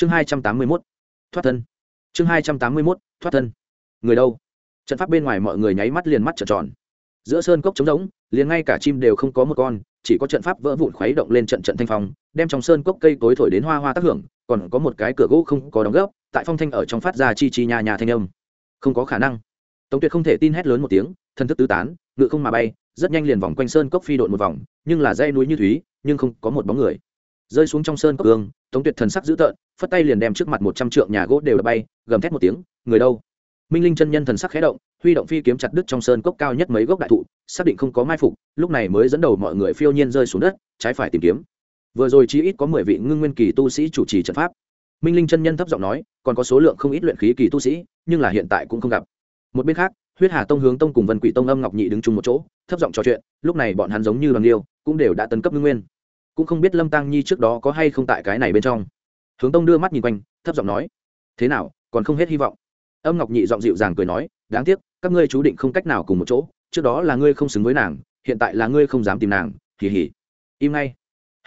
chương hai trăm tám mươi mốt, thoát thân. Chương hai trăm tám mươi mốt, thoát thân. Người đâu? Trận pháp bên ngoài mọi người nháy mắt liền mắt trợn tròn. Giữa sơn cốc trống rỗng, liền ngay cả chim đều không có một con, chỉ có trận pháp vỡ vụn khuấy động lên trận trận thanh phong, đem trong sơn cốc cây tối thổi đến hoa hoa tác hưởng, còn có một cái cửa gỗ không có đóng gấp tại phong thanh ở trong phát ra chi chi nhà nhà thanh âm. Không có khả năng. Tống tuyệt không thể tin hét lớn một tiếng thân thức tứ tán, ngự không mà bay, rất nhanh liền vòng quanh sơn cốc phi đội một vòng, nhưng là dây núi như thúy, nhưng không có một bóng người rơi xuống trong sơn cốc gương, tống tuyệt thần sắc dữ tợn phất tay liền đem trước mặt một trăm trượng nhà gỗ đều đập bay gầm thét một tiếng người đâu? Minh linh chân nhân thần sắc khẽ động huy động phi kiếm chặt đứt trong sơn cốc cao nhất mấy gốc đại thụ xác định không có mai phục lúc này mới dẫn đầu mọi người phiêu nhiên rơi xuống đất trái phải tìm kiếm. Vừa rồi chỉ ít có mười vị ngưng nguyên kỳ tu sĩ chủ trì trận pháp. Minh linh chân nhân thấp giọng nói còn có số lượng không ít luyện khí kỳ tu sĩ nhưng là hiện tại cũng không gặp. Một bên khác huyết hà tông hướng tông cùng vân quỷ tông âm ngọc nhị đứng chung một chỗ thấp giọng trò chuyện lúc này bọn hắn giống như đoàn liêu cũng đều đã tấn cấp ngưng nguyên cũng không biết lâm tăng nhi trước đó có hay không tại cái này bên trong. Hướng tông đưa mắt nhìn quanh, thấp giọng nói, thế nào, còn không hết hy vọng? Âm ngọc nhị giọng dịu dàng cười nói, đáng tiếc, các ngươi chú định không cách nào cùng một chỗ, trước đó là ngươi không xứng với nàng, hiện tại là ngươi không dám tìm nàng kỳ hỉ im ngay.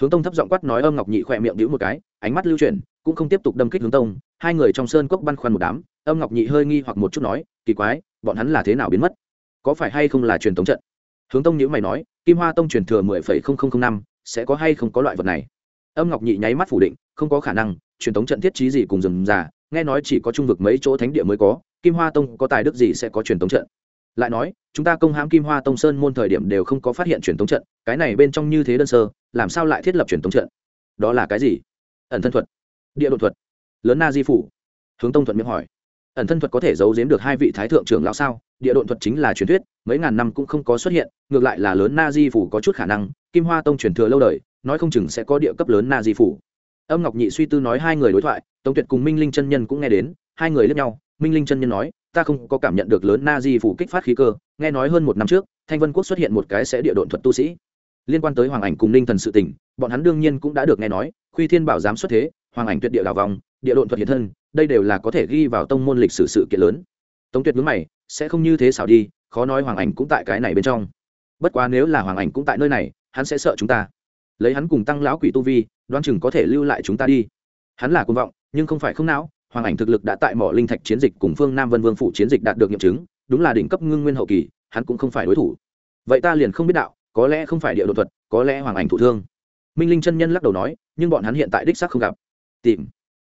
Hướng tông thấp giọng quát nói, âm ngọc nhị khỏe miệng đĩu một cái, ánh mắt lưu chuyển, cũng không tiếp tục đâm kích hướng tông. Hai người trong sơn cốc băn khoăn một đám, âm ngọc nhị hơi nghi hoặc một chút nói, kỳ quái, bọn hắn là thế nào biến mất? Có phải hay không là truyền thống trận? Hướng tông nhữ mày nói, kim hoa tông truyền thừa mười phẩy không không không năm sẽ có hay không có loại vật này. Âm ngọc nhị nháy mắt phủ định, không có khả năng, truyền thống trận thiết trí gì cùng rừng già, nghe nói chỉ có trung vực mấy chỗ thánh địa mới có, kim hoa tông có tài đức gì sẽ có truyền thống trận. Lại nói, chúng ta công hãm kim hoa tông sơn môn thời điểm đều không có phát hiện truyền thống trận, cái này bên trong như thế đơn sơ, làm sao lại thiết lập truyền thống trận? Đó là cái gì? Ẩn thân thuật. Địa đột thuật. Lớn na di phủ. Hướng tông thuận miệng hỏi. Ẩn thân thuật có thể giấu giếm được hai vị thái thượng trưởng lão sao? Địa độn thuật chính là truyền thuyết, mấy ngàn năm cũng không có xuất hiện, ngược lại là lớn na di phủ có chút khả năng kim hoa tông truyền thừa lâu đời, nói không chừng sẽ có địa cấp lớn na di phủ. Âm ngọc nhị suy tư nói hai người đối thoại, tống tuyệt cùng minh linh chân nhân cũng nghe đến, hai người lướt nhau, minh linh chân nhân nói, ta không có cảm nhận được lớn na di phủ kích phát khí cơ, nghe nói hơn một năm trước, thanh vân quốc xuất hiện một cái sẽ địa độn thuật tu sĩ. Liên quan tới hoàng ảnh cùng ninh thần sự tình, bọn hắn đương nhiên cũng đã được nghe nói, khuy thiên bảo giám xuất thế, hoàng ảnh tuyệt địa đào vòng, địa độn thuật hiện thân, đây đều là có thể ghi vào tông môn lịch sử sự kiện lớn. Tống tuyệt mướn mày, sẽ không như thế xảo đi, khó nói hoàng ảnh cũng tại cái này bên trong. Bất quá nếu là hoàng ảnh cũng tại nơi này hắn sẽ sợ chúng ta. Lấy hắn cùng tăng lão quỷ tu vi đoan chừng có thể lưu lại chúng ta đi. Hắn là côn vọng, nhưng không phải không não, hoàng ảnh thực lực đã tại mỏ linh thạch chiến dịch cùng phương nam vân vương phụ chiến dịch đạt được nghiệm chứng, đúng là đỉnh cấp ngưng nguyên hậu kỳ, hắn cũng không phải đối thủ. Vậy ta liền không biết đạo, có lẽ không phải địa đột thuật, có lẽ hoàng ảnh thụ thương. Minh linh chân nhân lắc đầu nói, nhưng bọn hắn hiện tại đích xác không gặp. Tìm.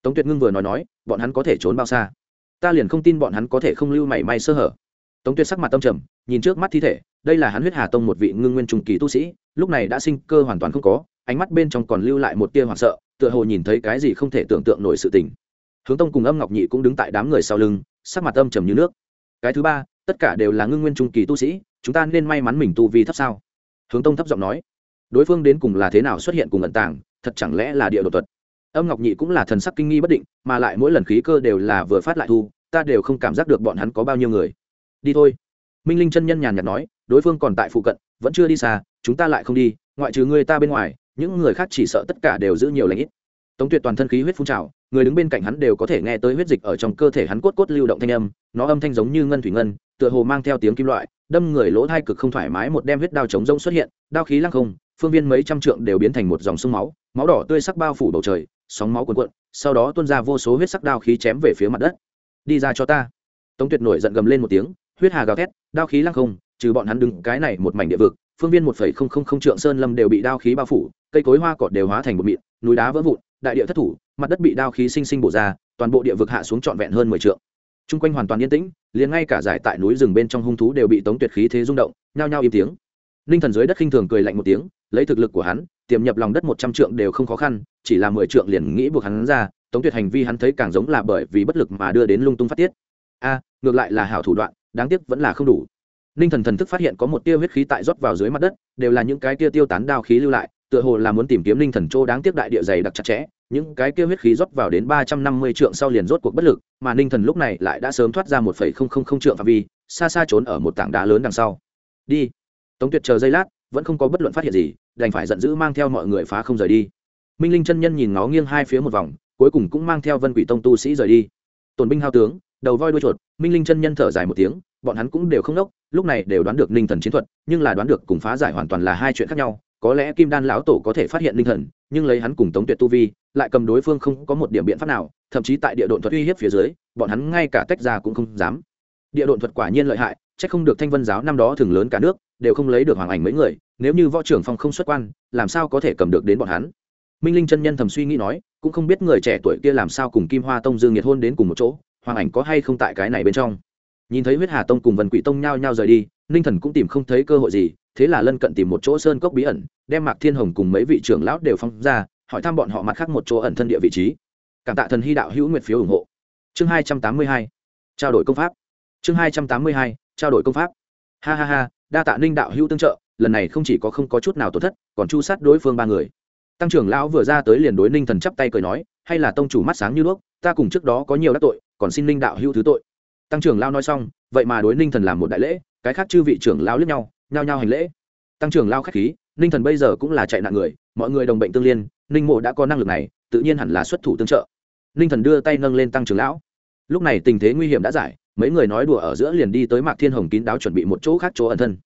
Tống tuyệt ngưng vừa nói nói, bọn hắn có thể trốn bao xa? Ta liền không tin bọn hắn có thể không lưu mảy may sơ hở. Tống tuyệt sắc mặt tâm trầm, nhìn trước mắt thi thể đây là hắn huyết hà tông một vị ngưng nguyên trung kỳ tu sĩ, lúc này đã sinh cơ hoàn toàn không có, ánh mắt bên trong còn lưu lại một tia hoảng sợ, tựa hồ nhìn thấy cái gì không thể tưởng tượng nổi sự tình. Hướng tông cùng âm ngọc nhị cũng đứng tại đám người sau lưng, sắc mặt âm trầm như nước. Cái thứ ba, tất cả đều là ngưng nguyên trung kỳ tu sĩ, chúng ta nên may mắn mình tu vi thấp sao? Hướng tông thấp giọng nói. Đối phương đến cùng là thế nào xuất hiện cùng ẩn tàng, thật chẳng lẽ là địa đột thuật? Âm ngọc nhị cũng là thần sắc kinh nghi bất định, mà lại mỗi lần khí cơ đều là vừa phát lại thu, ta đều không cảm giác được bọn hắn có bao nhiêu người. Đi thôi. Minh linh chân nhân nhàn nhạt nói đối phương còn tại phụ cận, vẫn chưa đi xa, chúng ta lại không đi, ngoại trừ người ta bên ngoài, những người khác chỉ sợ tất cả đều giữ nhiều lãnh ít. Tống tuyệt toàn thân khí huyết phun trào, người đứng bên cạnh hắn đều có thể nghe tới huyết dịch ở trong cơ thể hắn cốt cốt lưu động thanh âm, nó âm thanh giống như ngân thủy ngân, tựa hồ mang theo tiếng kim loại, đâm người lỗ thai cực không thoải mái một đem huyết đao chống rông xuất hiện, đao khí lăng không, phương viên mấy trăm trượng đều biến thành một dòng sông máu máu đỏ tươi sắc bao phủ bầu trời, sóng máu cuồn cuộn, sau đó tuôn ra vô số huyết sắc đao khí chém về phía mặt đất. Đi ra cho ta. Tống tuyệt nổi giận gầm lên một tiếng, huyết hà gào thét, đao khí lăng không trừ bọn hắn đứng cái này một mảnh địa vực, phương viên một phẩy không không không trượng sơn lâm đều bị đao khí bao phủ, cây cối hoa cỏ đều hóa thành một mịn, núi đá vỡ vụn, đại địa thất thủ, mặt đất bị đao khí sinh sinh bổ ra, toàn bộ địa vực hạ xuống trọn vẹn hơn mười trượng. Chung quanh hoàn toàn yên tĩnh, liền ngay cả giải tại núi rừng bên trong hung thú đều bị tống tuyệt khí thế rung động, nhao nhao im tiếng. Ninh thần dưới đất khinh thường cười lạnh một tiếng, lấy thực lực của hắn, tiềm nhập lòng đất một trăm trượng đều không khó khăn, chỉ là mười trượng liền nghĩ buộc hắn ra, tống tuyệt hành vi hắn thấy càng giống là bởi vì bất lực mà đưa đến lung tung phát tiết. A, ngược lại là hảo thủ đoạn, đáng tiếc vẫn là không đủ ninh thần thần thức phát hiện có một tia huyết khí tại rót vào dưới mặt đất, đều là những cái tia tiêu tán đao khí lưu lại, tựa hồ là muốn tìm kiếm ninh thần châu đáng tiếc đại địa dày đặc chặt chẽ, những cái kia huyết khí rót vào đến ba trăm năm mươi trượng sau liền rốt cuộc bất lực, mà ninh thần lúc này lại đã sớm thoát ra một phẩy không không không trượng phạm vi, xa xa trốn ở một tảng đá lớn đằng sau. Đi. Tống tuyệt chờ giây lát, vẫn không có bất luận phát hiện gì, đành phải giận dữ mang theo mọi người phá không rời đi. Minh linh chân nhân nhìn ngó nghiêng hai phía một vòng, cuối cùng cũng mang theo vân quỷ tông tu sĩ rời đi. Tổn binh hao tướng, đầu voi đuôi chuột, minh linh chân nhân thở dài một tiếng bọn hắn cũng đều không đốc, lúc này đều đoán được ninh thần chiến thuật, nhưng là đoán được cùng phá giải hoàn toàn là hai chuyện khác nhau. Có lẽ kim đan lão tổ có thể phát hiện ninh thần, nhưng lấy hắn cùng tống tuyệt tu vi, lại cầm đối phương không có một điểm biện pháp nào, thậm chí tại địa độn thuật uy hiếp phía dưới, bọn hắn ngay cả tách ra cũng không dám. Địa độn thuật quả nhiên lợi hại c h ắ c không được thanh vân giáo năm đó thường lớn cả nước, đều không lấy được hoàng ảnh mấy người, nếu như võ trưởng phong không xuất quan, làm sao có thể cầm được đến bọn hắn? Minh linh chân nhân thầm suy nghĩ nói, cũng không biết người trẻ tuổi kia làm sao cùng kim hoa tông dương nhiệt hôn đến cùng một chỗ, hoàng ảnh có hay không tại cái này bên trong? Nhìn thấy huyết hà tông cùng vần quỷ tông nhao nhao rời đi, ninh thần cũng tìm không thấy cơ hội gì, thế là lân cận tìm một chỗ sơn cốc bí ẩn, đem mạc thiên hồng cùng mấy vị trưởng lão đều phong ra, hỏi thăm bọn họ mặt khác một chỗ ẩn thân địa vị trí. Cảm tạ thần hy đạo hữu nguyệt phiếu ủng hộ. Chương hai trăm tám mươi hai. Trao đổi công pháp. Chương hai trăm tám mươi hai. Trao đổi công pháp. Ha ha ha, đa tạ ninh đạo hữu tương trợ, lần này không chỉ có không có chút nào tổn thất, còn chu sát đối phương ba người. Tăng trưởng lão vừa ra tới liền đối ninh thần chắp tay cười nói, hay là tông chủ mắt sáng như đuốc, ta cùng trước đó có nhiều đắc tội, còn xin ninh đạo hữu thứ tội tăng trưởng lão nói xong, vậy mà đối ninh thần làm một đại lễ, cái khác chư vị trưởng lão lướt nhau, nhao nhao hành lễ. Tăng trưởng lão khách khí, ninh thần bây giờ cũng là chạy nạn người, mọi người đồng bệnh tương liên, ninh mộ đã có năng lực này, tự nhiên hẳn là xuất thủ tương trợ. Ninh thần đưa tay nâng lên tăng trưởng lão. Lúc này tình thế nguy hiểm đã giải, mấy người nói đùa ở giữa liền đi tới mạc thiên hồng kín đáo chuẩn bị một chỗ khác chỗ ẩn thân.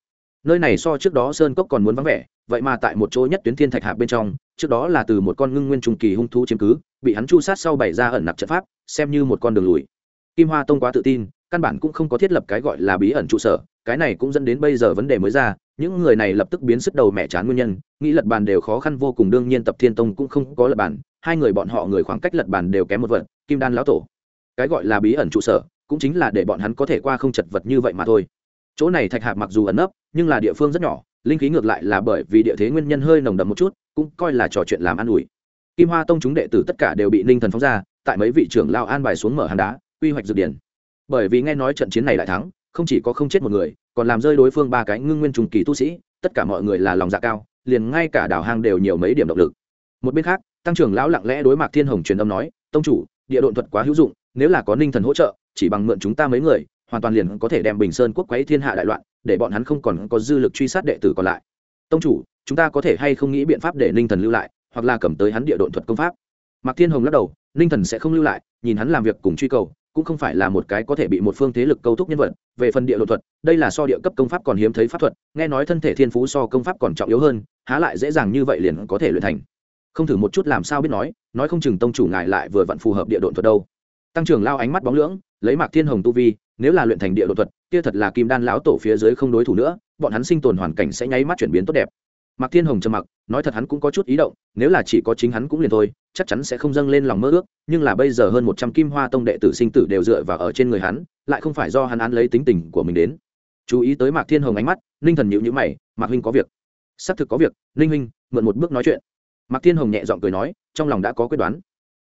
Nơi này so trước đó sơn cốc còn muốn vắng vẻ, vậy mà tại một chỗ nhất tuyến thiên thạch hạ bên trong, trước đó là từ một con ngưng nguyên trùng kỳ hung thú chiếm cứ, bị hắn chu sát sau bày ra ẩn nặc trận pháp, xem như một con đường lùi. Kim hoa tông quá tự tin căn bản cũng không có thiết lập cái gọi là bí ẩn trụ sở, cái này cũng dẫn đến bây giờ vấn đề mới ra, những người này lập tức biến sức đầu mẹ chán nguyên nhân, nghĩ lật bàn đều khó khăn vô cùng, đương nhiên tập thiên tông cũng không có lật bàn, hai người bọn họ người khoảng cách lật bàn đều kém một vật, kim đan lão tổ. Cái gọi là bí ẩn trụ sở, cũng chính là để bọn hắn có thể qua không chật vật như vậy mà thôi. Chỗ này thạch hạp mặc dù ẩn nấp, nhưng là địa phương rất nhỏ, linh khí ngược lại là bởi vì địa thế nguyên nhân hơi nồng đậm một chút, cũng coi là trò chuyện làm an ủi. Kim hoa tông chúng đệ tử tất cả đều bị ninh thần phóng ra, tại mấy vị trưởng lao an bài xuống mở hàng đá, quy hoạch dược điển bởi vì nghe nói trận chiến này lại thắng, không chỉ có không chết một người, còn làm rơi đối phương ba cái ngưng nguyên trùng kỳ tu sĩ, tất cả mọi người là lòng dạ cao, liền ngay cả đảo hang đều nhiều mấy điểm động lực. Một bên khác, tăng trưởng lão lặng lẽ đối mặt thiên hồng truyền âm nói, tông chủ, địa độn thuật quá hữu dụng, nếu là có ninh thần hỗ trợ, chỉ bằng mượn chúng ta mấy người, hoàn toàn liền có thể đem bình sơn quốc quấy thiên hạ đại loạn, để bọn hắn không còn có dư lực truy sát đệ tử còn lại. Tông chủ, chúng ta có thể hay không nghĩ biện pháp để ninh thần lưu lại, hoặc là cầm tới hắn địa độn thuật công pháp? Mạc thiên hồng lắc đầu, ninh thần sẽ không lưu lại, nhìn hắn làm việc cùng truy cầu cũng không phải là một cái có thể bị một phương thế lực câu thúc nhân vật, về phần địa đột thuật, đây là so địa cấp công pháp còn hiếm thấy pháp thuật, nghe nói thân thể thiên phú so công pháp còn trọng yếu hơn, há lại dễ dàng như vậy liền có thể luyện thành. Không thử một chút làm sao biết nói nói không chừng tông chủ ngài lại vừa vặn phù hợp địa đột thuật đâu. Tăng trưởng lao ánh mắt bóng lưỡng, lấy mạc thiên hồng tu vi, nếu là luyện thành địa đột thuật, kia thật là kim đan lão tổ phía dưới không đối thủ nữa, bọn hắn sinh tồn hoàn cảnh sẽ nháy mắt chuyển biến tốt đẹp mạc thiên hồng trầm mặc, nói thật hắn cũng có chút ý động, nếu là chỉ có chính hắn cũng liền thôi, chắc chắn sẽ không dâng lên lòng mơ ước, nhưng là bây giờ hơn một trăm kim hoa tông đệ tử sinh tử đều dựa vào ở trên người hắn, lại không phải do hắn án lấy tính tình của mình đến. Chú ý tới mạc thiên hồng ánh mắt, ninh thần nhịu nhữ mày, mạc huynh có việc. Xác thực có việc, ninh huynh, mượn một bước nói chuyện. Mạc thiên hồng nhẹ giọng cười nói, trong lòng đã có quyết đoán.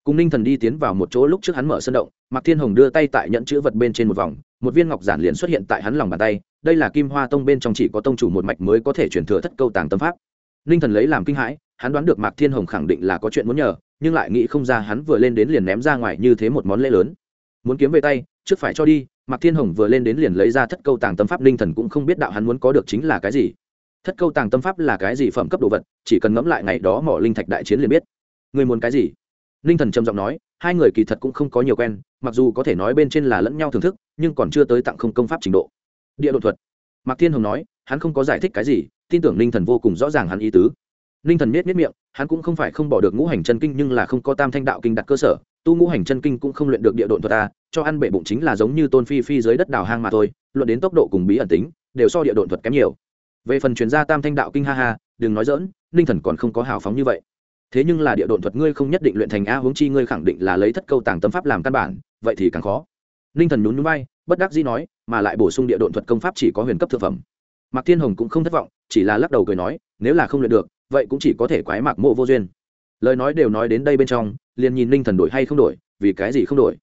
Cùng ninh thần đi tiến vào một chỗ lúc trước hắn mở sân động, mạc thiên hồng đưa tay tại nhận chữ vật bên trên một vòng, một viên ngọc giản liền xuất hiện tại hắn lòng bàn tay đây là kim hoa tông bên trong chỉ có tông chủ một mạch mới có thể truyền thừa thất câu tàng tâm pháp. Ninh thần lấy làm kinh hãi, hắn đoán được mạc thiên hồng khẳng định là có chuyện muốn nhờ, nhưng lại nghĩ không ra hắn vừa lên đến liền ném ra ngoài như thế một món lễ lớn. Muốn kiếm về tay, trước phải cho đi, mạc thiên hồng vừa lên đến liền lấy ra thất câu tàng tâm pháp, ninh thần cũng không biết đạo hắn muốn có được chính là cái gì. Thất câu tàng tâm pháp là cái gì phẩm cấp đồ vật, chỉ cần ngẫm lại ngày đó mỏ linh thạch đại chiến liền biết. Người muốn cái gì? Ninh thần trầm giọng nói, hai người kỳ thật cũng không có nhiều quen, mặc dù có thể nói bên trên là lẫn nhau thưởng thức, nhưng còn chưa tới tặng không công pháp trình độ địa đột thuật. Mạc thiên hồng nói, hắn không có giải thích cái gì, tin tưởng ninh thần vô cùng rõ ràng hắn ý tứ. Ninh thần miết miết miệng, hắn cũng không phải không bỏ được ngũ hành chân kinh nhưng là không có tam thanh đạo kinh đặt cơ sở, tu ngũ hành chân kinh cũng không luyện được địa độn thuật ta cho ăn bể bụng chính là giống như tôn phi phi dưới đất đào hang mà thôi, luận đến tốc độ cùng bí ẩn tính, đều so địa độn thuật kém nhiều. Về phần chuyên gia tam thanh đạo kinh ha ha, đừng nói dỡn ninh thần còn không có hào phóng như vậy. Thế nhưng là địa độn thuật ngươi không nhất định luyện thành a huống chi ngươi khẳng định là lấy thất câu tàng tâm pháp làm căn bản, vậy thì càng khó. Ninh thần nhún nhún bay bất đắc dĩ nói, mà lại bổ sung địa độn thuật công pháp chỉ có huyền cấp thực phẩm. Mạc thiên hồng cũng không thất vọng, chỉ là lắc đầu cười nói, nếu là không luyện được, vậy cũng chỉ có thể quái mạc mộ vô duyên. Lời nói đều nói đến đây bên trong, liền nhìn ninh thần đổi hay không đổi, vì cái gì không đổi.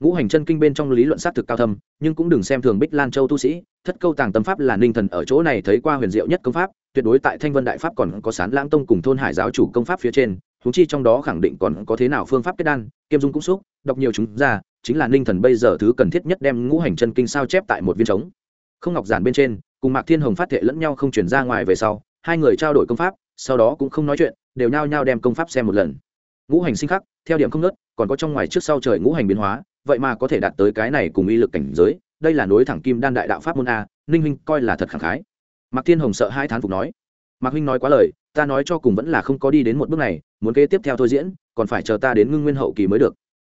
Ngũ hành chân kinh bên trong lý luận sát thực cao thâm, nhưng cũng đừng xem thường bích lan châu tu sĩ, thất câu tàng tâm pháp là ninh thần ở chỗ này thấy qua huyền diệu nhất công pháp, tuyệt đối tại thanh vân đại pháp còn có sán lãng tông cùng thôn hải giáo chủ công pháp phía trên thú chi trong đó khẳng định còn có thế nào phương pháp kết đan, kiêm dung cũng xúc, đọc nhiều chúng ra chính là ninh thần bây giờ thứ cần thiết nhất đem ngũ hành chân kinh sao chép tại một viên trống. Không ngọc giản bên trên, cùng mạc thiên hồng phát thệ lẫn nhau không chuyển ra ngoài về sau, hai người trao đổi công pháp, sau đó cũng không nói chuyện, đều nhao nhao đem công pháp xem một lần. Ngũ hành sinh khắc, theo điểm không nớt còn có trong ngoài trước sau trời ngũ hành biến hóa, vậy mà có thể đạt tới cái này cùng uy lực cảnh giới, đây là nối thẳng kim đan đại đạo pháp môn a, ninh huynh coi là thật khẳng khái. Mạc thiên hồng sợ hai thán phục nói. Mạc huynh nói quá lời, ta nói cho cùng vẫn là không có đi đến một bước này, muốn kế tiếp theo thôi diễn, còn phải chờ ta đến ngưng nguyên hậu kỳ mới được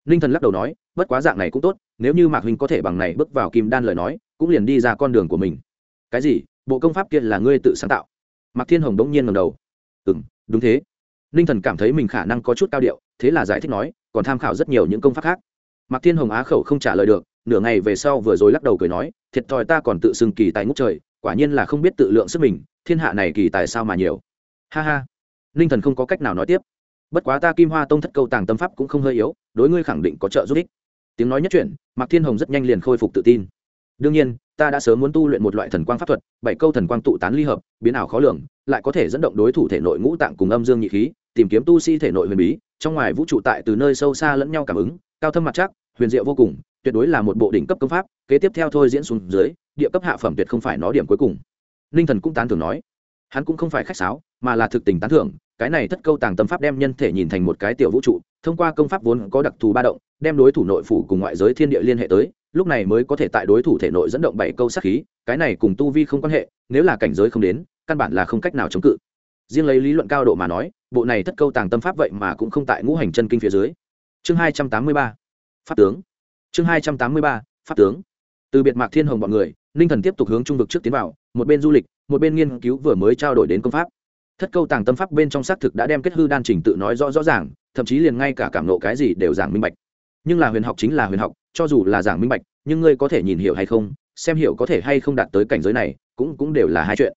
ninh thần lắc đầu nói, bất quá dạng này cũng tốt, nếu như mạc huynh có thể bằng này bước vào kim đan lời nói, cũng liền đi ra con đường của mình. Cái gì? Bộ công pháp kia là ngươi tự sáng tạo? Mạc thiên hồng đống nhiên ngầm đầu. Ừ m đúng thế. Ninh thần cảm thấy mình khả năng có chút cao điệu, thế là giải thích nói, còn tham khảo rất nhiều những công pháp khác. Mạc thiên hồng á khẩu không trả lời được, nửa ngày về sau vừa rồi lắc đầu cười nói, thiệt thòi ta còn tự xưng kỳ tài ngốc trời, quả nhiên là không biết tự lượng sức mình, thiên hạ này kỳ tài sao mà nhiều. Ha ha. Ninh thần không có cách nào nói tiếp bất quá ta kim hoa tông thất câu tàng tâm pháp cũng không hơi yếu đối ngươi khẳng định có trợ giúp ích. Tiếng nói nhất chuyển, mạc thiên hồng rất nhanh liền khôi phục tự tin. Đương nhiên ta đã sớm muốn tu luyện một loại thần quang pháp thuật bảy câu thần quang tụ tán ly hợp biến ảo khó lường lại có thể dẫn động đối thủ thể nội ngũ tạng cùng âm dương nhị khí tìm kiếm tu sĩ thể nội huyền bí trong ngoài vũ trụ tại từ nơi sâu xa lẫn nhau cảm ứng cao thâm mặt chắc huyền diệu vô cùng tuyệt đối là một bộ đỉnh cấp công pháp kế tiếp theo thôi diễn xuống dưới địa cấp hạ phẩm tuyệt không phải nó điểm cuối cùng. Ninh thần cũng tán thưởng nói hắn cũng không phải khách sáo mà là thực tình tán thưởng, cái này thất câu tàng tâm pháp đem nhân thể nhìn thành một cái tiểu vũ trụ, thông qua công pháp vốn có đặc thù ba động, đem đối thủ nội phủ cùng ngoại giới thiên địa liên hệ tới, lúc này mới có thể tại đối thủ thể nội dẫn động bảy câu sát khí, cái này cùng tu vi không quan hệ, nếu là cảnh giới không đến, căn bản là không cách nào chống cự. Riêng lấy lý luận cao độ mà nói, bộ này thất câu tàng tâm pháp vậy mà cũng không tại ngũ hành chân kinh phía dưới. Chương hai trăm tám mươi ba, pháp tướng. Chương hai trăm tám mươi ba, pháp tướng. Từ biệt mạc thiên hồng b ọ n người, ninh thần tiếp tục hướng trung vực trước tiến vào, một bên du lịch, một bên nghiên cứu vừa mới trao đổi đến công pháp thất câu tàng tâm pháp bên trong xác thực đã đem kết hư đan trình tự nói rõ rõ ràng, thậm chí liền ngay cả cảm nộ cái gì đều giảng minh bạch. Nhưng là huyền học chính là huyền học, cho dù là giảng minh bạch, nhưng ngươi có thể nhìn hiểu hay không, xem hiểu có thể hay không đạt tới cảnh giới này, cũng cũng đều là hai chuyện.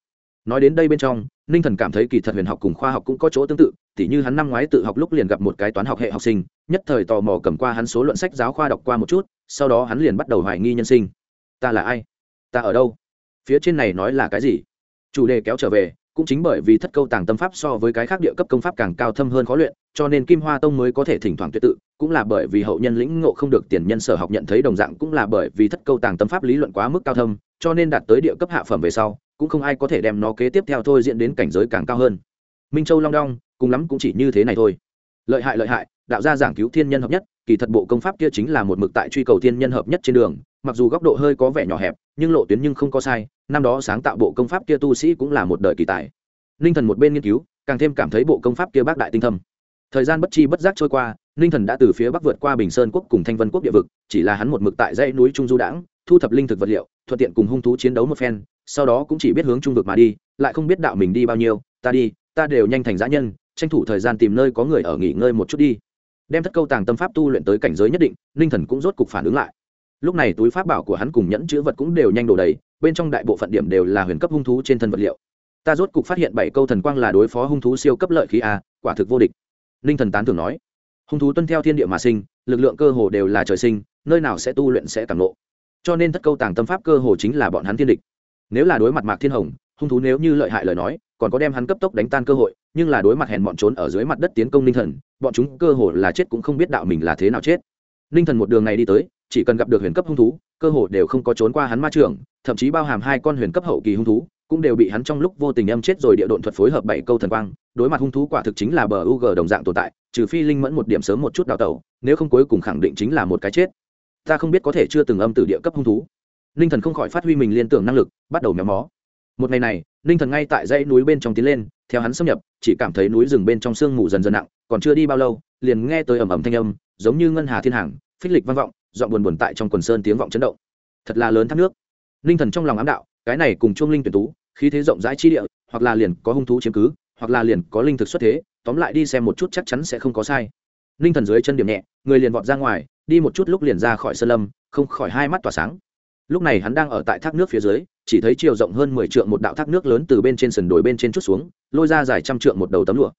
Nói đến đây bên trong, ninh thần cảm thấy kỳ thật huyền học cùng khoa học cũng có chỗ tương tự, tỉ như hắn năm ngoái tự học lúc liền gặp một cái toán học hệ học sinh, nhất thời tò mò cầm qua hắn số luận sách giáo khoa đọc qua một chút, sau đó hắn liền bắt đầu hoài nghi nhân sinh. Ta là ai? Ta ở đâu? Phía trên này nói là cái gì? Chủ đề kéo trở về cũng chính bởi vì thất câu tàng tâm pháp so với cái khác địa cấp công pháp càng cao thâm hơn khó luyện, cho nên kim hoa tông mới có thể thỉnh thoảng tuyệt tự, cũng là bởi vì hậu nhân lĩnh ngộ không được tiền nhân sở học nhận thấy đồng dạng cũng là bởi vì thất câu tàng tâm pháp lý luận quá mức cao thâm, cho nên đạt tới địa cấp hạ phẩm về sau, cũng không ai có thể đem nó kế tiếp theo thôi diễn đến cảnh giới càng cao hơn. Minh châu long đong, cùng lắm cũng chỉ như thế này thôi. Lợi hại lợi hại, đạo gia giảng cứu thiên nhân hợp nhất, kỳ thật bộ công pháp kia chính là một mực tại truy cầu thiên nhân hợp nhất trên đường, mặc dù góc độ hơi có vẻ nhỏ hẹp, nhưng lộ tuyến nhưng không có sai năm đó sáng tạo bộ công pháp kia tu sĩ cũng là một đời kỳ tài. Ninh thần một bên nghiên cứu, càng thêm cảm thấy bộ công pháp kia bác đại tinh thâm. Thời gian bất chi bất giác trôi qua, ninh thần đã từ phía bắc vượt qua bình sơn quốc cùng thanh vân quốc địa vực, chỉ là hắn một mực tại dãy núi trung du đãng, thu thập linh thực vật liệu, thuận tiện cùng hung thú chiến đấu một phen, sau đó cũng chỉ biết hướng trung vực mà đi, lại không biết đạo mình đi bao nhiêu, ta đi, ta đều nhanh thành giã nhân, tranh thủ thời gian tìm nơi có người ở nghỉ ngơi một chút đi. Đem thất câu tàng tâm pháp tu luyện tới cảnh giới nhất định, ninh thần cũng rốt cục phản ứng lại lúc này túi pháp bảo của hắn cùng nhẫn chữ vật cũng đều nhanh đổ đầy, bên trong đại bộ phận điểm đều là huyền cấp hung thú trên thân vật liệu. Ta rốt cục phát hiện bảy câu thần quang là đối phó hung thú siêu cấp lợi khí a, quả thực vô địch. Ninh thần tán thường nói, hung thú tuân theo thiên địa mà sinh, lực lượng cơ hồ đều là trời sinh, nơi nào sẽ tu luyện sẽ càng lộ cho nên thất câu tàng tâm pháp cơ hồ chính là bọn hắn thiên địch. Nếu là đối mặt mạc thiên hồng, hung thú nếu như lợi hại lời nói, còn có đem hắn cấp tốc đánh tan cơ hội, nhưng là đối mặt hèn bọn trốn ở dưới mặt đất tiến công ninh thần, bọn chúng cơ hồ là chết cũng không biết đạo mình là thế nào chết. Ninh thần một đường này đi tới chỉ cần gặp được huyền cấp hung thú cơ hồ đều không có trốn qua hắn ma trưởng, thậm chí bao hàm hai con huyền cấp hậu kỳ hung thú cũng đều bị hắn trong lúc vô tình âm chết rồi địa độn thuật phối hợp bảy câu thần quang. Đối mặt hung thú quả thực chính là bờ u g đồng dạng tồn tại trừ phi linh mẫn một điểm sớm một chút đào tẩu nếu không cuối cùng khẳng định chính là một cái chết. Ta không biết có thể chưa từng âm từ địa cấp hung thú. Ninh thần không khỏi phát huy mình liên tưởng năng lực bắt đầu méo mó. Một ngày này ninh thần ngay tại dãy núi bên trong tiến lên theo hắn xâm nhập chỉ cảm thấy núi rừng bên trong sương mù dần dần nặng còn chưa đi bao lâu liền nghe tới ầm ầm thanh âm giống như ngân hà thiên hàng phích lịch vang vọng dọn buồn buồn tại trong quần sơn tiếng vọng chấn động. Thật là lớn thác nước. Ninh thần trong lòng ám đạo, cái này cùng chuông linh tuyển tú, khí thế rộng rãi chi địa, hoặc là liền có hung thú chiếm cứ, hoặc là liền có linh thực xuất thế, tóm lại đi xem một chút chắc chắn sẽ không có sai. Ninh thần dưới chân điểm nhẹ, người liền vọt ra ngoài, đi một chút lúc liền ra khỏi sơn lâm, không khỏi hai mắt tỏa sáng. Lúc này hắn đang ở tại thác nước phía dưới, chỉ thấy chiều rộng hơn mười trượng một đạo thác nước lớn từ bên trên sườn đồi bên trên chút xuống, lôi ra dài trăm trượng một đầu tấm lụa.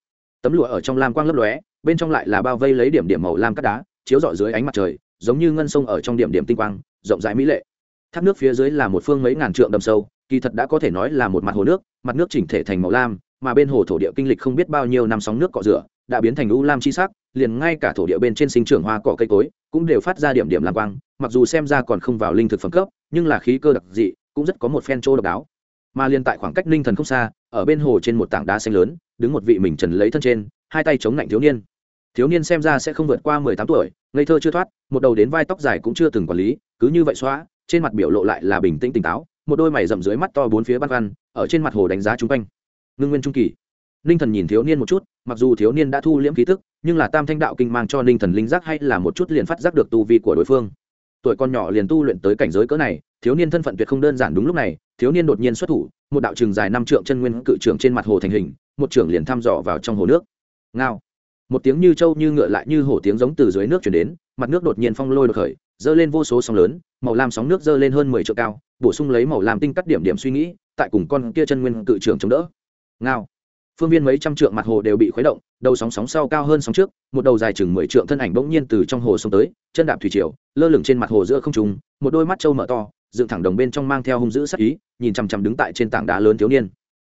Tấm lụa ở trong lam quang lấp lóe, bên trong lại là bao vây lấy điểm điểm màu lam cắt đá, chiếu rọi dưới ánh mặt trời giống như ngân sông ở trong điểm điểm tinh quang, rộng rãi mỹ lệ. Thác nước phía dưới là một phương mấy ngàn trượng đầm sâu, kỳ thật đã có thể nói là một mặt hồ nước, mặt nước chỉnh thể thành màu lam, mà bên hồ thổ địa kinh lịch không biết bao nhiêu năm sóng nước cọ rửa, đã biến thành u lam chi sắc, liền ngay cả thổ địa bên trên sinh trưởng hoa cỏ cây cối, cũng đều phát ra điểm điểm lam quang, mặc dù xem ra còn không vào linh thực phẩm cấp, nhưng là khí cơ đặc dị, cũng rất có một phen trô độc đáo. Mà liền tại khoảng cách linh thần không xa, ở bên hồ trên một tảng đá xanh lớn, đứng một vị mình trần lấy thân trên, hai tay chống lạnh thiếu niên thiếu niên xem ra sẽ không vượt qua mười tám tuổi, ngây thơ chưa thoát, một đầu đến vai tóc dài cũng chưa từng quản lý, cứ như vậy xóa, trên mặt biểu lộ lại là bình tĩnh tỉnh táo, một đôi mày rậm dưới mắt to bốn phía băn khoăn, ở trên mặt hồ đánh giá chung quanh. Ngưng nguyên trung kỳ. Ninh thần nhìn thiếu niên một chút, mặc dù thiếu niên đã thu liễm khí tức, nhưng là tam thanh đạo kinh mang cho ninh thần linh giác hay là một chút liền phát giác được tu vi của đối phương. Tuổi con nhỏ liền tu luyện tới cảnh giới cỡ này, thiếu niên thân phận tuyệt không đơn giản đúng lúc này, thiếu niên đột nhiên xuất thủ, một đạo trường dài năm trượng chân nguyên cự trưởng trên mặt hồ thành hình, một trưởng liền thăm dò vào trong hồ nước. Ngao một tiếng như trâu như ngựa lại như hổ tiếng giống từ dưới nước chuyển đến, mặt nước đột nhiên phong lôi đột khởi, dơ lên vô số sóng lớn, màu lam sóng nước dơ lên hơn mười triệu cao, bổ sung lấy màu lam tinh cắt điểm điểm suy nghĩ, tại cùng con kia chân nguyên cự trưởng chống đỡ. Ngao. Phương viên mấy trăm trượng mặt hồ đều bị khuấy động, đầu sóng sóng sau cao hơn sóng trước, một đầu dài chừng mười trượng thân ảnh bỗng nhiên từ trong hồ sông tới, chân đạp thủy triều, lơ lửng trên mặt hồ giữa không trùng một đôi mắt trâu mở to, dựng thẳng đồng bên trong mang theo hung dữ sắc ý, nhìn chằm chằm đứng tại trên tảng đá lớn thiếu niên.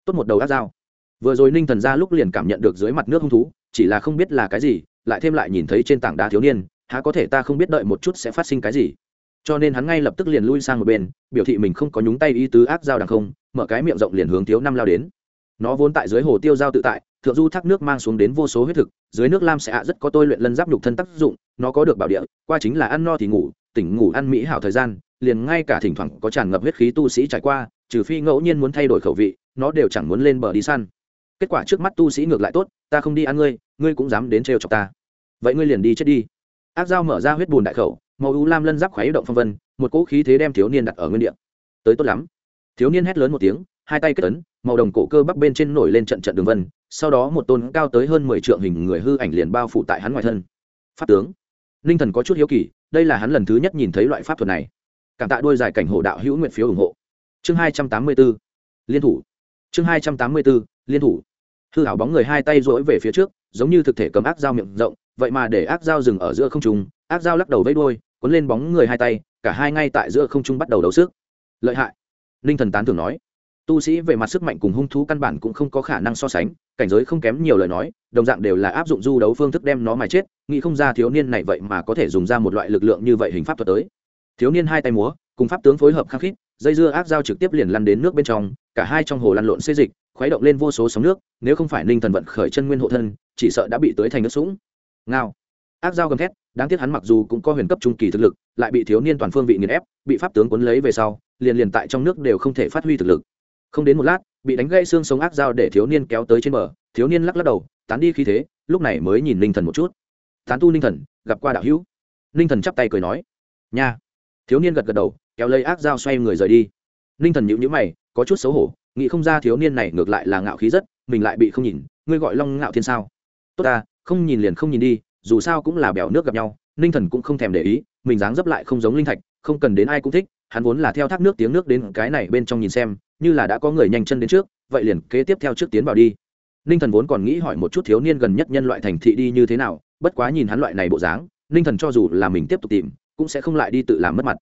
Tốt một đầu ác dao. Vừa rồi ninh thần ra lúc liền cảm nhận được dưới mặt nước hung thú chỉ là không biết là cái gì, lại thêm lại nhìn thấy trên tảng đá thiếu niên, há có thể ta không biết đợi một chút sẽ phát sinh cái gì. Cho nên hắn ngay lập tức liền lui sang một bên, biểu thị mình không có nhúng tay ý tứ ác dao đằng không, mở cái miệng rộng liền hướng thiếu năm lao đến. Nó vốn tại dưới hồ tiêu giao tự tại, thượng du thác nước mang xuống đến vô số huyết thực, dưới nước lam sẽ ạ rất có tôi luyện lân giáp nhục thân tác dụng, nó có được bảo địa, qua chính là ăn no thì ngủ, tỉnh ngủ ăn mỹ hảo thời gian, liền ngay cả thỉnh thoảng có tràn ngập huyết khí tu sĩ trải qua, trừ phi ngẫu nhiên muốn thay đổi khẩu vị, nó đều chẳng muốn lên bờ đi săn. Kết quả trước mắt tu sĩ ngược lại tốt, ta không đi ăn ngươi ngươi cũng dám đến trêu chọc ta. Vậy ngươi liền đi chết đi. Ác dao mở ra huyết bùn đại khẩu, màu u lam lân giáp khuấy động phong vân, một cỗ khí thế đem thiếu niên đặt ở nguyên địa. Tới tốt lắm. Thiếu niên hét lớn một tiếng, hai tay kết ấn, màu đồng cổ cơ bắp bên trên nổi lên trận trận đường vân, sau đó một tôn cao tới hơn mười trượng hình người hư ảnh liền bao phủ tại hắn ngoài thân. Pháp tướng. Ninh thần có chút hiếu kỳ, đây là hắn lần thứ nhất nhìn thấy loại pháp thuật này. Cảm tạ đôi giải cảnh hộ đạo hữu nguyện phiếu ủng hộ. Chương hai trăm tám mươi b ố liên thủ. Chương hai trăm tám mươi b ố liên thủ. Hư hảo bóng người hai tay rỗi về phía trước giống như thực thể cầm ác dao miệng rộng vậy mà để ác dao dừng ở giữa không trung ác dao lắc đầu vẫy đuôi, cuốn lên bóng người hai tay cả hai ngay tại giữa không trung bắt đầu đấu sức. Lợi hại ninh thần tán thường nói. Tu sĩ về mặt sức mạnh cùng hung thú căn bản cũng không có khả năng so sánh cảnh giới không kém nhiều lời nói đồng dạng đều là áp dụng du đấu phương thức đem nó mà chết nghĩ không ra thiếu niên này vậy mà có thể dùng ra một loại lực lượng như vậy hình pháp thuật tới. Thiếu niên hai tay múa cùng pháp tướng phối hợp khắc khít dây dưa áp dao trực tiếp liền lăn đến nước bên trong cả hai trong hồ lăn lộn xê dịch khuấy động lên vô số sóng nước nếu không phải ninh thần vận khởi chân nguyên hộ thân chỉ sợ đã bị tới thành nước sũng. Ngao. Ác dao gầm thét, đáng tiếc hắn mặc dù cũng có huyền cấp trung kỳ thực lực, lại bị thiếu niên toàn phương vị nghiền ép, bị pháp tướng cuốn lấy về sau, liền liền tại trong nước đều không thể phát huy thực lực. Không đến một lát, bị đánh gãy xương sống ác dao để thiếu niên kéo tới trên bờ, thiếu niên lắc lắc đầu, tán đi khí thế, lúc này mới nhìn ninh thần một chút. Tán tu ninh thần, gặp qua đạo hữu. Ninh thần chắp tay cười nói, nha. Thiếu niên gật gật đầu, kéo lấy ác dao xoay người rời đi. Ninh thần nhịu nhữ mày, có chút xấu hổ, nghĩ không ra thiếu niên này ngược lại là ngạo khí rất, mình lại bị không nhìn, ngươi gọi long ngạo thiên sao? Tốt ta, không nhìn liền không nhìn đi, dù sao cũng là bèo nước gặp nhau, ninh thần cũng không thèm để ý, mình dáng dấp lại không giống linh thạch, không cần đến ai cũng thích, hắn vốn là theo thác nước tiếng nước đến cái này bên trong nhìn xem, như là đã có người nhanh chân đến trước, vậy liền kế tiếp theo trước tiến vào đi. Ninh thần vốn còn nghĩ hỏi một chút thiếu niên gần nhất nhân loại thành thị đi như thế nào, bất quá nhìn hắn loại này bộ dáng, ninh thần cho dù là mình tiếp tục tìm, cũng sẽ không lại đi tự làm mất mặt.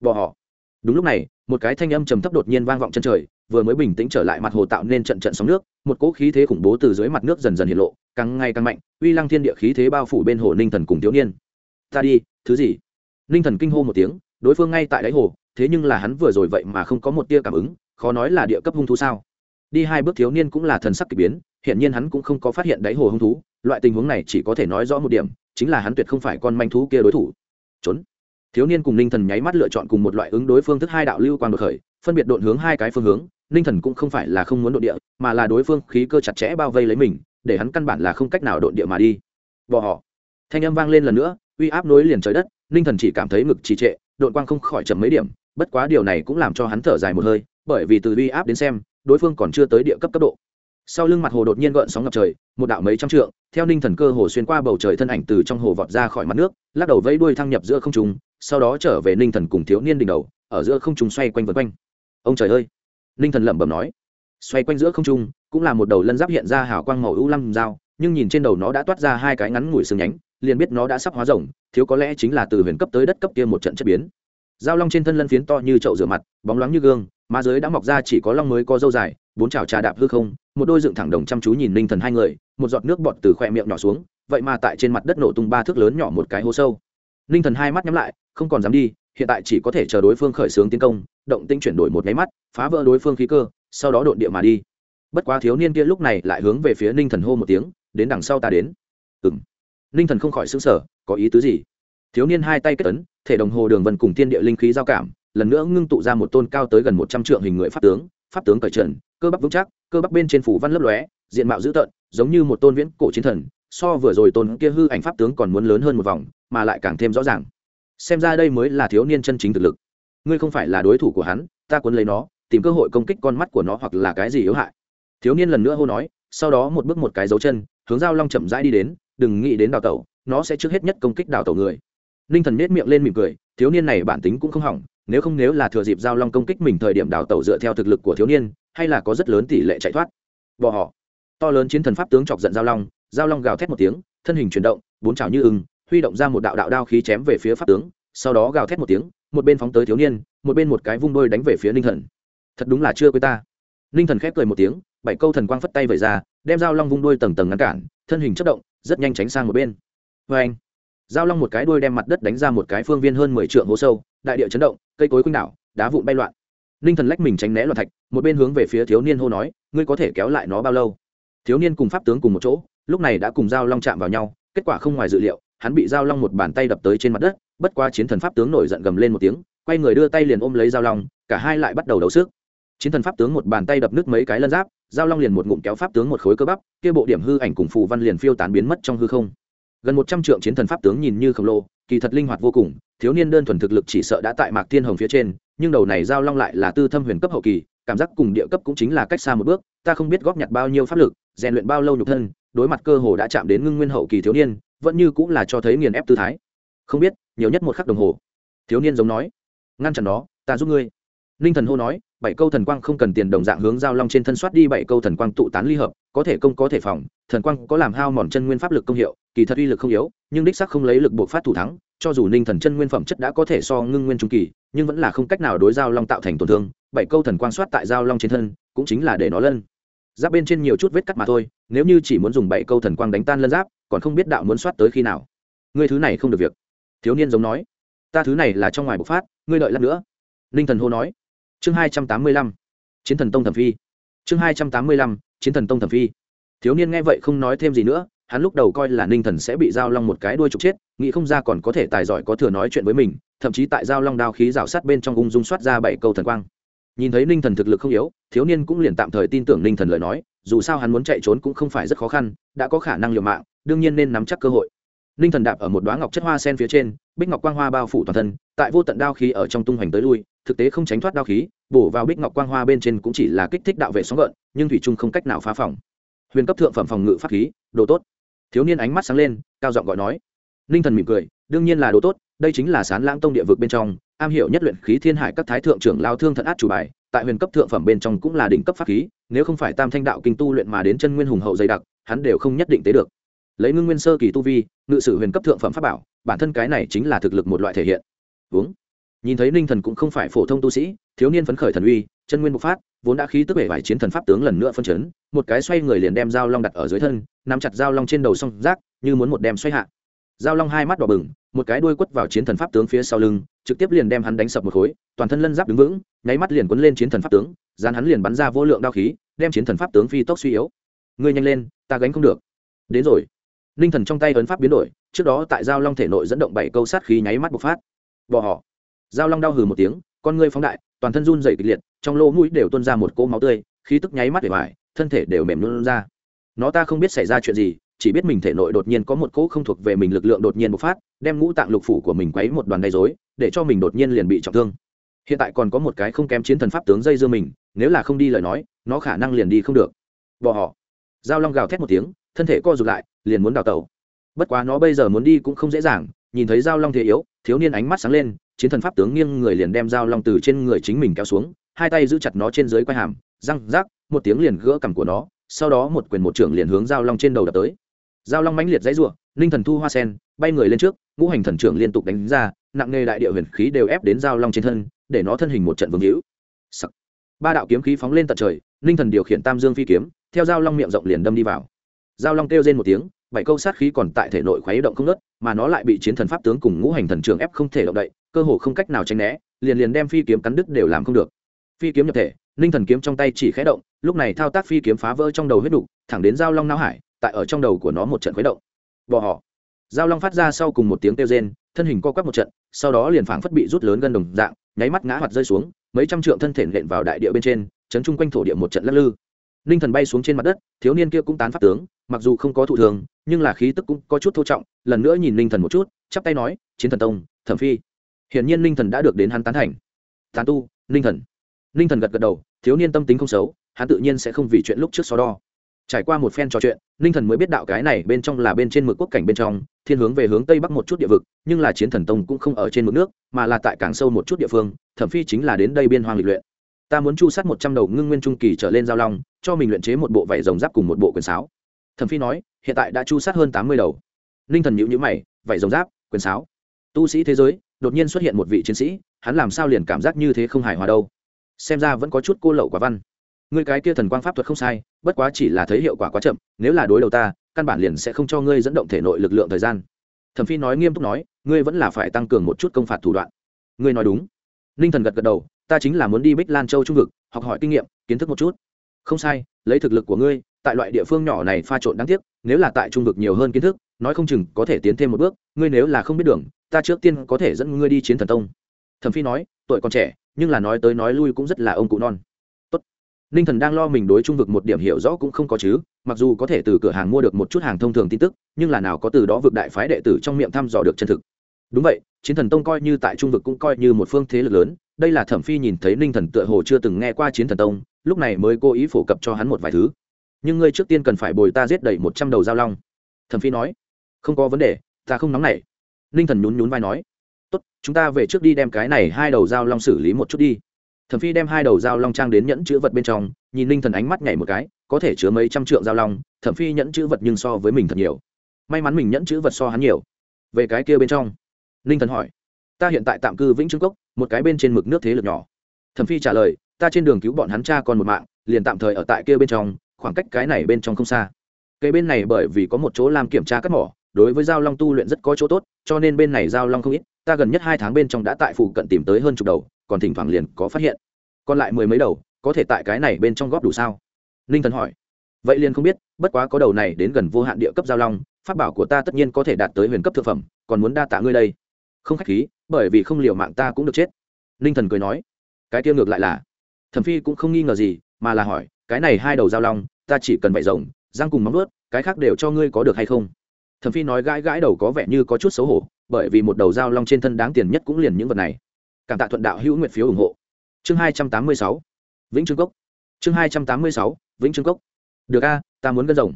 Bỏ họ. Đúng lúc này, một cái thanh âm trầm thấp đột nhiên vang vọng chân trời vừa mới bình tĩnh trở lại mặt hồ tạo nên trận trận sóng nước, một cỗ khí thế khủng bố từ dưới mặt nước dần dần hiện lộ, càng ngày càng mạnh, uy lăng thiên địa khí thế bao phủ bên hồ ninh thần cùng thiếu niên. Ta đi, thứ gì? Ninh thần kinh hô một tiếng, đối phương ngay tại đáy hồ, thế nhưng là hắn vừa rồi vậy mà không có một tia cảm ứng, khó nói là địa cấp hung thú sao? Đi hai bước thiếu niên cũng là thần sắc k ỳ biến hiện nhiên hắn cũng không có phát hiện đáy hồ hung thú, loại tình huống này chỉ có thể nói rõ một điểm, chính là hắn tuyệt không phải con manh thú kia đối thủ. Trốn thiếu niên cùng ninh thần nháy mắt lựa chọn cùng một loại ứng đối phương thức hai đạo lưu quang đột khởi, phân biệt độn hướng hai cái phương hướng, ninh thần cũng không phải là không muốn đ địa, mà là đối phương khí cơ chặt chẽ bao vây lấy mình, để hắn căn bản là không cách nào đ địa mà đi. Bỏ họ. Thanh âm vang lên lần nữa, uy áp nối liền trời đất, ninh thần chỉ cảm thấy ngực trì trệ đội quang không khỏi chậm mấy điểm, bất quá điều này cũng làm cho hắn thở dài một hơi, bởi vì từ uy áp đến xem, đối phương còn chưa tới địa cấp cấp độ. Sau lưng mặt hồ đột nhiên gợn sóng ngập trời, một đạo mấy trăm trượng, theo ninh thần cơ hồ xuyên qua bầu trời thân ảnh từ trong hồ vọt ra khỏi mặt nước, lắc đầu vẫy đuôi thăng nhập giữa không trung sau đó trở về ninh thần cùng thiếu niên đỉnh đầu, ở giữa không trung xoay quanh vân quanh. Ông trời ơi! Ninh thần lẩm bẩm nói. Xoay quanh giữa không trung, cũng là một đầu lân giáp hiện ra hào quang màu ưu lăm dao nhưng nhìn trên đầu nó đã toát ra hai cái ngắn ngủi xương nhánh, liền biết nó đã sắp hóa rồng, thiếu có lẽ chính là từ huyền cấp tới đất cấp kia một trận chất biến. Dao long trên thân lân phiến to như chậu rửa mặt, bóng loáng như gương, má giới đã mọc ra chỉ có long mới có dâu dài, bốn chào trà đạp hư không, một đôi dựng thẳng đồng chăm chú nhìn ninh thần hai người, một giọt nước bọt từ khoe miệng nhỏ xuống, vậy mà tại trên mặt đất nổ tung ba thước lớn nhỏ một cái hố sâu. Ninh thần hai mắt nhắm lại không còn dám đi, hiện tại chỉ có thể chờ đối phương khởi xướng tiến công, động tinh chuyển đổi một nháy mắt, phá vỡ đối phương khí cơ, sau đó đột địa mà đi. Bất quá thiếu niên kia lúc này lại hướng về phía ninh thần hô một tiếng, đến đằng sau ta đến. Ừ m ninh thần không khỏi xứng sở có ý tứ gì? Thiếu niên hai tay kết tấn thể đồng hồ đường vân cùng tiên địa linh khí giao cảm, lần nữa ngưng tụ ra một tôn cao tới gần một trăm triệu hình người pháp tướng pháp tướng cởi trần, cơ bắp vững chắc, cơ bắp bên trên phủ văn lấp lóe, diện mạo dữ tợn, giống như một tôn viễn cổ chiến thần, so vừa rồi tôn kia hư ảnh pháp tướng còn muốn lớn hơn một vòng, mà lại càng thêm rõ ràng xem ra đây mới là thiếu niên chân chính thực lực. Ngươi không phải là đối thủ của hắn, ta cuốn lấy nó, tìm cơ hội công kích con mắt của nó hoặc là cái gì yếu hại. Thiếu niên lần nữa hô nói, sau đó một bước một cái dấu chân, hướng giao long chậm rãi đi đến, đừng nghĩ đến đào tẩu, nó sẽ trước hết nhất công kích đào tẩu người. Ninh thần nết miệng lên mỉm cười, thiếu niên này bản tính cũng không hỏng, nếu không nếu là thừa dịp giao long công kích mình thời điểm đào tẩu dựa theo thực lực của thiếu niên, hay là có rất lớn tỷ lệ chạy thoát. Bỏ họ. To lớn chiến thần pháp tướng chọc giận giao long giao long gào thét một tiếng, thân hình chuyển động, bốn trào như ưng huy động ra một đạo đạo đao khí chém về phía pháp tướng, sau đó gào thét một tiếng, một bên phóng tới thiếu niên, một bên một cái vung đôi đánh về phía ninh thần. Thật đúng là chưa quên ta. Ninh thần khép cười một tiếng, bảy câu thần quang phất tay vẩy ra, đem dao long vung đôi tầng tầng ngăn cản, thân hình chất động, rất nhanh tránh sang một bên. Vê anh dao long một cái đuôi đem mặt đất đánh ra một cái phương viên hơn mười trượng hố sâu, đại địa chấn động, cây cối quanh đảo, đá vụn bay loạn. Ninh thần lách mình tránh né loạn thạch, một bên hướng về phía thiếu niên hô nói, ngươi có thể kéo lại nó bao lâu? Thiếu niên cùng pháp tướng cùng một chỗ, lúc này đã cùng dao long chạm vào nhau, kết quả không ngoài dự liệu hắn bị Giao long một bàn tay đập tới trên mặt đất, bất qua chiến thần pháp tướng nổi giận gầm lên một tiếng, quay người đưa tay liền ôm lấy Giao long, cả hai lại bắt đầu đấu sức. Chiến thần pháp tướng một bàn tay đập nước mấy cái lân giáp, giao long liền một ngụm kéo pháp tướng một khối cơ bắp, kia bộ điểm hư ảnh cùng phù văn liền phiêu tán biến mất trong hư không. Gần một trăm trượng chiến thần pháp tướng nhìn như khổng lồ, kỳ thật linh hoạt vô cùng, thiếu niên đơn thuần thực lực chỉ sợ đã tại mạc thiên hồng phía trên, nhưng đầu này giao long lại là tư thâm huyền cấp hậu kỳ, cảm giác cùng địa cấp cũng chính là cách xa một bước, ta không biết góp nhặt bao nhiêu pháp lực, rèn luyện bao lâu nhục thân, đối mặt cơ hồ đã chạm đến ngưng nguyên hậu kỳ thiếu niên vẫn như cũng là cho thấy nghiền ép tư thái. Không biết, nhiều nhất một khắc đồng hồ. Thiếu niên giống nói, ngăn chặn đó ta giúp ngươi. Ninh thần hô nói, bảy câu thần quang không cần tiền đồng dạng hướng giao long trên thân soát đi bảy câu thần quang tụ tán ly hợp, có thể công có thể phòng, thần quang có làm hao mòn chân nguyên pháp lực công hiệu, kỳ thật uy lực không yếu, nhưng đích sắc không lấy lực buộc phát thủ thắng, cho dù ninh thần chân nguyên phẩm chất đã có thể so ngưng nguyên trung kỳ, nhưng vẫn là không cách nào đối giao long tạo thành tổn thương, bảy câu thần quang soát tại giao long trên thân, cũng chính là để nó lân. Giáp bên trên nhiều chút vết cắt mà thôi, nếu như chỉ muốn dùng bảy câu thần quang đánh tan lân giáp còn không biết đạo muốn soát tới khi nào. Ngươi thứ này không được việc. Thiếu niên giống nói. Ta thứ này là trong ngoài bộc phát, ngươi đợi lát nữa. Ninh thần hô nói. Chương hai trăm tám mươi lăm. Chiến thần tông thẩm phi. Chương hai trăm tám mươi lăm, chiến thần tông thẩm phi. Thiếu niên nghe vậy không nói thêm gì nữa, hắn lúc đầu coi là ninh thần sẽ bị giao long một cái đuôi trục chết, nghĩ không ra còn có thể tài giỏi có thừa nói chuyện với mình, thậm chí tại giao long đao khí rào sát bên trong ung dung soát ra bảy câu thần quang. Nhìn thấy ninh thần thực lực không yếu, thiếu niên cũng liền tạm thời tin tưởng ninh thần lời nói, dù sao hắn muốn chạy trốn cũng không phải rất khó khăn, đã có khả năng liều mạng đương nhiên nên nắm chắc cơ hội. Ninh thần đạp ở một đoá ngọc chất hoa sen phía trên, bích ngọc quang hoa bao phủ toàn thân, tại vô tận đao khí ở trong tung hoành tới lui, thực tế không tránh thoát đao khí, bổ vào bích ngọc quang hoa bên trên cũng chỉ là kích thích đạo vệ sóng gợn, nhưng thủy trung không cách nào phá phòng. Huyền cấp thượng phẩm phòng ngự pháp khí, đồ tốt. Thiếu niên ánh mắt sáng lên, cao giọng gọi nói. Ninh thần mỉm cười, đương nhiên là đồ tốt, đây chính là sán lãng tông địa vực bên trong, am hiểu nhất luyện khí thiên hải các thái thượng trưởng lao thương thận át chủ bài, tại huyền cấp thượng phẩm bên trong cũng là đỉnh cấp pháp khí, nếu không phải tam thanh đạo kinh tu luyện mà đến chân nguyên hùng hậu dày đặc, hắn đều không nhất định tế được lấy ngưng nguyên sơ kỳ tu vi, ngự sử huyền cấp thượng phẩm pháp bảo, bản thân cái này chính là thực lực một loại thể hiện. Uống. Nhìn thấy ninh thần cũng không phải phổ thông tu sĩ, thiếu niên phấn khởi thần uy, chân nguyên bộc phát, vốn đã khí tức bể vải chiến thần pháp tướng lần nữa phân chấn, một cái xoay người liền đem dao long đặt ở dưới thân, nắm chặt dao long trên đầu song rác, như muốn một đem xoay hạ. Dao long hai mắt đỏ bừng, một cái đuôi quất vào chiến thần pháp tướng phía sau lưng, trực tiếp liền đem hắn đánh sập một khối, toàn thân lân giáp đứng vững, nháy mắt liền quấn lên chiến thần pháp tướng, dán hắn liền bắn ra vô lượng đao khí, đem chiến thần pháp tướng phi tốc suy yếu. Ngươi nhanh lên, ta gánh không được. Đến rồi ninh thần trong tay ấn pháp biến đổi, trước đó tại giao long thể nội dẫn động bảy câu sát khí nháy mắt bộc phát. Bỏ họ. Giao long đau hừ một tiếng, con ngươi phóng đại, toàn thân run dày kịch liệt, trong lỗ mũi đều tuôn ra một cỗ máu tươi, khí tức nháy mắt để hoài thân thể đều mềm luôn ra. Nó ta không biết xảy ra chuyện gì, chỉ biết mình thể nội đột nhiên có một cỗ không thuộc về mình lực lượng đột nhiên bộc phát, đem ngũ tạng lục phủ của mình quấy một đoàn gây dối để cho mình đột nhiên liền bị trọng thương. Hiện tại còn có một cái không kém chiến thần pháp tướng dây dưa mình, nếu là không đi lời nói, nó khả năng liền đi không được. Bỏ họ. Giao long gào thét một tiếng thân thể co rụt lại, liền muốn đào tẩu. Bất quá nó bây giờ muốn đi cũng không dễ dàng, nhìn thấy giao long thế yếu, thiếu niên ánh mắt sáng lên, chiến thần pháp tướng nghiêng người liền đem giao long từ trên người chính mình kéo xuống, hai tay giữ chặt nó trên dưới quai hàm, răng rác một tiếng liền gỡ cằm của nó, sau đó một quyền một trưởng liền hướng giao long trên đầu đập tới. Giao long mãnh liệt dãy ruộng ninh thần thu hoa sen, bay người lên trước, ngũ hành thần trưởng liên tục đánh ra, nặng nề đại địa huyền khí đều ép đến giao long trên thân, để nó thân hình một trận vương hữu. Ba đạo kiếm khí phóng lên tận trời ninh thần điều khiển tam dương phi kiếm, theo giao long miệng rộng liền đâm đi vào giao long kêu lên một tiếng, bảy câu sát khí còn tại thể nội khuấy động không nớt mà nó lại bị chiến thần pháp tướng cùng ngũ hành thần trường ép không thể động đậy, cơ hồ không cách nào tránh né, liền liền đem phi kiếm cắn đứt đều làm không được. Phi kiếm nhập thể, ninh thần kiếm trong tay chỉ khé động, lúc này thao tác phi kiếm phá vỡ trong đầu huyết đục, thẳng đến giao long não hải, tại ở trong đầu của nó một trận khuấy động. Bỏ họ. Giao long phát ra sau cùng một tiếng kêu rên, thân hình co quắp một trận, sau đó liền phảng phất bị rút lớn gần đồng dạng, nháy mắt ngã hoặc rơi xuống, mấy trăm trượng thân thể nện vào đại địa bên trên, chấn chung quanh thổ địa một trận lắc lư ninh thần bay xuống trên mặt đất, thiếu niên kia cũng tán pháp tướng, mặc dù không có thụ thường, nhưng là khí tức cũng có chút thô trọng, lần nữa nhìn ninh thần một chút, chắp tay nói, chiến thần tông, thẩm phi. Hiển nhiên ninh thần đã được đến hắn tán thành. Tán tu ninh thần. Ninh thần gật gật đầu, thiếu niên tâm tính không xấu, hắn tự nhiên sẽ không vì chuyện lúc trước so đo. Trải qua một phen trò chuyện ninh thần mới biết đạo cái này bên trong là bên trên mực quốc cảnh bên trong, thiên hướng về hướng tây bắc một chút địa vực, nhưng là chiến thần tông cũng không ở trên mực nước, mà là tại càng sâu một chút địa phương, thẩm phi chính là đến đây biên hoang lịch luyện ta muốn chu sát một trăm đầu ngưng nguyên trung kỳ trở lên giao long, cho mình luyện chế một bộ vải rồng giáp cùng một bộ quyền sáo. Thẩm phi nói, hiện tại đã chu sát hơn tám mươi đầu. Ninh thần nhữ nhữ mày vải rồng giáp, quyền sáo. Tu sĩ thế giới, đột nhiên xuất hiện một vị chiến sĩ, hắn làm sao liền cảm giác như thế không hài hòa đâu. Xem ra vẫn có chút cô lậu quả văn. Ngươi cái kia thần quang pháp thuật không sai, bất quá chỉ là thấy hiệu quả quá chậm, nếu là đối đầu ta, căn bản liền sẽ không cho ngươi dẫn động thể nội lực lượng thời gian. Thẩm phi nói nghiêm túc nói, ngươi vẫn là phải tăng cường một chút công phạt thủ đoạn. Ngươi nói đúng. Ninh thần gật gật đầu ta chính là muốn đi bích lan châu trung vực, học hỏi kinh nghiệm, kiến thức một chút. Không sai, lấy thực lực của ngươi, tại loại địa phương nhỏ này pha trộn đáng tiếc, nếu là tại trung vực nhiều hơn kiến thức, nói không chừng có thể tiến thêm một bước, ngươi nếu là không biết đường, ta trước tiên có thể dẫn ngươi đi chiến thần tông. Thẩm phi nói, tuổi còn trẻ, nhưng là nói tới nói lui cũng rất là ông cụ non. Tốt. ninh thần đang lo mình đối trung vực một điểm hiểu rõ cũng không có chứ, mặc dù có thể từ cửa hàng mua được một chút hàng thông thường tin tức, nhưng là nào có từ đó vực đại phái đệ tử trong miệng thăm dò được chân thực. Đúng vậy, chiến thần tông coi như tại trung vực cũng coi như một phương thế lực lớn đây là thẩm phi nhìn thấy ninh thần tựa hồ chưa từng nghe qua chiến thần tông, lúc này mới cố ý phổ cập cho hắn một vài thứ. Nhưng ngươi trước tiên cần phải bồi ta giết đầy một trăm đầu giao long. Thẩm phi nói, không có vấn đề, ta không nóng nảy. Ninh thần nhún nhún vai nói, tốt, chúng ta về trước đi đem cái này hai đầu dao long xử lý một chút đi. Thẩm phi đem hai đầu dao long trang đến nhẫn chữ vật bên trong, nhìn ninh thần ánh mắt nhảy một cái, có thể chứa mấy trăm trượng dao long, thẩm phi nhẫn chữ vật nhưng so với mình thật nhiều. May mắn mình nhẫn chữ vật so hắn nhiều. Về cái kia bên trong, ninh thần hỏi ta hiện tại tạm cư vĩnh trương cốc, một cái bên trên mực nước thế lực nhỏ. Thẩm phi trả lời, ta trên đường cứu bọn hắn cha còn một mạng, liền tạm thời ở tại kia bên trong, khoảng cách cái này bên trong không xa. Cây bên này bởi vì có một chỗ làm kiểm tra cắt mỏ, đối với giao long tu luyện rất có chỗ tốt, cho nên bên này giao long không ít, ta gần nhất hai tháng bên trong đã tại phụ cận tìm tới hơn chục đầu, còn thỉnh thoảng liền có phát hiện. Còn lại mười mấy đầu, có thể tại cái này bên trong góp đủ sao? Ninh thần hỏi. Vậy liền không biết, bất quá có đầu này đến gần vô hạn địa cấp giao long, pháp bảo của ta tất nhiên có thể đạt tới huyền cấp thực phẩm, còn muốn đa tạ ngươi đây không khách khí, bởi vì không liều mạng ta cũng được chết. Ninh thần cười nói. Cái kia ngược lại là. Thẩm phi cũng không nghi ngờ gì, mà là hỏi, cái này hai đầu giao long, ta chỉ cần vạy rồng, răng cùng móng ướt cái khác đều cho ngươi có được hay không? Thẩm phi nói gãi gãi đầu có vẻ như có chút xấu hổ, bởi vì một đầu dao long trên thân đáng tiền nhất cũng liền những vật này. Cảm tạ thuận đạo hữu nguyện phiếu ủng hộ. Chương hai trăm tám mươi sáu. Vĩnh trương cốc. Chương hai trăm tám mươi sáu. Vĩnh trương cốc. Được a, ta muốn gân rồng.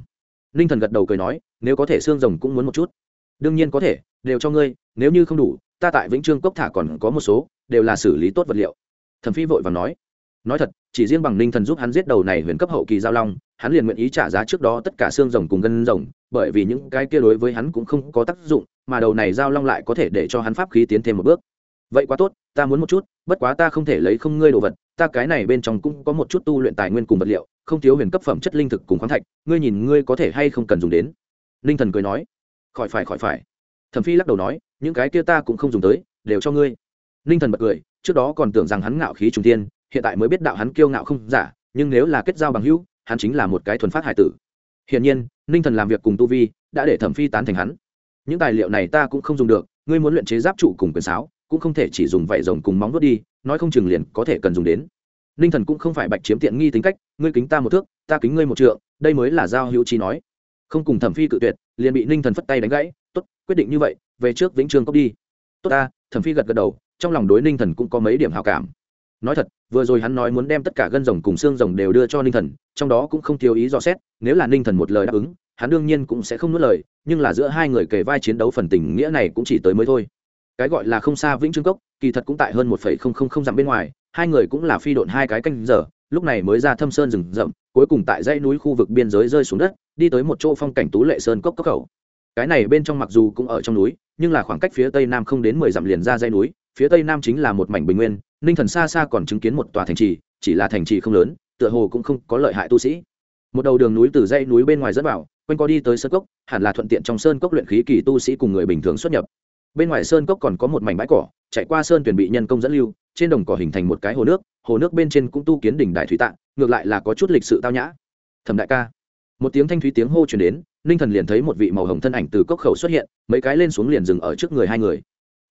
Ninh thần gật đầu cười nói, nếu có thể xương rồng cũng muốn một chút. Đương nhiên có thể, đều cho ngươi nếu như không đủ, ta tại vĩnh trương cốc thả còn có một số, đều là xử lý tốt vật liệu. Thẩm phi vội và nói. Nói thật, chỉ riêng bằng ninh thần giúp hắn giết đầu này huyền cấp hậu kỳ giao long, hắn liền nguyện ý trả giá trước đó tất cả xương rồng cùng gân rồng, bởi vì những cái kia đối với hắn cũng không có tác dụng, mà đầu này giao long lại có thể để cho hắn pháp khí tiến thêm một bước. Vậy quá tốt, ta muốn một chút, bất quá ta không thể lấy không ngươi đồ vật, ta cái này bên trong cũng có một chút tu luyện tài nguyên cùng vật liệu, không thiếu huyền cấp phẩm chất linh thực cùng khoáng thạch, ngươi nhìn ngươi có thể hay không cần dùng đến. Ninh thần cười nói. Khỏi phải khỏi phải. Thẩm phi lắc đầu nói những cái kia ta cũng không dùng tới, đều cho ngươi. Ninh thần bật cười, trước đó còn tưởng rằng hắn ngạo khí trung tiên hiện tại mới biết đạo hắn kiêu ngạo không giả, nhưng nếu là kết giao bằng hữu, hắn chính là một cái thuần phát hải tử. Hiển nhiên, ninh thần làm việc cùng tu vi, đã để thẩm phi tán thành hắn. Những tài liệu này ta cũng không dùng được, ngươi muốn luyện chế giáp trụ cùng quyền sáo, cũng không thể chỉ dùng vảy rồng cùng móng vuốt đi, nói không chừng liền có thể cần dùng đến. Ninh thần cũng không phải bạch chiếm tiện nghi tính cách, ngươi kính ta một thước, ta kính ngươi một trượng, đây mới là giao hữu trí nói. Không cùng thẩm phi cự tuyệt, liền bị ninh thần phất tay đánh gãy, tốt, quyết định như vậy về trước vĩnh trường cốc đi. Tốt ta, thẩm phi gật gật đầu, trong lòng đối ninh thần cũng có mấy điểm hào cảm. Nói thật, vừa rồi hắn nói muốn đem tất cả gân rồng cùng xương rồng đều đưa cho ninh thần, trong đó cũng không thiếu ý dò xét, nếu là ninh thần một lời đáp ứng, hắn đương nhiên cũng sẽ không nuốt lời, nhưng là giữa hai người kề vai chiến đấu phần tình nghĩa này cũng chỉ tới mới thôi. Cái gọi là không xa vĩnh trương cốc, kỳ thật cũng tại hơn một phẩy không không không dặm bên ngoài, hai người cũng là phi độn hai cái canh giờ, lúc này mới ra thâm sơn rừng rậm, cuối cùng tại dãy núi khu vực biên giới rơi xuống đất, đi tới một chỗ phong cảnh tú lệ sơn cốc cốc khẩu cái này bên trong mặc dù cũng ở trong núi, nhưng là khoảng cách phía tây nam không đến mười dặm liền ra dãy núi, phía tây nam chính là một mảnh bình nguyên, ninh thần xa xa còn chứng kiến một tòa thành trì, chỉ là thành trì không lớn, tựa hồ cũng không có lợi hại tu sĩ. Một đầu đường núi từ dãy núi bên ngoài dẫn vào, quanh co đi tới sơn cốc, hẳn là thuận tiện trong sơn cốc luyện khí kỳ tu sĩ cùng người bình thường xuất nhập. Bên ngoài sơn cốc còn có một mảnh bãi cỏ, chạy qua sơn tuyển bị nhân công dẫn lưu, trên đồng cỏ hình thành một cái hồ nước hồ nước bên trên cũng tu kiến đỉnh đại thủy tạng, ngược lại là có chút lịch sự tao nhã. Thẩm đại ca. Một tiếng thanh thúy tiếng hô chuyển đến ninh thần liền thấy một vị màu hồng thân ảnh từ cốc khẩu xuất hiện, mấy cái lên xuống liền dừng ở trước người hai người.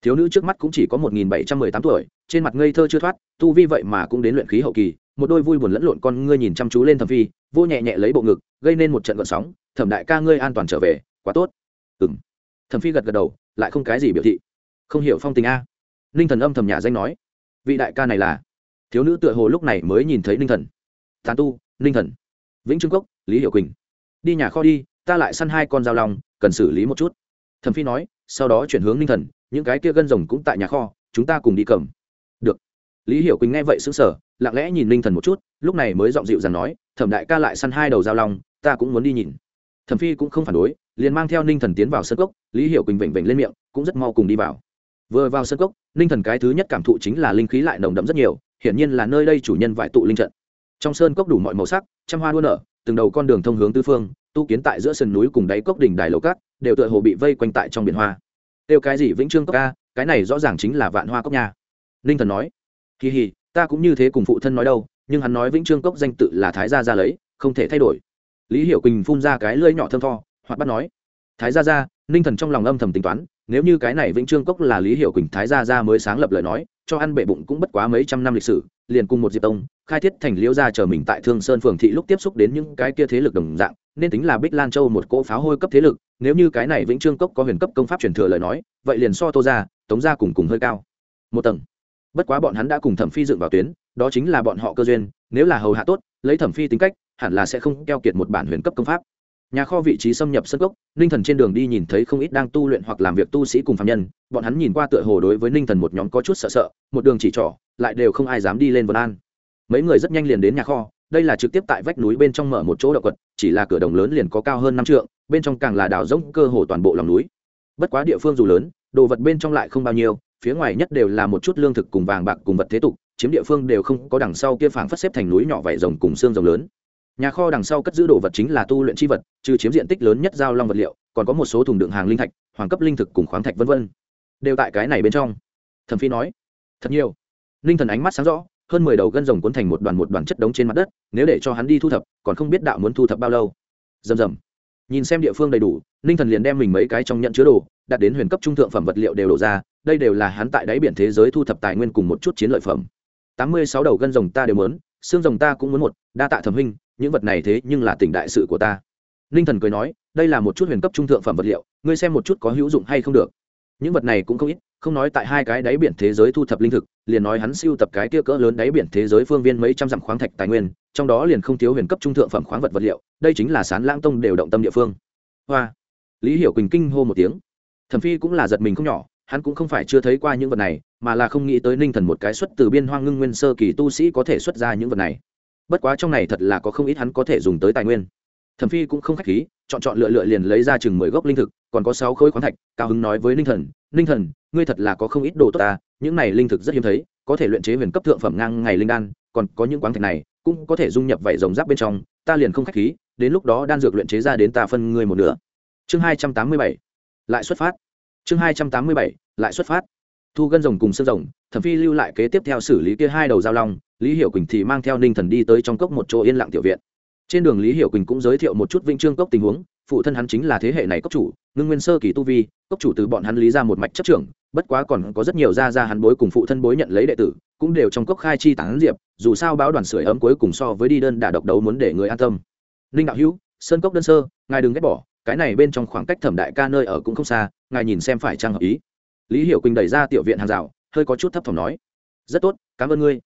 Thiếu nữ trước mắt cũng chỉ có một nghìn bảy trăm mười tám tuổi, trên mặt ngây thơ chưa thoát, tu vi vậy mà cũng đến luyện khí hậu kỳ, một đôi vui buồn lẫn lộn con ngươi nhìn chăm chú lên thẩm phi vô nhẹ nhẹ lấy bộ ngực, gây nên một trận gợn sóng, thẩm đại ca ngươi an toàn trở về, quá tốt. Ừng thẩm phi gật gật đầu, lại không cái gì biểu thị. Không hiểu phong tình a. Ninh thần âm thầm nhà danh nói. Vị đại ca này là? Thiếu nữ tựa hồ lúc này mới nhìn thấy ninh thần. Tàn tu, ninh thần. Vĩnh trương cốc, lý hiệu quỳnh. Đi nhà kho đi ta lại săn hai con dao lòng cần xử lý một chút. Thẩm phi nói, sau đó chuyển hướng ninh thần, những cái kia gân rồng cũng tại nhà kho, chúng ta cùng đi cầm. Được. Lý hiểu quỳnh nghe vậy xứng sở lặng lẽ nhìn ninh thần một chút, lúc này mới giọng dịu dàng nói, thẩm đại ca lại săn hai đầu dao lòng ta cũng muốn đi nhìn. Thẩm phi cũng không phản đối, liền mang theo ninh thần tiến vào sân cốc, lý hiểu quỳnh vểnh vểnh lên miệng, cũng rất mau cùng đi vào. Vừa vào sân cốc, ninh thần cái thứ nhất cảm thụ chính là linh khí lại nồng đậm rất nhiều, hiển nhiên là nơi đây chủ nhân vải tụ linh trận. Trong sơn cốc đủ mọi màu sắc, trăm hoa đua nở, từng đầu con đường thông hướng tư phương tu kiến tại giữa sườn núi cùng đáy cốc đỉnh đài lầu cát đều tựa hồ bị vây quanh tại trong biển hoa. Tiêu cái gì vĩnh trương cốc ca cái này rõ ràng chính là vạn hoa cốc nha. Ninh thần nói, kỳ hì, ta cũng như thế cùng phụ thân nói đâu, nhưng hắn nói vĩnh trương cốc danh tự là thái gia ra lấy, không thể thay đổi. Lý hiểu quỳnh phun ra cái lưỡi nhỏ thơm tho hoặc bắt nói, thái gia ra ninh thần trong lòng âm thầm tính toán nếu như cái này vĩnh trương cốc là lý hiểu quỳnh thái gia ra mới sáng lập lời nói, cho ăn bệ bụng cũng bất quá mấy trăm năm lịch sử, liền cùng một diệp tông, khai thiết thành liễu gia chờ mình tại thương sơn phường thị lúc tiếp xúc đến những cái kia thế lực đồng dạng, nên tính là bích lan châu một cỗ pháo hôi cấp thế lực, nếu như cái này vĩnh trương cốc có huyền cấp công pháp truyền thừa lời nói, vậy liền so tô ra tống ra cùng cùng hơi cao. Một tầng. Bất quá bọn hắn đã cùng thẩm phi dựng vào tuyến, đó chính là bọn họ cơ duyên, nếu là hầu hạ tốt, lấy thẩm phi tính cách, hẳn là sẽ không keo kiệt một bản huyền cấp công pháp nhà kho vị trí xâm nhập sân cốc, ninh thần trên đường đi nhìn thấy không ít đang tu luyện hoặc làm việc tu sĩ cùng phạm nhân, bọn hắn nhìn qua tựa hồ đối với ninh thần một nhóm có chút sợ sợ, một đường chỉ trỏ, lại đều không ai dám đi lên vân an. Mấy người rất nhanh liền đến nhà kho, đây là trực tiếp tại vách núi bên trong mở một chỗ động quật, chỉ là cửa đồng lớn liền có cao hơn năm trượng, bên trong càng là đào rỗng cơ hồ toàn bộ lòng núi. Bất quá địa phương dù lớn, đồ vật bên trong lại không bao nhiêu, phía ngoài nhất đều là một chút lương thực cùng vàng bạc cùng vật thế tục, chiếm địa phương đều không có đằng sau kia phảng phất xếp thành núi nhỏ vảy rồng cùng xương rồng lớn nhà kho đằng sau cất giữ đồ vật chính là tu luyện chi vật, trừ chiếm diện tích lớn nhất giao long vật liệu, còn có một số thùng đựng hàng linh thạch, hoàng cấp linh thực cùng khoáng thạch vân vân. Đều tại cái này bên trong. Thẩm phi nói, thật nhiều. Linh thần ánh mắt sáng rõ, hơn mười đầu gân rồng cuốn thành một đoàn một đoàn chất đống trên mặt đất, nếu để cho hắn đi thu thập, còn không biết đạo muốn thu thập bao lâu. Rầm rầm. Nhìn xem địa phương đầy đủ ninh thần liền đem mình mấy cái trong nhận chứa đồ, đặt đến huyền cấp trung thượng phẩm vật liệu đều đổ ra, đây đều là hắn tại đáy biển thế giới thu thập tài nguyên cùng một chút chiến lợi phẩm. Tám mươi sáu đầu gân rồng ta đều muốn xương rồng ta cũng muốn một, đa tạ thẩm huynh, những vật này thế nhưng là tỉnh đại sự của ta. Ninh thần cười nói, đây là một chút huyền cấp trung thượng phẩm vật liệu, ngươi xem một chút có hữu dụng hay không được. Những vật này cũng không ít, không nói tại hai cái đáy biển thế giới thu thập linh thực, liền nói hắn siêu tập cái kia cỡ lớn đáy biển thế giới phương viên mấy trăm dặm khoáng thạch tài nguyên, trong đó liền không thiếu huyền cấp trung thượng phẩm khoáng vật vật liệu, đây chính là sán lãng tông đều động tâm địa phương. Hoa. Lý hiểu quỳnh kinh hô một tiếng. Thẩm phi cũng là giật mình không nhỏ hắn cũng không phải chưa thấy qua những vật này, mà là không nghĩ tới ninh thần một cái xuất từ biên hoang ngưng nguyên sơ kỳ tu sĩ có thể xuất ra những vật này. Bất quá trong này thật là có không ít hắn có thể dùng tới tài nguyên. Thẩm phi cũng không khách khí, chọn chọn lựa lựa liền lấy ra chừng mười gốc linh thực, còn có sáu khối khoáng thạch, cao hứng nói với ninh thần ninh thần, ngươi thật là có không ít đồ tốt ta, những này linh thực rất hiếm thấy, có thể luyện chế huyền cấp thượng phẩm ngang ngày linh đan, còn có những quán thạch này, cũng có thể dung nhập vảy rồng giáp bên trong, ta liền không khách khí, đến lúc đó đan dược luyện chế ra đến ta phân ngươi một nửa. Chương hai trăm tám mươi bảy, lại xuất phát. Chương hai trăm tám mươi bảy lại xuất phát. Thu gân rồng cùng sơn rồng, thẩm phi lưu lại kế tiếp theo xử lý kia hai đầu giao long, lý hiểu quỳnh thì mang theo ninh thần đi tới trong cốc một chỗ yên lặng tiểu viện. Trên đường lý hiểu quỳnh cũng giới thiệu một chút vĩnh trương cốc tình huống, phụ thân hắn chính là thế hệ này cốc chủ, ngưng nguyên sơ kỳ tu vi, cốc chủ từ bọn hắn lý ra một mạch chấp trưởng, bất quá còn có rất nhiều gia gia hắn bối cùng phụ thân bối nhận lấy đệ tử, cũng đều trong cốc khai chi tán diệp, dù sao báo đoàn sưởi ấm cuối cùng so với đi đơn đả độc đấu muốn để người an tâm. Ninh đạo hữu, sơn cốc đơn sơ, ngài đừng ghét bỏ, cái này bên trong khoảng cách thẩm đại ca nơi ở cũng không xa, ngài nhìn xem phải trang hợp ý lý hiểu quỳnh đẩy ra tiểu viện hàng rào, hơi có chút thấp thỏm nói, rất tốt, cảm ơn ngươi.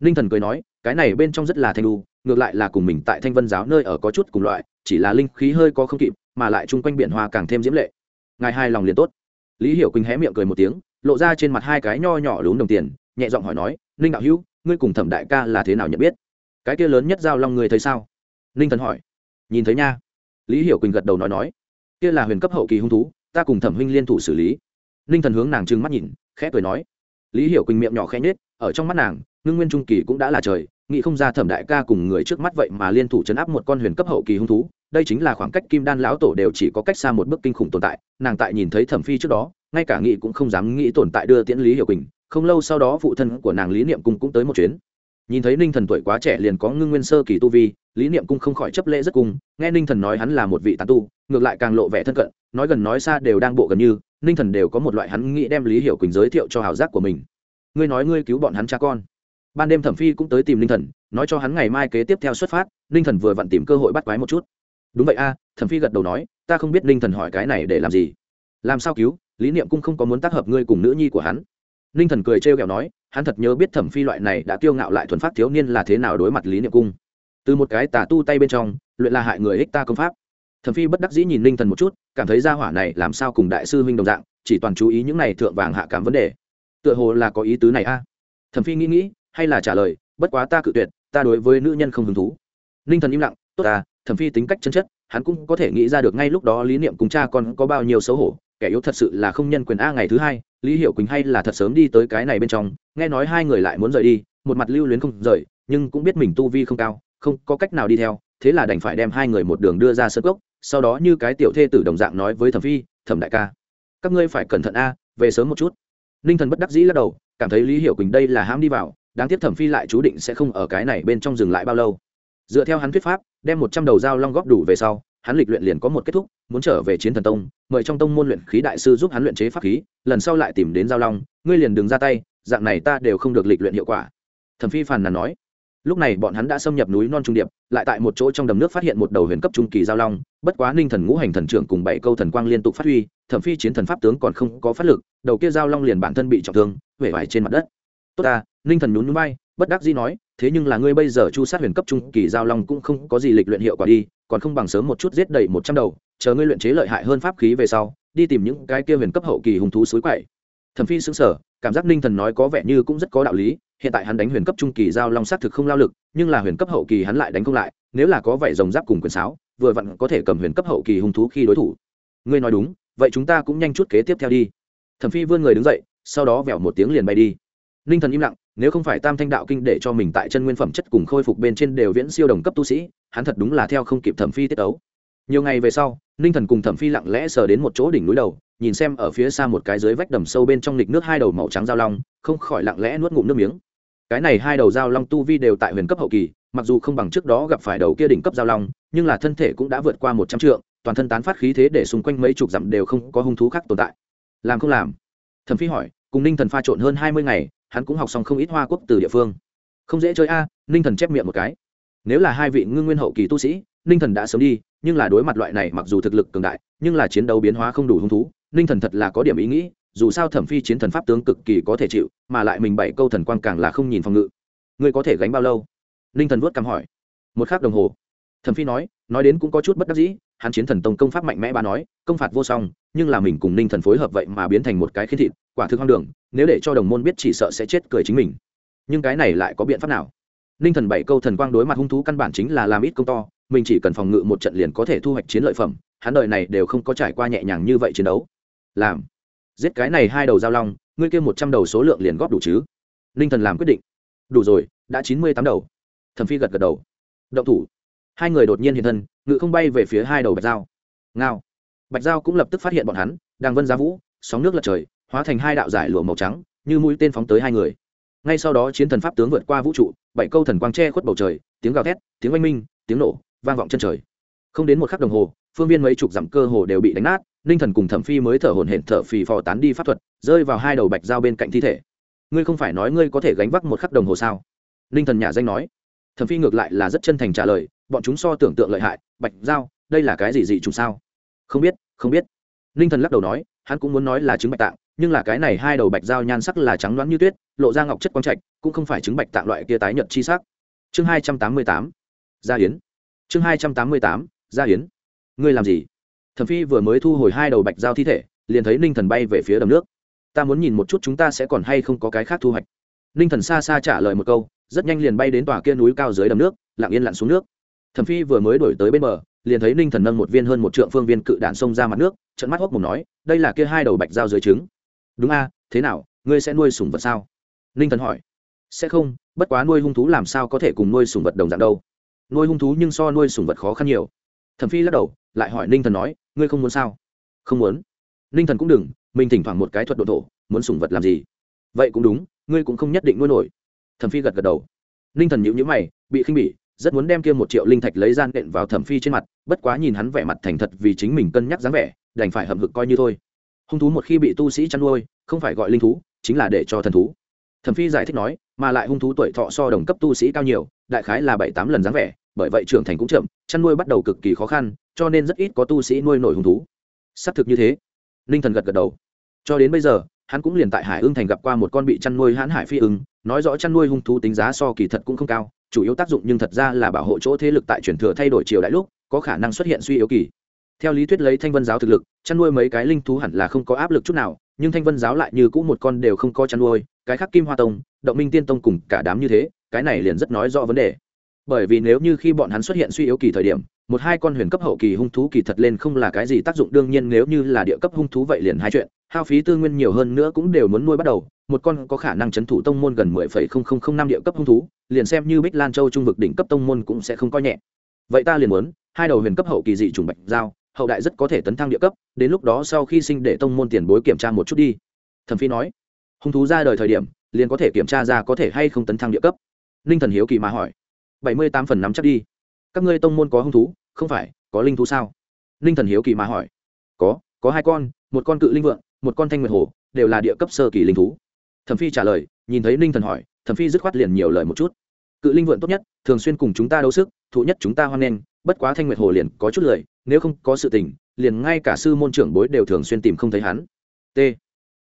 Ninh thần cười nói, cái này bên trong rất là thanh lu ngược lại là cùng mình tại thanh vân giáo nơi ở có chút cùng loại, chỉ là linh khí hơi có không kịp, mà lại chung quanh biển hoa càng thêm diễm lệ. Ngài hai lòng liền tốt. Lý hiểu quỳnh hé miệng cười một tiếng, lộ ra trên mặt hai cái nho nhỏ lún đồng tiền, nhẹ giọng hỏi nói, ninh đạo hữu, ngươi cùng thẩm đại ca là thế nào nhận biết? Cái kia lớn nhất giao long người thấy sao? Ninh thần hỏi. Nhìn thấy nha. Lý hiểu quỳnh gật đầu nói nói, kia là huyền cấp hậu kỳ hung thú, ta cùng thẩm huynh liên thủ xử lý ninh thần hướng nàng trừng mắt nhìn, khẽ cười nói. Lý hiểu quỳnh miệng nhỏ khẽ nhết ở trong mắt nàng, ngưng nguyên trung kỳ cũng đã là trời, nghĩ không ra thẩm đại ca cùng người trước mắt vậy mà liên thủ chấn áp một con huyền cấp hậu kỳ hung thú, đây chính là khoảng cách kim đan lão tổ đều chỉ có cách xa một bước kinh khủng tồn tại, nàng tại nhìn thấy thẩm phi trước đó, ngay cả nghị cũng không dám nghĩ tồn tại đưa tiễn lý hiểu quỳnh, không lâu sau đó phụ thân của nàng lý niệm cung cũng tới một chuyến. Nhìn thấy ninh thần tuổi quá trẻ liền có ngưng nguyên sơ kỳ tu vi, lý niệm cung không khỏi chấp lễ rất cung nghe ninh thần nói hắn là một vị tán tu, ngược lại càng lộ vẻ thân cận, nói gần nói xa đều đang bộ gần như ninh thần đều có một loại hắn nghĩ đem lý hiểu quỳnh giới thiệu cho Hảo giác của mình. Ngươi nói ngươi cứu bọn hắn cha con. Ban đêm thẩm phi cũng tới tìm ninh thần, nói cho hắn ngày mai kế tiếp theo xuất phát, ninh thần vừa vặn tìm cơ hội bắt quái một chút. Đúng vậy a, thẩm phi gật đầu nói, ta không biết ninh thần hỏi cái này để làm gì. Làm sao cứu? Lý niệm cung không có muốn tác hợp ngươi cùng nữ nhi của hắn. Ninh thần cười trêu ghẹo nói, hắn thật nhớ biết thẩm phi loại này đã kiêu ngạo lại thuần phát thiếu niên là thế nào đối mặt lý niệm cung. Từ một cái tà tu tay bên trong, luyện là hại người ích ta công pháp thẩm phi bất đắc dĩ nhìn ninh thần một chút, cảm thấy gia hỏa này làm sao cùng đại sư huynh đồng dạng, chỉ toàn chú ý những này thượng vàng hạ cảm vấn đề tựa hồ là có ý tứ này a thẩm phi nghĩ nghĩ, hay là trả lời, bất quá ta cự tuyệt, ta đối với nữ nhân không hứng thú ninh thần im lặng, tốt ta, thẩm phi tính cách chân chất, hắn cũng có thể nghĩ ra được ngay lúc đó lý niệm cùng cha con có bao nhiêu xấu hổ, kẻ yếu thật sự là không nhân quyền a ngày thứ hai, lý hiểu quỳnh hay là thật sớm đi tới cái này bên trong, nghe nói hai người lại muốn rời đi, một mặt lưu luyến không rời, nhưng cũng biết mình tu vi không cao, không có cách nào đi theo, thế là đành phải đem hai người một đường đưa ra sân cốc sau đó như cái tiểu thê tử đồng dạng nói với thẩm phi, thẩm đại ca, các ngươi phải cẩn thận a, về sớm một chút. Ninh thần bất đắc dĩ lắc đầu, cảm thấy lý hiểu quỳnh đây là hãm đi vào, đáng tiếc thẩm phi lại chú định sẽ không ở cái này bên trong dừng lại bao lâu. Dựa theo hắn thuyết pháp, đem một trăm đầu dao long góp đủ về sau, hắn lịch luyện liền có một kết thúc, muốn trở về chiến thần tông, mời trong tông môn luyện khí đại sư giúp hắn luyện chế pháp khí, lần sau lại tìm đến giao long, ngươi liền đừng ra tay, dạng này ta đều không được lịch luyện hiệu quả. Thẩm phi phàn nàn nói lúc này bọn hắn đã xâm nhập núi non trung điệp, lại tại một chỗ trong đầm nước phát hiện một đầu huyền cấp trung kỳ giao long, bất quá ninh thần ngũ hành thần trưởng cùng bảy câu thần quang liên tục phát huy thẩm phi chiến thần pháp tướng còn không có phát lực, đầu kia giao long liền bản thân bị trọng thương huệ vải trên mặt đất. Tốt ta, ninh thần nhún núi bay bất đắc dĩ nói, thế nhưng là ngươi bây giờ chu sát huyền cấp trung kỳ giao long cũng không có gì lịch luyện hiệu quả đi, còn không bằng sớm một chút giết đầy một trăm đầu, chờ ngươi luyện chế lợi hại hơn pháp khí về sau, đi tìm những cái kia huyền cấp hậu kỳ hùng thú suối quậy. Thẩm phi xứng sở cảm giác ninh thần nói có vẻ như cũng rất có đạo lý hiện tại hắn đánh huyền cấp trung kỳ giao long sát thực không lao lực, nhưng là huyền cấp hậu kỳ hắn lại đánh không lại, nếu là có vảy rồng giáp cùng quyền sáo, vừa vặn có thể cầm huyền cấp hậu kỳ hung thú khi đối thủ. Ngươi nói đúng, vậy chúng ta cũng nhanh chút kế tiếp theo đi. Thẩm phi vươn người đứng dậy, sau đó vèo một tiếng liền bay đi. Ninh thần im lặng, nếu không phải tam thanh đạo kinh để cho mình tại chân nguyên phẩm chất cùng khôi phục bên trên đều viễn siêu đồng cấp tu sĩ, hắn thật đúng là theo không kịp thẩm phi tiết ấu nhiều ngày về sau, ninh thần cùng thẩm phi lặng lẽ sờ đến một chỗ đỉnh núi đầu, nhìn xem ở phía xa một cái dưới vách đầm sâu bên trong lịch nước hai đầu màu trắng giao long, không khỏi lặng lẽ nuốt ngụm nước miếng cái này hai đầu giao long tu vi đều tại huyền cấp hậu kỳ, mặc dù không bằng trước đó gặp phải đầu kia đỉnh cấp giao long, nhưng là thân thể cũng đã vượt qua một trăm trượng, toàn thân tán phát khí thế để xung quanh mấy chục dặm đều không có hung thú khác tồn tại. Làm không làm? Thẩm phi hỏi, cùng ninh thần pha trộn hơn hai mươi ngày, hắn cũng học xong không ít hoa quốc từ địa phương. Không dễ chơi a, ninh thần chép miệng một cái. Nếu là hai vị ngưng nguyên hậu kỳ tu sĩ, ninh thần đã sớm đi, nhưng là đối mặt loại này mặc dù thực lực cường đại, nhưng là chiến đấu biến hóa không đủ hung thú, ninh thần thật là có điểm ý nghĩ dù sao thẩm phi chiến thần pháp tướng cực kỳ có thể chịu, mà lại mình bảy câu thần quang càng là không nhìn phòng ngự. Ngươi có thể gánh bao lâu? Ninh thần vuốt cằm hỏi. Một khắc đồng hồ. Thẩm phi nói nói đến cũng có chút bất đắc dĩ, hắn chiến thần tông công pháp mạnh mẽ bà nói, công phạt vô song, nhưng là mình cùng ninh thần phối hợp vậy mà biến thành một cái khiến thịt, quả thực hoang đường, nếu để cho đồng môn biết chỉ sợ sẽ chết cười chính mình. Nhưng cái này lại có biện pháp nào? Ninh thần bảy câu thần quang đối mặt hung thú căn bản chính là làm ít công to, mình chỉ cần phòng ngự một trận liền có thể thu hoạch chiến lợi phẩm, hắn đời này đều không có trải qua nhẹ nhàng như vậy chiến đấu. Làm giết cái này hai đầu giao long, ngươi kêu một trăm đầu số lượng liền góp đủ chứ? Ninh thần làm quyết định. Đủ rồi, đã chín mươi tám đầu. Thẩm phi gật gật đầu. Động thủ. Hai người đột nhiên hiện thân, ngự không bay về phía hai đầu bạch dao ngao. Bạch dao cũng lập tức phát hiện bọn hắn, đang vân giá vũ, sóng nước lật trời, hóa thành hai đạo giải lụa màu trắng, như mũi tên phóng tới hai người. Ngay sau đó chiến thần pháp tướng vượt qua vũ trụ, bảy câu thần quang tre khuất bầu trời, tiếng gào thét, tiếng oanh minh, tiếng nổ, vang vọng chân trời. Không đến một khắc đồng hồ phương viên mấy chục dặm cơ hồ đều bị đánh nát, ninh thần cùng thẩm phi mới thở hổn hển thở phì phò tán đi pháp thuật, rơi vào hai đầu bạch dao bên cạnh thi thể. Ngươi không phải nói ngươi có thể gánh vác một khắc đồng hồ sao? Ninh thần nhà danh nói. Thẩm phi ngược lại là rất chân thành trả lời, bọn chúng so tưởng tượng lợi hại, bạch dao, đây là cái gì dị trùng sao? Không biết không biết. Ninh thần lắc đầu nói, hắn cũng muốn nói là chứng bạch tạng, nhưng là cái này hai đầu bạch dao nhan sắc là trắng loáng như tuyết, lộ ra ngọc chất quang trạch, cũng không phải chứng bạch tạng loại kia tái nhật chi sắc. Chương hai trăm tám mươi tám, gia hiến chương hai trăm tám mươi tám, gia hiến ngươi làm gì? Thẩm phi vừa mới thu hồi hai đầu bạch dao thi thể, liền thấy ninh thần bay về phía đầm nước. Ta muốn nhìn một chút chúng ta sẽ còn hay không có cái khác thu hoạch. Ninh thần xa xa trả lời một câu, rất nhanh liền bay đến tòa kia núi cao dưới đầm nước, lặng yên lặn xuống nước. Thẩm phi vừa mới đổi tới bên bờ, liền thấy ninh thần nâng một viên hơn một trượng phương viên cự đạn xông ra mặt nước trận mắt hốc mồm nói, đây là kia hai đầu bạch dao dưới trứng. Đúng a, thế nào, ngươi sẽ nuôi sủng vật sao? Ninh thần hỏi. Sẽ không, bất quá nuôi hung thú làm sao có thể cùng nuôi sủng vật đồng dạng đâu. Nuôi hung thú nhưng so nuôi sủng vật khó khăn nhiều thẩm phi lắc đầu, lại hỏi ninh thần nói, ngươi không muốn sao? Không muốn. Ninh thần cũng đừng, mình thỉnh thoảng một cái thuật độ thổ, muốn sủng vật làm gì? Vậy cũng đúng, ngươi cũng không nhất định nuôi nổi. Thẩm phi gật gật đầu. Ninh thần nhữ nhữ mày, bị khinh bỉ, rất muốn đem kia một triệu linh thạch lấy gian đệm vào thẩm phi trên mặt, bất quá nhìn hắn vẻ mặt thành thật vì chính mình cân nhắc dáng vẻ, đành phải hậm hực coi như thôi. Hung thú một khi bị tu sĩ chăn nuôi, không phải gọi linh thú, chính là để cho thần thú. Thẩm phi giải thích nói, mà lại hung thú tuổi thọ so đồng cấp tu sĩ cao nhiều, đại khái là bảy tám lần dáng vẻ bởi vậy trưởng thành cũng chậm, chăn nuôi bắt đầu cực kỳ khó khăn, cho nên rất ít có tu sĩ nuôi nổi hung thú. Xác thực như thế. Ninh thần gật gật đầu. Cho đến bây giờ, hắn cũng liền tại hải ương thành gặp qua một con bị chăn nuôi hãn hải phi ưng, nói rõ chăn nuôi hung thú tính giá so kỳ thật cũng không cao, chủ yếu tác dụng nhưng thật ra là bảo hộ chỗ thế lực tại chuyển thừa thay đổi chiều đại lúc, có khả năng xuất hiện suy yếu kỳ. Theo lý thuyết lấy thanh vân giáo thực lực, chăn nuôi mấy cái linh thú hẳn là không có áp lực chút nào, nhưng thanh vân giáo lại như cũ một con đều không có chăn nuôi, cái khác kim hoa tông, động minh tiên tông cùng cả đám như thế, cái này liền rất nói rõ vấn đề bởi vì nếu như khi bọn hắn xuất hiện suy yếu kỳ thời điểm, một hai con huyền cấp hậu kỳ hung thú kỳ thật lên không là cái gì tác dụng, đương nhiên nếu như là địa cấp hung thú vậy liền hai chuyện, hao phí tư nguyên nhiều hơn nữa cũng đều muốn nuôi bắt đầu, một con có khả năng chấn thủ tông môn gần mười phẩy không không không năm địa cấp hung thú, liền xem như bích lan châu trung vực đỉnh cấp tông môn cũng sẽ không coi nhẹ. Vậy ta liền muốn, hai đầu huyền cấp hậu kỳ dị trùng bạch giao, hậu đại rất có thể tấn thăng địa cấp, đến lúc đó sau khi sinh để tông môn tiền bối kiểm tra một chút đi. Thẩm phi nói. Hung thú ra đời thời điểm, liền có thể kiểm tra ra có thể hay không tấn thăng địa cấp. Ninh thần hiếu kỳ mà hỏi bảy mươi tám phần năm chắc đi. Các ngươi tông môn có hung thú? Không phải, có linh thú sao? Ninh thần hiếu kỳ mà hỏi. Có có hai con, một con cự linh vượng, một con thanh nguyệt hồ, đều là địa cấp sơ kỳ linh thú. Thẩm phi trả lời, nhìn thấy ninh thần hỏi, thẩm phi dứt khoát liền nhiều lời một chút. Cự linh vượng tốt nhất, thường xuyên cùng chúng ta đấu sức, thụ nhất chúng ta hoan nghênh, bất quá thanh nguyệt hồ liền có chút lời, nếu không có sự tình, liền ngay cả sư môn trưởng bối đều thường xuyên tìm không thấy hắn. T.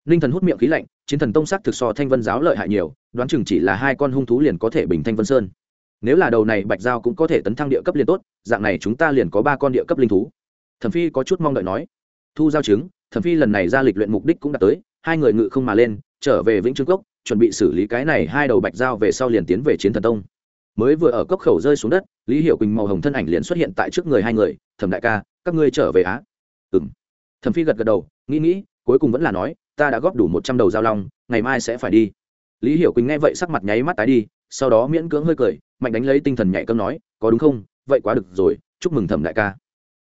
Ninh thần hút miệng khí lạnh, chiến thần tông sắc thực so thanh vân giáo lợi hại nhiều, đoán chừng chỉ là hai con hung thú liền có thể bình thanh vân sơn nếu là đầu này bạch giao cũng có thể tấn thăng địa cấp liền tốt, dạng này chúng ta liền có ba con địa cấp linh thú. Thẩm phi có chút mong đợi nói. Thu giao chứng, thẩm phi lần này ra lịch luyện mục đích cũng đã tới, hai người ngự không mà lên, trở về vĩnh trương cốc, chuẩn bị xử lý cái này hai đầu bạch giao về sau liền tiến về chiến thần tông. Mới vừa ở cốc khẩu rơi xuống đất, lý hiểu quỳnh màu hồng thân ảnh liền xuất hiện tại trước người hai người, thẩm đại ca, các ngươi trở về á? Ừng thẩm phi gật gật đầu, nghĩ nghĩ, cuối cùng vẫn là nói, ta đã góp đủ một trăm đầu giao long, ngày mai sẽ phải đi lý hiểu quỳnh nghe vậy sắc mặt nháy mắt tái đi, sau đó miễn cưỡng hơi cười, mạnh đánh lấy tinh thần nhạy cơm nói, có đúng không? Vậy quá được rồi, chúc mừng thẩm đại ca.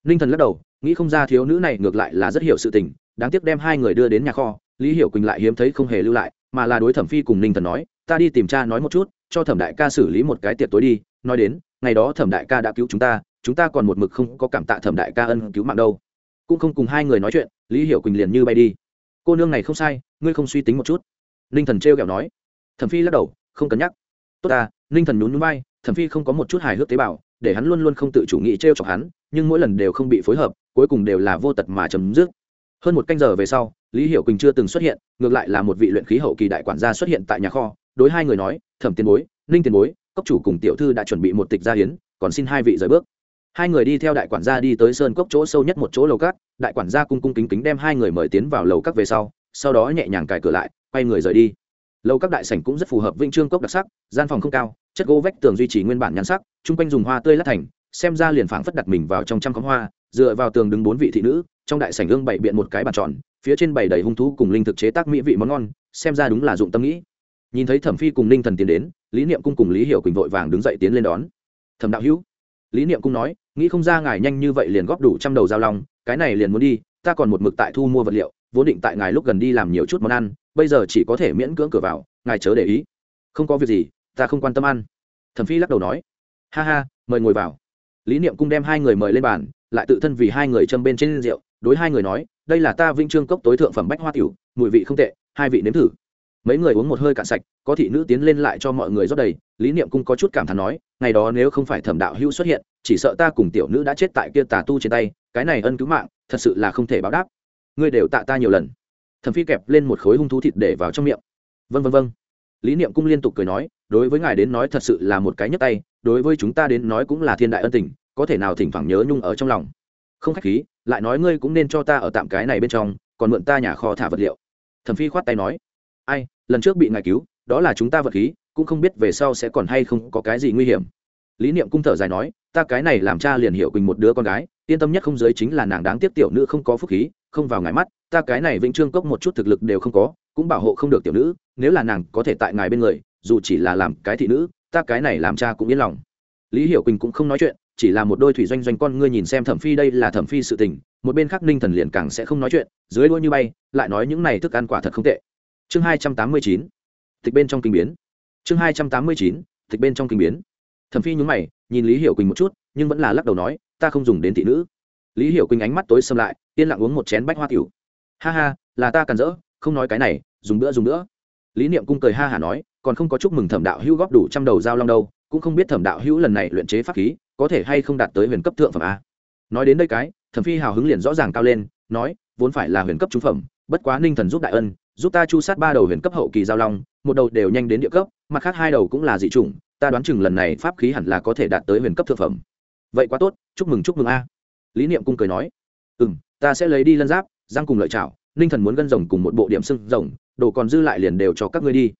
Ninh thần lắc đầu, nghĩ không ra thiếu nữ này ngược lại là rất hiểu sự tình, đáng tiếc đem hai người đưa đến nhà kho, lý hiểu quỳnh lại hiếm thấy không hề lưu lại, mà là đối thẩm phi cùng ninh thần nói, ta đi tìm cha nói một chút, cho thẩm đại ca xử lý một cái tiệc tối đi, nói đến, ngày đó thẩm đại ca đã cứu chúng ta chúng ta còn một mực không có cảm tạ thẩm đại ca ân cứu mạng đâu. Cũng không cùng hai người nói chuyện, lý hiểu quỳnh liền như bay đi. Cô nương này không sai, ngươi không suy tính một chút. Ninh thần trêu kẹo nói thẩm phi lắc đầu không cần nhắc. Tốt ta ninh thần nhún nhún vai, thẩm phi không có một chút hài hước tế bào để hắn luôn luôn không tự chủ nghĩ trêu chọc hắn nhưng mỗi lần đều không bị phối hợp cuối cùng đều là vô tật mà chấm dứt. Hơn một canh giờ về sau lý hiểu quỳnh chưa từng xuất hiện ngược lại là một vị luyện khí hậu kỳ đại quản gia xuất hiện tại nhà kho đối hai người nói thẩm tiền bối ninh tiền bối cốc chủ cùng tiểu thư đã chuẩn bị một tịch gia hiến còn xin hai vị rời bước. Hai người đi theo đại quản gia đi tới sơn cốc chỗ sâu nhất một chỗ lầu cát đại quản gia cung cung kính kính đem hai người mời tiến vào lầu cát về sau sau đó nhẹ nhàng cài cửa lại quay người rời đi lầu các đại sảnh cũng rất phù hợp vinh trương cốc đặc sắc, gian phòng không cao, chất gỗ vách tường duy trì nguyên bản nhan sắc, chung quanh dùng hoa tươi lát thành, xem ra liền phảng phất đặt mình vào trong trăm khóm hoa, dựa vào tường đứng bốn vị thị nữ, trong đại sảnh gương bày biện một cái bàn tròn, phía trên bày đầy hung thú cùng linh thực chế tác mỹ vị món ngon, xem ra đúng là dụng tâm nghĩ. Nhìn thấy thẩm phi cùng ninh thần tiến đến, lý niệm cung cùng lý hiểu quỳnh vội vàng đứng dậy tiến lên đón. Thẩm đạo hữu. Lý niệm cung nói, nghĩ không ra ngài nhanh như vậy liền góp đủ trăm đầu giao long, cái này liền muốn đi, ta còn một mực tại thu mua vật liệu, vốn định tại ngài lúc gần đi làm nhiều chút món ăn bây giờ chỉ có thể miễn cưỡng cửa vào, ngài chớ để ý. Không có việc gì, ta không quan tâm ăn. Thẩm phi lắc đầu nói. Ha ha, mời ngồi vào. Lý niệm cung đem hai người mời lên bàn, lại tự thân vì hai người châm bên trên rượu, đối hai người nói, đây là ta vinh trương cốc tối thượng phẩm bách hoa tiểu, mùi vị không tệ, hai vị nếm thử. Mấy người uống một hơi cạn sạch, có thị nữ tiến lên lại cho mọi người rót đầy, lý niệm cung có chút cảm thán nói, ngày đó nếu không phải thẩm đạo hữu xuất hiện, chỉ sợ ta cùng tiểu nữ đã chết tại kia tà tu trên tay, cái này ân cứu mạng, thật sự là không thể báo đáp. Ngươi đều tạ ta nhiều lần thẩm phi kẹp lên một khối hung thú thịt để vào trong miệng. Vân vân vân lý niệm cung liên tục cười nói, đối với ngài đến nói thật sự là một cái nhấp tay, đối với chúng ta đến nói cũng là thiên đại ân tình, có thể nào thỉnh thoảng nhớ nhung ở trong lòng. Không khách khí, lại nói ngươi cũng nên cho ta ở tạm cái này bên trong, còn mượn ta nhà kho thả vật liệu. Thẩm phi khoát tay nói, ai, lần trước bị ngài cứu, đó là chúng ta vật khí, cũng không biết về sau sẽ còn hay không có cái gì nguy hiểm. Lý niệm cung thở dài nói, ta cái này làm cha liền hiểu quỳnh một đứa con gái, yên tâm nhất không giới chính là nàng đáng tiếc tiểu nữ không có phúc khí không vào ngài mắt, ta cái này vĩnh trương cốc một chút thực lực đều không có, cũng bảo hộ không được tiểu nữ, nếu là nàng có thể tại ngài bên người, dù chỉ là làm cái thị nữ, ta cái này làm cha cũng yên lòng. Lý hiểu quỳnh cũng không nói chuyện, chỉ là một đôi thủy doanh doanh con ngươi nhìn xem thẩm phi đây là thẩm phi sự tình, một bên khác ninh thần liền càng sẽ không nói chuyện, dưới đuôi như bay, lại nói những này thức ăn quả thật không tệ. Chương hai trăm tám mươi chín tịch bên trong kinh biến. Chương hai trăm tám mươi chín tịch bên trong kinh biến. Thẩm phi nhún mày, nhìn lý hiểu quỳnh một chút, nhưng vẫn là lắc đầu nói, ta không dùng đến thị nữ lý hiểu quỳnh ánh mắt tối xâm lại, yên lặng uống một chén bách hoa tiểu. Ha ha, là ta cần rỡ, không nói cái này, dùng bữa dùng nữa. lý niệm cung cười ha hả nói, còn không có chúc mừng thẩm đạo hữu góp đủ trăm đầu dao long đâu, cũng không biết thẩm đạo hữu lần này luyện chế pháp khí, có thể hay không đạt tới huyền cấp thượng phẩm a. Nói đến đây cái, thẩm phi hào hứng liền rõ ràng cao lên, nói, vốn phải là huyền cấp trung phẩm, bất quá ninh thần giúp đại ân, giúp ta chu sát ba đầu huyền cấp hậu kỳ giao long, một đầu đều nhanh đến địa cấp, mặt khác hai đầu cũng là dị chủng, ta đoán chừng lần này pháp khí hẳn là có thể đạt tới huyền cấp thượng phẩm. Vậy quá tốt, chúc mừng chúc mừng a lý niệm cung cười nói ừ m ta sẽ lấy đi lân giáp giang cùng lợi chảo, ninh thần muốn gân rồng cùng một bộ điểm sưng rồng, đồ còn dư lại liền đều cho các ngươi đi.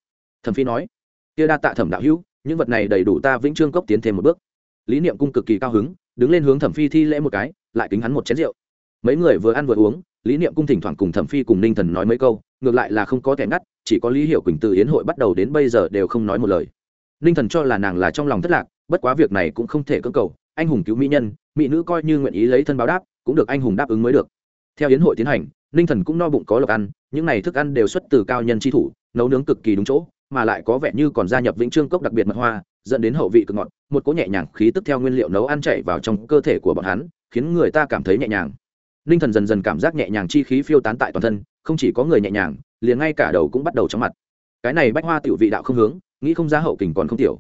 Thẩm phi nói, kia đa tạ thẩm đạo hữu, những vật này đầy đủ ta vĩnh trương cốc tiến thêm một bước. Lý niệm cung cực kỳ cao hứng, đứng lên hướng thẩm phi thi lễ một cái, lại kính hắn một chén rượu. Mấy người vừa ăn vừa uống, lý niệm cung thỉnh thoảng cùng thẩm phi cùng ninh thần nói mấy câu, ngược lại là không có kẻ ngắt, chỉ có lý hiểu quỳnh từ yến hội bắt đầu đến bây giờ đều không nói một lời. Ninh thần cho là nàng là trong lòng thất lạc, bất quá việc này cũng không thể cưỡng cầu anh hùng cứu mỹ nhân, mỹ nữ coi như nguyện ý lấy thân báo đáp, cũng được anh hùng đáp ứng mới được. Theo yến hội tiến hành, ninh thần cũng no bụng có lộc ăn, những này thức ăn đều xuất từ cao nhân tri thủ, nấu nướng cực kỳ đúng chỗ, mà lại có vẻ như còn gia nhập vĩnh trương cốc đặc biệt mật hoa, dẫn đến hậu vị cực ngọt, một cỗ nhẹ nhàng khí tức theo nguyên liệu nấu ăn chạy vào trong cơ thể của bọn hắn, khiến người ta cảm thấy nhẹ nhàng. Ninh thần dần dần cảm giác nhẹ nhàng chi khí phiêu tán tại toàn thân, không chỉ có người nhẹ nhàng, liền ngay cả đầu cũng bắt đầu chóng mặt. Cái này bách hoa tiểu vị đạo không hướng, nghĩ không ra hậu kình còn không tiểu.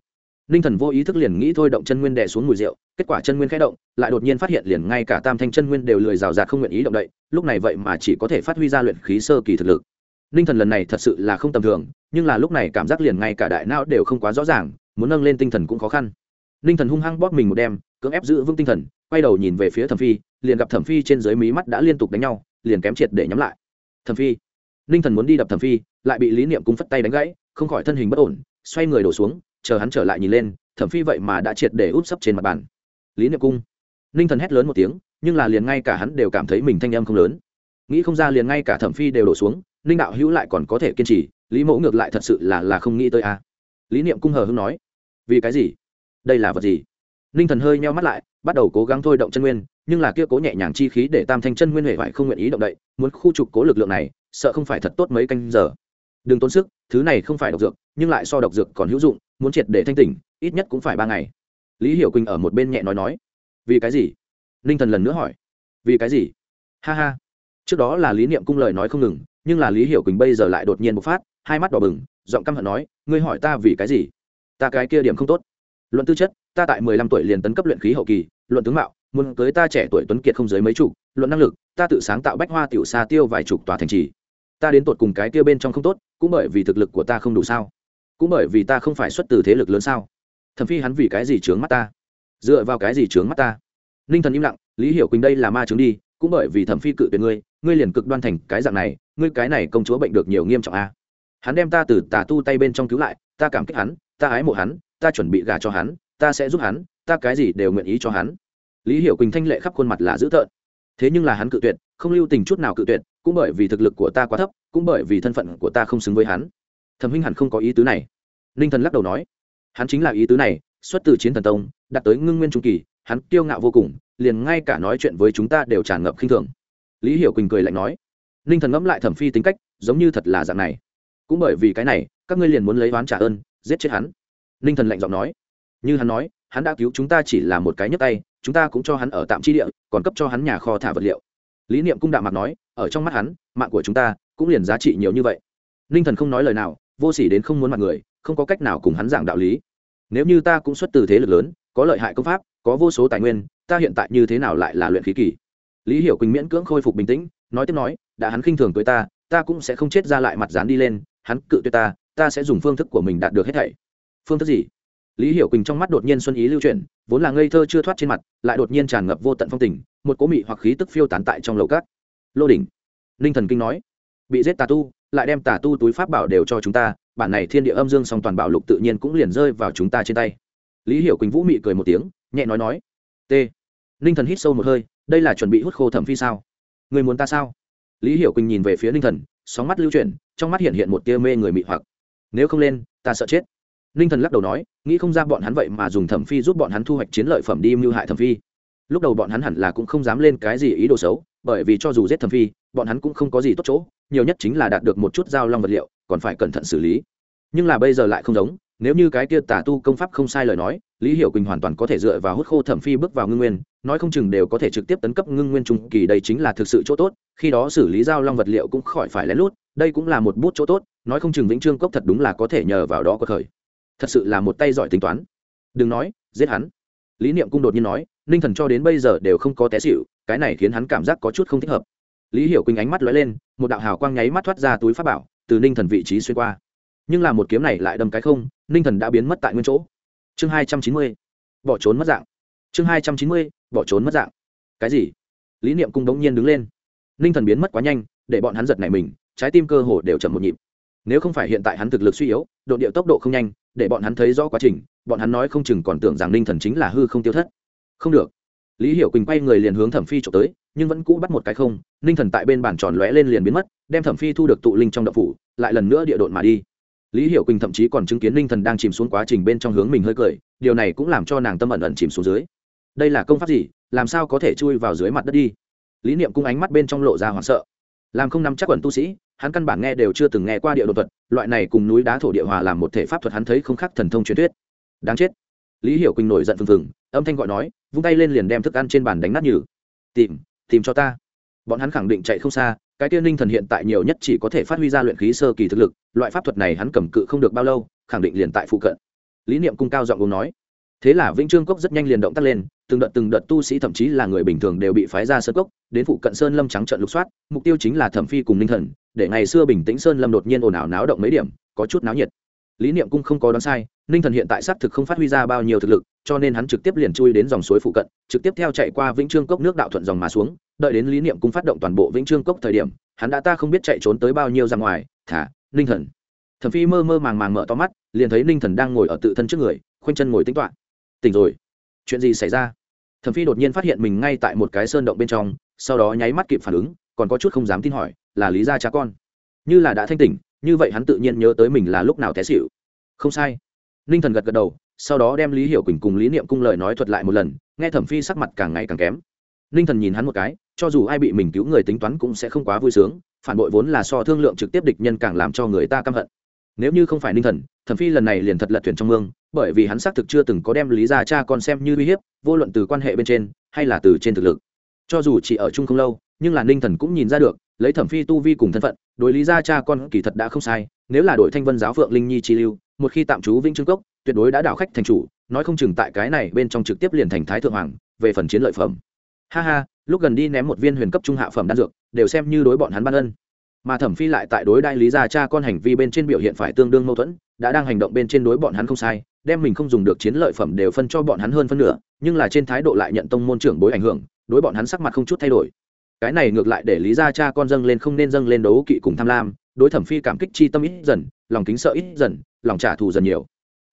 Ninh thần vô ý thức liền nghĩ thôi động chân nguyên đè xuống mùi rượu kết quả chân nguyên khẽ động, lại đột nhiên phát hiện liền ngay cả tam thanh chân nguyên đều lười rào rạt không nguyện ý động đậy, lúc này vậy mà chỉ có thể phát huy ra luyện khí sơ kỳ thực lực. Ninh thần lần này thật sự là không tầm thường, nhưng là lúc này cảm giác liền ngay cả đại não đều không quá rõ ràng, muốn nâng lên tinh thần cũng khó khăn. Ninh thần hung hăng bóp mình một đêm, cưỡng ép giữ vững tinh thần, quay đầu nhìn về phía thẩm phi, liền gặp thẩm phi trên dưới mí mắt đã liên tục đánh nhau, liền kém triệt để nhắm lại. Thẩm phi. Ninh thần muốn đi đập thẩm phi, lại bị lý niệm cung phất tay đánh gãy, không khỏi thân hình bất ổn, xoay người đổ xuống, chờ hắn trở lại nhìn lên, thẩm phi vậy mà đã triệt để út sấp trên mặt bàn lý niệm cung ninh thần hét lớn một tiếng nhưng là liền ngay cả hắn đều cảm thấy mình thanh âm không lớn nghĩ không ra liền ngay cả thẩm phi đều đổ xuống ninh đạo hữu lại còn có thể kiên trì lý mẫu ngược lại thật sự là là không nghĩ tới a lý niệm cung hờ hưng nói vì cái gì đây là vật gì ninh thần hơi meo mắt lại bắt đầu cố gắng thôi động chân nguyên nhưng là kia cố nhẹ nhàng chi khí để tam thanh chân nguyên huệ vải không nguyện ý động đậy muốn khu trục cố lực lượng này sợ không phải thật tốt mấy canh giờ đừng tốn sức thứ này không phải độc dược nhưng lại so độc dược còn hữu dụng muốn triệt để thanh tỉnh ít nhất cũng phải ba ngày lý hiểu quỳnh ở một bên nhẹ nói nói, vì cái gì? Ninh thần lần nữa hỏi, vì cái gì? Ha ha. Trước đó là lý niệm cung lời nói không ngừng, nhưng là lý hiểu quỳnh bây giờ lại đột nhiên bộc phát, hai mắt đỏ bừng, giọng căm hận nói, ngươi hỏi ta vì cái gì? Ta cái kia điểm không tốt. Luận tư chất, ta tại mười lăm tuổi liền tấn cấp luyện khí hậu kỳ, luận tướng mạo, muốn tới ta trẻ tuổi tuấn kiệt không dưới mấy chục, luận năng lực, ta tự sáng tạo bách hoa tiểu xa tiêu vài chục tòa thành trì. Ta đến tột cùng cái kia bên trong không tốt, cũng bởi vì thực lực của ta không đủ sao? Cũng bởi vì ta không phải xuất từ thế lực lớn sao? Thẩm phi hắn vì cái gì trướng mắt ta? Dựa vào cái gì trướng mắt ta? Ninh thần im lặng, lý hiểu quỳnh đây là ma trướng đi, cũng bởi vì thẩm phi cự tuyệt ngươi ngươi liền cực đoan thành cái dạng này, ngươi cái này công chúa bệnh được nhiều nghiêm trọng a hắn đem ta từ tà tu tay bên trong cứu lại, ta cảm kích hắn, ta ái mộ hắn, ta chuẩn bị gà cho hắn, ta sẽ giúp hắn, ta cái gì đều nguyện ý cho hắn. Lý hiểu quỳnh thanh lệ khắp khuôn mặt là dữ tợn. Thế nhưng là hắn cự tuyệt, không lưu tình chút nào cự tuyệt, cũng bởi vì thực lực của ta quá thấp, cũng bởi vì thân phận của ta không xứng với hắn. Thẩm huynh hẳn không có ý tứ này. Ninh thần lắc đầu nói hắn chính là ý tứ này, xuất từ chiến thần tông, đạt tới ngưng nguyên trung kỳ, hắn kiêu ngạo vô cùng, liền ngay cả nói chuyện với chúng ta đều tràn ngập khinh thường. Lý hiểu quỳnh cười lạnh nói, ninh thần ngẫm lại thẩm phi tính cách, giống như thật là dạng này. Cũng bởi vì cái này, các ngươi liền muốn lấy oán trả ơn, giết chết hắn. Ninh thần lạnh giọng nói. Như hắn nói, hắn đã cứu chúng ta chỉ là một cái nhấp tay, chúng ta cũng cho hắn ở tạm chi địa, còn cấp cho hắn nhà kho thả vật liệu. Lý niệm cung đạo mặt nói, ở trong mắt hắn, mạng của chúng ta cũng liền giá trị nhiều như vậy. Ninh thần không nói lời nào, vô s ỉ đến không muốn mặt người không có cách nào cùng hắn giảng đạo lý. Nếu như ta cũng xuất từ thế lực lớn, có lợi hại công pháp, có vô số tài nguyên, ta hiện tại như thế nào lại là luyện khí kỳ? Lý hiểu quỳnh miễn cưỡng khôi phục bình tĩnh, nói tiếp nói, đã hắn khinh thường tới ta ta cũng sẽ không chết ra lại mặt dán đi lên, hắn cự tuyệt ta ta sẽ dùng phương thức của mình đạt được hết thảy. Phương thức gì? Lý hiểu quỳnh trong mắt đột nhiên xuân ý lưu chuyển, vốn là ngây thơ chưa thoát trên mặt, lại đột nhiên tràn ngập vô tận phong tình, một cố mị hoặc khí tức phiêu tán tại trong lầu cát. Lô đỉnh. Ninh thần kinh nói bị giết tà tu, lại đem tà tu túi pháp bảo đều cho chúng ta, bản này thiên địa âm dương song toàn bảo lục tự nhiên cũng liền rơi vào chúng ta trên tay. Lý hiểu quỳnh vũ mị cười một tiếng, nhẹ nói nói, t, ninh thần hít sâu một hơi, đây là chuẩn bị hút khô thẩm phi sao? Người muốn ta sao? Lý hiểu quỳnh nhìn về phía ninh thần, sóng mắt lưu chuyển, trong mắt hiện hiện một tia mê người mị hoặc. Nếu không lên, ta sợ chết. Ninh thần lắc đầu nói, nghĩ không ra bọn hắn vậy mà dùng thẩm phi giúp bọn hắn thu hoạch chiến lợi phẩm đi mưu hại thẩm phi. Lúc đầu bọn hắn hẳn là cũng không dám lên cái gì ý đồ xấu, bởi vì cho dù giết thẩm phi, bọn hắn cũng không có gì tốt chỗ nhiều nhất chính là đạt được một chút dao long vật liệu, còn phải cẩn thận xử lý. Nhưng là bây giờ lại không giống, nếu như cái kia tà tu công pháp không sai lời nói, lý hiểu quỳnh hoàn toàn có thể dựa vào hút khô thẩm phi bước vào ngưng nguyên, nói không chừng đều có thể trực tiếp tấn cấp ngưng nguyên trung kỳ, đây chính là thực sự chỗ tốt, khi đó xử lý giao long vật liệu cũng khỏi phải lén lút, đây cũng là một bút chỗ tốt, nói không chừng vĩnh trương cốc thật đúng là có thể nhờ vào đó có khởi. Thật sự là một tay giỏi tính toán. Đừng nói, giết hắn. Lý niệm cung đột nhiên nói, ninh thần cho đến bây giờ đều không có té xịu cái này khiến hắn cảm giác có chút không thích hợp lý hiểu quỳnh ánh mắt lóe lên, một đạo hào quang nháy mắt thoát ra túi pháp bảo, từ ninh thần vị trí xuyên qua. Nhưng là một kiếm này lại đâm cái không, ninh thần đã biến mất tại nguyên chỗ. Chương hai trăm chín mươi, bỏ trốn mất dạng. Chương hai trăm chín mươi, bỏ trốn mất dạng. Cái gì? Lý niệm cung đống nhiên đứng lên. Ninh thần biến mất quá nhanh, để bọn hắn giật này mình, trái tim cơ hồ đều chậm một nhịp. Nếu không phải hiện tại hắn thực lực suy yếu, độ điệu tốc độ không nhanh, để bọn hắn thấy rõ quá trình, bọn hắn nói không chừng còn tưởng rằng ninh thần chính là hư không tiêu thất. Không được lý hiểu quỳnh quay người liền hướng thẩm phi trộm tới, nhưng vẫn cũ bắt một cái không, ninh thần tại bên bản tròn lóe lên liền biến mất, đem thẩm phi thu được tụ linh trong đậu phủ, lại lần nữa địa độn mà đi. Lý hiểu quỳnh thậm chí còn chứng kiến ninh thần đang chìm xuống quá trình bên trong hướng mình hơi cười, điều này cũng làm cho nàng tâm ẩn ẩn chìm xuống dưới. Đây là công pháp gì, làm sao có thể chui vào dưới mặt đất đi? Lý niệm cung ánh mắt bên trong lộ ra hoảng sợ. Làm không nắm chắc quần tu sĩ, hắn căn bản nghe đều chưa từng nghe qua địa đột thuật, loại này cùng núi đá thổ địa hòa làm một thể pháp thuật hắn thấy không khác thần thông truyền thuyết. Đáng chết. Lý hiểu quỳnh nổi giận phừng phừng, âm thanh gọi nói vung tay lên liền đem thức ăn trên bàn đánh nát nhừ. Tìm tìm cho ta. Bọn hắn khẳng định chạy không xa, cái tiên ninh thần hiện tại nhiều nhất chỉ có thể phát huy ra luyện khí sơ kỳ thực lực, loại pháp thuật này hắn cầm cự không được bao lâu, khẳng định liền tại phụ cận. Lý niệm cung cao giọng uống nói. Thế là vĩnh trương cốc rất nhanh liền động tác lên, từng đợt từng đợt tu sĩ thậm chí là người bình thường đều bị phái ra sơn cốc, đến phụ cận sơn lâm trắng trận lục soát, mục tiêu chính là thẩm phi cùng ninh thần, để ngày xưa bình tĩnh sơn lâm đột nhiên ồn ào náo động mấy điểm, có chút náo nhiệt lý niệm cung không có đoán sai, ninh thần hiện tại xác thực không phát huy ra bao nhiêu thực lực, cho nên hắn trực tiếp liền chui đến dòng suối phụ cận, trực tiếp theo chạy qua vĩnh trương cốc nước đạo thuận dòng mà xuống, đợi đến lý niệm cung phát động toàn bộ vĩnh trương cốc thời điểm, hắn đã ta không biết chạy trốn tới bao nhiêu ra ngoài, thả, ninh thần. Thẩm phi mơ mơ màng màng mở to mắt, liền thấy ninh thần đang ngồi ở tự thân trước người, khoanh chân ngồi tính toạ tỉnh rồi. Chuyện gì xảy ra? Thẩm phi đột nhiên phát hiện mình ngay tại một cái sơn động bên trong, sau đó nháy mắt kịp phản ứng, còn có chút không dám tin hỏi, là lý gia cha con? Như là đã thanh tỉnh như vậy hắn tự nhiên nhớ tới mình là lúc nào té xịu không sai. Ninh thần gật gật đầu, sau đó đem lý hiểu quỳnh cùng lý niệm cung lời nói thuật lại một lần, nghe thẩm phi sắc mặt càng ngày càng kém. Ninh thần nhìn hắn một cái, cho dù ai bị mình cứu người tính toán cũng sẽ không quá vui sướng, phản bội vốn là so thương lượng trực tiếp địch nhân càng làm cho người ta căm hận. Nếu như không phải ninh thần, thẩm phi lần này liền thật lật thuyền trong mương, bởi vì hắn xác thực chưa từng có đem lý gia cha con xem như uy hiếp, vô luận từ quan hệ bên trên, hay là từ trên thực lực. Cho dù chỉ ở chung không lâu nhưng là ninh thần cũng nhìn ra được, lấy thẩm phi tu vi cùng thân phận, đối lý gia cha con kỳ thật đã không sai, nếu là đội thanh vân giáo phượng linh nhi chi lưu, một khi tạm trú vĩnh trương cốc, tuyệt đối đã đảo khách thành chủ, nói không chừng tại cái này bên trong trực tiếp liền thành thái thượng hoàng, về phần chiến lợi phẩm. Ha ha, lúc gần đi ném một viên huyền cấp trung hạ phẩm đan dược, đều xem như đối bọn hắn ban ân. Mà thẩm phi lại tại đối đại lý gia cha con hành vi bên trên biểu hiện phải tương đương mâu thuẫn, đã đang hành động bên trên đối bọn hắn không sai, đem mình không dùng được chiến lợi phẩm đều phân cho bọn hắn hơn phân nửa, nhưng là trên thái độ lại nhận tông môn trưởng bối ảnh hưởng, đối bọn hắn sắc mặt không chút thay đổi cái này ngược lại để lý gia cha con dâng lên không nên dâng lên đấu kỵ cùng tham lam, đối thẩm phi cảm kích chi tâm ít dần, lòng kính sợ ít dần, lòng trả thù dần nhiều.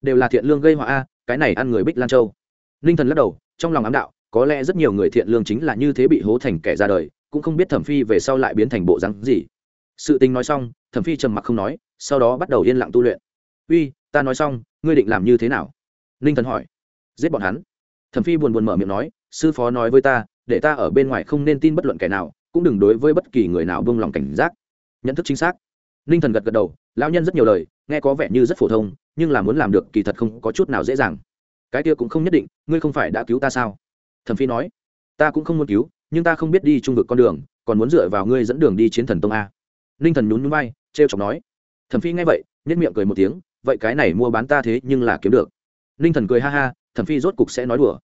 Đều là thiện lương gây họa a, cái này ăn người bích lan châu. Ninh thần lắc đầu, trong lòng ám đạo, có lẽ rất nhiều người thiện lương chính là như thế bị hố thành kẻ ra đời, cũng không biết thẩm phi về sau lại biến thành bộ rắn gì. Sự tình nói xong, thẩm phi trầm mặc không nói, sau đó bắt đầu yên lặng tu luyện. Uy, ta nói xong, ngươi định làm như thế nào? Ninh thần hỏi. Giết bọn hắn. Thẩm phi buồn buồn mở miệng nói, sư phó nói với ta để ta ở bên ngoài không nên tin bất luận kẻ nào, cũng đừng đối với bất kỳ người nào buông lòng cảnh giác. Nhận thức chính xác. Ninh thần gật gật đầu, lão nhân rất nhiều lời, nghe có vẻ như rất phổ thông, nhưng là muốn làm được kỳ thật không có chút nào dễ dàng. Cái kia cũng không nhất định, ngươi không phải đã cứu ta sao? Thẩm phi nói, ta cũng không muốn cứu, nhưng ta không biết đi trung vực con đường, còn muốn dựa vào ngươi dẫn đường đi chiến thần tông a. Ninh thần nhún nhún vai t r e o chọc nói, thẩm phi nghe vậy, nhất miệng cười một tiếng, vậy cái này mua bán ta thế nhưng là kiếm được. Ninh thần cười ha ha, thẩm phi rốt cục sẽ nói đùa.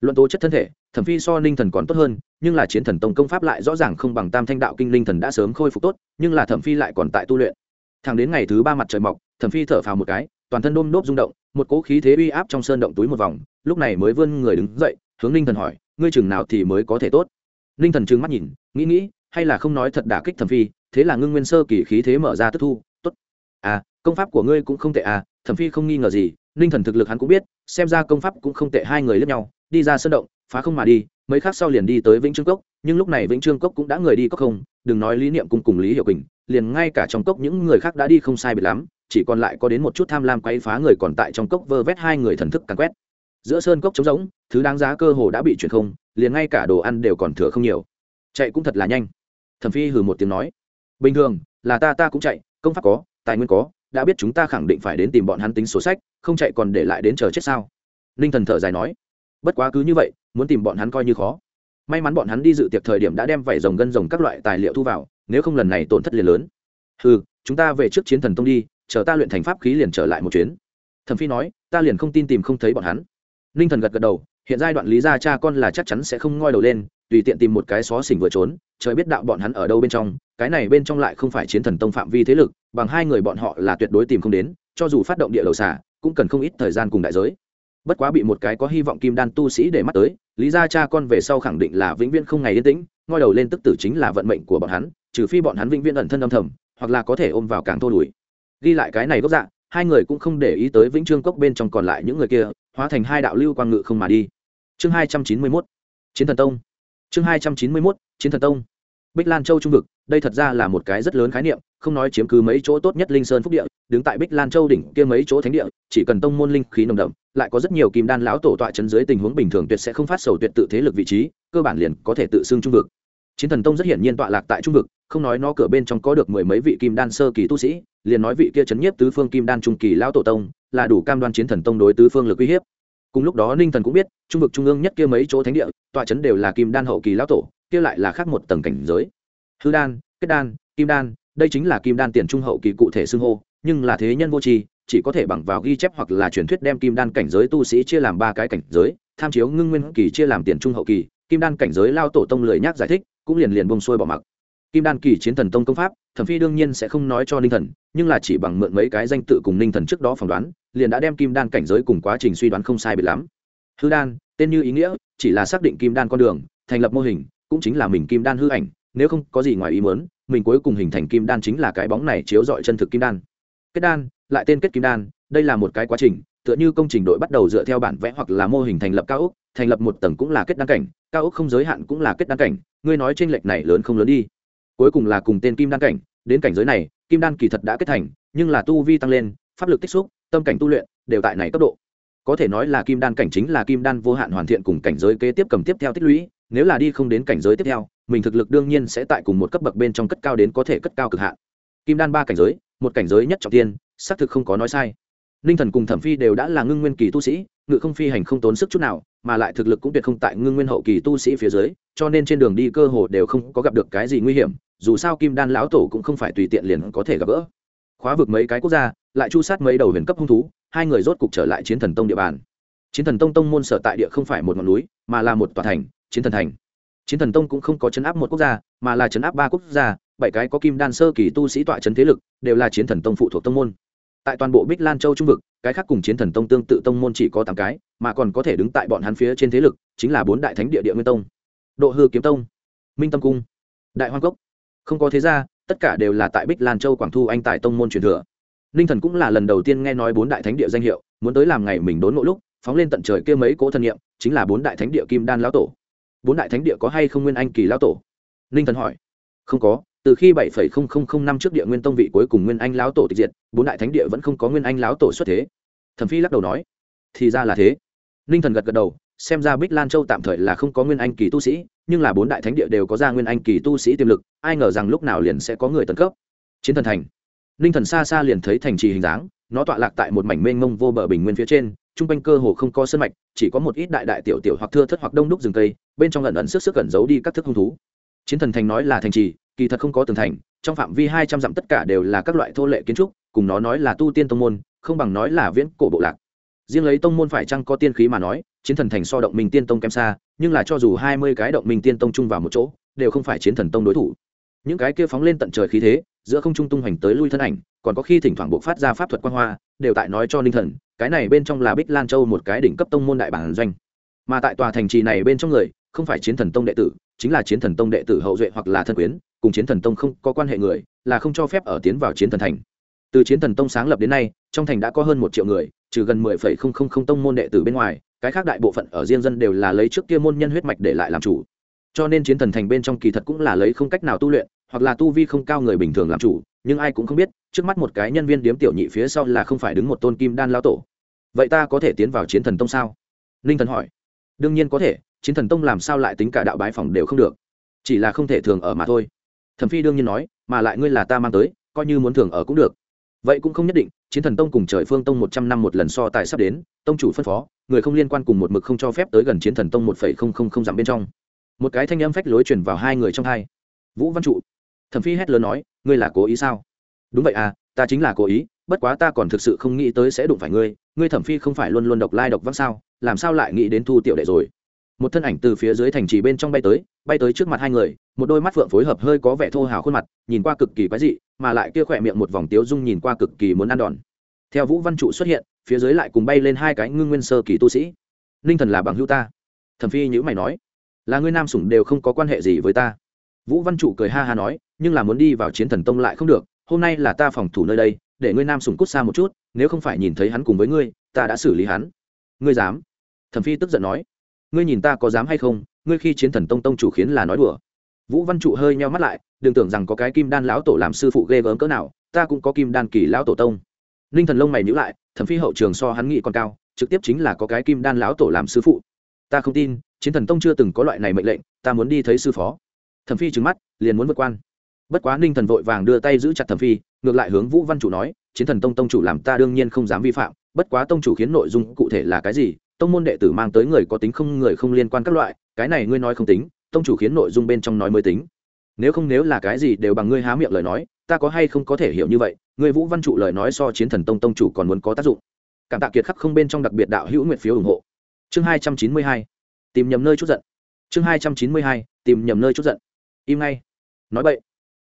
Luận tố chất thân thể thẩm phi so ninh thần còn tốt hơn, nhưng là chiến thần tông công pháp lại rõ ràng không bằng tam thanh đạo kinh ninh thần đã sớm khôi phục tốt, nhưng là thẩm phi lại còn tại tu luyện. Thẳng đến ngày thứ ba mặt trời mọc, thẩm phi thở phào một cái, toàn thân đôm nốt rung động, một cỗ khí thế uy áp trong sơn động túi một vòng, lúc này mới vươn người đứng dậy, hướng ninh thần hỏi, ngươi chừng nào thì mới có thể tốt? Ninh thần trừng mắt nhìn, nghĩ nghĩ, hay là không nói thật đả kích thẩm phi, thế là ngưng nguyên sơ kỳ khí thế mở ra tức thu, tốt. À công pháp của ngươi cũng không tệ à thẩm phi không nghi ngờ gì, ninh thần thực lực hắn cũng biết, xem ra công pháp cũng không tệ hai người lẫn nhau, đi ra sân động phá không mà đi, mấy khác sau liền đi tới vĩnh trương cốc, nhưng lúc này vĩnh trương cốc cũng đã người đi cốc không, đừng nói lý niệm cùng cùng lý hiệu quỳnh, liền ngay cả trong cốc những người khác đã đi không sai biệt lắm, chỉ còn lại có đến một chút tham lam quay phá người còn tại trong cốc vơ vét hai người thần thức càn quét. Giữa sơn cốc trống rỗng, thứ đáng giá cơ hồ đã bị chuyển không, liền ngay cả đồ ăn đều còn thừa không nhiều. Chạy cũng thật là nhanh. Thẩm phi hừ một tiếng nói, bình thường, là ta ta cũng chạy, công pháp có, tài nguyên có, đã biết chúng ta khẳng định phải đến tìm bọn hắn tính sổ sách, không chạy còn để lại đến chờ chết sao? Ninh thần thở dài nói, bất quá cứ như vậy muốn tìm bọn hắn coi như khó. May mắn bọn hắn đi dự tiệc thời điểm đã đem vảy rồng, gân rồng các loại tài liệu thu vào, nếu không lần này tổn thất liền lớn. Ừ chúng ta về trước chiến thần tông đi, chờ ta luyện thành pháp khí liền trở lại một chuyến. Thẩm phi nói, ta liền không tin tìm không thấy bọn hắn. Ninh thần gật gật đầu, hiện giai đoạn lý gia cha con là chắc chắn sẽ không ngoi đầu lên, tùy tiện tìm một cái xó xỉnh vừa trốn, trời biết đạo bọn hắn ở đâu bên trong, cái này bên trong lại không phải chiến thần tông phạm vi thế lực, bằng hai người bọn họ là tuyệt đối tìm không đến, cho dù phát động địa đầu xả, cũng cần không ít thời gian cùng đại giới bất quá bị một cái có hy vọng kim đan tu sĩ để mắt tới, lý gia cha con về sau khẳng định là vĩnh viễn không ngày yên tĩnh, ngoi đầu lên tức tử chính là vận mệnh của bọn hắn, trừ phi bọn hắn vĩnh viễn ẩn thân âm thầm, hoặc là có thể ôm vào càng thô đùi ghi lại cái này gốc dạ hai người cũng không để ý tới vĩnh trương cốc bên trong còn lại những người kia, hóa thành hai đạo lưu quang ngự không mà đi. Chương hai trăm chín mươi mốt, chiến thần tông. Chương hai trăm chín mươi mốt, chiến thần tông. Bích lan châu trung vực đây thật ra là một cái rất lớn khái niệm, không nói chiếm cứ mấy chỗ tốt nhất linh sơn phúc địa, đứng tại bích lan châu đỉnh kia mấy chỗ thánh địa, chỉ cần tông môn linh khí nồng đậm, lại có rất nhiều kim đan lão tổ tọa chấn dưới tình huống bình thường tuyệt sẽ không phát sầu tuyệt tự thế lực vị trí, cơ bản liền có thể tự xưng trung vực. Chiến thần tông rất hiển nhiên tọa lạc tại trung vực, không nói nó cửa bên trong có được mười mấy vị kim đan sơ kỳ tu sĩ, liền nói vị kia chấn nhiếp tứ phương kim đan trung kỳ lão tổ tông, là đủ cam đoan chiến thần tông đối tứ phương lực uy hiếp. Cùng lúc đó ninh thần cũng biết, trung vực trung ương nhất kia mấy chỗ thánh địa, tọa chấn đều là kim đan hậu kỳ lão tổ, kia lại là khác một tầng cảnh giới hư đan, kết đan, kim đan, đây chính là kim đan tiền trung hậu kỳ cụ thể xưng hô, nhưng là thế nhân vô tri, chỉ có thể bằng vào ghi chép hoặc là truyền thuyết đem kim đan cảnh giới tu sĩ chia làm ba cái cảnh giới, tham chiếu ngưng nguyên kỳ chia làm tiền trung hậu kỳ, kim đan cảnh giới lao tổ tông lười nhác giải thích, cũng liền liền bông xuôi bỏ mặc. Kim đan kỳ chiến thần tông công pháp, thẩm phi đương nhiên sẽ không nói cho ninh thần, nhưng là chỉ bằng mượn mấy cái danh tự cùng ninh thần trước đó phỏng đoán, liền đã đem kim đan cảnh giới cùng quá trình suy đoán không sai biệt lắm. Hư đan, tên như ý nghĩa, chỉ là xác định kim đan con đường, thành lập mô hình, cũng chính là mình kim đan hư ảnh nếu không có gì ngoài ý muốn, mình cuối cùng hình thành kim đan chính là cái bóng này chiếu dọi chân thực kim đan. Kết đan, lại tên kết kim đan, đây là một cái quá trình, tựa như công trình đội bắt đầu dựa theo bản vẽ hoặc là mô hình thành lập cao ốc, thành lập một tầng cũng là kết đan cảnh, cao ốc không giới hạn cũng là kết đan cảnh, ngươi nói t r ê n lệch này lớn không lớn đi. Cuối cùng là cùng tên kim đan cảnh, đến cảnh giới này, kim đan kỳ thật đã kết thành, nhưng là tu vi tăng lên, pháp lực tích xúc, tâm cảnh tu luyện, đều tại này cấp độ. Có thể nói là kim đan cảnh chính là kim đan vô hạn hoàn thiện cùng cảnh giới kế tiếp cầm tiếp theo tích lũy, nếu là đi không đến cảnh giới tiếp theo mình thực lực đương nhiên sẽ tại cùng một cấp bậc bên trong cất cao đến có thể cất cao cực hạn. Kim đan ba cảnh giới, một cảnh giới nhất trọng tiên xác thực không có nói sai. Ninh thần cùng thẩm phi đều đã là ngưng nguyên kỳ tu sĩ, ngự không phi hành không tốn sức chút nào, mà lại thực lực cũng tuyệt không tại ngưng nguyên hậu kỳ tu sĩ phía dưới, cho nên trên đường đi cơ hồ đều không có gặp được cái gì nguy hiểm, dù sao kim đan lão tổ cũng không phải tùy tiện liền có thể gặp gỡ. Khóa vực mấy cái quốc gia, lại chu sát mấy đầu huyền cấp hung thú, hai người rốt cục trở lại chiến thần tông địa bàn. Chiến thần tông tông môn sở tại địa không phải một ngọn núi, mà là một tòa thành, chiến thần thành chiến thần tông cũng không có chấn áp một quốc gia, mà là chấn áp ba quốc gia, bảy cái có kim đan sơ kỳ tu sĩ tọa chấn thế lực, đều là chiến thần tông phụ thuộc tông môn. Tại toàn bộ bích lan châu trung vực, cái khác cùng chiến thần tông tương tự tông môn chỉ có tám cái, mà còn có thể đứng tại bọn hắn phía trên thế lực, chính là bốn đại thánh địa địa nguyên tông. Độ hư kiếm tông, minh tâm cung, đại hoang cốc. Không có thế ra tất cả đều là tại bích lan châu quảng thu anh tại tông môn truyền thừa. Ninh thần cũng là lần đầu tiên nghe nói bốn đại thánh địa danh hiệu, muốn tới làm ngày mình đốn ngộ lúc, phóng lên tận trời kia mấy cỗ thân nhiệm chính là bốn đại thánh địa kim đan lão tổ bốn đại thánh địa có hay không nguyên anh kỳ lão tổ? Ninh thần hỏi. Không có, từ khi bảy năm trước địa nguyên tông vị cuối cùng nguyên anh lão tổ tịch diệt, bốn đại thánh địa vẫn không có nguyên anh lão tổ xuất thế. Thẩm phi lắc đầu nói. Thì ra là thế. Ninh thần gật gật đầu, xem ra bích lan châu tạm thời là không có nguyên anh kỳ tu sĩ, nhưng là bốn đại thánh địa đều có ra nguyên anh kỳ tu sĩ tiềm lực, ai ngờ rằng lúc nào liền sẽ có người tấn cấp. Chiến thần thành. Ninh thần xa xa liền thấy thành trì hình dáng, nó tọa lạc tại một mảnh mênh mông vô bờ bình nguyên phía trên trung quanh cơ hồ không có sân mạch, chỉ có một ít đại đại tiểu tiểu hoặc thưa thất hoặc đông đúc rừng cây, bên trong ẩn ẩn sức sức cẩn giấu đi các thức hung thú. Chiến thần thành nói là thành trì, kỳ thật không có tường thành, trong phạm vi hai trăm dặm tất cả đều là các loại thô lệ kiến trúc, cùng nó nói là tu tiên tông môn, không bằng nói là viễn cổ bộ lạc. Riêng lấy tông môn phải chăng có tiên khí mà nói, chiến thần thành so động minh tiên tông kém xa, nhưng là cho dù hai mươi cái động minh tiên tông chung vào một chỗ, đều không phải chiến thần tông đối thủ. Những cái kia phóng lên tận trời khí thế, giữa không trung tung hoành tới lui thân ảnh còn có khi thỉnh thoảng buộc phát ra pháp thuật quan hoa, đều tại nói cho ninh thần, cái này bên trong là bích lan châu một cái đỉnh cấp tông môn đại bản doanh. Mà tại tòa thành trì này bên trong người, không phải chiến thần tông đệ tử, chính là chiến thần tông đệ tử hậu duệ hoặc là thân quyến, cùng chiến thần tông không có quan hệ người, là không cho phép ở tiến vào chiến thần thành. Từ chiến thần tông sáng lập đến nay, trong thành đã có hơn một triệu người, trừ gần mười phẩy không không không tông môn đệ tử bên ngoài, cái khác đại bộ phận ở riêng dân đều là lấy trước kia môn nhân huyết mạch để lại làm chủ. Cho nên chiến thần thành bên trong kỳ thật cũng là lấy không cách nào tu luyện, hoặc là tu vi không cao người bình thường làm chủ nhưng ai cũng không biết, trước mắt một cái nhân viên điếm tiểu nhị phía sau là không phải đứng một tôn kim đan lao tổ. Vậy ta có thể tiến vào chiến thần tông sao? Ninh thần hỏi. Đương nhiên có thể, chiến thần tông làm sao lại tính cả đạo bái phòng đều không được. Chỉ là không thể thường ở mà thôi. Thẩm phi đương nhiên nói, mà lại ngươi là ta mang tới, coi như muốn thường ở cũng được. Vậy cũng không nhất định, chiến thần tông cùng trời phương tông một trăm năm một lần so tài sắp đến, tông chủ phân phó, người không liên quan cùng một mực không cho phép tới gần chiến thần tông một phẩy không không không dặm bên trong. Một cái thanh âm phách lối chuyển vào hai người trong hai. Vũ văn trụ thẩm phi hét lớn nói, ngươi là cố ý sao? Đúng vậy à ta chính là cố ý, bất quá ta còn thực sự không nghĩ tới sẽ đụng phải ngươi ngươi thẩm phi không phải luôn luôn độc lai độc vắng sao, làm sao lại nghĩ đến thu tiểu đệ rồi? Một thân ảnh từ phía dưới thành trì bên trong bay tới bay tới trước mặt hai người, một đôi mắt phượng phối hợp hơi có vẻ thô hào khuôn mặt, nhìn qua cực kỳ quái dị, mà lại kia khỏe miệng một vòng tiếu dung nhìn qua cực kỳ muốn ăn đòn. Theo vũ văn trụ xuất hiện, phía dưới lại cùng bay lên hai cái ngưng nguyên sơ kỳ tu sĩ. Ninh thần là bằng hữu ta. Thẩm phi nhữ mày nói, là ngươi nam sủng đều không có quan hệ gì với ta vũ văn trụ cười ha ha nói, nhưng là muốn đi vào chiến thần tông lại không được, hôm nay là ta phòng thủ nơi đây, để ngươi nam sủng cút xa một chút, nếu không phải nhìn thấy hắn cùng với ngươi, ta đã xử lý hắn. Ngươi dám? Thẩm phi tức giận nói. Ngươi nhìn ta có dám hay không? Ngươi khi chiến thần tông tông chủ khiến là nói đùa. Vũ văn trụ hơi nheo mắt lại, đừng tưởng rằng có cái kim đan lão tổ làm sư phụ ghê gớm cỡ nào, ta cũng có kim đan kỳ lão tổ tông. Ninh thần lông mày nhữ lại, thẩm phi hậu trường so hắn nghĩ còn cao, trực tiếp chính là có cái kim đan lão tổ làm sư phụ. Ta không tin, chiến thần tông chưa từng có loại này mệnh lệnh, ta muốn đi thấy sư phó thẩm phi trừng mắt, liền muốn vượt quan. Bất quá ninh thần vội vàng đưa tay giữ chặt thẩm phi, ngược lại hướng vũ văn chủ nói, chiến thần tông tông chủ làm ta đương nhiên không dám vi phạm, bất quá tông chủ khiến nội dung cụ thể là cái gì, tông môn đệ tử mang tới người có tính không người không liên quan các loại, cái này ngươi nói không tính, tông chủ khiến nội dung bên trong nói mới tính. Nếu không nếu là cái gì đều bằng ngươi há miệng lời nói, ta có hay không có thể hiểu như vậy, ngươi vũ văn trụ lời nói so chiến thần tông tông chủ còn muốn có tác dụng. Cảm tạ kiệt khắc không bên trong đặc biệt đạo hữu nguyện phiếu ủng hộ. Chương hai trăm chín mươi hai, tìm nhầm nơi chút giận. Chương hai trăm chín mươi hai, tìm nhầm nơi chút giận im ngay. Nói vậy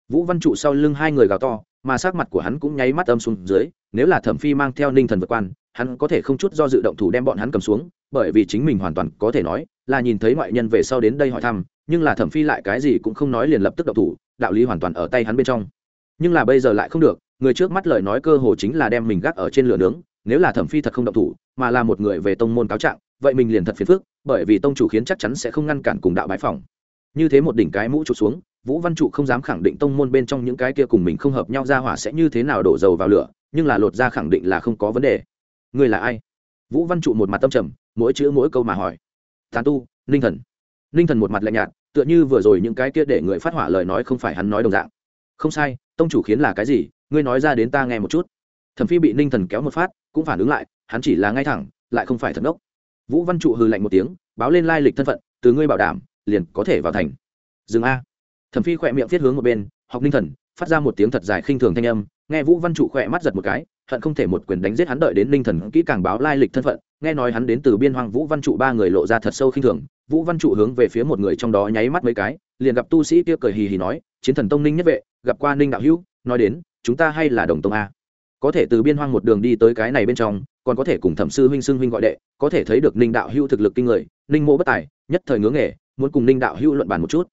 vũ văn trụ sau lưng hai người gào to, mà sắc mặt của hắn cũng nháy mắt âm xuống dưới, nếu là thẩm phi mang theo ninh thần vượt quan, hắn có thể không chút do dự động thủ đem bọn hắn cầm xuống, bởi vì chính mình hoàn toàn có thể nói là nhìn thấy ngoại nhân về sau đến đây hỏi thăm, nhưng là thẩm phi lại cái gì cũng không nói liền lập tức động thủ, đạo lý hoàn toàn ở tay hắn bên trong. Nhưng là bây giờ lại không được, người trước mắt lời nói cơ hồ chính là đem mình gác ở trên lửa nướng, nếu là thẩm phi thật không động thủ, mà là một người về tông môn cáo trạng, vậy mình liền thật phiền phức, bởi vì tông chủ khiến chắc chắn sẽ không ngăn cản cùng đạo bãi phòng như thế một đỉnh cái mũ trụt xuống, vũ văn trụ không dám khẳng định tông môn bên trong những cái kia cùng mình không hợp nhau ra hỏa sẽ như thế nào đổ dầu vào lửa, nhưng là lột ra khẳng định là không có vấn đề. Ngươi là ai? Vũ văn trụ một mặt tâm trầm, mỗi chữ mỗi câu mà hỏi. Tàn tu, ninh thần. Ninh thần một mặt lạnh nhạt, tựa như vừa rồi những cái kia để người phát hỏa lời nói không phải hắn nói đồng dạng. Không sai, tông chủ khiến là cái gì? Ngươi nói ra đến ta nghe một chút. Thẩm phi bị ninh thần kéo một phát, cũng phản ứng lại, hắn chỉ là ngay thẳng, lại không phải thật đốc. Vũ văn trụ hừ lạnh một tiếng, báo lên lai lịch thân phận, từ ngươi bảo đảm liền có thể vào thành. Dừng a. Thẩm phi khỏe miệng viết hướng một bên, học ninh thần, phát ra một tiếng thật dài khinh thường thanh âm, nghe vũ văn trụ khỏe mắt giật một cái, hận không thể một quyền đánh giết hắn đợi đến ninh thần kỹ càng báo lai lịch thân phận, nghe nói hắn đến từ biên hoang vũ văn trụ ba người lộ ra thật sâu khinh thường, vũ văn trụ hướng về phía một người trong đó nháy mắt mấy cái, liền gặp tu sĩ kia cười hì hì nói, chiến thần tông ninh nhất vệ, gặp qua ninh đạo hữu, nói đến, chúng ta hay là đồng tông a. Có thể từ biên hoang một đường đi tới cái này bên trong, còn có thể cùng thẩm sư huynh xưng huynh gọi đệ, có thể thấy được ninh đạo hữu thực lực kinh người, ninh mô bất tài, nhất thời ngưỡng nghề muốn cùng ninh đạo hữu luận bàn một chút.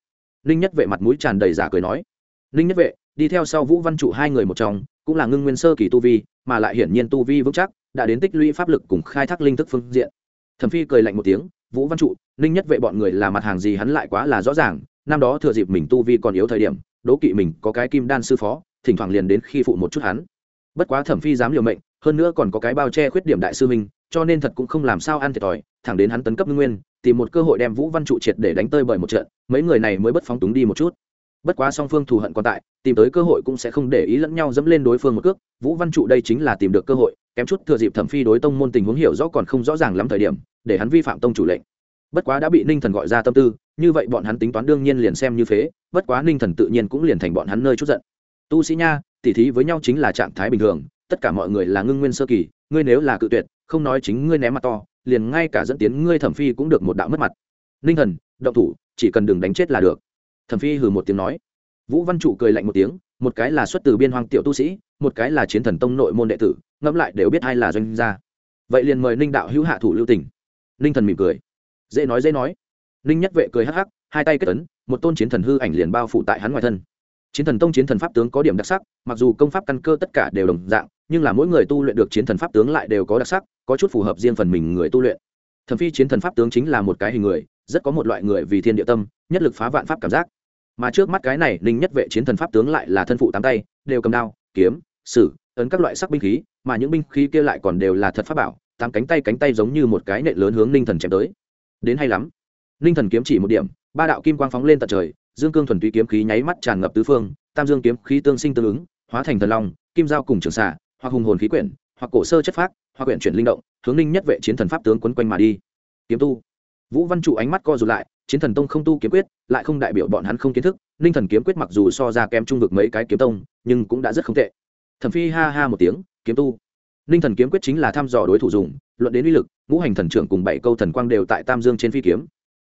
Ninh nhất vệ mặt mũi tràn đầy giả cười nói. Ninh nhất vệ, đi theo sau vũ văn trụ hai người một trong, cũng là ngưng nguyên sơ kỳ tu vi, mà lại hiển nhiên tu vi vững chắc, đã đến tích lũy pháp lực cùng khai thác linh thức phương diện. Thẩm phi cười lạnh một tiếng, vũ văn trụ, ninh nhất vệ bọn người là mặt hàng gì hắn lại quá là rõ ràng, năm đó thừa dịp mình tu vi còn yếu thời điểm, đố kỵ mình có cái kim đan sư phó, thỉnh thoảng liền đến khi phụ một chút hắn. Bất quá thẩm phi dám liều mệnh, hơn nữa còn có cái bao che khuyết điểm đại sư minh cho nên thật cũng không làm sao ăn thiệt thòi, thẳng đến hắn tấn cấp ngưng nguyên tìm một cơ hội đem vũ văn trụ triệt để đánh tơi bởi một trận, mấy người này mới bất phóng túng đi một chút. Bất quá song phương thù hận còn tại, tìm tới cơ hội cũng sẽ không để ý lẫn nhau dẫm lên đối phương một cước. Vũ văn trụ đây chính là tìm được cơ hội, kém chút thừa dịp thẩm phi đối tông môn tình huống hiểu rõ còn không rõ ràng lắm thời điểm, để hắn vi phạm tông chủ lệnh. Bất quá đã bị ninh thần gọi ra tâm tư, như vậy bọn hắn tính toán đương nhiên liền xem như phế, bất quá ninh thần tự nhiên cũng liền thành bọn hắn nơi chút giận. Tu sĩ nha, tỉ thí với nhau chính là trạng thái bình thường, tất cả mọi người là ngưng nguyên sơ kỳ, ngươi nếu là cự tuyệt, không nói chính ngươi ném mặt to liền ngay cả dẫn tiến ngươi thẩm phi cũng được một đạo mất mặt. Ninh thần, động thủ, chỉ cần đừng đánh chết là được. Thẩm phi hừ một tiếng nói. Vũ văn trụ cười lạnh một tiếng, một cái là xuất từ biên hoang tiểu tu sĩ, một cái là chiến thần tông nội môn đệ tử, ngẫm lại đều biết ai là doanh gia. Vậy liền mời ninh đạo hữu hạ thủ lưu tỉnh ninh thần mỉm cười. Dễ nói dễ nói. Ninh nhất vệ cười hắc hắc, hai tay kết ấn, một tôn chiến thần hư ảnh liền bao phủ tại hắn ngoài thân chiến thần tông chiến thần pháp tướng có điểm đặc sắc, mặc dù công pháp căn cơ tất cả đều đồng dạng, nhưng là mỗi người tu luyện được chiến thần pháp tướng lại đều có đặc sắc, có chút phù hợp riêng phần mình người tu luyện. Thẩm phi chiến thần pháp tướng chính là một cái hình người, rất có một loại người vì thiên địa tâm, nhất lực phá vạn pháp cảm giác. Mà trước mắt cái này ninh nhất vệ chiến thần pháp tướng lại là thân phụ tám tay, đều cầm đao, kiếm, sử, ấn các loại sắc binh khí, mà những binh khí kia lại còn đều là thật pháp bảo, tám cánh tay cánh tay giống như một cái nệ lớn hướng ninh thần chém tới. Đến hay lắm. Ninh thần kiếm chỉ một điểm, ba đạo kim quang phóng lên tận trời dương cương thuần túy kiếm khí nháy mắt tràn ngập tứ phương, tam dương kiếm khí tương sinh tương ứng, hóa thành thần long, kim giao cùng trường xạ hoặc hùng hồn khí quyển, hoặc cổ sơ chất phác, hoặc quyển chuyển linh động, hướng ninh nhất vệ chiến thần pháp tướng quấn quanh mà đi. Kiếm tu. Vũ văn trụ ánh mắt co rụt lại, chiến thần tông không tu kiếm quyết, lại không đại biểu bọn hắn không kiến thức ninh thần kiếm quyết mặc dù so ra kém trung vực mấy cái kiếm tông, nhưng cũng đã rất không tệ. Thẩm phi ha ha một tiếng, kiếm tu. Ninh thần kiếm quyết chính là thăm dò đối thủ dùng, luận đến uy lực, ngũ hành thần trưởng cùng bảy câu thần quang đều tại tam dương trên phi kiếm.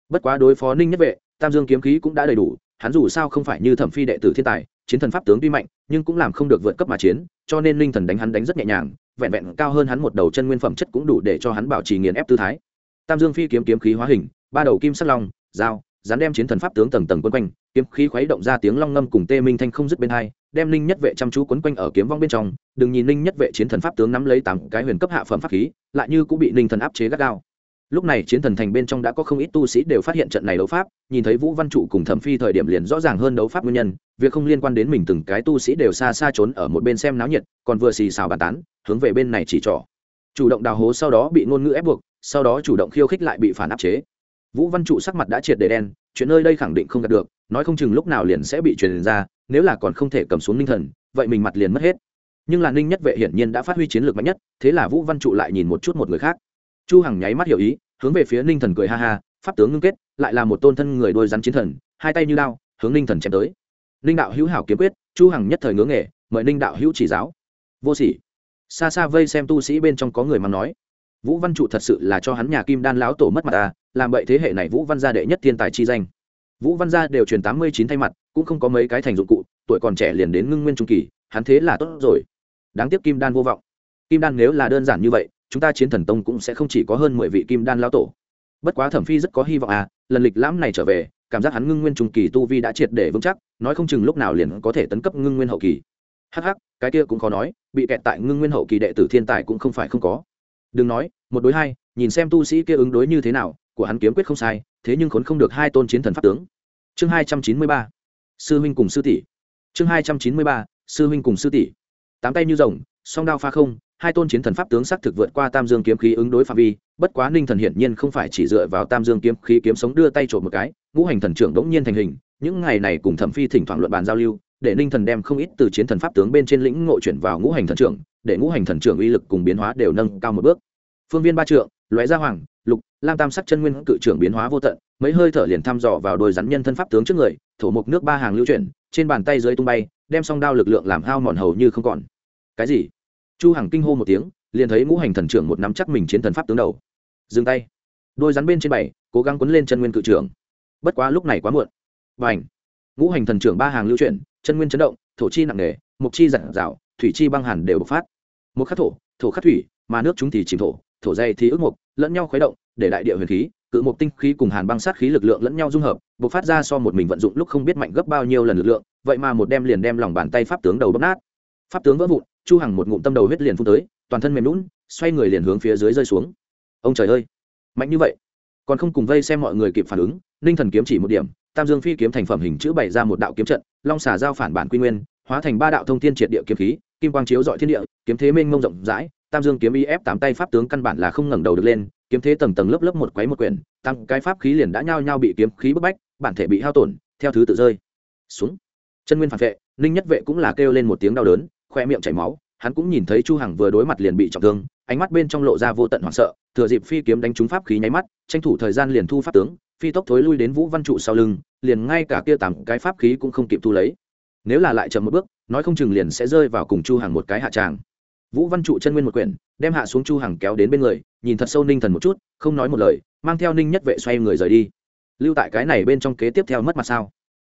Bất quá đối phó ninh nhất vệ tam dương kiếm khí cũng đã đầy đủ, hắn dù sao không phải như thẩm phi đệ tử thiên tài, chiến thần pháp tướng tuy mạnh, nhưng cũng làm không được vượt cấp mà chiến, cho nên linh thần đánh hắn đánh rất nhẹ nhàng, vẹn vẹn cao hơn hắn một đầu chân nguyên phẩm chất cũng đủ để cho hắn bảo trì nghiền ép tư thái. Tam dương phi kiếm kiếm khí hóa hình, ba đầu kim sắc long, dao dán đem chiến thần pháp tướng tầng tầng quấn quanh, kiếm khí khuấy động ra tiếng long ngâm cùng tê minh thanh không dứt bên hai, đem linh nhất vệ chăm chú quấn quanh ở kiếm vong bên trong, đừng nhìn linh nhất vệ chiến thần pháp tướng nắm lấy tám cái huyền cấp hạ phẩm pháp khí, lại như cũng bị linh thần áp chế gắt gao lúc này chiến thần thành bên trong đã có không ít tu sĩ đều phát hiện trận này đấu pháp, nhìn thấy vũ văn trụ cùng thẩm phi thời điểm liền rõ ràng hơn đấu pháp nguyên nhân, việc không liên quan đến mình từng cái tu sĩ đều xa xa trốn ở một bên xem náo nhiệt, còn vừa xì xào bàn tán, hướng về bên này chỉ trỏ. Chủ động đào hố sau đó bị ngôn ngữ ép buộc, sau đó chủ động khiêu khích lại bị phản áp chế. Vũ văn trụ sắc mặt đã triệt để đen, chuyện nơi đây khẳng định không đạt được, nói không chừng lúc nào liền sẽ bị truyền ra, nếu là còn không thể cầm xuống ninh thần, vậy mình mặt liền mất hết. Nhưng là ninh nhất vệ hiển nhiên đã phát huy chiến lược mạnh nhất, thế là vũ văn trụ lại nhìn một chút một người khác chu hằng nháy mắt hiểu ý, hướng về phía ninh thần cười ha ha, pháp tướng ngưng kết, lại là một tôn thân người đôi rắn chiến thần, hai tay như lao hướng ninh thần chém tới. Ninh đạo hữu hảo kiếm quyết, chu hằng nhất thời ngưỡng nghề, mời ninh đạo hữu chỉ giáo. Vô sỉ. Xa xa vây xem tu sĩ bên trong có người mà nói, vũ văn trụ thật sự là cho hắn nhà kim đan lão tổ mất mặt ta làm vậy thế hệ này vũ văn gia đệ nhất thiên tài chi danh. Vũ văn gia đều truyền tám mươi chín thay mặt, cũng không có mấy cái thành dụng cụ, tuổi còn trẻ liền đến ngưng nguyên trung kỳ, hắn thế là tốt rồi. Đáng tiếc kim đan vô vọng. Kim đan nếu là đơn giản như vậy chúng ta chiến thần tông cũng sẽ không chỉ có hơn mười vị kim đan lão tổ. Bất quá thẩm phi rất có hy vọng à lần lịch lãm này trở về, cảm giác hắn ngưng nguyên trung kỳ tu vi đã triệt để vững chắc, nói không chừng lúc nào liền có thể tấn cấp ngưng nguyên hậu kỳ. Hh cái kia cũng khó nói, bị kẹt tại ngưng nguyên hậu kỳ đệ tử thiên tài cũng không phải không có. Đừng nói, một đối hai, nhìn xem tu sĩ kia ứng đối như thế nào, của hắn kiếm quyết không sai, thế nhưng khốn không được hai tôn chiến thần pháp tướng. Chương hai trăm chín mươi ba, sư huynh cùng sư tỷ. Chương hai trăm chín mươi ba, sư huynh cùng sư tỷ. Tám tay như rồng, song đao pha không hai tôn chiến thần pháp tướng sắc thực vượt qua tam dương kiếm khí ứng đối phạm vi, bất quá ninh thần hiển nhiên không phải chỉ dựa vào tam dương kiếm khí kiếm sống đưa tay trộm một cái, ngũ hành thần trưởng đống nhiên thành hình, những ngày này cùng thẩm phi thỉnh thoảng luận bàn giao lưu, để ninh thần đem không ít từ chiến thần pháp tướng bên trên lĩnh ngộ chuyển vào ngũ hành thần trưởng, để ngũ hành thần trưởng uy lực cùng biến hóa đều nâng cao một bước. Phương viên ba trượng, lóe ra hoàng, lục, lam tam sắc chân nguyên cự trưởng biến hóa vô tận, mấy hơi thở liền thăm dò vào đôi rắn nhân thân pháp tướng trước người, thổ mục nước ba hàng lưu chuyển, trên bàn tay dưới tung bay, đem song đao lực lượng làm hao mòn hầu như không còn. Cái gì? Chu hằng kinh hô một tiếng, liền thấy ngũ hành thần trưởng một nắm chắc mình chiến thần pháp tướng đầu. Dừng tay. Đôi rắn bên trên bảy, cố gắng quấn lên chân nguyên cự trưởng. Bất quá lúc này quá muộn. Và ảnh ngũ hành thần trưởng ba hàng lưu chuyển, chân nguyên chấn động, thổ chi nặng nề mục chi giặt rào thủy chi băng hàn đều bộc phát. Một khắc thổ thổ khắc thủy, mà nước chúng thì chìm thổ thổ dây thì ước mục lẫn nhau khuấy động, để đại địa huyền khí, cự mục tinh khí cùng hàn băng sát khí lực lượng lẫn nhau dung hợp, bộc phát ra so một mình vận dụng lúc không biết mạnh gấp bao nhiêu lần lực lượng, vậy mà một đem liền đem lòng bàn tay pháp tướng đầu bóp nát. Pháp tướng vỡ vụn chu hằng một ngụm tâm đầu huyết liền phun tới, toàn thân mềm lún xoay người liền hướng phía dưới rơi xuống. Ông trời ơi, mạnh như vậy. Còn không cùng vây xem mọi người kịp phản ứng, ninh thần kiếm chỉ một điểm, tam dương phi kiếm thành phẩm hình chữ bày ra một đạo kiếm trận, long xà giao phản bản quy nguyên, hóa thành ba đạo thông thiên triệt địa kiếm khí, kim quang chiếu dọi thiên địa, kiếm thế mênh mông rộng rãi, tam dương kiếm y ép tám tay pháp tướng căn bản là không ngẩng đầu được lên, kiếm thế tầng tầng lớp lớp một quấy một quyển, tăng cái pháp khí liền đã nhao nhao bị kiếm khí bức bách, bản thể bị hao tổn, theo thứ tự rơi. Xuống. Chân nguyên phản vệ, ninh nhất vệ cũng là kêu lên một tiếng đau đớn khoe miệng chảy máu, hắn cũng nhìn thấy chu hằng vừa đối mặt liền bị trọng thương, ánh mắt bên trong lộ ra vô tận hoảng sợ, thừa dịp phi kiếm đánh trúng pháp khí nháy mắt, tranh thủ thời gian liền thu pháp tướng, phi tốc thối lui đến vũ văn trụ sau lưng, liền ngay cả kia tám cái pháp khí cũng không kịp thu lấy. Nếu là lại chậm một bước, nói không chừng liền sẽ rơi vào cùng chu hằng một cái hạ tràng vũ văn trụ chân nguyên một quyển, đem hạ xuống chu hằng kéo đến bên người, nhìn thật sâu ninh thần một chút, không nói một lời, mang theo ninh nhất vệ xoay người rời đi. Lưu tại cái này bên trong kế tiếp theo mất mặt sao?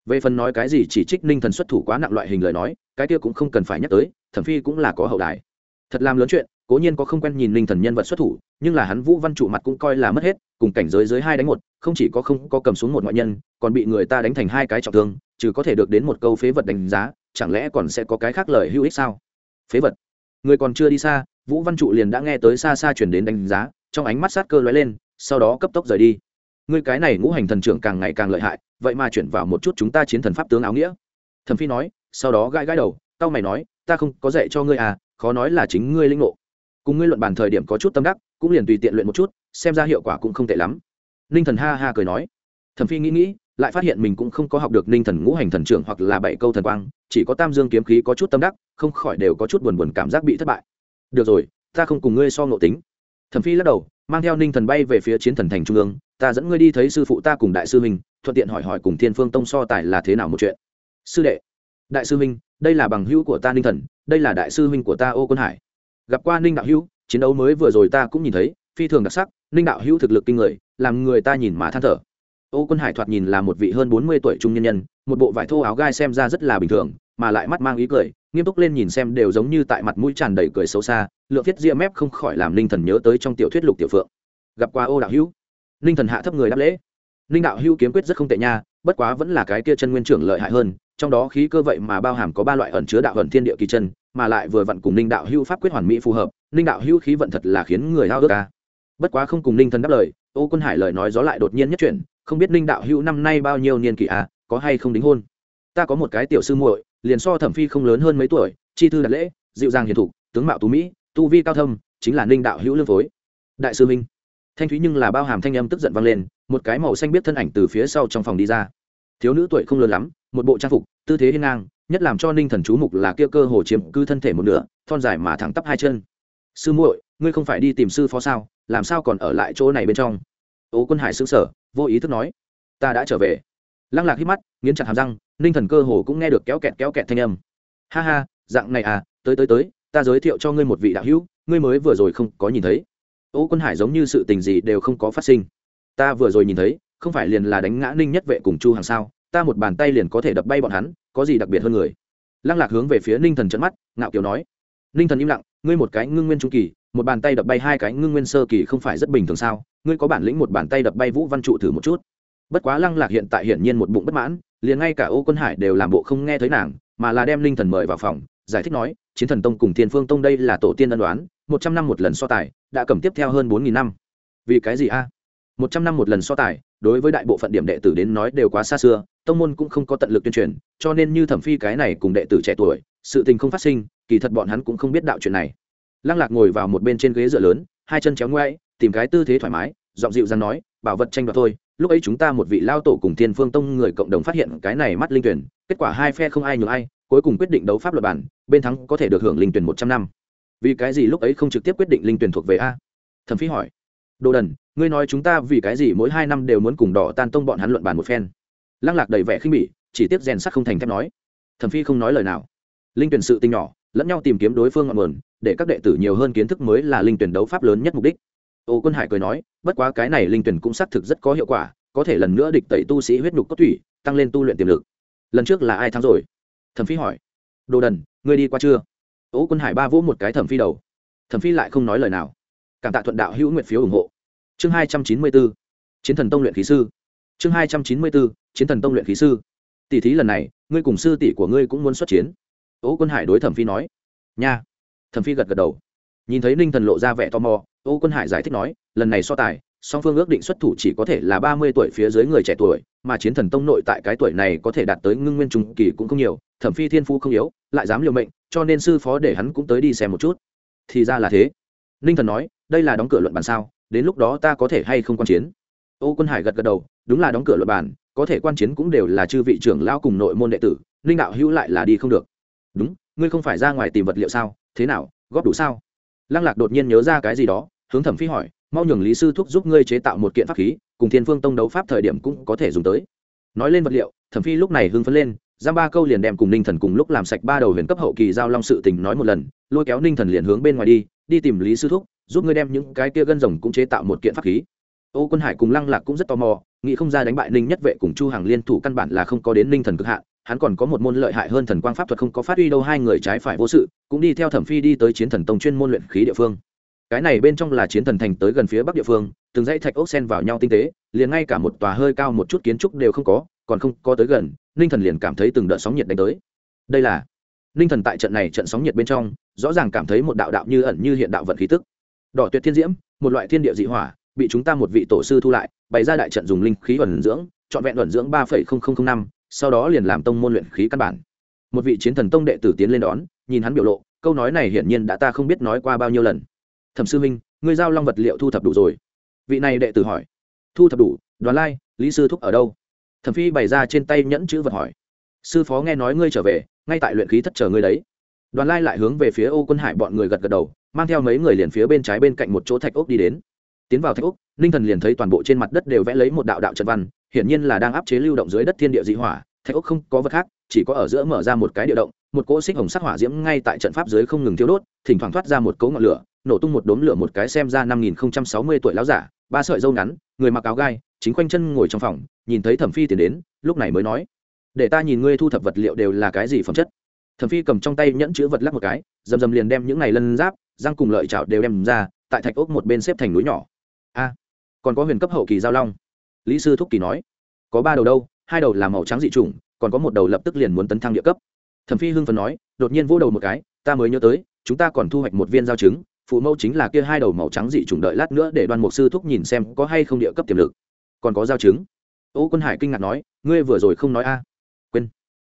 Về phần nói cái gì chỉ trích ninh thần xuất thủ quá nặng loại hình lời nói, cái kia cũng không cần phải nhắc tới, thẩm phi cũng là có hậu đài. Thật làm lớn chuyện, cố nhiên có không quen nhìn ninh thần nhân vật xuất thủ, nhưng là hắn vũ văn trụ mặt cũng coi là mất hết, cùng cảnh giới dưới hai đánh một, không chỉ có không có cầm xuống một ngoại nhân, còn bị người ta đánh thành hai cái trọng thương chứ có thể được đến một câu phế vật đánh giá, chẳng lẽ còn sẽ có cái khác lời hữu ích sao? Phế vật. Người còn chưa đi xa, vũ văn trụ liền đã nghe tới xa xa chuyển đến đánh giá, trong ánh mắt sát cơ lóe lên, sau đó cấp tốc rời đi ngươi cái này ngũ hành thần trưởng càng ngày càng lợi hại, vậy mà chuyển vào một chút chúng ta chiến thần pháp tướng áo nghĩa. Thẩm phi nói, sau đó gãi gãi đầu tao mày nói, ta không có dạy cho ngươi à khó nói là chính ngươi linh ngộ. Cùng ngươi luận bàn thời điểm có chút tâm đắc, cũng liền tùy tiện luyện một chút, xem ra hiệu quả cũng không tệ lắm. Ninh thần ha ha cười nói. Thẩm phi nghĩ nghĩ, lại phát hiện mình cũng không có học được ninh thần ngũ hành thần trưởng hoặc là bảy câu thần quang, chỉ có tam dương kiếm khí có chút tâm đắc, không khỏi đều có chút buồn buồn cảm giác bị thất bại. Được rồi, ta không cùng ngươi so ngộ tính. Thẩm phi lắc đầu, mang theo ninh thần bay về phía chiến thần thành trung ương ta dẫn ngươi đi thấy sư phụ ta cùng đại sư minh thuận tiện hỏi hỏi cùng thiên phương tông so tài là thế nào một chuyện. Sư đệ, đại sư minh đây là bằng hữu của ta ninh thần, đây là đại sư minh của ta ô quân hải. Gặp qua ninh đạo hữu, chiến đấu mới vừa rồi ta cũng nhìn thấy, phi thường đặc sắc, ninh đạo hữu thực lực kinh người, làm người ta nhìn mà than thở. Ô quân hải thoạt nhìn là một vị hơn bốn mươi tuổi trung nhân nhân, một bộ vải thô áo gai xem ra rất là bình thường, mà lại mắt mang ý cười, nghiêm túc lên nhìn xem đều giống như tại mặt mũi tràn đầy cười xấu xa lượng viết ria mép không khỏi làm ninh thần nhớ tới trong tiểu thuyết lục tiểu phượng. Gặp qua ô đạo hữu ninh thần hạ thấp người đáp lễ. Ninh đạo hữu kiếm quyết rất không tệ nha, bất quá vẫn là cái kia chân nguyên trưởng lợi hại hơn, trong đó khí cơ vậy mà bao hàm có ba loại ẩn chứa đạo ẩn thiên địa kỳ chân, mà lại vừa vặn cùng ninh đạo hữu pháp quyết hoàn mỹ phù hợp ninh đạo hữu khí vận thật là khiến người hao ước ca bất quá không cùng ninh thần đáp lời, ô quân hải lời nói gió lại đột nhiên nhất chuyển, không biết ninh đạo hữu năm nay bao nhiêu niên kỷ à có hay không đính hôn? Ta có một cái tiểu sư muội, liền so thẩm phi không lớn hơn mấy tuổi, chi thư đặt lễ, dịu dàng hiền thục, tướng mạo tú mỹ, tu vi cao thâm, chính là ninh đạo hữu lương phối. Đại sư minh thanh thúy nhưng là bao hàm thanh âm tức giận vang lên, một cái màu xanh biết thân ảnh từ phía sau trong phòng đi ra. Thiếu nữ tuổi không lớn lắm, một bộ trang phục, tư thế hiên ngang, nhất làm cho ninh thần chú mục là kia cơ hồ chiếm cư thân thể một nửa, thon dài mà thẳng tắp hai chân. Sư muội, ngươi không phải đi tìm sư phó sao? Làm sao còn ở lại chỗ này bên trong? Ô quân hải xứng sở vô ý thức nói, ta đã trở về. Lăng lạc hít mắt, nghiến chặt hàm răng, ninh thần cơ hồ cũng nghe được kéo kẹt kéo kẹt thanh âm. Ha ha, dạng này à tới tới tới, ta giới thiệu cho ngươi một vị đạo hữu, ngươi mới vừa rồi không có nhìn thấy ô quân hải giống như sự tình gì đều không có phát sinh. Ta vừa rồi nhìn thấy, không phải liền là đánh ngã ninh nhất vệ cùng chu hàng sao? Ta một bàn tay liền có thể đập bay bọn hắn, có gì đặc biệt hơn người? Lăng lạc hướng về phía ninh thần trận mắt, ngạo kiều nói. Ninh thần im lặng, ngươi một cái ngưng nguyên trung kỳ, một bàn tay đập bay hai cái ngưng nguyên sơ kỳ không phải rất bình thường sao? Ngươi có bản lĩnh một bàn tay đập bay vũ văn trụ thử một chút. Bất quá lăng lạc hiện tại hiển nhiên một bụng bất mãn, liền ngay cả ô quân hải đều làm bộ không nghe thấy nàng, mà là đem ninh thần mời vào phòng, giải thích nói, chiến thần tông cùng thiên phương tông đây là tổ tiên ân đoán một trăm năm một lần so tài, đã cầm tiếp theo hơn bốn nghìn năm. Vì cái gì a? Một trăm năm một lần so tài, đối với đại bộ phận điểm đệ tử đến nói đều quá xa xưa, tông môn cũng không có tận lực tuyên truyền, cho nên như thẩm phi cái này cùng đệ tử trẻ tuổi, sự tình không phát sinh, kỳ thật bọn hắn cũng không biết đạo chuyện này. Lăng lạc ngồi vào một bên trên ghế dựa lớn, hai chân chéo ngoáy tìm cái tư thế thoải mái, giọng dịu dàng nói, bảo vật tranh đoạt thôi, lúc ấy chúng ta một vị lao tổ cùng thiên phương tông người cộng đồng phát hiện cái này mắt linh tuyển, kết quả hai phe không ai nhường ai, cuối cùng quyết định đấu pháp luật bản, bên thắng có thể được hưởng linh tuyển một trăm năm vì cái gì lúc ấy không trực tiếp quyết định linh tuyển thuộc về a? Thẩm phí hỏi. Đồ đần, ngươi nói chúng ta vì cái gì mỗi hai năm đều muốn cùng đỏ tan tông bọn hắn luận bàn một phen? Lăng lạc đầy vẻ khinh bỉ, chỉ tiếp rèn sắt không thành thép nói. Thẩm phi không nói lời nào. Linh tuyển sự tinh nhỏ, lẫn nhau tìm kiếm đối phương ngọn nguồn, để các đệ tử nhiều hơn kiến thức mới là linh tuyển đấu pháp lớn nhất mục đích. Ô quân hải cười nói, bất quá cái này linh tuyển cũng xác thực rất có hiệu quả, có thể lần nữa địch tẩy tu sĩ huyết nhục cốt thủy tăng lên tu luyện tiềm lực. Lần trước là ai thắng rồi? Thẩm phi hỏi. Đồ đần, ngươi đi qua chưa? Ố quân hải ba vỗ một cái thẩm phi đầu. Thẩm phi lại không nói lời nào. Cảm tạ thuận đạo hữu nguyện phiếu ủng hộ. Chương hai trăm chín mươi bốn, chiến thần tông luyện khí sư. Chương hai trăm chín mươi bốn, chiến thần tông luyện khí sư. Tỷ thí lần này, ngươi cùng sư tỷ của ngươi cũng muốn xuất chiến. Ố quân hải đối thẩm phi nói. Nha. Thẩm phi gật gật đầu. Nhìn thấy ninh thần lộ ra vẻ tò mò ô quân hải giải thích nói, lần này so tài, song phương ước định xuất thủ chỉ có thể là ba mươi tuổi phía dưới người trẻ tuổi, mà chiến thần tông nội tại cái tuổi này có thể đạt tới ngưng nguyên trung kỳ cũng không nhiều thẩm phi thiên phú không yếu, lại dám liều mệnh, cho nên sư phó để hắn cũng tới đi xem một chút. Thì ra là thế. Ninh thần nói, đây là đóng cửa luận bàn sao, đến lúc đó ta có thể hay không quan chiến? Ô quân hải gật gật đầu, đúng là đóng cửa luận bàn, có thể quan chiến cũng đều là chư vị trưởng lao cùng nội môn đệ tử, ninh đạo hữu lại là đi không được. Đúng, ngươi không phải ra ngoài tìm vật liệu sao, thế nào, góp đủ sao? Lăng lạc đột nhiên nhớ ra cái gì đó, hướng thẩm phi hỏi, mau nhường lý sư thúc giúp ngươi chế tạo một kiện pháp khí, cùng thiên phương tông đấu pháp thời điểm cũng có thể dùng tới. Nói lên vật liệu, thẩm phi lúc này hưng phấn lên giam ba câu liền đem cùng ninh thần cùng lúc làm sạch ba đầu huyền cấp hậu kỳ giao long sự tình nói một lần, lôi kéo ninh thần liền hướng bên ngoài đi đi tìm lý sư thúc, giúp ngươi đem những cái kia gân rồng cũng chế tạo một kiện pháp khí. Ô quân hải cùng lăng lạc cũng rất tò mò, nghĩ không ra đánh bại ninh nhất vệ cùng chu hàng liên thủ căn bản là không có đến ninh thần cực hạn, hắn còn có một môn lợi hại hơn thần quang pháp thuật không có phát huy đâu, hai người trái phải vô sự, cũng đi theo thẩm phi đi tới chiến thần tông chuyên môn luyện khí địa phương. Cái này bên trong là chiến thần thành tới gần phía bắc địa phương, từng dãy thạch ốc sen vào nhau tinh tế liền ngay cả một tòa hơi cao một chút kiến trúc đều không có, còn không có tới gần, ninh thần liền cảm thấy từng đợt sóng nhiệt đánh tới. Đây là, ninh thần tại trận này trận sóng nhiệt bên trong, rõ ràng cảm thấy một đạo đạo như ẩn như hiện đạo vận khí tức. Đỏ tuyệt thiên diễm, một loại thiên địa dị hỏa, bị chúng ta một vị tổ sư thu lại, bày ra đại trận dùng linh khí ẩn dưỡng, trọn vẹn ẩn dưỡng ba năm, sau đó liền làm tông môn luyện khí căn bản. Một vị chiến thần tông đệ tử tiến lên đón, nhìn hắn biểu lộ, câu nói này hiển nhiên đã ta không biết nói qua bao nhiêu lần. Thẩm sư minh ngươi giao long vật liệu thu thập đủ rồi. Vị này đệ tử hỏi thu thập đủ, đoàn lai, lý sư thúc ở đâu? Thẩm phi bày ra trên tay nhẫn chữ vật hỏi. Sư phó nghe nói ngươi trở về, ngay tại luyện khí thất chờ ngươi đấy. Đoàn lai lại hướng về phía ô quân hải bọn người gật gật đầu, mang theo mấy người liền phía bên trái bên cạnh một chỗ thạch ốc đi đến. Tiến vào thạch ốc, ninh thần liền thấy toàn bộ trên mặt đất đều vẽ lấy một đạo đạo trận văn, hiển nhiên là đang áp chế lưu động dưới đất thiên địa dị hỏa, thạch ốc không có vật khác, chỉ có ở giữa mở ra một cái địa động, một cỗ xích hồng sắc hỏa diễm ngay tại trận pháp dưới không ngừng thiêu đốt, thỉnh thoảng thoát ra một cỗ ngọn lửa, nổ tung một đốm lửa một cái xem ra năm nghìn sáu mươi tuổi láo giả ba sợi dâu ngắn, người mặc áo gai, chính quanh chân ngồi trong phòng, nhìn thấy thẩm phi tiến đến, lúc này mới nói, để ta nhìn ngươi thu thập vật liệu đều là cái gì phẩm chất? Thẩm phi cầm trong tay nhẫn chữ vật lắc một cái, dầm dầm liền đem những này lân giáp, răng cùng lợi chảo đều đem ra, tại thạch ốc một bên xếp thành núi nhỏ. A, còn có huyền cấp hậu kỳ giao long. Lý sư thúc kỳ nói, có ba đầu đâu, hai đầu là màu trắng dị chủng, còn có một đầu lập tức liền muốn tấn thăng địa cấp. Thẩm phi hưng phần nói, đột nhiên vỗ đầu một cái, ta mới nhớ tới, chúng ta còn thu hoạch một viên giao trứng phụ mẫu chính là kia hai đầu màu trắng dị chủng đợi lát nữa để đoan mục sư thúc nhìn xem có hay không địa cấp tiềm lực. Còn có giao trứng ô quân hải kinh ngạc nói ngươi vừa rồi không nói a. Quên.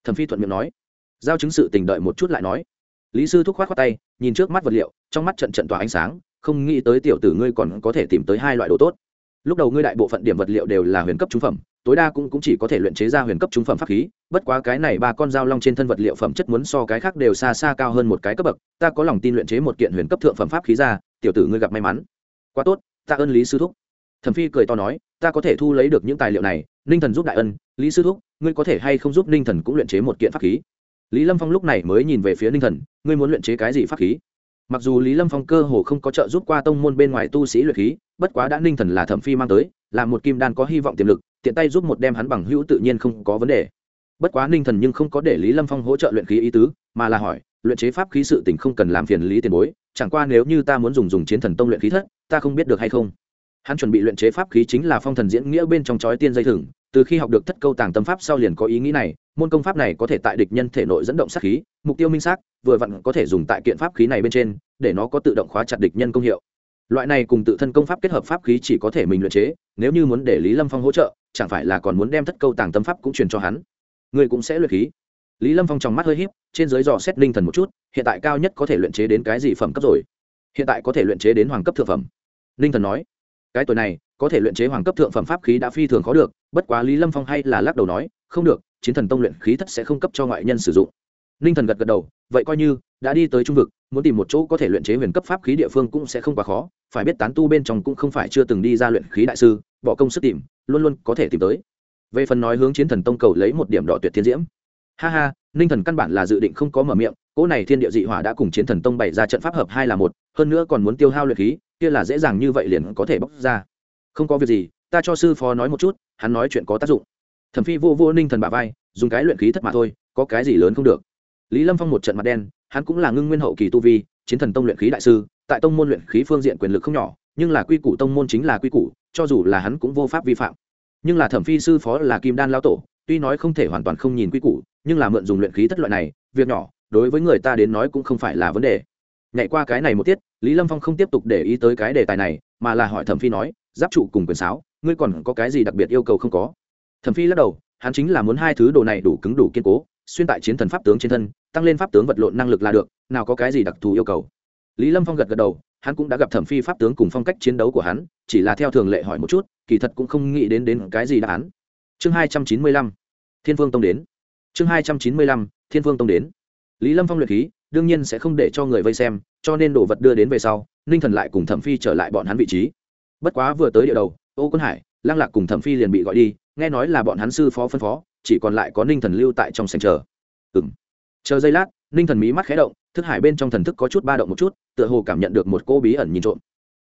Thẩm phi thuận miệng nói. Giao chứng sự tình đợi một chút lại nói. Lý sư thúc khoát khoát tay nhìn trước mắt vật liệu trong mắt trận trận tỏa ánh sáng không nghĩ tới tiểu tử ngươi còn có thể tìm tới hai loại đồ tốt. Lúc đầu ngươi đại bộ phận điểm vật liệu đều là huyền cấp trung phẩm tối đa cũng, cũng chỉ có thể luyện chế ra huyền cấp trung phẩm pháp khí bất quá cái này ba con dao long trên thân vật liệu phẩm chất muốn so cái khác đều xa xa cao hơn một cái cấp bậc, ta có lòng tin luyện chế một kiện huyền cấp thượng phẩm pháp khí ra, tiểu tử ngươi gặp may mắn. Quá tốt, ta ơn lý sư thúc. Thẩm phi cười to nói, ta có thể thu lấy được những tài liệu này, ninh thần giúp đại ân, lý sư thúc, ngươi có thể hay không giúp ninh thần cũng luyện chế một kiện pháp khí? Lý lâm phong lúc này mới nhìn về phía ninh thần, ngươi muốn luyện chế cái gì pháp khí? Mặc dù lý lâm phong cơ hồ không có trợ giúp qua tông môn bên ngoài tu sĩ luyện khí, bất quá đã ninh thần là thẩm phi mang tới, là một kim đan có hy vọng tiềm lực, tiện tay giúp một đem hắn bằng hữu tự nhiên không có vấn đề bất quá ninh thần nhưng không có để lý lâm phong hỗ trợ luyện khí ý tứ, mà là hỏi, luyện chế pháp khí sự tình không cần làm phiền lý tiền bối, chẳng qua nếu như ta muốn dùng dùng chiến thần tông luyện khí thất, ta không biết được hay không. Hắn chuẩn bị luyện chế pháp khí chính là phong thần diễn nghĩa bên trong chói tiên dây thừng, từ khi học được thất câu tàng tâm pháp sau liền có ý nghĩ này, môn công pháp này có thể tại địch nhân thể nội dẫn động sát khí, mục tiêu minh xác, vừa vặn có thể dùng tại kiện pháp khí này bên trên, để nó có tự động khóa chặt địch nhân công hiệu. Loại này cùng tự thân công pháp kết hợp pháp khí chỉ có thể mình luyện chế, nếu như muốn để lý lâm phong hỗ trợ, chẳng phải là còn muốn đem thất câu tàng tâm pháp cũng truyền cho hắn. Ngươi cũng sẽ luyện khí. Lý lâm phong trong mắt hơi h í p trên dưới dò xét linh thần một chút, hiện tại cao nhất có thể luyện chế đến cái gì phẩm cấp rồi? Hiện tại có thể luyện chế đến hoàng cấp thượng phẩm. Linh thần nói, cái tuổi này, có thể luyện chế hoàng cấp thượng phẩm pháp khí đã phi thường khó được, bất quá lý lâm phong hay là lắc đầu nói, không được, chiến thần tông luyện khí thất sẽ không cấp cho ngoại nhân sử dụng. Ninh thần gật gật đầu, vậy coi như, đã đi tới trung vực, muốn tìm một chỗ có thể luyện chế huyền cấp pháp khí địa phương cũng sẽ không quá khó, phải biết tán tu bên trong cũng không phải chưa từng đi ra luyện khí đại sư, bỏ công sức tìm, luôn luôn có thể tìm tới về phần nói hướng chiến thần tông cầu lấy một điểm đỏ tuyệt thiên diễm. Ha ha, ninh thần căn bản là dự định không có mở miệng, cỗ này thiên địa dị hỏa đã cùng chiến thần tông bày ra trận pháp hợp hai là một, hơn nữa còn muốn tiêu hao luyện khí, kia là dễ dàng như vậy liền có thể bóc ra. Không có việc gì, ta cho sư phó nói một chút, hắn nói chuyện có tác dụng. Thẩm phi vô vô ninh thần bà vai, dùng cái luyện khí thất mà thôi, có cái gì lớn không được. Lý lâm phong một trận mặt đen, hắn cũng là ngưng nguyên hậu kỳ tu vi, chiến thần tông luyện khí đại sư, tại tông môn luyện khí phương diện quyền lực không nhỏ, nhưng là quy củ tông môn chính là quy củ, cho dù là hắn cũng vô pháp vi phạm nhưng là thẩm phi sư phó là kim đan lao tổ, tuy nói không thể hoàn toàn không nhìn quy củ, nhưng là mượn dùng luyện khí thất loại này, việc nhỏ, đối với người ta đến nói cũng không phải là vấn đề. Nhảy qua cái này một tiết, lý lâm phong không tiếp tục để ý tới cái đề tài này, mà là hỏi thẩm phi nói, giáp trụ cùng quyền sáo, ngươi còn có cái gì đặc biệt yêu cầu không có? Thẩm phi lắc đầu, hắn chính là muốn hai thứ đồ này đủ cứng đủ kiên cố, xuyên tại chiến thần pháp tướng trên thân, tăng lên pháp tướng vật lộn năng lực là được, nào có cái gì đặc thù yêu cầu? Lý lâm phong gật gật đầu hắn cũng đã gặp thẩm phi pháp tướng cùng phong cách chiến đấu của hắn, chỉ là theo thường lệ hỏi một chút, kỳ thật cũng không nghĩ đến đến cái gì đáp án. Chương hai trăm chín mươi lăm, thiên vương tông đến. Chương hai trăm chín mươi lăm, thiên vương tông đến. Lý lâm phong luyện khí, đương nhiên sẽ không để cho người vây xem, cho nên đồ vật đưa đến về sau, ninh thần lại cùng thẩm phi trở lại bọn hắn vị trí. Bất quá vừa tới địa đầu, ô quân hải, lăng lạc cùng thẩm phi liền bị gọi đi, nghe nói là bọn hắn sư phó phân phó, chỉ còn lại có ninh thần lưu tại trong sành chờ. Ừng chờ giây lát, ninh thần mí mắt khé động thức hải bên trong thần thức có chút ba động một chút, tựa hồ cảm nhận được một cô bí ẩn nhìn trộm.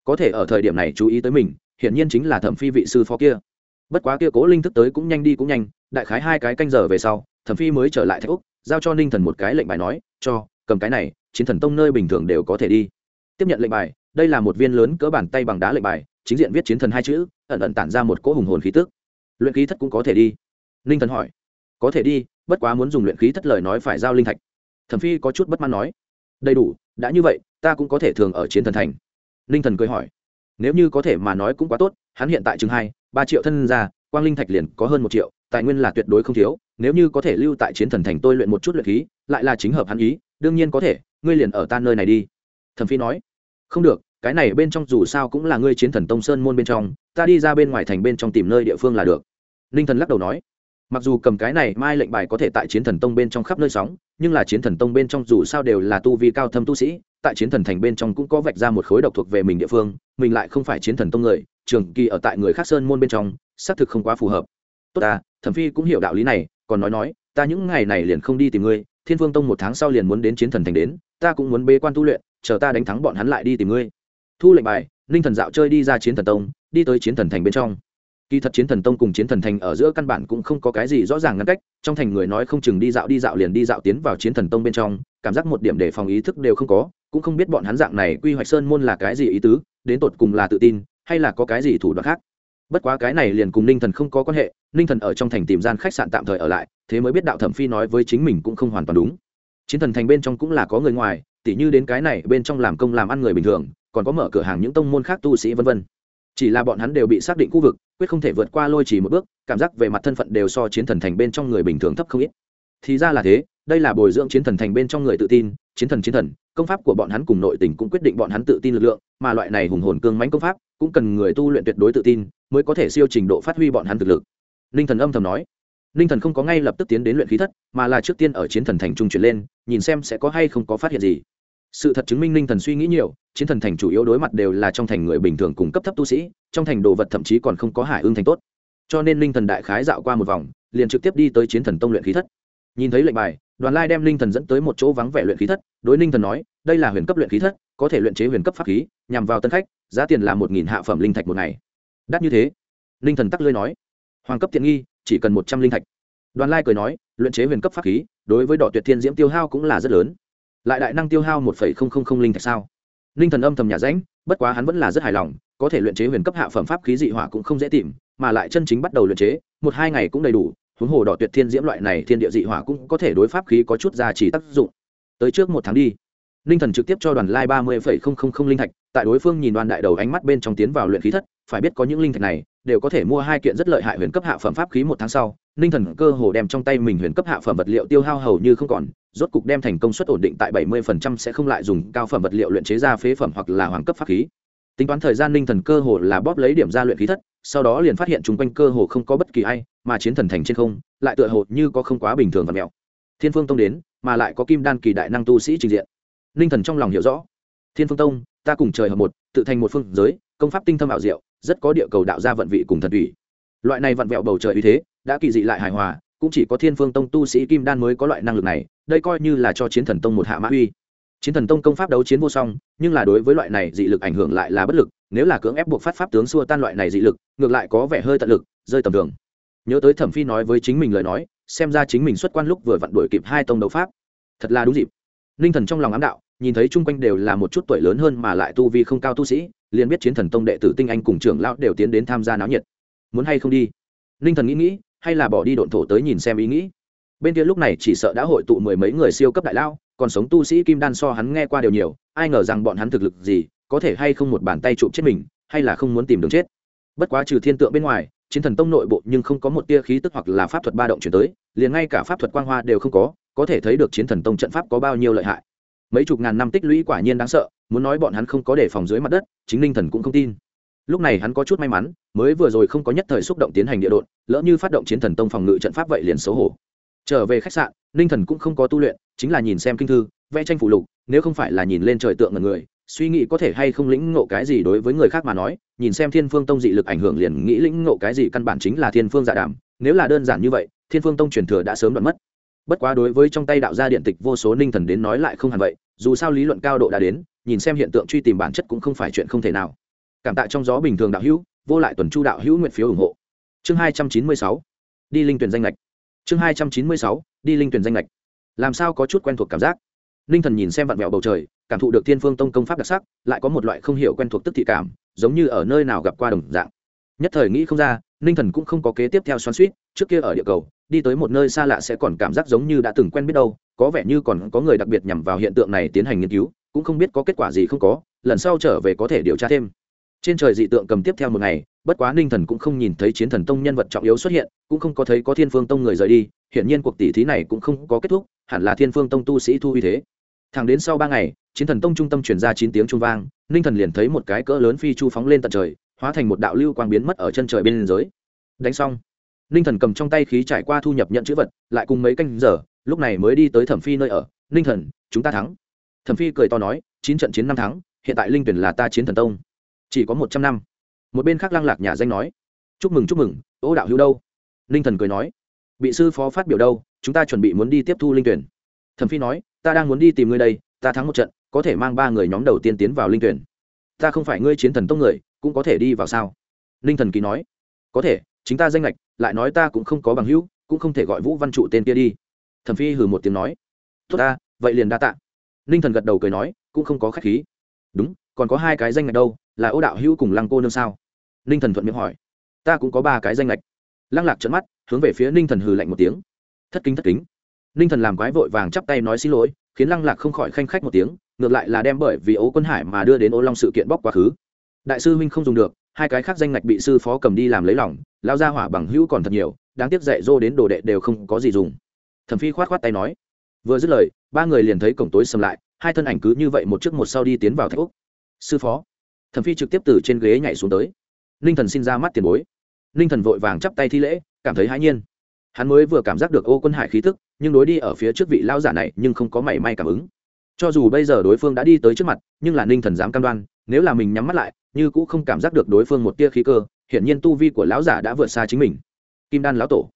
Có thể ở thời điểm này chú ý tới mình, hiển nhiên chính là thẩm phi vị sư phó kia. Bất quá kia cố linh thức tới cũng nhanh đi cũng nhanh, đại khái hai cái canh giờ về sau, thẩm phi mới trở lại thạch úc, giao cho ninh thần một cái lệnh bài nói, cho, cầm cái này, chiến thần tông nơi bình thường đều có thể đi. Tiếp nhận lệnh bài, đây là một viên lớn cỡ bàn tay bằng đá lệnh bài, chính diện viết chiến thần hai chữ, ẩn ẩn tản ra một cỗ hùng hồn khí tức. Luyện khí thất cũng có thể đi. Ninh thần hỏi. Có thể đi, bất quá muốn dùng luyện khí thất lời nói phải giao linh thạch. Thẩm phi có chút bất mãn nói đầy đủ, đã như vậy, ta cũng có thể thường ở chiến thần thành. Ninh thần cười hỏi. Nếu như có thể mà nói cũng quá tốt, hắn hiện tại chừng hai, ba triệu thân ra quang linh thạch liền có hơn một triệu, tài nguyên là tuyệt đối không thiếu, nếu như có thể lưu tại chiến thần thành tôi luyện một chút luyện khí, lại là chính hợp hắn ý, đương nhiên có thể, ngươi liền ở ta nơi này đi. Thẩm phi nói. Không được, cái này bên trong dù sao cũng là ngươi chiến thần tông sơn môn bên trong, ta đi ra bên ngoài thành bên trong tìm nơi địa phương là được. Ninh thần lắc đầu nói mặc dù cầm cái này mai lệnh bài có thể tại chiến thần tông bên trong khắp nơi sóng, nhưng là chiến thần tông bên trong dù sao đều là tu vi cao thâm tu sĩ, tại chiến thần thành bên trong cũng có vạch ra một khối độc thuộc về mình địa phương, mình lại không phải chiến thần tông người, trường kỳ ở tại người khác sơn môn bên trong, xác thực không quá phù hợp. Tốt ta, thẩm phi cũng hiểu đạo lý này, còn nói nói, ta những ngày này liền không đi tìm ngươi, thiên phương tông một tháng sau liền muốn đến chiến thần thành đến, ta cũng muốn bế quan tu luyện, chờ ta đánh thắng bọn hắn lại đi tìm ngươi. Thu lệnh bài, ninh thần dạo chơi đi ra chiến thần tông, đi tới chiến thần thành bên trong kỳ thật chiến thần tông cùng chiến thần thành ở giữa căn bản cũng không có cái gì rõ ràng ngăn cách, trong thành người nói không chừng đi dạo đi dạo liền đi dạo tiến vào chiến thần tông bên trong, cảm giác một điểm để phòng ý thức đều không có, cũng không biết bọn hắn dạng này quy hoạch sơn môn là cái gì ý tứ, đến tột cùng là tự tin, hay là có cái gì thủ đoạn khác. Bất quá cái này liền cùng ninh thần không có quan hệ, ninh thần ở trong thành tìm gian khách sạn tạm thời ở lại, thế mới biết đạo thẩm phi nói với chính mình cũng không hoàn toàn đúng. Chiến thần thành bên trong cũng là có người ngoài, tỉ như đến cái này bên trong làm công làm ăn người bình thường, còn có mở cửa hàng những tông môn khác tu sĩ vân vân. Chỉ là bọn hắn đều bị xác định khu vực quyết không thể vượt qua lôi chỉ một bước, cảm giác về mặt thân phận đều so chiến thần thành bên trong người bình thường thấp không ít. Thì ra là thế, đây là bồi dưỡng chiến thần thành bên trong người tự tin, chiến thần chiến thần, công pháp của bọn hắn cùng nội tình cũng quyết định bọn hắn tự tin lực lượng, mà loại này hùng hồn cương mãnh công pháp cũng cần người tu luyện tuyệt đối tự tin mới có thể siêu trình độ phát huy bọn hắn thực lực. Ninh thần âm thầm nói. Ninh thần không có ngay lập tức tiến đến luyện khí thất, mà là trước tiên ở chiến thần thành trung chuyển lên, nhìn xem sẽ có hay không có phát hiện gì sự thật chứng minh ninh thần suy nghĩ nhiều, chiến thần thành chủ yếu đối mặt đều là trong thành người bình thường cùng cấp thấp tu sĩ, trong thành đồ vật thậm chí còn không có hải ương thành tốt. Cho nên ninh thần đại khái dạo qua một vòng, liền trực tiếp đi tới chiến thần tông luyện khí thất. Nhìn thấy lệnh bài, đoàn lai đem ninh thần dẫn tới một chỗ vắng vẻ luyện khí thất, đối ninh thần nói, đây là huyền cấp luyện khí thất, có thể luyện chế huyền cấp pháp khí, nhằm vào tân khách, giá tiền là một nghìn hạ phẩm linh thạch một ngày. Đắt như thế, ninh thần tắc lơi nói, hoàng cấp tiện nghi, chỉ cần một trăm linh thạch. Đoàn lai cười nói, luyện chế huyền cấp pháp khí, đối với đỏ tuyệt thiên diễm tiêu hao cũng là rất lớn lại đại năng tiêu hao một phẩy không không không linh thạch sao? Ninh thần âm thầm nhà ránh bất quá hắn vẫn là rất hài lòng, có thể luyện chế huyền cấp hạ phẩm pháp khí dị hỏa cũng không dễ tìm, mà lại chân chính bắt đầu luyện chế, một hai ngày cũng đầy đủ, huống hồ đỏ tuyệt thiên diễm loại này thiên địa dị hỏa cũng có thể đối pháp khí có chút giá trị tác dụng. Tới trước một tháng đi. Ninh thần trực tiếp cho đoàn lai ba mươi phẩy không không không linh thạch, tại đối phương nhìn đoàn đại đầu ánh mắt bên trong tiến vào luyện khí thất, phải biết có những linh thạch này, đều có thể mua hai kiện rất lợi hại huyền cấp hạ phẩm pháp khí một tháng sau. Ninh thần cơ hồ đem trong tay mình huyền cấp hạ phẩm vật liệu tiêu hao hầu như không còn rốt cục đem thành công suất ổn định tại bảy mươi phần trăm sẽ không lại dùng cao phẩm vật liệu luyện chế ra phế phẩm hoặc là hoàng cấp pháp khí. Tính toán thời gian linh thần cơ hồ là bóp lấy điểm ra luyện khí thất, sau đó liền phát hiện chung quanh cơ hồ không có bất kỳ ai, mà chiến thần thành trên không, lại tựa hồ như có không quá bình thường và mèo. Thiên phương tông đến, mà lại có kim đan kỳ đại năng tu sĩ trình diện. Linh thần trong lòng hiểu rõ. Thiên phương tông, ta cùng trời hợp một, tự thành một phương giới, công pháp tinh thâm ảo diệu, rất có địa cầu đạo gia vận vị cùng thần thủy loại này vận vẹo bầu trời uy thế, đã kỳ dị lại hài hòa, cũng chỉ có thiên phương tông tu sĩ kim đan mới có loại năng lực này đây coi như là cho chiến thần tông một hạ mã uy. Chiến thần tông công pháp đấu chiến vô song, nhưng là đối với loại này dị lực ảnh hưởng lại là bất lực, nếu là cưỡng ép buộc phát pháp tướng xua tan loại này dị lực, ngược lại có vẻ hơi tận lực, rơi tầm thường. Nhớ tới thẩm phi nói với chính mình lời nói, xem ra chính mình xuất quan lúc vừa vặn đuổi kịp hai tông đấu pháp. Thật là đúng dịp. Ninh thần trong lòng ám đạo, nhìn thấy chung quanh đều là một chút tuổi lớn hơn mà lại tu vi không cao tu sĩ, liền biết chiến thần tông đệ tử tinh anh cùng trưởng lão đều tiến đến tham gia náo nhiệt. Muốn hay không đi? Ninh thần nghĩ nghĩ, hay là bỏ đi độn thổ tới nhìn xem ý nghĩ bên kia lúc này chỉ sợ đã hội tụ mười mấy người siêu cấp đại lao, còn sống tu sĩ kim đan so hắn nghe qua đều nhiều, ai ngờ rằng bọn hắn thực lực gì, có thể hay không một bàn tay chụp chết mình, hay là không muốn tìm đường chết. Bất quá trừ thiên tượng bên ngoài, chiến thần tông nội bộ nhưng không có một tia khí tức hoặc là pháp thuật ba động chuyển tới, liền ngay cả pháp thuật quang hoa đều không có có thể thấy được chiến thần tông trận pháp có bao nhiêu lợi hại. Mấy chục ngàn năm tích lũy quả nhiên đáng sợ, muốn nói bọn hắn không có đề phòng dưới mặt đất, chính linh thần cũng không tin. Lúc này hắn có chút may mắn, mới vừa rồi không có nhất thời xúc động tiến hành địa đột lỡ như phát động chiến thần tông phòng ngự trận pháp vậy liền xấu hổ trở về khách sạn, ninh thần cũng không có tu luyện, chính là nhìn xem kinh thư, vẽ tranh phụ lục, nếu không phải là nhìn lên trời tượng ngần người, suy nghĩ có thể hay không lĩnh ngộ cái gì đối với người khác mà nói, nhìn xem thiên phương tông dị lực ảnh hưởng liền nghĩ lĩnh ngộ cái gì căn bản chính là thiên phương dạ đàm, nếu là đơn giản như vậy, thiên phương tông truyền thừa đã sớm đoạn mất. Bất quá đối với trong tay đạo gia điện tịch vô số ninh thần đến nói lại không hẳn vậy, dù sao lý luận cao độ đã đến, nhìn xem hiện tượng truy tìm bản chất cũng không phải chuyện không thể nào. Cảm tạ trong gió bình thường đạo hữu, vô lại tuần chu đạo hữu nguyện phiếu ủng hộ. Chương hai trăm chín mươi sáu, đi linh tuyển danh lệch chương hai trăm chín mươi sáu, đi linh tuyển danh lệch làm sao có chút quen thuộc cảm giác? Ninh thần nhìn xem vặn vẹo bầu trời, cảm thụ được thiên phương tông công pháp đặc sắc, lại có một loại không hiểu quen thuộc tức thị cảm, giống như ở nơi nào gặp qua đồng dạng. Nhất thời nghĩ không ra ninh thần cũng không có kế tiếp theo xoắn suýt trước kia ở địa cầu, đi tới một nơi xa lạ sẽ còn cảm giác giống như đã từng quen biết đâu, có vẻ như còn có người đặc biệt nhằm vào hiện tượng này tiến hành nghiên cứu, cũng không biết có kết quả gì không có, lần sau trở về có thể điều tra thêm trên trời dị tượng cầm tiếp theo một ngày, bất quá ninh thần cũng không nhìn thấy chiến thần tông nhân vật trọng yếu xuất hiện, cũng không có thấy có thiên phương tông người rời đi, hiển nhiên cuộc tỷ thí này cũng không có kết thúc, hẳn là thiên phương tông tu sĩ thu uy thế. Thẳng đến sau ba ngày, chiến thần tông trung tâm chuyển ra chín tiếng trung vang, ninh thần liền thấy một cái cỡ lớn phi chu phóng lên tận trời, hóa thành một đạo lưu quang biến mất ở chân trời bên liên giới đánh xong, ninh thần cầm trong tay khí trải qua thu nhập nhận chữ vật, lại cùng mấy canh giờ, lúc này mới đi tới thẩm phi nơi ở. Ninh thần, chúng ta thắng. Thẩm phi cười to nói, chín trận chiến năm thắng, hiện tại linh tuyển là ta chiến thần tông chỉ có một trăm năm. Một bên khác lăng lạc nhà danh nói, chúc mừng chúc mừng, ô đạo hữu đâu? Ninh thần cười nói, bị sư phó phát biểu đâu, chúng ta chuẩn bị muốn đi tiếp thu linh tuyển. Thẩm phi nói, ta đang muốn đi tìm ngươi đây, ta thắng một trận, có thể mang ba người nhóm đầu tiên tiến vào linh tuyển. Ta không phải ngươi chiến thần tông người, cũng có thể đi vào sao? Ninh thần kỳ nói, có thể, chính ta danh lệch lại nói ta cũng không có bằng hữu, cũng không thể gọi vũ văn trụ tên kia đi. Thẩm phi hừ một tiếng nói, tốt ta, vậy liền đa tạ. Ninh thần gật đầu cười nói, cũng không có khách khí. Đúng, còn có hai cái danh ngạch đâu là ô đạo hữu cùng lăng cô nương sao? Ninh thần thuận miệng hỏi. Ta cũng có ba cái danh lệch lăng lạc trận mắt, hướng về phía ninh thần hừ lạnh một tiếng. Thất kính thất kính. Ninh thần làm quái vội vàng chắp tay nói xin lỗi, khiến lăng lạc không khỏi khanh khách một tiếng, ngược lại là đem bởi vì ấu quân hải mà đưa đến ô long sự kiện bóc quá khứ. Đại sư huynh không dùng được, hai cái khác danh ngạch bị sư phó cầm đi làm lấy lòng lao ra hỏa bằng hữu còn thật nhiều, đáng tiếc dạy dô đến đồ đệ đều không có gì dùng. Thẩm phi khoát khoát tay nói. Vừa dứt lời, ba người liền thấy cổng tối sầm lại, hai thân ảnh cứ như vậy một trước một sau đi tiến vào thạch úc sư phó thẩm phi trực tiếp từ trên ghế nhảy xuống tới. Ninh thần xin ra mắt tiền bối. Ninh thần vội vàng chắp tay thi lễ, cảm thấy hãi nhiên. Hắn mới vừa cảm giác được ô quân hải khí tức, nhưng đối đi ở phía trước vị lao giả này nhưng không có mảy may cảm ứng. Cho dù bây giờ đối phương đã đi tới trước mặt, nhưng là ninh thần dám cam đoan, nếu là mình nhắm mắt lại, như cũng không cảm giác được đối phương một tia khí cơ, hiển nhiên tu vi của lão giả đã vượt xa chính mình. Kim đan lão tổ.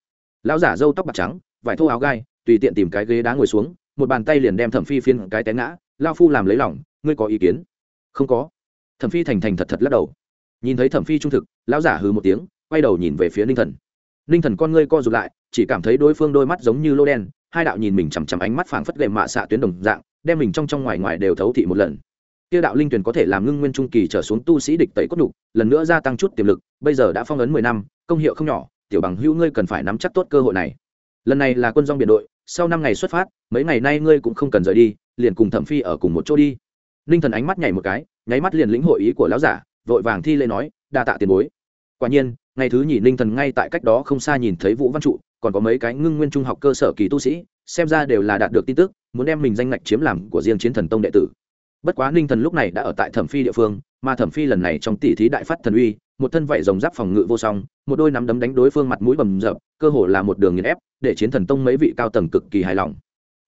Lão giả râu tóc bạc trắng, vải thô áo gai, tùy tiện tìm cái ghế đá ngồi xuống, một bàn tay liền đem thẩm phi phiên cái té ngã lao phu làm lấy lòng, ngươi có ý kiến? Không có thẩm phi thành thành thật thật lắc đầu. Nhìn thấy thẩm phi trung thực, lão giả hừ một tiếng, quay đầu nhìn về phía ninh thần. Ninh thần con ngươi co rụt lại, chỉ cảm thấy đối phương đôi mắt giống như lô đen, hai đạo nhìn mình chằm chằm ánh mắt phảng phất gệm mạ xạ tuyến đồng dạng, đem mình trong trong ngoài ngoài đều thấu thị một lần. Tiêu đạo linh tuyển có thể làm ngưng nguyên trung kỳ trở xuống tu sĩ địch tẩy cốt đục lần nữa gia tăng chút tiềm lực, bây giờ đã phong ấn mười năm, công hiệu không nhỏ, tiểu bằng hữu ngươi cần phải nắm chắc tốt cơ hội này. Lần này là quân dong biệt đội, sau năm ngày xuất phát, mấy ngày nay ngươi cũng không cần rời đi, liền cùng thẩm phi ở cùng một chỗ đi. Ninh thần ánh mắt nhảy một cái nháy mắt liền lĩnh hội ý của lão giả, vội vàng thi lễ nói, đa tạ tiền bối. Quả nhiên, ngày thứ nhì ninh thần ngay tại cách đó không xa nhìn thấy vũ văn trụ, còn có mấy cái ngưng nguyên trung học cơ sở kỳ tu sĩ, xem ra đều là đạt được tin tức, muốn đem mình danh ngạch chiếm làm của riêng chiến thần tông đệ tử. Bất quá ninh thần lúc này đã ở tại thẩm phi địa phương, mà thẩm phi lần này trong tỷ thí đại phát thần uy, một thân vảy rồng giáp phòng ngự vô song, một đôi nắm đấm đánh đối phương mặt mũi bầm dập, cơ hồ là một đường nghiền ép, để chiến thần tông mấy vị cao tầng cực kỳ hài lòng.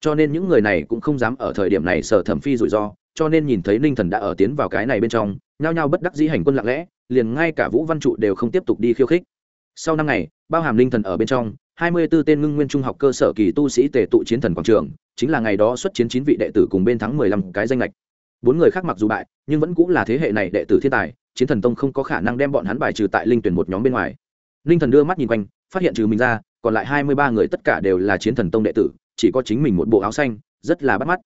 Cho nên những người này cũng không dám ở thời điểm này sở thẩm phi rủi ro cho nên nhìn thấy ninh thần đã ở tiến vào cái này bên trong, nhao nhao bất đắc dĩ hành quân lặng lẽ, liền ngay cả vũ văn trụ đều không tiếp tục đi khiêu khích. Sau năm ngày, bao hàm ninh thần ở bên trong, hai mươi 24 tên ngưng nguyên trung học cơ sở kỳ tu sĩ tề tụ chiến thần quảng trường, chính là ngày đó xuất chiến chín vị đệ tử cùng bên thắng mười lăm cái danh lệch. Bốn người khác mặc dù bại, nhưng vẫn cũng là thế hệ này đệ tử thiên tài, chiến thần tông không có khả năng đem bọn hắn bài trừ tại linh tuyển một nhóm bên ngoài. Ninh thần đưa mắt nhìn quanh, phát hiện trừ mình ra, còn lại hai mươi ba người tất cả đều là chiến thần tông đệ tử, chỉ có chính mình một bộ áo xanh, rất là bắt mắt.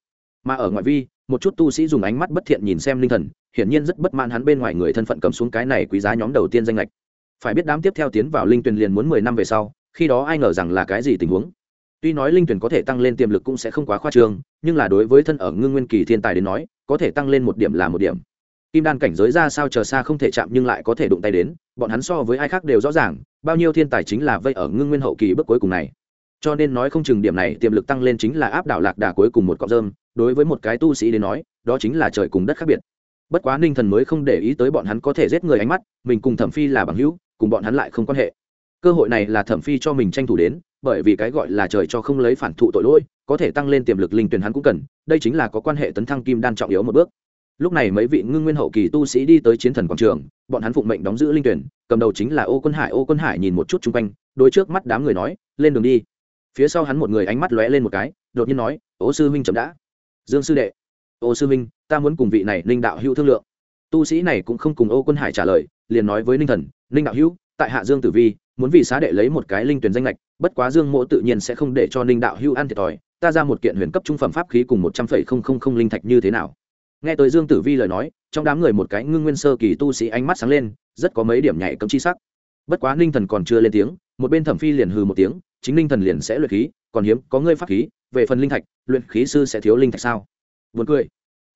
Mà ở ngoại vi một chút tu sĩ dùng ánh mắt bất thiện nhìn xem linh thần, hiển nhiên rất bất mãn hắn bên ngoài người thân phận cầm xuống cái này quý giá nhóm đầu tiên danh lệch phải biết đám tiếp theo tiến vào linh tuyển liền muốn mười năm về sau, khi đó ai ngờ rằng là cái gì tình huống. Tuy nói linh tuyển có thể tăng lên tiềm lực cũng sẽ không quá khoa trương, nhưng là đối với thân ở ngưng nguyên kỳ thiên tài đến nói, có thể tăng lên một điểm là một điểm. Kim đan cảnh giới ra sao chờ xa không thể chạm nhưng lại có thể đụng tay đến, bọn hắn so với ai khác đều rõ ràng, bao nhiêu thiên tài chính là vây ở ngưng nguyên hậu kỳ bước cuối cùng này. Cho nên nói không chừng điểm này tiềm lực tăng lên chính là áp đảo lạc đà cuối cùng một cọng rơm đối với một cái tu sĩ đến nói, đó chính là trời cùng đất khác biệt. Bất quá ninh thần mới không để ý tới bọn hắn có thể giết người ánh mắt, mình cùng thẩm phi là bằng hữu, cùng bọn hắn lại không quan hệ. Cơ hội này là thẩm phi cho mình tranh thủ đến, bởi vì cái gọi là trời cho không lấy phản thụ tội lỗi, có thể tăng lên tiềm lực linh tuyển hắn cũng cần, đây chính là có quan hệ tấn thăng kim đan trọng yếu một bước. Lúc này mấy vị ngưng nguyên hậu kỳ tu sĩ đi tới chiến thần quảng trường, bọn hắn phụng mệnh đóng giữ linh tuyển, cầm đầu chính là ô quân hải. Ô quân hải nhìn một chút chung quanh đôi trước mắt đám người nói, lên đường đi. Phía sau hắn một người ánh mắt lóe lên một cái, đột nhiên nói, ô sư huynh chậm đã dương sư đệ. Ô sư minh, ta muốn cùng vị này linh đạo hữu thương lượng. Tu sĩ này cũng không cùng ô quân hải trả lời liền nói với ninh thần ninh đạo hữu tại hạ dương tử vi muốn vì xá đệ lấy một cái linh tuyển danh lệch bất quá dương mỗ tự nhiên sẽ không để cho ninh đạo hữu ăn thiệt thòi ta ra một kiện huyền cấp trung phẩm pháp khí cùng một trăm phẩy không không không linh thạch như thế nào? Nghe tới dương tử vi lời nói trong đám người một cái ngưng nguyên sơ kỳ tu sĩ ánh mắt sáng lên rất có mấy điểm nhảy cấm chi sắc. Bất quá ninh thần còn chưa lên tiếng một bên thẩm phi liền hừ một tiếng chính ninh thần liền sẽ luyện khí còn hiếm có ngươi pháp khí về phần linh thạch, luyện khí sư sẽ thiếu linh thạch sao? Buồn cười.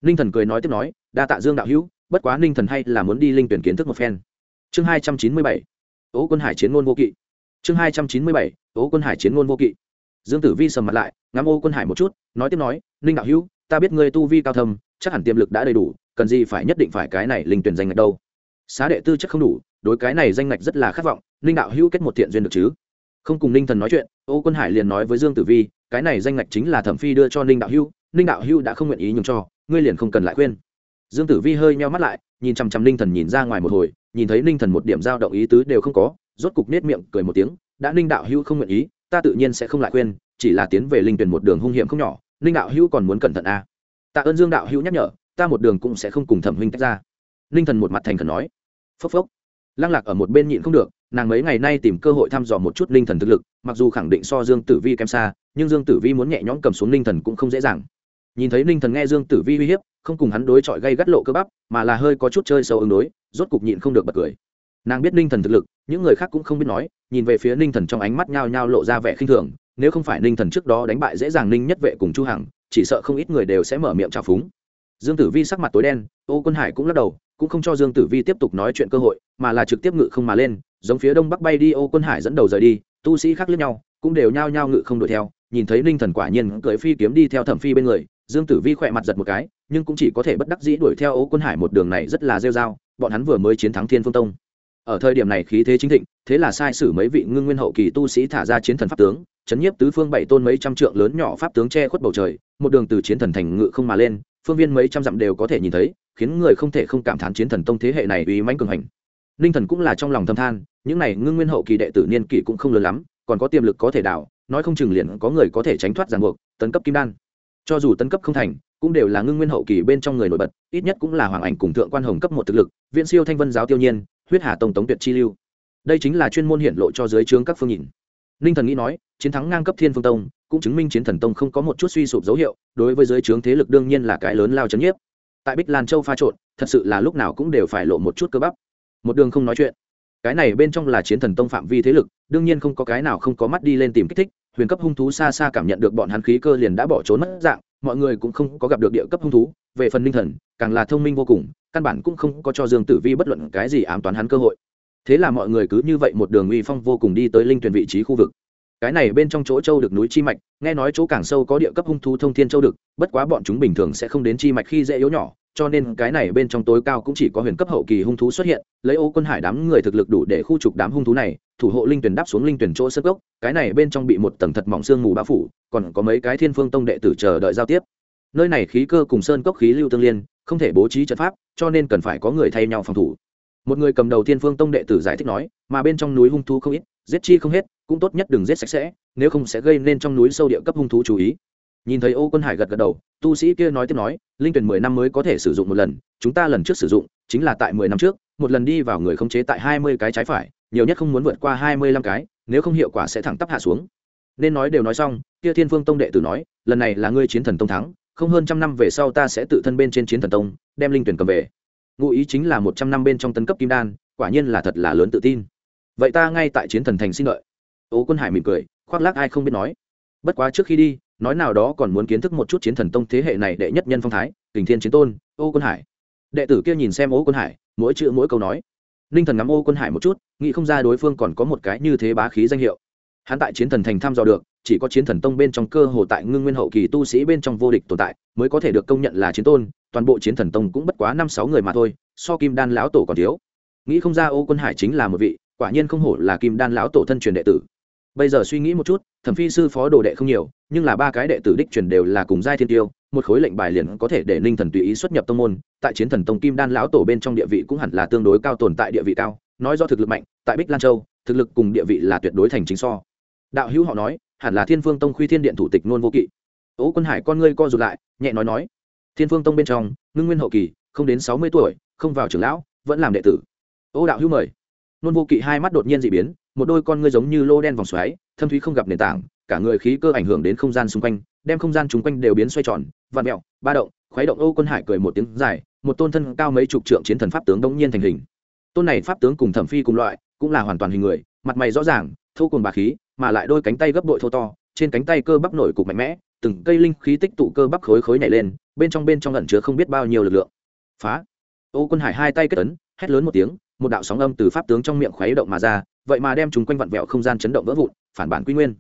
Ninh thần cười nói tiếp nói, đa tạ dương đạo hữu, bất quá ninh thần hay là muốn đi linh tuyển kiến thức một phen. Chương hai trăm chín mươi bảy. Ố quân hải chiến ngôn vô kỵ. Chương hai trăm chín mươi bảy. Ố quân hải chiến ngôn vô kỵ. Dương tử vi sầm mặt lại, ngắm ô quân hải một chút, nói tiếp nói, ninh đạo hữu, ta biết ngươi tu vi cao thâm, chắc hẳn tiềm lực đã đầy đủ, cần gì phải nhất định phải cái này linh tuyển danh ngạch đâu? Xá đệ tư chất không đủ, đối cái này danh ngạch rất là khát vọng, ninh đạo hữu kết một thiện duyên được chứ? Không cùng ninh thần nói chuyện, ô quân hải liền nói với dương tử vi, cái này danh ngạch chính là thẩm phi đưa cho ninh đạo hưu, ninh đạo hưu đã không nguyện ý nhường cho, ngươi liền không cần lại khuyên. Dương tử vi hơi meo mắt lại, nhìn chằm chằm ninh thần nhìn ra ngoài một hồi, nhìn thấy ninh thần một điểm dao động ý tứ đều không có, rốt cục nết miệng cười một tiếng, đã ninh đạo hưu không nguyện ý, ta tự nhiên sẽ không lại khuyên, chỉ là tiến về linh tuyển một đường hung hiểm không nhỏ, ninh đạo hưu còn muốn cẩn thận à. tạ ơn dương đạo hưu nhắc nhở, ta một đường cũng sẽ không cùng thẩm huynh tách ra. Ninh thần một mặt thành khẩn nói. Phốc phốc. Lăng lạc ở một bên nhịn không được nàng mấy ngày nay tìm cơ hội thăm dò một chút linh thần thực lực, mặc dù khẳng định so dương tử vi kém xa, nhưng dương tử vi muốn nhẹ nhõm cầm xuống linh thần cũng không dễ dàng. Nhìn thấy linh thần nghe dương tử vi uy hiếp, không cùng hắn đối chọi gây gắt lộ cơ bắp, mà là hơi có chút chơi sâu ứng đối, rốt cục nhịn không được bật cười. Nàng biết ninh thần thực lực, những người khác cũng không biết nói, nhìn về phía ninh thần trong ánh mắt nhao nhao lộ ra vẻ khinh thường, nếu không phải ninh thần trước đó đánh bại dễ dàng ninh nhất vệ cùng chu hằng, chỉ sợ không ít người đều sẽ mở miệng trào phúng. Dương tử vi sắc mặt tối đen, ô quân hải cũng lắc đầu cũng không cho dương tử vi tiếp tục nói chuyện cơ hội, mà là trực tiếp ngự không mà lên, giống phía đông bắc bay đi, ô, quân hải dẫn đầu rời đi, tu sĩ khác lướt nhau, cũng đều nhao nhao ngự không đuổi theo, nhìn thấy ninh thần quả nhiên cưỡi phi kiếm đi theo thẩm phi bên người, dương tử vi khỏe mặt giật một cái, nhưng cũng chỉ có thể bất đắc dĩ đuổi theo ô, quân hải một đường này rất là rêu r a o bọn hắn vừa mới chiến thắng thiên phương tông. Ở thời điểm này khí thế chính thịnh, thế là sai sử mấy vị ngưng nguyên hậu kỳ tu sĩ thả ra chiến thần pháp tướng, chấn nhiếp tứ phương bảy tôn mấy trăm trượng lớn nhỏ pháp tướng che khuất bầu trời, một đường từ chiến thần thành ngự không mà lên phương viên mấy trăm dặm đều có thể nhìn thấy, khiến người không thể không cảm thán chiến thần tông thế hệ này uy mãnh cường hành. Ninh thần cũng là trong lòng thâm than, những này ngưng nguyên hậu kỳ đệ tử niên kỷ cũng không lớn lắm, còn có tiềm lực có thể đảo, nói không chừng liền có người có thể tránh thoát ràng buộc, tấn cấp kim đan. Cho dù tấn cấp không thành, cũng đều là ngưng nguyên hậu kỳ bên trong người nổi bật, ít nhất cũng là hoàng ảnh cùng thượng quan hồng cấp một thực lực viện siêu thanh vân giáo tiêu nhiên, huyết hà tông tống tuyệt chi lưu. Đây chính là chuyên môn hiện lộ cho dưới trướng các phương nhìn ninh thần nghĩ nói, chiến thắng ngang cấp thiên phương tông, cũng chứng minh chiến thần tông không có một chút suy sụp dấu hiệu, đối với dưới trướng thế lực đương nhiên là cái lớn lao chấn nhiếp. Tại bích lan châu pha trộn, thật sự là lúc nào cũng đều phải lộ một chút cơ bắp. Một đường không nói chuyện. Cái này bên trong là chiến thần tông phạm vi thế lực, đương nhiên không có cái nào không có mắt đi lên tìm kích thích, huyền cấp hung thú xa xa cảm nhận được bọn hắn khí cơ liền đã bỏ trốn mất dạng, mọi người cũng không có gặp được địa cấp hung thú. Về phần ninh thần, càng là thông minh vô cùng, căn bản cũng không có cho dương tử vi bất luận cái gì ám toán hắn cơ hội thế là mọi người cứ như vậy một đường uy phong vô cùng đi tới linh tuyển vị trí khu vực. Cái này bên trong chỗ châu được núi chi mạch, nghe nói chỗ càng sâu có địa cấp hung thú thông thiên châu được, bất quá bọn chúng bình thường sẽ không đến chi mạch khi dễ yếu nhỏ, cho nên cái này bên trong tối cao cũng chỉ có huyền cấp hậu kỳ hung thú xuất hiện, lấy ô quân hải đám người thực lực đủ để khu trục đám hung thú này, thủ hộ linh tuyển đáp xuống linh tuyển chỗ sơ gốc cái này bên trong bị một tầng thật mỏng xương mù bao phủ, còn có mấy cái thiên phương tông đệ tử chờ đợi giao tiếp. Nơi này khí cơ cùng sơn cốc khí lưu tương liên, không thể bố trí trận pháp, cho nên cần phải có người thay nhau phòng thủ một người cầm đầu thiên phương tông đệ tử giải thích nói, mà bên trong núi hung thú không ít, giết chi không hết, cũng tốt nhất đừng giết sạch sẽ, nếu không sẽ gây nên trong núi sâu địa cấp hung thú chú ý. Nhìn thấy ô quân hải gật gật đầu, tu sĩ kia nói tiếp nói, linh tuyển mười năm mới có thể sử dụng một lần, chúng ta lần trước sử dụng, chính là tại mười năm trước, một lần đi vào người không chế tại hai mươi cái trái phải, nhiều nhất không muốn vượt qua hai mươi lăm cái, nếu không hiệu quả sẽ thẳng tắp hạ xuống. Nên nói đều nói xong, kia thiên phương tông đệ tử nói, lần này là ngươi chiến thần tông thắng, không hơn trăm năm về sau ta sẽ tự thân bên trên chiến thần tông, đem linh tuyển cầm về ngụ ý chính là một trăm năm bên trong tấn cấp kim đan, quả nhiên là thật là lớn tự tin. Vậy ta ngay tại chiến thần thành xin lợi ố quân hải mỉm cười, khoác lác ai không biết nói. Bất quá trước khi đi, nói nào đó còn muốn kiến thức một chút chiến thần tông thế hệ này đệ nhất nhân phong thái, kình thiên chiến tôn, ô quân hải. Đệ tử kia nhìn xem ô quân hải, mỗi chữ mỗi câu nói. Ninh thần ngắm ô quân hải một chút, nghĩ không ra đối phương còn có một cái như thế bá khí danh hiệu hắn tại chiến thần thành thăm dò được, chỉ có chiến thần tông bên trong cơ hồ tại ngưng nguyên hậu kỳ tu sĩ bên trong vô địch tồn tại, mới có thể được công nhận là chiến tôn, toàn bộ chiến thần tông cũng bất quá năm sáu người mà thôi, so kim đan lão tổ còn thiếu. Nghĩ không ra ô quân hải chính là một vị, quả nhiên không hổ là kim đan lão tổ thân truyền đệ tử. Bây giờ suy nghĩ một chút, thẩm phi sư phó đồ đệ không nhiều, nhưng là ba cái đệ tử đích truyền đều là cùng giai thiên tiêu, một khối lệnh bài liền có thể để ninh thần tùy ý xuất nhập tông môn, tại chiến thần tông kim đan lão tổ bên trong địa vị cũng hẳn là tương đối cao tồn tại địa vị cao, nói do thực lực mạnh, tại bích lan châu, thực lực cùng địa vị là tuyệt đối thành chính so đạo hữu họ nói, hẳn là thiên phương tông khuy thiên điện thủ tịch nôn vô kỵ. Ố quân hải con ngươi co rụt lại, nhẹ nói nói, thiên phương tông bên trong, ngưng nguyên hậu kỳ, không đến sáu mươi tuổi, không vào trưởng lão, vẫn làm đệ tử. Ô đạo hữu mời. Nôn vô kỵ hai mắt đột nhiên dị biến, một đôi con ngươi giống như lô đen vòng xoáy, thâm thúy không gặp nền tảng, cả người khí cơ ảnh hưởng đến không gian xung quanh, đem không gian chung quanh đều biến xoay tròn vạt mẹo ba động, khuấy động ô quân hải cười một tiếng dài, một tôn thân cao mấy chục trượng chiến thần pháp tướng đống nhiên thành hình. Tôn này pháp tướng cùng thẩm phi cùng loại, cũng là hoàn toàn hình người, mặt mày rõ ràng, thô cùng bà khí mà lại đôi cánh tay gấp bội thô to, trên cánh tay cơ bắp nổi cục mạnh mẽ, từng cây linh khí tích tụ cơ bắp khối khối nhảy lên, bên trong bên trong ẩn chứa không biết bao nhiêu lực lượng. Phá. Ô quân hải hai tay kết ấn, hét lớn một tiếng, một đạo sóng âm từ pháp tướng trong miệng khuấy động mà ra, vậy mà đem chúng quanh vặn vẹo không gian chấn động vỡ vụn, phản bản quy nguyên.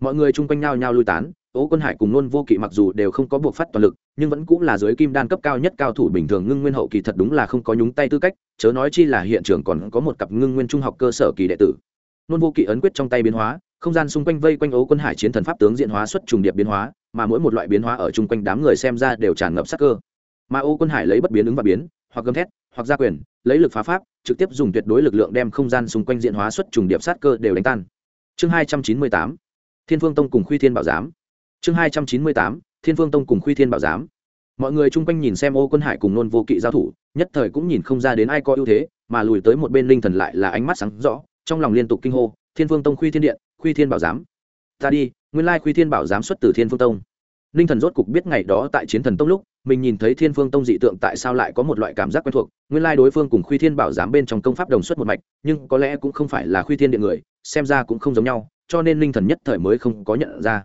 Mọi người chung quanh nhau nhau lui tán ố quân hải cùng nôn vô kỵ mặc dù đều không có buộc phát toàn lực, nhưng vẫn cũng là dưới kim đan cấp cao nhất cao thủ bình thường ngưng nguyên hậu kỳ thật đúng là không có nhúng tay tư cách, chớ nói chi là hiện trường còn có một cặp ngưng nguyên trung học cơ sở kỳ đệ tử. Nôn vô kỵ ấn quyết trong tay biến hóa không gian xung quanh vây quanh ấu quân hải chiến thần pháp tướng diện hóa xuất trùng điệp biến hóa, mà mỗi một loại biến hóa ở chung quanh đám người xem ra đều tràn ngập sắc cơ. Mà ô quân hải lấy bất biến ứng và biến, hoặc gầm thét, hoặc gia quyền, lấy lực phá pháp, trực tiếp dùng tuyệt đối lực lượng đem không gian xung quanh diện hóa xuất trùng điệp sát cơ đều đánh tan. Chương hai trăm chín mươi tám, thiên phương tông cùng khuy thiên bảo giám. Chương hai trăm chín mươi tám, thiên phương tông cùng khuy thiên bảo giám. Mọi người chung quanh nhìn xem ô quân hải cùng nôn vô kỵ giao thủ, nhất thời cũng nhìn không ra đến ai có ưu thế, mà lùi tới một bên linh thần lại là ánh mắt sáng rõ, trong lòng liên tục kinh hô thiên phương tông khuy thiên điện, khuy thiên bảo giám. Ta đi, nguyên lai khuy thiên bảo giám xuất từ thiên phương tông. Ninh thần rốt cục biết ngày đó tại chiến thần tông lúc, mình nhìn thấy thiên phương tông dị tượng tại sao lại có một loại cảm giác quen thuộc. Nguyên lai đối phương cùng khuy thiên bảo giám bên trong công pháp đồng xuất một mạch, nhưng có lẽ cũng không phải là khuy thiên điện người, xem ra cũng không giống nhau, cho nên ninh thần nhất thời mới không có nhận ra.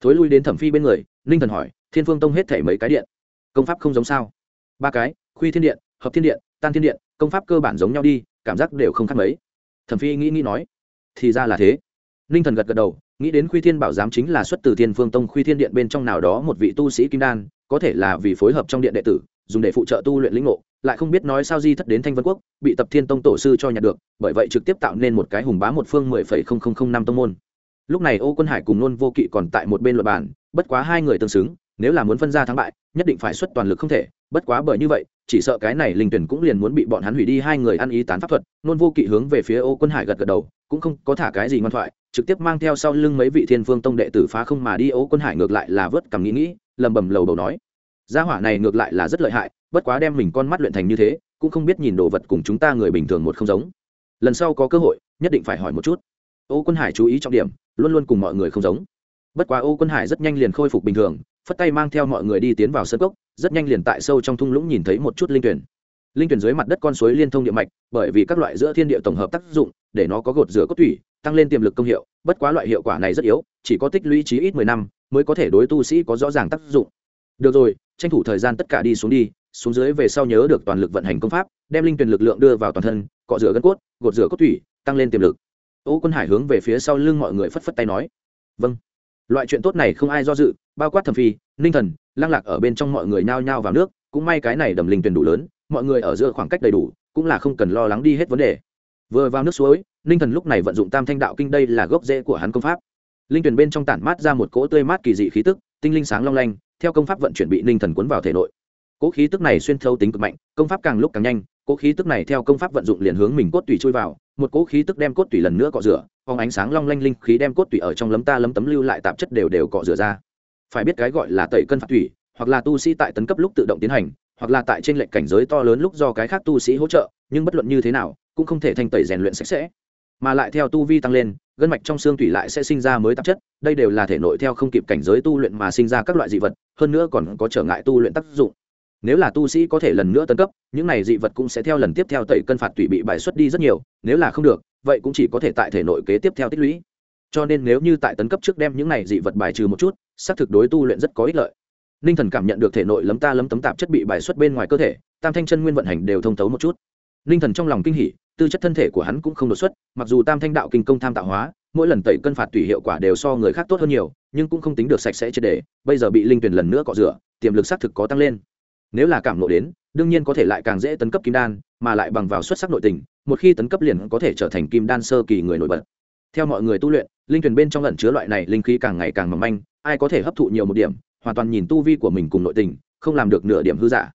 Thối lui đến thẩm phi bên người ninh thần hỏi, thiên phương tông hết thể mấy cái điện? Công pháp không giống sao? Ba cái, khuy thiên điện, hợp thiên điện, tan thiên điện, công pháp cơ bản giống nhau đi, cảm giác đều không khác mấy. Thẩm phi nghĩ nghĩ nói thì ra là thế. Ninh thần gật gật đầu, nghĩ đến khuy thiên bảo giám chính là xuất từ thiên phương tông, khuy thiên điện bên trong nào đó một vị tu sĩ kim đan, có thể là vì phối hợp trong điện đệ tử, dùng để phụ trợ tu luyện lĩnh ngộ, lại không biết nói sao di thất đến thanh vân quốc, bị tập thiên tông tổ sư cho nhặt được, bởi vậy trực tiếp tạo nên một cái hùng bá một phương mười phẩy không không không năm tông môn. Lúc này ô quân hải cùng nôn vô kỵ còn tại một bên luật bản bất quá hai người tương xứng nếu là muốn phân ra thắng bại, nhất định phải xuất toàn lực không thể, bất quá bởi như vậy, chỉ sợ cái này linh tuyển cũng liền muốn bị bọn hắn hủy đi hai người ăn ý tán pháp thuật, nôn vô kỵ hướng về phía ô quân hải gật gật đầu, cũng không có thả cái gì ngoan thoại, trực tiếp mang theo sau lưng mấy vị thiên phương tông đệ tử phá không mà đi, ô quân hải ngược lại là vớt cầm nghĩ nghĩ, lầm bầm lầu đầu nói, gia hỏa này ngược lại là rất lợi hại, bất quá đem mình con mắt luyện thành như thế, cũng không biết nhìn đồ vật cùng chúng ta người bình thường một không giống. Lần sau có cơ hội, nhất định phải hỏi một chút. Ô quân hải chú ý trọng điểm, luôn luôn cùng mọi người không giống. Bất quá ô quân hải rất nhanh liền khôi phục bình thường phất tay mang theo mọi người đi tiến vào sân cốc, rất nhanh liền tại sâu trong thung lũng nhìn thấy một chút linh tuyển. Linh tuyển dưới mặt đất con suối liên thông địa mạch, bởi vì các loại giữa thiên địa tổng hợp tác dụng, để nó có gột rửa cốt thủy tăng lên tiềm lực công hiệu, bất quá loại hiệu quả này rất yếu, chỉ có tích lũy trí ít mười năm mới có thể đối tu sĩ có rõ ràng tác dụng. Được rồi, tranh thủ thời gian tất cả đi xuống đi, xuống dưới về sau nhớ được toàn lực vận hành công pháp, đem linh tuyển lực lượng đưa vào toàn thân, cọ rửa gân cốt, gột rửa cốt thủy tăng lên tiềm lực. Ô quân hải hướng về phía sau lưng mọi người phất phất tay nói vâng loại chuyện tốt này không ai do dự, bao quát thẩm phi, ninh thần, lăng lạc ở bên trong mọi người nhao nhao vào nước, cũng may cái này đầm linh tuyển đủ lớn, mọi người ở giữa khoảng cách đầy đủ, cũng là không cần lo lắng đi hết vấn đề. Vừa vào nước suối, ninh thần lúc này vận dụng tam thanh đạo kinh đây là gốc rễ của hắn công pháp. Linh tuyển bên trong tản mát ra một cỗ tươi mát kỳ dị khí tức, tinh linh sáng long lanh, theo công pháp vận chuyển bị ninh thần cuốn vào thể nội. Cỗ khí tức này xuyên thấu tính cực mạnh, công pháp càng lúc càng nhanh, cỗ khí tức này theo công pháp vận dụng liền hướng mình cốt tùy chui vào, một cỗ khí tức đem cốt tùy lần nữa cọ rửa phóng ánh sáng long lanh linh khí đem cốt tủy ở trong lấm ta lấm tấm lưu lại tạp chất đều đều cọ rửa ra. Phải biết cái gọi là tẩy cân phạt tủy, hoặc là tu sĩ tại tấn cấp lúc tự động tiến hành, hoặc là tại trên lệnh cảnh giới to lớn lúc do cái khác tu sĩ hỗ trợ, nhưng bất luận như thế nào, cũng không thể thành tẩy rèn luyện sạch sẽ. Mà lại theo tu vi tăng lên, gân mạch trong xương tủy lại sẽ sinh ra mới tạp chất, đây đều là thể nội theo không kịp cảnh giới tu luyện mà sinh ra các loại dị vật, hơn nữa còn có trở ngại tu luyện tác dụng. Nếu là tu sĩ có thể lần nữa tấn cấp, những này dị vật cũng sẽ theo lần tiếp theo tẩy cân phạt tủy bị bài xuất đi rất nhiều, nếu là không được vậy cũng chỉ có thể tại thể nội kế tiếp theo tích lũy. Cho nên nếu như tại tấn cấp trước đem những này dị vật bài trừ một chút, xác thực đối tu luyện rất có ích lợi. Ninh thần cảm nhận được thể nội lấm ta lấm tấm tạp chất bị bài xuất bên ngoài cơ thể, tam thanh chân nguyên vận hành đều thông thấu một chút. Ninh thần trong lòng kinh hỉ, tư chất thân thể của hắn cũng không đột xuất, mặc dù tam thanh đạo kinh công tham tạo hóa, mỗi lần tẩy cân phạt tùy hiệu quả đều so người khác tốt hơn nhiều, nhưng cũng không tính được sạch sẽ triệt đề bây giờ bị linh tuyển lần nữa cọ rửa, tiềm lực xác thực có tăng lên. Nếu là cảm nộ đến, đương nhiên có thể lại càng dễ tấn cấp kim đan, mà lại bằng vào xuất sắc nội tình một khi tấn cấp liền có thể trở thành kim đan sơ kỳ người nổi bật. Theo mọi người tu luyện, linh tuyển bên trong lẩn chứa loại này linh khí càng ngày càng mỏng manh, ai có thể hấp thụ nhiều một điểm, hoàn toàn nhìn tu vi của mình cùng nội tình, không làm được nửa điểm hư giả.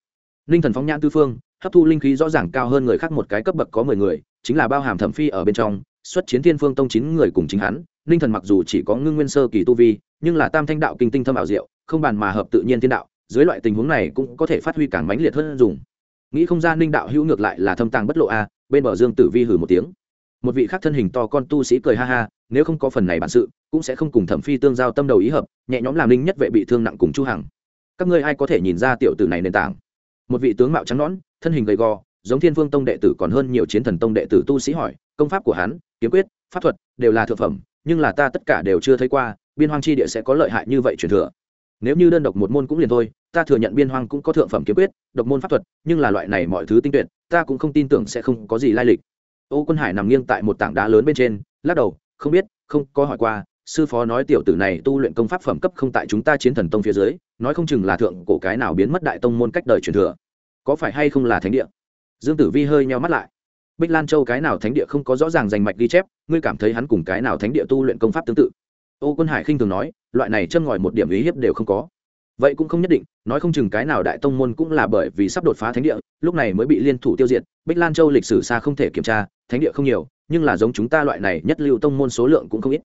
Linh thần phóng nhãn tư phương, hấp thu linh khí rõ ràng cao hơn người khác một cái cấp bậc có mười người, chính là bao hàm thẩm phi ở bên trong, xuất chiến thiên phương tông chín người cùng chính hắn, linh thần mặc dù chỉ có ngưng nguyên sơ kỳ tu vi, nhưng là tam thanh đạo kinh tinh thâm ảo diệu, không bàn mà hợp tự nhiên thiên đạo, dưới loại tình huống này cũng có thể phát huy càng mãnh liệt hơn dùng. Nghĩ không ra ninh đạo hữu ngược lại là thâm tàng bất lộ a bên bờ dương tử vi hử một tiếng. Một vị khác thân hình to con tu sĩ cười ha ha, nếu không có phần này bản sự, cũng sẽ không cùng thẩm phi tương giao tâm đầu ý hợp, nhẹ nhõm làm linh nhất vệ bị thương nặng cùng chu hằng. Các ngươi ai có thể nhìn ra tiểu tử này nền tảng? Một vị tướng mạo trắng nõn, thân hình gầy gò, giống thiên vương tông đệ tử còn hơn nhiều chiến thần tông đệ tử tu sĩ hỏi, công pháp của hắn, kiếm quyết, pháp thuật đều là thượng phẩm, nhưng là ta tất cả đều chưa thấy qua, biên hoang chi địa sẽ có lợi hại như vậy truyền thừa. Nếu như đơn độc một môn cũng liền thôi ta thừa nhận biên hoang cũng có thượng phẩm kiếm quyết, độc môn pháp thuật, nhưng là loại này mọi thứ tinh tuyệt, ta cũng không tin tưởng sẽ không có gì lai lịch. Ô quân hải nằm nghiêng tại một tảng đá lớn bên trên, lắc đầu, không biết, không có hỏi qua, sư phó nói tiểu tử này tu luyện công pháp phẩm cấp không tại chúng ta chiến thần tông phía dưới, nói không chừng là thượng cổ cái nào biến mất đại tông môn cách đời truyền thừa. Có phải hay không là thánh địa? Dương tử vi hơi nheo mắt lại. Bích lan châu cái nào thánh địa không có rõ ràng danh mạch ghi chép, ngươi cảm thấy hắn cùng cái nào thánh địa tu luyện công pháp tương tự? Ô quân hải khinh thường nói, loại này châm ngòi một điểm ý hiếp đều không có vậy cũng không nhất định, nói không chừng cái nào đại tông môn cũng là bởi vì sắp đột phá thánh địa, lúc này mới bị liên thủ tiêu diệt, bích lan châu lịch sử xa không thể kiểm tra, thánh địa không nhiều, nhưng là giống chúng ta loại này nhất lưu tông môn số lượng cũng không ít.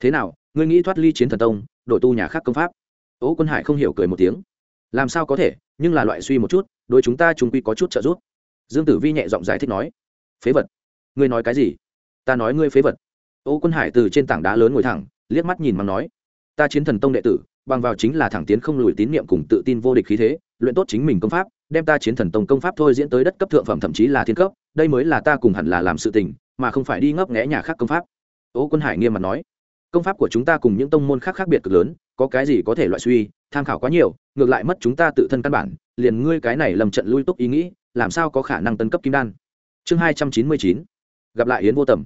Thế nào, ngươi nghĩ thoát ly chiến thần tông, đổi tu nhà khác công pháp? Ố quân hải không hiểu cười một tiếng. Làm sao có thể, nhưng là loại suy một chút, đối chúng ta chúng quy có chút trợ giúp. Dương tử vi nhẹ giọng giải thích nói. Phế vật. Ngươi nói cái gì? Ta nói ngươi phế vật. Ô quân hải từ trên tảng đá lớn ngồi thẳng, liếc mắt nhìn mắng nói. Ta chiến thần tông đệ tử bằng vào chính là thẳng tiến không lùi tín niệm cùng tự tin vô địch khí thế, luyện tốt chính mình công pháp, đem ta chiến thần tông công pháp thôi diễn tới đất cấp thượng phẩm thậm chí là thiên cấp, đây mới là ta cùng hẳn là làm sự tình, mà không phải đi ngấp nghẽ nhà khác công pháp. Ô quân hải nghiêm mặt nói. Công pháp của chúng ta cùng những tông môn khác khác biệt cực lớn, có cái gì có thể loại suy, tham khảo quá nhiều, ngược lại mất chúng ta tự thân căn bản, liền ngươi cái này lầm trận lui túc ý nghĩ, làm sao có khả năng tấn cấp kim đan? Chương hai trăm chín mươi chín. Gặp lại yến vô tầm.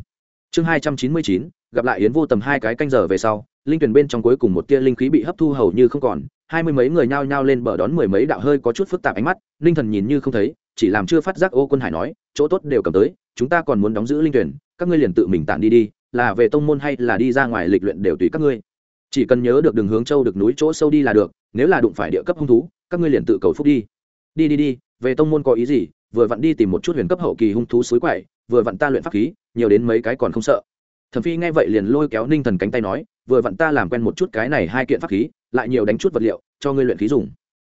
Chương hai trăm chín mươi chín, gặp lại yến vô tầm hai cái canh giờ về sau linh tuyển bên trong cuối cùng một tia linh khí bị hấp thu hầu như không còn, hai mươi mấy người nhao nhao lên bờ đón mười mấy đạo hơi có chút phức tạp ánh mắt, linh thần nhìn như không thấy, chỉ làm chưa phát giác ô quân hải nói, chỗ tốt đều cầm tới, chúng ta còn muốn đóng giữ linh tuyển, các ngươi liền tự mình tản đi đi, là về tông môn hay là đi ra ngoài lịch luyện đều tùy các ngươi. Chỉ cần nhớ được đường hướng châu được núi chỗ sâu đi là được, nếu là đụng phải địa cấp hung thú, các ngươi liền tự cầu phúc đi. Đi đi đi, về tông môn có ý gì? Vừa vặn đi tìm một chút huyền cấp hậu kỳ hung thú suối quậy, vừa vặn ta luyện pháp khí, nhiều đến mấy cái còn không sợ thẩm phi nghe vậy liền lôi kéo ninh thần cánh tay nói, vừa vặn ta làm quen một chút cái này hai kiện pháp khí, lại nhiều đánh chút vật liệu, cho ngươi luyện khí dùng.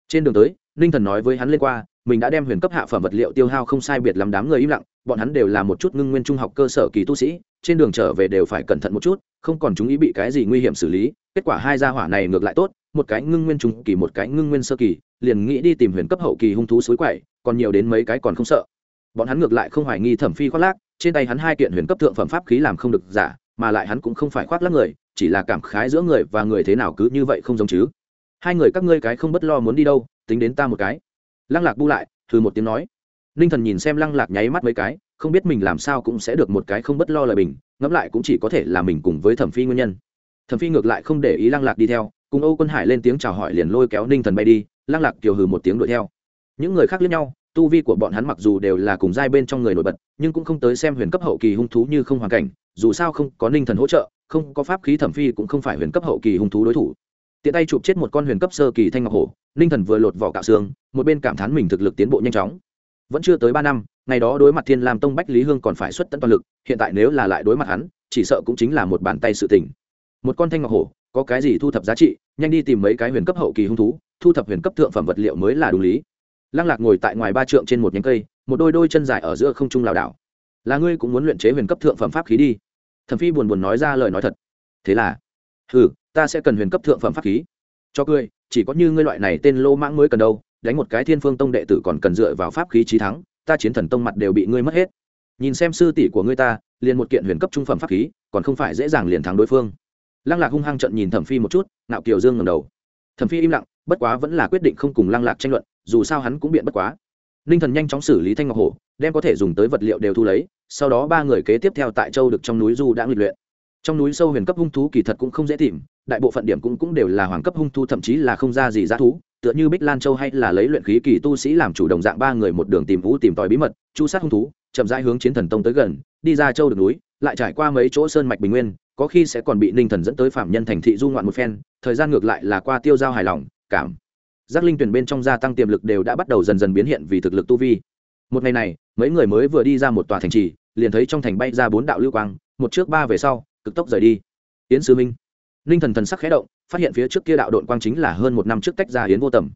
Trên đường tới, ninh thần nói với hắn lên qua, mình đã đem huyền cấp hạ phẩm vật liệu tiêu hao không sai biệt làm đám người im lặng, bọn hắn đều là một chút ngưng nguyên trung học cơ sở kỳ tu sĩ, trên đường trở về đều phải cẩn thận một chút, không còn chúng ý bị cái gì nguy hiểm xử lý, kết quả hai gia hỏa này ngược lại tốt, một cái ngưng nguyên trung kỳ, một cái ngưng nguyên sơ kỳ, liền nghĩ đi tìm huyền cấp hậu kỳ hung thú suối quậy, còn nhiều đến mấy cái còn không sợ. Bọn hắn ngược lại không hoài nghi thẩm phi khoác lác trên tay hắn hai kiện huyền cấp thượng phẩm pháp khí làm không được giả, mà lại hắn cũng không phải khoác lác người, chỉ là cảm khái giữa người và người thế nào cứ như vậy không giống chứ. Hai người các ngươi cái không bất lo muốn đi đâu, tính đến ta một cái. Lăng lạc bu lại, thử một tiếng nói. Ninh thần nhìn xem lăng lạc nháy mắt mấy cái, không biết mình làm sao cũng sẽ được một cái không bất lo lời bình, ngẫm lại cũng chỉ có thể là mình cùng với thẩm phi nguyên nhân. Thẩm phi ngược lại không để ý lăng lạc đi theo, cùng âu quân hải lên tiếng chào hỏi liền lôi kéo ninh thần bay đi, lăng lạc kiều hừ một tiếng đuổi theo. Những người khác lẫn nhau tu vi của bọn hắn mặc dù đều là cùng giai bên trong người nổi bật, nhưng cũng không tới xem huyền cấp hậu kỳ hung thú như không hoàn cảnh, dù sao không có ninh thần hỗ trợ, không có pháp khí thẩm phi cũng không phải huyền cấp hậu kỳ hung thú đối thủ. Tiện tay chụp chết một con huyền cấp sơ kỳ thanh ngọc hổ ninh thần vừa lột vỏ cạo xương, một bên cảm thán mình thực lực tiến bộ nhanh chóng. Vẫn chưa tới ba năm, ngày đó đối mặt thiên lam tông bách lý hương còn phải xuất tận toàn lực, hiện tại nếu là lại đối mặt hắn, chỉ sợ cũng chính là một bàn tay sự tình. Một con thanh ngọc hổ, có cái gì thu thập giá trị, nhanh đi tìm mấy cái huyền cấp hậu kỳ hung thú, thu thập huyền cấp thượng phẩm vật liệu mới là đúng lý lăng lạc ngồi tại ngoài ba trượng trên một nhánh cây, một đôi đôi chân dài ở giữa không trung lảo đảo. Là ngươi cũng muốn luyện chế huyền cấp thượng phẩm pháp khí đi? Thẩm phi buồn buồn nói ra lời nói thật. Thế là ừ ta sẽ cần huyền cấp thượng phẩm pháp khí. Cho cười, chỉ có như ngươi loại này tên lô mãng mới cần đâu, đánh một cái thiên phương tông đệ tử còn cần dựa vào pháp khí trí thắng, ta chiến thần tông mặt đều bị ngươi mất hết. Nhìn xem sư tỷ của ngươi ta, liền một kiện huyền cấp trung phẩm pháp khí, còn không phải dễ dàng liền thắng đối phương. Lăng lạc hung hăng trận nhìn thẩm phi một chút nạo kiều dương ngầm đầu. Thẩm phi im lặng, bất quá vẫn là quyết định không cùng lăng lạc tranh luận dù sao hắn cũng biện bất quá. Ninh thần nhanh chóng xử lý thanh ngọc hổ, đem có thể dùng tới vật liệu đều thu lấy, sau đó ba người kế tiếp theo tại châu được trong núi du đã nghịch luyện. Trong núi sâu huyền cấp hung thú kỳ thật cũng không dễ tìm, đại bộ phận điểm cũng cũng đều là hoàng cấp hung thú, thậm chí là không ra gì giá thú, tựa như bích lan châu hay là lấy luyện khí kỳ tu sĩ làm chủ đồng dạng ba người một đường tìm vũ tìm tòi bí mật, chu sát hung thú, chậm rãi hướng chiến thần tông tới gần, đi ra châu được núi, lại trải qua mấy chỗ sơn mạch bình nguyên, có khi sẽ còn bị ninh thần dẫn tới phạm nhân thành thị du ngoạn một phen, thời gian ngược lại là qua tiêu giao hài lòng, cảm giác linh tuyển bên trong gia tăng tiềm lực đều đã bắt đầu dần dần biến hiện vì thực lực tu vi. Một ngày này, mấy người mới vừa đi ra một tòa thành trì, liền thấy trong thành bay ra bốn đạo lưu quang, một trước ba về sau, cực tốc rời đi. Yến sư minh ninh thần thần sắc khẽ động, phát hiện phía trước kia đạo đội quang chính là hơn một năm trước tách ra yến vô tầm.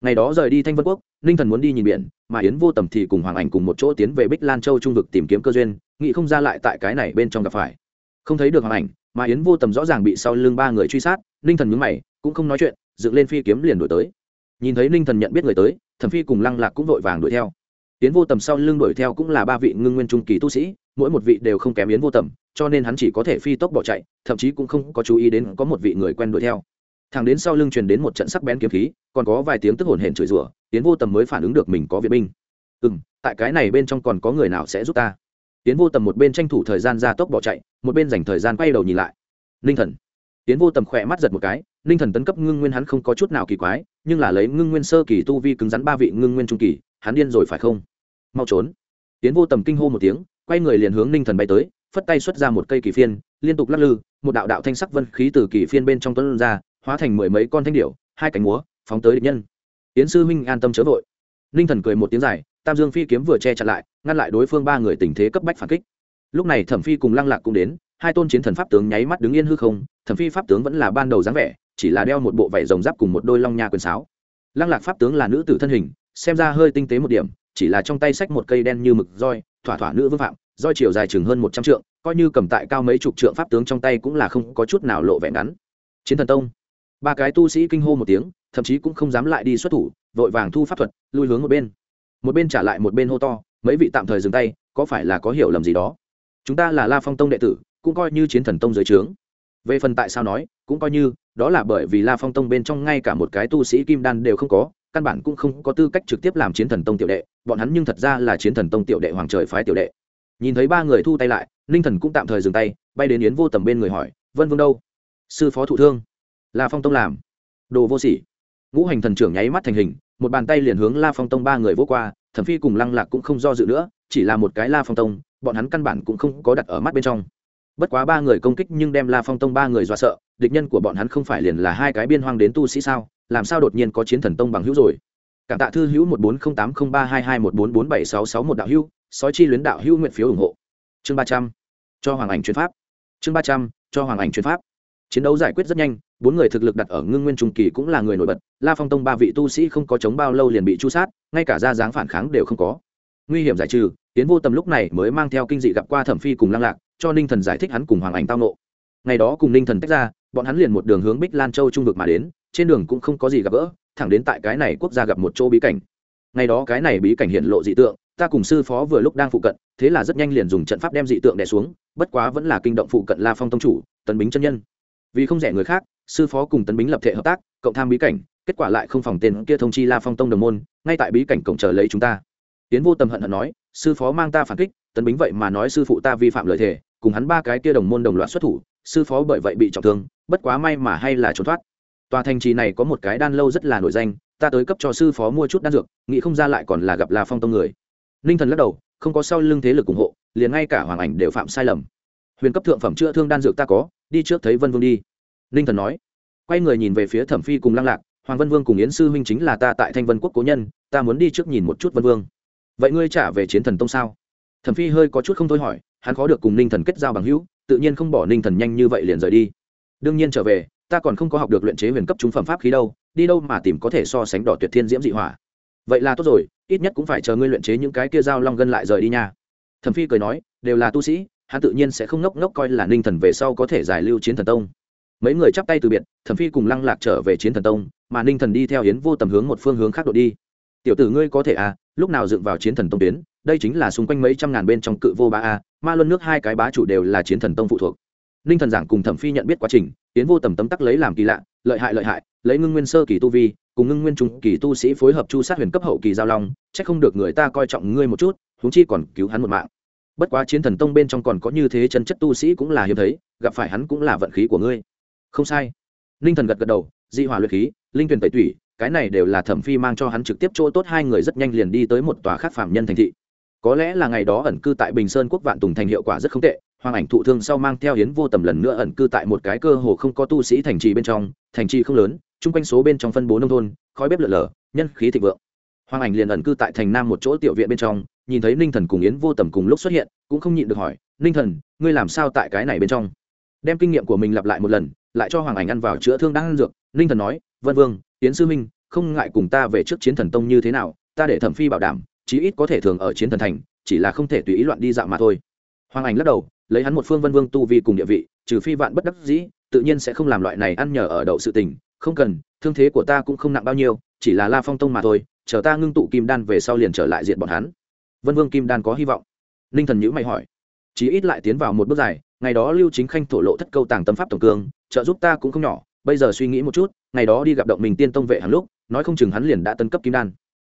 Ngày đó rời đi thanh vân quốc ninh thần muốn đi nhìn biển, mà yến vô tầm thì cùng hoàng ảnh cùng một chỗ tiến về bích lan châu trung vực tìm kiếm cơ duyên nghị không ra lại tại cái này bên trong gặp phải. Không thấy được hoàng ảnh, mà yến vô tầm rõ ràng bị sau lưng ba người truy sát ninh thần nhúng mày, cũng không nói chuyện, dựng lên phi kiếm liền đổi tới nhìn thấy ninh thần nhận biết người tới, thẩm phi cùng lăng lạc cũng vội vàng đuổi theo. Yến vô tầm sau lưng đuổi theo cũng là ba vị ngưng nguyên trung kỳ tu sĩ, mỗi một vị đều không kém yến vô tầm, cho nên hắn chỉ có thể phi tốc bỏ chạy, thậm chí cũng không có chú ý đến có một vị người quen đuổi theo. Thằng đến sau lưng truyền đến một trận sắc bén kiếm khí, còn có vài tiếng tức hồn hển chửi rủa, yến vô tầm mới phản ứng được mình có viện binh. Ừ m tại cái này bên trong còn có người nào sẽ giúp ta? Yến vô tầm một bên tranh thủ thời gian ra tốc bỏ chạy, một bên dành thời gian quay đầu nhìn lại. Ninh thần. Yến vô tầm khỏe mắt giật một cái, ninh thần tấn cấp ngưng nguyên hắn không có chút nào kỳ quái nhưng là lấy ngưng nguyên sơ kỳ tu vi cứng rắn ba vị ngưng nguyên trung kỳ, hắn điên rồi phải không? Mau trốn. Yến vô tầm kinh hô một tiếng, quay người liền hướng ninh thần bay tới, phất tay xuất ra một cây kỳ phiên, liên tục lắc lư, một đạo đạo thanh sắc vân khí từ kỳ phiên bên trong tuấn ra, hóa thành mười mấy con thanh điệu hai cánh múa, phóng tới địch nhân. Yến sư huynh an tâm chớ vội. Ninh thần cười một tiếng dài, tam dương phi kiếm vừa che chặn lại, ngăn lại đối phương ba người tình thế cấp bách phản kích. Lúc này thẩm phi cùng lăng lạc cũng đến, hai tôn chiến thần pháp tướng nháy mắt đứng yên hư không, thẩm phi pháp tướng vẫn là ban đầu dáng vẻ chỉ là đeo một bộ vải rồng giáp cùng một đôi long nha quyền sáo. Lăng lạc pháp tướng là nữ tử thân hình, xem ra hơi tinh tế một điểm, chỉ là trong tay xách một cây đen như mực roi, thỏa thỏa nữ vương phạm, roi chiều dài chừng hơn một trăm trượng, coi như cầm tại cao mấy chục trượng pháp tướng trong tay cũng là không có chút nào lộ vẻ ngắn. Chiến thần tông. Ba cái tu sĩ kinh hô một tiếng, thậm chí cũng không dám lại đi xuất thủ, vội vàng thu pháp thuật, lui hướng một bên. Một bên trả lại một bên hô to, mấy vị tạm thời dừng tay, có phải là có hiểu lầm gì đó? Chúng ta là la phong tông đệ tử, cũng coi như chiến thần tông dưới trướng. Về phần tại sao nói, cũng coi như đó là bởi vì la phong tông bên trong ngay cả một cái tu sĩ kim đan đều không có, căn bản cũng không có tư cách trực tiếp làm chiến thần tông tiểu đệ, bọn hắn nhưng thật ra là chiến thần tông tiểu đệ hoàng trời phái tiểu đệ. Nhìn thấy ba người thu tay lại, ninh thần cũng tạm thời dừng tay, bay đến yến vô tầm bên người hỏi, vân vương đâu? Sư phó thụ thương. La phong tông làm. Đồ vô sỉ. Ngũ hành thần trưởng nháy mắt thành hình, một bàn tay liền hướng la phong tông ba người vô qua, thẩm phi cùng lăng lạc cũng không do dự nữa, chỉ là một cái la phong tông, bọn hắn căn bản cũng không có đặt ở mắt bên trong bất quá ba người công kích nhưng đem la phong tông ba người dọa sợ, địch nhân của bọn hắn không phải liền là hai cái biên hoang đến tu sĩ sao, làm sao đột nhiên có chiến thần tông bằng hữu rồi? Cảm tạ thư hữu một bốn không tám không ba hai hai một bốn bốn bảy sáu sáu một đạo hữu, sói chi luyến đạo hữu nguyện phiếu ủng hộ. Chương ba trăm, cho hoàng ảnh chuyên pháp. Chương ba trăm, cho hoàng ảnh chuyên pháp. Chiến đấu giải quyết rất nhanh, bốn người thực lực đặt ở ngưng nguyên trung kỳ cũng là người nổi bật, la phong tông ba vị tu sĩ không có chống bao lâu liền bị chu sát, ngay cả ra dáng phản kháng đều không có. Nguy hiểm giải trừ tiến vô tầm lúc này mới mang theo kinh dị gặp qua thẩm phi cùng lăng lạc cho ninh thần giải thích hắn cùng hoàng ảnh tao nộ ngày đó cùng ninh thần tách ra, bọn hắn liền một đường hướng bích lan châu trung vực mà đến, trên đường cũng không có gì gặp gỡ, thẳng đến tại cái này quốc gia gặp một chỗ bí cảnh. Ngày đó cái này bí cảnh hiện lộ dị tượng, ta cùng sư phó vừa lúc đang phụ cận, thế là rất nhanh liền dùng trận pháp đem dị tượng đè xuống, bất quá vẫn là kinh động phụ cận la phong tông chủ, tấn bính chân nhân. Vì không rẻ người khác, sư phó cùng tấn bính lập thể hợp tác, cộng tham bí cảnh, kết quả lại không phòng tên kia thông chi la phong tông đồng môn, ngay tại bí cảnh cổng chờ lấy chúng ta. Tiến vô tầm hận hận nói, sư phó mang ta phản kích, tấn bính vậy mà nói sư phụ ta vi phạm lời thề cùng hắn ba cái kia đồng môn đồng loạt xuất thủ, sư phó bởi vậy bị trọng thương, bất quá may mà hay là trốn thoát. Tòa thành trì này có một cái đan lâu rất là nổi danh, ta tới cấp cho sư phó mua chút đan dược, nghĩ không ra lại còn là gặp la phong tông người. Ninh thần lắc đầu, không có sau lưng thế lực ủng hộ, liền ngay cả hoàng ảnh đều phạm sai lầm. Huyền cấp thượng phẩm chữa thương đan dược ta có, đi trước thấy vân vương đi. Ninh thần nói. Quay người nhìn về phía thẩm phi cùng lăng lạc, hoàng vân vương cùng yến sư huynh chính là ta tại thanh vân quốc cố nhân, ta muốn đi trước nhìn một chút vân vương. Vậy ngươi trả về chiến thần tông sao? Thẩm phi hơi có chút không thôi hỏi hắn khó được cùng ninh thần kết giao bằng hữu, tự nhiên không bỏ ninh thần nhanh như vậy liền rời đi. Đương nhiên trở về, ta còn không có học được luyện chế huyền cấp trung phẩm pháp khí đâu, đi đâu mà tìm có thể so sánh đỏ tuyệt thiên diễm dị hỏa. Vậy là tốt rồi, ít nhất cũng phải chờ ngươi luyện chế những cái kia dao long gân lại rời đi nha. Thẩm phi cười nói, đều là tu sĩ, hắn tự nhiên sẽ không ngốc ngốc coi là ninh thần về sau có thể giải lưu chiến thần tông. Mấy người chắp tay từ biệt, thẩm phi cùng lăng lạc trở về chiến thần tông, mà ninh thần đi theo hiến vô tầm hướng một phương hướng khác đội đi. Tiểu tử ngươi có thể à lúc nào dựng vào chiến thần tông tuyến đây chính là xung quanh mấy trăm ngàn bên trong cự vô ba a, ma luân nước hai cái bá chủ đều là chiến thần tông phụ thuộc. Ninh thần giảng cùng thẩm phi nhận biết quá trình, tiến vô tầm tấm tắc lấy làm kỳ lạ, lợi hại lợi hại, lấy ngưng nguyên sơ kỳ tu vi, cùng ngưng nguyên trung kỳ tu sĩ phối hợp chu sát huyền cấp hậu kỳ giao long c h ắ c không được người ta coi trọng ngươi một chút, huống chi còn cứu hắn một mạng. Bất quá chiến thần tông bên trong còn có như thế chân chất tu sĩ cũng là hiếm thấy, gặp phải hắn cũng là vận khí của ngươi. Không sai. Ninh thần gật gật đầu, dị hỏa luyện khí, linh tuyển tẩy tủy, cái này đều là thẩm phi mang cho hắn trực tiếp chỗ tốt, hai người rất nhanh liền đi tới một tòa khác phạm nhân thành thị có lẽ là ngày đó ẩn cư tại bình sơn quốc vạn tùng thành hiệu quả rất không tệ, hoàng ảnh thụ thương sau mang theo hiến vô tầm lần nữa ẩn cư tại một cái cơ hồ không có tu sĩ thành trì bên trong, thành trì không lớn, chung quanh số bên trong phân bố nông thôn, khói bếp lợn lở, nhân khí thịnh vượng. Hoàng ảnh liền ẩn cư tại thành nam một chỗ tiểu viện bên trong, nhìn thấy ninh thần cùng yến vô tầm cùng lúc xuất hiện, cũng không nhịn được hỏi, ninh thần, ngươi làm sao tại cái này bên trong? Đem kinh nghiệm của mình lặp lại một lần, lại cho hoàng ảnh ăn vào chữa thương đang ăn dược, ninh thần nói, vân vương, yến sư minh, không ngại cùng ta về trước chiến thần tông như thế nào, ta để thẩm phi bảo đảm chí ít có thể thường ở chiến thần thành, chỉ là không thể tùy ý loạn đi dạo mà thôi. Hoàng ảnh lắc đầu, lấy hắn một phương vân vương tu vi cùng địa vị, trừ phi vạn bất đắc dĩ, tự nhiên sẽ không làm loại này ăn nhờ ở đậu sự tình, không cần, thương thế của ta cũng không nặng bao nhiêu, chỉ là la phong tông mà thôi, chờ ta ngưng tụ kim đan về sau liền trở lại diện bọn hắn. Vân vương kim đan có hy vọng. Ninh thần nhữ mày hỏi. Chí ít lại tiến vào một bước dài, ngày đó lưu chính khanh thổ lộ thất câu tàng tâm pháp tổng cương, trợ giúp ta cũng không nhỏ, bây giờ suy nghĩ một chút, ngày đó đi gặp động mình tiên tông vệ hàng lúc, nói không chừng hắn liền đã tấn cấp kim đan.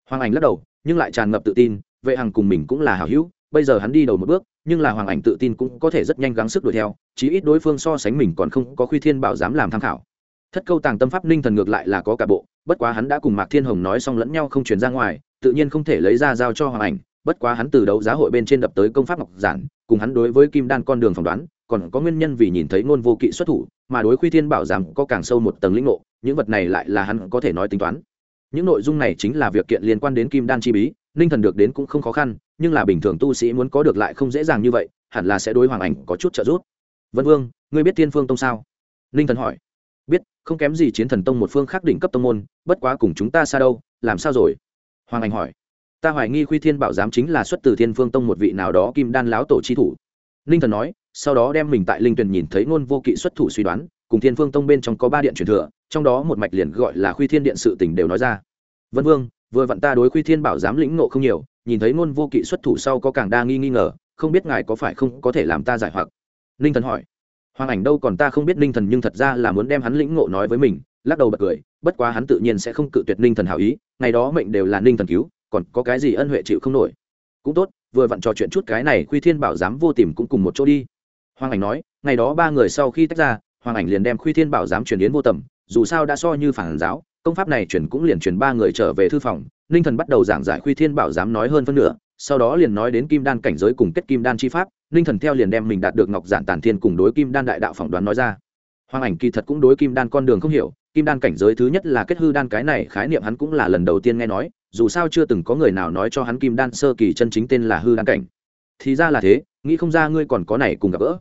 Hoàng ảnh lắc đầu nhưng lại tràn ngập tự tin, vệ hàng cùng mình cũng là hảo hữu, bây giờ hắn đi đầu một bước, nhưng là hoàng ảnh tự tin cũng có thể rất nhanh gắng sức đuổi theo, chí ít đối phương so sánh mình còn không có khuy thiên bảo dám làm tham khảo. Thất câu tàng tâm pháp ninh thần ngược lại là có cả bộ, bất quá hắn đã cùng mạc thiên hồng nói xong lẫn nhau không chuyển ra ngoài, tự nhiên không thể lấy ra giao cho hoàng ảnh, bất quá hắn từ đấu giá hội bên trên đập tới công pháp ngọc giản, cùng hắn đối với kim đan con đường phỏng đoán, còn có nguyên nhân vì nhìn thấy ngôn vô kỵ xuất thủ, mà đối khuy thiên bảo giám có càng sâu một tầng lĩnh ngộ, những vật này lại là hắn có thể nói tính toán những nội dung này chính là việc kiện liên quan đến kim đan chi bí, ninh thần được đến cũng không khó khăn, nhưng là bình thường tu sĩ muốn có được lại không dễ dàng như vậy, hẳn là sẽ đối hoàng ảnh có chút trợ giúp. Vân vương, ngươi biết thiên phương tông sao? Ninh thần hỏi. Biết, không kém gì chiến thần tông một phương khác đỉnh cấp tông môn, bất quá cùng chúng ta xa đâu, làm sao rồi? Hoàng ảnh hỏi. Ta hoài nghi khuy thiên bảo giám chính là xuất từ thiên phương tông một vị nào đó kim đan láo tổ chi thủ. Ninh thần nói, sau đó đem mình tại linh tuyền nhìn thấy ngôn vô kỵ xuất thủ suy đoán, cùng thiên phương tông bên trong có ba điện truyền thừa trong đó một mạch liền gọi là khuy thiên điện sự tình đều nói ra. Vân vương, vừa vặn ta đối khuy thiên bảo giám lĩnh ngộ không nhiều, nhìn thấy ngôn vô kỵ xuất thủ sau có càng đa nghi nghi ngờ, không biết ngài có phải không có thể làm ta giải hoặc? Ninh thần hỏi. Hoàng ảnh đâu còn ta không biết ninh thần nhưng thật ra là muốn đem hắn lĩnh ngộ nói với mình, lắc đầu bật cười, bất quá hắn tự nhiên sẽ không cự tuyệt ninh thần hảo ý, ngày đó mệnh đều là ninh thần cứu, còn có cái gì ân huệ chịu không nổi. Cũng tốt, vừa vặn trò chuyện chút cái này khuy thiên bảo giám vô tìm cũng cùng một chỗ đi. Hoàng ảnh nói, ngày đó ba người sau khi tách ra, hoàng ảnh liền đem khuy thiên bảo giám truyền đến vô tầm dù sao đã so như phản giáo, công pháp này chuyển cũng liền chuyển ba người trở về thư phòng, ninh thần bắt đầu giảng giải khuy thiên bảo giám nói hơn phân nửa, sau đó liền nói đến kim đan cảnh giới cùng kết kim đan chi pháp, ninh thần theo liền đem mình đạt được ngọc giản tản thiên cùng đối kim đan đại đạo phỏng đoán nói ra. Hoàng ảnh kỳ thật cũng đối kim đan con đường không hiểu, kim đan cảnh giới thứ nhất là kết hư đan cái này khái niệm hắn cũng là lần đầu tiên nghe nói, dù sao chưa từng có người nào nói cho hắn kim đan sơ kỳ chân chính tên là hư đan cảnh. Thì ra là thế, nghĩ không ra ngươi còn có này cùng gặp gỡ.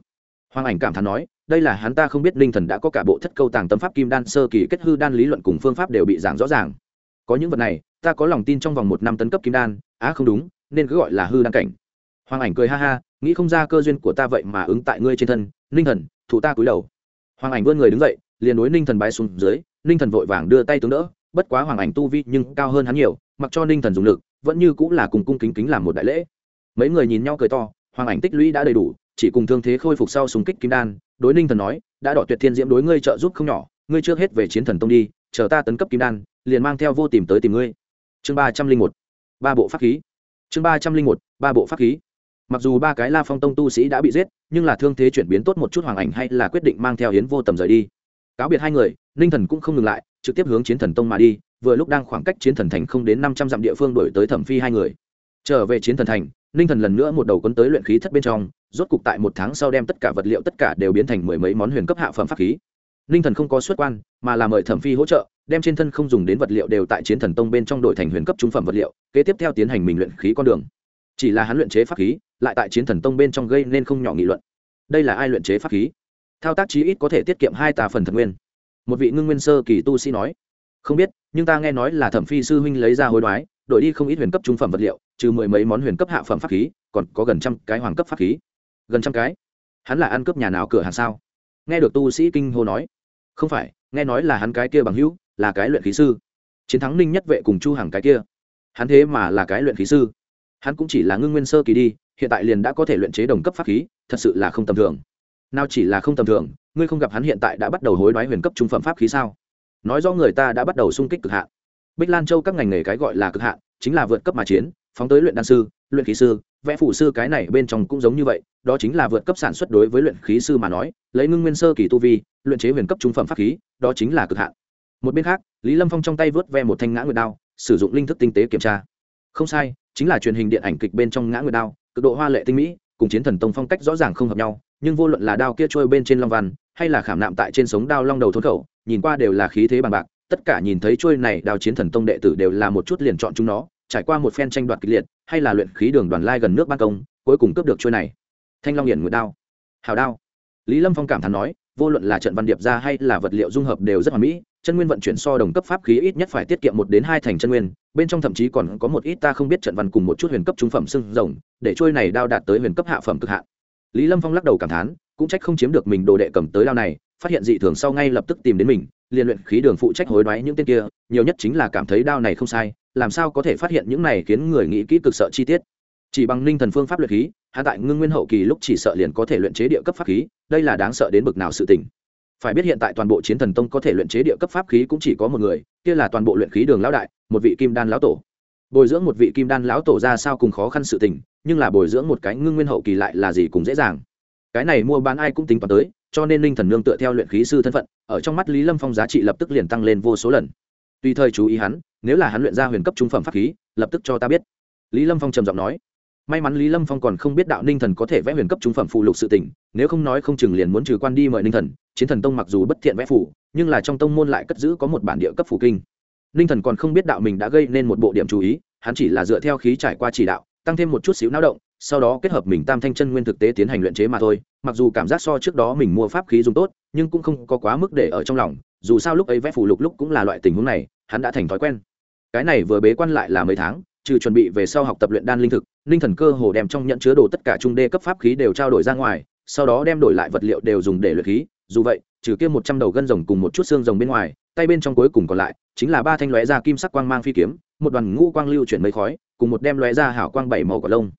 Hoàng ảnh cảm thán nói đây là hắn ta không biết linh thần đã có cả bộ thất câu tàng tâm pháp kim đan sơ kỳ kết hư đan lý luận cùng phương pháp đều bị giảng rõ ràng. Có những vật này, ta có lòng tin trong vòng một năm tấn cấp kim đan, á không đúng, nên cứ gọi là hư đan cảnh. Hoàng ảnh cười ha ha, nghĩ không ra cơ duyên của ta vậy mà ứng tại ngươi trên thân ninh thần thủ ta cúi đầu. Hoàng ảnh vươn người đứng dậy, liền đối ninh thần bái xuống dưới ninh thần vội vàng đưa tay tướng đỡ, bất quá hoàng ảnh tu vi nhưng cao hơn hắn nhiều, mặc cho ninh thần dùng lực, vẫn như cũng là cùng cung kính kính làm một đại lễ. Mấy người nhìn nhau cười to, hoàng ảnh tích lũy đã đầy đủ, chỉ cùng thương thế khôi phục sau súng kích kim đan đối ninh thần nói, đã đỏ tuyệt thiên diễm đối ngươi trợ giúp không nhỏ, ngươi trước hết về chiến thần tông đi, chờ ta tấn cấp kim đan, liền mang theo vô tìm tới tìm ngươi. Chương ba trăm linh một, ba bộ pháp khí. Chương ba trăm linh một, ba bộ pháp khí. Mặc dù ba cái la phong tông tu sĩ đã bị giết, nhưng là thương thế chuyển biến tốt một chút hoàng ảnh hay là quyết định mang theo hiến vô tầm rời đi. Cáo biệt hai người, ninh thần cũng không ngừng lại, trực tiếp hướng chiến thần tông mà đi, vừa lúc đang khoảng cách chiến thần thành không đến năm trăm dặm địa phương đổi tới thẩm phi hai người. Trở về chiến thần thành, ninh thần lần nữa một đầu quân tới luyện khí thất bên trong rốt cục tại một tháng sau đem tất cả vật liệu tất cả đều biến thành mười mấy món huyền cấp hạ phẩm pháp khí. Ninh thần không có xuất quan, mà là mời thẩm phi hỗ trợ, đem trên thân không dùng đến vật liệu đều tại chiến thần tông bên trong đổi thành huyền cấp trung phẩm vật liệu, kế tiếp theo tiến hành mình luyện khí con đường. Chỉ là hắn luyện chế pháp khí, lại tại chiến thần tông bên trong gây nên không nhỏ nghị luận. Đây là ai luyện chế pháp khí? Thao tác chí ít có thể tiết kiệm hai tà phần thần nguyên. Một vị ngưng nguyên sơ kỳ tu sĩ nói, không biết, nhưng ta nghe nói là thẩm phi sư huynh lấy ra hối đoái, đổi đi không ít huyền cấp trung phẩm vật liệu, trừ mười mấy món huyền cấp hạ phẩm pháp khí, còn có gần trăm cái hoàng cấp pháp khí gần trăm cái. Hắn là ăn cướp nhà nào cửa hàng sao? Nghe được tu sĩ kinh hô nói. Không phải, nghe nói là hắn cái kia bằng hữu, là cái luyện khí sư. Chiến thắng ninh nhất vệ cùng chu hàng cái kia. Hắn thế mà là cái luyện khí sư. Hắn cũng chỉ là ngưng nguyên sơ kỳ đi, hiện tại liền đã có thể luyện chế đồng cấp pháp khí, thật sự là không tầm thường. Nào chỉ là không tầm thường, ngươi không gặp hắn hiện tại đã bắt đầu hối đoái huyền cấp trung phẩm pháp khí sao? Nói do người ta đã bắt đầu xung kích cực hạn. Bích lan châu các ngành nghề cái gọi là cực hạn, chính là vượt cấp mà chiến, phóng tới luyện đan sư, luyện khí sư vẽ phụ sư cái này bên trong cũng giống như vậy, đó chính là vượt cấp sản xuất đối với luyện khí sư mà nói, lấy ngưng nguyên sơ kỳ tu vi, luyện chế huyền cấp trung phẩm pháp khí, đó chính là cực hạn. Một bên khác, lý lâm phong trong tay vớt ve một thanh ngã nguyệt đao, sử dụng linh thức tinh tế kiểm tra. Không sai, chính là truyền hình điện ảnh kịch bên trong ngã nguyệt đao, cực độ hoa lệ tinh mỹ, cùng chiến thần tông phong cách rõ ràng không hợp nhau, nhưng vô luận là đao kia trôi bên trên long văn, hay là khảm nạm tại trên sống đao long đầu thôn khẩu, nhìn qua đều là khí thế bằng bạc, tất cả nhìn thấy trôi này đao chiến thần tông đệ tử đều là một chút liền chọn chúng nó, trải qua một phen tranh đoạt kịch liệt hay là luyện khí đường đoàn lai gần nước ban công, cuối cùng cướp được trôi này. Thanh long hiển nguyệt đao. Hào đao. Lý lâm phong cảm thán nói, vô luận là trận văn điệp ra hay là vật liệu dung hợp đều rất hoàn mỹ, chân nguyên vận chuyển so đồng cấp pháp khí ít nhất phải tiết kiệm một đến hai thành chân nguyên, bên trong thậm chí còn có một ít ta không biết trận văn cùng một chút huyền cấp trung phẩm sưng rồng, để trôi này đao đạt tới huyền cấp hạ phẩm cực hạn. Lý lâm phong lắc đầu cảm thán, cũng trách không chiếm được mình đồ đệ cầm tới đao này phát hiện dị thường sau ngay lập tức tìm đến mình liên luyện khí đường phụ trách hối đoái những tên kia, nhiều nhất chính là cảm thấy đao này không sai, làm sao có thể phát hiện những này khiến người nghĩ kỹ cực sợ chi tiết. Chỉ bằng ninh thần phương pháp luyện khí hạ tại ngưng nguyên hậu kỳ lúc chỉ sợ liền có thể luyện chế địa cấp pháp khí, đây là đáng sợ đến bực nào sự tình. Phải biết hiện tại toàn bộ chiến thần tông có thể luyện chế địa cấp pháp khí cũng chỉ có một người, kia là toàn bộ luyện khí đường lão đại, một vị kim đan lão tổ. Bồi dưỡng một vị kim đan lão tổ ra sao cùng khó khăn sự tình, nhưng là bồi dưỡng một cái ngưng nguyên hậu kỳ lại là gì cũng dễ dàng. Cái này mua bán ai cũng tính toán tới cho nên ninh thần nương tựa theo luyện khí sư thân phận, ở trong mắt lý lâm phong giá trị lập tức liền tăng lên vô số lần. Tùy thời chú ý hắn, nếu là hắn luyện ra huyền cấp trung phẩm pháp khí, lập tức cho ta biết. Lý lâm phong trầm giọng nói. May mắn lý lâm phong còn không biết đạo ninh thần có thể vẽ huyền cấp trung phẩm phụ lục sự tỉnh nếu không nói không chừng liền muốn trừ quan đi mời ninh thần, chiến thần tông mặc dù bất thiện vẽ phủ nhưng là trong tông môn lại cất giữ có một bản địa cấp phủ kinh. Ninh thần còn không biết đạo mình đã gây nên một bộ điểm chú ý, hắn chỉ là dựa theo khí trải qua chỉ đạo, tăng thêm một chút xíu náo động sau đó kết hợp mình tam thanh chân nguyên thực tế tiến hành luyện chế mà thôi, mặc dù cảm giác so trước đó mình mua pháp khí dùng tốt, nhưng cũng không có quá mức để ở trong lòng, dù sao lúc ấy vẽ phủ lục lúc cũng là loại tình huống này, hắn đã thành thói quen. Cái này vừa bế quan lại là mấy tháng, trừ chuẩn bị về sau học tập luyện đan linh thực, linh thần cơ hồ đem trong nhận chứa đồ tất cả trung đê cấp pháp khí đều trao đổi ra ngoài, sau đó đem đổi lại vật liệu đều dùng để luyện khí, dù vậy, trừ kia một trăm đầu gân rồng cùng một chút xương rồng bên ngoài, tay bên trong cuối cùng còn lại, chính là ba thanh lóe ra kim sắc quang mang phi kiếm, một đoàn ngũ quang lưu chuyển mây khói, cùng một đem lóe ra hảo quang bảy màu cỏ lông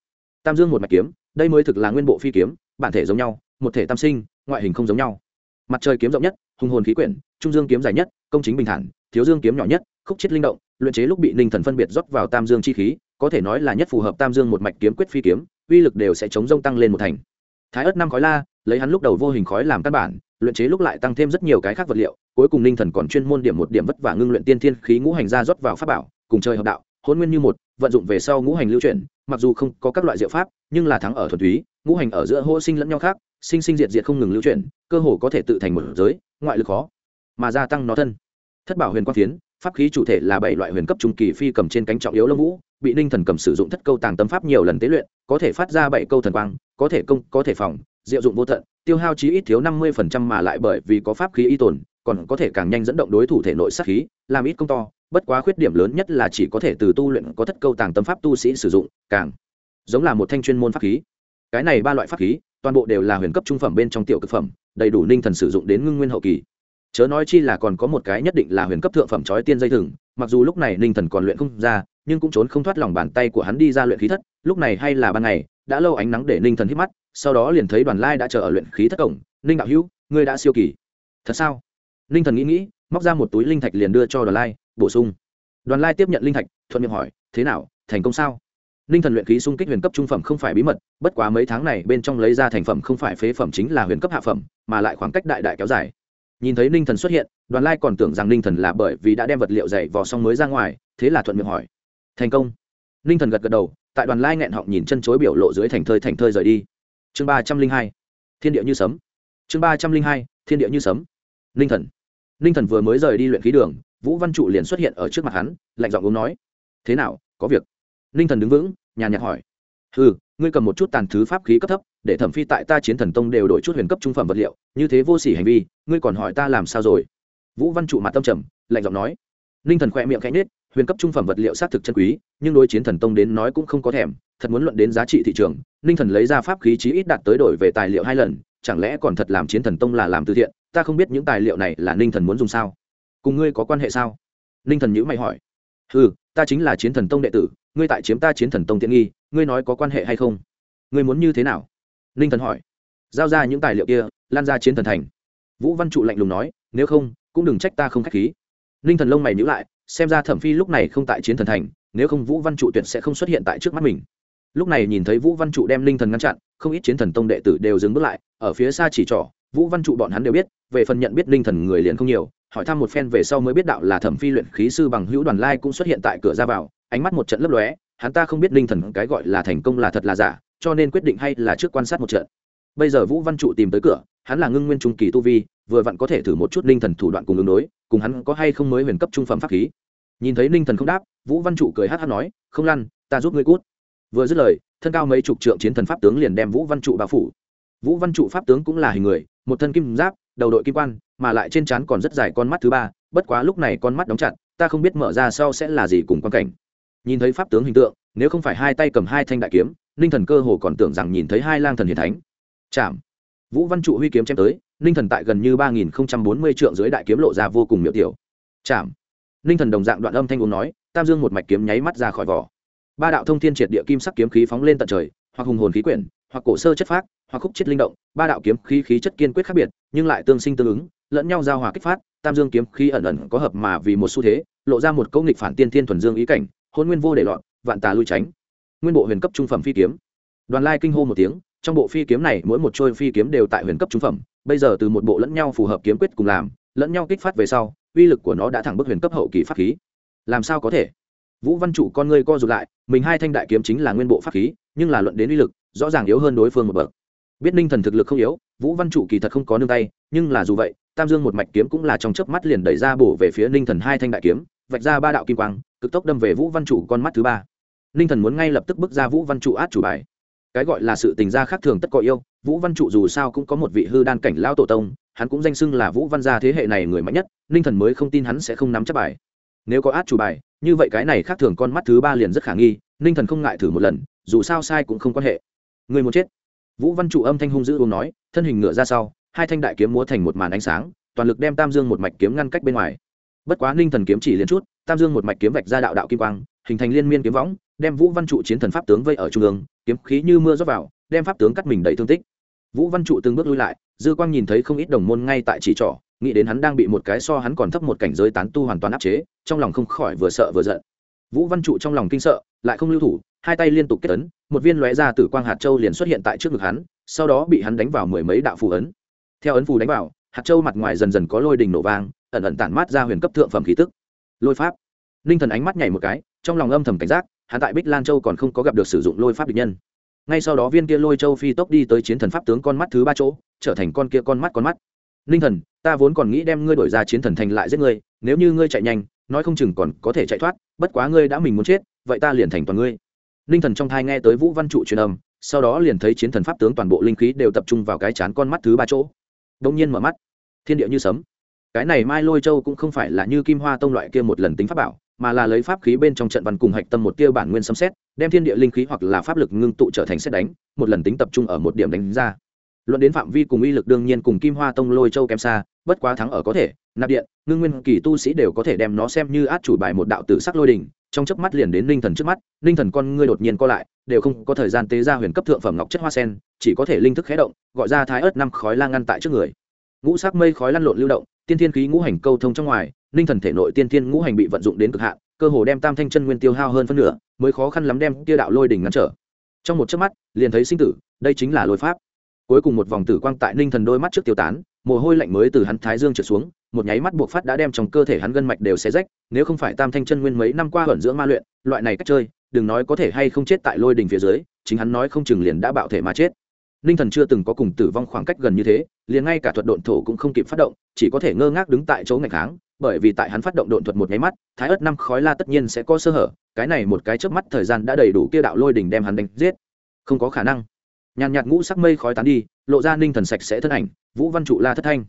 tam dương một mạch kiếm, đây mới thực là nguyên bộ phi kiếm, bản thể giống nhau, một thể tam sinh, ngoại hình không giống nhau. Mặt trời kiếm rộng nhất, hùng hồn khí quyển, trung dương kiếm dài nhất, công chính bình thản, thiếu dương kiếm nhỏ nhất, khúc chết linh động, luyện chế lúc bị ninh thần phân biệt rót vào tam dương chi khí, có thể nói là nhất phù hợp tam dương một mạch kiếm quyết phi kiếm, uy lực đều sẽ chống rông tăng lên một thành. Thái ớt năm khói la, lấy hắn lúc đầu vô hình khói làm căn bản, luyện chế lúc lại tăng thêm rất nhiều cái khác vật liệu, cuối cùng ninh thần còn chuyên môn điểm một điểm vất vả ngưng luyện tiên thiên khí ngũ hành ra rót vào pháp bảo, cùng chơi hợp đạo hôn nguyên như một vận dụng về sau ngũ hành lưu chuyển, mặc dù không có các loại diệu pháp, nhưng là thắng ở thuần túy, ngũ hành ở giữa hô sinh lẫn nhau khác, sinh sinh diệt diệt không ngừng lưu chuyển, cơ hồ có thể tự thành một giới, ngoại lực khó mà gia tăng nó thân. Thất bảo huyền quang phiến, pháp khí chủ thể là bảy loại huyền cấp trung kỳ phi cầm trên cánh trọng yếu lông vũ, bị ninh thần cầm sử dụng thất câu tàng tâm pháp nhiều lần tế luyện, có thể phát ra bảy câu thần quang, có thể công, có thể phòng, diệu dụng vô tận, tiêu hao chí ít thiếu năm mươi phần trăm mà lại bởi vì có pháp khí y tồn, còn có thể càng nhanh dẫn động đối thủ thể nội sát khí, làm ít công to bất quá khuyết điểm lớn nhất là chỉ có thể từ tu luyện có thất câu tàng tâm pháp tu sĩ sử dụng, càng giống là một thanh chuyên môn pháp khí. Cái này ba loại pháp khí, toàn bộ đều là huyền cấp trung phẩm bên trong tiểu cực phẩm, đầy đủ ninh thần sử dụng đến ngưng nguyên hậu kỳ. Chớ nói chi là còn có một cái nhất định là huyền cấp thượng phẩm trói tiên dây thừng, mặc dù lúc này ninh thần còn luyện không ra, nhưng cũng trốn không thoát lòng bàn tay của hắn đi ra luyện khí thất, lúc này hay là ban ngày, đã lâu ánh nắng để ninh thần hít mắt, sau đó liền thấy đoàn lai đã chờ ở luyện khí thất cổng. Ninh đạo hữu, ngươi đã siêu kỳ. Thật sao? Ninh thần nghĩ nghĩ, móc ra một túi linh thạch liền đưa cho đoàn lai bổ sung. Đoàn lai tiếp nhận linh thạch, thuận miệng hỏi, thế nào, thành công sao? Ninh thần luyện khí xung kích huyền cấp trung phẩm không phải bí mật, bất quá mấy tháng này bên trong lấy ra thành phẩm không phải phế phẩm chính là huyền cấp hạ phẩm, mà lại khoảng cách đại đại kéo dài. Nhìn thấy ninh thần xuất hiện, đoàn lai còn tưởng rằng ninh thần là bởi vì đã đem vật liệu dày vò xong mới ra ngoài, thế là thuận miệng hỏi, thành công? Ninh thần gật gật đầu, tại đoàn lai nghẹn họng nhìn chân chối biểu lộ dưới thành thơi thành thơi rời đi. Chương ba trăm linh hai, thiên địa như sấm. Chương ba trăm linh hai, thiên địa như sấm. Ninh thần. Ninh thần vừa mới rời đi luyện khí đường vũ văn trụ liền xuất hiện ở trước mặt hắn, lạnh giọng uống nói, thế nào, có việc? Ninh thần đứng vững, nhàn nhạt hỏi ừ ngươi cầm một chút tàn thứ pháp khí cấp thấp, để thẩm phi tại ta chiến thần tông đều đổi chút huyền cấp trung phẩm vật liệu, như thế vô s ỉ hành vi, ngươi còn hỏi ta làm sao rồi? Vũ văn trụ mặt tâm trầm, lạnh giọng nói, ninh thần khỏe miệng khẽ nết huyền cấp trung phẩm vật liệu xác thực chân quý, nhưng đối chiến thần tông đến nói cũng không có thèm, thật muốn luận đến giá trị thị trường, ninh thần lấy ra pháp khí chí ít đạt tới đổi về tài liệu hai lần, chẳng lẽ còn thật làm chiến thần tông là làm từ thiện? Ta không biết những tài liệu này là ninh thần muốn dùng sao? Cùng ngươi có quan hệ sao? Ninh thần nhữ mày hỏi. Ừ ta chính là chiến thần tông đệ tử, ngươi tại chiếm ta chiến thần tông tiện nghi, ngươi nói có quan hệ hay không? Ngươi muốn như thế nào? Ninh thần hỏi. Giao ra những tài liệu kia, lan ra chiến thần thành. Vũ văn trụ lạnh lùng nói, nếu không, cũng đừng trách ta không k h á c h khí. Ninh thần lông mày nhữ lại, xem ra thẩm phi lúc này không tại chiến thần thành, nếu không vũ văn trụ tuyệt sẽ không xuất hiện tại trước mắt mình. Lúc này nhìn thấy vũ văn trụ đem ninh thần ngăn chặn, không ít chiến thần tông đệ tử đều dừng bước lại, ở phía xa chỉ trỏ, vũ văn trụ bọn hắn đều biết, về phần nhận biết ninh thần người liền không nhiều hỏi thăm một phen về sau mới biết đạo là thẩm phi luyện khí sư bằng hữu đoàn lai cũng xuất hiện tại cửa ra vào, ánh mắt một trận lấp lóe, hắn ta không biết ninh thần cái gọi là thành công là thật là giả, cho nên quyết định hay là trước quan sát một trận. Bây giờ vũ văn trụ tìm tới cửa, hắn là ngưng nguyên trung kỳ tu vi, vừa vặn có thể thử một chút ninh thần thủ đoạn cùng ứng đối, cùng hắn có hay không mới huyền cấp trung phẩm pháp khí. Nhìn thấy ninh thần không đáp, vũ văn trụ cười hát hát nói, không lăn, ta giúp ngươi cút. Vừa dứt lời, thân cao mấy chục trượng chiến thần pháp tướng liền đem vũ văn trụ bao phủ. Vũ văn trụ pháp tướng cũng là hình người, một thân kim giáp, đầu đội kim quan mà lại trên trán còn rất dài con mắt thứ ba, bất quá lúc này con mắt đóng chặt, ta không biết mở ra sau sẽ là gì cùng quan cảnh. Nhìn thấy pháp tướng hình tượng, nếu không phải hai tay cầm hai thanh đại kiếm, ninh thần cơ hồ còn tưởng rằng nhìn thấy hai lang thần hiền thánh. Chạm. Vũ văn trụ huy kiếm chém tới, ninh thần tại gần như ba nghìn không trăm bốn mươi trượng dưới đại kiếm lộ ra vô cùng miệu tiểu. Chạm. Ninh thần đồng dạng đoạn âm thanh uống nói, tam dương một mạch kiếm nháy mắt ra khỏi vỏ. Ba đạo thông thiên triệt địa kim sắc kiếm khí phóng lên tận trời, hoặc hùng hồn khí quyển, hoặc cổ sơ chất phác, hoặc khúc chết linh động, ba đạo kiếm khí khí chất kiên quyết khác biệt, nhưng lại tương sinh tương ứng lẫn nhau giao hòa kích phát, tam dương kiếm khí ẩn ẩn có hợp mà vì một xu thế, lộ ra một câu nghịch phản tiên thiên thuần dương ý cảnh, hôn nguyên vô để loạn vạn tà lui tránh. Nguyên bộ huyền cấp trung phẩm phi kiếm. Đoàn lai kinh hô một tiếng, trong bộ phi kiếm này mỗi một trôi phi kiếm đều tại huyền cấp trung phẩm, bây giờ từ một bộ lẫn nhau phù hợp kiếm quyết cùng làm, lẫn nhau kích phát về sau, uy lực của nó đã thẳng bức huyền cấp hậu kỳ pháp khí. Làm sao có thể? Vũ văn trụ con ngươi co rụt lại, mình hai thanh đại kiếm chính là nguyên bộ pháp khí, nhưng là luận đến uy lực, rõ ràng yếu hơn đối phương một bậc. Biết ninh thần thực lực không yếu, vũ văn trụ kỳ thật không có nương tay, nhưng là dù vậy tam dương một mạch kiếm cũng là trong chớp mắt liền đẩy ra bổ về phía ninh thần hai thanh đại kiếm, vạch ra ba đạo kim quang, cực tốc đâm về vũ văn trụ con mắt thứ ba. Ninh thần muốn ngay lập tức bước ra vũ văn trụ át chủ bài. Cái gọi là sự tình gia khác thường tất có yêu, vũ văn trụ dù sao cũng có một vị hư đan cảnh lao tổ tông, hắn cũng danh xưng là vũ văn gia thế hệ này người mạnh nhất, ninh thần mới không tin hắn sẽ không nắm chắc bài. Nếu có át chủ bài, như vậy cái này khác thường con mắt thứ ba liền rất khả nghi, ninh thần không ngại thử một lần, dù sao sai cũng không quan hệ. Người muốn chết. Vũ văn trụ âm thanh hung dữ uống nói, thân hình ngựa ra sau hai thanh đại kiếm múa thành một màn ánh sáng, toàn lực đem tam dương một mạch kiếm ngăn cách bên ngoài. Bất quá ninh thần kiếm chỉ liên chút, tam dương một mạch kiếm vạch ra đạo đạo kim quang, hình thành liên miên kiếm võng, đem vũ văn trụ chiến thần pháp tướng vây ở trung ương, kiếm khí như mưa rót vào, đem pháp tướng cắt mình đầy thương tích. Vũ văn trụ từng bước lui lại, dư quang nhìn thấy không ít đồng môn ngay tại chỉ trỏ, nghĩ đến hắn đang bị một cái so hắn còn thấp một cảnh giới tán tu hoàn toàn áp chế, trong lòng không khỏi vừa sợ vừa giận. Vũ văn trụ trong lòng kinh sợ, lại không lưu thủ, hai tay liên tục kết ấn, một viên lóe ra từ quang hạt châu liền xuất hiện tại trước ngực hắn, sau đó bị hắn đánh vào mười mấy đạo phù ấn theo ấn phù đánh vào, hạt châu mặt ngoài dần dần có lôi đình nổ vang, ẩn ẩn tản mát ra huyền cấp thượng phẩm khí tức. Lôi pháp. Ninh thần ánh mắt nhảy một cái, trong lòng âm thầm cảnh giác, hắn tại bích lan châu còn không có gặp được sử dụng lôi pháp địch nhân. Ngay sau đó viên kia lôi châu phi tốc đi tới chiến thần pháp tướng con mắt thứ ba chỗ, trở thành con kia con mắt con mắt. Ninh thần, ta vốn còn nghĩ đem ngươi đổi ra chiến thần thành lại giết ngươi, nếu như ngươi chạy nhanh, nói không chừng còn có thể chạy thoát, bất quá ngươi đã mình muốn chết, vậy ta liền thành toàn ngươi. Ninh thần trong thai nghe tới vũ văn trụ truyền âm, sau đó liền thấy chiến thần pháp tướng toàn bộ linh khí đều tập trung vào cái chán con mắt thứ ba chỗ đông nhiên mở mắt. Thiên địa như sấm. Cái này mai lôi châu cũng không phải là như kim hoa tông loại kia một lần tính pháp bảo, mà là lấy pháp khí bên trong trận văn cùng hạch tâm một tia bản nguyên sấm xét đem thiên địa linh khí hoặc là pháp lực ngưng tụ trở thành xét đánh, một lần tính tập trung ở một điểm đánh ra luận đến phạm vi cùng uy lực đương nhiên cùng kim hoa tông lôi châu kém xa, bất quá thắng ở có thể, nạp điện, ngưng nguyên kỳ tu sĩ đều có thể đem nó xem như át chủ bài một đạo tử sắc lôi đình. Trong chớp mắt liền đến ninh thần trước mắt, ninh thần con ngươi đột nhiên co lại, đều không có thời gian tế ra huyền cấp thượng phẩm ngọc chất hoa sen, chỉ có thể linh thức khé động, gọi ra thái ớt năm khói lan ngăn tại trước người. Ngũ sắc mây khói lăn lộn lưu động, tiên thiên khí ngũ hành câu thông trong ngoài, ninh thần thể nội tiên thiên ngũ hành bị vận dụng đến cực hạn, cơ hồ đem tam thanh chân nguyên tiêu hao hơn phân nửa, mới khó khăn lắm đem kia đạo lôi đỉnh ngăn trở. Trong một chớp mắt, liền thấy sinh tử, đây chính là lôi pháp cuối cùng một vòng tử quang tại ninh thần đôi mắt trước tiêu tán, mồ hôi lạnh mới từ hắn thái dương trượt xuống, một nháy mắt buộc phát đã đem trong cơ thể hắn gân mạch đều xé rách, nếu không phải tam thanh chân nguyên mấy năm qua hẩn dưỡng ma luyện, loại này cách chơi, đừng nói có thể hay không chết tại lôi đỉnh phía dưới, chính hắn nói không chừng liền đã bạo thể mà chết. Ninh thần chưa từng có cùng tử vong khoảng cách gần như thế, liền ngay cả thuật độn thổ cũng không kịp phát động, chỉ có thể ngơ ngác đứng tại chỗ ngày tháng bởi vì tại hắn phát động độn thuật một nháy mắt, thái ớt năm khói la tất nhiên sẽ có sơ hở, cái này một cái chớp mắt thời gian đã đầy đủ kia đạo lôi đỉnh đem hắn đánh giết. Không có khả năng nhàn nhạt ngũ sắc mây khói tán đi lộ ra ninh thần sạch sẽ thân ảnh vũ văn trụ la thất thanh.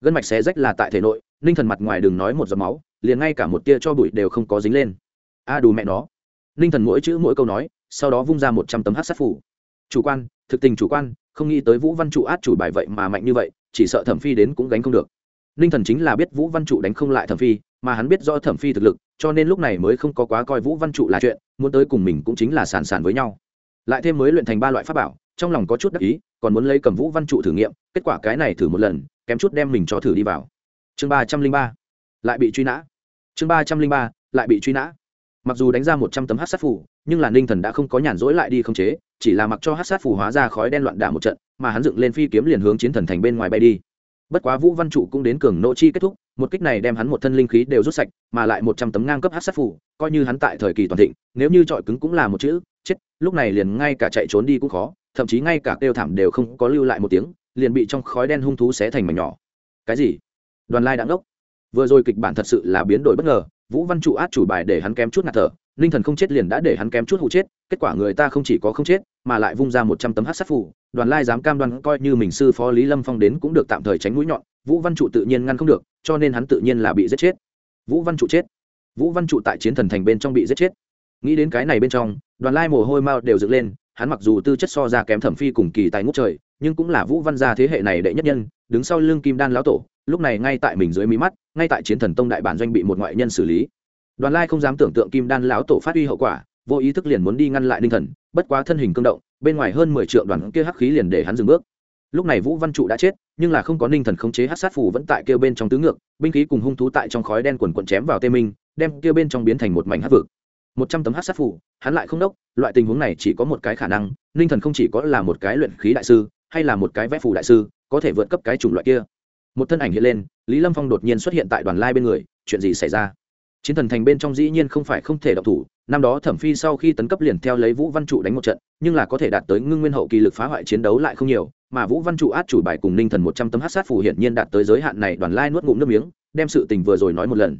Gân mạch xé rách là tại thể nội ninh thần mặt ngoài đừng nói một giọt máu liền ngay cả một tia cho bụi đều không có dính lên. A à, đủ mẹ nó. Ninh thần mỗi chữ mỗi câu nói sau đó vung ra một trăm tấm hát sát phủ. Chủ quan thực tình chủ quan không nghĩ tới vũ văn trụ át chủ bài vậy mà mạnh như vậy chỉ sợ thẩm phi đến cũng gánh không được. Ninh thần chính là biết vũ văn trụ đánh không lại thẩm phi mà hắn biết do thẩm phi thực lực cho nên lúc này mới không có quá coi vũ văn trụ là chuyện muốn tới cùng mình cũng chính là sàn sàn với nhau. Lại thêm mới luyện thành ba loại pháp bảo trong lòng có chút đắc ý, còn muốn lấy cầm vũ văn trụ thử nghiệm, kết quả cái này thử một lần, kém chút đem mình cho thử đi vào. Chương ba trăm linh ba. Lại bị truy nã. Chương ba trăm linh ba, lại bị truy nã. Mặc dù đánh ra một trăm tấm hát sát phủ nhưng là ninh thần đã không có nhàn rỗi lại đi không chế, chỉ là mặc cho hát sát phủ hóa ra khói đen loạn đả một trận, mà hắn dựng lên phi kiếm liền hướng chiến thần thành bên ngoài bay đi. Bất quá vũ văn trụ cũng đến cường nỗ chi kết thúc, một kích này đem hắn một thân linh khí đều rút sạch, mà lại một trăm tấm ngang cấp hát sát phủ coi như hắn tại thời kỳ toàn thịnh, nếu như trọi cứng cũng là một chữ, chết, lúc này liền ngay cả chạy trốn đi cũng khó thậm chí ngay cả kêu thảm đều không có lưu lại một tiếng, liền bị trong khói đen hung thú xé thành mảnh nhỏ. Cái gì? Đoàn lai đáng đốc vừa rồi kịch bản thật sự là biến đổi bất ngờ, vũ văn trụ át chủ bài để hắn kém chút ngạt thở ninh thần không chết liền đã để hắn kém chút hụ chết, kết quả người ta không chỉ có không chết, mà lại vung ra một trăm tấm hát sát phủ đoàn lai dám cam đoan coi như mình sư phó lý lâm phong đến cũng được tạm thời tránh mũi nhọn, vũ văn trụ tự nhiên ngăn không được, cho nên hắn tự nhiên là bị giết chết. Vũ văn trụ chết. Vũ văn trụ tại chiến thần thành bên trong bị giết chết. Nghĩ đến cái này bên trong, đoàn lai mồ hôi mao đều dựng lên hắn mặc dù tư chất so ra kém thẩm phi cùng kỳ tài ngút trời, nhưng cũng là vũ văn gia thế hệ này đệ nhất nhân, đứng sau lưng kim đan lão tổ, lúc này ngay tại mình dưới mí mắt, ngay tại chiến thần tông đại bản doanh bị một ngoại nhân xử lý. Đoàn lai không dám tưởng tượng kim đan lão tổ phát huy hậu quả, vô ý thức liền muốn đi ngăn lại ninh thần, bất quá thân hình cương động, bên ngoài hơn mười triệu đoàn kia hắc khí liền để hắn dừng bước. Lúc này vũ văn trụ đã chết, nhưng là không có ninh thần khống chế hát sát phủ vẫn tại kêu bên trong tứ ngược, binh khí cùng hung thú tại trong khói đen quần quần chém vào tê minh, đem kêu bên trong biến thành một mảnh hát vực một trăm tấm hát sát phủ, hắn lại không đốc, loại tình huống này chỉ có một cái khả năng, ninh thần không chỉ có là một cái luyện khí đại sư, hay là một cái vẽ phủ đại sư, có thể vượt cấp cái chủng loại kia. Một thân ảnh hiện lên, lý lâm phong đột nhiên xuất hiện tại đoàn lai bên người, chuyện gì xảy ra? Chiến thần thành bên trong dĩ nhiên không phải không thể đọc thủ, năm đó thẩm phi sau khi tấn cấp liền theo lấy vũ văn trụ đánh một trận, nhưng là có thể đạt tới ngưng nguyên hậu kỳ lực phá hoại chiến đấu lại không nhiều, mà vũ văn trụ át chủ bài cùng ninh thần một trăm tấm hát sát phù hiển nhiên đạt tới giới hạn này, đoàn lai nuốt ngụm nước miếng, đem sự tình vừa rồi nói một lần.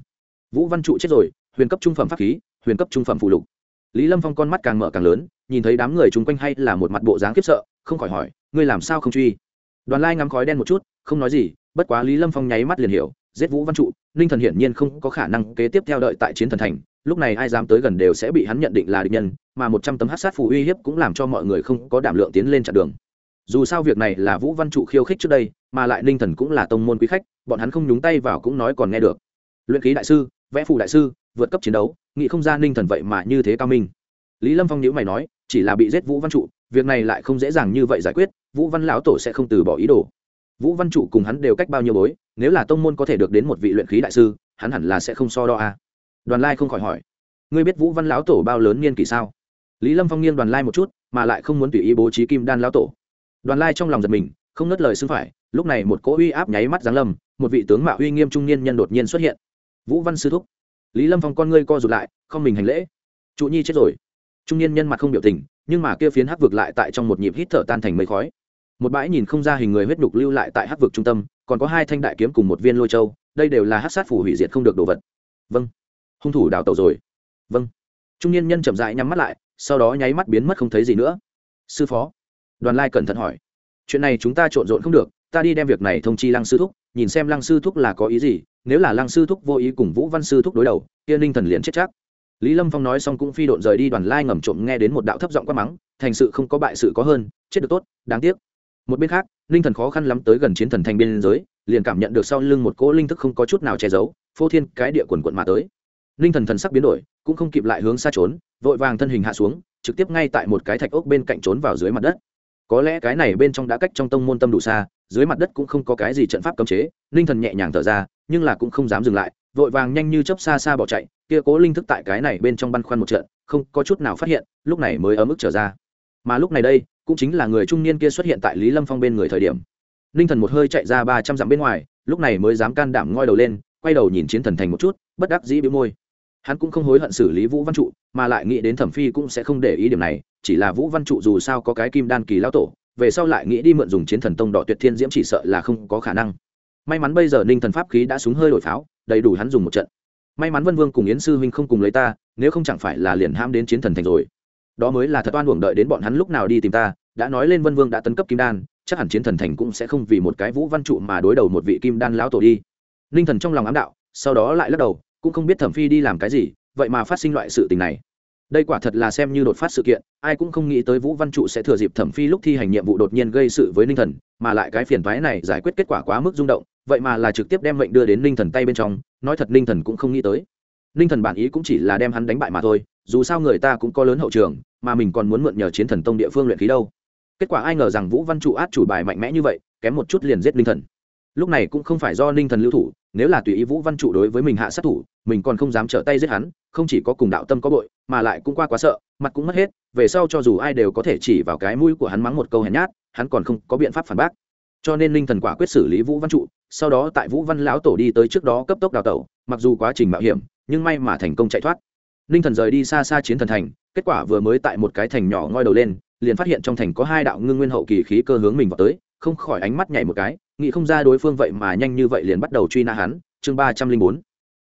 Vũ văn trụ chết rồi, huyền cấp trung phẩm pháp khí huyền cấp trung phẩm phụ lục. Lý lâm phong con mắt càng mở càng lớn, nhìn thấy đám người chung quanh hay là một mặt bộ dáng khiếp sợ, không khỏi hỏi, ngươi làm sao không truy? Đoàn lai ngắm khói đen một chút, không nói gì, bất quá lý lâm phong nháy mắt liền hiểu, giết vũ văn trụ, ninh thần hiển nhiên không có khả năng kế tiếp theo đợi tại chiến thần thành, lúc này ai dám tới gần đều sẽ bị hắn nhận định là địch nhân, mà một trăm tấm hát sát phù uy hiếp cũng làm cho mọi người không có đảm lượng tiến lên chặn đường. Dù sao việc này là vũ văn trụ khiêu khích trước đây, mà lại ninh thần cũng là tông môn quý khách, bọn hắn không nhúng tay vào cũng nói còn nghe được. Luyện khí đại sư, vẽ phù đại sư vượt cấp chiến đấu, nghĩ không ra ninh thần vậy mà như thế cao minh. Lý lâm phong nhữ mày nói, chỉ là bị giết vũ văn trụ, việc này lại không dễ dàng như vậy giải quyết, vũ văn lão tổ sẽ không từ bỏ ý đồ. Vũ văn trụ cùng hắn đều cách bao nhiêu bối, nếu là tông môn có thể được đến một vị luyện khí đại sư, hắn hẳn là sẽ không so đo a à. đoàn lai không khỏi hỏi, ngươi biết vũ văn lão tổ bao lớn niên kỷ sao? Lý lâm phong nghiêng đoàn lai một chút, mà lại không muốn tùy ý bố trí kim đan lão tổ. Đoàn lai trong lòng giật mình, không nớt lời xưng phải, lúc này một cỗ uy áp nháy mắt giáng lâm, một vị tướng mạo uy nghiêm trung niên nhân đột nhiên xuất hiện. Vũ văn sư thúc lý lâm phong con ngươi co rụt lại, không mình hành lễ. Trụ nhi chết rồi. Trung niên nhân mặt không biểu tình, nhưng mà kia phiến hắc vực lại tại trong một nhịp hít thở tan thành mây khói. Một bãi nhìn không ra hình người huyết đục lưu lại tại hắc vực trung tâm, còn có hai thanh đại kiếm cùng một viên lôi châu, đây đều là hắc sát phủ hủy diệt không được đồ vật. Vâng. Hung thủ đào tẩu rồi. Vâng. Trung niên nhân chậm rãi nhắm mắt lại, sau đó nháy mắt biến mất không thấy gì nữa. Sư phó. Đoàn lai cẩn thận hỏi. Chuyện này chúng ta trộn rộn không được, ta đi đem việc này thông chi lăng sư thúc, nhìn xem lăng sư thúc là có ý gì nếu là lăng sư thúc vô ý cùng vũ văn sư thúc đối đầu, kia ninh thần liền chết chắc. Lý lâm phong nói xong cũng phi độn rời đi đoàn lai ngầm trộm nghe đến một đạo thấp giọng quát mắng, thành sự không có bại sự có hơn, chết được tốt, đáng tiếc. Một bên khác, ninh thần khó khăn lắm tới gần chiến thần thành biên giới, liền cảm nhận được sau lưng một cỗ linh thức không có chút nào che giấu, phô thiên cái địa quần quận mà tới. Ninh thần thần sắc biến đổi, cũng không kịp lại hướng xa trốn, vội vàng thân hình hạ xuống, trực tiếp ngay tại một cái thạch ốc bên cạnh trốn vào dưới mặt đất. Có lẽ cái này bên trong đã cách trong tông môn tâm đủ xa, dưới mặt đất cũng không có cái gì trận pháp cấm chế, ninh thần nhẹ nhàng thở ra nhưng là cũng không dám dừng lại, vội vàng nhanh như chớp xa xa bỏ chạy, kia cố linh thức tại cái này bên trong băn khoăn một trận, không có chút nào phát hiện, lúc này mới ở mức trở ra. Mà lúc này đây, cũng chính là người trung niên kia xuất hiện tại lý lâm phong bên người thời điểm. Ninh thần một hơi chạy ra ba trăm dặm bên ngoài, lúc này mới dám can đảm ngoi đầu lên, quay đầu nhìn chiến thần thành một chút, bất đắc dĩ bĩu môi. Hắn cũng không hối hận xử lý vũ văn trụ, mà lại nghĩ đến thẩm phi cũng sẽ không để ý điểm này, chỉ là vũ văn trụ dù sao có cái kim đan kỳ lao tổ, về sau lại nghĩ đi mượn dùng chiến thần tông đỏ tuyệt thiên diễm chỉ sợ là không có khả năng may mắn bây giờ ninh thần pháp khí đã súng hơi đổi pháo, đầy đủ hắn dùng một trận. May mắn vân vương cùng yến sư huynh không cùng lấy ta, nếu không chẳng phải là liền ham đến chiến thần thành rồi. Đó mới là thật oan uổng đợi đến bọn hắn lúc nào đi tìm ta, đã nói lên vân vương đã tấn cấp kim đan, chắc hẳn chiến thần thành cũng sẽ không vì một cái vũ văn trụ mà đối đầu một vị kim đan lão tổ đi. Ninh thần trong lòng ám đạo, sau đó lại lắc đầu, cũng không biết thẩm phi đi làm cái gì, vậy mà phát sinh loại sự tình này đây quả thật là xem như đột phát sự kiện, ai cũng không nghĩ tới vũ văn trụ sẽ thừa dịp thẩm phi lúc thi hành nhiệm vụ đột nhiên gây sự với ninh thần, mà lại cái phiền toái này giải quyết kết quả quá mức rung động, vậy mà là trực tiếp đem mệnh đưa đến ninh thần tay bên trong, nói thật ninh thần cũng không nghĩ tới. Ninh thần bản ý cũng chỉ là đem hắn đánh bại mà thôi, dù sao người ta cũng có lớn hậu trường, mà mình còn muốn mượn nhờ chiến thần tông địa phương luyện khí đâu. Kết quả ai ngờ rằng vũ văn trụ át chủ bài mạnh mẽ như vậy, kém một chút liền giết ninh thần lúc này cũng không phải do ninh thần lưu thủ, nếu là tùy ý vũ văn trụ đối với mình hạ sát thủ, mình còn không dám trở tay giết hắn, không chỉ có cùng đạo tâm có bội, mà lại cũng qua quá sợ, mặt cũng mất hết, về sau cho dù ai đều có thể chỉ vào cái mũi của hắn mắng một câu hèn nhát, hắn còn không có biện pháp phản bác. Cho nên ninh thần quả quyết xử lý vũ văn trụ, sau đó tại vũ văn lão tổ đi tới trước đó cấp tốc đào tẩu, mặc dù quá trình mạo hiểm, nhưng may mà thành công chạy thoát. Ninh thần rời đi xa xa chiến thần thành, kết quả vừa mới tại một cái thành nhỏ ngoi đầu lên, liền phát hiện trong thành có hai đạo ngưng nguyên hậu kỳ khí cơ hướng mình vào tới, không khỏi ánh mắt nhảy một cái nghĩ không ra đối phương vậy mà nhanh như vậy liền bắt đầu truy nã hắn. Chương ba trăm linh bốn.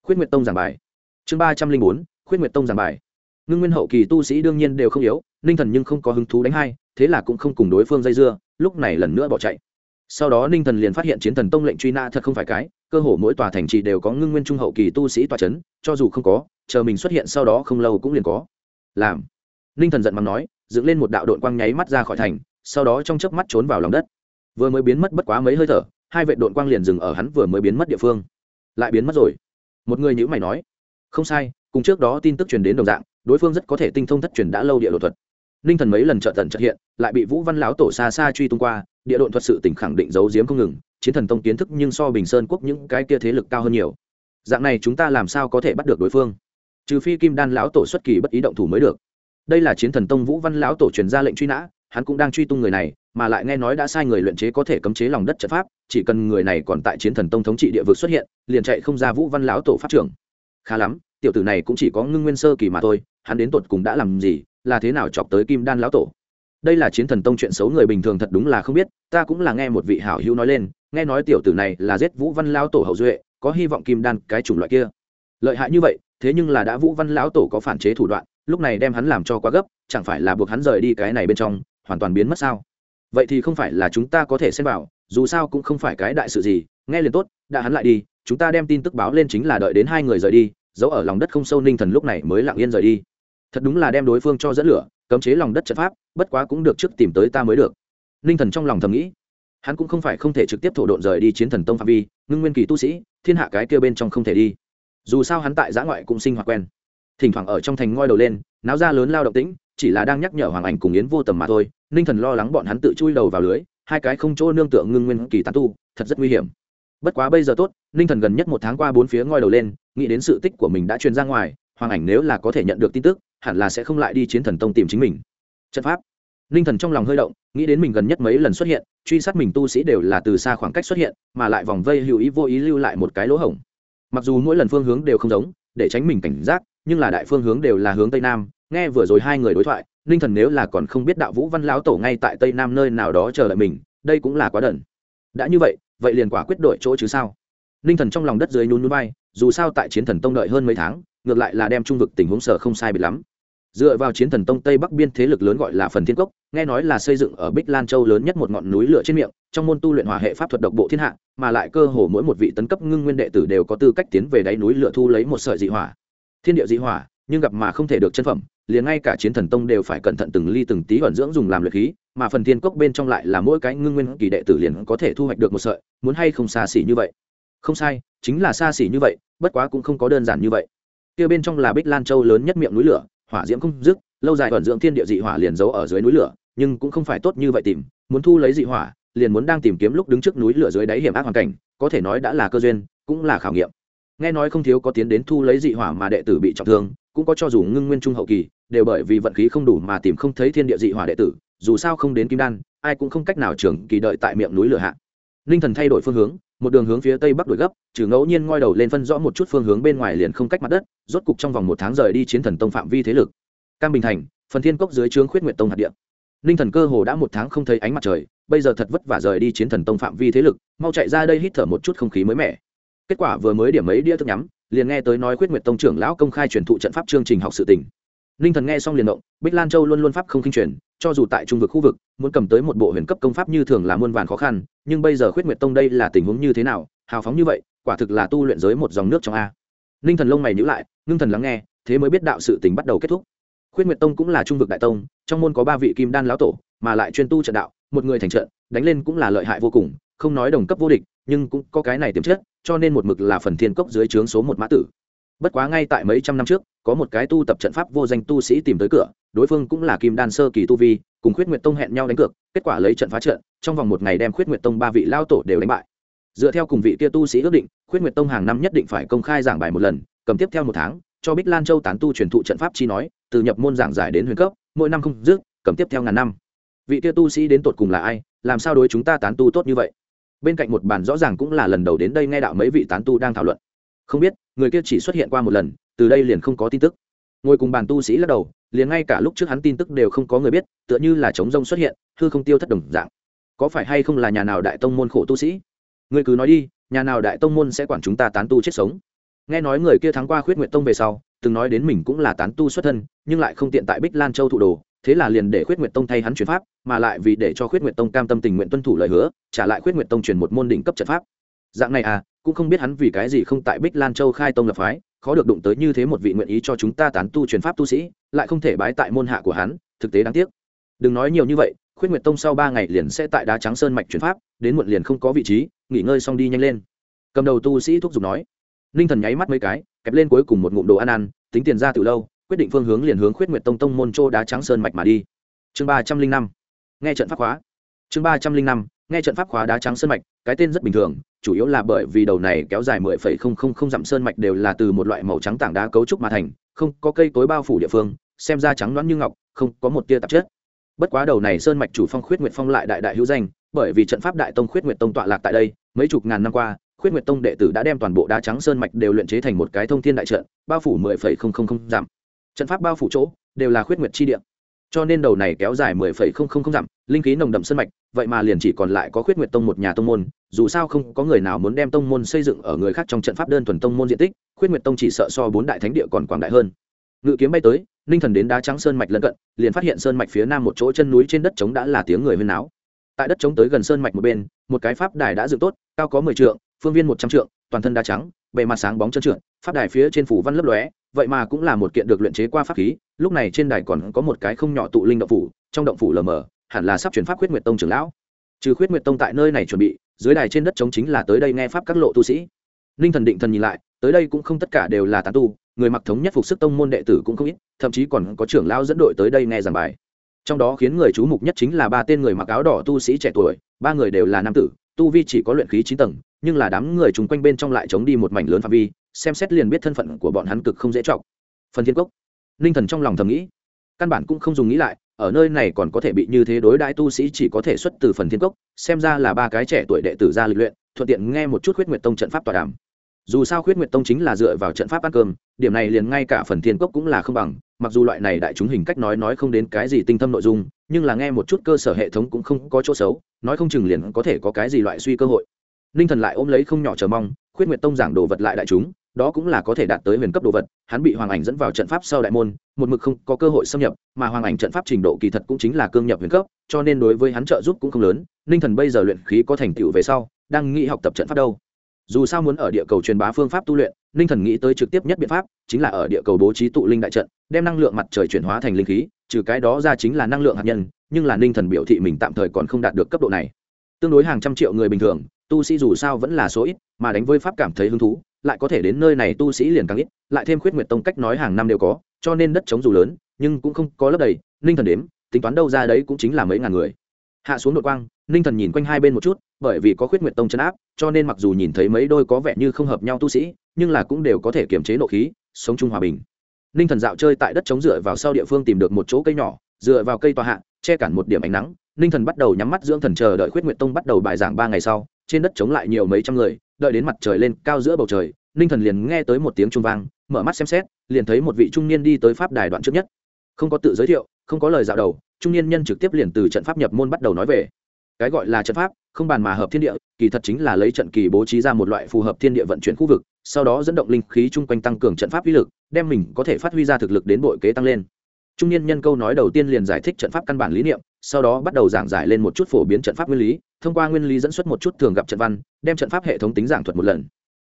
Khuyết nguyệt tông giảng bài. Chương ba trăm linh bốn. Khuyết nguyệt tông giảng bài. Ngưng nguyên hậu kỳ tu sĩ đương nhiên đều không yếu, ninh thần nhưng không có hứng thú đánh hai, thế là cũng không cùng đối phương dây dưa, lúc này lần nữa bỏ chạy. Sau đó ninh thần liền phát hiện chiến thần tông lệnh truy nã thật không phải cái, cơ hồ mỗi tòa thành trì đều có ngưng nguyên trung hậu kỳ tu sĩ tòa c h ấ n cho dù không có, chờ mình xuất hiện sau đó không lâu cũng liền có. Làm. Ninh thần giận mắng nói, dựng lên một đạo đội quang nháy mắt ra khỏi thành, sau đó trong chớp mắt trốn vào lòng đất vừa mới biến mất bất quá mấy hơi thở, hai vệ đội quang liền dừng ở hắn vừa mới biến mất địa phương. Lại biến mất rồi. Một người nhữ mày nói, không sai, cùng trước đó tin tức truyền đến đồng dạng, đối phương rất có thể tinh thông thất truyền đã lâu địa đột thuật. Ninh thần mấy lần trợ tận trợ hiện, lại bị vũ văn lão tổ xa xa truy tung qua, địa độn thuật sự tỉnh khẳng định giấu giếm không ngừng, chiến thần tông kiến thức nhưng so bình sơn quốc những cái kia thế lực cao hơn nhiều. Dạng này chúng ta làm sao có thể bắt được đối phương? Trừ phi kim đan lão tổ xuất kỳ bất ý động thủ mới được. Đây là chiến thần tông vũ văn lão tổ truyền ra lệnh truy nã, hắn cũng đang truy tung người này mà lại nghe nói đã sai người luyện chế có thể cấm chế lòng đất trận pháp, chỉ cần người này còn tại chiến thần tông thống trị địa vực xuất hiện, liền chạy không ra vũ văn lão tổ pháp trưởng. Khá lắm, tiểu tử này cũng chỉ có ngưng nguyên sơ kỳ mà thôi, hắn đến tột cùng đã làm gì, là thế nào chọc tới kim đan lão tổ? Đây là chiến thần tông chuyện xấu người bình thường thật đúng là không biết, ta cũng là nghe một vị hảo hữu nói lên, nghe nói tiểu tử này là giết vũ văn lão tổ hậu duệ, có hy vọng kim đan cái chủng loại kia. Lợi hại như vậy, thế nhưng là đã vũ văn lão tổ có phản chế thủ đoạn, lúc này đem hắn làm cho quá gấp, chẳng phải là buộc hắn rời đi cái này bên trong, hoàn toàn biến mất sao? Vậy thì không phải là chúng ta có thể xem vào, dù sao cũng không phải cái đại sự gì. Nghe liền tốt, đã hắn lại đi, chúng ta đem tin tức báo lên chính là đợi đến hai người rời đi, giấu ở lòng đất không sâu ninh thần lúc này mới lặng yên rời đi. Thật đúng là đem đối phương cho dẫn lửa, cấm chế lòng đất trận pháp, bất quá cũng được trước tìm tới ta mới được. Ninh thần trong lòng thầm nghĩ, hắn cũng không phải không thể trực tiếp thổ độn rời đi chiến thần tông phạm vi, ngưng nguyên kỳ tu sĩ, thiên hạ cái kia bên trong không thể đi. Dù sao hắn tại giã ngoại cũng sinh hoạt quen. Thỉnh thoảng ở trong thành ngoi đầu lên, náo ra lớn lao động tĩnh, chỉ là đang nhắc nhở hoàng ảnh cùng yến vô tầm mà thôi ninh thần lo lắng bọn hắn tự chui đầu vào lưới, hai cái không chỗ nương tựa ngưng nguyên kỳ tán tu, thật rất nguy hiểm. Bất quá bây giờ tốt, ninh thần gần nhất một tháng qua bốn phía ngoi đầu lên, nghĩ đến sự tích của mình đã truyền ra ngoài, hoàng ảnh nếu là có thể nhận được tin tức, hẳn là sẽ không lại đi chiến thần tông tìm chính mình. Trận pháp. Ninh thần trong lòng hơi động, nghĩ đến mình gần nhất mấy lần xuất hiện, truy sát mình tu sĩ đều là từ xa khoảng cách xuất hiện, mà lại vòng vây hữu ý vô ý lưu lại một cái lỗ hổng. Mặc dù mỗi lần phương hướng đều không giống, để tránh mình cảnh giác, nhưng là đại phương hướng đều là hướng tây nam, nghe vừa rồi hai người đối thoại ninh thần nếu là còn không biết đạo vũ văn lão tổ ngay tại tây nam nơi nào đó chờ đợi mình, đây cũng là quá đần. Đã như vậy vậy liền quả quyết đội chỗ chứ sao? Ninh thần trong lòng đất dưới nhún núi bay dù sao tại chiến thần tông đợi hơn mấy tháng, ngược lại là đem trung vực tình huống sở không sai bị lắm. Dựa vào chiến thần tông tây bắc biên thế lực lớn gọi là phần thiên cốc, nghe nói là xây dựng ở bích lan châu lớn nhất một ngọn núi lửa trên miệng, trong môn tu luyện hòa hệ pháp thuật độc bộ thiên hạ, mà lại cơ hồ mỗi một vị tấn cấp ngưng nguyên đệ tử đều có tư cách tiến về đáy núi lửa thu lấy một sợi dị hỏa. Thiên địa dị hỏa, nhưng gặp mà không thể được chân phẩm liền ngay cả chiến thần tông đều phải cẩn thận từng ly từng tí ẩn dưỡng dùng làm luyện khí, mà phần thiên cốc bên trong lại là mỗi cái ngưng nguyên kỳ đệ tử liền có thể thu hoạch được một sợi, muốn hay không xa xỉ như vậy? Không sai, chính là xa xỉ như vậy, bất quá cũng không có đơn giản như vậy. Kia bên trong là bích lan châu lớn nhất miệng núi lửa, hỏa diễm không dứt, lâu dài ẩn dưỡng thiên địa dị hỏa liền giấu ở dưới núi lửa, nhưng cũng không phải tốt như vậy tìm, muốn thu lấy dị hỏa, liền muốn đang tìm kiếm lúc đứng trước núi lửa dưới đáy hiểm ác hoàn cảnh, có thể nói đã là cơ duyên, cũng là khảo nghiệm. Nghe nói không thiếu có tiến đến thu lấy dị hỏa mà đệ tử bị trọng thương cũng có cho dù ngưng nguyên trung hậu kỳ, đều bởi vì vận khí không đủ mà tìm không thấy thiên địa dị hỏa đệ tử, dù sao không đến kim đan, ai cũng không cách nào trưởng kỳ đợi tại miệng núi lửa hạ. Ninh thần thay đổi phương hướng, một đường hướng phía tây bắc đổi gấp, trừ ngẫu nhiên ngoi đầu lên phân rõ một chút phương hướng bên ngoài liền không cách mặt đất, rốt cục trong vòng một tháng rời đi chiến thần tông phạm vi thế lực. Cam bình thành, phần thiên cốc dưới trướng khuyết nguyện tông hạt địa. Ninh thần cơ hồ đã một tháng không thấy ánh mặt trời, bây giờ thật vất vả rời đi chiến thần tông phạm vi thế lực, mau chạy ra đây hít thở một chút không khí mới mẻ. Kết quả vừa mới điểm mấy đĩa thức nhắm liền nghe tới nói quyết nguyệt tông trưởng lão công khai truyền thụ trận pháp chương trình học sự tình. Ninh thần nghe xong liền động, bích lan châu luôn luôn pháp không kinh truyền, cho dù tại trung vực khu vực, muốn cầm tới một bộ huyền cấp công pháp như thường là muôn vàn khó khăn, nhưng bây giờ khuyết nguyệt tông đây là tình huống như thế nào, hào phóng như vậy, quả thực là tu luyện giới một dòng nước trong a. Ninh thần lông mày nhữ lại, ngưng thần lắng nghe, thế mới biết đạo sự tình bắt đầu kết thúc. Khuyết nguyệt tông cũng là trung vực đại tông, trong môn có ba vị kim đan lão tổ, mà lại chuyên tu trận đạo, một người thành trận, đánh lên cũng là lợi hại vô cùng, không nói đồng cấp vô địch, nhưng cũng có cái này tiềm chất cho nên một mực là phần thiên cốc dưới trướng số một mã tử. Bất quá ngay tại mấy trăm năm trước, có một cái tu tập trận pháp vô danh tu sĩ tìm tới cửa, đối phương cũng là kim đan sơ kỳ tu vi, cùng khuyết nguyệt tông hẹn nhau đánh cược, kết quả lấy trận phá trận, trong vòng một ngày đem khuyết nguyệt tông ba vị lao tổ đều đánh bại. Dựa theo cùng vị kia tu sĩ ước định, khuyết nguyệt tông hàng năm nhất định phải công khai giảng bài một lần, cầm tiếp theo một tháng, cho bích lan châu tán tu truyền thụ trận pháp chi nói, từ nhập môn giảng giải đến huyền cấp, mỗi năm không dứt, cầm tiếp theo ngàn năm. Vị kia tu sĩ đến tột cùng là ai, làm sao đối chúng ta tán tu tốt như vậy? Bên cạnh một bàn rõ ràng cũng là lần đầu đến đây nghe đạo mấy vị tán tu đang thảo luận. Không biết, người kia chỉ xuất hiện qua một lần, từ đây liền không có tin tức. Ngồi cùng bàn tu sĩ lắc đầu, liền ngay cả lúc trước hắn tin tức đều không có người biết, tựa như là chống rông xuất hiện, hư không tiêu thất đồng dạng. Có phải hay không là nhà nào đại tông môn khổ tu sĩ? Người cứ nói đi, nhà nào đại tông môn sẽ quản chúng ta tán tu chết sống? Nghe nói người kia thắng qua khuyết nguyện tông về sau, từng nói đến mình cũng là tán tu xuất thân, nhưng lại không tiện tại bích lan châu thụ đồ thế là liền để khuyết nguyệt tông thay hắn chuyển pháp, mà lại vì để cho khuyết nguyệt tông cam tâm tình nguyện tuân thủ lời hứa, trả lại khuyết nguyệt tông truyền một môn đỉnh cấp trận pháp. Dạng này à cũng không biết hắn vì cái gì không tại bích lan châu khai tông lập phái, khó được đụng tới như thế một vị nguyện ý cho chúng ta tán tu truyền pháp tu sĩ, lại không thể bái tại môn hạ của hắn, thực tế đáng tiếc. Đừng nói nhiều như vậy, khuyết nguyệt tông sau ba ngày liền sẽ tại đá trắng sơn mạch truyền pháp, đến muộn liền không có vị trí, nghỉ ngơi xong đi nhanh lên. Cầm đầu tu sĩ thúc giục nói. Ninh thần nháy mắt mấy cái, kẹp lên cuối cùng một ngụm đồ ăn ăn, tính tiền ra từ lâu quyết định phương hướng liền hướng khuyết nguyệt tông tông môn châu đá trắng sơn mạch mà đi. Chương ba trăm linh năm. Nghe trận pháp khóa. Chương ba trăm linh năm. Nghe trận pháp khóa đá trắng sơn mạch, cái tên rất bình thường, chủ yếu là bởi vì đầu này kéo dài mười phẩy không không không dặm sơn mạch đều là từ một loại màu trắng tảng đá cấu trúc mà thành, không có cây tối bao phủ địa phương, xem ra trắng loãng như ngọc, không có một tia tạp chất. Bất quá đầu này sơn mạch chủ phong khuyết nguyệt phong lại đại đại hữu danh, bởi vì trận pháp đại tông khuyết nguyệt tông tọa lạc tại đây, mấy chục ngàn năm qua, khuyết nguyệt tông đệ tử đã đem toàn bộ đá trắng sơn mạch đều luyện chế thành một cái thông thiên đại trận, bao phủ mười phẩy không không không dặm trận pháp bao phủ chỗ, đều là khuyết nguyệt chi địa. Cho nên đầu này kéo dài mười phẩy không không không dặm, linh khí nồng đậm sơn mạch, vậy mà liền chỉ còn lại có khuyết nguyệt tông một nhà tông môn, dù sao không có người nào muốn đem tông môn xây dựng ở người khác trong trận pháp đơn thuần tông môn diện tích, khuyết nguyệt tông chỉ sợ so bốn đại thánh địa còn quảng đại hơn. Ngự kiếm bay tới ninh thần đến đá trắng sơn mạch lân cận, liền phát hiện sơn mạch phía nam một chỗ chân núi trên đất trống đã là tiếng người huyên náo. Tại đất trống tới gần sơn mạch một bên, một cái pháp đài đã dựng tốt, cao có mười trượng, phương viên một trăm trượng, toàn thân đá trắng, bề mặt sáng bóng trơn trượt, pháp đài phía trên phủ văn lấp lóe vậy mà cũng là một kiện được luyện chế qua pháp khí, lúc này trên đài còn có một cái không nhỏ tụ linh động phủ, trong động phủ lờ mờ, hẳn là sắp chuyển pháp khuyết nguyệt tông trưởng lão. Trừ khuyết nguyệt tông tại nơi này chuẩn bị, dưới đài trên đất chống chính là tới đây nghe pháp các lộ tu sĩ. Ninh thần định thần nhìn lại, tới đây cũng không tất cả đều là tán tu, người mặc thống nhất phục sức tông môn đệ tử cũng không ít, thậm chí còn có trưởng lão dẫn đội tới đây nghe giảng bài. Trong đó khiến người chú mục nhất chính là ba tên người mặc áo đỏ tu sĩ trẻ tuổi, ba người đều là nam tử, tu vi chỉ có luyện khí chín tầng, nhưng là đám người chung quanh bên trong lại chống đi một mảnh lớn phạm vi xem xét liền biết thân phận của bọn hắn cực không dễ trọng phần thiên cốc. Ninh thần trong lòng thầm nghĩ, căn bản cũng không dùng nghĩ lại, ở nơi này còn có thể bị như thế đối đãi tu sĩ chỉ có thể xuất từ phần thiên cốc, xem ra là ba cái trẻ tuổi đệ tử ra lịch luyện, thuận tiện nghe một chút khuyết nguyệt tông trận pháp tọa đàm. Dù sao khuyết nguyệt tông chính là dựa vào trận pháp ăn cơm, điểm này liền ngay cả phần thiên cốc cũng là không bằng, mặc dù loại này đại chúng hình cách nói nói không đến cái gì tinh thâm nội dung, nhưng là nghe một chút cơ sở hệ thống cũng không có chỗ xấu, nói không chừng liền có thể có cái gì loại suy cơ hội. Ninh thần lại ôm lấy không nhỏ chờ mong, khuyết nguyệt tông giảng đồ vật lại đại chúng đó cũng là có thể đạt tới huyền cấp đồ vật, hắn bị hoàng ảnh dẫn vào trận pháp sau đại môn, một mực không có cơ hội xâm nhập, mà hoàng ảnh trận pháp trình độ kỳ thật cũng chính là cương nhập huyền cấp, cho nên đối với hắn trợ giúp cũng không lớn, ninh thần bây giờ luyện khí có thành tựu về sau, đang nghĩ học tập trận pháp đâu. Dù sao muốn ở địa cầu truyền bá phương pháp tu luyện, ninh thần nghĩ tới trực tiếp nhất biện pháp, chính là ở địa cầu bố trí tụ linh đại trận, đem năng lượng mặt trời chuyển hóa thành linh khí, trừ cái đó ra chính là năng lượng hạt nhân, nhưng là ninh thần biểu thị mình tạm thời còn không đạt được cấp độ này. Tương đối hàng trăm triệu người bình thường, tu sĩ dù sao vẫn là số ít, mà đánh với pháp cảm thấy hứng thú lại có thể đến nơi này tu sĩ liền càng ít, lại thêm khuyết nguyệt tông cách nói hàng năm đều có, cho nên đất chống dù lớn, nhưng cũng không có lấp đầy, ninh thần đếm, tính toán đâu ra đấy cũng chính là mấy ngàn người. Hạ xuống đội quang, ninh thần nhìn quanh hai bên một chút, bởi vì có khuyết nguyệt tông chấn áp, cho nên mặc dù nhìn thấy mấy đôi có vẻ như không hợp nhau tu sĩ, nhưng là cũng đều có thể kiềm chế nộ khí, sống chung hòa bình. Ninh thần dạo chơi tại đất chống dựa vào sau địa phương tìm được một chỗ cây nhỏ, dựa vào cây tòa hạ, che cản một điểm ánh nắng. Ninh thần bắt đầu nhắm mắt dưỡng thần chờ đợi khuyết nguyệt tông bắt đầu bài giảng ba ngày sau, trên đất chống lại nhiều mấy trăm người đợi đến mặt trời lên cao giữa bầu trời, ninh thần liền nghe tới một tiếng trung vang, mở mắt xem xét, liền thấy một vị trung niên đi tới pháp đài đoạn trước nhất. Không có tự giới thiệu, không có lời dạo đầu, trung niên nhân trực tiếp liền từ trận pháp nhập môn bắt đầu nói về. Cái gọi là trận pháp, không bàn mà hợp thiên địa, kỳ thật chính là lấy trận kỳ bố trí ra một loại phù hợp thiên địa vận chuyển khu vực, sau đó dẫn động linh khí chung quanh tăng cường trận pháp uy lực, đem mình có thể phát huy ra thực lực đến bội kế tăng lên. Trung niên nhân câu nói đầu tiên liền giải thích trận pháp căn bản lý niệm sau đó bắt đầu giảng giải lên một chút phổ biến trận pháp nguyên lý, thông qua nguyên lý dẫn xuất một chút thường gặp trận văn, đem trận pháp hệ thống tính giảng thuật một lần.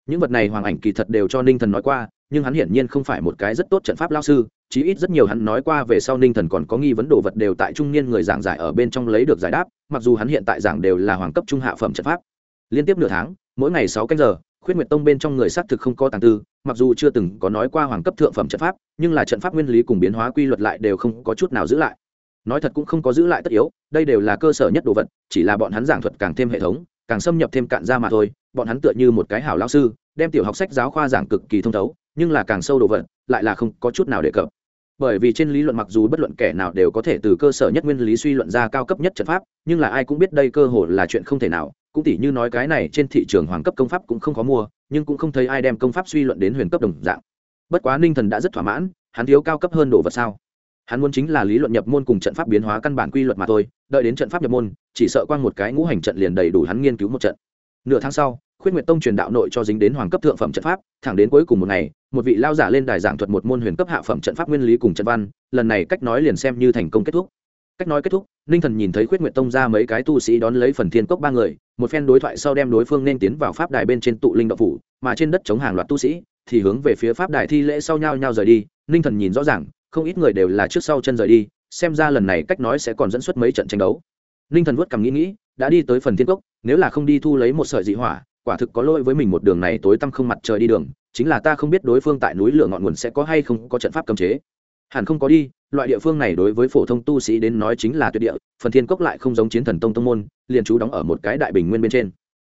Những vật này hoàng ảnh kỳ thật đều cho ninh thần nói qua, nhưng hắn hiển nhiên không phải một cái rất tốt trận pháp lao sư, chí ít rất nhiều hắn nói qua về sau ninh thần còn có nghi vấn đồ vật đều tại trung niên người giảng giải ở bên trong lấy được giải đáp, mặc dù hắn hiện tại giảng đều là hoàng cấp trung hạ phẩm trận pháp. Liên tiếp nửa tháng, mỗi ngày sáu canh giờ, khuyết nguyệt tông bên trong người xác thực không có tàng tư, mặc dù chưa từng có nói qua hoàng cấp thượng phẩm trận pháp, nhưng là trận pháp nguyên lý cùng biến hóa quy luật lại đều không có chút nào giữ lại nói thật cũng không có giữ lại tất yếu, đây đều là cơ sở nhất đồ vật, chỉ là bọn hắn giảng thuật càng thêm hệ thống, càng xâm nhập thêm cạn ra mà thôi, bọn hắn tựa như một cái hảo lao sư, đem tiểu học sách giáo khoa giảng cực kỳ thông thấu, nhưng là càng sâu đồ vật, lại là không có chút nào đề cập. Bởi vì trên lý luận mặc dù bất luận kẻ nào đều có thể từ cơ sở nhất nguyên lý suy luận ra cao cấp nhất trận pháp, nhưng là ai cũng biết đây cơ hội là chuyện không thể nào, cũng tỉ như nói cái này trên thị trường hoàng cấp công pháp cũng không có mua, nhưng cũng không thấy ai đem công pháp suy luận đến huyền cấp đồng dạng. Bất quá ninh thần đã rất thỏa mãn, hắn thiếu cao cấp hơn đồ vật sao? Hắn muốn chính là lý luận nhập môn cùng trận pháp biến hóa căn bản quy luật mà thôi, đợi đến trận pháp nhập môn, chỉ sợ quang một cái ngũ hành trận liền đầy đủ hắn nghiên cứu một trận. Nửa tháng sau, khuyết nguyệt tông truyền đạo nội cho dính đến hoàng cấp thượng phẩm trận pháp, thẳng đến cuối cùng một ngày, một vị lao giả lên đài giảng thuật một môn huyền cấp hạ phẩm trận pháp nguyên lý cùng trận văn, lần này cách nói liền xem như thành công kết thúc. Cách nói kết thúc, ninh thần nhìn thấy khuyết nguyệt tông ra mấy cái tu sĩ đón lấy phần thiên cốc ba người, một phen đối thoại sau đem đối phương nên tiến vào pháp đài bên trên tụ linh đạo phủ, mà trên đất chống hàng loạt tu sĩ, thì hướng về phía pháp đài thi lễ sau nhau nhau rời đi. Ninh thần nhìn rõ ràng không ít người đều là trước sau chân rời đi, xem ra lần này cách nói sẽ còn dẫn xuất mấy trận tranh đấu. Ninh thần vuốt cằm nghĩ nghĩ, đã đi tới phần thiên cốc, nếu là không đi thu lấy một sợi dị hỏa, quả thực có lỗi với mình một đường này tối tăm không mặt trời đi đường, chính là ta không biết đối phương tại núi lửa ngọn nguồn sẽ có hay không có trận pháp cấm chế. Hẳn không có đi, loại địa phương này đối với phổ thông tu sĩ đến nói chính là tuyệt địa, phần thiên cốc lại không giống chiến thần tông tông môn, liền trú đóng ở một cái đại bình nguyên bên trên.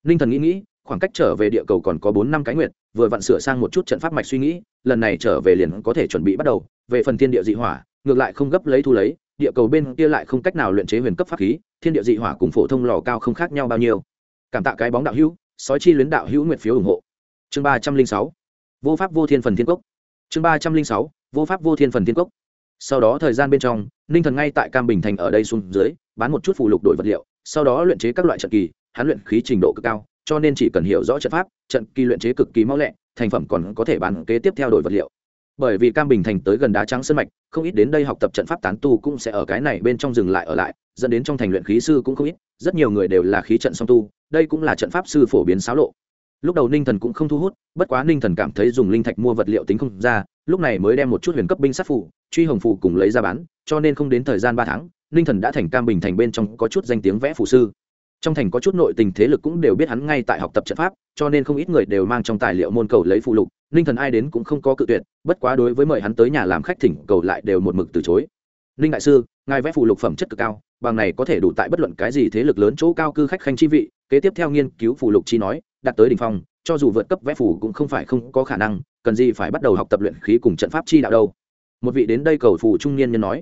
Ninh thần nghĩ nghĩ khoảng cách trở về địa cầu còn có bốn năm cái nguyện vừa vặn sửa sang một chút trận pháp mạch suy nghĩ, lần này trở về liền có thể chuẩn bị bắt đầu. Về phần thiên địa dị hỏa, ngược lại không gấp lấy thu lấy, địa cầu bên kia lại không cách nào luyện chế huyền cấp pháp khí, thiên địa dị hỏa cùng phổ thông lò cao không khác nhau bao nhiêu. Cảm tạ cái bóng đạo hữu, sói chi luyến đạo hữu nguyện phiếu ủng hộ. Chương ba trăm linh sáu, vô pháp vô thiên phần thiên cốc. Chương ba trăm linh sáu, vô pháp vô thiên phần thiên cốc. Sau đó thời gian bên trong, ninh thần ngay tại cam bình thành ở đây xuống dưới, bán một chút phụ lục đổi vật liệu, sau đó luyện chế các loại trận kỳ, hắn luyện khí trình độ cực cao cho nên chỉ cần hiểu rõ trận pháp, trận kỳ luyện chế cực kỳ mau lẹ, thành phẩm còn có thể bán kế tiếp theo đổi vật liệu. Bởi vì cam bình thành tới gần đá trắng sân mạch, không ít đến đây học tập trận pháp tán tu cũng sẽ ở cái này bên trong dừng lại ở lại, dẫn đến trong thành luyện khí sư cũng không ít, rất nhiều người đều là khí trận song tu, đây cũng là trận pháp sư phổ biến xáo lộ. Lúc đầu ninh thần cũng không thu hút, bất quá ninh thần cảm thấy dùng linh thạch mua vật liệu tính không ra, lúc này mới đem một chút huyền cấp binh sát phủ truy hồng phủ cùng lấy ra bán, cho nên không đến thời gian ba tháng, ninh thần đã thành cam bình thành bên trong có chút danh tiếng vẽ phủ sư trong thành có chút nội tình thế lực cũng đều biết hắn ngay tại học tập trận pháp, cho nên không ít người đều mang trong tài liệu môn cầu lấy phụ lục, ninh thần ai đến cũng không có cự tuyệt, bất quá đối với mời hắn tới nhà làm khách thỉnh cầu lại đều một mực từ chối. Ninh đại sư, ngài vẽ phụ lục phẩm chất cực cao, bằng này có thể đủ tại bất luận cái gì thế lực lớn chỗ cao cư khách khanh chi vị, kế tiếp theo nghiên cứu phụ lục chi nói, đạt tới đ ỉ n h phong, cho dù vượt cấp vẽ phủ cũng không phải không có khả năng, cần gì phải bắt đầu học tập luyện khí cùng trận pháp chi đạo đâu. Một vị đến đây cầu phù trung niên nhân nói,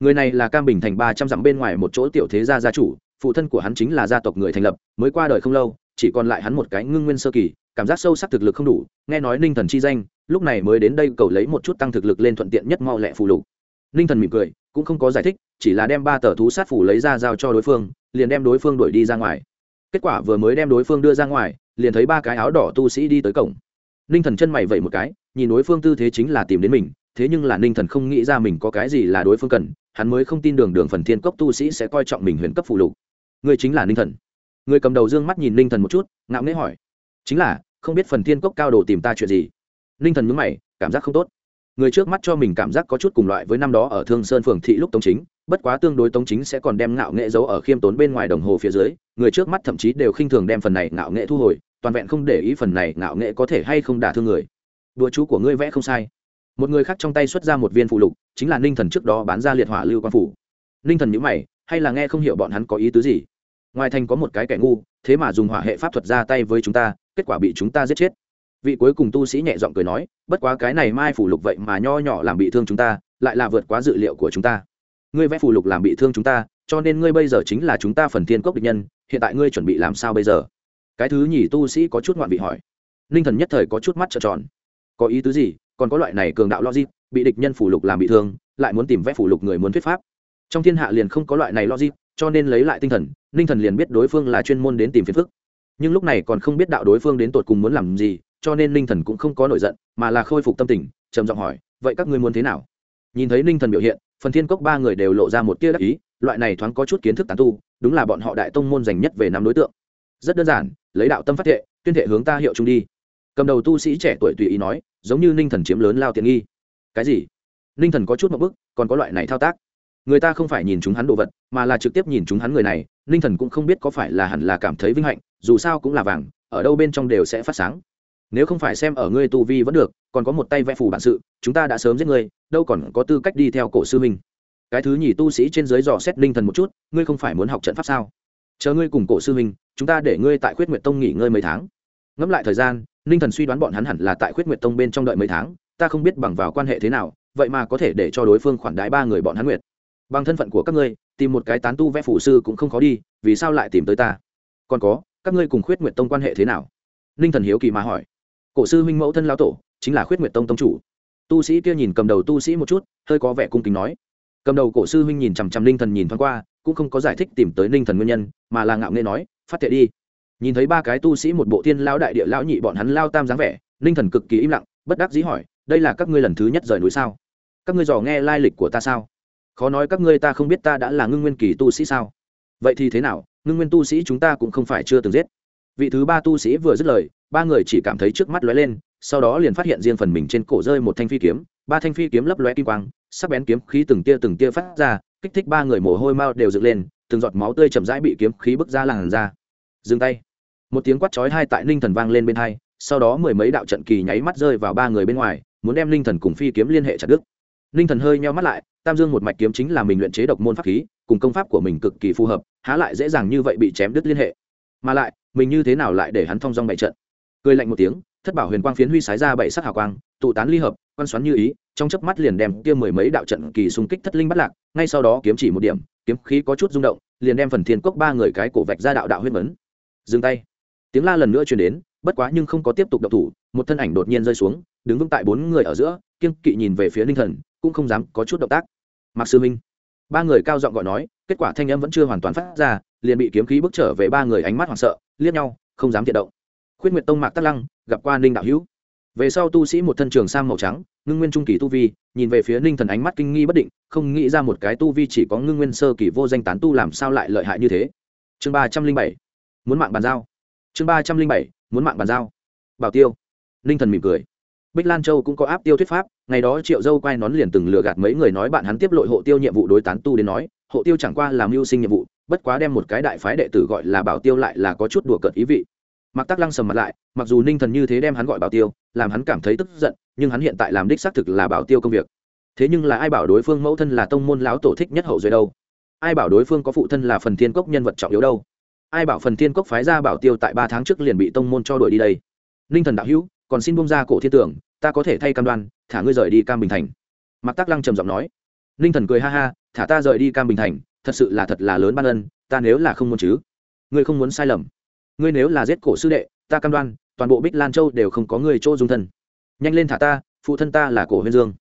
người này là cam bình thành ba trăm dặm bên ngoài một chỗ tiểu thế gia gia chủ phụ thân của hắn chính là gia tộc người thành lập, mới qua đời không lâu, chỉ còn lại hắn một cái ngưng nguyên sơ kỳ, cảm giác sâu sắc thực lực không đủ, nghe nói ninh thần chi danh, lúc này mới đến đây cầu lấy một chút tăng thực lực lên thuận tiện nhất mau lẹ phù lục. Ninh thần mỉm cười, cũng không có giải thích, chỉ là đem ba tờ thú sát phủ lấy ra giao cho đối phương, liền đem đối phương đuổi đi ra ngoài. Kết quả vừa mới đem đối phương đưa ra ngoài, liền thấy ba cái áo đỏ tu sĩ đi tới cổng. Ninh thần chân mày vẩy một cái, nhìn đối phương tư thế chính là tìm đến mình, thế nhưng là ninh thần không nghĩ ra mình có cái gì là đối phương cần, hắn mới không tin đường đường phần thiên cốc tu sĩ sẽ coi trọng mình huyền cấp phụ lục. Ngươi chính là ninh thần người cầm đầu d ư ơ n g mắt nhìn ninh thần một chút ngạo nghễ hỏi chính là không biết phần thiên cốc cao đồ tìm ta chuyện gì ninh thần nhúng mày cảm giác không tốt người trước mắt cho mình cảm giác có chút cùng loại với năm đó ở thương sơn phường thị lúc tống chính bất quá tương đối tống chính sẽ còn đem ngạo nghệ giấu ở khiêm tốn bên ngoài đồng hồ phía dưới người trước mắt thậm chí đều khinh thường đem phần này ngạo nghệ thu hồi toàn vẹn không để ý phần này ngạo nghệ có thể hay không đả thương người đùa chú của ngươi vẽ không sai một người khác trong tay xuất ra một viên phụ lục chính là ninh thần trước đó bán ra liệt hỏa lưu quan phủ ninh thần nhữ mày hay là nghe không hiểu bọn hắn có ý tứ gì ngoài thành có một cái kẻ ngu, thế mà dùng hỏa hệ pháp thuật ra tay với chúng ta, kết quả bị chúng ta giết chết. Vị cuối cùng tu sĩ nhẹ giọng cười nói, bất quá cái này mai phủ lục vậy mà nho nhỏ làm bị thương chúng ta, lại là vượt quá dự liệu của chúng ta. Ngươi vẽ phủ lục làm bị thương chúng ta, cho nên ngươi bây giờ chính là chúng ta phần thiên cốc địch nhân, hiện tại ngươi chuẩn bị làm sao bây giờ? Cái thứ nhì tu sĩ có chút ngoạn bị hỏi. Ninh thần nhất thời có chút mắt trợn tròn. Có ý tứ gì? Còn có loại này cường đạo logic, bị địch nhân phủ lục làm bị thương, lại muốn tìm vẽ phủ lục người muốn thuyết pháp. Trong thiên hạ liền không có loại này logic cho nên lấy lại tinh thần, ninh thần liền biết đối phương là chuyên môn đến tìm phiền phức. Nhưng lúc này còn không biết đạo đối phương đến tột cùng muốn làm gì, cho nên ninh thần cũng không có nổi giận, mà là khôi phục tâm tình, trầm giọng hỏi, vậy các ngươi muốn thế nào? Nhìn thấy ninh thần biểu hiện, phần thiên cốc ba người đều lộ ra một tia đắc ý, loại này thoáng có chút kiến thức tán tu, đúng là bọn họ đại tông môn dành nhất về năm đối tượng. Rất đơn giản, lấy đạo tâm phát thệ, tuyên thệ hướng ta hiệu trung đi. Cầm đầu tu sĩ trẻ tuổi tùy ý nói, giống như ninh thần chiếm lớn lao tiện nghi. Cái gì? Ninh thần có chút một bức còn có loại này thao tác người ta không phải nhìn chúng hắn đồ vật, mà là trực tiếp nhìn chúng hắn người này, ninh thần cũng không biết có phải là hẳn là cảm thấy vinh hạnh, dù sao cũng là vàng, ở đâu bên trong đều sẽ phát sáng. Nếu không phải xem ở ngươi tu vi vẫn được, còn có một tay vẽ phù bản sự, chúng ta đã sớm giết ngươi, đâu còn có tư cách đi theo cổ sư minh cái thứ nhì tu sĩ trên dưới dò xét linh thần một chút, ngươi không phải muốn học trận pháp sao? Chờ ngươi cùng cổ sư minh chúng ta để ngươi tại khuyết nguyệt tông nghỉ ngơi mấy tháng. Ngẫm lại thời gian linh thần suy đoán bọn hắn hẳn là tại khuyết nguyệt tông bên trong đợi mấy tháng, ta không biết bằng vào quan hệ thế nào, vậy mà có thể để cho đối phương khoản đái ba người bọn hắn nguyệt bằng thân phận của các ngươi, tìm một cái tán tu vẽ phủ sư cũng không khó đi, vì sao lại tìm tới ta? Còn có, các ngươi cùng khuyết nguyệt tông quan hệ thế nào? Ninh thần hiếu kỳ mà hỏi. Cổ sư huynh mẫu thân lao tổ, chính là khuyết nguyệt tông tông chủ. Tu sĩ kia nhìn cầm đầu tu sĩ một chút, hơi có vẻ cung kính nói. Cầm đầu cổ sư huynh nhìn chằm chằm ninh thần nhìn thoáng qua, cũng không có giải thích tìm tới ninh thần nguyên nhân, mà là ngạo nghê nói, phát thệ đi. Nhìn thấy ba cái tu sĩ một bộ thiên lao đại địa lão nhị bọn hắn lao tam dáng vẻ, ninh thần cực kỳ im lặng, bất đắc dĩ hỏi, đây là các ngươi lần thứ nhất rời núi sao? Các ngươi dò nghe lai lịch của ta sao? Khó nói các ngươi ta không biết ta đã là ngưng nguyên kỳ tu sĩ sao? Vậy thì thế nào? Ngưng nguyên tu sĩ chúng ta cũng không phải chưa từng giết. Vị thứ ba tu sĩ vừa dứt lời, ba người chỉ cảm thấy trước mắt lóe lên, sau đó liền phát hiện riêng phần mình trên cổ rơi một thanh phi kiếm, ba thanh phi kiếm lấp lóe kim quang, sắc bén kiếm khí từng tia từng tia phát ra, kích thích ba người mồ hôi mau đều dựng lên, từng giọt máu tươi chậm rãi bị kiếm khí bức ra làn ra dừng tay. Một tiếng quát chói hai tại ninh thần vang lên bên hai, sau đó mười mấy đạo trận kỳ nháy mắt rơi vào ba người bên ngoài, muốn đem ninh thần cùng phi kiếm liên hệ chặt đứt ninh thần hơi nheo mắt lại, tam dương một mạch kiếm chính là mình luyện chế độc môn pháp khí, cùng công pháp của mình cực kỳ phù hợp, há lại dễ dàng như vậy bị chém đứt liên hệ. Mà lại, mình như thế nào lại để hắn thông dong bày trận? Cười lạnh một tiếng, thất bảo huyền quang phiến huy sái ra bảy sắc hào quang, tụ tán ly hợp quan xoắn như ý, trong chớp mắt liền đem kia mười mấy đạo trận kỳ xung kích thất linh bắt lạc, ngay sau đó kiếm chỉ một điểm, kiếm khí có chút rung động, liền đem phần thiên cốc ba người cái cổ vạch ra đạo đạo huyết mấn. Dừng tay. Tiếng la lần nữa truyền đến, bất quá nhưng không có tiếp tục độc thủ, một thân ảnh đột nhiên rơi xuống, đứng vững tại bốn người ở giữa kiên kỵ nhìn về phía ninh thần cũng không dám có chút động tác. Mặc sư minh, ba người cao giọng gọi nói, kết quả thanh âm vẫn chưa hoàn toàn phát ra, liền bị kiếm khí bước trở về ba người ánh mắt hoảng sợ, liếc nhau, không dám thiện động. Khuyết nguyệt tông mạc tắc lăng, gặp qua ninh đạo hữu. Về sau tu sĩ một thân trường sang màu trắng, ngưng nguyên trung kỳ tu vi, nhìn về phía ninh thần ánh mắt kinh nghi bất định, không nghĩ ra một cái tu vi chỉ có ngưng nguyên sơ kỳ vô danh tán tu làm sao lại lợi hại như thế. Chương ba trăm linh bảy, muốn mạng bàn giao. Chương ba trăm linh bảy, muốn mạng bàn giao. Bảo tiêu. Ninh thần mỉm cười bích lan châu cũng có áp tiêu thuyết pháp, ngày đó triệu dâu quay nón liền từng lừa gạt mấy người nói bạn hắn tiếp lội hộ tiêu nhiệm vụ đối tán tu đến nói, hộ tiêu chẳng qua làm mưu sinh nhiệm vụ, bất quá đem một cái đại phái đệ tử gọi là bảo tiêu lại là có chút đùa cợt ý vị. Mặc tắc lăng sầm mặt lại, mặc dù ninh thần như thế đem hắn gọi bảo tiêu, làm hắn cảm thấy tức giận, nhưng hắn hiện tại làm đích xác thực là bảo tiêu công việc. Thế nhưng là ai bảo đối phương mẫu thân là tông môn lão tổ thích nhất hậu duệ đâu? Ai bảo đối phương có phụ thân là phần thiên cốc nhân vật trọng yếu đâu? Ai bảo phần thiên cốc phái ra bảo tiêu tại ba tháng trước liền bị tông môn cho đuổi đi đây? Ninh thần đạo hữu còn xin bông ra cổ thiên tưởng, ta có thể thay cam đoan, thả ngươi rời đi cam bình thành. Mặc tắc lăng trầm giọng nói. Ninh thần cười ha ha, thả ta rời đi cam bình thành, thật sự là thật là lớn ban ân, ta nếu là không muốn chứ? Ngươi không muốn sai lầm. Ngươi nếu là giết cổ sư đệ, ta cam đoan, toàn bộ bích lan châu đều không có người chỗ dung thân. Nhanh lên thả ta, phụ thân ta là cổ huyên dương.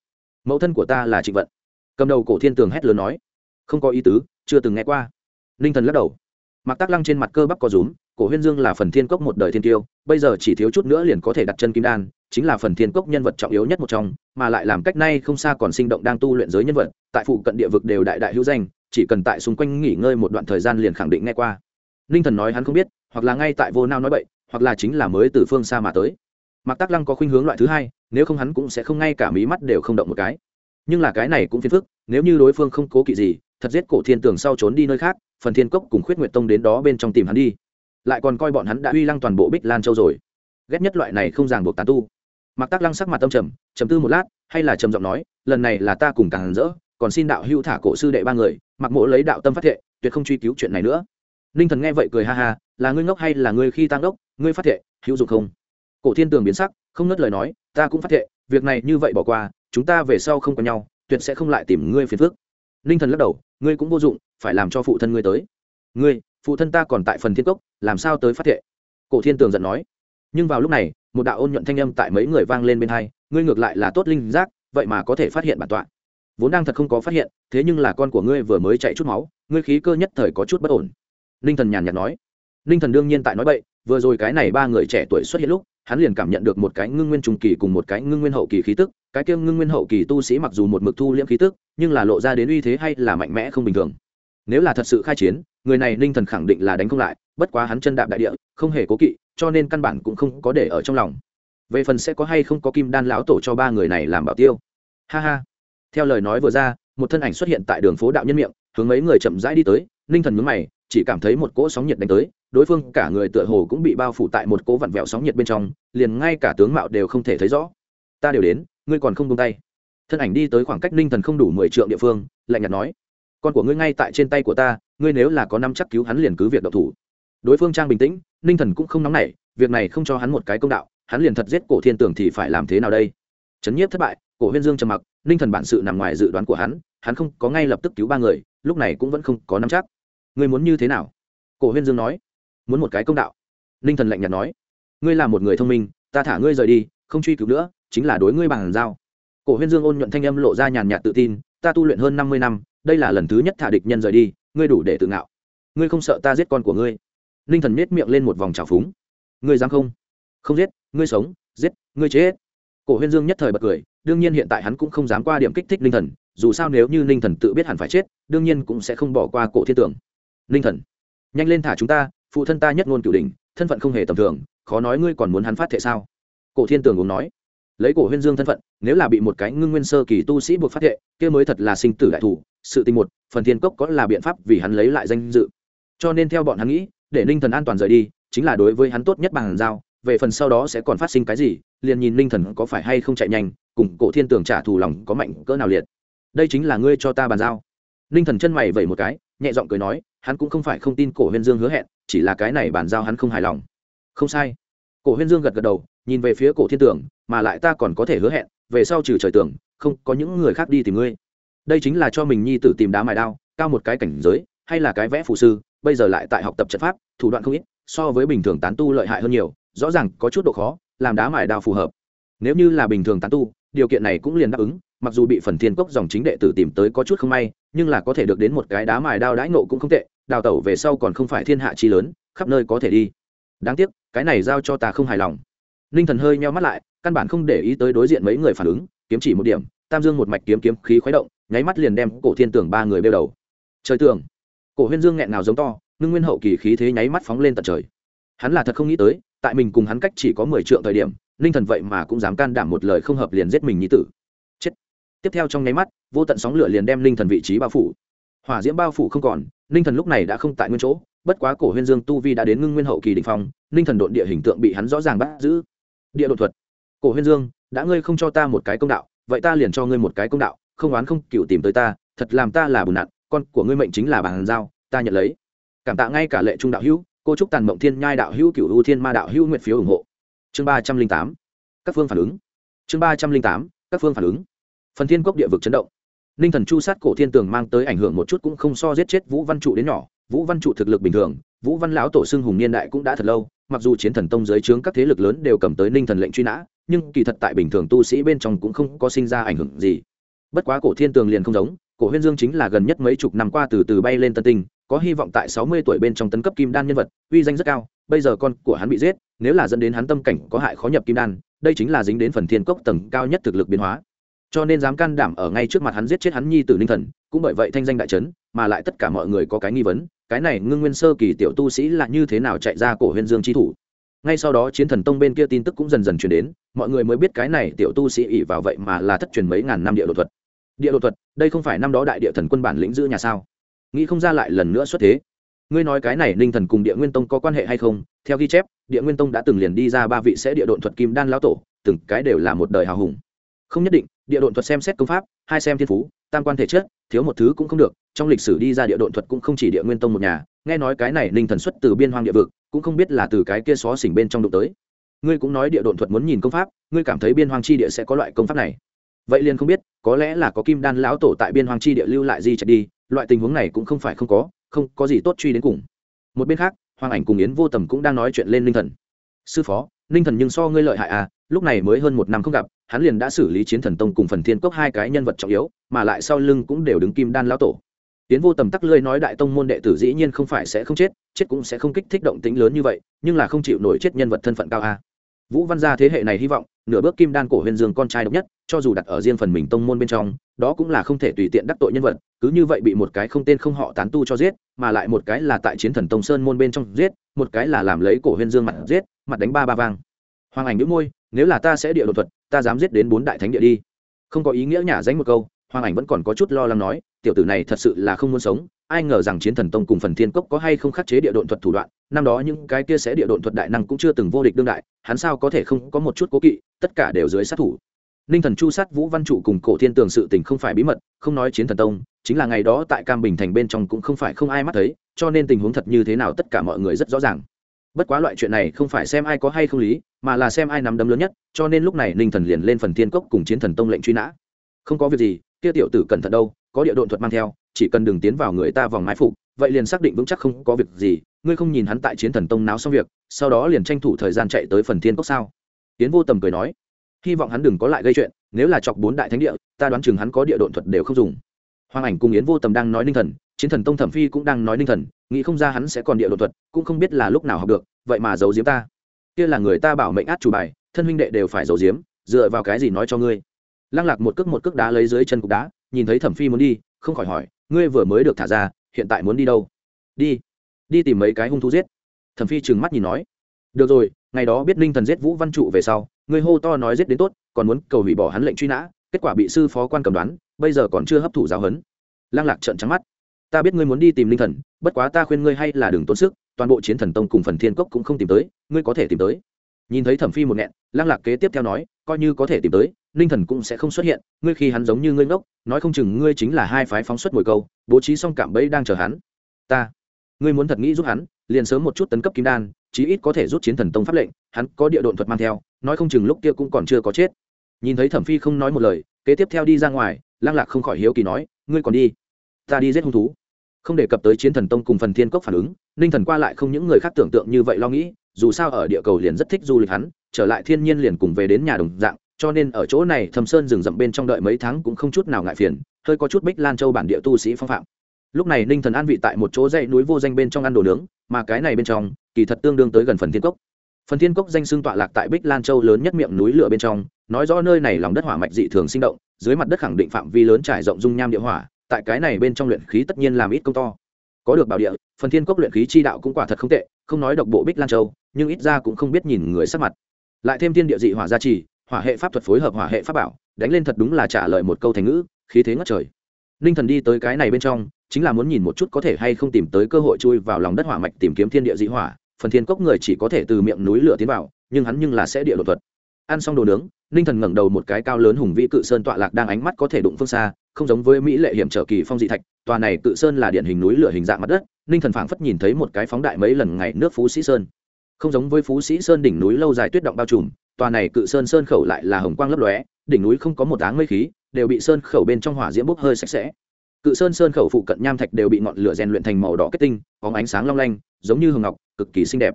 Mẫu thân của ta là trịnh vận. Cầm đầu cổ thiên tường hét lớn nói. Không có ý tứ, chưa từng nghe qua. Ninh thần lắc đầu. Mặc tác lăng trên mặt cơ bắp có rúm cổ huyên dương là phần thiên cốc một đời thiên tiêu, bây giờ chỉ thiếu chút nữa liền có thể đặt chân kim đan, chính là phần thiên cốc nhân vật trọng yếu nhất một trong, mà lại làm cách nay không xa còn sinh động đang tu luyện giới nhân vật, tại phụ cận địa vực đều đại đại hữu danh, chỉ cần tại xung quanh nghỉ ngơi một đoạn thời gian liền khẳng định nghe qua. Ninh thần nói hắn không biết, hoặc là ngay tại vô nao nói bậy, hoặc là chính là mới từ phương xa mà tới. Mặc Tắc lăng có khuynh hướng loại thứ hai, nếu không hắn cũng sẽ không ngay cả mí mắt đều không động một cái. Nhưng là cái này cũng phiền phức, nếu như đối phương không cố kỵ gì, thật giết cổ thiên tường sau trốn đi nơi khác, phần thiên cốc cùng khuyết nguyệt tông đến đó bên trong tìm hắn đi lại còn coi bọn hắn đã uy lăng toàn bộ bích lan châu rồi. Ghét nhất loại này không ràng buộc tán tu. Mặc tác lăng sắc mặt tâm trầm trầm tư một lát, hay là trầm giọng nói, lần này là ta cùng càng rỡ, còn xin đạo hữu thả cổ sư đệ ba người, mặc mộ lấy đạo tâm phát thệ, tuyệt không truy cứu chuyện này nữa. Ninh thần nghe vậy cười ha ha, là ngươi ngốc hay là ngươi khi tăng đốc ngươi phát thệ, hữu dụng không? Cổ thiên tường biến sắc, không ngất lời nói, ta cũng phát thệ, việc này như vậy bỏ qua, chúng ta về sau không có nhau, tuyệt sẽ không lại tìm ngươi phiền phước ninh thần lắc đầu, ngươi cũng vô dụng, phải làm cho phụ thân ngươi tới. Ngươi phụ thân ta còn tại phần thiên cốc, làm sao tới phát thệ? Cổ thiên tường giận nói. Nhưng vào lúc này, một đạo ôn nhuận thanh âm tại mấy người vang lên bên hai, ngươi ngược lại là tốt linh giác, vậy mà có thể phát hiện bản tọa. Vốn đang thật không có phát hiện, thế nhưng là con của ngươi vừa mới chạy chút máu, ngươi khí cơ nhất thời có chút bất ổn. Ninh thần nhàn nhạt nói. Ninh thần đương nhiên tại nói bậy, vừa rồi cái này ba người trẻ tuổi xuất hiện lúc, hắn liền cảm nhận được một cái ngưng nguyên trung kỳ cùng một cái ngưng nguyên hậu kỳ khí tức, cái kia ngưng nguyên hậu kỳ tu sĩ mặc dù một mực thu liễm khí tức, nhưng là lộ ra đến uy thế hay là mạnh mẽ không bình thường nếu là thật sự khai chiến, người này ninh thần khẳng định là đánh không lại, bất quá hắn chân đạp đại địa, không hề cố kỵ, cho nên căn bản cũng không có để ở trong lòng. Về phần sẽ có hay không có kim đan lão tổ cho ba người này làm bảo tiêu. Ha ha. Theo lời nói vừa ra, một thân ảnh xuất hiện tại đường phố đạo nhân miệng, hướng mấy người chậm rãi đi tới, ninh thần mướn mày, chỉ cảm thấy một cỗ sóng nhiệt đánh tới, đối phương cả người tựa hồ cũng bị bao phủ tại một cỗ vặn vẹo sóng nhiệt bên trong, liền ngay cả tướng mạo đều không thể thấy rõ. Ta đều đến, ngươi còn không buông tay. Thân ảnh đi tới khoảng cách ninh thần không đủ mười trượng địa phương, lạnh nhạt nói con của ngươi ngay tại trên tay của ta, ngươi nếu là có năm chắc cứu hắn liền cứ việc độc thủ. Đối phương trang bình tĩnh, ninh thần cũng không nóng nảy, việc này không cho hắn một cái công đạo, hắn liền thật giết cổ thiên tưởng thì phải làm thế nào đây? Trấn nhiếp thất bại, cổ huyên dương trầm mặc, ninh thần bản sự nằm ngoài dự đoán của hắn hắn không có ngay lập tức cứu ba người, lúc này cũng vẫn không có nắm chắc. Ngươi muốn như thế nào? Cổ huyên dương nói. Muốn một cái công đạo. Ninh thần lạnh nhạt nói. Ngươi là một người thông minh, ta thả ngươi rời đi, không truy cứu nữa, chính là đối ngươi bằng giao. Cổ huyên dương ôn nhuận thanh âm lộ ra nhàn nhạt tự tin, ta tu luyện hơn năm mươi năm đây là lần thứ nhất thả địch nhân rời đi, ngươi đủ để tự ngạo. Ngươi không sợ ta giết con của ngươi? Ninh thần nết miệng lên một vòng trào phúng. Ngươi dám không? Không giết, ngươi sống, giết, ngươi chết. Cổ huyên dương nhất thời bật cười, đương nhiên hiện tại hắn cũng không dám qua điểm kích thích ninh thần, dù sao nếu như ninh thần tự biết hẳn phải chết, đương nhiên cũng sẽ không bỏ qua cổ thiên tưởng ninh thần, nhanh lên thả chúng ta, phụ thân ta nhất ngôn cửu đình thân phận không hề tầm thường, khó nói ngươi còn muốn hắn phát thệ sao? Cổ thiên tường uống nói. Lấy cổ huyên dương thân phận, nếu là bị một cái ngưng nguyên sơ kỳ tu sĩ buộc phát thệ, kia mới thật là sinh tử đại thủ sự tình một, phần thiên cốc có là biện pháp vì hắn lấy lại danh dự. Cho nên theo bọn hắn nghĩ, để ninh thần an toàn rời đi, chính là đối với hắn tốt nhất bằng giao, về phần sau đó sẽ còn phát sinh cái gì, liền nhìn ninh thần có phải hay không chạy nhanh, cùng cổ thiên tường trả thù lòng có mạnh cỡ nào liệt. Đây chính là ngươi cho ta bàn giao. Ninh thần chân mày vẩy một cái, nhẹ giọng cười nói, hắn cũng không phải không tin cổ huyên dương hứa hẹn, chỉ là cái này bàn giao hắn không hài lòng. Không sai. Cổ huyên dương gật gật đầu, nhìn về phía cổ thiên tưởng mà lại ta còn có thể hứa hẹn, về sau trừ trời tưởng không có những người khác đi tìm ngươi đây chính là cho mình nhi tử tìm đá mài đao, cao một cái cảnh giới, hay là cái vẽ phù sư, bây giờ lại tại học tập trận pháp, thủ đoạn không ít, so với bình thường tán tu lợi hại hơn nhiều, rõ ràng có chút độ khó, làm đá mài đao phù hợp. Nếu như là bình thường tán tu, điều kiện này cũng liền đáp ứng, mặc dù bị phần thiên cốc dòng chính đệ tử tìm tới có chút không may, nhưng là có thể được đến một cái đá mài đao đãi nộ cũng không tệ, đào tẩu về sau còn không phải thiên hạ chi lớn, khắp nơi có thể đi. Đáng tiếc, cái này giao cho ta không hài lòng. Ninh thần hơi nheo mắt lại, căn bản không để ý tới đối diện mấy người phản ứng, kiếm chỉ một điểm, tam dương một mạch kiếm kiếm khí khuấy động nháy mắt liền đem cổ thiên tưởng ba người bêu đầu. Trời tường, cổ huyên dương nghẹn nào giống to, ngưng nguyên hậu kỳ khí thế nháy mắt phóng lên tận trời. Hắn là thật không nghĩ tới, tại mình cùng hắn cách chỉ có mười triệu thời điểm ninh thần vậy mà cũng dám can đảm một lời không hợp liền giết mình như tử. Chết. Tiếp theo trong nháy mắt, vô tận sóng lửa liền đem ninh thần vị trí bao phủ. Hỏa diễm bao phủ không còn ninh thần lúc này đã không tại nguyên chỗ, bất quá cổ huyên dương tu vi đã đến ngưng nguyên hậu kỳ đ ỉ n h phong ninh thần độn địa hình tượng bị hắn rõ ràng bắt giữ. Địa đột thuật. Cổ huyên dương, đã ngươi không cho ta một cái công đạo, vậy ta liền cho ngươi một cái công đạo không oán không cựu tìm tới ta, thật làm ta là bùn nặn, con của ngươi mệnh chính là bàn giao, ta nhận lấy. Cảm tạ ngay cả lệ trung đạo hữu, cô trúc tàn mộng thiên nhai đạo hữu cựu ưu thiên ma đạo hữu nguyện phiếu ủng hộ. Chương ba trăm linh tám, các phương phản ứng. Chương ba trăm linh tám, các phương phản ứng. Phần thiên cốc địa vực chấn động. Ninh thần chu sát cổ thiên tường mang tới ảnh hưởng một chút cũng không so giết chết vũ văn trụ đến nhỏ. Vũ văn trụ thực lực bình thường, vũ văn lão tổ xưng hùng niên đại cũng đã thật lâu, mặc dù chiến thần tông giới trướng các thế lực lớn đều cầm tới ninh thần lệnh truy nã, nhưng kỳ thật tại bình thường tu sĩ bên trong cũng không có sinh ra ảnh hưởng gì bất quá cổ thiên tường liền không giống, cổ huyên dương chính là gần nhất mấy chục năm qua từ từ bay lên tân tinh, có hy vọng tại sáu mươi tuổi bên trong tấn cấp kim đan nhân vật, uy danh rất cao, bây giờ con của hắn bị giết, nếu là dẫn đến hắn tâm cảnh có hại khó nhập kim đan, đây chính là dính đến phần thiên cốc tầng cao nhất thực lực biến hóa. Cho nên dám can đảm ở ngay trước mặt hắn giết chết hắn nhi tử ninh thần, cũng bởi vậy thanh danh đại trấn mà lại tất cả mọi người có cái nghi vấn, cái này ngưng nguyên sơ kỳ tiểu tu sĩ là như thế nào chạy ra cổ huyên dương chi thủ? Ngay sau đó chiến thần tông bên kia tin tức cũng dần dần chuyển đến, mọi người mới biết cái này tiểu tu sĩ ỉ vào vậy mà là thất truyền mấy ngàn năm địa đột thuật địa đột thuật, đây không phải năm đó đại địa thần quân bản lĩnh giữ nhà sao? Nghĩ không ra lại lần nữa xuất thế. Ngươi nói cái này ninh thần cùng địa nguyên tông có quan hệ hay không? Theo ghi chép, địa nguyên tông đã từng liền đi ra ba vị sẽ địa độn thuật kim đan lão tổ, từng cái đều là một đời hào hùng. Không nhất định, địa độn thuật xem xét công pháp, hai xem thiên phú, tam quan thể chất, thiếu một thứ cũng không được, trong lịch sử đi ra địa độn thuật cũng không chỉ địa nguyên tông một nhà. Nghe nói cái này ninh thần xuất từ biên hoang địa vực, cũng không biết là từ cái kia xó xỉnh bên trong đụng tới. Ngươi cũng nói địa độn thuật muốn nhìn công pháp, ngươi cảm thấy biên hoang chi địa sẽ có loại công pháp này vậy liền không biết, có lẽ là có kim đan lão tổ tại biên Hoàng chi địa lưu lại di chạy đi, loại tình huống này cũng không phải không có không có gì tốt truy đến cùng. Một bên khác, hoàng ảnh cùng yến vô tầm cũng đang nói chuyện lên ninh thần. Sư phó, ninh thần nhưng so ngươi lợi hại à lúc này mới hơn một năm không gặp, hắn liền đã xử lý chiến thần tông cùng phần thiên cốc hai cái nhân vật trọng yếu, mà lại sau lưng cũng đều đứng kim đan lão tổ. Tiến vô tầm tắc lơi nói đại tông môn đệ tử dĩ nhiên không phải sẽ không chết chết cũng sẽ không kích thích động tĩnh lớn như vậy, nhưng là không chịu nổi chết nhân vật thân phận cao a. Vũ văn gia thế hệ này hy vọng nửa bước kim đan cổ huyền dương con trai độc nhất, cho dù đặt ở riêng phần mình tông môn bên trong, đó cũng là không thể tùy tiện đắc tội nhân vật, cứ như vậy bị một cái không tên không họ tán tu cho giết, mà lại một cái là tại chiến thần tông sơn môn bên trong giết, một cái là làm lấy cổ huyền dương mặt giết, mặt đánh ba ba vang. Hoàng ảnh nhữ môi, nếu là ta sẽ địa đột thuật, ta dám giết đến bốn đại thánh địa đi. Không có ý nghĩa nhả danh một câu, hoàng ảnh vẫn còn có chút lo lắng nói, tiểu tử này thật sự là không muốn sống ai ngờ rằng chiến thần tông cùng phần thiên cốc có hay không khắc chế địa độn thuật thủ đoạn, năm đó những cái kia sẽ địa độn thuật đại năng cũng chưa từng vô địch đương đại, hắn sao có thể không có một chút cố kỵ, tất cả đều dưới sát thủ. Ninh thần chu sát vũ văn trụ cùng cổ thiên tường sự tình không phải bí mật, không nói chiến thần tông, chính là ngày đó tại cam bình thành bên trong cũng không phải không ai mắt thấy, cho nên tình huống thật như thế nào tất cả mọi người rất rõ ràng. Bất quá loại chuyện này không phải xem ai có hay không lý, mà là xem ai nắm đấm lớn nhất, cho nên lúc này ninh thần liền lên phần thiên cốc cùng chiến thần tông lệnh truy nã. Không có việc gì, kia tiểu tử cẩn thận đâu, có địa độn thuật mang theo chỉ cần đừng tiến vào người ta vòng mái phục, vậy liền xác định vững chắc không có việc gì, ngươi không nhìn hắn tại chiến thần tông náo xong việc, sau đó liền tranh thủ thời gian chạy tới phần thiên cốc sao? Tiến vô tầm cười nói. Hy vọng hắn đừng có lại gây chuyện, nếu là chọc bốn đại thánh địa, ta đoán chừng hắn có địa độn thuật đều không dùng. Hoàng ảnh cùng yến vô tầm đang nói ninh thần, chiến thần tông thẩm phi cũng đang nói ninh thần, nghĩ không ra hắn sẽ còn địa độn thuật, cũng không biết là lúc nào học được, vậy mà giấu giếm ta. Kia là người ta bảo mệnh át chủ bài, thân huynh đệ đều phải giấu giếm, dựa vào cái gì nói cho ngươi? Lăng lạc một cước một cước đá lấy dưới chân cục đá, nhìn thấy thẩm phi muốn đi, không khỏi hỏi ngươi vừa mới được thả ra, hiện tại muốn đi đâu? Đi. Đi tìm mấy cái hung thú giết. Thẩm phi trừng mắt nhìn nói. Được rồi, ngày đó biết ninh thần giết vũ văn trụ về sau, ngươi hô to nói giết đến tốt, còn muốn cầu hủy bỏ hắn lệnh truy nã, kết quả bị sư phó quan cầm đoán, bây giờ còn chưa hấp thụ giáo hấn. lăng lạc trợn trắng mắt. Ta biết ngươi muốn đi tìm ninh thần, bất quá ta khuyên ngươi hay là đừng tốn sức, toàn bộ chiến thần tông cùng phần thiên cốc cũng không tìm tới, ngươi có thể tìm tới. Nhìn thấy thẩm phi một nghẹn, lăng lạc kế tiếp theo nói coi như có thể tìm tới, ninh thần cũng sẽ không xuất hiện, ngươi khi hắn giống như ngươi ngốc, nói không chừng ngươi chính là hai phái phóng xuất mồi câu, bố trí xong cảm bẫy đang chờ hắn. Ta, ngươi muốn thật nghĩ giúp hắn, liền sớm một chút tấn cấp kim đan, chí ít có thể rút chiến thần tông pháp lệnh, hắn có địa độn thuật mang theo, nói không chừng lúc kia cũng còn chưa có chết. Nhìn thấy thẩm phi không nói một lời, kế tiếp theo đi ra ngoài lang lạc không khỏi hiếu kỳ nói, ngươi còn đi? Ta đi giết hung thú. Không đề cập tới chiến thần tông cùng phần thiên cốc phản ứng, ninh thần qua lại không những người khác tưởng tượng như vậy lo nghĩ, dù sao ở địa cầu liền rất thích du lịch hắn trở lại thiên nhiên liền cùng về đến nhà đồng dạng, cho nên ở chỗ này thâm sơn rừng rậm bên trong đợi mấy tháng cũng không chút nào ngại phiền, hơi có chút bích lan châu bản địa tu sĩ phong phạm. Lúc này ninh thần an vị tại một chỗ dãy núi vô danh bên trong ăn đồ nướng, mà cái này bên trong, kỳ thật tương đương tới gần phần thiên cốc. Phần thiên cốc danh xưng tọa lạc tại bích lan châu lớn nhất miệng núi lửa bên trong, nói rõ nơi này lòng đất hỏa mạch dị thường sinh động, dưới mặt đất khẳng định phạm vi lớn trải rộng dung nham địa hỏa, tại cái này bên trong luyện khí tất nhiên làm ít công to. Có được bảo địa, phần thiên cốc luyện khí chi đạo cũng quả thật không tệ, không nói độc bộ bích lan châu, nhưng ít ra cũng không biết nhìn người sắc mặt lại thêm thiên địa dị hỏa gia trì, hỏa hệ pháp thuật phối hợp hỏa hệ pháp bảo, đánh lên thật đúng là trả lời một câu thành ngữ, khí thế ngất trời. Ninh thần đi tới cái này bên trong, chính là muốn nhìn một chút có thể hay không tìm tới cơ hội chui vào lòng đất hỏa mạch tìm kiếm thiên địa dị hỏa, phần thiên cốc người chỉ có thể từ miệng núi lửa tiến vào, nhưng hắn nhưng là sẽ địa đột thuật. Ăn xong đồ nướng ninh thần ngẩng đầu một cái cao lớn hùng vĩ cự sơn tọa lạc đang ánh mắt có thể đụng phương xa, không giống với mỹ lệ hiểm trở kỳ phong dị thạch, tòa này cự sơn là điển hình núi lửa hình dạng mặt đất ninh thần phảng phất nhìn thấy một cái phóng đại mấy lần ngày nước phú sĩ sơn không giống với phú sĩ sơn đỉnh núi lâu dài tuyết động bao trùm, tòa này cự sơn sơn khẩu lại là hồng quang lấp lóe, đỉnh núi không có một áng mây khí, đều bị sơn khẩu bên trong hỏa diễm bốc hơi sạch sẽ. Cự sơn sơn khẩu phụ cận nham thạch đều bị ngọn lửa rèn luyện thành màu đỏ kết tinh có ánh sáng long lanh, giống như hường ngọc, cực kỳ xinh đẹp.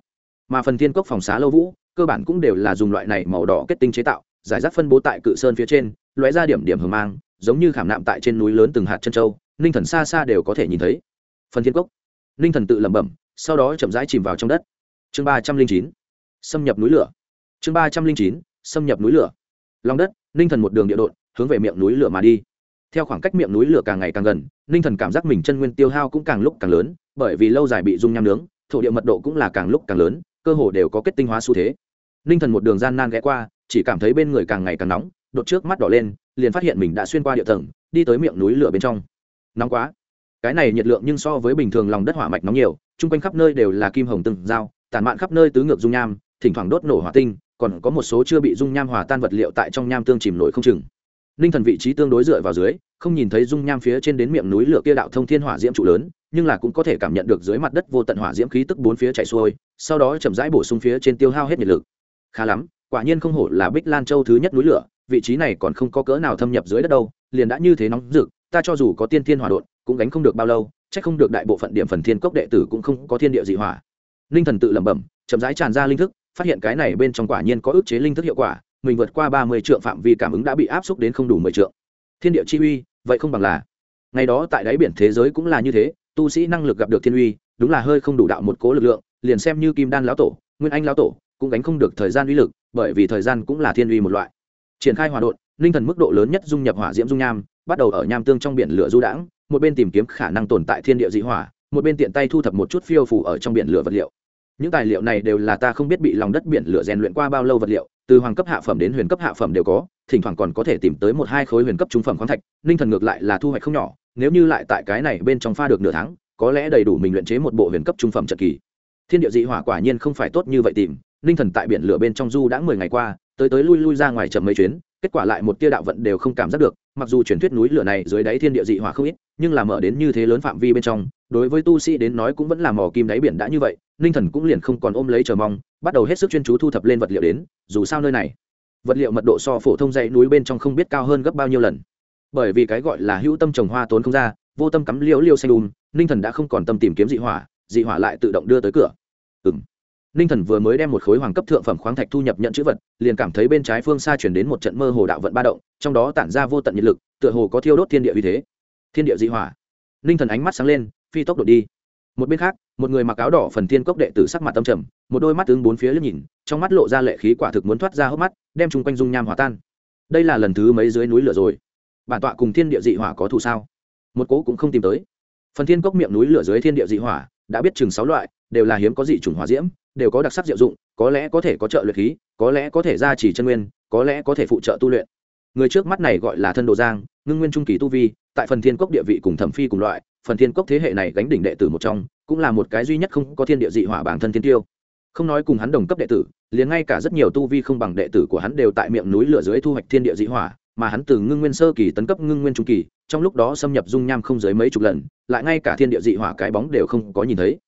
Mà phần thiên cốc phòng xá lâu vũ, cơ bản cũng đều là dùng loại này màu đỏ kết tinh chế tạo, giải rác phân bố tại cự sơn phía trên, lóe ra điểm điểm hờ mang, giống như khảm nạm tại trên núi lớn từng hạt chân châu, ninh thần xa xa đều có thể nhìn thấy. Phần thiên cốc. Ninh thần tự lẩm bẩm, sau đó chậm rãi chìm vào trong đất chương ba trăm linh chín, xâm nhập núi lửa. Chương ba trăm linh chín, xâm nhập núi lửa. Lòng đất, ninh thần một đường địa đột hướng về miệng núi lửa mà đi. Theo khoảng cách miệng núi lửa càng ngày càng gần, ninh thần cảm giác mình chân nguyên tiêu hao cũng càng lúc càng lớn, bởi vì lâu dài bị dung nham nướng, thổ địa mật độ cũng là càng lúc càng lớn, cơ hồ đều có kết tinh hóa xu thế. Ninh thần một đường gian nan ghé qua, chỉ cảm thấy bên người càng ngày càng nóng, đột trước mắt đỏ lên, liền phát hiện mình đã xuyên qua địa tầng, đi tới miệng núi lửa bên trong. Nóng quá. Cái này nhiệt lượng nhưng so với bình thường lòng đất hỏa mạch nóng nhiều, chung quanh khắp nơi đều là kim hồng từng dao tản mạn khắp nơi tứ ngược dung nham, thỉnh thoảng đốt nổ hỏa tinh, còn có một số chưa bị dung nham hòa tan vật liệu tại trong nham tương chìm nổi không chừng. Ninh thần vị trí tương đối dựa vào dưới, không nhìn thấy dung nham phía trên đến miệng núi lửa kia đạo thông thiên hỏa diễm trụ lớn, nhưng là cũng có thể cảm nhận được dưới mặt đất vô tận hỏa diễm khí tức bốn phía chạy xuôi, sau đó chậm rãi bổ sung phía trên tiêu hao hết nhiệt lực. Khá lắm, quả nhiên không hổ là bích lan châu thứ nhất núi lửa, vị trí này còn không có cỡ nào thâm nhập dưới đất đâu, liền đã như thế nóng rực, ta cho dù có tiên thiên hỏa đột cũng gánh không được bao lâu, chắc không được đại bộ phận điểm phần thiên cốc đệ tử cũng không có thiên địa dị hỏa linh thần tự lẩm bẩm, chậm rãi tràn ra linh thức, phát hiện cái này bên trong quả nhiên có ức chế linh thức hiệu quả, mình vượt qua ba mươi triệu phạm vi cảm ứng đã bị áp xúc đến không đủ mười triệu thiên địa chi uy, vậy không bằng là. Ngày đó tại đáy biển thế giới cũng là như thế, tu sĩ năng lực gặp được thiên uy, đúng là hơi không đủ đạo một cố lực lượng, liền xem như kim đan lão tổ, nguyên anh lão tổ, cũng gánh không được thời gian uy lực, bởi vì thời gian cũng là thiên uy một loại. Triển khai hòa đột linh thần mức độ lớn nhất dung nhập hỏa diễm dung nham, bắt đầu ở nham tương trong biển lửa du đãng, một bên tìm kiếm khả năng tồn tại thiên địa dị hỏa, một bên tiện tay thu thập một chút phiêu phủ ở trong biển lửa vật liệu những tài liệu này đều là ta không biết bị lòng đất biển lửa rèn luyện qua bao lâu vật liệu, từ hoàng cấp hạ phẩm đến huyền cấp hạ phẩm đều có, thỉnh thoảng còn có thể tìm tới một hai khối huyền cấp trung phẩm khoáng thạch ninh thần ngược lại là thu hoạch không nhỏ, nếu như lại tại cái này bên trong pha được nửa tháng, có lẽ đầy đủ mình luyện chế một bộ huyền cấp trung phẩm trận kỳ. Thiên địa dị hỏa quả nhiên không phải tốt như vậy tìm ninh thần tại biển lửa bên trong du đã mười ngày qua, tới tới lui lui ra ngoài chậm mấy chuyến, kết quả lại một tia đạo vận đều không cảm giác được, mặc dù truyền thuyết núi lửa này dưới đáy thiên địa dị hỏa không ít, nhưng là mở đến như thế lớn phạm vi bên trong, đối với tu sĩ đến nói cũng vẫn là mò kim đáy biển đã như vậy ninh thần cũng liền không còn ôm lấy chờ mong, bắt đầu hết sức chuyên chú thu thập lên vật liệu đến, dù sao nơi này, vật liệu mật độ so phổ thông dãy núi bên trong không biết cao hơn gấp bao nhiêu lần. Bởi vì cái gọi là hữu tâm trồng hoa tốn không ra, vô tâm cắm liễu liêu xanh đùm ninh thần đã không còn tâm tìm kiếm dị hỏa dị hỏa lại tự động đưa tới cửa. Ừ m ninh thần vừa mới đem một khối hoàng cấp thượng phẩm khoáng thạch thu nhập nhận chữ vật, liền cảm thấy bên trái phương xa chuyển đến một trận mơ hồ đạo vận ba động, trong đó tản ra vô tận nhiệt lực, tựa hồ có thiêu đốt thiên địa uy thế. Thiên địa dị hỏa. Ninh thần ánh mắt sáng lên, phi tốc độ đi một bên khác, một người mặc áo đỏ phần thiên cốc đệ tử sắc mặt tâm trầm, một đôi mắt tướng bốn phía liếc nhìn, trong mắt lộ ra lệ khí quả thực muốn thoát ra hốc mắt, đem chung quanh dung nham hòa tan. Đây là lần thứ mấy dưới núi lửa rồi? Bản tọa cùng thiên địa dị hỏa có thù sao? Một cố cũng không tìm tới. Phần thiên cốc miệng núi lửa dưới thiên địa dị hỏa, đã biết chừng sáu loại, đều là hiếm có dị chủng hỏa diễm, đều có đặc sắc diệu dụng, có lẽ có thể có trợ luyện khí, có lẽ có thể gia trì chân nguyên, có lẽ có thể phụ trợ tu luyện. Người trước mắt này gọi là thân đồ giang, ngưng nguyên trung kỳ tu vi, tại phần thiên cốc địa vị cùng thẩm phi cùng loại phần thiên cốc thế hệ này gánh đỉnh đệ tử một trong, cũng là một cái duy nhất không có thiên địa dị hỏa bản thân thiên tiêu. Không nói cùng hắn đồng cấp đệ tử, liền ngay cả rất nhiều tu vi không bằng đệ tử của hắn đều tại miệng núi lửa dưới thu hoạch thiên địa dị hỏa, mà hắn từ ngưng nguyên sơ kỳ tấn cấp ngưng nguyên trung kỳ, trong lúc đó xâm nhập dung nham không dưới mấy chục lần, lại ngay cả thiên địa dị hỏa cái bóng đều không có nhìn thấy.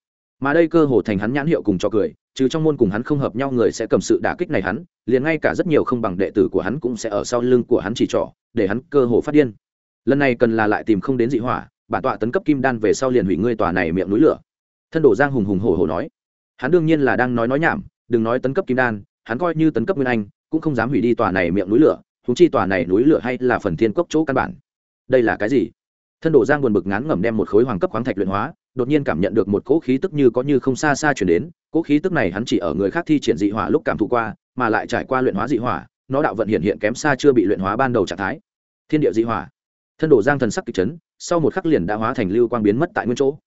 Mà đây cơ hồ thành hắn nhãn hiệu cùng cho cười chứ trong môn cùng hắn không hợp nhau người sẽ cầm sự đả kích này hắn, liền ngay cả rất nhiều không bằng đệ tử của hắn cũng sẽ ở sau lưng của hắn chỉ trỏ, để hắn cơ hồ phát điên. Lần này cần là lại tìm không đến dị hỏa bản tọa tấn cấp kim đan về sau liền hủy ngươi tòa này miệng núi lửa. Thân đồ giang hùng hùng hổ hổ nói. Hắn đương nhiên là đang nói nói nhảm, đừng nói tấn cấp kim đan, hắn coi như tấn cấp nguyên anh, cũng không dám hủy đi tòa này miệng núi lửa húng chi tòa này núi lửa hay là phần thiên cốc chỗ căn bản. Đây là cái gì? Thân đồ giang buồn bực ngán ngẩm đem một khối hoàng cấp khoáng thạch luyện hóa, đột nhiên cảm nhận được một cỗ khí tức như có như không xa xa chuyển đến, cỗ khí tức này hắn chỉ ở người khác thi triển dị hỏa lúc cảm thụ qua, mà lại trải qua luyện hóa dị hỏa, nó đạo vận hiện hiện kém xa chưa bị luyện hóa ban đầu trạng thái. Thiên địa dị hỏa thân đồ giang thần sắc kịch chấn, sau một khắc liền đã hóa thành lưu quang biến mất tại nguyên chỗ.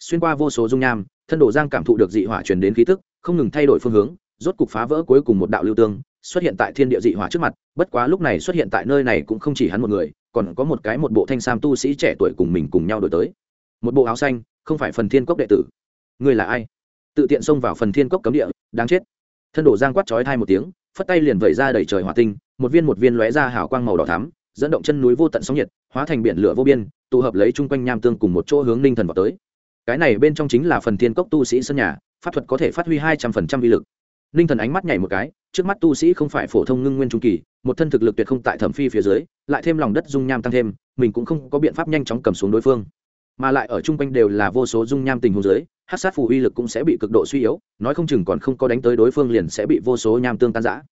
Xuyên qua vô số dung nham, thân đồ giang cảm thụ được dị hỏa truyền đến khí tức, không ngừng thay đổi phương hướng, rốt cục phá vỡ cuối cùng một đạo lưu tương, xuất hiện tại thiên địa dị hỏa trước mặt, bất quá lúc này xuất hiện tại nơi này cũng không chỉ hắn một người, còn có một cái một bộ thanh sam tu sĩ trẻ tuổi cùng mình cùng nhau đổi tới. Một bộ áo xanh, không phải phần thiên cốc đệ tử. Người là ai? Tự tiện xông vào phần thiên cốc cấm địa, đáng chết. Thân đồ giang quát chói thai một tiếng, phất tay liền vẩy ra đầy trời hỏa tinh, một viên một viên lóe ra hào quang màu đỏ thắm dẫn động chân núi vô tận sóng nhiệt, hóa thành biển lửa vô biên, tụ hợp lấy chung quanh nham tương cùng một chỗ hướng ninh thần vào tới. Cái này bên trong chính là phần thiên cốc tu sĩ sân nhà, pháp thuật có thể phát huy hai trăm phần trăm vi lực. Ninh thần ánh mắt nhảy một cái, trước mắt tu sĩ không phải phổ thông ngưng nguyên trung kỳ, một thân thực lực tuyệt không tại thẩm phi phía dưới, lại thêm lòng đất dung nham tăng thêm, mình cũng không có biện pháp nhanh chóng cầm xuống đối phương. Mà lại ở chung quanh đều là vô số dung nham tình huống dưới, hát sát phù uy lực cũng sẽ bị cực độ suy yếu, nói không chừng còn không có đánh tới đối phương liền sẽ bị vô số nham tương tan giã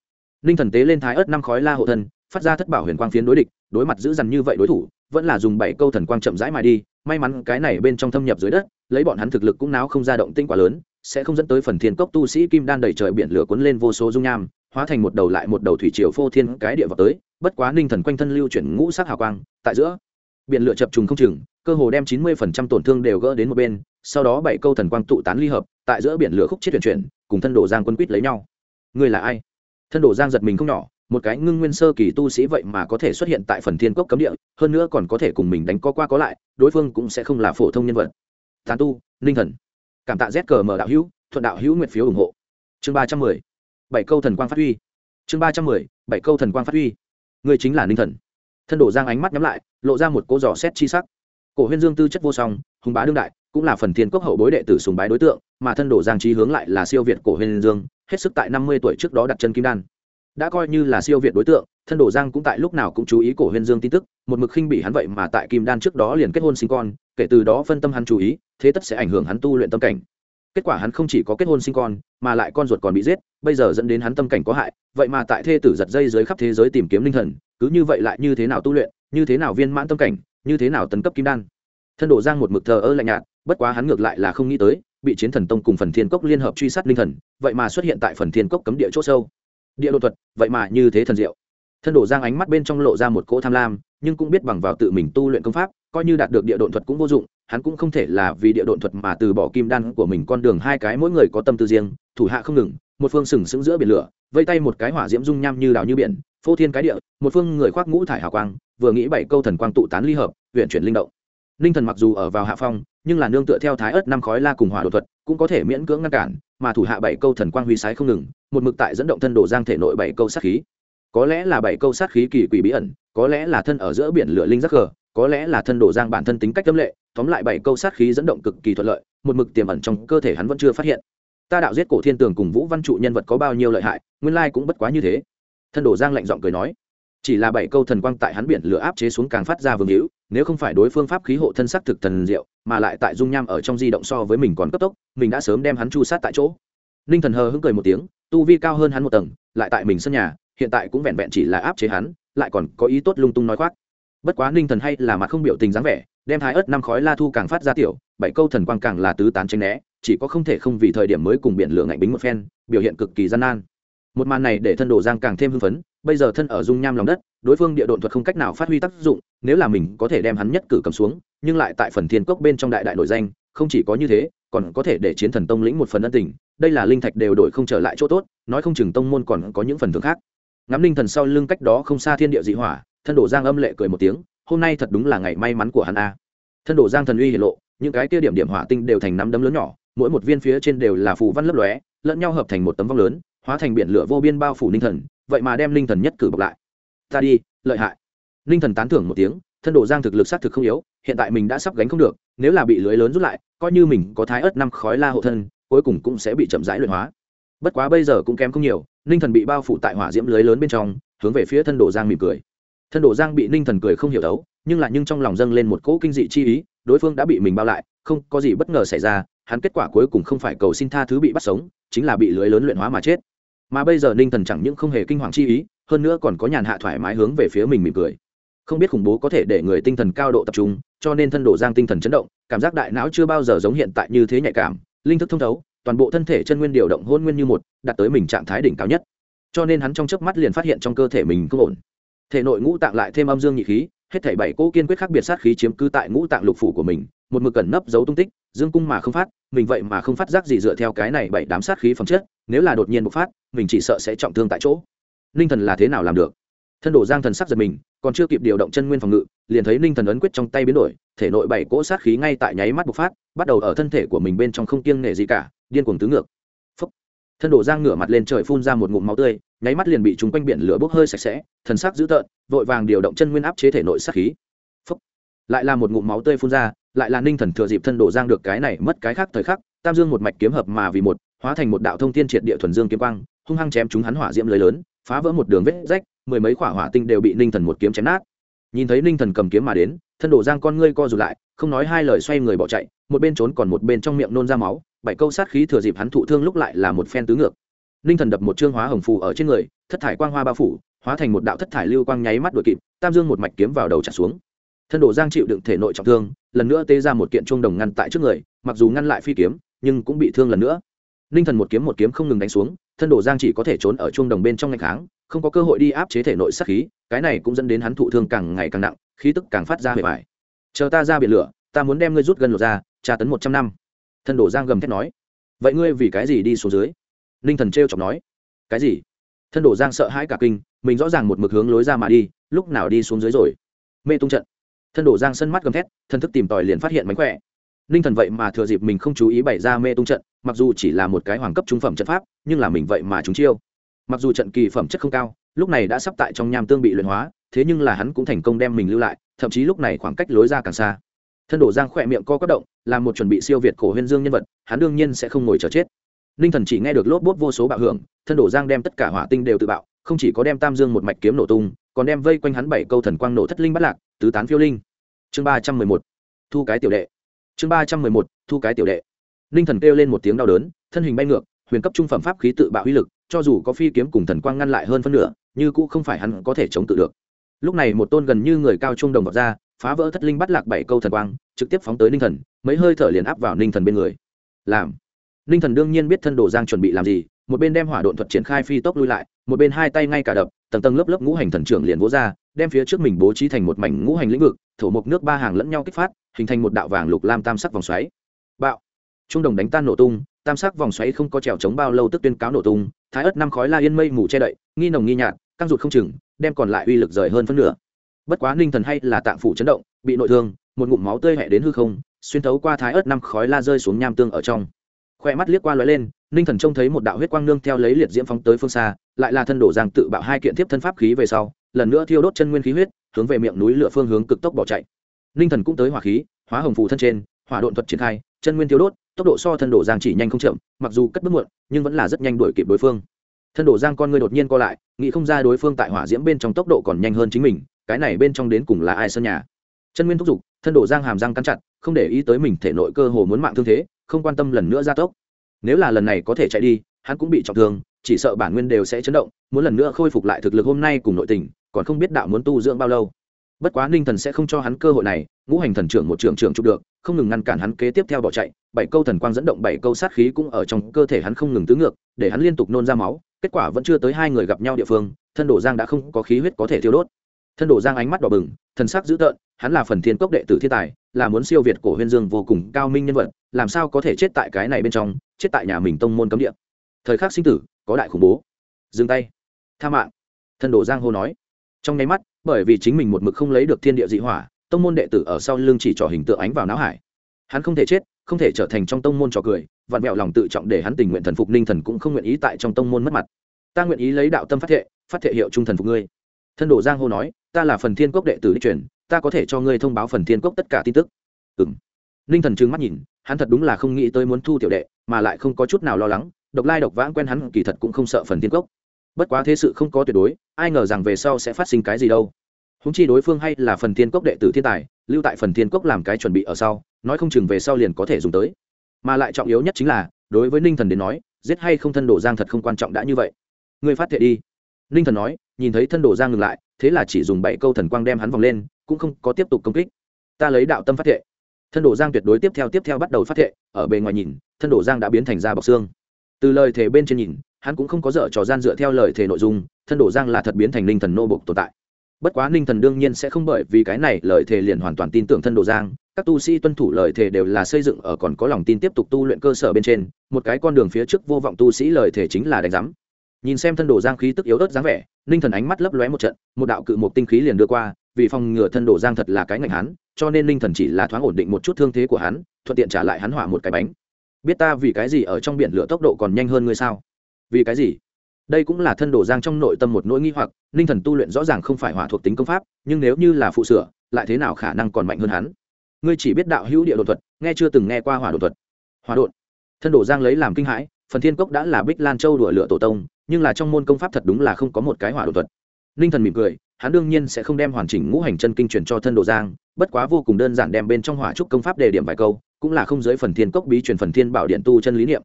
ninh thần tế lên thái ớt năm khói la hộ thân phát ra thất bảo huyền quang phiến đối địch, đối mặt giữ dằn như vậy đối thủ, vẫn là dùng bảy câu thần quang chậm rãi mài đi, may mắn cái này bên trong thâm nhập dưới đất, lấy bọn hắn thực lực cũng náo không ra động tinh quá lớn, sẽ không dẫn tới phần thiên cốc tu sĩ kim đan đầy trời biển lửa cuốn lên vô số dung nham, hóa thành một đầu lại một đầu thủy triều phô thiên cái địa vào tới, bất quá ninh thần quanh thân lưu chuyển ngũ sắc hào quang, tại giữa, biển lửa chập trùng không chừng, cơ hồ đem chín mươi phần trăm tổn thương đều gỡ đến một bên, sau đó bảy câu thần quang tụ tán ly hợp, tại giữa biển lửa khúc chết chuyển chuyển, cùng thân đồ giang quân quýt lấy nhau. Người là ai? Thân đồ giang giật mình không nhỏ một cái ngưng nguyên sơ kỳ tu sĩ vậy mà có thể xuất hiện tại phần thiên cốc cấm địa, hơn nữa còn có thể cùng mình đánh có qua có lại, đối phương cũng sẽ không là phổ thông nhân vật. Tàn tu, ninh thần. Cảm tạ z cờ mở đạo hữu, thuận đạo hữu nguyện phiếu ủng hộ. Chương ba trăm mười, bảy câu thần quang phát huy. Chương ba trăm mười, bảy câu thần quang phát huy. Người chính là ninh thần. Thân đổ giang ánh mắt nhắm lại, lộ ra một cô giỏ xét chi sắc. Cổ huyên dương tư chất vô song, hùng bá đương đại, cũng là phần thiên cốc hậu bối đệ tử sùng bái đối tượng, mà thân đổ giang trí hướng lại là siêu việt cổ huyên dương, hết sức tại năm mươi tuổi trước đó đặt chân kim đan đã coi như là siêu việt đối tượng, thân đổ giang cũng tại lúc nào cũng chú ý cổ huyên dương tin tức, một mực khinh bị hắn vậy mà tại kim đan trước đó liền kết hôn sinh con, kể từ đó phân tâm hắn chú ý, thế tất sẽ ảnh hưởng hắn tu luyện tâm cảnh. Kết quả hắn không chỉ có kết hôn sinh con, mà lại con ruột còn bị giết, bây giờ dẫn đến hắn tâm cảnh có hại, vậy mà tại thê tử giật dây dưới khắp thế giới tìm kiếm linh thần, cứ như vậy lại như thế nào tu luyện, như thế nào viên mãn tâm cảnh, như thế nào tấn cấp kim đan. Thân đổ giang một mực thờ ơ lạnh nhạt, bất quá hắn ngược lại là không nghĩ tới, bị chiến thần tông cùng phần thiên cốc liên hợp truy sát linh thần, vậy mà xuất hiện tại phần thiên cốc cấm địa c h ỗ sâu địa độ thuật, vậy mà như thế thần diệu. Thân đổ giang ánh mắt bên trong lộ ra một cỗ tham lam, nhưng cũng biết bằng vào tự mình tu luyện công pháp, coi như đạt được địa độn thuật cũng vô dụng, hắn cũng không thể là vì địa độn thuật mà từ bỏ kim đan của mình con đường hai cái mỗi người có tâm tư riêng, thủ hạ không ngừng, một phương sừng sững giữa biển lửa, vây tay một cái hỏa diễm dung nham như đào như biển, phô thiên cái địa, một phương người khoác ngũ thải hào quang, vừa nghĩ bảy câu thần quang tụ tán ly hợp huyện chuyển linh động. Linh thần mặc dù ở vào hạ phong, nhưng là nương tựa theo thái ớt năm khói la cùng hỏa đột thuật, cũng có thể miễn cưỡng ngăn cản mà thủ hạ bảy câu thần quang huy sái không ngừng, một mực tại dẫn động thân đồ giang thể nội bảy câu sát khí. Có lẽ là bảy câu sát khí kỳ quỷ bí ẩn, có lẽ là thân ở giữa biển lửa linh giác gờ, có lẽ là thân đồ giang bản thân tính cách tâm lệ, tóm lại bảy câu sát khí dẫn động cực kỳ thuận lợi, một mực tiềm ẩn trong cơ thể hắn vẫn chưa phát hiện. Ta đạo giết cổ thiên tường cùng vũ văn trụ nhân vật có bao nhiêu lợi hại, nguyên lai cũng bất quá như thế. Thân đồ giang lạnh giọng cười nói chỉ là bảy câu thần quang tại hắn biển lửa áp chế xuống càng phát ra vương hữu, nếu không phải đối phương pháp khí hộ thân sắc thực thần diệu, mà lại tại dung nham ở trong di động so với mình còn cấp tốc, mình đã sớm đem hắn chu sát tại chỗ. Ninh thần hờ hững cười một tiếng, tu vi cao hơn hắn một tầng, lại tại mình sân nhà, hiện tại cũng vẹn vẹn chỉ là áp chế hắn, lại còn có ý tốt lung tung nói khoác. Bất quá ninh thần hay là mặt không biểu tình dáng vẻ, đem thái ớt năm khói la thu càng phát ra tiểu, bảy câu thần quang càng là tứ tán tranh né, chỉ có không thể không vì thời điểm mới cùng biển lửa ngạnh bính một phen, biểu hiện cực kỳ gian nan. Một màn này để thân đồ giang càng thêm hưng phấn bây giờ thân ở dung nham lòng đất, đối phương địa độn thuật không cách nào phát huy tác dụng, nếu là mình có thể đem hắn nhất cử cầm xuống, nhưng lại tại phần thiên cốc bên trong đại đại nổi danh, không chỉ có như thế, còn có thể để chiến thần tông lĩnh một phần ân tình, đây là linh thạch đều đổi không trở lại chỗ tốt, nói không chừng tông môn còn có những phần thưởng khác. Ngắm linh thần sau lưng cách đó không xa thiên địa dị hỏa, thân đổ giang âm lệ cười một tiếng, hôm nay thật đúng là ngày may mắn của hắn a. À. Thân đổ giang thần uy hiển lộ, những cái kia điểm điểm hỏa tinh đều thành nắm đấm lớn nhỏ, mỗi một viên phía trên đều là phù văn lấp lóe, lẫn nhau hợp thành một tấm vong lớn, hóa thành biển lửa vô biên bao phủ ninh thần vậy mà đem linh thần nhất cử bọc lại. Ta đi, lợi hại. Linh thần tán thưởng một tiếng, thân đồ giang thực lực xác thực không yếu, hiện tại mình đã sắp gánh không được, nếu là bị lưới lớn rút lại, coi như mình có thái ớt năm khói la hộ thân, cuối cùng cũng sẽ bị chậm rãi luyện hóa. Bất quá bây giờ cũng kém không nhiều ninh thần bị bao phủ tại hỏa diễm lưới lớn bên trong, hướng về phía thân đồ giang mỉm cười. Thân đồ giang bị ninh thần cười không hiểu đấu, nhưng lại nhưng trong lòng dâng lên một cỗ kinh dị chi ý, đối phương đã bị mình bao lại, không có gì bất ngờ xảy ra, hắn kết quả cuối cùng không phải cầu xin tha thứ bị bắt sống, chính là bị lưới lớn luyện hóa mà chết mà bây giờ ninh thần chẳng những không hề kinh hoàng chi ý, hơn nữa còn có nhàn hạ thoải mái hướng về phía mình mỉm cười. Không biết khủng bố có thể để người tinh thần cao độ tập trung, cho nên thân đổ giang tinh thần chấn động, cảm giác đại não chưa bao giờ giống hiện tại như thế nhạy cảm, linh thức thông thấu, toàn bộ thân thể chân nguyên điều động hôn nguyên như một, đạt tới mình trạng thái đỉnh cao nhất. Cho nên hắn trong chớp mắt liền phát hiện trong cơ thể mình không ổn. Thể nội ngũ tạng lại thêm âm dương nhị khí, hết thảy bảy cỗ kiên quyết khác biệt sát khí chiếm cứ tại ngũ tạng lục phủ của mình, một mực cẩn nấp giấu tung tích, dương cung mà không phát, mình vậy mà không phát giác gì dựa theo cái này bảy đám sát khí phẩm chất nếu là đột nhiên bộc phát, mình chỉ sợ sẽ trọng thương tại chỗ ninh thần là thế nào làm được thân đổ giang thần sắc giật mình, còn chưa kịp điều động chân nguyên phòng ngự, liền thấy ninh thần ấn quyết trong tay biến đổi, thể nội bảy cỗ sát khí ngay tại nháy mắt bộc phát, bắt đầu ở thân thể của mình bên trong không kiêng nể gì cả, điên cuồng tứ ngược Phúc. thân đổ giang ngửa mặt lên trời phun ra một ngụm máu tươi, nháy mắt liền bị chúng quanh biển lửa bốc hơi sạch sẽ, thần sắc dữ tợn, vội vàng điều động chân nguyên áp chế thể nội sát khí Phúc. lại là một ngụm máu tươi phun ra, lại là ninh thần thừa dịp thân đổ giang được cái này mất cái khác thời khắc, tam dương một mạch kiếm hợp mà vì một hóa thành một đạo thông thiên triệt địa thuần dương kiếm quang, hung hăng chém chúng hắn hỏa diễm lưới lớn, phá vỡ một đường vết rách, mười mấy khỏa hỏa tinh đều bị ninh thần một kiếm chém nát. Nhìn thấy ninh thần cầm kiếm mà đến, thân đổ giang con ngươi co rụt lại, không nói hai lời xoay người bỏ chạy, một bên trốn còn một bên trong miệng nôn ra máu, bảy câu sát khí thừa dịp hắn thụ thương lúc lại là một phen tứ ngược. Ninh thần đập một trương hóa hồng phù ở trên người, thất thải quang hoa bao phủ, hóa thành một đạo thất thải lưu quang nháy mắt đuổi kịp, tam dương một mạch kiếm vào đầu trả xuống. Thân đổ giang chịu đựng thể nội trọng thương, lần nữa tê ra một kiện chuông đồng ngăn tại trước người, mặc dù ngăn lại phi kiếm, nhưng cũng bị thương lần nữa ninh thần một kiếm một kiếm không ngừng đánh xuống, thân đổ giang chỉ có thể trốn ở chuông đồng bên trong ngày kháng, không có cơ hội đi áp chế thể nội sát khí, cái này cũng dẫn đến hắn thụ thương càng ngày càng nặng, khí tức càng phát ra bề bài chờ ta ra biển lửa, ta muốn đem ngươi rút gần lột ra, tra tấn một trăm năm. Thân đổ giang gầm thét nói. Vậy ngươi vì cái gì đi xuống dưới? Ninh thần t chọc nói. Cái gì? Thân đổ giang sợ hãi cả kinh, mình rõ ràng một mực hướng lối ra mà đi, lúc nào đi xuống dưới rồi? Mê tung trận. Thân đổ giang sân mắt gầm thét, thân thức tìm tòi liền phát hiện mánh khỏe ninh thần vậy mà thừa dịp mình không chú ý bày ra mê tung trận, mặc dù chỉ là một cái hoàng cấp trung phẩm trận pháp, nhưng là mình vậy mà chúng chiêu. Mặc dù trận kỳ phẩm chất không cao, lúc này đã sắp tại trong nham tương bị luyện hóa, thế nhưng là hắn cũng thành công đem mình lưu lại, thậm chí lúc này khoảng cách lối ra càng xa. Thân đổ giang khỏe miệng co quất động, là một chuẩn bị siêu việt cổ huyên dương nhân vật, hắn đương nhiên sẽ không ngồi chờ chết. Ninh thần chỉ nghe được lốp bốt vô số bạo hưởng, thân đổ giang đem tất cả hỏa tinh đều tự bạo, không chỉ có đem tam dương một mạch kiếm nổ tung, còn đem vây quanh hắn bảy câu thần quang nổ thất linh bắt lạc, tứ tán phiêu linh. Chương ba trăm mười một, thu cái tiểu đệ chương ba trăm mười một, thu cái tiểu đệ. Ninh thần kêu lên một tiếng đau đớn, thân hình bay ngược, huyền cấp trung phẩm pháp khí tự bạo uy lực, cho dù có phi kiếm cùng thần quang ngăn lại hơn phân nửa, như cũng không phải hắn có thể chống tự được. Lúc này một tôn gần như người cao trung đồng vọt ra, phá vỡ thất linh bắt lạc bảy câu thần quang, trực tiếp phóng tới ninh thần, mấy hơi thở liền áp vào ninh thần bên người. Làm. Ninh thần đương nhiên biết thân đồ giang chuẩn bị làm gì, một bên đem hỏa độn thuật triển khai phi tốc lui lại, một bên hai tay ngay cả đập, tầng tầng lớp lớp ngũ hành thần trưởng liền vỗ ra, đem phía trước mình bố trí thành một mảnh ngũ hành lĩnh vực thổ mộc nước ba hàng lẫn nhau kích phát, hình thành một đạo vàng lục lam tam sắc vòng xoáy. Bạo. Trung đồng đánh tan nổ tung, tam sắc vòng xoáy không có trèo chống bao lâu tức tuyên cáo nổ tung, thái ớt năm khói la yên mây mù che đậy, nghi nồng nghi nhạt, căng rụt không chừng, đem còn lại uy lực rời hơn phân nửa. Bất quá ninh thần hay là tạng phủ chấn động, bị nội thương, một ngụm máu tươi hẹ đến hư không, xuyên thấu qua thái ớt năm khói la rơi xuống nham tương ở trong. Khoe mắt liếc qua lóe lên, ninh thần trông thấy một đạo huyết quang nương theo lấy liệt diễm phóng tới phương xa, lại là thân đổ giang tự bạo hai kiện tiếp thân pháp khí về sau, lần nữa thiêu đốt chân nguyên khí huyết hướng về miệng núi lửa phương hướng cực tốc bỏ chạy. Ninh thần cũng tới hỏa khí, hóa hồng phù thân trên, hỏa độn thuật triển khai, chân nguyên thiêu đốt, tốc độ so thân đổ giang chỉ nhanh không chậm, mặc dù cất bước muộn, nhưng vẫn là rất nhanh đuổi kịp đối phương. Thân đổ giang con người đột nhiên co lại, nghĩ không ra đối phương tại hỏa diễm bên trong tốc độ còn nhanh hơn chính mình, cái này bên trong đến cùng là ai sân nhà. Chân nguyên thúc giục, thân đổ giang hàm răng cắn chặt, không để ý tới mình thể nội cơ hồ muốn mạng thương thế, không quan tâm lần nữa ra tốc. Nếu là lần này có thể chạy đi, hắn cũng bị trọng thương, chỉ sợ bản nguyên đều sẽ chấn động, muốn lần nữa khôi phục lại thực lực hôm nay cùng nội tình còn không biết đạo muốn tu dưỡng bao lâu. Bất quá ninh thần sẽ không cho hắn cơ hội này, ngũ hành thần trưởng một trưởng trưởng chụp được, không ngừng ngăn cản hắn kế tiếp theo bỏ chạy, bảy câu thần quang dẫn động bảy câu sát khí cũng ở trong cơ thể hắn không ngừng tứ ngược, để hắn liên tục nôn ra máu, kết quả vẫn chưa tới hai người gặp nhau địa phương, thân đổ giang đã không có khí huyết có thể thiêu đốt. Thân đổ giang ánh mắt đỏ bừng, thần sắc dữ tợn, hắn là phần thiên cốc đệ tử thiên tài, là muốn siêu việt cổ huyên dương vô cùng cao minh nhân vật, làm sao có thể chết tại cái này bên trong, chết tại nhà mình tông môn cấm địa. Thời khắc sinh tử, có đại khủng bố. Dừng tay. Tha mạng. Thân đổ giang hô nói trong nháy mắt, bởi vì chính mình một mực không lấy được thiên địa dị hỏa, tông môn đệ tử ở sau lưng chỉ trỏ hình tượng ánh vào não hải. Hắn không thể chết, không thể trở thành trong tông môn trò cười, vặn vẹo lòng tự trọng để hắn tình nguyện thần phục ninh thần cũng không nguyện ý tại trong tông môn mất mặt. Ta nguyện ý lấy đạo tâm phát thệ phát thệ hiệu trung thần phục ngươi. Thân đồ giang hô nói, ta là phần thiên cốc đệ tử đi truyền, ta có thể cho ngươi thông báo phần thiên cốc tất cả tin tức. Ừ m ninh thần trừng mắt nhìn, hắn thật đúng là không nghĩ tới muốn thu tiểu đệ, mà lại không có chút nào lo lắng, độc lai độc vãng quen hắn, kỳ thật cũng không sợ phần thiên cốc bất quá thế sự không có tuyệt đối, ai ngờ rằng về sau sẽ phát sinh cái gì đâu. Húng chi đối phương hay là phần thiên cốc đệ tử thiên tài, lưu tại phần thiên cốc làm cái chuẩn bị ở sau, nói không chừng về sau liền có thể dùng tới. Mà lại trọng yếu nhất chính là, đối với ninh thần đến nói, giết hay không thân đồ giang thật không quan trọng đã như vậy. Ngươi phát thệ đi. Ninh thần nói, nhìn thấy thân đồ giang ngừng lại, thế là chỉ dùng bảy câu thần quang đem hắn vòng lên, cũng không có tiếp tục công kích. Ta lấy đạo tâm phát thệ. Thân đồ giang tuyệt đối tiếp theo tiếp theo bắt đầu phát thệ, ở bề ngoài nhìn, thân đồ giang đã biến thành da bọc xương. Từ lời thề bên trên nhìn hắn cũng không có dở trò gian dựa theo lời thề nội dung, thân đồ giang là thật biến thành ninh thần nô bộc tồn tại. Bất quá ninh thần đương nhiên sẽ không bởi vì cái này lời thề liền hoàn toàn tin tưởng thân đồ giang, các tu sĩ tuân thủ lời thề đều là xây dựng ở còn có lòng tin tiếp tục tu luyện cơ sở bên trên, một cái con đường phía trước vô vọng tu sĩ lời thề chính là đánh giám. Nhìn xem thân đồ giang khí tức yếu ớt dáng vẻ, ninh thần ánh mắt lấp lóe một trận, một đạo cự một tinh khí liền đưa qua, vì phòng ngừa thân đồ giang thật là cái ngạnh hắn, cho nên ninh thần chỉ là thoáng ổn định một chút thương thế của hắn, thuận tiện trả lại hắn hỏa một cái bánh. Biết ta vì cái gì ở trong biển lửa tốc độ còn nhanh hơn ngươi sao? Vì cái gì? Đây cũng là thân đồ giang trong nội tâm một nỗi nghi hoặc, ninh thần tu luyện rõ ràng không phải hỏa thuộc tính công pháp, nhưng nếu như là phụ sửa, lại thế nào khả năng còn mạnh hơn hắn? Ngươi chỉ biết đạo hữu địa đột thuật, nghe chưa từng nghe qua hỏa đột thuật. Hỏa đột thân đồ giang lấy làm kinh hãi, phần thiên cốc đã là bích lan châu đùa lửa tổ tông, nhưng là trong môn công pháp thật đúng là không có một cái hỏa đột thuật. Ninh thần mỉm cười, hắn đương nhiên sẽ không đem hoàn chỉnh ngũ hành chân kinh truyền cho thân đồ giang, bất quá vô cùng đơn giản đem bên trong hỏa trúc công pháp đề điểm vài câu, cũng là không giới phần thiên cốc bí truyền phần thiên bảo điện tu chân lý niệm.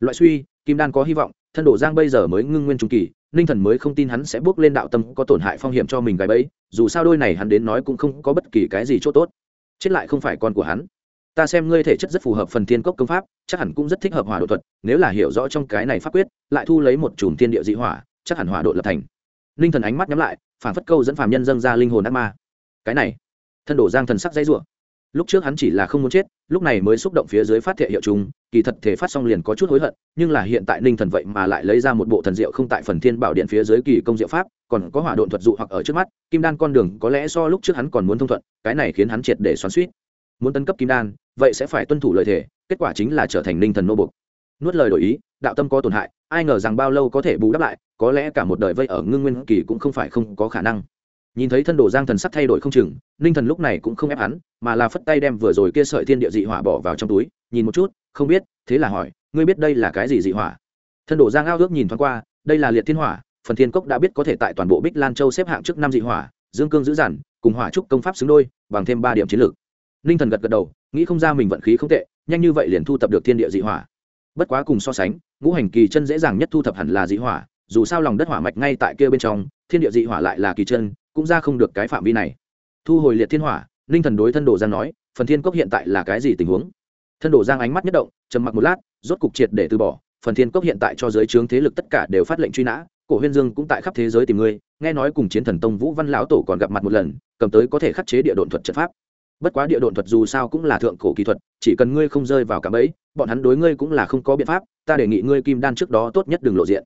Loại suy, kim đan có hy vọng thân đồ giang bây giờ mới ngưng nguyên trung kỳ, ninh thần mới không tin hắn sẽ bước lên đạo tâm có tổn hại phong hiểm cho mình gái bẫy dù sao đôi này hắn đến nói cũng không có bất kỳ cái gì c h ỗ t ố t chết lại không phải con của hắn. Ta xem ngươi thể chất rất phù hợp phần thiên cốc công pháp, chắc hẳn cũng rất thích hợp hỏa độ thuật, nếu là hiểu rõ trong cái này pháp quyết, lại thu lấy một chùm thiên địa dị hỏa, chắc hẳn hỏa độ lập thành. Ninh thần ánh mắt nhắm lại, phản phất câu dẫn phàm nhân dâng ra linh hồn ác ma. Cái này, thân đổ giang thần sắc dãy rủa lúc trước hắn chỉ là không muốn chết, lúc này mới xúc động phía dưới phát thệ hiệu chúng kỳ thật thể phát xong liền có chút hối hận, nhưng là hiện tại ninh thần vậy mà lại lấy ra một bộ thần diệu không tại phần thiên bảo điện phía dưới kỳ công diệu pháp, còn có hỏa độn thuật dụ hoặc ở trước mắt, kim đan con đường có lẽ so lúc trước hắn còn muốn thông thuận, cái này khiến hắn triệt để xoắn suýt muốn tấn cấp kim đan, vậy sẽ phải tuân thủ lời thề, kết quả chính là trở thành ninh thần nô bục nuốt lời đổi ý, đạo tâm có tổn hại, ai ngờ rằng bao lâu có thể bù đắp lại, có lẽ cả một đời vây ở ngưng nguyên kỳ cũng không phải không có khả năng. Nhìn thấy thân đồ giang thần sắc thay đổi không chừng, ninh thần lúc này cũng không ép hắn mà là phất tay đem vừa rồi kia sợi thiên địa dị hỏa bỏ vào trong túi, nhìn một chút, không biết, thế là hỏi, ngươi biết đây là cái gì dị hỏa? Thân đổ giang ao ước nhìn thoáng qua, đây là liệt thiên hỏa, phần thiên cốc đã biết có thể tại toàn bộ bích lan châu xếp hạng trước năm dị hỏa, dương cương giữ dằn, cùng hỏa trúc công pháp xứng đôi, bằng thêm ba điểm chiến lược. Ninh thần gật gật đầu, nghĩ không ra mình vận khí không tệ, nhanh như vậy liền thu thập được thiên địa dị hỏa. Bất quá cùng so sánh, ngũ hành kỳ chân dễ dàng nhất thu thập hẳn là dị hỏa, dù sao lòng đất hỏa mạch ngay tại kia bên trong, thiên địa dị hỏa lại là kỳ chân, cũng ra không được cái phạm vi này. Thu hồi liệt thiên hỏa ninh thần đối thân đồ giang nói, phần thiên cốc hiện tại là cái gì tình huống? Thân đồ giang ánh mắt nhất động, trầm mặc một lát, rốt cục triệt để từ bỏ. Phần thiên cốc hiện tại cho giới trướng thế lực tất cả đều phát lệnh truy nã, cổ huyên dương cũng tại khắp thế giới tìm ngươi, nghe nói cùng chiến thần tông vũ văn lão tổ còn gặp mặt một lần, cầm tới có thể khắc chế địa độn thuật trận pháp. Bất quá địa độn thuật dù sao cũng là thượng cổ kỹ thuật, chỉ cần ngươi không rơi vào cả bẫy, bọn hắn đối ngươi cũng là không có biện pháp, ta đề nghị ngươi kim đan trước đó tốt nhất đừng lộ diện.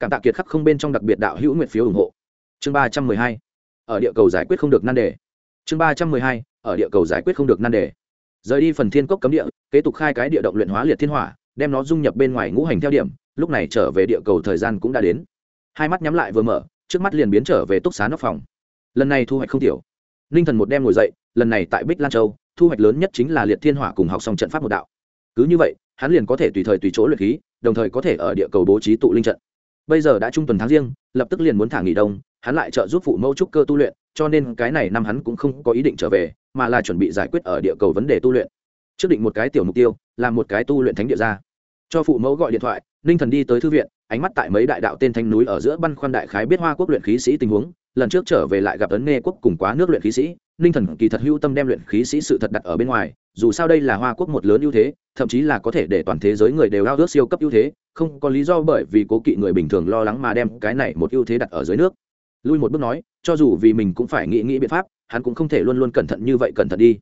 Cảm tạ kiệt khắc không bên trong đặc biệt đạo hữu nguyện phiếu ủng hộ. Chương ba trăm mười hai. Ở địa cầu giải quyết không được nan đề. Chương ba trăm mười hai ở địa cầu giải quyết không được nan đề. Rời đi phần thiên cốc cấm địa, kế tục khai cái địa động luyện hóa liệt thiên hỏa, đem nó dung nhập bên ngoài ngũ hành theo điểm, lúc này trở về địa cầu thời gian cũng đã đến. Hai mắt nhắm lại vừa mở, trước mắt liền biến trở về túc xá nóc phòng. Lần này thu hoạch không tiểu. Ninh thần một đem ngồi dậy, lần này tại bích lan châu, thu hoạch lớn nhất chính là liệt thiên hỏa cùng học xong trận pháp một đạo. Cứ như vậy, hắn liền có thể tùy thời tùy chỗ luyện khí, đồng thời có thể ở địa cầu bố trí tụ linh trận. Bây giờ đã trung tuần tháng riêng, lập tức liền muốn thả nghỉ đông, hắn lại trợ giúp phụ mẫu trúc cơ tu luyện cho nên cái này năm hắn cũng không có ý định trở về, mà là chuẩn bị giải quyết ở địa cầu vấn đề tu luyện. Trước định một cái tiểu mục tiêu là một cái tu luyện thánh địa ra. Cho phụ mẫu gọi điện thoại, ninh thần đi tới thư viện, ánh mắt tại mấy đại đạo tên thanh núi ở giữa băn khoăn đại khái biết hoa quốc luyện khí sĩ tình huống, lần trước trở về lại gặp ấn nghe quốc cùng quá nước luyện khí sĩ, ninh thần kỳ thật hữu tâm đem luyện khí sĩ sự thật đặt ở bên ngoài, dù sao đây là hoa quốc một lớn ưu thế, thậm chí là có thể để toàn thế giới người đều lao ước siêu cấp ưu thế, không có lý do bởi vì cố kỵ người bình thường lo lắng mà đem cái này một ưu thế đặt ở dưới nước. Lui một bước nói cho dù vì mình cũng phải nghĩ nghĩ biện pháp, hắn cũng không thể luôn luôn cẩn thận như vậy cẩn thận đi.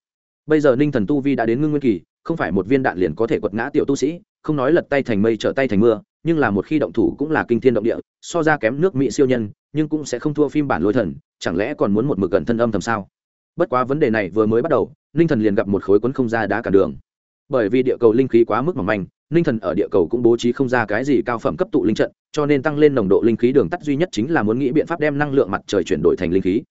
Bây giờ ninh thần tu vi đã đến ngưng nguyên kỳ, không phải một viên đạn liền có thể quật ngã tiểu tu sĩ, không nói lật tay thành mây trở tay thành mưa, nhưng là một khi động thủ cũng là kinh thiên động địa, so ra kém nước mỹ siêu nhân, nhưng cũng sẽ không thua phim bản lôi thần, chẳng lẽ còn muốn một mực gần thân âm thầm sao? Bất quá vấn đề này vừa mới bắt đầu, ninh thần liền gặp một khối quấn không ra đá cả đường. Bởi vì địa cầu linh khí quá mức mỏng manh, ninh thần ở địa cầu cũng bố trí không ra cái gì cao phẩm cấp tụ linh trận cho nên tăng lên nồng độ linh khí đường tắt duy nhất chính là muốn nghĩ biện pháp đem năng lượng mặt trời chuyển đổi thành linh khí.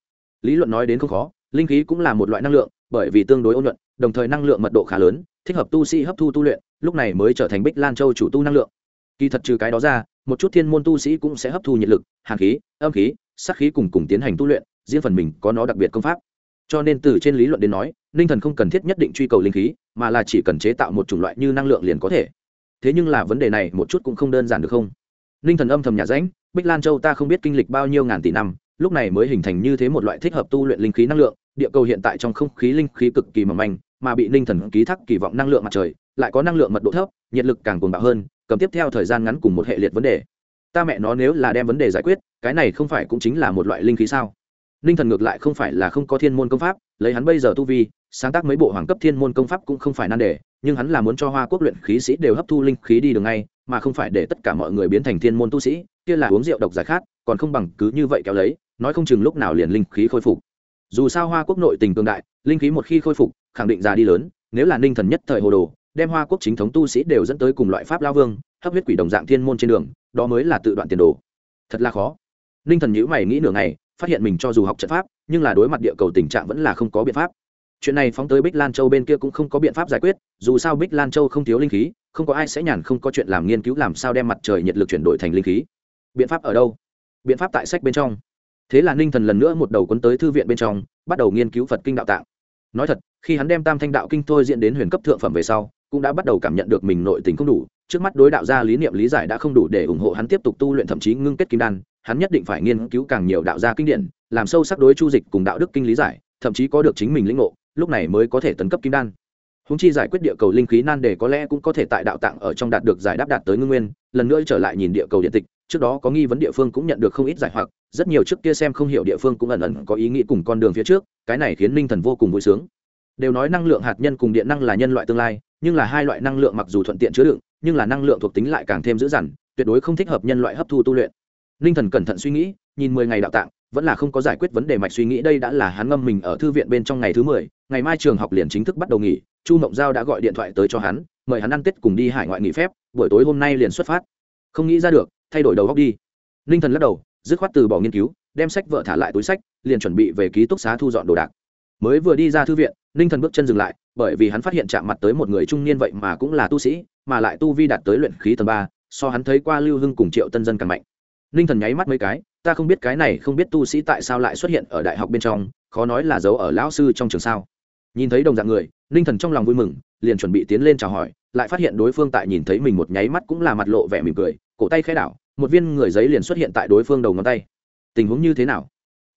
Lý luận nói đến không khó, linh khí cũng là một loại năng lượng, bởi vì tương đối ôn nhuận, đồng thời năng lượng mật độ khá lớn, thích hợp tu sĩ hấp thu tu luyện, lúc này mới trở thành bích lan châu chủ tu năng lượng. Kỳ thật trừ cái đó ra, một chút thiên môn tu sĩ cũng sẽ hấp thu nhiệt lực, hàn khí, âm khí sắc khí cùng cùng tiến hành tu luyện, riêng phần mình có nó đặc biệt công pháp. Cho nên từ trên lý luận đến nói ninh thần không cần thiết nhất định truy cầu linh khí, mà là chỉ cần chế tạo một chủng loại như năng lượng liền có thể. Thế nhưng là vấn đề này một chút cũng không đơn giản được không? Ninh thần âm thầm nhà rãnh, bích lan châu ta không biết kinh lịch bao nhiêu ngàn tỷ năm, lúc này mới hình thành như thế một loại thích hợp tu luyện linh khí năng lượng, địa cầu hiện tại trong không khí linh khí cực kỳ mỏng manh, mà bị ninh thần ký thác kỳ vọng năng lượng mặt trời, lại có năng lượng mật độ thấp, nhiệt lực càng cuồng bạo hơn, cầm tiếp theo thời gian ngắn cùng một hệ liệt vấn đề. Ta mẹ nó nếu là đem vấn đề giải quyết, cái này không phải cũng chính là một loại linh khí sao? Ninh thần ngược lại không phải là không có thiên môn công pháp, lấy hắn bây giờ tu vi, sáng tác mấy bộ hoàng cấp thiên môn công pháp cũng không phải nan đề, nhưng hắn là muốn cho hoa quốc luyện khí sĩ đều hấp thu linh khí đi đường ngay mà không phải để tất cả mọi người biến thành thiên môn tu sĩ, kia là uống rượu độc giải khát, còn không bằng cứ như vậy kéo lấy, nói không chừng lúc nào liền linh khí khôi phục. Dù sao hoa quốc nội tình tương đại, linh khí một khi khôi phục, khẳng định già đi lớn, nếu là ninh thần nhất thời hồ đồ, đem hoa quốc chính thống tu sĩ đều dẫn tới cùng loại pháp lao vương, hấp huyết quỷ đồng dạng thiên môn trên đường, đó mới là tự đoạn tiền đồ. Thật là khó. Ninh thần nhữ mày nghĩ nửa ngày, phát hiện mình cho dù học trận pháp, nhưng là đối mặt địa cầu tình trạng vẫn là không có biện pháp chuyện này phóng tới bích lan châu bên kia cũng không có biện pháp giải quyết, dù sao bích lan châu không thiếu linh khí, không có ai sẽ nhàn không có chuyện làm nghiên cứu làm sao đem mặt trời nhiệt lực chuyển đổi thành linh khí. Biện pháp ở đâu? Biện pháp tại sách bên trong. Thế là ninh thần lần nữa một đầu quấn tới thư viện bên trong, bắt đầu nghiên cứu phật kinh đạo tạng. Nói thật, khi hắn đem tam thanh đạo kinh thôi diễn đến huyền cấp thượng phẩm về sau, cũng đã bắt đầu cảm nhận được mình nội tình không đủ, trước mắt đối đạo gia lý niệm lý giải đã không đủ để ủng hộ hắn tiếp tục tu luyện thậm chí ngưng kết kim đan, hắn nhất định phải nghiên cứu càng nhiều đạo gia kinh điển, làm sâu sắc đối chu dịch cùng đạo đức kinh lý giải, thậm chí có được chính mình lĩnh ngộ lúc này mới có thể tấn cấp kim đan. Húng chi giải quyết địa cầu linh khí nan đề có lẽ cũng có thể tại đạo tạng ở trong đạt được giải đáp đạt tới ngưng nguyên, lần nữa trở lại nhìn địa cầu điện tịch, trước đó có nghi vấn địa phương cũng nhận được không ít giải hoặc, rất nhiều trước kia xem không hiểu địa phương cũng ẩn ẩn có ý nghĩ cùng con đường phía trước, cái này khiến ninh thần vô cùng vui sướng. Đều nói năng lượng hạt nhân cùng điện năng là nhân loại tương lai, nhưng là hai loại năng lượng mặc dù thuận tiện chứa đựng, nhưng là năng lượng thuộc tính lại càng thêm dữ dằn, tuyệt đối không thích hợp nhân loại hấp thu tu luyện. Ninh thần cẩn thận suy nghĩ, nhìn mười ngày đạo tạng vẫn là không có giải quyết vấn đề mạch suy nghĩ, đây đã là hắn ngâm mình ở thư viện bên trong ngày thứ mười, ngày mai trường học liền chính thức bắt đầu nghỉ, chu mộng giao đã gọi điện thoại tới cho hắn, mời hắn ăn tết cùng đi hải ngoại nghỉ phép, buổi tối hôm nay liền xuất phát. Không nghĩ ra được, thay đổi đầu góc đi. Ninh thần lắc đầu, dứt khoát từ bỏ nghiên cứu, đem sách vợ thả lại túi sách, liền chuẩn bị về ký túc xá thu dọn đồ đạc. Mới vừa đi ra thư viện, ninh thần bước chân dừng lại, bởi vì hắn phát hiện chạm mặt tới một người trung niên vậy mà cũng là tu sĩ, mà lại tu vi đạt tới luyện khí tầng ba, so hắn thấy qua lưu hưng cùng triệu tân dân càng mạnh. Ninh thần nháy mắt mấy cái ta không biết cái này không biết tu sĩ tại sao lại xuất hiện ở đại học bên trong, khó nói là giấu ở lão sư trong trường sao. Nhìn thấy đồng dạng người, ninh thần trong lòng vui mừng, liền chuẩn bị tiến lên chào hỏi, lại phát hiện đối phương tại nhìn thấy mình một nháy mắt cũng là mặt lộ vẻ mỉm cười, cổ tay khai đảo, một viên người giấy liền xuất hiện tại đối phương đầu ngón tay. Tình huống như thế nào?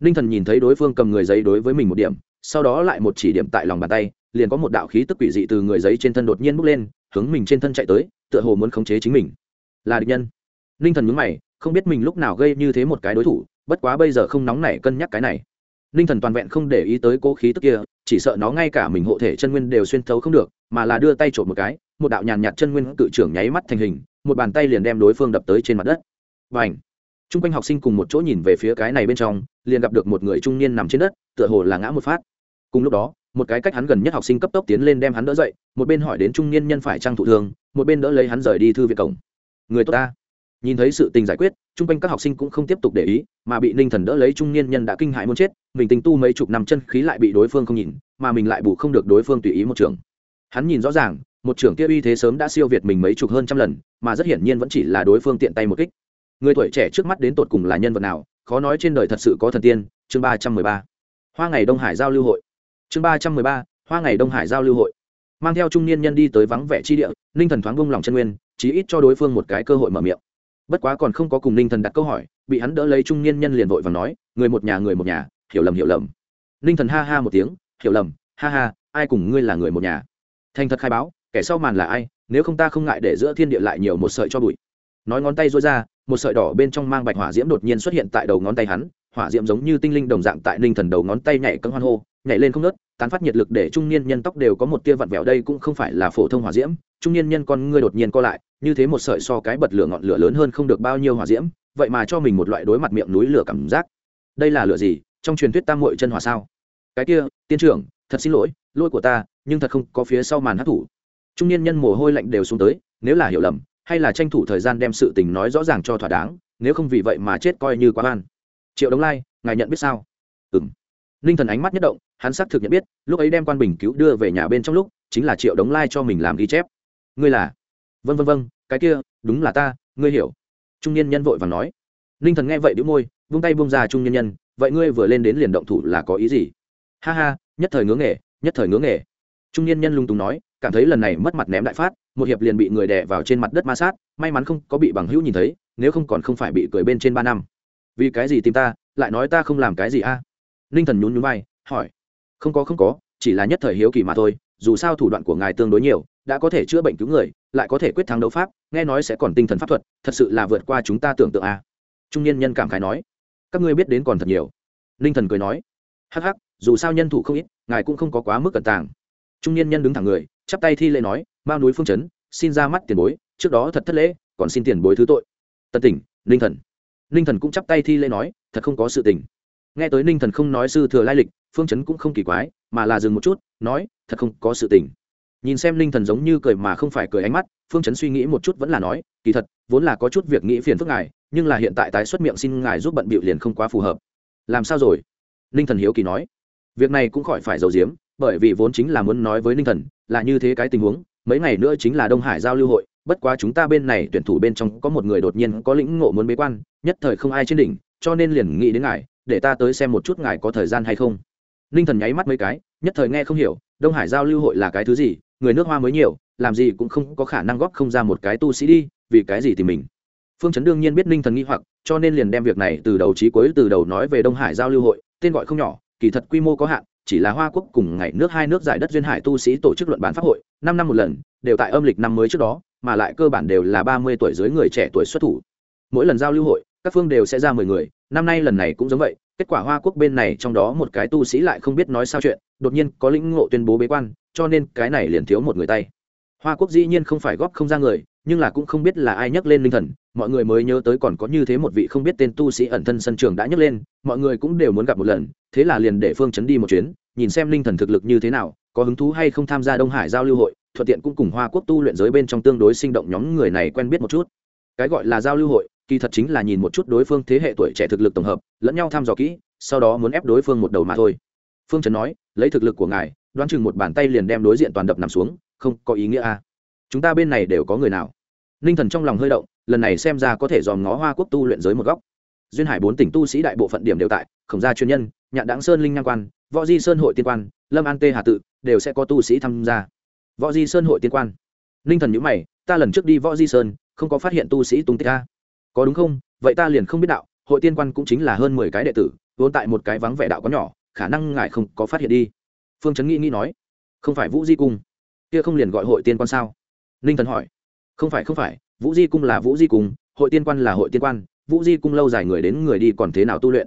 Ninh thần nhìn thấy đối phương cầm người giấy đối với mình một điểm, sau đó lại một chỉ điểm tại lòng bàn tay, liền có một đạo khí tức quỷ dị từ người giấy trên thân đột nhiên bốc lên, hướng mình trên thân chạy tới, tựa hồ muốn khống chế chính mình. Là địch nhân. Ninh thần nhúng mày không biết mình lúc nào gây như thế một cái đối thủ, bất quá bây giờ không nóng nảy cân nhắc cái này. Ninh thần toàn vẹn không để ý tới cố khí tức kia, chỉ sợ nó ngay cả mình hộ thể chân nguyên đều xuyên thấu không được, mà là đưa tay trộm một cái, một đạo nhàn nhạt chân nguyên cự trưởng nháy mắt thành hình, một bàn tay liền đem đối phương đập tới trên mặt đất. Và ảnh t r u n g quanh học sinh cùng một chỗ nhìn về phía cái này bên trong, liền gặp được một người trung niên nằm trên đất, tựa hồ là ngã một phát. Cùng lúc đó, một cái cách hắn gần nhất học sinh cấp tốc tiến lên đem hắn đỡ dậy, một bên hỏi đến trung niên nhân phải trang thụ thương, một bên đỡ lấy hắn rời đi thư viện cổng. Người tốt ta nhìn thấy sự tình giải quyết, chung quanh các học sinh cũng không tiếp tục để ý, mà bị ninh thần đỡ lấy trung niên nhân đã kinh hại muốn chết, mình tình tu mấy chục năm chân khí lại bị đối phương không nhìn, mà mình lại bù không được đối phương tùy ý một trường. Hắn nhìn rõ ràng, một trưởng kia uy thế sớm đã siêu việt mình mấy chục hơn trăm lần, mà rất hiển nhiên vẫn chỉ là đối phương tiện tay một kích. Người tuổi trẻ trước mắt đến tột cùng là nhân vật nào, khó nói trên đời thật sự có thần tiên, chương ba trăm mười ba. Hoa ngày đông hải giao lưu hội. Chương ba trăm mười ba, hoa ngày đông hải giao lưu hội. Mang theo trung niên nhân đi tới vắng vẻ chi địa, ninh thần thoáng bông lòng chân nguyên, chí ít cho đối phương một cái cơ hội mở miệng bất quá còn không có cùng ninh thần đặt câu hỏi, bị hắn đỡ lấy trung niên nhân liền vội và nói, người một nhà, người một nhà, hiểu lầm hiểu lầm. Ninh thần ha ha một tiếng, hiểu lầm, ha ha, ai cùng ngươi là người một nhà? Thành thật khai báo, kẻ sau màn là ai, nếu không ta không ngại để giữa thiên địa lại nhiều một sợi cho bụi. Nói ngón tay rối ra, một sợi đỏ bên trong mang bạch hỏa diễm đột nhiên xuất hiện tại đầu ngón tay hắn, hỏa diễm giống như tinh linh đồng dạng tại ninh thần đầu ngón tay nhảy cấm hoan hô nhảy lên không nớt, tán phát nhiệt lực để trung niên nhân tóc đều có một tia vặn vẹo. Đây cũng không phải là phổ thông hỏa diễm, trung niên nhân con ngươi đột nhiên co lại, như thế một sợi so cái bật lửa ngọn lửa lớn hơn không được bao nhiêu hỏa diễm, vậy mà cho mình một loại đối mặt miệng núi lửa cảm giác. Đây là lửa gì? Trong truyền thuyết tam muội chân hỏa sao? Cái kia, tiên trưởng, thật xin lỗi lỗi của ta, nhưng thật không có phía sau màn hát thủ trung niên nhân mồ hôi lạnh đều xuống tới, nếu là hiểu lầm, hay là tranh thủ thời gian đem sự tình nói rõ ràng cho thỏa đáng, nếu không vì vậy mà chết coi như quá an triệu đống lai, ngài nhận biết sao? Ừ m ninh thần ánh mắt nhất động, hắn xác thực nhận biết, lúc ấy đem quan bình cứu đưa về nhà bên trong lúc, chính là triệu đống lai cho mình làm ghi chép. Ngươi là? Vân vân vân cái kia, đúng là ta, ngươi hiểu. Trung niên nhân vội và nói. Ninh thần nghe vậy đĩu môi, vung tay bung ra trung niên nhân, vậy ngươi vừa lên đến liền động thủ là có ý gì? Ha ha, nhất thời ngứa nghề, nhất thời ngứa nghề. Trung niên nhân lung túng nói, cảm thấy lần này mất mặt ném đại phát, một hiệp liền bị người đè vào trên mặt đất ma sát, may mắn không có bị bằng hữu nhìn thấy, nếu không còn không phải bị cười bên trên ba năm. Vì cái gì tìm ta, lại nói ta không làm cái gì a? à? Ninh thần nhún nhún vai, hỏi. Không có không có, chỉ là nhất thời hiếu kỳ mà thôi, dù sao thủ đoạn của ngài tương đối nhiều, đã có thể chữa bệnh cứu người, lại có thể quyết thắng đấu pháp, nghe nói sẽ còn tinh thần pháp thuật, thật sự là vượt qua chúng ta tưởng tượng à. trung niên nhân cảm khái nói. Các ngươi biết đến còn thật nhiều. Ninh thần cười nói. Hắc hắc, dù sao nhân thủ không ít, ngài cũng không có quá mức cẩn tàng. Trung niên nhân đứng thẳng người, chắp tay thi lễ nói, mao núi phương chấn, xin ra mắt tiền bối, trước đó thật thất lễ, còn xin tiền bối thứ tội. Tận tỉnh ninh thần. Ninh thần cũng chắp tay thi lễ nói, thật không có sự tình nghe tới ninh thần không nói sư thừa lai lịch, phương chấn cũng không kỳ quái, mà là dừng một chút, nói, thật không có sự tình. Nhìn xem ninh thần giống như cười mà không phải cười ánh mắt, phương chấn suy nghĩ một chút vẫn là nói, kỳ thật, vốn là có chút việc nghĩ phiền phức ngài, nhưng là hiện tại tái xuất miệng xin ngài giúp bận bịu liền không quá phù hợp. Làm sao rồi? Ninh thần hiếu kỳ nói. Việc này cũng khỏi phải giấu giếm, bởi vì vốn chính là muốn nói với ninh thần, là như thế cái tình huống, mấy ngày nữa chính là đông hải giao lưu hội, bất quá chúng ta bên này tuyển thủ bên trong có một người đột nhiên có lĩnh ngộ muốn bế quan, nhất thời không ai trên đỉnh, cho nên liền nghĩ đến ngài để ta tới xem một chút ngài có thời gian hay không. Ninh thần nháy mắt mấy cái, nhất thời nghe không hiểu, đông hải giao lưu hội là cái thứ gì, người nước hoa mới nhiều, làm gì cũng không có khả năng góp không ra một cái tu sĩ đi, vì cái gì thì mình. Phương chấn đương nhiên biết ninh thần nghi hoặc, cho nên liền đem việc này từ đầu trí cuối từ đầu nói về đông hải giao lưu hội, tên gọi không nhỏ, kỳ thật quy mô có hạn, chỉ là hoa quốc cùng ngày nước hai nước giải đất duyên hải tu sĩ tổ chức luận bán pháp hội, năm năm một lần, đều tại âm lịch năm mới trước đó, mà lại cơ bản đều là ba mươi tuổi dưới người trẻ tuổi xuất thủ. Mỗi lần giao lưu hội các phương đều sẽ ra mười người, năm nay lần này cũng giống vậy, kết quả hoa quốc bên này trong đó một cái tu sĩ lại không biết nói sao chuyện, đột nhiên có lĩnh ngộ tuyên bố bế quan, cho nên cái này liền thiếu một người tay. Hoa quốc dĩ nhiên không phải góp không ra người, nhưng là cũng không biết là ai nhắc lên linh thần, mọi người mới nhớ tới còn có như thế một vị không biết tên tu sĩ ẩn thân sân trường đã nhắc lên, mọi người cũng đều muốn gặp một lần, thế là liền để phương chấn đi một chuyến, nhìn xem linh thần thực lực như thế nào, có hứng thú hay không tham gia đông hải giao lưu hội, thuận tiện cũng cùng hoa quốc tu luyện giới bên trong tương đối sinh động nhóm người này quen biết một chút. Cái gọi là giao lưu hội kỳ thật chính là nhìn một chút đối phương thế hệ tuổi trẻ thực lực tổng hợp, lẫn nhau thăm dò kỹ, sau đó muốn ép đối phương một đầu mà thôi. Phương trần nói, lấy thực lực của ngài, đoán chừng một bàn tay liền đem đối diện toàn đập nằm xuống, không có ý nghĩa a à. chúng ta bên này đều có người nào? Ninh thần trong lòng hơi động, lần này xem ra có thể dòm ngó hoa quốc tu luyện giới một góc. Duyên hải bốn tỉnh tu sĩ đại bộ phận điểm đều tại, khổng gia chuyên nhân, nhạn đáng sơn linh nhang quan, võ di sơn hội tiên quan, lâm an tê hà tự, đều sẽ có tu sĩ tham gia. Võ di sơn hội tiên quan. Ninh thần nhữ mày, ta lần trước đi võ di sơn, không có phát hiện tu sĩ tung tích a có đúng không? Vậy ta liền không biết đạo, hội tiên quan cũng chính là hơn mười cái đệ tử, vốn tại một cái vắng vẻ đạo có nhỏ, khả năng ngài không có phát hiện đi. Phương trấn nghĩ nghĩ nói. Không phải vũ di cung, kia không liền gọi hội tiên quan sao? Ninh thần hỏi. Không phải không phải, vũ di cung là vũ di cung, hội tiên quan là hội tiên quan, vũ di cung lâu dài người đến người đi còn thế nào tu luyện?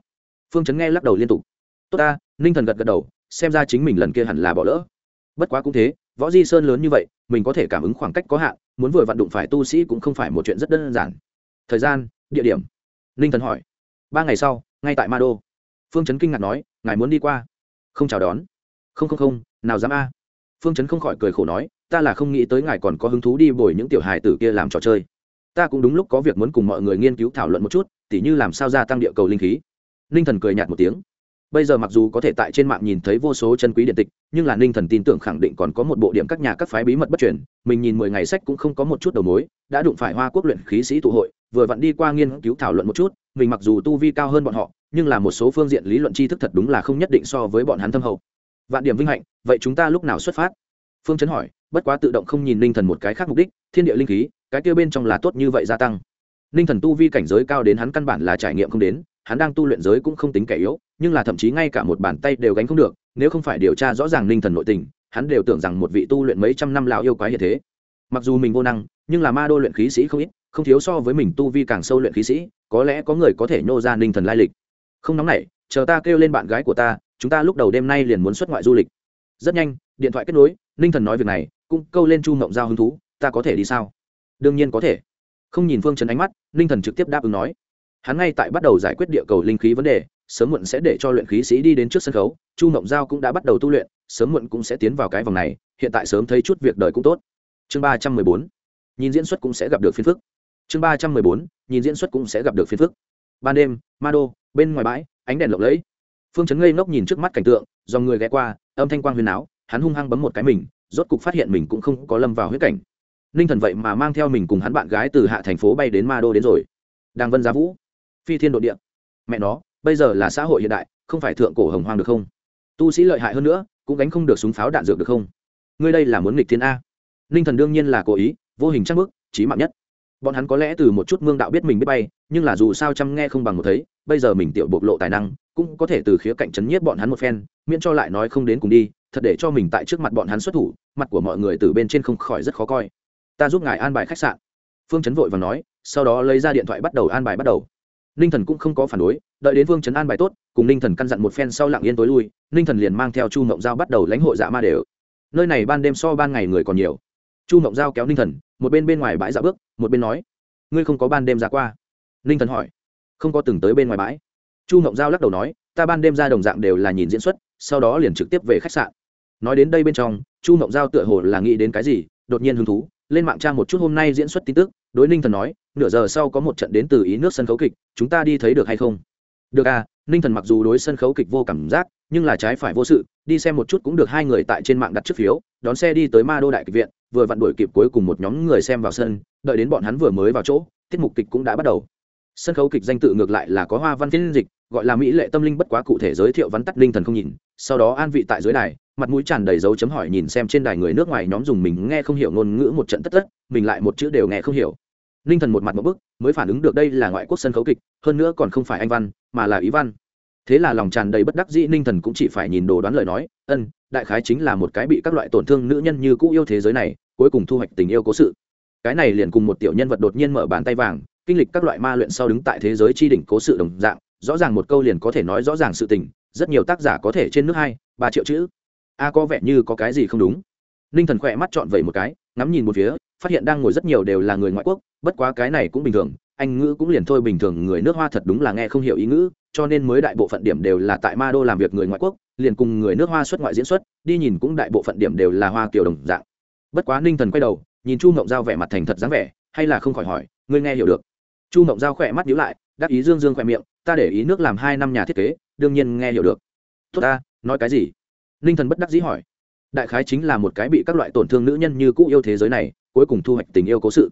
Phương trấn nghe lắc đầu liên tục. Tốt ta. Ninh thần gật gật đầu, xem ra chính mình lần kia hẳn là bỏ lỡ. Bất quá cũng thế, võ di sơn lớn như vậy, mình có thể cảm ứng khoảng cách có hạn, muốn vừa vặn đụng phải tu sĩ cũng không phải một chuyện rất đơn giản thời gian, địa điểm. Ninh thần hỏi. Ba ngày sau, ngay tại ma đô. Phương chấn kinh ngạc nói, ngài muốn đi qua? Không chào đón. Không không không, nào dám a. Phương chấn không khỏi cười khổ nói, ta là không nghĩ tới ngài còn có hứng thú đi bồi những tiểu hài tử kia làm trò chơi. Ta cũng đúng lúc có việc muốn cùng mọi người nghiên cứu thảo luận một chút, tỉ như làm sao gia tăng địa cầu linh khí. Ninh thần cười nhạt một tiếng bây giờ mặc dù có thể tại trên mạng nhìn thấy vô số chân quý điện tịch, nhưng là ninh thần tin tưởng khẳng định còn có một bộ điểm các nhà các phái bí mật bất truyền, mình nhìn mười ngày sách cũng không có một chút đầu mối, đã đụng phải hoa quốc luyện khí sĩ tụ hội, vừa vặn đi qua nghiên cứu thảo luận một chút, mình mặc dù tu vi cao hơn bọn họ, nhưng là một số phương diện lý luận tri thức thật đúng là không nhất định so với bọn hắn thâm hậu. Vạn điểm vinh hạnh, vậy chúng ta lúc nào xuất phát? Phương chấn hỏi, bất quá tự động không nhìn ninh thần một cái khác mục đích, thiên địa linh khí, cái kia bên trong là tốt như vậy gia tăng. Ninh thần tu vi cảnh giới cao đến hắn căn bản là trải nghiệm không đến hắn đang tu luyện giới cũng không tính kẻ yếu, nhưng là thậm chí ngay cả một bàn tay đều gánh không được, nếu không phải điều tra rõ ràng ninh thần nội tình, hắn đều tưởng rằng một vị tu luyện mấy trăm năm lão yêu quái như thế. Mặc dù mình vô năng, nhưng là ma đô luyện khí sĩ không ít, không thiếu so với mình tu vi càng sâu luyện khí sĩ, có lẽ có người có thể nhô ra ninh thần lai lịch. Không nóng nảy, chờ ta kêu lên bạn gái của ta, chúng ta lúc đầu đêm nay liền muốn xuất ngoại du lịch. Rất nhanh, điện thoại kết nối ninh thần nói việc này, cũng câu lên chu mộng giao hứng thú, ta có thể đi sao? Đương nhiên có thể. Không nhìn phương trấn ánh mắt ninh thần trực tiếp đáp ứng nói hắn ngay tại bắt đầu giải quyết địa cầu linh khí vấn đề, sớm muộn sẽ để cho luyện khí sĩ đi đến trước sân khấu, chu mộng giao cũng đã bắt đầu tu luyện, sớm muộn cũng sẽ tiến vào cái vòng này, hiện tại sớm thấy chút việc đời cũng tốt. Chương ba trăm mười bốn, nhìn diễn xuất cũng sẽ gặp được phiên phức. Chương ba trăm mười bốn, nhìn diễn xuất cũng sẽ gặp được phiên phức. Ban đêm, ma đô, bên ngoài bãi, ánh đèn lộng lẫy. Phương chấn ngây ngốc nhìn trước mắt cảnh tượng do người ghé qua, âm thanh quang huyền áo, hắn hung hăng bấm một cái mình, rốt cục phát hiện mình cũng không có lâm vào huyết cảnh. Ninh thần vậy mà mang theo mình cùng hắn bạn gái từ hạ thành phố bay đến ma đô đến rồi. Đang vân giá vũ phi thiên đột địa. Mẹ nó, bây giờ là xã hội hiện đại, không phải thượng cổ hồng hoang được không? Tu sĩ lợi hại hơn nữa, cũng gánh không được súng pháo đạn dược được không? Ngươi đây là muốn nghịch thiên a. Ninh thần đương nhiên là cố ý, vô hình chắc mức trí mạng nhất. Bọn hắn có lẽ từ một chút mương đạo biết mình biết bay, nhưng là dù sao chăm nghe không bằng một thấy, bây giờ mình tiểu bộc lộ tài năng, cũng có thể từ khía cạnh chấn nhiếp bọn hắn một phen, miễn cho lại nói không đến cùng đi, thật để cho mình tại trước mặt bọn hắn xuất thủ, mặt của mọi người từ bên trên không khỏi rất khó coi. Ta giúp ngài an bài khách sạn. Phương chấn vội và nói, sau đó lấy ra điện thoại bắt đầu an bài bắt đầu ninh thần cũng không có phản đối, đợi đến Vương chấn an bài tốt, cùng ninh thần căn dặn một phen sau lặng yên tối lui, ninh thần liền mang theo chu mộng giao bắt đầu lãnh hội dạ ma đều. Nơi này ban đêm so ban ngày người còn nhiều. Chu mộng giao kéo ninh thần, một bên bên ngoài bãi dạ bước, một bên nói, ngươi không có ban đêm ra qua? Ninh thần hỏi. Không có từng tới bên ngoài bãi. Chu mộng giao lắc đầu nói, ta ban đêm ra đồng dạng đều là nhìn diễn xuất, sau đó liền trực tiếp về khách sạn. Nói đến đây bên trong, chu mộng giao tựa hồ là nghĩ đến cái gì, đột nhiên hứng thú lên mạng trang một chút hôm nay diễn xuất tin tức, đối ninh thần nói, nửa giờ sau có một trận đến từ ý nước sân khấu kịch, chúng ta đi thấy được hay không? Được à ninh thần mặc dù đối sân khấu kịch vô cảm giác, nhưng là trái phải vô sự, đi xem một chút cũng được hai người tại trên mạng đặt trước phiếu, đón xe đi tới ma đô đại kịch viện, vừa vặn đuổi kịp cuối cùng một nhóm người xem vào sân, đợi đến bọn hắn vừa mới vào chỗ, tiết mục kịch cũng đã bắt đầu. Sân khấu kịch danh tự ngược lại là có hoa văn phiên dịch, gọi là mỹ lệ tâm linh bất quá cụ thể giới thiệu vắn tắt linh thần không nhìn, sau đó an vị tại dưới đài mặt mũi tràn đầy dấu chấm hỏi nhìn xem trên đài người nước ngoài nhóm dùng mình nghe không hiểu ngôn ngữ một trận tất tất, mình lại một chữ đều nghe không hiểu. Ninh thần một mặt một bức, mới phản ứng được đây là ngoại quốc sân khấu kịch, hơn nữa còn không phải anh văn, mà là ý văn. Thế là lòng tràn đầy bất đắc dĩ ninh thần cũng chỉ phải nhìn đồ đoán lời nói, ân, đại khái chính là một cái bị các loại tổn thương nữ nhân như cũ yêu thế giới này, cuối cùng thu hoạch tình yêu cố sự. Cái này liền cùng một tiểu nhân vật đột nhiên mở bàn tay vàng, kinh lịch các loại ma luyện sau đứng tại thế giới tri đỉnh cố sự đồng dạng, rõ ràng một câu liền có thể nói rõ ràng sự tình, rất nhiều tác giả có thể trên nước hai, ba triệu chữ a có vẻ như có cái gì không đúng. Ninh thần khỏe mắt trọn vẩy một cái, ngắm nhìn một phía, phát hiện đang ngồi rất nhiều đều là người ngoại quốc, bất quá cái này cũng bình thường, anh ngữ cũng liền thôi bình thường, người nước hoa thật đúng là nghe không hiểu ý ngữ, cho nên mới đại bộ phận điểm đều là tại ma đô làm việc người ngoại quốc, liền cùng người nước hoa xuất ngoại diễn xuất, đi nhìn cũng đại bộ phận điểm đều là hoa kiều đồng dạng. Bất quá ninh thần quay đầu, nhìn chu mộng giao vẻ mặt thành thật dáng vẻ, hay là không khỏi hỏi, ngươi nghe hiểu được? Chu mộng giao khỏe mắt nhíu lại đáp ý dương dương khỏe miệng, ta để ý nước làm hai năm nhà thiết kế, đương nhiên nghe hiểu được. Tốt ta, nói cái gì? Ninh thần bất đắc dĩ hỏi. Đại khái chính là một cái bị các loại tổn thương nữ nhân như cũ yêu thế giới này cuối cùng thu hoạch tình yêu cố sự.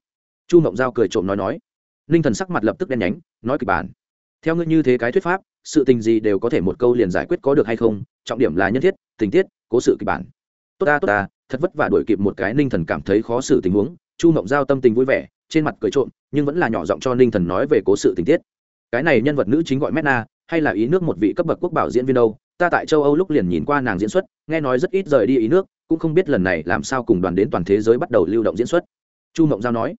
Chu mộng giao cười trộm nói nói. Ninh thần sắc mặt lập tức đen nhánh nói kịch bản. Theo ngươi như thế cái thuyết pháp sự tình gì đều có thể một câu liền giải quyết có được hay không? Trọng điểm là nhân thiết tình tiết cố sự kịch bản. Tốt ta tốt ta thật vất vả đuổi kịp một cái ninh thần cảm thấy khó xử tình huống. Chu mộng giao tâm tình vui vẻ trên mặt cười trộm nhưng vẫn là nhỏ giọng cho ninh thần nói về cố sự tình tiết. Cái này nhân vật nữ chính gọi Mena, hay là ý nước một vị cấp bậc quốc bảo diễn viên đâu? Ta tại châu âu lúc liền nhìn qua nàng diễn xuất, nghe nói rất ít rời đi ý nước, cũng không biết lần này làm sao cùng đoàn đến toàn thế giới bắt đầu lưu động diễn xuất. Chu mộng giao nói.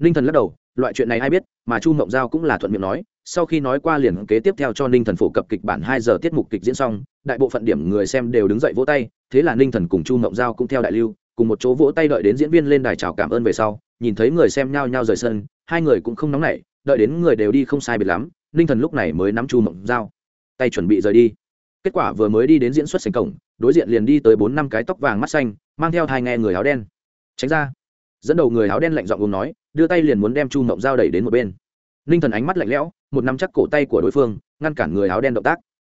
Ninh thần lắc đầu, loại chuyện này ai biết, mà chu mộng giao cũng là thuận miệng nói, sau khi nói qua liền kế tiếp theo cho ninh thần phổ cập kịch bản hai giờ tiết mục kịch diễn xong, đại bộ phận điểm người xem đều đứng dậy vỗ tay, thế là ninh thần cùng chu mộng giao cũng theo đại lưu, cùng một chỗ vỗ tay đợi đến diễn viên lên đài chào cảm ơn về sau, nhìn thấy người xem nhao nhao rời sân, hai người cũng không nóng nảy, đợi đến người đều đi không sai biệt lắm, ninh thần lúc này mới nắm chu mộng giao. Tay chuẩn bị rời đi kết quả vừa mới đi đến diễn xuất sành cổng, đối diện liền đi tới bốn năm cái tóc vàng mắt xanh, mang theo hai nghe người áo đen. Tránh ra. Dẫn đầu người áo đen lạnh giọng uống nói, đưa tay liền muốn đem chu mộng dao đẩy đến một bên. Ninh thần ánh mắt lạnh lẽo, một nắm chắc cổ tay của đối phương, ngăn cản người áo đen động tác.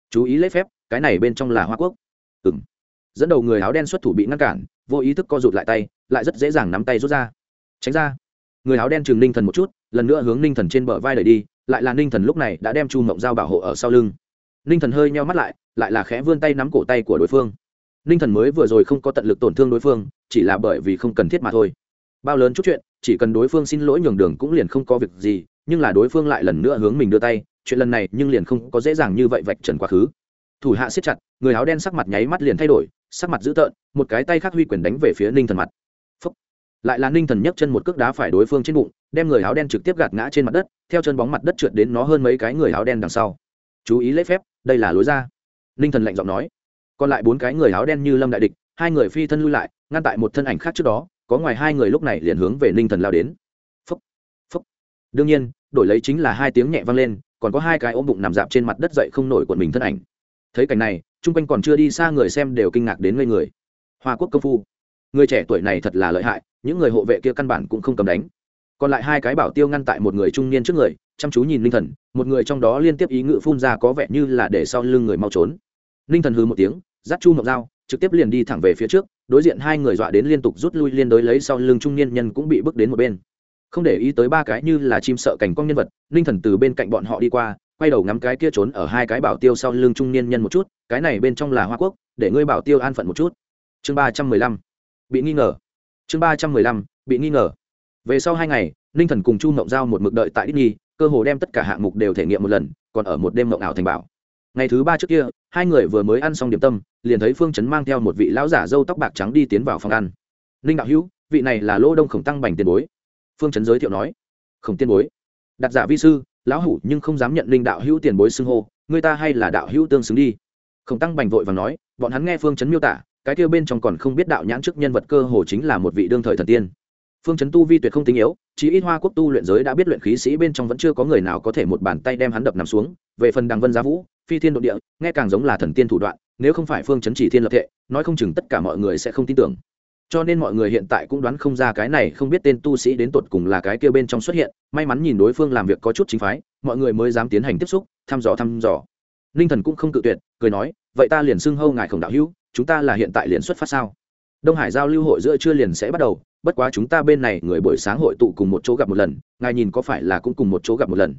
Chú ý lấy phép, cái này bên trong là hoa quốc. Ừng dẫn đầu người áo đen xuất thủ bị ngăn cản, vô ý thức co rụt lại tay, lại rất dễ dàng nắm tay rút ra. Tránh ra. Người áo đen chừng ninh thần một chút, lần nữa hướng ninh thần trên bờ vai đẩy đi, lại là ninh thần lúc này đã đem chu mộng dao bảo hộ ở sau lưng ninh thần hơi meo mắt lại lại là khẽ vươn tay nắm cổ tay của đối phương. Ninh thần mới vừa rồi không có tận lực tổn thương đối phương, chỉ là bởi vì không cần thiết mà thôi. Bao lớn chút chuyện, chỉ cần đối phương xin lỗi nhường đường cũng liền không có việc gì, nhưng là đối phương lại lần nữa hướng mình đưa tay, chuyện lần này nhưng liền không có dễ dàng như vậy vạch trần quá khứ. Thủ hạ siết chặt, người áo đen sắc mặt nháy mắt liền thay đổi, sắc mặt dữ tợn, một cái tay khác huy quyền đánh về phía ninh thần mặt. Phúc. lại là ninh thần nhấc chân một cước đá phải đối phương trên bụng, đem người áo đen trực tiếp gạt ngã trên mặt đất, theo chân bóng mặt đất trượt đến nó hơn mấy cái người áo đen đằng sau. Chú ý lễ phép đây là lối ra. Ninh thần lạnh giọng nói. Còn lại bốn cái người áo đen như lâm đại địch, hai người phi thân lui lại, ngăn tại một thân ảnh khác trước đó, có ngoài hai người lúc này liền hướng về ninh thần lao đến. Phúc phúc. Đương nhiên, đổi lấy chính là hai tiếng nhẹ vang lên, còn có hai cái ôm bụng nằm dạp trên mặt đất dậy không nổi quần mình thân ảnh. Thấy cảnh này, chung quanh còn chưa đi xa người xem đều kinh ngạc đến ngây người. Hoa quốc công phu. Người trẻ tuổi này thật là lợi hại, những người hộ vệ kia căn bản cũng không cầm đánh còn lại hai cái bảo tiêu ngăn tại một người trung niên trước người, chăm chú nhìn ninh thần, một người trong đó liên tiếp ý ngự phun ra có vẻ như là để sau lưng người mau trốn. Ninh thần hư một tiếng dắt chu mộng dao, trực tiếp liền đi thẳng về phía trước, đối diện hai người dọa đến liên tục rút lui liên đối lấy sau lưng trung niên nhân cũng bị bước đến một bên. Không để ý tới ba cái như là chim sợ cảnh quang nhân vật, ninh thần từ bên cạnh bọn họ đi qua, quay đầu ngắm cái kia trốn ở hai cái bảo tiêu sau lưng trung niên nhân một chút, cái này bên trong là hoa quốc, để ngươi bảo tiêu an phận một chút. Chương ba trăm mười lăm, bị nghi ngờ. Chương ba trăm mười lăm, bị nghi ngờ về sau hai ngày, ninh thần cùng chu mộng giao một mực đợi tại ít nhi cơ hồ đem tất cả hạng mục đều thể nghiệm một lần, còn ở một đêm mộng ảo thành bảo. Ngày thứ ba trước kia, hai người vừa mới ăn xong điểm tâm, liền thấy phương chấn mang theo một vị lão giả dâu tóc bạc trắng đi tiến vào phòng ăn. Ninh đạo hữu, vị này là lô đông khổng tăng bành tiền bối. Phương chấn giới thiệu nói. Khổng tiền bối. Đặt giả vi sư, lão hủ nhưng không dám nhận linh đạo hữu tiền bối xưng hô, người ta hay là đạo hữu tương xứng đi. Khổng tăng bành vội và nói, bọn hắn nghe phương chấn miêu tả, cái kêu bên trong còn không biết đạo nhãn chức nhân vật cơ hồ chính là một vị đương thời thần tiên phương chấn tu vi tuyệt không tinh yếu chỉ ít hoa quốc tu luyện giới đã biết luyện khí sĩ bên trong vẫn chưa có người nào có thể một bàn tay đem hắn đập nằm xuống. Về phần đằng vân giá vũ, phi thiên đ ộ địa, nghe càng giống là thần tiên thủ đoạn, nếu không phải phương chấn chỉ thiên lập thệ, nói không chừng tất cả mọi người sẽ không tin tưởng. Cho nên mọi người hiện tại cũng đoán không ra cái này không biết tên tu sĩ đến tột cùng là cái kia bên trong xuất hiện. May mắn nhìn đối phương làm việc có chút chính phái, mọi người mới dám tiến hành tiếp xúc, thăm dò thăm dò. Ninh thần cũng không cự tuyệt, cười nói, vậy ta liền xưng hâu ngài khổng đạo hữu, chúng ta là hiện tại liền xuất phát sao? Đông hải giao lưu hội giữa trưa liền sẽ bắt đầu, bất quá chúng ta bên này người buổi sáng hội tụ cùng một chỗ gặp một lần, ngài nhìn có phải là cũng cùng một chỗ gặp một lần?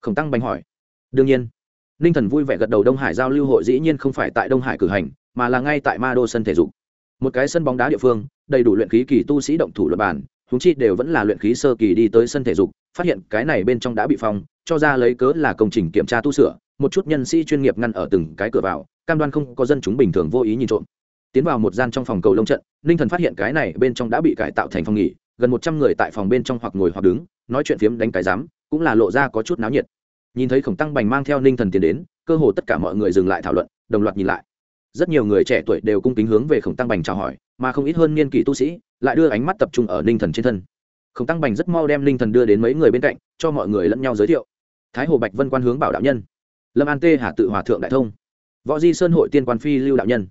Khổng tăng bành hỏi. Đương nhiên. Ninh thần vui vẻ gật đầu đông hải giao lưu hội dĩ nhiên không phải tại đông hải cử hành, mà là ngay tại ma đô sân thể dục. Một cái sân bóng đá địa phương, đầy đủ luyện khí kỳ tu sĩ động thủ luật bản húng chi đều vẫn là luyện khí sơ kỳ đi tới sân thể dục, phát hiện cái này bên trong đã bị phong, cho ra lấy cớ là công trình kiểm tra tu sửa, một chút nhân sĩ chuyên nghiệp ngăn ở từng cái cửa vào, cam đoan không có dân chúng bình thường vô ý nhìn trộm tiến vào một gian trong phòng cầu lông trận, ninh thần phát hiện cái này bên trong đã bị cải tạo thành phòng nghỉ, gần một trăm người tại phòng bên trong hoặc ngồi hoặc đứng, nói chuyện phiếm đánh cái giám, cũng là lộ ra có chút náo nhiệt. Nhìn thấy khổng tăng bành mang theo ninh thần tiến đến, cơ hồ tất cả mọi người dừng lại thảo luận, đồng loạt nhìn lại. Rất nhiều người trẻ tuổi đều cung kính hướng về khổng tăng bành chào hỏi, mà không ít hơn niên kỷ tu sĩ lại đưa ánh mắt tập trung ở ninh thần trên thân. Khổng tăng bành rất mau đem ninh thần đưa đến mấy người bên cạnh, cho mọi người lẫn nhau giới thiệu. Thái hồ bạch vân quan hướng bảo đạo nhân, lâm an tê hà tự hòa thượng đại thông, võ di sơn hội tiên quan phi lưu đạo nhân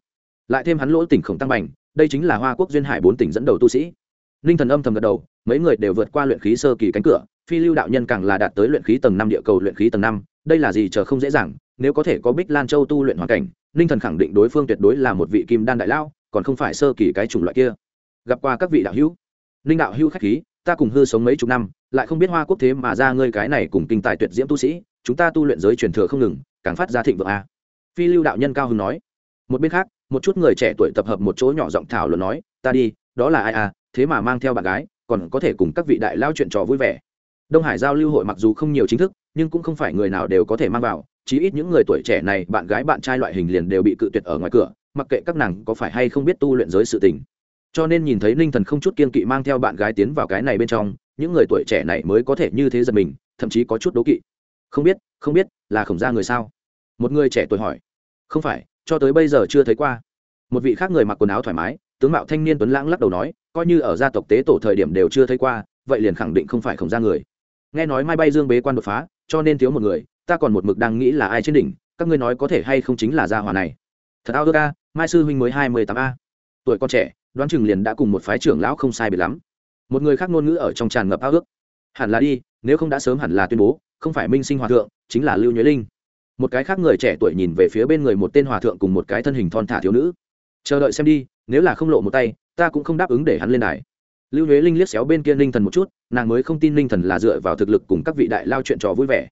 lại thêm hắn lỗ tỉnh khổng tăng bành, đây chính là hoa quốc duyên hải bốn tỉnh dẫn đầu tu sĩ. Ninh thần âm thầm gật đầu, mấy người đều vượt qua luyện khí sơ kỳ cánh cửa, phi lưu đạo nhân càng là đạt tới luyện khí tầng năm địa cầu luyện khí tầng năm, đây là gì chờ không dễ dàng, nếu có thể có bích lan châu tu luyện hoàn cảnh ninh thần khẳng định đối phương tuyệt đối là một vị kim đan đại lao còn không phải sơ kỳ cái chủng loại kia. Gặp qua các vị đạo hữu ninh đạo hữu khách khí, ta cùng hư sống mấy chục năm, lại không biết hoa quốc thế mà ra ngươi cái này cùng kinh tài tuyệt diễm tu sĩ, chúng ta tu luyện giới truyền thừa không ngừng, càng phát ra thịnh vượng a. Phi lưu đạo nhân cao hưng nói. Một bên khác một chút người trẻ tuổi tập hợp một chỗ nhỏ giọng thảo luận nói, ta đi, đó là ai à thế mà mang theo bạn gái, còn có thể cùng các vị đại lao chuyện trò vui vẻ. Đông hải giao lưu hội mặc dù không nhiều chính thức, nhưng cũng không phải người nào đều có thể mang vào, chí ít những người tuổi trẻ này, bạn gái bạn trai loại hình liền đều bị cự tuyệt ở ngoài cửa, mặc kệ các nàng có phải hay không biết tu luyện giới sự tình. Cho nên nhìn thấy ninh thần không chút kiên kỵ mang theo bạn gái tiến vào cái này bên trong, những người tuổi trẻ này mới có thể như thế giật mình, thậm chí có chút đố kỵ. Không biết không biết, là khổng ra người sao? Một người trẻ tuổi hỏi. Không phải cho tới bây giờ chưa thấy qua. Một vị khác người mặc quần áo thoải mái, tướng mạo thanh niên tuấn lãng lắc đầu nói, coi như ở gia tộc tế tổ thời điểm đều chưa thấy qua, vậy liền khẳng định không phải khổng ra người. Nghe nói mai bay dương bế quan đột phá, cho nên thiếu một người, ta còn một mực đang nghĩ là ai trên đỉnh, các ngươi nói có thể hay không chính là gia hòa này. Thật ao ca mai sư huynh mới hai mươi tám a. Tuổi con trẻ, đoán chừng liền đã cùng một phái trưởng lão không sai biệt lắm. Một người khác ngôn ngữ ở trong tràn ngập ao ước. Hẳn là đi, nếu không đã sớm hẳn là tuyên bố, không phải minh sinh hòa thượng, chính là lưu nhuế linh một cái khác người trẻ tuổi nhìn về phía bên người một tên hòa thượng cùng một cái thân hình thon thả thiếu nữ. Chờ đợi xem đi, nếu là không lộ một tay, ta cũng không đáp ứng để hắn lên đài. Lưu nhuế linh liếc xéo bên kia ninh thần một chút, nàng mới không tin ninh thần là dựa vào thực lực cùng các vị đại lao chuyện trò vui vẻ.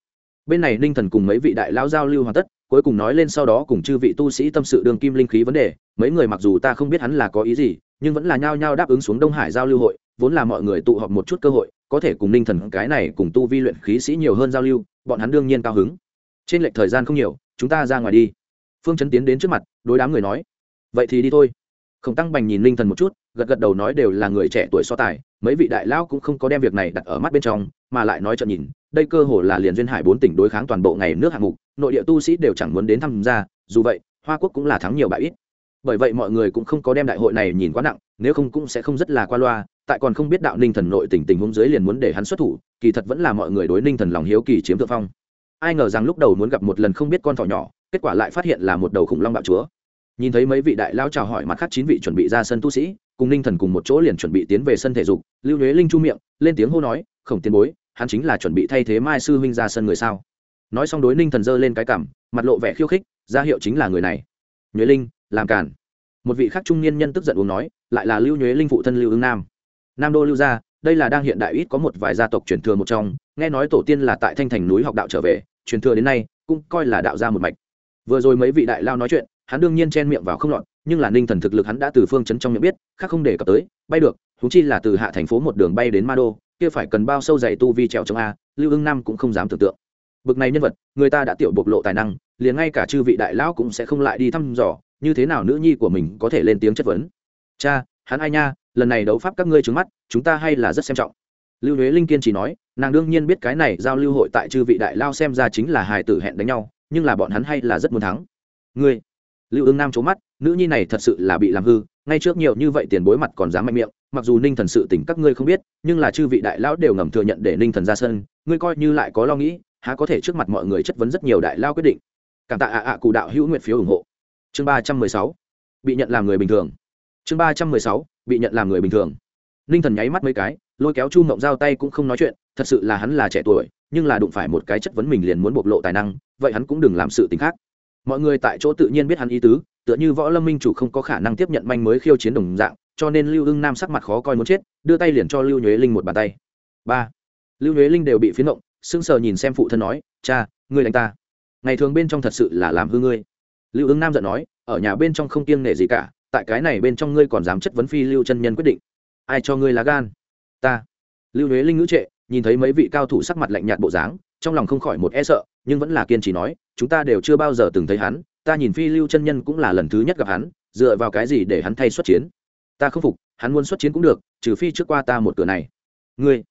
Bên này ninh thần cùng mấy vị đại lao giao lưu hoàn tất, cuối cùng nói lên sau đó cùng chư vị tu sĩ tâm sự đường kim linh khí vấn đề. Mấy người mặc dù ta không biết hắn là có ý gì, nhưng vẫn là nhao nhao đáp ứng xuống đông hải giao lưu hội, vốn là mọi người tụ họp một chút cơ hội, có thể cùng ninh thần cái này cùng tu vi luyện khí sĩ nhiều hơn giao lưu, bọn hắn đương nhiên cao hứng trên lệch thời gian không nhiều, chúng ta ra ngoài đi. Phương chấn tiến đến trước mặt, đối đám người nói, vậy thì đi thôi. Khổng tăng bành nhìn ninh thần một chút, gật gật đầu nói đều là người trẻ tuổi so tài, mấy vị đại lão cũng không có đem việc này đặt ở mắt bên trong, mà lại nói trợn nhìn, đây cơ hồ là liền duyên hải bốn tỉnh đối kháng toàn bộ ngày nước hạng mục, nội địa tu sĩ đều chẳng muốn đến tham gia, dù vậy, hoa quốc cũng là thắng nhiều bại ít. Bởi vậy mọi người cũng không có đem đại hội này nhìn quá nặng, nếu không cũng sẽ không rất là qua loa, tại còn không biết đạo ninh thần nội tình tình huống dưới liền muốn để hắn xuất thủ, kỳ thật vẫn là mọi người đối ninh thần lòng hiếu kỳ chiếm thượng phong ai ngờ rằng lúc đầu muốn gặp một lần không biết con thỏ nhỏ, kết quả lại phát hiện là một đầu khủng long bạo chúa. Nhìn thấy mấy vị đại lao chào hỏi mặt khác chín vị chuẩn bị ra sân tu sĩ, cùng ninh thần cùng một chỗ liền chuẩn bị tiến về sân thể dục, lưu nhuế linh chu miệng, lên tiếng hô nói, khổng tiền bối, hắn chính là chuẩn bị thay thế mai sư huynh ra sân người sao? Nói xong đối ninh thần giơ lên cái cảm mặt lộ vẻ khiêu khích, ra hiệu chính là người này. Nhuế linh, làm cản. Một vị khác trung niên nhân tức giận uống nói, lại là lưu nhuế linh phụ thân lưu ương nam. Nam đô lưu gia, đây là đang hiện đại ít có một vài gia tộc truyền thừa một trong nghe nói tổ tiên là tại thanh thành núi học đạo trở về, truyền thừa đến nay, cũng coi là đạo gia một mạch. Vừa rồi mấy vị đại lao nói chuyện, hắn đương nhiên chen miệng vào không lọt, nhưng là ninh thần thực lực hắn đã từ phương chấn trong miệng biết, khác không để cập tới, bay được thú chi là từ hạ thành phố một đường bay đến ma đô, kia phải cần bao sâu dày tu vi trèo trong a, lưu ưng nam cũng không dám tưởng tượng. Bực này nhân vật, người ta đã tiểu bộc lộ tài năng, liền ngay cả chư vị đại lão cũng sẽ không lại đi thăm dò, như thế nào nữ nhi của mình có thể lên tiếng chất vấn. Cha, hắn ai nha, lần này đấu pháp các ngươi trứng mắt, chúng ta hay là rất xem trọng lưu huế linh kiên chỉ nói, nàng đương nhiên biết cái này giao lưu hội tại chư vị đại lao xem ra chính là hài tử hẹn đánh nhau, nhưng là bọn hắn hay là rất muốn thắng. Ngươi, lưu ương nam trố mắt, nữ nhi này thật sự là bị làm hư, ngay trước nhiều như vậy tiền bối mặt còn dám mạnh miệng, mặc dù ninh thần sự tỉnh các ngươi không biết, nhưng là chư vị đại lão đều ngầm thừa nhận để ninh thần ra sân, ngươi coi như lại có lo nghĩ, há có thể trước mặt mọi người chất vấn rất nhiều đại lao quyết định. Cảm tạ ạ ạ cụ đạo hữu nguyện phiếu ủng hộ. Chương ba trăm mười sáu, bị nhận làm người bình thường. Chương ba trăm mười sáu, bị nhận làm người bình thường. Ninh thần nháy mắt mấy cái lôi kéo chu mộng giao tay cũng không nói chuyện, thật sự là hắn là trẻ tuổi, nhưng là đụng phải một cái chất vấn mình liền muốn bộc lộ tài năng, vậy hắn cũng đừng làm sự t ì n h khác. Mọi người tại chỗ tự nhiên biết hắn ý tứ, tựa như võ lâm minh chủ không có khả năng tiếp nhận manh mới khiêu chiến đồng dạng, cho nên lưu hưng nam sắc mặt khó coi muốn chết, đưa tay liền cho lưu nhuế linh một bàn tay. Ba. Lưu nhuế linh đều bị phiến động, sững sờ nhìn xem phụ thân nói, cha, ngươi đánh ta. Ngày thường bên trong thật sự là làm hư ngươi. Lưu hưng nam giận nói, ở nhà bên trong không kiêng nể gì cả, tại cái này bên trong ngươi còn dám chất vấn phi lưu chân nhân quyết định. Ai cho ngươi lá gan? Ta. Lưu huế linh ngữ trệ, nhìn thấy mấy vị cao thủ sắc mặt lạnh nhạt bộ dáng, trong lòng không khỏi một e sợ, nhưng vẫn là kiên trì nói, chúng ta đều chưa bao giờ từng thấy hắn, ta nhìn phi lưu chân nhân cũng là lần thứ nhất gặp hắn, dựa vào cái gì để hắn thay xuất chiến? Ta không phục, hắn muốn xuất chiến cũng được, trừ phi trước qua ta một cửa này. Ngươi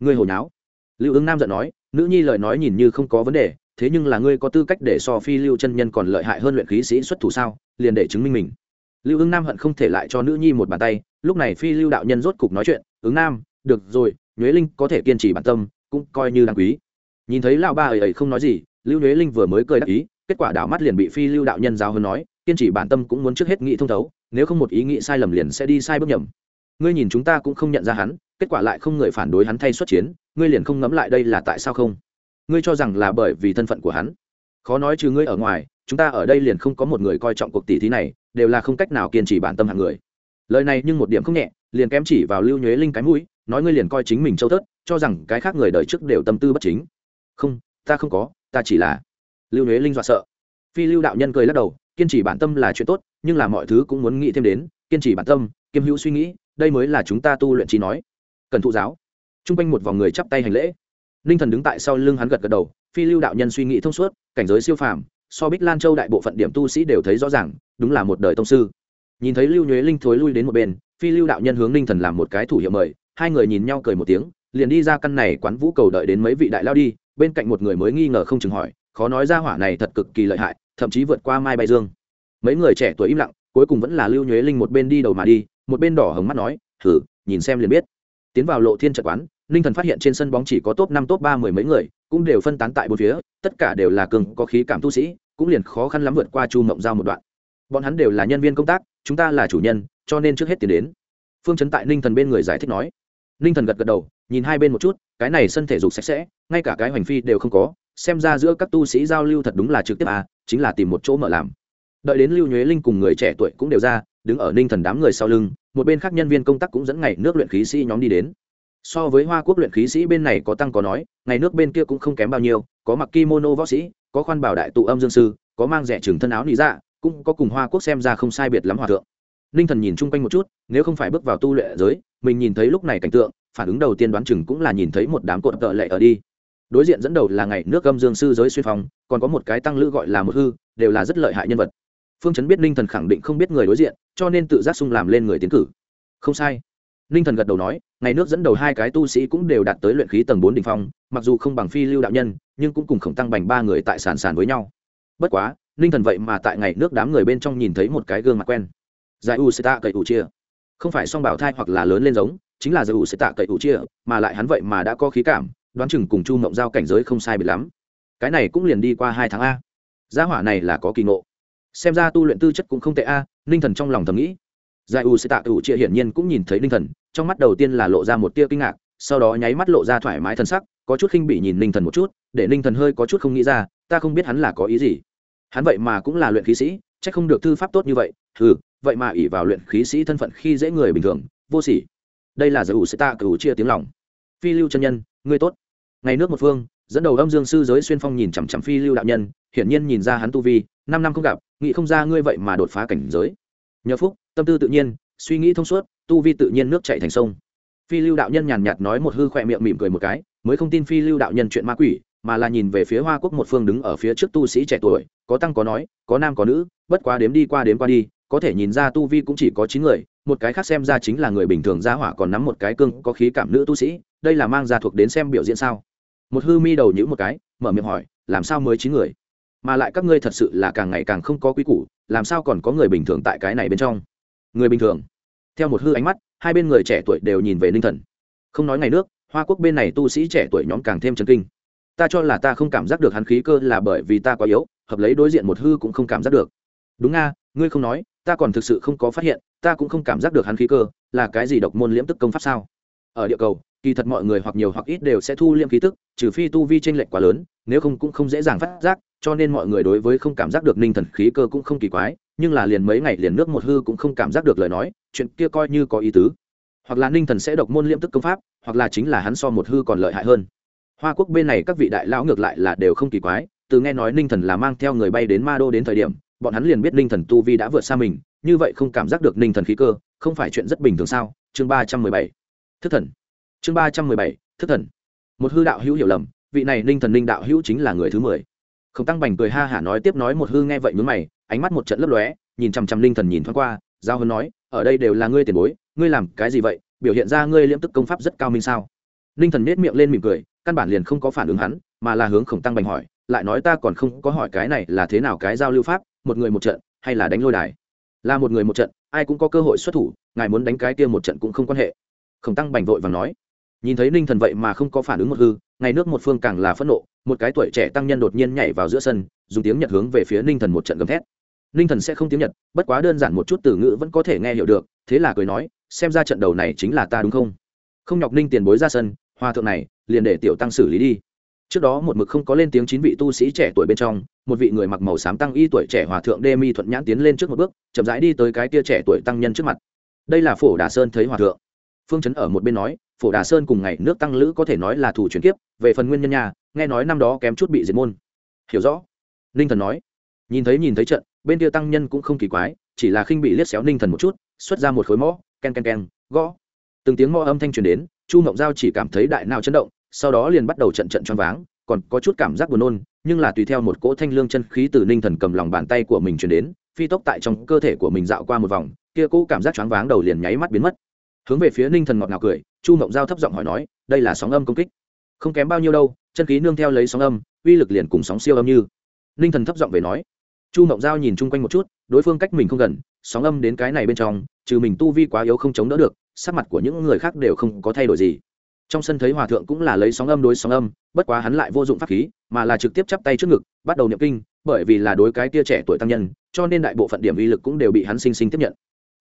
ngươi hồi nháo. Lưu ứng nam giận nói, nữ nhi lời nói nhìn như không có vấn đề, thế nhưng là ngươi có tư cách để so phi lưu chân nhân còn lợi hại hơn luyện khí sĩ xuất thủ sao, liền để chứng minh mình. Lưu ứng nam hận không thể lại cho nữ nhi một bàn tay, lúc này phi lưu đạo nhân rốt cục nói chuyện, ứng nam được rồi, nhuế linh có thể kiên trì bản tâm, cũng coi như đáng quý. Nhìn thấy lão ba ấy ấy không nói gì, lưu nhuế linh vừa mới cười đắc ý, kết quả đảo mắt liền bị phi lưu đạo nhân giáo hơn nói, kiên trì bản tâm cũng muốn trước hết nghĩ thông thấu, nếu không một ý nghĩ sai lầm liền sẽ đi sai bước nhầm. Ngươi nhìn chúng ta cũng không nhận ra hắn, kết quả lại không người phản đối hắn thay xuất chiến, ngươi liền không ngẫm lại đây là tại sao không? Ngươi cho rằng là bởi vì thân phận của hắn? Khó nói trừ ngươi ở ngoài, chúng ta ở đây liền không có một người coi trọng cuộc tỷ thí này, đều là không cách nào kiên trì bản tâm hạng người. Lời này nhưng một điểm không nhẹ liền kém chỉ vào lưu nhuế linh cái mũi, nói ngươi liền coi chính mình châu thớt, cho rằng cái khác người đời trước đều tâm tư bất chính. Không, ta không có, ta chỉ là lưu nhuế linh dọa sợ. Phi lưu đạo nhân cười lắc đầu, kiên trì bản tâm là chuyện tốt, nhưng là mọi thứ cũng muốn nghĩ thêm đến, kiên trì bản tâm, kiêm hữu suy nghĩ, đây mới là chúng ta tu luyện trí nói. Cần thụ giáo. T r u n g quanh một vòng người chắp tay hành lễ. Ninh thần đứng tại sau lưng hắn gật gật đầu, phi lưu đạo nhân suy nghĩ thông suốt, cảnh giới siêu phàm, so bích lan châu đại bộ phận điểm tu sĩ đều thấy rõ ràng, đúng là một đời tông sư. Nhìn thấy lưu nhuế linh thối lui đến một bên phi lưu đạo nhân hướng ninh thần làm một cái thủ hiệu mời, hai người nhìn nhau cười một tiếng, liền đi ra căn này quán vũ cầu đợi đến mấy vị đại lao đi, bên cạnh một người mới nghi ngờ không chừng hỏi, khó nói ra hỏa này thật cực kỳ lợi hại, thậm chí vượt qua mai bay dương. Mấy người trẻ tuổi im lặng, cuối cùng vẫn là lưu nhuế linh một bên đi đầu mà đi, một bên đỏ hồng mắt nói thử nhìn xem liền biết. Tiến vào lộ thiên trận quán, ninh thần phát hiện trên sân bóng chỉ có top năm, top ba mười mấy người, cũng đều phân tán tại bốn phía, tất cả đều là cường có khí cảm tu sĩ, cũng liền khó khăn lắm vượt qua chu mộng giao một đoạn. Bọn hắn đều là nhân viên công tác, chúng ta là chủ nhân cho nên trước hết tiến đến. Phương chấn tại ninh thần bên người giải thích nói. Ninh thần gật gật đầu, nhìn hai bên một chút, cái này sân thể dục sạch sẽ, ngay cả cái hoành phi đều không có, xem ra giữa các tu sĩ giao lưu thật đúng là trực tiếp à chính là tìm một chỗ mở làm. Đợi đến lưu nhuế linh cùng người trẻ tuổi cũng đều ra, đứng ở ninh thần đám người sau lưng, một bên khác nhân viên công tác cũng dẫn ngày nước luyện khí sĩ nhóm đi đến. So với hoa quốc luyện khí sĩ bên này có tăng có nói, ngày nước bên kia cũng không kém bao nhiêu, có mặc kimono võ sĩ, có khoan bảo đại tụ âm dương sư, có mang rẻ trường thân áo nị dạ cũng có cùng hoa quốc xem ra không sai biệt lắm hòa thượng ninh thần nhìn chung quanh một chút, nếu không phải bước vào tu luyện giới, mình nhìn thấy lúc này cảnh tượng, phản ứng đầu tiên đoán chừng cũng là nhìn thấy một đám cột tợ lệ ở đi. Đối diện dẫn đầu là ngày nước gâm dương sư giới xuyên phong, còn có một cái tăng lữ gọi là một hư, đều là rất lợi hại nhân vật. Phương chấn biết ninh thần khẳng định không biết người đối diện, cho nên tự giác sung làm lên người tiến cử. Không sai. Ninh thần gật đầu nói, ngày nước dẫn đầu hai cái tu sĩ cũng đều đạt tới luyện khí tầng bốn đ ỉ n h phong, mặc dù không bằng phi lưu đạo nhân, nhưng cũng cùng khổng tăng bành ba người tại sàn sàn với nhau. Bất quá ninh thần vậy mà tại ngày nước đám người bên trong nhìn thấy một cái gương mặt quen giải u sẽ tạ cậy ủ chia. Không phải song bảo thai hoặc là lớn lên giống, chính là giải u sẽ tạ cậy ủ chia, mà lại hắn vậy mà đã có khí cảm, đoán chừng cùng chu mộng giao cảnh giới không sai biệt lắm. Cái này cũng liền đi qua hai tháng a. Gia hỏa này là có kỳ ngộ. Xem ra tu luyện tư chất cũng không tệ a, ninh thần trong lòng thầm nghĩ. Giải u sẽ tạ cậy ủ chia hiển nhiên cũng nhìn thấy ninh thần, trong mắt đầu tiên là lộ ra một tia kinh ngạc, sau đó nháy mắt lộ ra thoải mái thần sắc, có chút khinh bị nhìn ninh thần một chút, để ninh thần hơi có chút không nghĩ ra, ta không biết hắn là có ý gì. Hắn vậy mà cũng là luyện khí sĩ c h ắ c không được thư pháp tốt như vậy ừ vậy mà ỷ vào luyện khí sĩ thân phận khi dễ người bình thường, vô sỉ. Đây là giới ủ sẽ tạ cửu chia tiếng lòng. Phi lưu chân nhân, ngươi tốt. Ngày nước một phương, dẫn đầu âm dương sư giới xuyên phong nhìn chằm chằm phi lưu đạo nhân, hiển nhiên nhìn ra hắn tu vi, năm năm không gặp, nghĩ không ra ngươi vậy mà đột phá cảnh giới. Nhờ phúc, tâm tư tự nhiên, suy nghĩ thông suốt, tu vi tự nhiên nước chạy thành sông. Phi lưu đạo nhân nhàn nhạt nói một hư khỏe miệng mỉm cười một cái, mới không tin phi lưu đạo nhân chuyện ma quỷ, mà là nhìn về phía hoa quốc một phương đứng ở phía trước tu sĩ trẻ tuổi, có tăng có nói, có nam có nữ, bất quá đếm đi qua đếm qua đi có thể nhìn ra tu vi cũng chỉ có chín người, một cái khác xem ra chính là người bình thường ra hỏa còn nắm một cái cương có khí cảm nữ tu sĩ, đây là mang ra thuộc đến xem biểu diễn sao? Một hư mi đầu nhữ một cái, mở miệng hỏi, làm sao mới chín người? Mà lại các ngươi thật sự là càng ngày càng không có quy củ, làm sao còn có người bình thường tại cái này bên trong? Người bình thường. Theo một hư ánh mắt, hai bên người trẻ tuổi đều nhìn về ninh thần. Không nói ngày nước, hoa quốc bên này tu sĩ trẻ tuổi nhóm càng thêm chân kinh. Ta cho là ta không cảm giác được hắn khí cơ là bởi vì ta quá yếu, hợp lấy đối diện một hư cũng không cảm giác được. Đúng nga, ngươi không nói ta còn thực sự không có phát hiện, ta cũng không cảm giác được hắn khí cơ, là cái gì độc môn liễm tức công pháp sao? Ở địa cầu, kỳ thật mọi người hoặc nhiều hoặc ít đều sẽ thu liễm khí tức, trừ phi tu vi tranh lệch quá lớn, nếu không cũng không dễ dàng phát giác, cho nên mọi người đối với không cảm giác được ninh thần khí cơ cũng không kỳ quái, nhưng là liền mấy ngày liền nước một hư cũng không cảm giác được lời nói, chuyện kia coi như có ý tứ. Hoặc là ninh thần sẽ độc môn liễm tức công pháp, hoặc là chính là hắn so một hư còn lợi hại hơn. Hoa quốc bên này các vị đại lão ngược lại là đều không kỳ quái, từ nghe nói ninh thần là mang theo người bay đến ma đô đến thời điểm bọn hắn liền biết ninh thần tu vi đã vượt xa mình, như vậy không cảm giác được ninh thần khí cơ, không phải chuyện rất bình thường sao? Chương ba trăm mười bảy. Thức thần. Chương ba trăm mười bảy, thức thần. Một hư đạo hữu hiểu lầm, vị này ninh thần ninh đạo hữu chính là người thứ mười. Khổng tăng bành cười ha hả nói tiếp nói một hư nghe vậy mướn mày, ánh mắt một trận lấp lóe, nhìn chằm chằm ninh thần nhìn thoáng qua, giao hơn nói, ở đây đều là ngươi tiền bối, ngươi làm cái gì vậy? Biểu hiện ra ngươi liễm tức công pháp rất cao minh sao? Ninh thần nết miệng lên mỉm cười, căn bản liền không có phản ứng hắn, mà là hướng khổng tăng bành hỏi, lại nói ta còn không có hỏi cái này là thế nào cái giao lưu pháp một người một trận, hay là đánh lôi đài? Là một người một trận, ai cũng có cơ hội xuất thủ, ngài muốn đánh cái kia một trận cũng không quan hệ. Khổng tăng bành vội và nói. Nhìn thấy ninh thần vậy mà không có phản ứng một hư ngày nước một phương càng là phẫn nộ, một cái tuổi trẻ tăng nhân đột nhiên nhảy vào giữa sân, dùng tiếng nhật hướng về phía ninh thần một trận gầm thét. Ninh thần sẽ không tiếng nhật, bất quá đơn giản một chút từ ngữ vẫn có thể nghe hiểu được, thế là cười nói, xem ra trận đầu này chính là ta đúng không? Không nhọc ninh tiền bối ra sân, hòa thượng này, liền để tiểu tăng xử lý đi trước đó một mực không có lên tiếng chín vị tu sĩ trẻ tuổi bên trong, một vị người mặc màu xám tăng y tuổi trẻ hòa thượng đê mi thuận nhãn tiến lên trước một bước, chậm rãi đi tới cái tia trẻ tuổi tăng nhân trước mặt. Đây là phổ đà sơn thấy hòa thượng. Phương chấn ở một bên nói, phổ đà sơn cùng ngày nước tăng lữ có thể nói là thủ chuyển kiếp, về phần nguyên nhân nhà, nghe nói năm đó kém chút bị diệt môn. Hiểu rõ. Ninh thần nói. Nhìn thấy nhìn thấy trận, bên kia tăng nhân cũng không kỳ quái, chỉ là khinh bị liếc xéo ninh thần một chút, xuất ra một khối mõ, ken ken ken, gõ. Từng tiếng mõ âm thanh truyền đến, chu mộng giao chỉ cảm thấy đại nào chấn động sau đó liền bắt đầu trận trận choáng váng, còn có chút cảm giác buồn nôn, nhưng là tùy theo một cỗ thanh lương chân khí từ ninh thần cầm lòng bàn tay của mình truyền đến, phi tốc tại trong cơ thể của mình dạo qua một vòng, kia cỗ cảm giác choáng váng đầu liền nháy mắt biến mất. Hướng về phía ninh thần ngọt ngào cười, chu mộng giao thấp giọng hỏi nói, đây là sóng âm công kích. Không kém bao nhiêu đâu, chân khí nương theo lấy sóng âm, uy lực liền cùng sóng siêu âm như. Ninh thần thấp giọng về nói. Chu mộng giao nhìn chung quanh một chút, đối phương cách mình không gần, sóng âm đến cái này bên trong, trừ mình tu vi quá yếu không chống đỡ được, sắc mặt của những người khác đều không có thay đổi gì trong sân thấy hòa thượng cũng là lấy sóng âm đối sóng âm, bất quá hắn lại vô dụng pháp khí, mà là trực tiếp chắp tay trước ngực, bắt đầu niệm kinh, bởi vì là đối cái tia trẻ tuổi tăng nhân, cho nên đại bộ phận điểm uy lực cũng đều bị hắn sinh sinh tiếp nhận.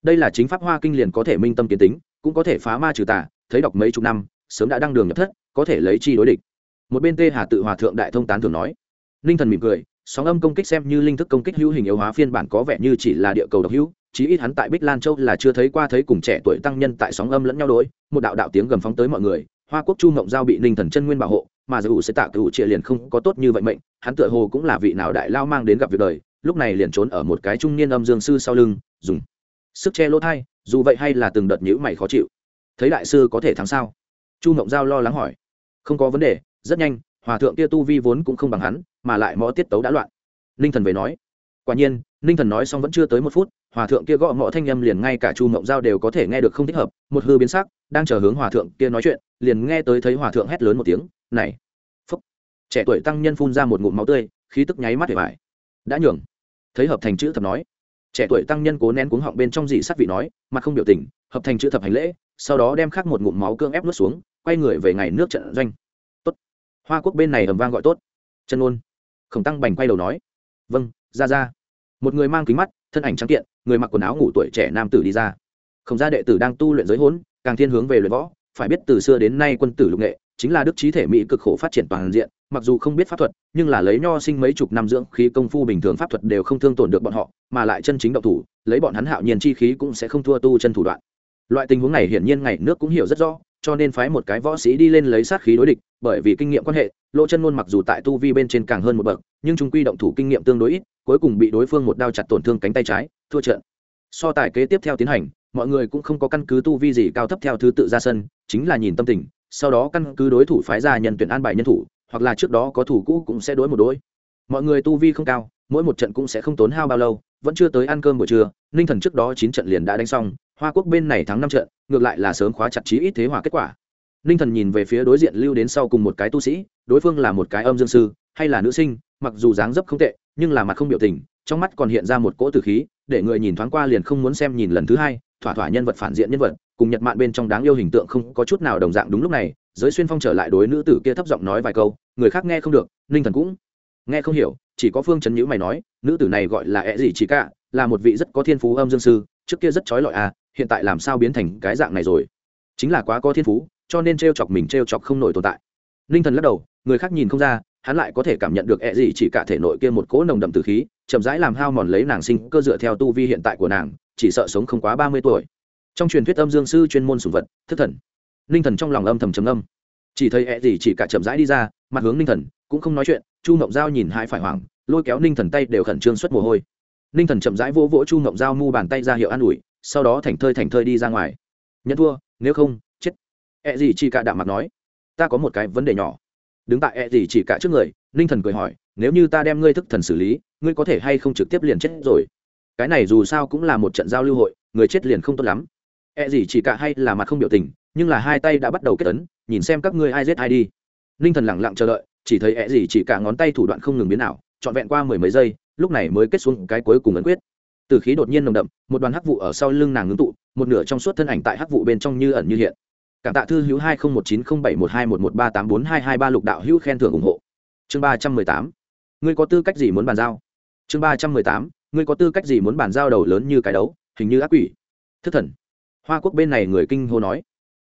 Đây là chính pháp hoa kinh liền có thể minh tâm kiến tính, cũng có thể phá ma trừ tà, thấy đọc mấy chục năm, sớm đã đăng đường nhập thất, có thể lấy chi đối địch. Một bên tê hà tự hòa thượng đại thông tán thường nói ninh thần mỉm cười, sóng âm công kích xem như linh thức công kích hữu hình yếu hóa phiên bản có vẻ như chỉ là địa cầu độc hữu, chí ít hắn tại bích lan châu là chưa thấy qua thấy cùng trẻ tuổi tăng nhân tại sóng âm lẫn nhau đối, một đạo đạo tiếng gầm phóng tới mọi người hoa quốc chu mộng giao bị ninh thần chân nguyên bảo hộ, mà dù sẽ tạ cựu trịa liền không có tốt như vậy mệnh, hắn tựa hồ cũng là vị nào đại lao mang đến gặp việc đời, lúc này liền trốn ở một cái trung niên âm dương sư sau lưng, dùng sức che lỗ thai, dù vậy hay là từng đợt nhữ mày khó chịu. Thấy đại sư có thể thắng sao? Chu mộng giao lo lắng hỏi. Không có vấn đề, rất nhanh, hòa thượng kia tu vi vốn cũng không bằng hắn, mà lại mõ tiết tấu đã loạn. Ninh thần về nói. Quả nhiên, ninh thần nói xong vẫn chưa tới một phút hòa thượng kia gõ mõ thanh âm liền ngay cả chu mộng giao đều có thể nghe được không thích hợp, một hư biến sắc, đang chờ hướng hòa thượng kia nói chuyện, liền nghe tới thấy hòa thượng hét lớn một tiếng, này, phúc. Trẻ tuổi tăng nhân phun ra một ngụm máu tươi, khí tức nháy mắt để vải đã nhường. Thấy hợp thành chữ thập nói. Trẻ tuổi tăng nhân cố nén cuống họng bên trong dị sắt vị nói, mặt không biểu tình, hợp thành chữ thập hành lễ, sau đó đem khắc một ngụm máu cương ép nuốt xuống, quay người về ngày nước trận doanh. Tốt. Hoa quốc bên này ầm vang gọi tốt. Chân ôn. Khổng tăng bành quay đầu nói. Vâng ra ra. Một người mang kính mắt thân ảnh trắng kiện, người mặc quần áo ngủ tuổi trẻ nam tử đi ra. Không gia đệ tử đang tu luyện giới hỗn càng thiên hướng về luyện võ. Phải biết từ xưa đến nay quân tử lục nghệ, chính là đức trí thể mỹ cực khổ phát triển toàn diện, mặc dù không biết pháp thuật, nhưng là lấy nho sinh mấy chục năm dưỡng khí công phu bình thường pháp thuật đều không thương tổn được bọn họ, mà lại chân chính động thủ, lấy bọn hắn hạo nhiên chi khí cũng sẽ không thua tu chân thủ đoạn. Loại tình huống này hiển nhiên ngày nước cũng hiểu rất rõ, cho nên phái một cái võ sĩ đi lên lấy sát khí đối địch, bởi vì kinh nghiệm quan hệ, lỗ chân ngôn mặc dù tại tu vi bên trên càng hơn một bậc, nhưng chúng quy động thủ kinh nghiệm tương đối ít cuối cùng bị đối phương một đao chặt tổn thương cánh tay trái, thua trận. So tài kế tiếp theo tiến hành, mọi người cũng không có căn cứ tu vi gì cao thấp theo thứ tự ra sân, chính là nhìn tâm tình, sau đó căn cứ đối thủ phái ra nhân tuyển an bài nhân thủ, hoặc là trước đó có thủ cũ cũng sẽ đối một đối. Mọi người tu vi không cao, mỗi một trận cũng sẽ không tốn hao bao lâu, vẫn chưa tới ăn cơm buổi trưa, ninh thần trước đó chín trận liền đã đánh xong, hoa quốc bên này thắng năm trận, ngược lại là sớm khóa chặt chí ít thế hòa kết quả. Ninh thần nhìn về phía đối diện lưu đến sau cùng một cái tu sĩ, đối phương là một cái âm dương sư, hay là nữ sinh, mặc dù dáng dấp không tệ nhưng là mặt không biểu tình, trong mắt còn hiện ra một cỗ tử khí, để người nhìn thoáng qua liền không muốn xem nhìn lần thứ hai, thỏa thỏa nhân vật phản diện nhân vật, cùng nhật mạn bên trong đáng yêu hình tượng không có chút nào đồng dạng đúng lúc này, giới xuyên phong trở lại đối nữ tử kia thấp giọng nói vài câu, người khác nghe không được, ninh thần cũng nghe không hiểu, chỉ có phương chấn nhữ mày nói, nữ tử này gọi là ẹ gì chỉ cả, là một vị rất có thiên phú âm dương sư, trước kia rất trói lọi à hiện tại làm sao biến thành cái dạng này rồi? Chính là quá có thiên phú, cho nên t r e o chọc mình t r e o chọc không nổi tồn tại. Ninh thần lắc đầu, người khác nhìn không ra hắn lại có thể cảm nhận được ẹ gì chỉ cả thể nội kia một cỗ nồng đậm từ khí, chậm rãi làm hao mòn lấy nàng sinh cơ dựa theo tu vi hiện tại của nàng, chỉ sợ sống không quá ba mươi tuổi. Trong truyền thuyết âm dương sư chuyên môn sùng vật, thức thần. Ninh thần trong lòng âm thầm trầm âm chỉ thấy ẹ gì chỉ cả chậm rãi đi ra, mặt hướng ninh thần, cũng không nói chuyện, chu mộng giao nhìn hai phải hoảng, lôi kéo ninh thần tay đều khẩn trương xuất mồ hôi. Ninh thần chậm rãi vỗ vỗ chu mộng giao mu bàn tay ra hiệu an ủi, sau đó thành thơi thành thơi đi ra ngoài. Nhận thua, nếu không, chết. Ẹ gì chỉ cả đạm mặt nói, ta có một cái vấn đề nhỏ đứng tại e gì chỉ cả trước người, ninh thần cười hỏi, nếu như ta đem ngươi thức thần xử lý, ngươi có thể hay không trực tiếp liền chết rồi? Cái này dù sao cũng là một trận giao lưu hội, người chết liền không tốt lắm. E gì chỉ cả hay là mặt không biểu tình, nhưng là hai tay đã bắt đầu kết tấn nhìn xem các ngươi ai giết ai đi ninh thần lẳng lặng chờ đợi, chỉ thấy e gì chỉ cả ngón tay thủ đoạn không ngừng biến nào trọn vẹn qua mười mấy giây, lúc này mới kết xuống cái cuối cùng ấn quyết. Từ khí đột nhiên nồng đậm, một đoàn hắc vụ ở sau lưng nàng ngưng tụ, một nửa trong suốt thân ảnh tại hắc vụ bên trong như ẩn như hiện cảm tạ thư hữu hai nghìn một chín không bảy một hai một một ba tám bốn hai hai ba lục đạo hữu khen thưởng ủng hộ. Chương ba trăm mười tám. Ngươi có tư cách gì muốn bàn giao? Chương ba trăm mười tám. Ngươi có tư cách gì muốn bàn giao đầu lớn như cái đấu, hình như ác quỷ? Thức thần. Hoa quốc bên này người kinh hô nói.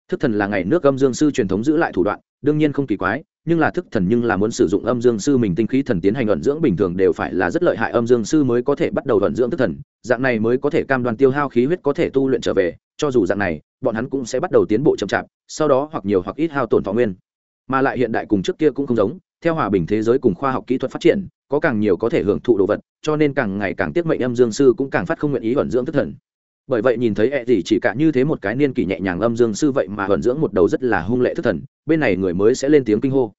Thức thần là ngày nước âm dương sư truyền thống giữ lại thủ đoạn, đương nhiên không kỳ quái, nhưng là thức thần nhưng là muốn sử dụng âm dương sư mình tinh khí thần tiến hành ẩn dưỡng bình thường đều phải là rất lợi hại âm dương sư mới có thể bắt đầu ẩn dưỡng thức thần, dạng này mới có thể cam đoan tiêu hao khí huyết có thể tu luyện trở về, cho dù dạng này bọn hắn cũng sẽ bắt đầu tiến bộ chậm chạp, sau đó hoặc nhiều hoặc ít hao tổn thọ nguyên. Mà lại hiện đại cùng trước kia cũng không giống, theo hòa bình thế giới cùng khoa học kỹ thuật phát triển, có càng nhiều có thể hưởng thụ đồ vật, cho nên càng ngày càng tiết mệnh âm dương sư cũng càng phát không nguyện ý ẩn dưỡng thức thần. Bởi vậy nhìn thấy ẹ gì chỉ cả như thế một cái niên kỷ nhẹ nhàng âm dương sư vậy mà ẩn dưỡng một đầu rất là hung lệ thức thần, bên này người mới sẽ lên tiếng kinh hô.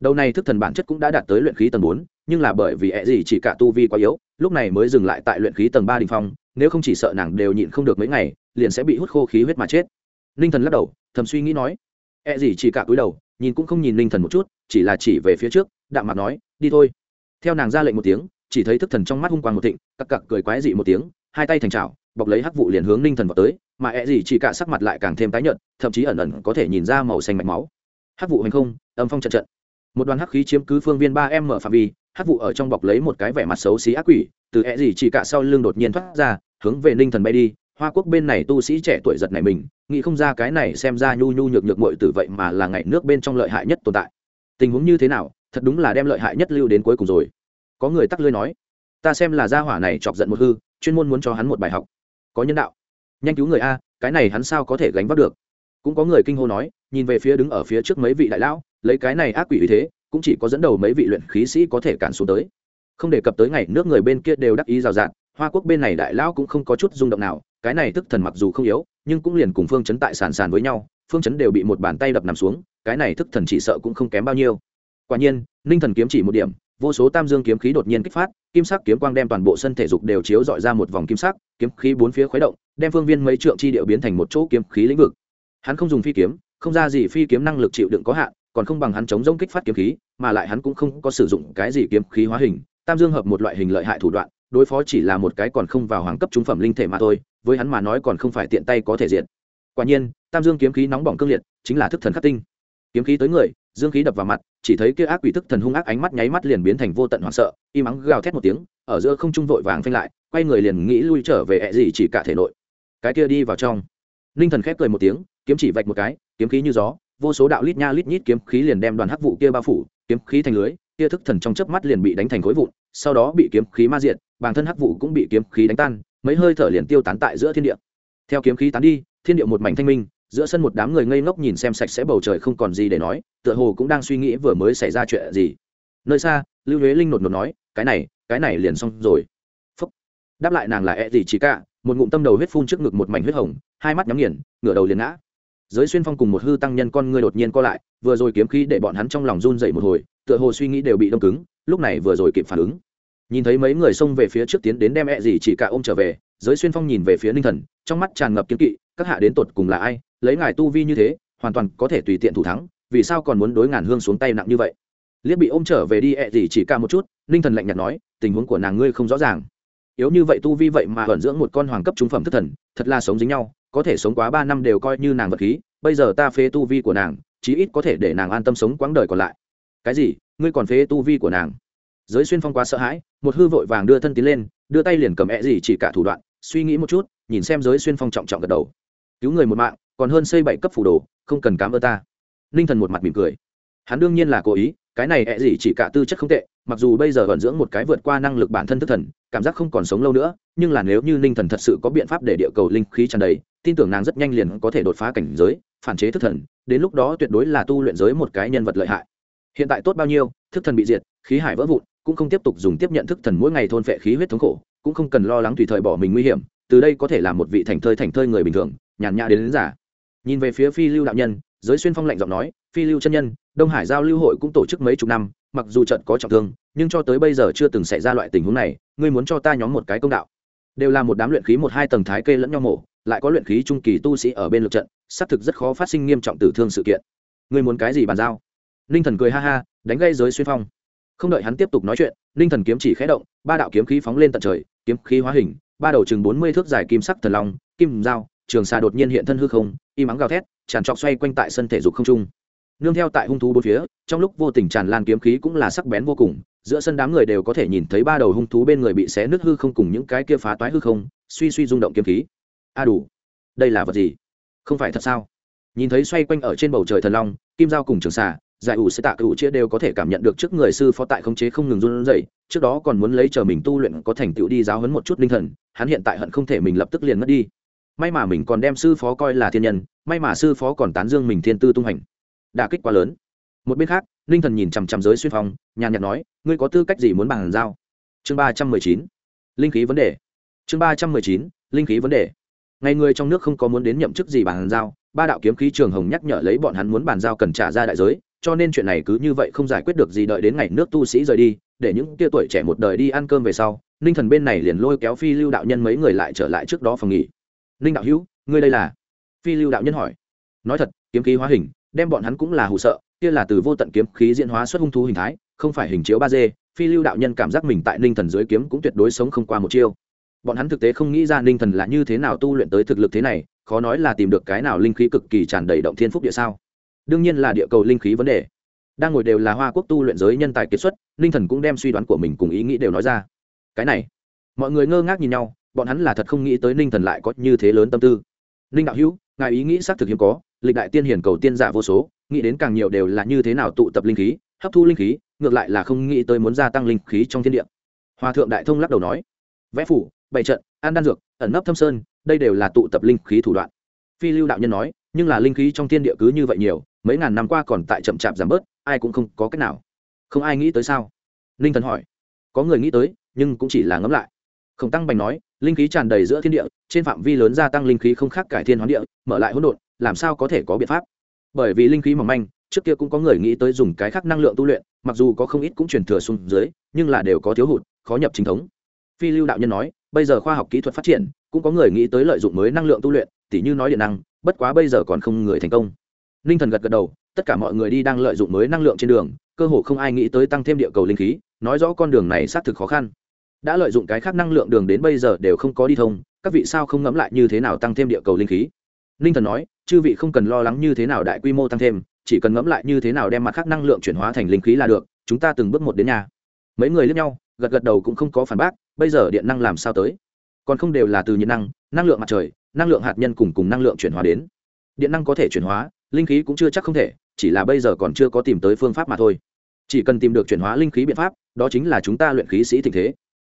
Đầu này thức thần bản chất cũng đã đạt tới luyện khí tầng bốn, nhưng là bởi vì ẹ gì chỉ cả tu vi quá yếu, lúc này mới dừng lại tại luyện khí tầng ba đình phong, nếu không chỉ sợ nàng đều nhịn không được mấy ngày liền sẽ bị hút khô khí huyết mà chết. Ninh thần lắc đầu, thầm suy nghĩ nói e gì chỉ cả cúi đầu, nhìn cũng không nhìn ninh thần một chút, chỉ là chỉ về phía trước, đạm mặt nói, đi thôi. Theo nàng ra lệnh một tiếng, chỉ thấy thức thần trong mắt hung quang một thịnh, cặc cặc cười quái dị một tiếng, hai tay thành trào bọc lấy hắc vụ liền hướng ninh thần vào tới, mà ẹ gì chỉ cả sắc mặt lại càng thêm tái nhợt, thậm chí ẩn ẩn có thể nhìn ra màu xanh mạch máu. Hắc vụ hành không, âm phong trận trận. Một đoàn hắc khí chiếm cứ phương viên ba em mở phạm vi, hắc vụ ở trong bọc lấy một cái vẻ mặt xấu xí ác quỷ, từ ẹ gì chỉ cả sau lưng đột nhiên thoát ra, hướng về ninh thần bay đi hoa quốc bên này tu sĩ trẻ tuổi giật này mình, nghĩ không ra cái này xem ra nhu nhu nhược nhược mội từ vậy mà là ngày nước bên trong lợi hại nhất tồn tại. Tình huống như thế nào, thật đúng là đem lợi hại nhất lưu đến cuối cùng rồi. Có người tắc lưới nói, ta xem là gia hỏa này chọc giận một hư, chuyên môn muốn cho hắn một bài học. Có nhân đạo, nhanh cứu người a, cái này hắn sao có thể gánh vác được? Cũng có người kinh hô nói, nhìn về phía đứng ở phía trước mấy vị đại lão, lấy cái này ác quỷ ý thế, cũng chỉ có dẫn đầu mấy vị luyện khí sĩ có thể cản xuống tới. Không đề cập tới ngày nước người bên kia đều đắc ý rào rạt, hoa quốc bên này đại lão cũng không có chút rung động nào cái này thức thần mặc dù không yếu, nhưng cũng liền cùng phương chấn tại sàn sàn với nhau, phương chấn đều bị một bàn tay đập nằm xuống, cái này thức thần chỉ sợ cũng không kém bao nhiêu. Quả nhiên, ninh thần kiếm chỉ một điểm, vô số tam dương kiếm khí đột nhiên kích phát, kim sắc kiếm quang đem toàn bộ sân thể dục đều chiếu dọi ra một vòng kim sắc, kiếm khí bốn phía khuấy động, đem phương viên mấy trượng chi điệu biến thành một chỗ kiếm khí lĩnh vực. Hắn không dùng phi kiếm, không ra gì phi kiếm năng lực chịu đựng có hạn, còn không bằng hắn chống rông kích phát kiếm khí, mà lại hắn cũng không có sử dụng cái gì kiếm khí hóa hình, tam dương hợp một loại hình lợi hại thủ đoạn đối phó chỉ là một cái còn không vào hoàng cấp trung phẩm linh thể mà thôi, với hắn mà nói còn không phải tiện tay có thể diện quả nhiên, tam dương kiếm khí nóng bỏng cương liệt, chính là thức thần khắc tinh. Kiếm khí tới người, dương khí đập vào mặt, chỉ thấy kia ác quỷ thức thần hung ác ánh mắt nháy mắt liền biến thành vô tận hoảng sợ im mắng gào thét một tiếng, ở giữa không trung vội vàng phanh lại, quay người liền nghĩ lui trở về ẹ gì chỉ cả thể nội. Cái kia đi vào trong. Ninh thần khép cười một tiếng, kiếm chỉ vạch một cái, kiếm khí như gió vô số đạo lít nha lít nhít kiếm khí liền đem đoàn hắc vụ kia bao phủ kiếm khí thành lưới kia thức thần trong chớp mắt liền bị đánh thành khối vụn sau đó bị kiếm khí ma diện, bản thân hắc vụ cũng bị kiếm khí đánh tan mấy hơi thở liền tiêu tán tại giữa thiên địa. Theo kiếm khí tán đi thiên địa một mảnh thanh minh giữa sân một đám người ngây ngốc nhìn xem sạch sẽ bầu trời không còn gì để nói tựa hồ cũng đang suy nghĩ vừa mới xảy ra chuyện gì. Nơi xa lưu huế linh nột nột nói cái này cái này liền xong rồi. Phúc. đáp lại nàng là e gì chỉ cả một ngụm tâm đầu huyết phun trước ngực một mảnh huyết hồng hai mắt nhắm nghiền ngửa đầu liền ngã giới xuyên phong cùng một hư tăng nhân con ngươi đột nhiên co lại, vừa rồi kiếm khí để bọn hắn trong lòng run dậy một hồi, tựa hồ suy nghĩ đều bị đông cứng, lúc này vừa rồi kịp phản ứng. Nhìn thấy mấy người xông về phía trước tiến đến đem ẹ、e、gì gì chỉ cả ôm trở về, giới xuyên phong nhìn về phía ninh thần, trong mắt tràn ngập kiếm kỵ, các hạ đến tột cùng là ai, lấy ngài tu vi như thế, hoàn toàn có thể tùy tiện thủ thắng, vì sao còn muốn đối ngàn hương xuống tay nặng như vậy? Liếc bị ôm trở về đi ẹ、e、gì gì chỉ cả một chút, ninh thần lạnh nhạt nói, tình huống của nàng ngươi không rõ ràng. Yếu như vậy tu vi vậy mà vận dưỡng một con hoàng cấp trung phẩm thất thần, thật là sống dính nhau có thể sống quá ba năm đều coi như nàng vật khí, bây giờ ta phế tu vi của nàng, chí ít có thể để nàng an tâm sống quãng đời còn lại. Cái gì? Ngươi còn phế tu vi của nàng? Giới xuyên phong quá sợ hãi, một hư vội vàng đưa thân tiến lên, đưa tay liền cầm ẹ gì chỉ cả thủ đoạn, suy nghĩ một chút, nhìn xem giới xuyên phong trọng trọng gật đầu. Cứu người một mạng, còn hơn xây bảy cấp phủ đồ, không cần cám ơn ta. Ninh thần một mặt mỉm cười. Hắn đương nhiên là cố ý, cái này ẹ gì chỉ cả tư chất không tệ, mặc dù bây giờ vận dưỡng một cái vượt qua năng lực bản thân thức thần cảm giác không còn sống lâu nữa nhưng là nếu như ninh thần thật sự có biện pháp để địa cầu linh khí tràn đầy tin tưởng nàng rất nhanh liền có thể đột phá cảnh giới phản chế thức thần đến lúc đó tuyệt đối là tu luyện giới một cái nhân vật lợi hại. Hiện tại tốt bao nhiêu thức thần bị diệt khí hải vỡ vụn cũng không tiếp tục dùng tiếp nhận thức thần mỗi ngày thôn phệ khí huyết thống khổ cũng không cần lo lắng tùy thời bỏ mình nguy hiểm từ đây có thể là một vị thành thơi thành thơi người bình thường nhàn nhã đến, đến giả nhìn về phía phi lưu đạo nhân giới xuyên phong lạnh giọng nói phi lưu chân nhân đông hải giao lưu hội cũng tổ chức mấy chục năm mặc dù trận có trọng thương nhưng cho tới bây giờ chưa từng xảy ra loại tình huống này, ngươi muốn cho ta nhóm một cái công đạo. Đều là một đám luyện khí một hai tầng thái kê lẫn nhau mổ, lại có luyện khí trung kỳ tu sĩ ở bên lượt trận, xác thực rất khó phát sinh nghiêm trọng tử thương sự kiện. Ngươi muốn cái gì bàn giao? Ninh thần cười ha ha, đánh gây giới xuyên phong. Không đợi hắn tiếp tục nói chuyện, ninh thần kiếm chỉ khé động, ba đạo kiếm khí phóng lên tận trời, kiếm khí hóa hình, ba đầu chừng bốn mươi thước dài kim sắc thần long, kim dao, trường xà đột nhiên hiện thân hư không im ắng gào thét, tràn trọc xoay quanh tại sân thể dục không trung. Nương theo tại hung thú bốn phía, trong lúc vô tình tràn lan kiếm khí cũng là sắc bén vô cùng giữa sân đám người đều có thể nhìn thấy ba đầu hung thú bên người bị xé nứt hư không cùng những cái kia phá toái hư không, suy suy rung động kiếm khí. A đủ, đây là vật gì? Không phải thật sao? Nhìn thấy xoay quanh ở trên bầu trời thần long, kim dao cùng trường xà, giải ủ sẽ tạ cựu chia đều có thể cảm nhận được trước người sư phó tại khống chế không ngừng run rẩy, trước đó còn muốn lấy chờ mình tu luyện có thành tựu đi giáo hấn một chút linh thần, hắn hiện tại hận không thể mình lập tức liền mất đi. May mà mình còn đem sư phó coi là thiên nhân, may mà sư phó còn tán dương mình thiên tư tung hành đả kích quá lớn một bên khác, ninh thần nhìn chằm chằm giới xuyên phong nhàn nhạt nói, ngươi có tư cách gì muốn bàn giao? Chương ba trăm mười chín. Linh khí vấn đề. Chương ba trăm mười chín, linh khí vấn đề. Ngày người trong nước không có muốn đến nhậm chức gì bàn giao, ba đạo kiếm khí trường hồng nhắc nhở lấy bọn hắn muốn bàn giao cần trả ra đại giới, cho nên chuyện này cứ như vậy không giải quyết được gì đợi đến ngày nước tu sĩ rời đi, để những tia tuổi trẻ một đời đi ăn cơm về sau, ninh thần bên này liền lôi kéo phi lưu đạo nhân mấy người lại trở lại trước đó phòng nghỉ. Ninh đạo hữu, ngươi đây là? Phi lưu đạo nhân hỏi. Nói thật, kiếm khí hóa hình đem bọn hắn cũng là hù sợ, kia là từ vô tận kiếm khí diễn hóa xuất hung thú hình thái, không phải hình chiếu ba d, phi lưu đạo nhân cảm giác mình tại ninh thần dưới kiếm cũng tuyệt đối sống không qua một chiêu. Bọn hắn thực tế không nghĩ ra ninh thần là như thế nào tu luyện tới thực lực thế này, khó nói là tìm được cái nào linh khí cực kỳ tràn đầy động thiên phúc địa sao. Đương nhiên là địa cầu linh khí vấn đề. Đang ngồi đều là hoa quốc tu luyện giới nhân tài kiệt xuất, ninh thần cũng đem suy đoán của mình cùng ý nghĩ đều nói ra. Cái này, mọi người ngơ ngác nhìn nhau, bọn hắn là thật không nghĩ tới ninh thần lại có như thế lớn tâm tư. Ninh đạo hữu, ngài ý nghĩ xác thực hiếm có lịch đại tiên hiển cầu tiên giả vô số, nghĩ đến càng nhiều đều là như thế nào tụ tập linh khí, hấp thu linh khí, ngược lại là không nghĩ tới muốn gia tăng linh khí trong thiên địa. Hòa thượng đại thông lắc đầu nói, vẽ phủ, bày trận, an đan dược, ẩn nấp thâm sơn, đây đều là tụ tập linh khí thủ đoạn. Phi lưu đạo nhân nói, nhưng là linh khí trong thiên địa cứ như vậy nhiều, mấy ngàn năm qua còn tại chậm chạp giảm bớt, ai cũng không có cách nào. Không ai nghĩ tới sao? Ninh thần hỏi. Có người nghĩ tới, nhưng cũng chỉ là ngẫm lại. Khổng tăng bành nói, linh khí tràn đầy giữa thiên địa, trên phạm vi lớn gia tăng linh khí không khác cải thiên hoán địa, mở lại hỗn độn làm sao có thể có biện pháp? Bởi vì linh khí mỏng manh, trước kia cũng có người nghĩ tới dùng cái khác năng lượng tu luyện, mặc dù có không ít cũng truyền thừa xuống dưới, nhưng là đều có thiếu hụt, khó nhập chính thống. Phi lưu đạo nhân nói, bây giờ khoa học kỹ thuật phát triển, cũng có người nghĩ tới lợi dụng mới năng lượng tu luyện, tỉ như nói điện năng, bất quá bây giờ còn không người thành công. Ninh thần gật gật đầu, tất cả mọi người đi đang lợi dụng mới năng lượng trên đường, cơ hồ không ai nghĩ tới tăng thêm địa cầu linh khí, nói rõ con đường này xác thực khó khăn. Đã lợi dụng cái khác năng lượng đường đến bây giờ đều không có đi thông, các vị sao không ngẫm lại như thế nào tăng thêm địa cầu linh khí? Ninh thần nói chư vị không cần lo lắng như thế nào đại quy mô tăng thêm, chỉ cần ngẫm lại như thế nào đem mặt khác năng lượng chuyển hóa thành linh khí là được, chúng ta từng bước một đến nhà. Mấy người lướt nhau, gật gật đầu cũng không có phản bác, bây giờ điện năng làm sao tới? Còn không đều là từ nhiệt năng năng lượng mặt trời, năng lượng hạt nhân cùng cùng năng lượng chuyển hóa đến. Điện năng có thể chuyển hóa, linh khí cũng chưa chắc không thể, chỉ là bây giờ còn chưa có tìm tới phương pháp mà thôi. Chỉ cần tìm được chuyển hóa linh khí biện pháp, đó chính là chúng ta luyện khí sĩ tình thế.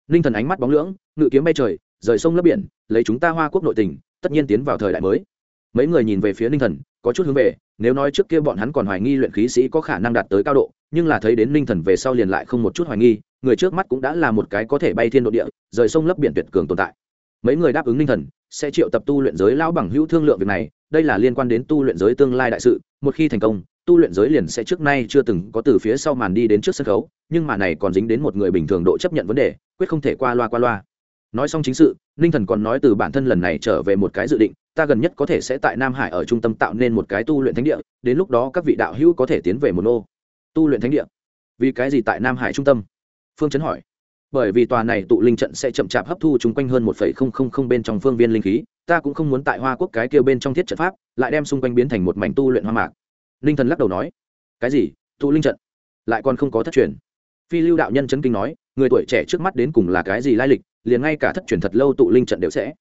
Ninh thần ánh mắt bóng lưỡng, ngự kiếm bay trời, rời sông lấp biển, lấy chúng ta hoa quốc nội tình, tất nhiên tiến vào thời đại mới mấy người nhìn về phía ninh thần, có chút hướng về, nếu nói trước kia bọn hắn còn hoài nghi luyện khí sĩ có khả năng đạt tới cao độ, nhưng là thấy đến ninh thần về sau liền lại không một chút hoài nghi, người trước mắt cũng đã là một cái có thể bay thiên độ địa, rời sông lấp biển tuyệt cường tồn tại. Mấy người đáp ứng ninh thần, sẽ triệu tập tu luyện giới lão bằng hữu thương lượng việc này, đây là liên quan đến tu luyện giới tương lai đại sự, một khi thành công, tu luyện giới liền sẽ trước nay chưa từng có từ phía sau màn đi đến trước sân khấu, nhưng mà này còn dính đến một người bình thường độ chấp nhận vấn đề, quyết không thể qua loa qua loa. Nói xong chính sự, ninh thần còn nói từ bản thân lần này trở về một cái dự định ta gần nhất có thể sẽ tại nam hải ở trung tâm tạo nên một cái tu luyện thánh địa, đến lúc đó các vị đạo hữu có thể tiến về một nô. Tu luyện thánh địa? Vì cái gì tại nam hải trung tâm? Phương chấn hỏi. Bởi vì tòa này tụ linh trận sẽ chậm chạp hấp thu chung quanh hơn một phẩy không không không bên trong phương viên linh khí, ta cũng không muốn tại hoa quốc cái kia bên trong thiết trận pháp, lại đem xung quanh biến thành một mảnh tu luyện hoa mạc. Linh thần lắc đầu nói. Cái gì? Tụ linh trận? Lại còn không có thất truyền. Phi lưu đạo nhân chấn kinh nói, người tuổi trẻ trước mắt đến cùng là cái gì lai lịch, liền ngay cả thất truyền thật lâu tụ linh trận đều sẽ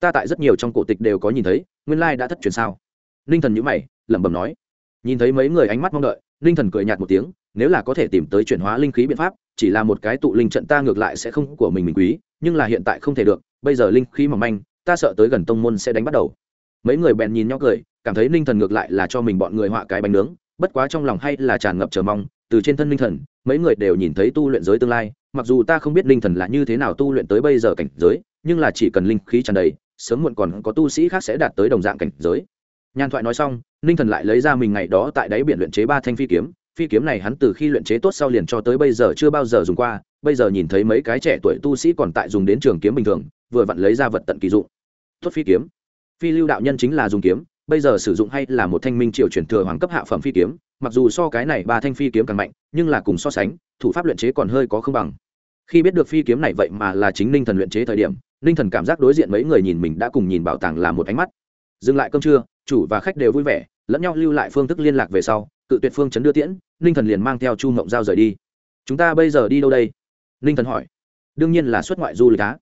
ta tại rất nhiều trong cổ tịch đều có nhìn thấy, nguyên lai đã thất truyền sao? Ninh thần nhữ mày, lẩm bẩm nói. Nhìn thấy mấy người ánh mắt mong đợi, ninh thần cười nhạt một tiếng, nếu là có thể tìm tới chuyển hóa linh khí biện pháp, chỉ là một cái tụ linh trận ta ngược lại sẽ không của mình mình quý, nhưng là hiện tại không thể được, bây giờ linh khí mỏng manh, ta sợ tới gần tông môn sẽ đánh bắt đầu. Mấy người bèn nhìn nhau cười, cảm thấy ninh thần ngược lại là cho mình bọn người họa cái bánh nướng, bất quá trong lòng hay là tràn ngập chờ mong, từ trên thân ninh thần, mấy người đều nhìn thấy tu luyện giới tương lai, mặc dù ta không biết ninh thần là như thế nào tu luyện tới bây giờ cảnh giới, nhưng là chỉ cần linh khí tràn đầy sớm muộn còn có tu sĩ khác sẽ đạt tới đồng dạng cảnh giới. Nhàn thoại nói xong, ninh thần lại lấy ra mình ngày đó tại đáy biển luyện chế ba thanh phi kiếm. Phi kiếm này hắn từ khi luyện chế tốt sau liền cho tới bây giờ chưa bao giờ dùng qua. Bây giờ nhìn thấy mấy cái trẻ tuổi tu sĩ còn tại dùng đến trường kiếm bình thường, vừa vặn lấy ra vật tận kỳ dụng. Tốt phi kiếm. Phi lưu đạo nhân chính là dùng kiếm, bây giờ sử dụng hay là một thanh minh triều truyền thừa hoàng cấp hạ phẩm phi kiếm. Mặc dù so cái này ba thanh phi kiếm càng mạnh, nhưng là cùng so sánh, thủ pháp luyện chế còn hơi có không bằng. Khi biết được phi kiếm này vậy mà là chính ninh thần luyện chế thời điểm ninh thần cảm giác đối diện mấy người nhìn mình đã cùng nhìn bảo tàng là một ánh mắt. Dừng lại cơm trưa, chủ và khách đều vui vẻ, lẫn nhau lưu lại phương thức liên lạc về sau, cự tuyệt phương chấn đưa tiễn, ninh thần liền mang theo chu mộng giao rời đi. Chúng ta bây giờ đi đâu đây? Ninh thần hỏi. Đương nhiên là xuất ngoại du lịch á.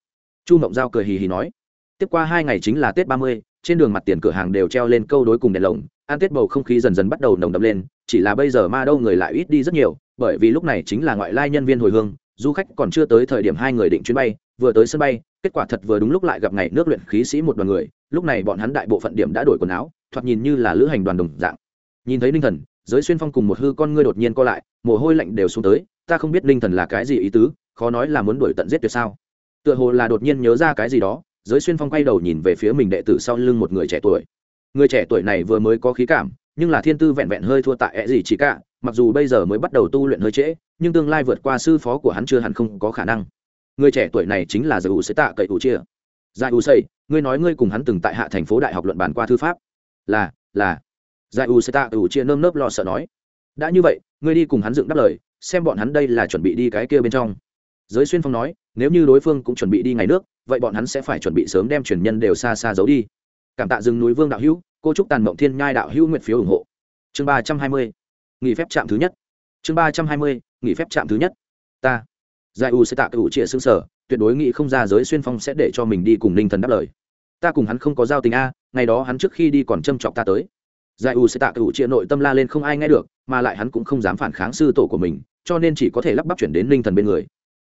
Chu mộng giao cười hì hì nói. Tiếp qua hai ngày chính là tết ba mươi, trên đường mặt tiền cửa hàng đều treo lên câu đối cùng đèn lồng, ăn tết bầu không khí dần dần bắt đầu nồng đập lên, chỉ là bây giờ ma đâu người lại ít đi rất nhiều, bởi vì lúc này chính là ngoại lai nhân viên hồi hương, du khách còn chưa tới thời điểm hai người định chuyến bay, vừa tới sân bay kết quả thật vừa đúng lúc lại gặp ngày nước luyện khí sĩ một đoàn người, lúc này bọn hắn đại bộ phận điểm đã đổi quần áo, thoạt nhìn như là lữ hành đoàn đồng dạng. Nhìn thấy ninh thần, giới xuyên phong cùng một hư con ngươi đột nhiên co lại, mồ hôi lạnh đều xuống tới, ta không biết ninh thần là cái gì ý tứ, khó nói là muốn đuổi tận giết tuyệt sao. Tựa hồ là đột nhiên nhớ ra cái gì đó, giới xuyên phong quay đầu nhìn về phía mình đệ tử sau lưng một người trẻ tuổi. Người trẻ tuổi này vừa mới có khí cảm, nhưng là thiên tư vẹn vẹn hơi thua tại ẹ gì chỉ cả, mặc dù bây giờ mới bắt đầu tu luyện hơi trễ, nhưng tương lai vượt qua sư phó của hắn chưa hẳn không có khả năng người trẻ tuổi này chính là giải ủ sẽ tạ cậy ủ chia. Giải ủ xây ngươi nói ngươi cùng hắn từng tại hạ thành phố đại học luận bàn qua thư pháp. Là là. Giải ủ sẽ tạ cậy ủ chia nơm nớp lo sợ nói. Đã như vậy, ngươi đi cùng hắn dựng đáp lời, xem bọn hắn đây là chuẩn bị đi cái kia bên trong. Giới xuyên phong nói, nếu như đối phương cũng chuẩn bị đi ngày nước, vậy bọn hắn sẽ phải chuẩn bị sớm đem truyền nhân đều xa xa giấu đi. Cảm tạ rừng núi vương đạo hữu, cô trúc tàn mộng thiên nhai đạo hữu nguyện phiếu ủng hộ. Chương ba trăm hai mươi, nghỉ phép trạm thứ nhất. Chương ba trăm hai mươi, nghỉ phép trạm thứ nhất. Ta giải u sẽ tạ cựu trịa xương sở, tuyệt đối nghĩ không ra giới xuyên phong sẽ để cho mình đi cùng ninh thần đáp lời. Ta cùng hắn không có giao tình a, ngày đó hắn trước khi đi còn châm chọc ta tới. Giải u sẽ tạ cựu trịa nội tâm la lên không ai nghe được, mà lại hắn cũng không dám phản kháng sư tổ của mình, cho nên chỉ có thể lắp bắp chuyển đến ninh thần bên người.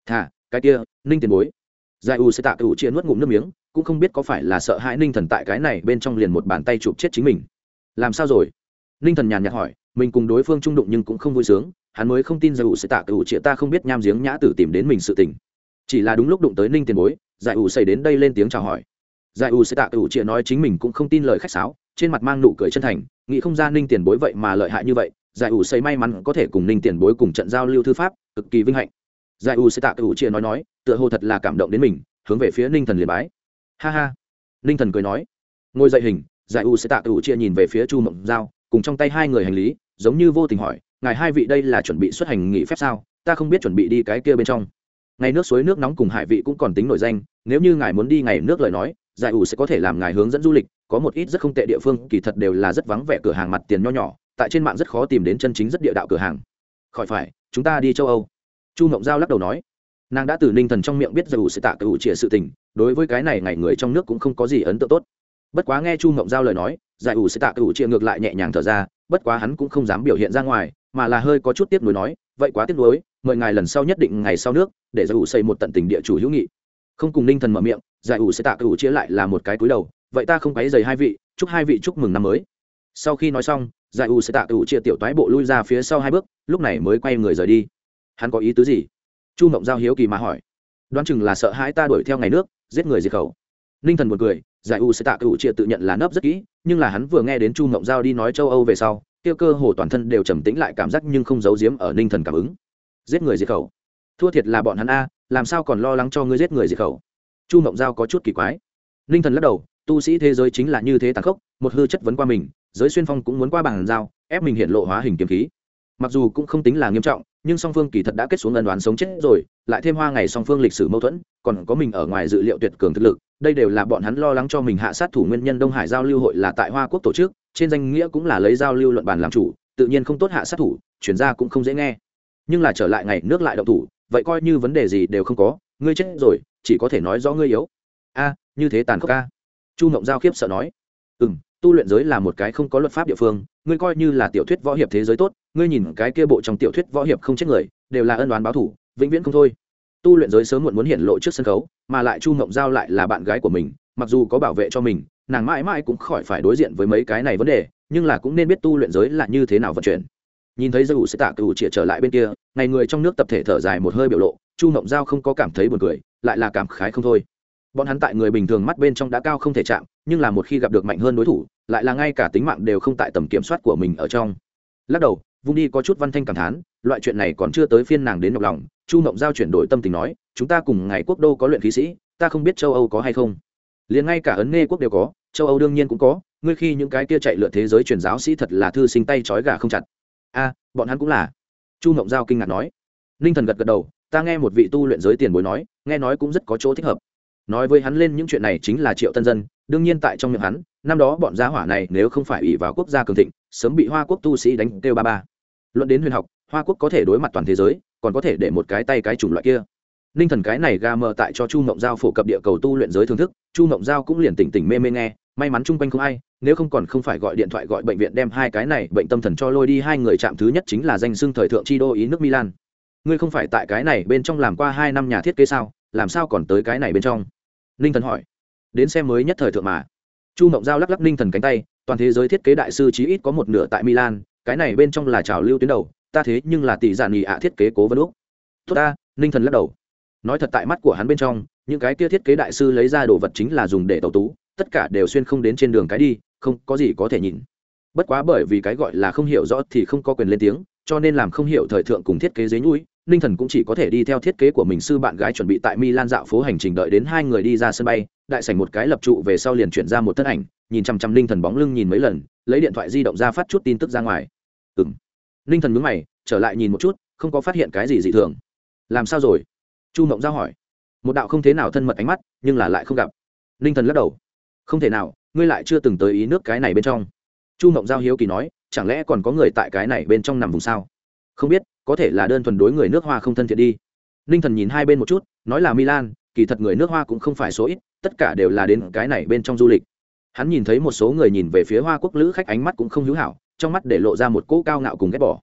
Thà, cái kia ninh tiền bối. Giải u sẽ tạ cựu trịa nuốt ngụm nước miếng, cũng không biết có phải là sợ hãi ninh thần tại cái này bên trong liền một bàn tay chụp chết chính mình. Làm sao rồi? Ninh thần nhàn nhạt hỏi, mình cùng đối phương trung đụng nhưng cũng không vui sướng hắn mới không tin giải ủ sẽ tạ cựu chĩa ta không biết nham giếng nhã tử tìm đến mình sự tình. Chỉ là đúng lúc đụng tới ninh tiền bối, giải ủ xảy đến đây lên tiếng chào hỏi. Giải ủ sẽ tạ cựu chĩa nói chính mình cũng không tin lời khách sáo, trên mặt mang nụ cười chân thành, nghĩ không ra ninh tiền bối vậy mà lợi hại như vậy, giải ủ xây may mắn có thể cùng ninh tiền bối cùng trận giao lưu thư pháp, cực kỳ vinh hạnh. Giải ủ sẽ tạ cựu chĩa nói nói, tựa hồ thật là cảm động đến mình, hướng về phía ninh thần liền bái. Ha ha, ninh thần cười nói. Ngồi dậy hình, giải u sẽ tạ cựu chia nhìn về phía chu mộng giao, cùng trong tay hai người hành lý, giống như vô tình hỏi ngài hai vị đây là chuẩn bị xuất hành nghỉ phép sao? Ta không biết chuẩn bị đi cái kia bên trong. Ngày nước suối nước nóng cùng hải vị cũng còn tính nổi danh, nếu như ngài muốn đi ngày nước lời nói, giải ủ sẽ có thể làm ngài hướng dẫn du lịch, có một ít rất không tệ địa phương, kỳ thật đều là rất vắng vẻ cửa hàng mặt tiền nho nhỏ, tại trên mạng rất khó tìm đến chân chính rất địa đạo cửa hàng. Khỏi phải, chúng ta đi châu âu. Chu mộng giao lắc đầu nói. Nàng đã từ ninh thần trong miệng biết giải ủ sẽ tạ cựu trịa sự tình, đối với cái này ngày người trong nước cũng không có gì ấn tượng tốt. Bất quá nghe chu mộng giao lời nói, giải ủ sẽ tạ cựu trịa ngược lại nhẹ nhàng thở ra bất quá hắn cũng không dám biểu hiện ra ngoài, mà là hơi có chút tiếc nuối nói, vậy quá tiếc nuối, mời ngài lần sau nhất định ngày sau nước, để giải ủ xây một tận tình địa chủ hữu nghị. Không cùng ninh thần mở miệng giải ủ sẽ tạ cựu chia lại là một cái cúi đầu, vậy ta không quấy dày hai vị, chúc hai vị chúc mừng năm mới. Sau khi nói xong giải u sẽ tạ cựu chia tiểu toái bộ lui ra phía sau hai bước, lúc này mới quay người rời đi. Hắn có ý tứ gì? Chu mộng giao hiếu kỳ mà hỏi. Đoán chừng là sợ hãi ta đuổi theo ngày nước, giết người diệt khẩu. Ninh thần buồn cười giải u sẽ tạ cựu chia tự nhận là nấp rất kỹ, nhưng là hắn vừa nghe đến chu mộng giao đi nói châu âu về sau tiêu cơ hồ toàn thân đều trầm tĩnh lại cảm giác nhưng không giấu giếm ở ninh thần cảm ứng. Giết người diệt khẩu. Thua thiệt là bọn hắn a, làm sao còn lo lắng cho ngươi giết người diệt khẩu? Chu mộng giao có chút kỳ quái. Ninh thần lắc đầu, tu sĩ thế giới chính là như thế tàn khốc, một hư chất vấn qua mình, giới xuyên phong cũng muốn qua bàn giao, ép mình hiện lộ hóa hình kiếm khí mặc dù cũng không tính là nghiêm trọng, nhưng song phương kỳ thật đã kết xuống ân đoán sống chết rồi, lại thêm hoa ngày song phương lịch sử mâu thuẫn, còn có mình ở ngoài dự liệu tuyệt cường thực lực, đây đều là bọn hắn lo lắng cho mình hạ sát thủ nguyên nhân đông hải giao lưu hội là tại hoa quốc tổ chức, trên danh nghĩa cũng là lấy giao lưu luận bàn làm chủ, tự nhiên không tốt hạ sát thủ, chuyển ra cũng không dễ nghe. Nhưng là trở lại ngày nước lại động thủ, vậy coi như vấn đề gì đều không có, ngươi chết rồi, chỉ có thể nói rõ ngươi yếu. A, như thế tàn khốc a. Chu mộng giao khiếp sợ nói. Ừ m tu luyện giới là một cái không có luật pháp địa phương ngươi coi như là tiểu thuyết võ hiệp thế giới tốt, ngươi nhìn cái kia bộ trong tiểu thuyết võ hiệp không chết người, đều là ân đoán báo thủ, vĩnh viễn không thôi. Tu luyện giới sớm muộn muốn hiện lộ trước sân khấu, mà lại chu mộng giao lại là bạn gái của mình, mặc dù có bảo vệ cho mình, nàng mãi mãi cũng khỏi phải đối diện với mấy cái này vấn đề, nhưng là cũng nên biết tu luyện giới là như thế nào vận chuyển. Nhìn thấy dư sẽ tạ cựu chĩa trở lại bên kia, ngày người trong nước tập thể thở dài một hơi biểu lộ, chu mộng giao không có cảm thấy buồn cười, lại là cảm khái không thôi. Bọn hắn tại người bình thường mắt bên trong đã cao không thể chạm, nhưng là một khi gặp được mạnh hơn đối thủ lại là ngay cả tính mạng đều không tại tầm kiểm soát của mình ở trong. Lắc đầu, vung đi có chút văn thanh cảm thán, loại chuyện này còn chưa tới phiên nàng đến nhọc lòng, chu mộng giao chuyển đổi tâm tình nói, chúng ta cùng ngày quốc đô có luyện khí sĩ, ta không biết châu âu có hay không. Liền ngay cả ấn nghe quốc đều có, châu âu đương nhiên cũng có, ngươi khi những cái kia chạy lượn thế giới truyền giáo sĩ thật là thư sinh tay trói gà không chặt. A à, bọn hắn cũng là. Chu mộng giao kinh ngạc nói. Ninh thần gật gật đầu, ta nghe một vị tu luyện giới tiền bối nói, nghe nói cũng rất có chỗ thích hợp. Nói với hắn lên những chuyện này chính là triệu tân dân, đương nhiên tại trong miệng hắn năm đó bọn gia hỏa này nếu không phải ủy vào quốc gia cường thịnh, sớm bị hoa quốc tu sĩ đánh kêu ba ba. Luận đến huyền học, hoa quốc có thể đối mặt toàn thế giới, còn có thể để một cái tay cái chủng loại kia. Ninh thần cái này ga mờ tại cho chu mộng giao phổ cập địa cầu tu luyện giới thưởng thức, chu mộng giao cũng liền tỉnh tỉnh mê mê nghe, may mắn chung quanh không ai, nếu không còn không phải gọi điện thoại gọi bệnh viện đem hai cái này bệnh tâm thần cho lôi đi, hai người chạm thứ nhất chính là danh xưng thời thượng chi đô ý nước milan. Ngươi không phải tại cái này bên trong làm qua hai năm nhà thiết kế sao, làm sao còn tới cái này bên trong? Ninh thần hỏi. Đến xem mới nhất thời thượng mà chu mộng giao lắc lắc ninh thần cánh tay, toàn thế giới thiết kế đại sư chí ít có một nửa tại milan, cái này bên trong là trào lưu tuyến đầu, ta thế nhưng là tỷ giản nghị ạ thiết kế cố vấn úc. Tốt ta, ninh thần lắc đầu. Nói thật tại mắt của hắn bên trong, những cái kia thiết kế đại sư lấy ra đồ vật chính là dùng để tẩu tú, tất cả đều xuyên không đến trên đường cái đi, không có gì có thể nhìn. Bất quá bởi vì cái gọi là không hiểu rõ thì không có quyền lên tiếng, cho nên làm không hiểu thời thượng cùng thiết kế dưới nhũi ninh thần cũng chỉ có thể đi theo thiết kế của mình sư bạn gái chuẩn bị tại milan dạo phố hành trình đợi đến hai người đi ra sân bay đại sảnh một cái lập trụ về sau liền chuyển ra một thân ảnh, nhìn chằm chằm linh thần bóng lưng nhìn mấy lần, lấy điện thoại di động ra phát chút tin tức ra ngoài. Ừ m thần mướn mày, trở lại nhìn một chút, không có phát hiện cái gì dị thường. Làm sao rồi? Chu mộng giao hỏi. Một đạo không thế nào thân mật ánh mắt, nhưng là lại không gặp. Linh thần lắc đầu. Không thể nào, ngươi lại chưa từng tới ý nước cái này bên trong. Chu mộng giao hiếu kỳ nói, chẳng lẽ còn có người tại cái này bên trong nằm vùng sao? Không biết, có thể là đơn thuần đối người nước hoa không thân thiện đi. Ninh thần nhìn hai bên một chút, nói là milan, kỳ thật người nước hoa cũng không phải số ít tất cả đều là đến cái này bên trong du lịch. Hắn nhìn thấy một số người nhìn về phía hoa quốc lữ khách ánh mắt cũng không hữu hảo, trong mắt để lộ ra một cỗ cao ngạo cùng ghét bỏ.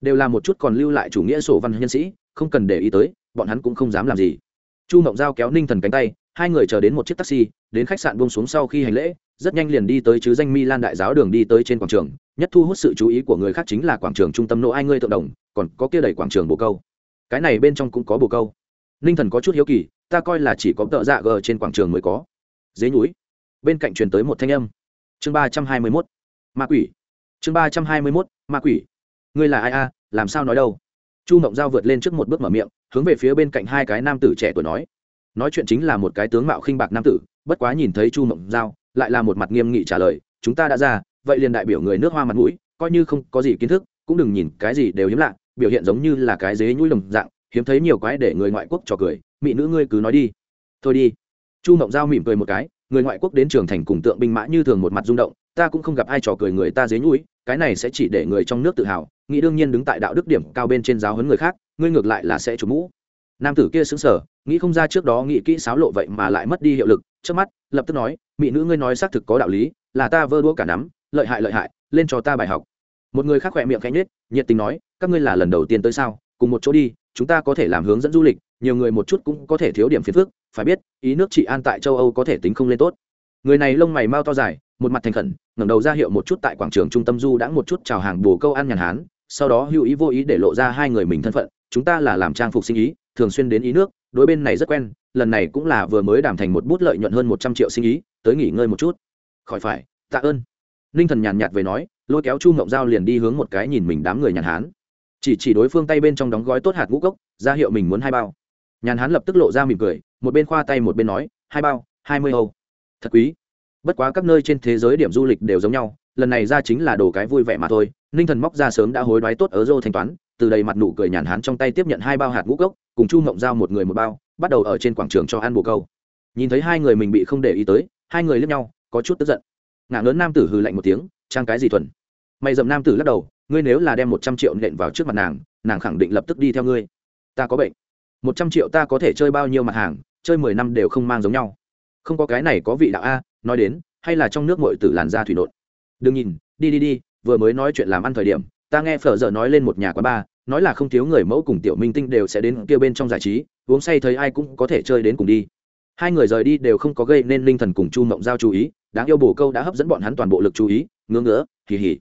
Đều là một chút còn lưu lại chủ nghĩa sổ văn nhân sĩ, không cần để ý tới, bọn hắn cũng không dám làm gì. Chu mộng giao kéo ninh thần cánh tay, hai người chờ đến một chiếc taxi, đến khách sạn buông xuống sau khi hành lễ, rất nhanh liền đi tới chứ danh milan đại giáo đường đi tới trên quảng trường, nhất thu hút sự chú ý của người khác chính là quảng trường trung tâm nỗ ai ngươi tượng đồng, còn có kia đầy quảng trường bồ câu. Cái này bên trong cũng có bồ câu ninh thần có chút hiếu kỳ, ta coi là chỉ có tợ dạ g trên quảng trường mới có. Dế núi. Bên cạnh truyền tới một thanh âm. Chương ba trăm hai mươi mốt. Ma quỷ. Chương ba trăm hai mươi mốt. Ma quỷ. Ngươi là ai a? Làm sao nói đâu? Chu mộng giao vượt lên trước một bước mở miệng, hướng về phía bên cạnh hai cái nam tử trẻ tuổi nói. Nói chuyện chính là một cái tướng mạo khinh bạc nam tử, bất quá nhìn thấy chu mộng giao, lại là một mặt nghiêm nghị trả lời, chúng ta đã ra, vậy liền đại biểu người nước hoa mặt mũi, coi như không có gì kiến thức, cũng đừng nhìn cái gì đều hiếm lạ, biểu hiện giống như là cái dế nhũi lồng dạng hiếm thấy nhiều quái để người ngoại quốc trò cười, mỹ nữ ngươi cứ nói đi. Thôi đi. Chu mộng giao mỉm cười một cái, người ngoại quốc đến trường thành cùng tượng binh mã như thường một mặt rung động, ta cũng không gặp ai trò cười người ta dế nhũi, cái này sẽ chỉ để người trong nước tự hào, nghĩ đương nhiên đứng tại đạo đức điểm cao bên trên giáo huấn người khác, ngươi ngược lại là sẽ chủ mũ. Nam tử kia xứng sở nghĩ không ra trước đó nghĩ kỹ xáo lộ vậy mà lại mất đi hiệu lực, trước mắt, lập tức nói, mỹ nữ ngươi nói xác thực có đạo lý, là ta vơ đũa cả nắm, lợi hại lợi hại, lên cho ta bài học. Một người khác khỏe miệng khẽ nhết nhiệt tình nói, các ngươi là lần đầu tiên tới sao, cùng một chỗ đi chúng ta có thể làm hướng dẫn du lịch, nhiều người một chút cũng có thể thiếu điểm phiền phức, phải biết, ý nước trị an tại châu âu có thể tính không lên tốt. Người này lông mày mau to dài, một mặt thành khẩn, ngẩng đầu ra hiệu một chút tại quảng trường trung tâm du đã một chút chào hàng bồ câu ăn nhàn hán, sau đó hữu ý vô ý để lộ ra hai người mình thân phận, chúng ta là làm trang phục sinh ý, thường xuyên đến ý nước, đối bên này rất quen, lần này cũng là vừa mới đảm thành một bút lợi nhuận hơn một trăm triệu sinh ý, tới nghỉ ngơi một chút. Khỏi phải, tạ ơn. Ninh thần nhàn nhạt về nói, lôi kéo chu mộng giao liền đi hướng một cái nhìn mình đám người nhàn hán chỉ chỉ đối phương tay bên trong đóng gói tốt hạt ngũ cốc, ra hiệu mình muốn hai bao. Nhàn hán lập tức lộ ra mỉm cười, một bên khoa tay một bên nói, hai bao, hai mươi âu. Thật quý. Bất quá các nơi trên thế giới điểm du lịch đều giống nhau, lần này ra chính là đồ cái vui vẻ mà thôi. Ninh thần móc ra sớm đã hối đoái tốt ở dô thanh toán, từ đầy mặt nụ cười nhàn hán trong tay tiếp nhận hai bao hạt ngũ cốc, cùng chu mộng giao một người một bao, bắt đầu ở trên quảng trường cho ăn bồ câu. Nhìn thấy hai người mình bị không để ý tới, hai người lướt nhau, có chút tức giận. Ngã lớn nam tử hừ lạnh một tiếng, trang cái gì thuần? Mày dậm nam tử lắc đầu ngươi nếu là đem một trăm triệu nện vào trước mặt nàng nàng khẳng định lập tức đi theo ngươi. Ta có bệnh. Một trăm triệu ta có thể chơi bao nhiêu mặt hàng, chơi mười năm đều không mang giống nhau. Không có cái này có vị đạo a, nói đến, hay là trong nước mội tử làn da thủy nộn. Đừng nhìn, đi đi đi, vừa mới nói chuyện làm ăn thời điểm, ta nghe phở giờ nói lên một nhà quán bar, nói là không thiếu người mẫu cùng tiểu minh tinh đều sẽ đến kia bên trong giải trí, uống say thấy ai cũng có thể chơi đến cùng đi. Hai người rời đi đều không có gây nên linh thần cùng chu mộng giao chú ý, đáng yêu bồ câu đã hấp dẫn bọn hắn toàn bộ lực chú ý, ngứa ngứa, hì hì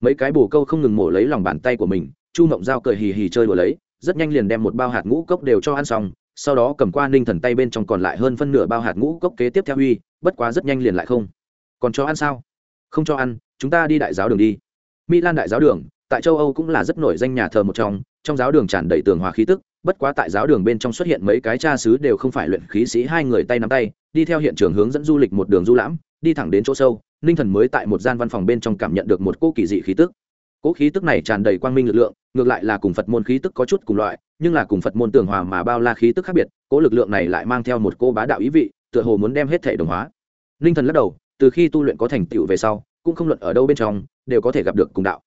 mấy cái bồ câu không ngừng mổ lấy lòng bàn tay của mình, chu mộng giao cười hì hì chơi đùa lấy, rất nhanh liền đem một bao hạt ngũ cốc đều cho ăn xong, sau đó cầm qua ninh thần tay bên trong còn lại hơn phân nửa bao hạt ngũ cốc kế tiếp theo huy bất quá rất nhanh liền lại không. Còn cho ăn sao? Không cho ăn, chúng ta đi đại giáo đường đi. Milan đại giáo đường, tại châu âu cũng là rất nổi danh nhà thờ một trong trong giáo đường tràn đầy tường hòa khí tức, bất quá tại giáo đường bên trong xuất hiện mấy cái cha xứ đều không phải luyện khí sĩ hai người tay nắm tay, đi theo hiện trường hướng dẫn du lịch một đường du lãm đi thẳng đến chỗ sâu, ninh thần mới tại một gian văn phòng bên trong cảm nhận được một cô kỳ dị khí tức. Cỗ khí tức này tràn đầy quang minh lực lượng, ngược lại là cùng phật môn khí tức có chút cùng loại, nhưng là cùng phật môn tường hòa mà bao la khí tức khác biệt, cỗ lực lượng này lại mang theo một cô bá đạo ý vị, tựa hồ muốn đem hết thể đồng hóa. Ninh thần lắc đầu, từ khi tu luyện có thành tựu về sau, cũng không luận ở đâu bên trong, đều có thể gặp được cùng đạo.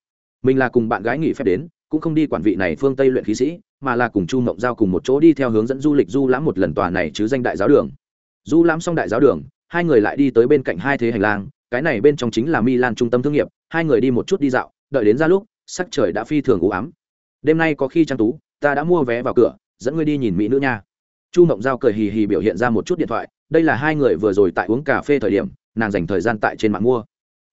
Mình là cùng bạn gái nghỉ phép đến, cũng không đi quản vị này phương tây luyện khí sĩ, mà là cùng chu mộng giao cùng một chỗ đi theo hướng dẫn du lịch du lãm một lần tòa này chứ danh đại giáo đường. Du lãm xong đại giáo đường hai người lại đi tới bên cạnh hai thế hành lang, cái này bên trong chính là milan trung tâm thương nghiệp, hai người đi một chút đi dạo, đợi đến ra lúc, sắc trời đã phi thường u ám. Đêm nay có khi trang tú, ta đã mua vé vào cửa, dẫn ngươi đi nhìn mỹ nữ nha. Chu mộng giao cười hì hì biểu hiện ra một chút điện thoại, đây là hai người vừa rồi tại uống cà phê thời điểm, nàng dành thời gian tại trên mạng mua.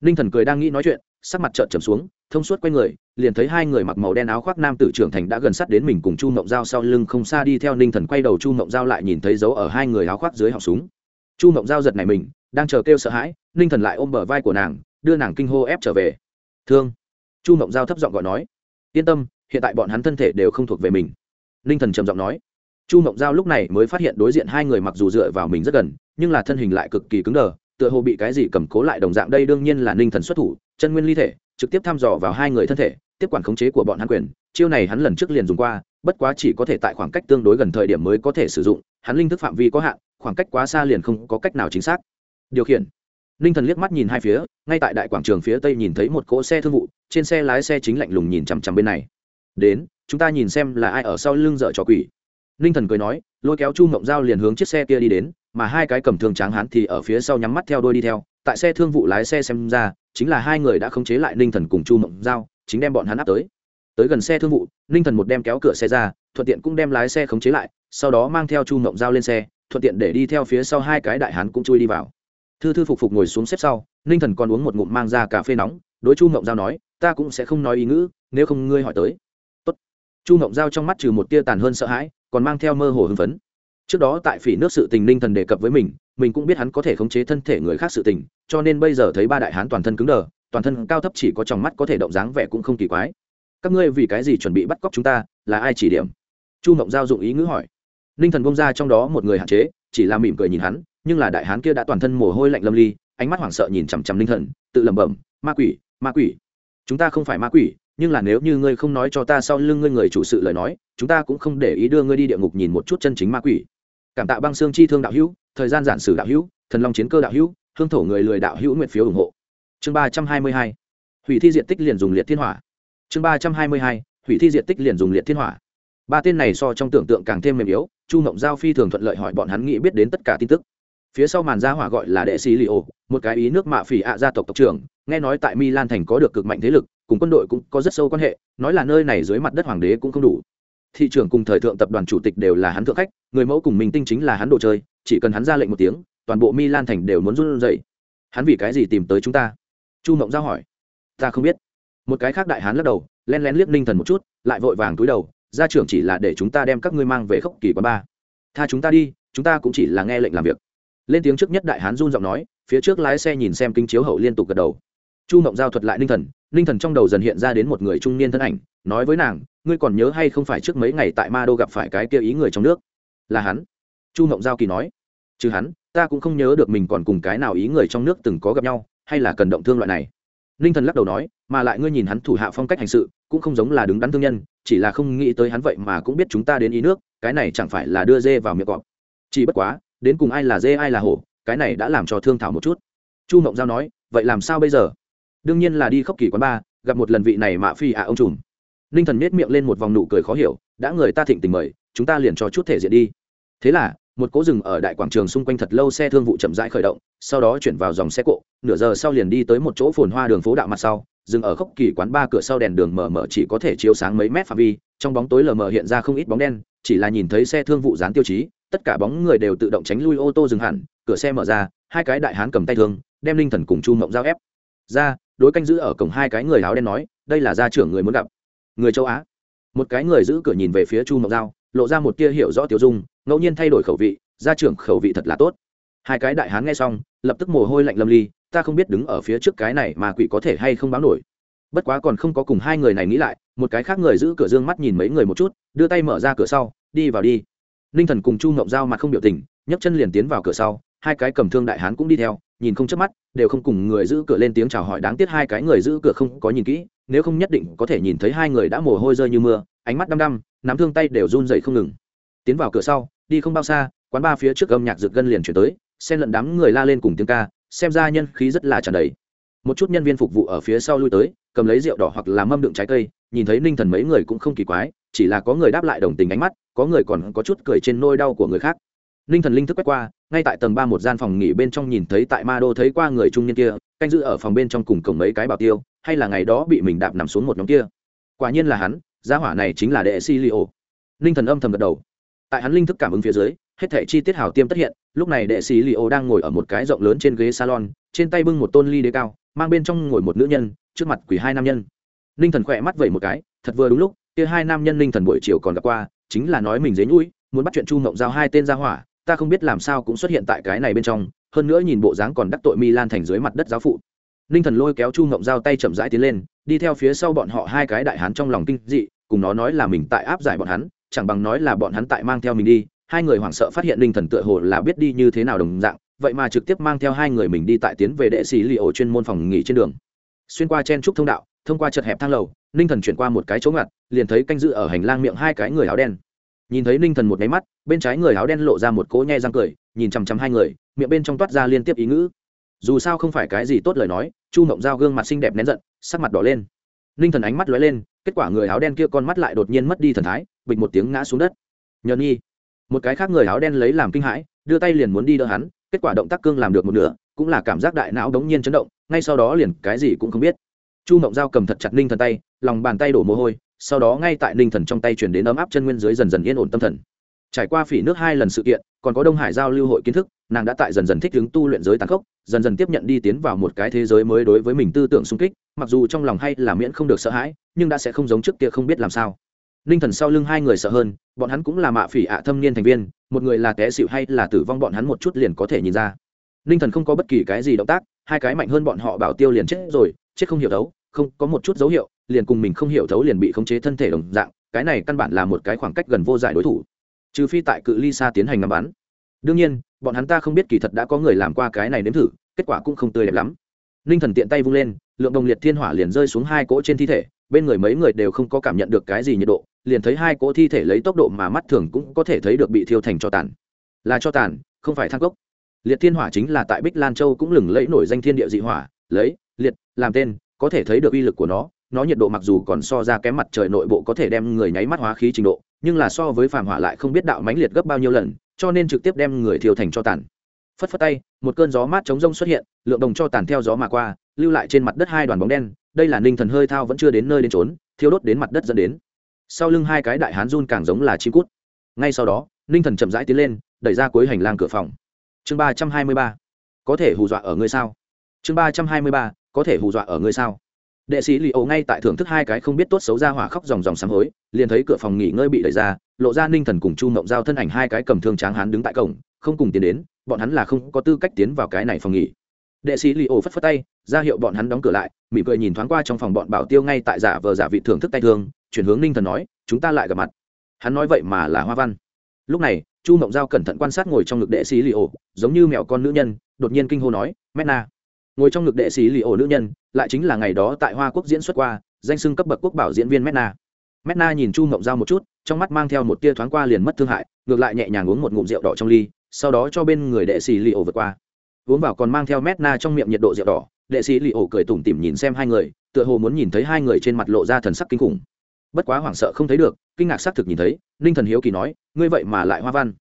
Ninh thần cười đang nghĩ nói chuyện, sắc mặt trợn trầm xuống, thông suốt quay người, liền thấy hai người mặc màu đen áo khoác nam tử trưởng thành đã gần sát đến mình cùng chu mộng giao sau lưng không xa đi theo ninh thần quay đầu, chu mộng giao lại nhìn thấy dấu ở hai người áo khoác dưới họng súng chu mộng giao giật này mình, đang chờ kêu sợ hãi, ninh thần lại ôm bờ vai của nàng, đưa nàng kinh hô ép trở về. Thương. Chu mộng giao thấp giọng gọi nói. Yên tâm, hiện tại bọn hắn thân thể đều không thuộc về mình. Ninh thần trầm giọng nói. Chu mộng giao lúc này mới phát hiện đối diện hai người mặc dù dựa vào mình rất gần, nhưng là thân hình lại cực kỳ cứng đờ, tựa hồ bị cái gì cầm cố lại đồng dạng đây đương nhiên là ninh thần xuất thủ, chân nguyên ly thể, trực tiếp thăm dò vào hai người thân thể, tiếp quản khống chế của bọn hắn quyền. Chiêu này hắn lần trước liền dùng qua, bất quá chỉ có thể tại khoảng cách tương đối gần thời điểm mới có thể sử dụng, hắn linh thức phạm vi có hạn khoảng cách quá xa liền không có cách nào chính xác. Điều khiển. Ninh thần liếc mắt nhìn hai phía, ngay tại đại quảng trường phía tây nhìn thấy một cỗ xe thương vụ, trên xe lái xe chính lạnh lùng nhìn chằm chằm bên này. Đến, chúng ta nhìn xem là ai ở sau lưng dợ trò quỷ. Ninh thần cười nói, lôi kéo chu mộng dao liền hướng chiếc xe kia đi đến, mà hai cái cầm thương tráng hán thì ở phía sau nhắm mắt theo đôi đi theo. Tại xe thương vụ lái xe xem ra, chính là hai người đã khống chế lại ninh thần cùng chu mộng dao chính đem bọn hắn áp tới. Tới gần xe thương vụ, ninh thần một đem kéo cửa xe ra, thuận tiện cũng đem lái xe khống chế lại, sau đó mang theo chu mộng dao lên xe thuận tiện để đi theo phía sau hai cái đại hán cũng chui đi vào. Thư thư phục phục ngồi xuống xếp sau, ninh thần còn uống một ngụm mang ra cà phê nóng, đối chu mộng giao nói, ta cũng sẽ không nói ý ngữ, nếu không ngươi hỏi tới. Tốt. chu mộng giao trong mắt trừ một tia tàn hơn sợ hãi, còn mang theo mơ hồ hưng phấn. Trước đó tại phỉ nước sự tình ninh thần đề cập với mình mình cũng biết hắn có thể khống chế thân thể người khác sự tình, cho nên bây giờ thấy ba đại hán toàn thân cứng đờ, toàn thân cao thấp chỉ có trong mắt có thể động dáng vẻ cũng không kỳ quái. Các ngươi vì cái gì chuẩn bị bắt cóc chúng ta, là ai chỉ điểm? Chu mộng giao dụng ý ngữ hỏi ninh thần bông ra trong đó một người hạn chế, chỉ là mỉm cười nhìn hắn, nhưng là đại hán kia đã toàn thân mồ hôi lạnh lâm ly, ánh mắt hoảng sợ nhìn chằm chằm ninh thần, tự lẩm bẩm, ma quỷ ma quỷ, chúng ta không phải ma quỷ, nhưng là nếu như ngươi không nói cho ta sau lưng ngươi người chủ sự lời nói, chúng ta cũng không để ý đưa ngươi đi địa ngục nhìn một chút chân chính ma quỷ. Cảm tạ băng xương chi thương đạo hữu, thời gian giản sử đạo hữu, thần long chiến cơ đạo hữu, hương thổ người lười đạo hữu nguyện phiếu ủng hộ. Chương ba trăm hai mươi hai, hủy thi diện tích liền dùng liệt thiên hỏa. Chương ba trăm hai mươi hai, hủy thi diện tích liền dùng liệt thiên hỏa. Ba tên này so trong tưởng tượng càng thêm mềm yếu chu mộng giao phi thường thuận lợi hỏi bọn hắn nghĩ biết đến tất cả tin tức. Phía sau màn gia hỏa gọi là đệ sĩ li ô một cái ý nước mạ phỉ ạ gia tộc tộc trưởng, nghe nói tại milan thành có được cực mạnh thế lực, cùng quân đội cũng có rất sâu quan hệ, nói là nơi này dưới mặt đất hoàng đế cũng không đủ. Thị trưởng cùng thời thượng tập đoàn chủ tịch đều là hắn thượng khách, người mẫu cùng mình tinh chính là hắn đồ chơi, chỉ cần hắn ra lệnh một tiếng, toàn bộ milan thành đều muốn run dậy hắn vì cái gì tìm tới chúng ta? Chu mộng giao hỏi. Ta không biết. Một cái khác đại hán lắc đầu, len lén liếc ninh thần một chút, lại vội vàng túi đầu gia trưởng chỉ là để chúng ta đem các ngươi mang về khốc kỳ quán ba. Tha chúng ta đi, chúng ta cũng chỉ là nghe lệnh làm việc. Lên tiếng trước nhất đại hán run giọng nói, phía trước lái xe nhìn xem kinh chiếu hậu liên tục gật đầu. Chu mộng giao thuật lại ninh thần ninh thần trong đầu dần hiện ra đến một người trung niên thân ảnh, nói với nàng, ngươi còn nhớ hay không phải trước mấy ngày tại ma đô gặp phải cái kia ý người trong nước? Là hắn. Chu mộng giao kỳ nói chứ hắn, ta cũng không nhớ được mình còn cùng cái nào ý người trong nước từng có gặp nhau, hay là cần động thương loại này ninh thần lắc đầu nói, mà lại ngươi nhìn hắn thủ hạ phong cách hành sự, cũng không giống là đứng đắn thương nhân, chỉ là không nghĩ tới hắn vậy mà cũng biết chúng ta đến ý nước, cái này chẳng phải là đưa dê vào miệng cọp. Chỉ bất quá, đến cùng ai là dê, ai là hổ, cái này đã làm cho thương thảo một chút. Chu mộng giao nói, vậy làm sao bây giờ? Đương nhiên là đi khóc kỳ quán ba, gặp một lần vị này mạ phi ạ ông trùm. Ninh thần miết miệng lên một vòng nụ cười khó hiểu, đã người ta thịnh tình mời, chúng ta liền cho chút thể diện đi. Thế là một cố rừng ở đại quảng trường xung quanh thật lâu xe thương vụ chậm rãi khởi động, sau đó chuyển vào dòng xe cộ, nửa giờ sau liền đi tới một chỗ phồn hoa đường phố đạo mặt sau dừng ở khốc kỳ quán ba cửa sau đèn đường mờ mờ chỉ có thể chiếu sáng mấy mét phạm vi, trong bóng tối lờ mờ hiện ra không ít bóng đen, chỉ là nhìn thấy xe thương vụ dán tiêu chí, tất cả bóng người đều tự động tránh lui ô tô dừng hẳn, cửa xe mở ra, hai cái đại hán cầm tay thương, đem linh thần cùng chu mộng giao ép. Ra, đối canh giữ ở cổng hai cái người áo đen nói, đây là gia trưởng người muốn gặp. Người châu á. Một cái người giữ cửa nhìn về phía chu mộng giao lộ ra một tia hiểu rõ tiêu dung, ngẫu nhiên thay đổi khẩu vị, gia trưởng khẩu vị thật là tốt. Hai cái đại hán nghe xong, lập tức mồ hôi lạnh lâm ly, ta không biết đứng ở phía trước cái này mà quỷ có thể hay không báo nổi. Bất quá còn không có cùng hai người này nghĩ lại, một cái khác người giữ cửa dương mắt nhìn mấy người một chút, đưa tay mở ra cửa sau, đi vào đi. Ninh thần cùng chu ngộng giao mặt không biểu tình, nhấc chân liền tiến vào cửa sau, hai cái cầm thương đại hán cũng đi theo, nhìn không chớp mắt, đều không cùng người giữ cửa lên tiếng chào hỏi đáng tiếc hai cái người giữ cửa không có nhìn kỹ, nếu không nhất định có thể nhìn thấy hai người đã mồ hôi rơi như mưa ánh mắt đăm đăm, nắm thương tay đều run dậy không ngừng. Tiến vào cửa sau, đi không bao xa, quán ba phía trước âm nhạc rực gân liền chuyển tới, xen lẫn đám người la lên cùng tiếng ca, xem ra nhân khí rất là tràn đầy. Một chút nhân viên phục vụ ở phía sau lui tới, cầm lấy rượu đỏ hoặc là mâm đựng trái cây, nhìn thấy ninh thần mấy người cũng không kỳ quái, chỉ là có người đáp lại đồng tình ánh mắt, có người còn có chút cười trên nôi đau của người khác. Ninh thần linh thức quét qua, ngay tại tầng ba một gian phòng nghỉ bên trong nhìn thấy tại ma đô thấy qua người trung niên kia, canh giữ ở phòng bên trong cùng cổng mấy cái bảo tiêu, hay là ngày đó bị mình đạp nằm xuống một nhóm kia. Quả nhiên là hắn gia hỏa này chính là đệ si li ô ninh thần âm thầm gật đầu. Tại hắn linh thức cảm ứng phía dưới, hết thể chi tiết hào tiêm tất hiện, lúc này đệ sĩ li ô đang ngồi ở một cái rộng lớn trên ghế salon, trên tay bưng một tôn ly đế cao, mang bên trong ngồi một nữ nhân, trước mặt quỷ hai nam nhân. Ninh thần khỏe mắt vẩy một cái, thật vừa đúng lúc, kia hai nam nhân ninh thần buổi chiều còn gặp qua, chính là nói mình dế nhũi, muốn bắt chuyện chu mộng giao hai tên ra hỏa, ta không biết làm sao cũng xuất hiện tại cái này bên trong, hơn nữa nhìn bộ dáng còn đắc tội milan thành dưới mặt đất giáo phụ. Ninh thần lôi kéo chu mộng giao tay chậm rãi tiến lên, đi theo phía sau bọn họ hai cái đại hán trong lòng kinh dị cùng nó nói là mình tại áp giải bọn hắn, chẳng bằng nói là bọn hắn tại mang theo mình đi. Hai người hoảng sợ phát hiện ninh thần tựa hồ là biết đi như thế nào đồng dạng, vậy mà trực tiếp mang theo hai người mình đi tại tiến về đệ sĩ li ổ chuyên môn phòng nghỉ trên đường. Xuyên qua chen trúc thông đạo, thông qua chật hẹp thang lầu ninh thần chuyển qua một cái chỗ ngặt, liền thấy canh dự ở hành lang miệng hai cái người áo đen. Nhìn thấy ninh thần một máy mắt, bên trái người áo đen lộ ra một cỗ nhai răng cười, nhìn chằm chằm hai người, miệng bên trong toát ra liên tiếp ý ngữ. Dù sao không phải cái gì tốt lời nói, chu mộng giao gương mặt xinh đẹp nén giận, sắc mặt đỏ lên. Ninh thần ánh mắt lóe lên kết quả người áo đen kia con mắt lại đột nhiên mất đi thần thái, bịch một tiếng ngã xuống đất. Nhờ nhi một cái khác người áo đen lấy làm kinh hãi, đưa tay liền muốn đi đỡ hắn, kết quả động tác cương làm được một nửa, cũng là cảm giác đại não đống nhiên chấn động, ngay sau đó liền cái gì cũng không biết. Chu mộng giao cầm thật chặt ninh thần tay, lòng bàn tay đổ mồ hôi, sau đó ngay tại ninh thần trong tay chuyển đến ấm áp chân nguyên dưới dần dần yên ổn tâm thần. Trải qua phỉ nước hai lần sự kiện, còn có đông hải giao lưu hội kiến thức nàng đã tại dần dần thích ứng tu luyện giới tàn khốc, dần dần tiếp nhận đi tiến vào một cái thế giới mới đối với mình tư tưởng sung kích, mặc dù trong lòng hay là miễn không được sợ hãi, nhưng đã sẽ không giống trước kia không biết làm sao. Ninh thần sau lưng hai người sợ hơn, bọn hắn cũng là mạ phỉ ạ thâm niên thành viên, một người là té xịu hay là tử vong bọn hắn một chút liền có thể nhìn ra. Ninh thần không có bất kỳ cái gì động tác, hai cái mạnh hơn bọn họ bảo tiêu liền chết rồi, chết không hiểu thấu, không, có một chút dấu hiệu, liền cùng mình không hiểu thấu liền bị khống chế thân thể đồng dạng, cái này căn bản là một cái khoảng cách gần vô giải đối thủ. Trừ phi tại cự ly xa tiến hành ngắm bắn đương nhiên, bọn hắn ta không biết kỳ thật đã có người làm qua cái này nếm thử, kết quả cũng không tươi đẹp lắm. Ninh thần tiện tay vung lên, lượng đồng liệt thiên hỏa liền rơi xuống hai cỗ trên thi thể, bên người mấy người đều không có cảm nhận được cái gì nhiệt độ, liền thấy hai cỗ thi thể lấy tốc độ mà mắt thường cũng có thể thấy được bị thiêu thành cho tàn. Là cho tàn, không phải thang cốc. Liệt thiên hỏa chính là tại bích lan châu cũng lừng lẫy nổi danh thiên địa dị hỏa, lấy, liệt, làm tên, có thể thấy được uy lực của nó nó nhiệt độ mặc dù còn so ra kém mặt trời nội bộ có thể đem người nháy mắt hóa khí trình độ, nhưng là so với phàm hỏa lại không biết đạo mãnh liệt gấp bao nhiêu lần cho nên trực tiếp đem người thiêu thành cho tàn. Phất phất tay, một cơn gió mát chống rông xuất hiện, lượng đồng cho tàn theo gió mà qua, lưu lại trên mặt đất hai đoàn bóng đen, đây là ninh thần hơi thao vẫn chưa đến nơi đến trốn thiêu đốt đến mặt đất dẫn đến. Sau lưng hai cái đại hán run càng giống là chi cút. Ngay sau đó, ninh thần chậm rãi tiến lên, đẩy ra cuối hành lang cửa phòng. Chương ba trăm hai mươi ba. Có thể hù dọa ở ngươi sao? Chương ba trăm hai mươi ba. Có thể hù dọa ở ngươi sao? Đệ sĩ li ổ ngay tại thưởng thức hai cái không biết tốt xấu ra hỏa khóc dòng dòng sáng hối, liền thấy cửa phòng nghỉ ngơi bị đẩy ra, lộ ra ninh thần cùng chu mộng giao thân ảnh hai cái cầm thương tráng hán đứng tại cổng, không cùng tiến đến, bọn hắn là không có tư cách tiến vào cái này phòng nghỉ. Đệ sĩ li ổ phất phất tay, ra hiệu bọn hắn đóng cửa lại, mỉm cười nhìn thoáng qua trong phòng bọn bảo tiêu ngay tại giả vờ giả vị thưởng thức tay thương, chuyển hướng ninh thần nói, chúng ta lại gặp mặt. Hắn nói vậy mà là hoa văn. Lúc này, chu mộng giao cẩn thận quan sát ngồi trong ngực đệ sĩ li ổ giống như mẹo con nữ nhân, đột nhiên kinh hô nói mét na ngồi trong ngực đệ sĩ lì ổ nữ nhân, lại chính là ngày đó tại hoa quốc diễn xuất qua, danh sưng cấp bậc quốc bảo diễn viên mét na. Nhìn chu mộng giao một chút, trong mắt mang theo một tia thoáng qua liền mất thương hại, ngược lại nhẹ nhàng uống một ngụm rượu đỏ trong ly, sau đó cho bên người đệ sĩ lì ổ vượt qua. Uống vào còn mang theo mét trong miệng nhiệt độ rượu đỏ, đệ sĩ lì ổ cười tủm tỉm nhìn xem hai người, tựa hồ muốn nhìn thấy hai người trên mặt lộ ra thần sắc kinh khủng. Bất quá hoảng sợ không thấy được, kinh ngạc xác thực nhìn thấy, ninh thần hiếu kỳ nói, ngươi vậy mà lại hoa văn.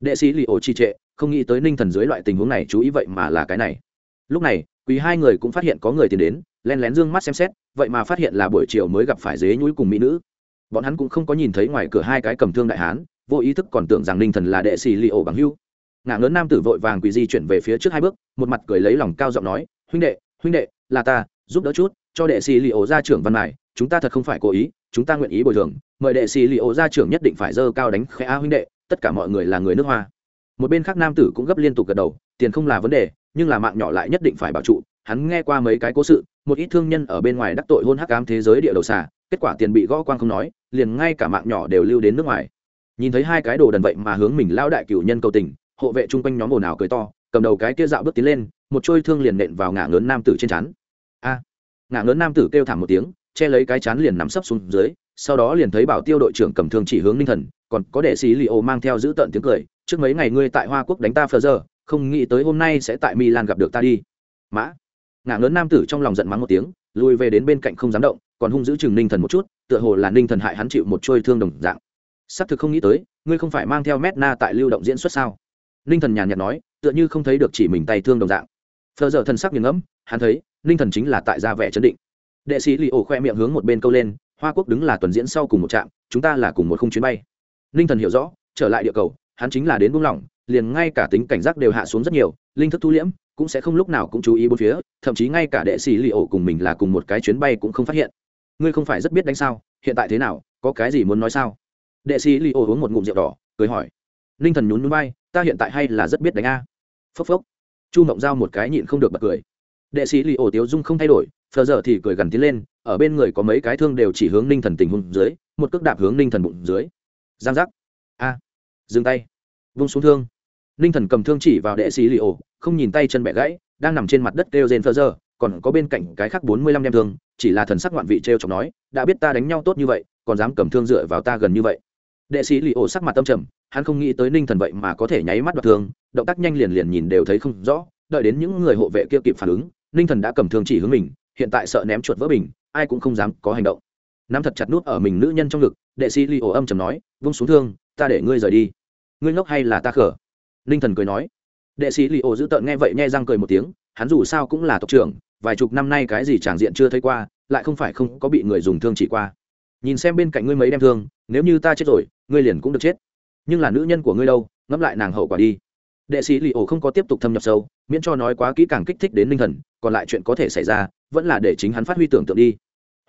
Đệ sĩ lì ổ trì trệ, không nghĩ tới ninh thần dưới loại tình huống này chú ý vậy mà là cái này. Lúc này quý hai người cũng phát hiện có người tiến đến, len lén d ư ơ n g mắt xem xét, vậy mà phát hiện là buổi chiều mới gặp phải dế nhũi cùng mỹ nữ. Bọn hắn cũng không có nhìn thấy ngoài cửa hai cái cầm thương đại hán, vô ý thức còn tưởng rằng ninh thần là đệ sĩ li ổ bằng hưu. Ngã lớn nam tử vội vàng quỳ di chuyển về phía trước hai bước, một mặt cười lấy lòng cao giọng nói, huynh đệ huynh đệ, là ta, giúp đỡ chút, cho đệ sĩ li ổ ra trưởng văn này chúng ta thật không phải cố ý, chúng ta nguyện ý bồi thường, mời đệ sĩ li ổ ra trưởng nhất định phải dơ cao đánh khẽ a huynh đệ, tất cả mọi người là người nước hoa. Một bên khác nam tử cũng gấp liên tục gật đầu, tiền không là vấn đề nhưng là mạng nhỏ lại nhất định phải bảo trụ. Hắn nghe qua mấy cái cố sự một ít thương nhân ở bên ngoài đắc tội hôn hắc ám thế giới địa đầu xà kết quả tiền bị gõ quang không nói liền ngay cả mạng nhỏ đều lưu đến nước ngoài. Nhìn thấy hai cái đồ đần vậy mà hướng mình lao đại cửu nhân cầu tình hộ vệ chung quanh nhóm ồn ào cười to cầm đầu cái kia dạo bước tiến lên một trôi thương liền nện vào ngã lớn nam tử trên chắn a! À, ngã lớn nam tử kêu thảm một tiếng che lấy cái chán liền nắm sấp xuống dưới sau đó liền thấy bảo tiêu đội trưởng cầm thương chỉ hướng ninh thần còn có đệ sĩ li ô mang theo giữ tận tiếng cười trước mấy ngày ngươi tại hoa quốc đánh ta phờ giờ không nghĩ tới hôm nay sẽ tại milan gặp được ta đi. Mã. Ngã lớn nam tử trong lòng giận mắng một tiếng, lùi về đến bên cạnh không dám động, còn hung giữ chừng ninh thần một chút, tựa hồ là ninh thần hại hắn chịu một trôi thương đồng dạng. Sắp thực không nghĩ tới, ngươi không phải mang theo mét na tại lưu động diễn xuất sao? Ninh thần nhàn nhạt nói, tựa như không thấy được chỉ mình tay thương đồng dạng. Phờ giờ thần sắc nghiền ngẫm, hắn thấy, ninh thần chính là tại gia vẻ chấn định. Đệ sĩ li ổ khoe miệng hướng một bên câu lên, hoa quốc đứng là tuần diễn sau cùng một trạm, chúng ta là cùng một khung chuyến bay. Ninh thần hiểu rõ, trở lại địa cầu, hắn chính là đến buông lỏng liền ngay cả tính cảnh giác đều hạ xuống rất nhiều, linh thức thu liễm, cũng sẽ không lúc nào cũng chú ý bốn phía, thậm chí ngay cả đệ sĩ li ổ cùng mình là cùng một cái chuyến bay cũng không phát hiện. Ngươi không phải rất biết đánh sao, hiện tại thế nào, có cái gì muốn nói sao? Đệ sĩ li ổ uống một ngụm rượu đỏ, cười hỏi. Ninh thần nhún núi bay ta hiện tại hay là rất biết đánh a. Phốc phốc. Chu mộng giao một cái nhịn không được bật cười. Đệ sĩ li ổ tiếu dung không thay đổi, phờ giờ thì cười gần tiến lên, ở bên người có mấy cái thương đều chỉ hướng ninh thần tình huống dưới, một cước đạp hướng ninh thần bụng dưới. Giang giác. A. Dừng tay. Vung xuống thương ninh thần cầm thương chỉ vào đệ sĩ li ổ không nhìn tay chân bẻ gãy, đang nằm trên mặt đất kêu rên phơ giờ còn có bên cạnh cái khác bốn mươi lăm đem thương, chỉ là thần sắc ngoạn vị t r e o chọc nói, đã biết ta đánh nhau tốt như vậy, còn dám cầm thương dựa vào ta gần như vậy? Đệ sĩ li ổ sắc mặt tâm trầm, hắn không nghĩ tới ninh thần vậy mà có thể nháy mắt đoạt thương, động tác nhanh liền liền nhìn đều thấy không rõ, đợi đến những người hộ vệ kia kịp phản ứng ninh thần đã cầm thương chỉ hướng mình, hiện tại sợ ném chuột vỡ bình, ai cũng không dám có hành động. Nắm thật chặt nút ở mình nữ nhân trong ngực, đệ sĩ li ổ âm trầm nói, vung xuống thương, ta để ngươi rời đi. Ngươi ngốc hay là ta khở? Ninh thần cười nói. Đệ sĩ li ô giữ tợn nghe vậy nghe răng cười một tiếng hắn dù sao cũng là tộc trưởng vài chục năm nay cái gì tràng diện chưa thấy qua lại không phải không có bị người dùng thương chỉ qua. Nhìn xem bên cạnh ngươi mấy đem thương nếu như ta chết rồi ngươi liền cũng được chết. Nhưng là nữ nhân của ngươi đâu ngẫm lại nàng hậu quả đi. Đệ sĩ li ổ không có tiếp tục thâm nhập sâu miễn cho nói quá kỹ càng kích thích đến ninh thần còn lại chuyện có thể xảy ra vẫn là để chính hắn phát huy tưởng tượng đi.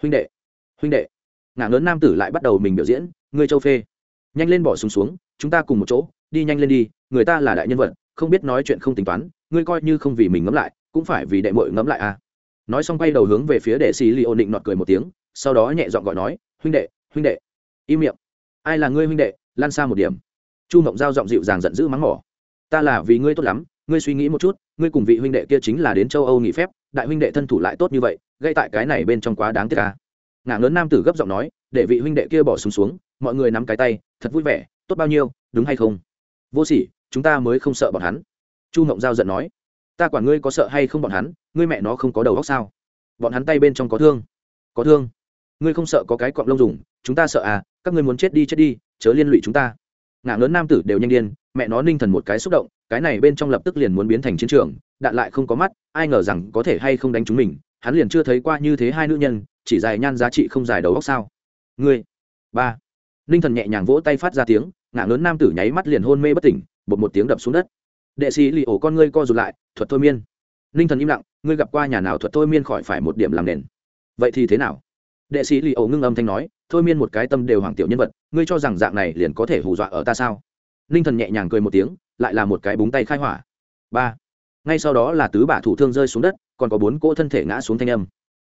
Huynh đệ huynh đệ. Ngã lớn nam tử lại bắt đầu mình biểu diễn ngươi châu phê. Nhanh lên bỏ súng xuống, xuống chúng ta cùng một chỗ đi nhanh lên đi người ta là đại nhân vật không biết nói chuyện không tính toán ngươi coi như không vì mình ngẫm lại cũng phải vì đệ mội ngẫm lại à. Nói xong quay đầu hướng về phía đệ xì li ổn định nọt cười một tiếng sau đó nhẹ dọn gọi nói huynh đệ huynh đệ. Im miệng. Ai là ngươi huynh đệ? Lan xa một điểm. Chu mộng giao giọng dịu dàng giận dữ mắng mỏ. Ta là vì ngươi tốt lắm ngươi suy nghĩ một chút ngươi cùng vị huynh đệ kia chính là đến châu âu nghỉ phép đại huynh đệ thân thủ lại tốt như vậy gây tại cái này bên trong quá đáng tiếc ca à. ngã lớn nam tử gấp giọng nói để vị huynh đệ kia bỏ súng xuống, xuống mọi người nắm cái tay thật vui vẻ tốt bao nhiêu đúng hay không? Vô sỉ, chúng ta mới không sợ bọn hắn. Chu mộng giao giận nói. Ta quản ngươi có sợ hay không bọn hắn, ngươi mẹ nó không có đầu óc sao? Bọn hắn tay bên trong có thương. Có thương. Ngươi không sợ có cái cọng lông dùng, chúng ta sợ à các ngươi muốn chết đi chết đi, chớ liên lụy chúng ta. Ngã lớn nam tử đều nhanh điên, mẹ nó ninh thần một cái xúc động, cái này bên trong lập tức liền muốn biến thành chiến trường, đạn lại không có mắt, ai ngờ rằng có thể hay không đánh chúng mình, hắn liền chưa thấy qua như thế hai nữ nhân, chỉ dài nhan giá trị không dài đầu óc sao. Ngươi. Ba. Ninh thần nhẹ nhàng vỗ tay phát ra tiếng ngã lớn nam tử nháy mắt liền hôn mê bất tỉnh, bột một tiếng đập xuống đất. Đệ sĩ lì ổ con ngươi co rụt lại, thuật thôi miên. Ninh thần im lặng, ngươi gặp qua nhà nào thuật thôi miên khỏi phải một điểm làm nền? Vậy thì thế nào? Đệ sĩ lì ổ ngưng âm thanh nói, thôi miên một cái tâm đều hoàng tiểu nhân vật, ngươi cho rằng dạng này liền có thể hù dọa ở ta sao? Ninh thần nhẹ nhàng cười một tiếng, lại là một cái búng tay khai hỏa. Ba. Ngay sau đó là tứ bả thủ thương rơi xuống đất, còn có bốn cỗ thân thể ngã xuống thanh âm.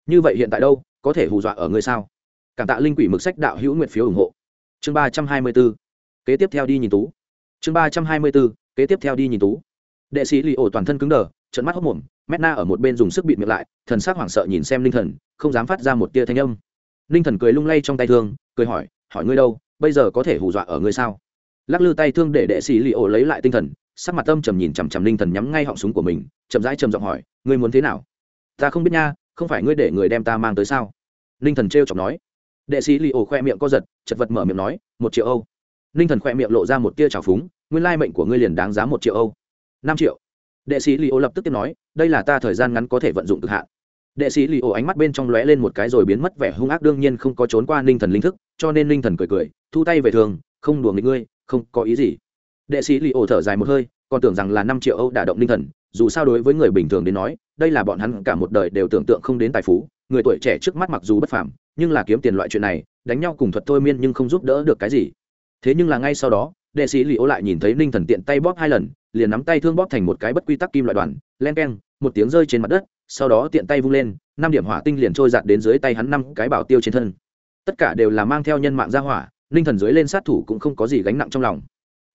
Như vậy hiện tại đâu, có thể hù dọa ở ngươi sao? Cảm tạ linh quỷ mực sách đạo hữu nguyện phiếu ủng hộ. Chương ba trăm hai mươi bốn kế tiếp theo đi nhìn tú. Chương ba trăm hai mươi bốn, kế tiếp theo đi nhìn tú. Đệ sĩ lì ổ toàn thân cứng đờ trận mắt hốc mồm, mét na ở một bên dùng sức bịt miệng lại, thần sắc hoảng sợ nhìn xem linh thần, không dám phát ra một tia thanh âm. Linh thần cười lung lay trong tay thương, cười hỏi hỏi ngươi đâu, bây giờ có thể hù dọa ở ngươi sao? Lắc lư tay thương để đệ sĩ lì ổ lấy lại tinh thần, sắc mặt tâm trầm nhìn chằm chằm linh thần nhắm ngay họng súng của mình, chậm rãi trầm giọng hỏi, ngươi muốn thế nào? Ta không biết nha, không phải ngươi để người đem ta mang tới sao? Linh thần trêu chọc nói. Đệ sĩ lì ổ khoe miệng co giật, chật vật mở miệng nói, một triệu âu. Ninh thần khỏe miệng lộ ra một tia trào phúng, nguyên lai mệnh của ngươi liền đáng giá một triệu âu. Năm triệu. Đệ sĩ li ô lập tức tiếp nói, đây là ta thời gian ngắn có thể vận dụng cực hạn. Đệ sĩ li ô ánh mắt bên trong lóe lên một cái rồi biến mất vẻ hung ác đương nhiên không có trốn qua ninh thần linh thức, cho nên ninh thần cười cười, thu tay về thường, không đùa nghịch ngươi, không có ý gì. Đệ sĩ li ô thở dài một hơi, còn tưởng rằng là năm triệu âu đả động ninh thần, dù sao đối với người bình thường đến nói, đây là bọn hắn cả một đời đều tưởng tượng không đến tài phú. Người tuổi trẻ trước mắt mặc dù bất phàm, nhưng là kiếm tiền loại chuyện này, đánh nhau cùng thuật thôi miên nhưng không giúp đỡ được cái gì thế nhưng là ngay sau đó, đệ sĩ li ô lại nhìn thấy ninh thần tiện tay bóp hai lần, liền nắm tay thương bóp thành một cái bất quy tắc kim loại đoàn, len keng, một tiếng rơi trên mặt đất, sau đó tiện tay vung lên, năm điểm hỏa tinh liền trôi giạt đến dưới tay hắn năm cái bảo tiêu trên thân. Tất cả đều là mang theo nhân mạng ra hỏa, ninh thần dưới lên sát thủ cũng không có gì gánh nặng trong lòng.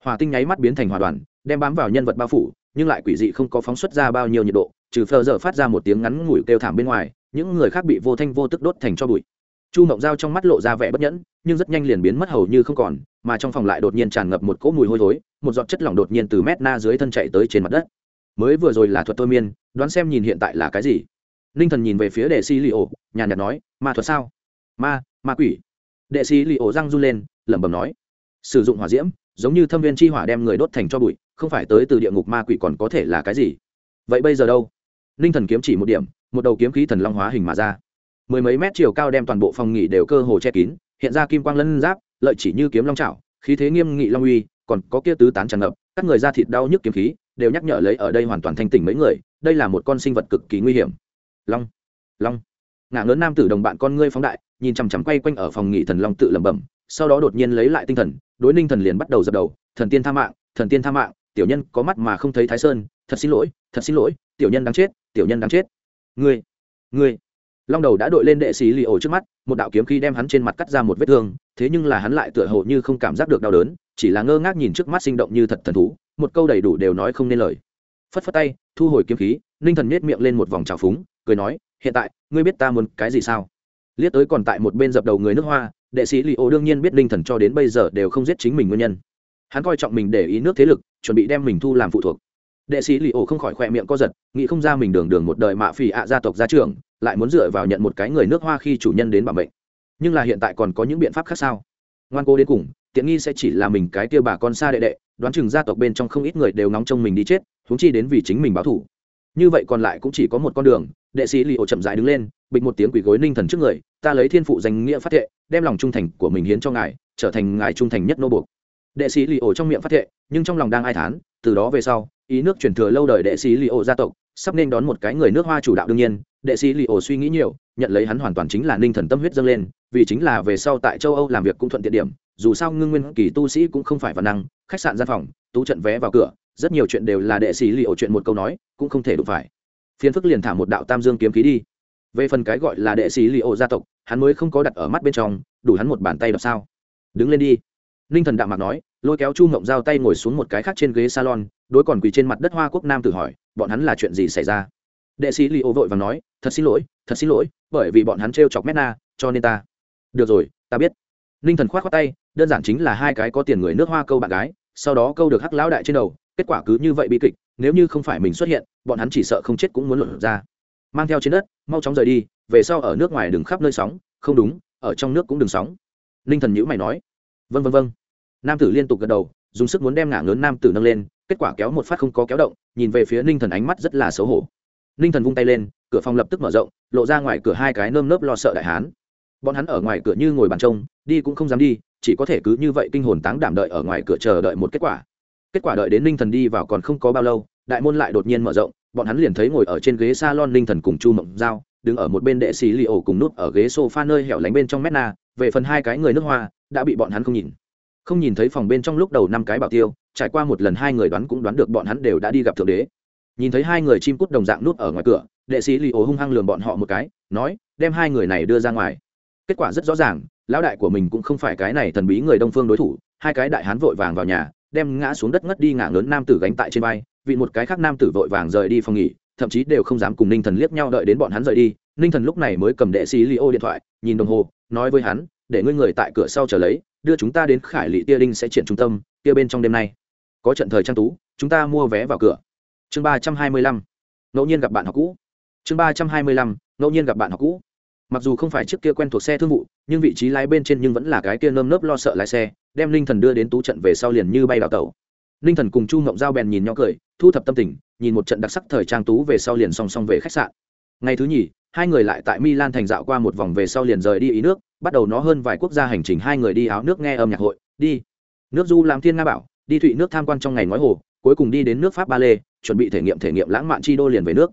Hỏa tinh nháy mắt biến thành hỏa đoàn, đem bám vào nhân vật bao phủ, nhưng lại quỷ dị không có phóng xuất ra bao nhiêu nhiệt độ, trừ phờ giờ phát ra một tiếng ngắn ngủi kêu thảm bên ngoài, những người khác bị vô thanh vô tức đốt thành cho bụi chu mộng dao trong mắt lộ ra vẻ bất nhẫn, nhưng rất nhanh liền biến mất hầu như không còn, mà trong phòng lại đột nhiên tràn ngập một cỗ mùi hôi thối, một giọt chất lỏng đột nhiên từ mét na dưới thân chạy tới trên mặt đất. Mới vừa rồi là thuật thôi miên, đoán xem nhìn hiện tại là cái gì. Ninh thần nhìn về phía đệ sĩ li ổ, nhàn nhạt nói, ma thuật sao? Ma ma quỷ. Đệ sĩ li ổ răng run lên, lẩm bẩm nói, sử dụng hỏa diễm, giống như thâm viên chi hỏa đem người đốt thành cho bụi, không phải tới từ địa ngục ma quỷ còn có thể là cái gì? Vậy bây giờ đâu? Ninh thần kiếm chỉ một điểm, một đầu kiếm khí thần long hóa hình mà ra mười mấy mét chiều cao đem toàn bộ phòng nghỉ đều cơ hồ che kín, hiện ra kim quang lân giáp, lợi chỉ như kiếm long trào khí thế nghiêm nghị long uy, còn có kia tứ tán tràn ngập, các người ra thịt đau nhức kiếm khí, đều nhắc nhở lấy ở đây hoàn toàn thanh tỉnh mấy người, đây là một con sinh vật cực kỳ nguy hiểm. Long long. Ngã lớn nam tử đồng bạn con ngươi phóng đại, nhìn chằm chằm quay quanh ở phòng nghỉ thần long tự lẩm bẩm, sau đó đột nhiên lấy lại tinh thần, đối ninh thần liền bắt đầu dập đầu, thần tiên tha mạng, thần tiên tha mạng, tiểu nhân có mắt mà không thấy thái sơn, thật xin lỗi, thật xin lỗi, tiểu nhân đáng chết, tiểu nhân đáng chết. Ngươi ngươi long đầu đã đội lên đệ sĩ li ổ trước mắt, một đạo kiếm khí đem hắn trên mặt cắt ra một vết thương, thế nhưng là hắn lại tựa hồ như không cảm giác được đau đớn, chỉ là ngơ ngác nhìn trước mắt sinh động như thật thần thú, một câu đầy đủ đều nói không nên lời. Phất phất tay, thu hồi kiếm khí, ninh thần nết miệng lên một vòng trào phúng, cười nói, hiện tại, ngươi biết ta muốn cái gì sao? Liếc tới còn tại một bên dập đầu người nước hoa, đệ sĩ li ổ đương nhiên biết ninh thần cho đến bây giờ đều không giết chính mình nguyên nhân. Hắn coi trọng mình để ý nước thế lực, chuẩn bị đem mình thu làm phụ thuộc. Đệ sĩ li ổ không khỏi khỏe miệng co giật, nghĩ không ra mình đường đường một đời mạ phỉ ạ gia tộc gia trưởng lại muốn dựa vào nhận một cái người nước hoa khi chủ nhân đến bảo mệnh. Nhưng là hiện tại còn có những biện pháp khác sao? Ngoan cố đến cùng, tiện nghi sẽ chỉ là mình cái kia bà con xa đệ đệ, đoán chừng gia tộc bên trong không ít người đều nóng trong mình đi chết thúng chi đến vì chính mình báo thủ như vậy còn lại cũng chỉ có một con đường, đệ sĩ li ổ chậm dại đứng lên, bịch một tiếng quỷ gối ninh thần trước người, ta lấy thiên phụ danh nghĩa phát thệ, đem lòng trung thành của mình hiến cho ngài, trở thành ngài trung thành nhất nô buộc. Đệ sĩ li ổ trong miệng phát thệ, nhưng trong lòng đang ai thán, từ đó về sau, ý nước truyền thừa lâu đời đệ sĩ li ổ gia tộc sắp nên đón một cái người nước hoa chủ đạo đương nhiên, đệ sĩ li ổ suy nghĩ nhiều, nhận lấy hắn hoàn toàn chính là ninh thần tâm huyết dâng lên, vì chính là về sau tại châu âu làm việc cũng thuận tiện điểm, dù sao ngưng nguyên kỳ tu sĩ cũng không phải văn năng, khách sạn gian phòng, tú trận vé vào cửa, rất nhiều chuyện đều là đệ sĩ li ổ chuyện một câu nói, cũng không thể đụng phải. Phiền phức liền thả một đạo tam dương kiếm khí đi. Về phần cái gọi là đệ sĩ li ổ gia tộc, hắn mới không có đặt ở mắt bên trong, đủ hắn một bàn tay đập sao. Đứng lên đi ninh thần đạm mạc nói, lôi kéo chu mộng giao tay ngồi xuống một cái khác trên ghế salon, đối còn quỳ trên mặt đất hoa quốc nam tự hỏi, bọn hắn là chuyện gì xảy ra? Đệ sĩ li ô vội và nói, thật xin lỗi, thật xin lỗi, bởi vì bọn hắn t r e o chọc mét na cho nên ta. Được rồi, ta biết. Ninh thần k h o á t khoác tay, đơn giản chính là hai cái có tiền người nước hoa câu bạn gái, sau đó câu được hắc lão đại trên đầu, kết quả cứ như vậy bi kịch, nếu như không phải mình xuất hiện, bọn hắn chỉ sợ không chết cũng muốn luận ra. Mang theo trên đất, mau chóng rời đi, về sau ở nước ngoài đừng khắp nơi sóng, không đúng, ở trong nước cũng đừng sóng. Ninh thần nhữ mày nói vân vân vân nam tử liên tục gật đầu, dùng sức muốn đem ngả ngớn nam tử nâng lên, kết quả kéo một phát không có kéo động, nhìn về phía ninh thần ánh mắt rất là xấu hổ. Ninh thần vung tay lên, cửa phòng lập tức mở rộng, lộ ra ngoài cửa hai cái nơm nớp lo sợ đại hán. Bọn hắn ở ngoài cửa như ngồi bàn trông, đi cũng không dám đi, chỉ có thể cứ như vậy kinh hồn táng đảm đợi ở ngoài cửa chờ đợi một kết quả. Kết quả đợi đến ninh thần đi vào còn không có bao lâu, đại môn lại đột nhiên mở rộng, bọn hắn liền thấy ngồi ở trên ghế salon ninh thần cùng chu mộng giao, đứng ở một bên đệ sĩ li ổ cùng nút ở ghế sofa nơi hẻo lánh bên trong mét về phần hai cái người nước hoa, đã bị bọn hắn không nhìn không nhìn thấy phòng bên trong lúc đầu năm cái bảo tiêu, trải qua một lần hai người đoán cũng đoán được bọn hắn đều đã đi gặp thượng đế. Nhìn thấy hai người chim cút đồng dạng nút ở ngoài cửa, đệ sĩ li ố hung hăng lườm bọn họ một cái, nói, đem hai người này đưa ra ngoài. Kết quả rất rõ ràng, lão đại của mình cũng không phải cái này thần bí người đông phương đối thủ, hai cái đại hán vội vàng vào nhà, đem ngã xuống đất ngất đi ngã lớn nam tử gánh tại trên vai vì một cái khác nam tử vội vàng rời đi phòng nghỉ, thậm chí đều không dám cùng ninh thần liếc nhau đợi đến bọn hắn rời đi. Ninh thần lúc này mới cầm đệ sĩ li ô điện thoại, nhìn đồng hồ, nói với hắn, để ngươi người tại cửa sau chờ lấy đưa chúng ta đến khải lị tia đinh sẽ triển trung tâm tia bên trong đêm nay. Có trận thời trang tú, chúng ta mua vé vào cửa. Chương ba trăm hai mươi lăm. Ngẫu nhiên gặp bạn học cũ. Chương ba trăm hai mươi lăm. Ngẫu nhiên gặp bạn học cũ. Mặc dù không phải chiếc kia quen thuộc xe thương vụ, nhưng vị trí lái bên trên nhưng vẫn là cái kia nơm nớp lo sợ lái xe, đem ninh thần đưa đến tú trận về sau liền như bay đào tẩu. Ninh thần cùng chu ngộng giao bèn nhìn nhau cười, thu thập tâm tình, nhìn một trận đặc sắc thời trang tú về sau liền song song về khách sạn. Ngày thứ nhì, hai người lại tại milan thành dạo qua một vòng về sau liền rời đi ý nước bắt đầu nó hơn vài quốc gia hành trình hai người đi áo nước nghe âm nhạc hội, đi. Nước du làm thiên nga bảo, đi thụy nước tham quan trong ngày nói hồ, cuối cùng đi đến nước pháp ba lê, chuẩn bị thể nghiệm thể nghiệm lãng mạn chi đô liền về nước.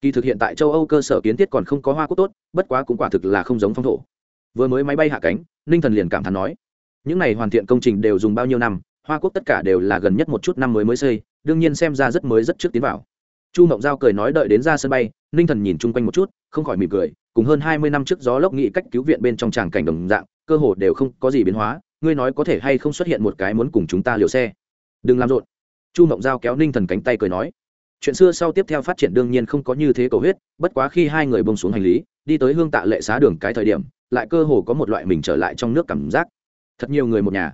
Kỳ thực hiện tại châu âu cơ sở kiến thiết còn không có hoa quốc tốt, bất quá cũng quả thực là không giống phong thổ. Vừa mới máy bay hạ cánh, ninh thần liền cảm thán nói, những này hoàn thiện công trình đều dùng bao nhiêu năm, hoa quốc tất cả đều là gần nhất một chút năm mới mới xây, đương nhiên xem ra rất mới rất trước tiến vào chu mộng giao cười nói đợi đến ra sân bay, ninh thần nhìn chung quanh một chút, không khỏi mỉm cười, cùng hơn hai mươi năm trước gió lốc nghị cách cứu viện bên trong tràng cảnh đồng dạng, cơ hồ đều không có gì biến hóa, ngươi nói có thể hay không xuất hiện một cái muốn cùng chúng ta liều xe? Đừng làm rộn. Chu mộng giao kéo ninh thần cánh tay cười nói. Chuyện xưa sau tiếp theo phát triển đương nhiên không có như thế cầu huyết, bất quá khi hai người bông xuống hành lý, đi tới hương tạ lệ xá đường cái thời điểm, lại cơ hồ có một loại mình trở lại trong nước cảm giác. Thật nhiều người một nhà.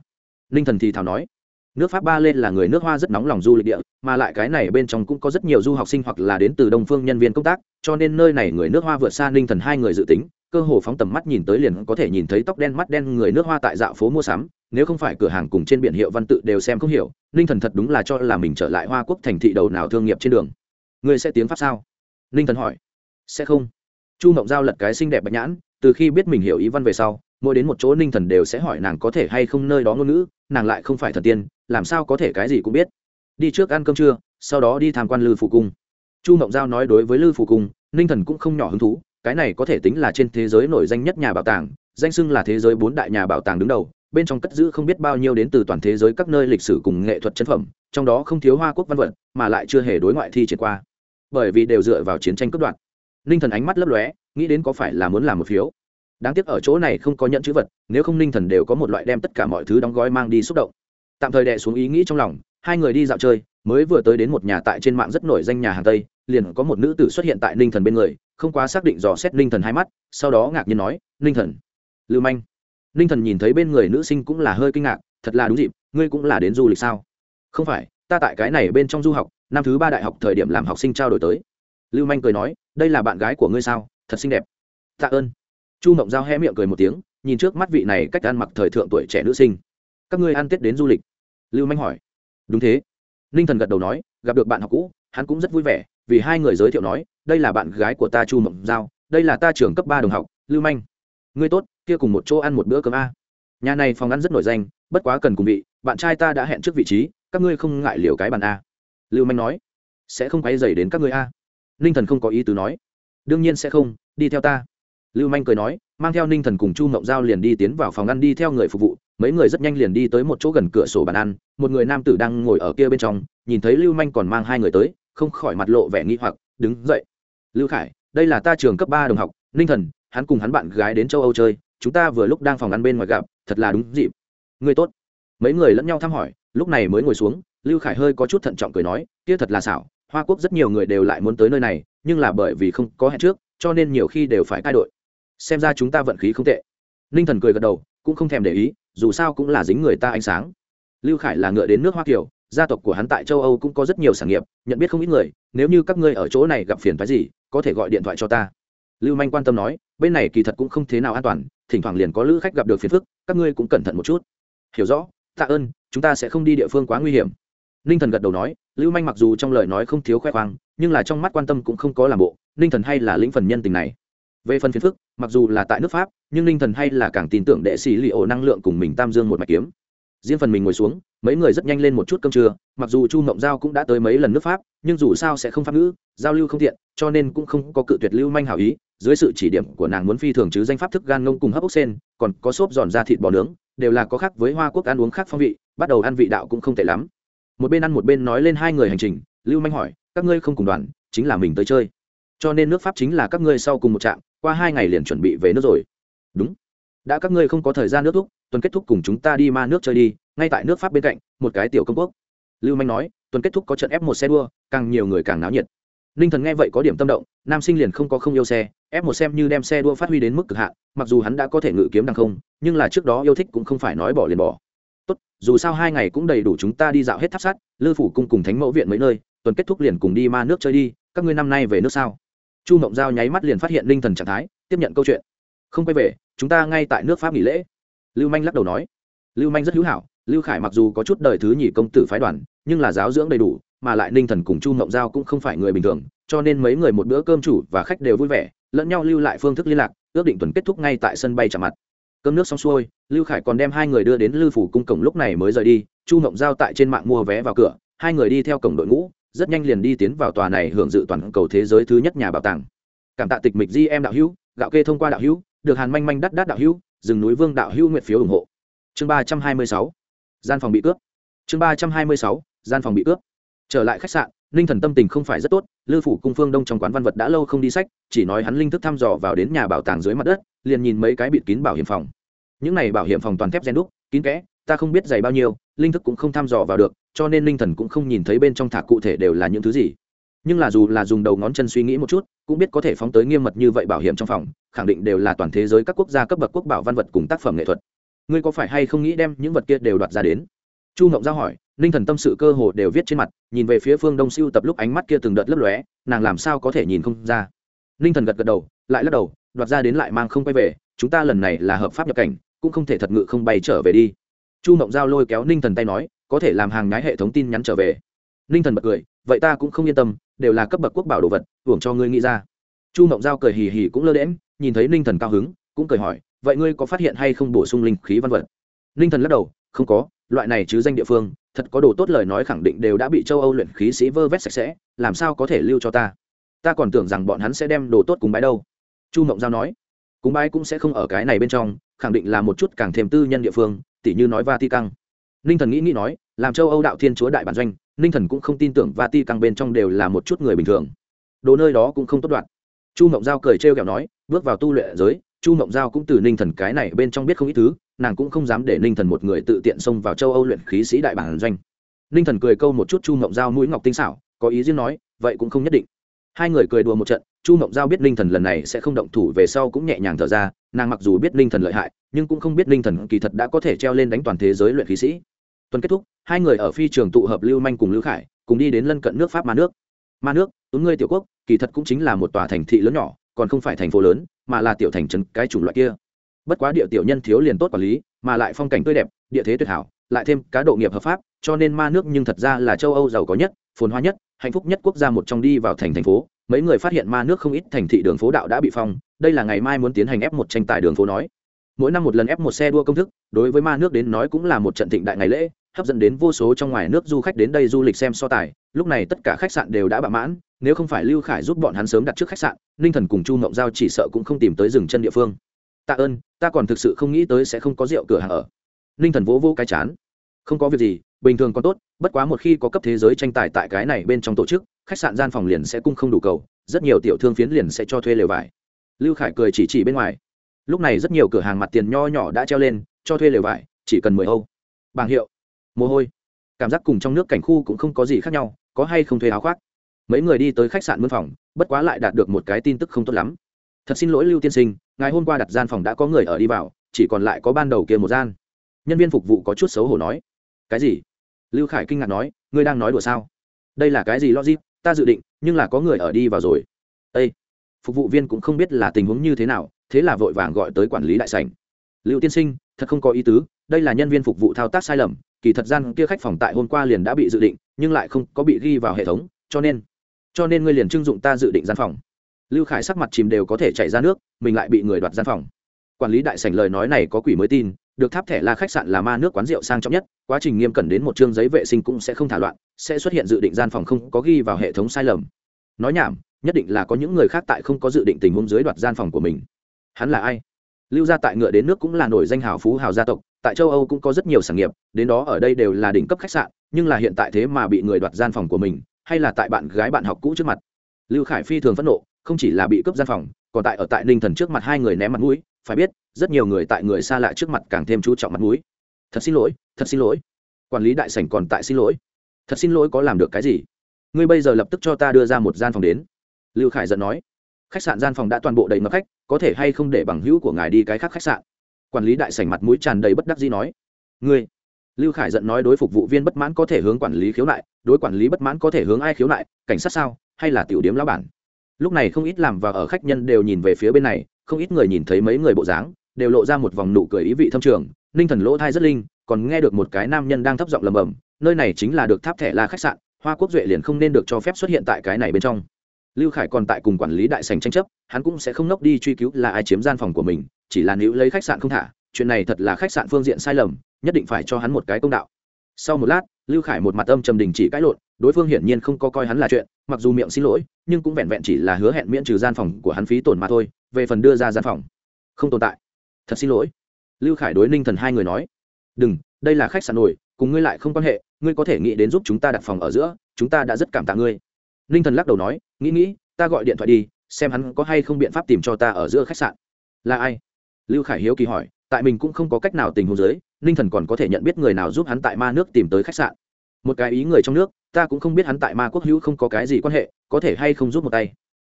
Ninh thần thì thào nói nước pháp ba lên là người nước hoa rất nóng lòng du lịch địa, mà lại cái này bên trong cũng có rất nhiều du học sinh hoặc là đến từ đông phương nhân viên công tác, cho nên nơi này người nước hoa vượt xa ninh thần hai người dự tính, cơ hồ phóng tầm mắt nhìn tới liền có thể nhìn thấy tóc đen mắt đen người nước hoa tại dạo phố mua sắm, nếu không phải cửa hàng cùng trên biển hiệu văn tự đều xem không hiểu, ninh thần thật đúng là cho là mình trở lại hoa quốc thành thị đầu nào thương nghiệp trên đường. Người sẽ tiếng pháp sao? Ninh thần hỏi. Sẽ không. Chu mộng giao lật cái xinh đẹp bạch nhãn, từ khi biết mình hiểu ý văn về sau mỗi đến một chỗ ninh thần đều sẽ hỏi nàng có thể hay không nơi đó ngôn ngữ, nàng lại không phải thần tiên, làm sao có thể cái gì cũng biết. Đi trước ăn cơm trưa, sau đó đi tham quan lư phủ cung. Chu mộng giao nói đối với lư phủ cung, ninh thần cũng không nhỏ hứng thú, cái này có thể tính là trên thế giới nổi danh nhất nhà bảo tàng, danh xưng là thế giới bốn đại nhà bảo tàng đứng đầu, bên trong cất giữ không biết bao nhiêu đến từ toàn thế giới các nơi lịch sử cùng nghệ thuật chân phẩm, trong đó không thiếu hoa quốc văn vật, mà lại chưa hề đối ngoại thi triển qua. Bởi vì đều dựa vào chiến tranh cướp đoạt. Ninh thần ánh mắt lấp lóe, nghĩ đến có phải là muốn làm một phiếu đáng tiếc ở chỗ này không có nhận chữ vật, nếu không ninh thần đều có một loại đem tất cả mọi thứ đóng gói mang đi xúc động. Tạm thời đè xuống ý nghĩ trong lòng, hai người đi dạo chơi, mới vừa tới đến một nhà tại trên mạng rất nổi danh nhà hàng tây, liền có một nữ tử xuất hiện tại ninh thần bên người, không quá xác định dò xét ninh thần hai mắt, sau đó ngạc nhiên nói, ninh thần, lưu manh. Ninh thần nhìn thấy bên người nữ sinh cũng là hơi kinh ngạc, thật là đúng dịp, ngươi cũng là đến du lịch sao? Không phải, ta tại cái này bên trong du học, năm thứ ba đại học thời điểm làm học sinh trao đổi tới. Lưu manh cười nói, đây là bạn gái của ngươi sao? Thật xinh đẹp. Tạ ơn chu mộng giao hé miệng cười một tiếng, nhìn trước mắt vị này cách ăn mặc thời thượng tuổi trẻ nữ sinh. Các ngươi ăn tết đến du lịch? Lưu manh hỏi. Đúng thế. Ninh thần gật đầu nói, gặp được bạn học cũ, hắn cũng rất vui vẻ, vì hai người giới thiệu nói, đây là bạn gái của ta chu mộng giao, đây là ta trưởng cấp ba đồng học, lưu manh. Ngươi tốt, kia cùng một chỗ ăn một bữa cơm a. Nhà này phòng ăn rất nổi danh, bất quá cần cùng vị, bạn trai ta đã hẹn trước vị trí, các ngươi không ngại liều cái bàn a. Lưu manh nói. Sẽ không quay dày đến các ngươi a. Ninh thần không có ý tứ nói. Đương nhiên sẽ không, đi theo ta lưu manh cười nói, mang theo ninh thần cùng chu mộng giao liền đi tiến vào phòng ăn đi theo người phục vụ, mấy người rất nhanh liền đi tới một chỗ gần cửa sổ bàn ăn, một người nam tử đang ngồi ở kia bên trong, nhìn thấy lưu manh còn mang hai người tới, không khỏi mặt lộ vẻ nghi hoặc, đứng dậy. Lưu khải, đây là ta trường cấp ba đồng học, ninh thần, hắn cùng hắn bạn gái đến châu âu chơi, chúng ta vừa lúc đang phòng ăn bên ngoài gặp, thật là đúng dịp. Người tốt. Mấy người lẫn nhau thăm hỏi, lúc này mới ngồi xuống, lưu khải hơi có chút thận trọng cười nói, kia thật là xảo, hoa quốc rất nhiều người đều lại muốn tới nơi này, nhưng là bởi vì không có hẹn trước, cho nên nhiều khi đều phải cai đội xem ra chúng ta vận khí không tệ. Ninh thần cười gật đầu, cũng không thèm để ý, dù sao cũng là dính người ta ánh sáng. Lưu khải là ngựa đến nước hoa kiều, gia tộc của hắn tại châu âu cũng có rất nhiều sản nghiệp, nhận biết không ít người, nếu như các ngươi ở chỗ này gặp phiền phái gì, có thể gọi điện thoại cho ta. Lưu manh quan tâm nói, bên này kỳ thật cũng không thế nào an toàn, thỉnh thoảng liền có lữ khách gặp được phiền phức, các ngươi cũng cẩn thận một chút. Hiểu rõ, tạ ơn, chúng ta sẽ không đi địa phương quá nguy hiểm. Ninh thần gật đầu nói, lưu manh mặc dù trong lời nói không thiếu khoe khoang, nhưng là trong mắt quan tâm cũng không có làm bộ, ninh thần hay là lĩnh phần nhân tình này về phần phiền phức, mặc dù là tại nước pháp, nhưng ninh thần hay là càng tin tưởng đệ sĩ li ổ năng lượng cùng mình tam dương một mạch kiếm. Riêng phần mình ngồi xuống, mấy người rất nhanh lên một chút cơm trưa, mặc dù chu mộng giao cũng đã tới mấy lần nước pháp, nhưng dù sao sẽ không pháp ngữ, giao lưu không tiện, cho nên cũng không có cự tuyệt lưu manh hảo ý, dưới sự chỉ điểm của nàng muốn phi thường chứ danh pháp thức gan ngông cùng hấp ốc sen, còn có xốp giòn da thịt bò nướng, đều là có khác với hoa quốc ăn uống khác phong vị, bắt đầu ăn vị đạo cũng không tệ lắm. Một bên ăn một bên nói lên hai người hành trình, lưu manh hỏi, các ngươi không cùng đoàn, chính là mình tới chơi. Cho nên nước pháp chính là các ngươi sau cùng một trạm qua hai ngày liền chuẩn bị về nước rồi. Đúng. Đã các ngươi không có thời gian nước thúc, tuần kết thúc cùng chúng ta đi ma nước chơi đi, ngay tại nước pháp bên cạnh, một cái tiểu công quốc. Lưu manh nói, tuần kết thúc có trận ép một xe đua, càng nhiều người càng náo nhiệt. Ninh thần nghe vậy có điểm tâm động, nam sinh liền không có không yêu xe ép một xem như đem xe đua phát huy đến mức cực hạn, mặc dù hắn đã có thể ngự kiếm đằng không, nhưng là trước đó yêu thích cũng không phải nói bỏ liền bỏ. Tốt, dù sao hai ngày cũng đầy đủ chúng ta đi dạo hết tháp sắt, lư phủ cung cùng thánh mẫu viện mấy nơi, tuần kết thúc liền cùng đi ma nước chơi đi, các ngươi năm nay về nước sao? Chu mộng giao nháy mắt liền phát hiện ninh thần trạng thái, tiếp nhận câu chuyện. Không quay về, chúng ta ngay tại nước pháp nghỉ lễ. Lưu manh lắc đầu nói. Lưu manh rất hữu hảo, lưu khải mặc dù có chút đời thứ nhì công tử phái đoàn, nhưng là giáo dưỡng đầy đủ, mà lại ninh thần cùng chu mộng giao cũng không phải người bình thường, cho nên mấy người một bữa cơm chủ và khách đều vui vẻ, lẫn nhau lưu lại phương thức liên lạc, ước định tuần kết thúc ngay tại sân bay chạm mặt. Cơm nước xong xuôi, lưu khải còn đem hai người đưa đến lưu phủ cung cổng lúc này mới rời đi, chu mộng giao tại trên mạng mua vé vào cửa, hai người đi theo cổng đội ngũ rất nhanh liền đi tiến vào tòa này hưởng dự toàn cầu thế giới thứ nhất nhà bảo tàng. Cảm tạ tịch mịch di em đạo hữu, gạo kê thông qua đạo hữu, được hàn manh manh đắt đắt đạo hữu, rừng núi vương đạo hữu nguyện phiếu ủng hộ. Chương ba trăm hai mươi sáu, gian phòng bị cướp. Chương ba trăm hai mươi sáu, gian phòng bị cướp. Trở lại khách sạn, ninh thần tâm tình không phải rất tốt, lư phủ cung phương đông trong quán văn vật đã lâu không đi sách, chỉ nói hắn linh thức thăm dò vào đến nhà bảo tàng dưới mặt đất, liền nhìn mấy cái bịt kín bảo hiểm phòng. Những này bảo hiểm phòng toàn thép gen đúc, kín kẽ ta không biết dày bao nhiêu, linh thức cũng không thăm dò vào được, cho nên linh thần cũng không nhìn thấy bên trong thả cụ thể đều là những thứ gì. Nhưng là dù là dùng đầu ngón chân suy nghĩ một chút, cũng biết có thể phóng tới nghiêm mật như vậy bảo hiểm trong phòng, khẳng định đều là toàn thế giới các quốc gia cấp bậc quốc bảo văn vật cùng tác phẩm nghệ thuật. Ngươi có phải hay không nghĩ đem những vật kia đều đoạt ra đến? Chu ngộng giao hỏi ninh thần tâm sự cơ hồ đều viết trên mặt, nhìn về phía phương đông siêu tập lúc ánh mắt kia từng đợt lấp lóe, nàng làm sao có thể nhìn không ra? Ninh thần gật gật đầu, lại lắc đầu, đoạt ra đến lại mang không quay về, chúng ta lần này là hợp pháp nhập cảnh, cũng không thể thật ngự không bay trở về đi chu mộng giao lôi kéo ninh thần tay nói, có thể làm hàng nhái hệ thống tin nhắn trở về. Ninh thần bật cười, vậy ta cũng không yên tâm, đều là cấp bậc quốc bảo đồ vật, hưởng cho ngươi nghĩ ra. Chu mộng giao cười hì hì cũng lơ đễm nhìn thấy ninh thần cao hứng, cũng cười hỏi, vậy ngươi có phát hiện hay không bổ sung linh khí văn vật? Ninh thần lắc đầu, không có, loại này chứ danh địa phương, thật có đồ tốt lời nói khẳng định đều đã bị châu âu luyện khí sĩ vơ vét sạch sẽ, làm sao có thể lưu cho ta? Ta còn tưởng rằng bọn hắn sẽ đem đồ tốt cùng bái đâu. Chu mộng giao nói, cúng bái cũng sẽ không ở cái này bên trong khẳng định là một chút càng thêm tư nhân địa phương tỉ như nói Vatican. Ninh Thần nghĩ nghĩ nói, làm châu Âu đạo thiên chúa đại bản doanh, Ninh Thần cũng không tin tưởng Vatican bên trong đều là một chút người bình thường. Đồ nơi đó cũng không tốt đoạn. Chu Mộng Giao cười trêu ghẹo nói, bước vào tu luyện giới, Chu Mộng Giao cũng từ Ninh Thần cái này bên trong biết không ít thứ, nàng cũng không dám để Ninh Thần một người tự tiện xông vào châu Âu luyện khí sĩ đại bản doanh. Ninh Thần cười câu một chút Chu Mộng Giao mũi ngọc tinh xảo, có ý riêng nói, vậy cũng không nhất định. Hai người cười đùa một trận, Chu Mộng Giao biết Ninh Thần lần này sẽ không động thủ về sau cũng nhẹ nhàng thở ra, nàng mặc dù biết Ninh Thần lợi hại, nhưng cũng không biết linh thần kỳ thật đã có thể treo lên đánh toàn thế giới luyện khí sĩ. Tuần kết thúc hai người ở phi trường tụ hợp lưu manh cùng lưu khải cùng đi đến lân cận nước pháp ma nước. Ma nước ứng ngươi tiểu quốc kỳ thật cũng chính là một tòa thành thị lớn nhỏ còn không phải thành phố lớn mà là tiểu thành trấn cái chủng loại kia. Bất quá địa tiểu nhân thiếu liền tốt quản lý mà lại phong cảnh tươi đẹp địa thế tuyệt hảo lại thêm cá độ nghiệp hợp pháp cho nên ma nước nhưng thật ra là châu âu giàu có nhất phồn hoa nhất hạnh phúc nhất quốc gia một trong đi vào thành thành phố mấy người phát hiện ma nước không ít thành thị đường phố đạo đã bị phong, đây là ngày mai muốn tiến hành ép một tranh tài đường phố nói. Mỗi năm một lần ép một xe đua công thức, đối với ma nước đến nói cũng là một trận thịnh đại ngày lễ, hấp dẫn đến vô số trong ngoài nước du khách đến đây du lịch xem so tài. Lúc này tất cả khách sạn đều đã bạ mãn, nếu không phải lưu khải giúp bọn hắn sớm đặt trước khách sạn, ninh thần cùng chu mộng giao chỉ sợ cũng không tìm tới dừng chân địa phương. Tạ ơn, ta còn thực sự không nghĩ tới sẽ không có rượu cửa hàng ở. Ninh thần vỗ vô cái chán. Không có việc gì, bình thường còn tốt, bất quá một khi có cấp thế giới tranh tài tại cái này bên trong tổ chức khách sạn gian phòng liền sẽ cung không đủ cầu, rất nhiều tiểu thương phiến liền sẽ cho thuê lều vải. Lưu khải cười chỉ chỉ bên ngoài. Lúc này rất nhiều cửa hàng mặt tiền nho nhỏ đã treo lên, cho thuê lều vải, chỉ cần mười âu. Bảng hiệu. Mồ hôi. Cảm giác cùng trong nước cảnh khu cũng không có gì khác nhau, có hay không thuê áo khoác. Mấy người đi tới khách sạn mân phòng, bất quá lại đạt được một cái tin tức không tốt lắm. Thật xin lỗi lưu tiên sinh, ngày hôm qua đặt gian phòng đã có người ở đi vào, chỉ còn lại có ban đầu kia một gian. Nhân viên phục vụ có chút xấu hổ nói. Cái gì? Lưu khải kinh ngạc nói, ngươi đang nói đùa sao? Đây là cái gì logic? Ta dự định, nhưng là có người ở đi vào rồi. Ây phục vụ viên cũng không biết là tình huống như thế nào, thế là vội vàng gọi tới quản lý đại sảnh. Lưu tiên sinh, thật không có ý tứ, đây là nhân viên phục vụ thao tác sai lầm, kỳ thật gian kia khách phòng tại hôm qua liền đã bị dự định, nhưng lại không có bị ghi vào hệ thống, cho nên cho nên ngươi liền trưng dụng ta dự định gian phòng. Lưu khải sắc mặt chìm đều có thể chảy ra nước, mình lại bị người đoạt gian phòng. Quản lý đại sảnh lời nói này có quỷ mới tin được tháp thẻ là khách sạn là ma nước quán rượu sang trọng nhất, quá trình nghiêm cẩn đến một chương giấy vệ sinh cũng sẽ không thả loạn, sẽ xuất hiện dự định gian phòng không có ghi vào hệ thống sai lầm. Nói nhảm, nhất định là có những người khác tại không có dự định tình huống dưới đoạt gian phòng của mình. Hắn là ai? Lưu gia tại ngựa đến nước cũng là nổi danh hào phú hào gia tộc, tại châu âu cũng có rất nhiều sản nghiệp, đến đó ở đây đều là đỉnh cấp khách sạn, nhưng là hiện tại thế mà bị người đoạt gian phòng của mình, hay là tại bạn gái bạn học cũ trước mặt. Lưu khải phi thường phẫn nộ, không chỉ là bị cướp gian phòng, còn tại ở tại ninh thần trước mặt hai người ném mặt mũi phải biết, rất nhiều người tại người xa lạ trước mặt càng thêm chú trọng mặt mũi. Thật xin lỗi, thật xin lỗi. Quản lý đại sảnh còn tại xin lỗi. Thật xin lỗi có làm được cái gì? Ngươi bây giờ lập tức cho ta đưa ra một gian phòng đến. Lưu khải giận nói. Khách sạn gian phòng đã toàn bộ đầy ngập khách, có thể hay không để bằng hữu của ngài đi cái khác khách sạn? Quản lý đại sảnh mặt mũi tràn đầy bất đắc dĩ nói. Ngươi. Lưu khải giận nói đối phục vụ viên bất mãn có thể hướng quản lý khiếu nại, đối quản lý bất mãn có thể hướng ai khiếu nại, cảnh sát sao, hay là tiểu điếm lão bản? Lúc này không ít làm và ở khách nhân đều nhìn về phía bên này, không ít người nhìn thấy mấy người bộ dáng, đều lộ ra một vòng nụ cười ý vị thâm trường. Ninh thần lỗ thai rất linh, còn nghe được một cái nam nhân đang thấp giọng lầm bầm nơi này chính là được tháp thẻ la khách sạn, hoa quốc duệ liền không nên được cho phép xuất hiện tại cái này bên trong. Lưu khải còn tại cùng quản lý đại sành tranh chấp, hắn cũng sẽ không nốc đi truy cứu là ai chiếm gian phòng của mình, chỉ là nếu lấy khách sạn không thả, chuyện này thật là khách sạn phương diện sai lầm, nhất định phải cho hắn một cái công đạo. Sau một lát, lưu khải một mặt âm trầm đình chỉ cãi lộn đối phương hiển nhiên không có coi hắn là chuyện, mặc dù miệng xin lỗi, nhưng cũng vẹn vẹn chỉ là hứa hẹn miễn trừ gian phòng của hắn phí tổn mà thôi, về phần đưa ra gian phòng, không tồn tại. Thật xin lỗi. Lưu khải đối ninh thần hai người nói. Đừng, đây là khách sạn nổi, cùng ngươi lại không quan hệ, ngươi có thể nghĩ đến giúp chúng ta đặt phòng ở giữa, chúng ta đã rất cảm tạ ngươi. Ninh thần lắc đầu nói, nghĩ nghĩ, ta gọi điện thoại đi, xem hắn có hay không biện pháp tìm cho ta ở giữa khách sạn. Là ai? Lưu khải hiếu kỳ hỏi, tại mình cũng không có cách nào tình huống giới ninh thần còn có thể nhận biết người nào giúp hắn tại ma nước tìm tới khách sạn một cái ý người trong nước, ta cũng không biết hắn tại ma quốc hữu không có cái gì quan hệ, có thể hay không rút một tay.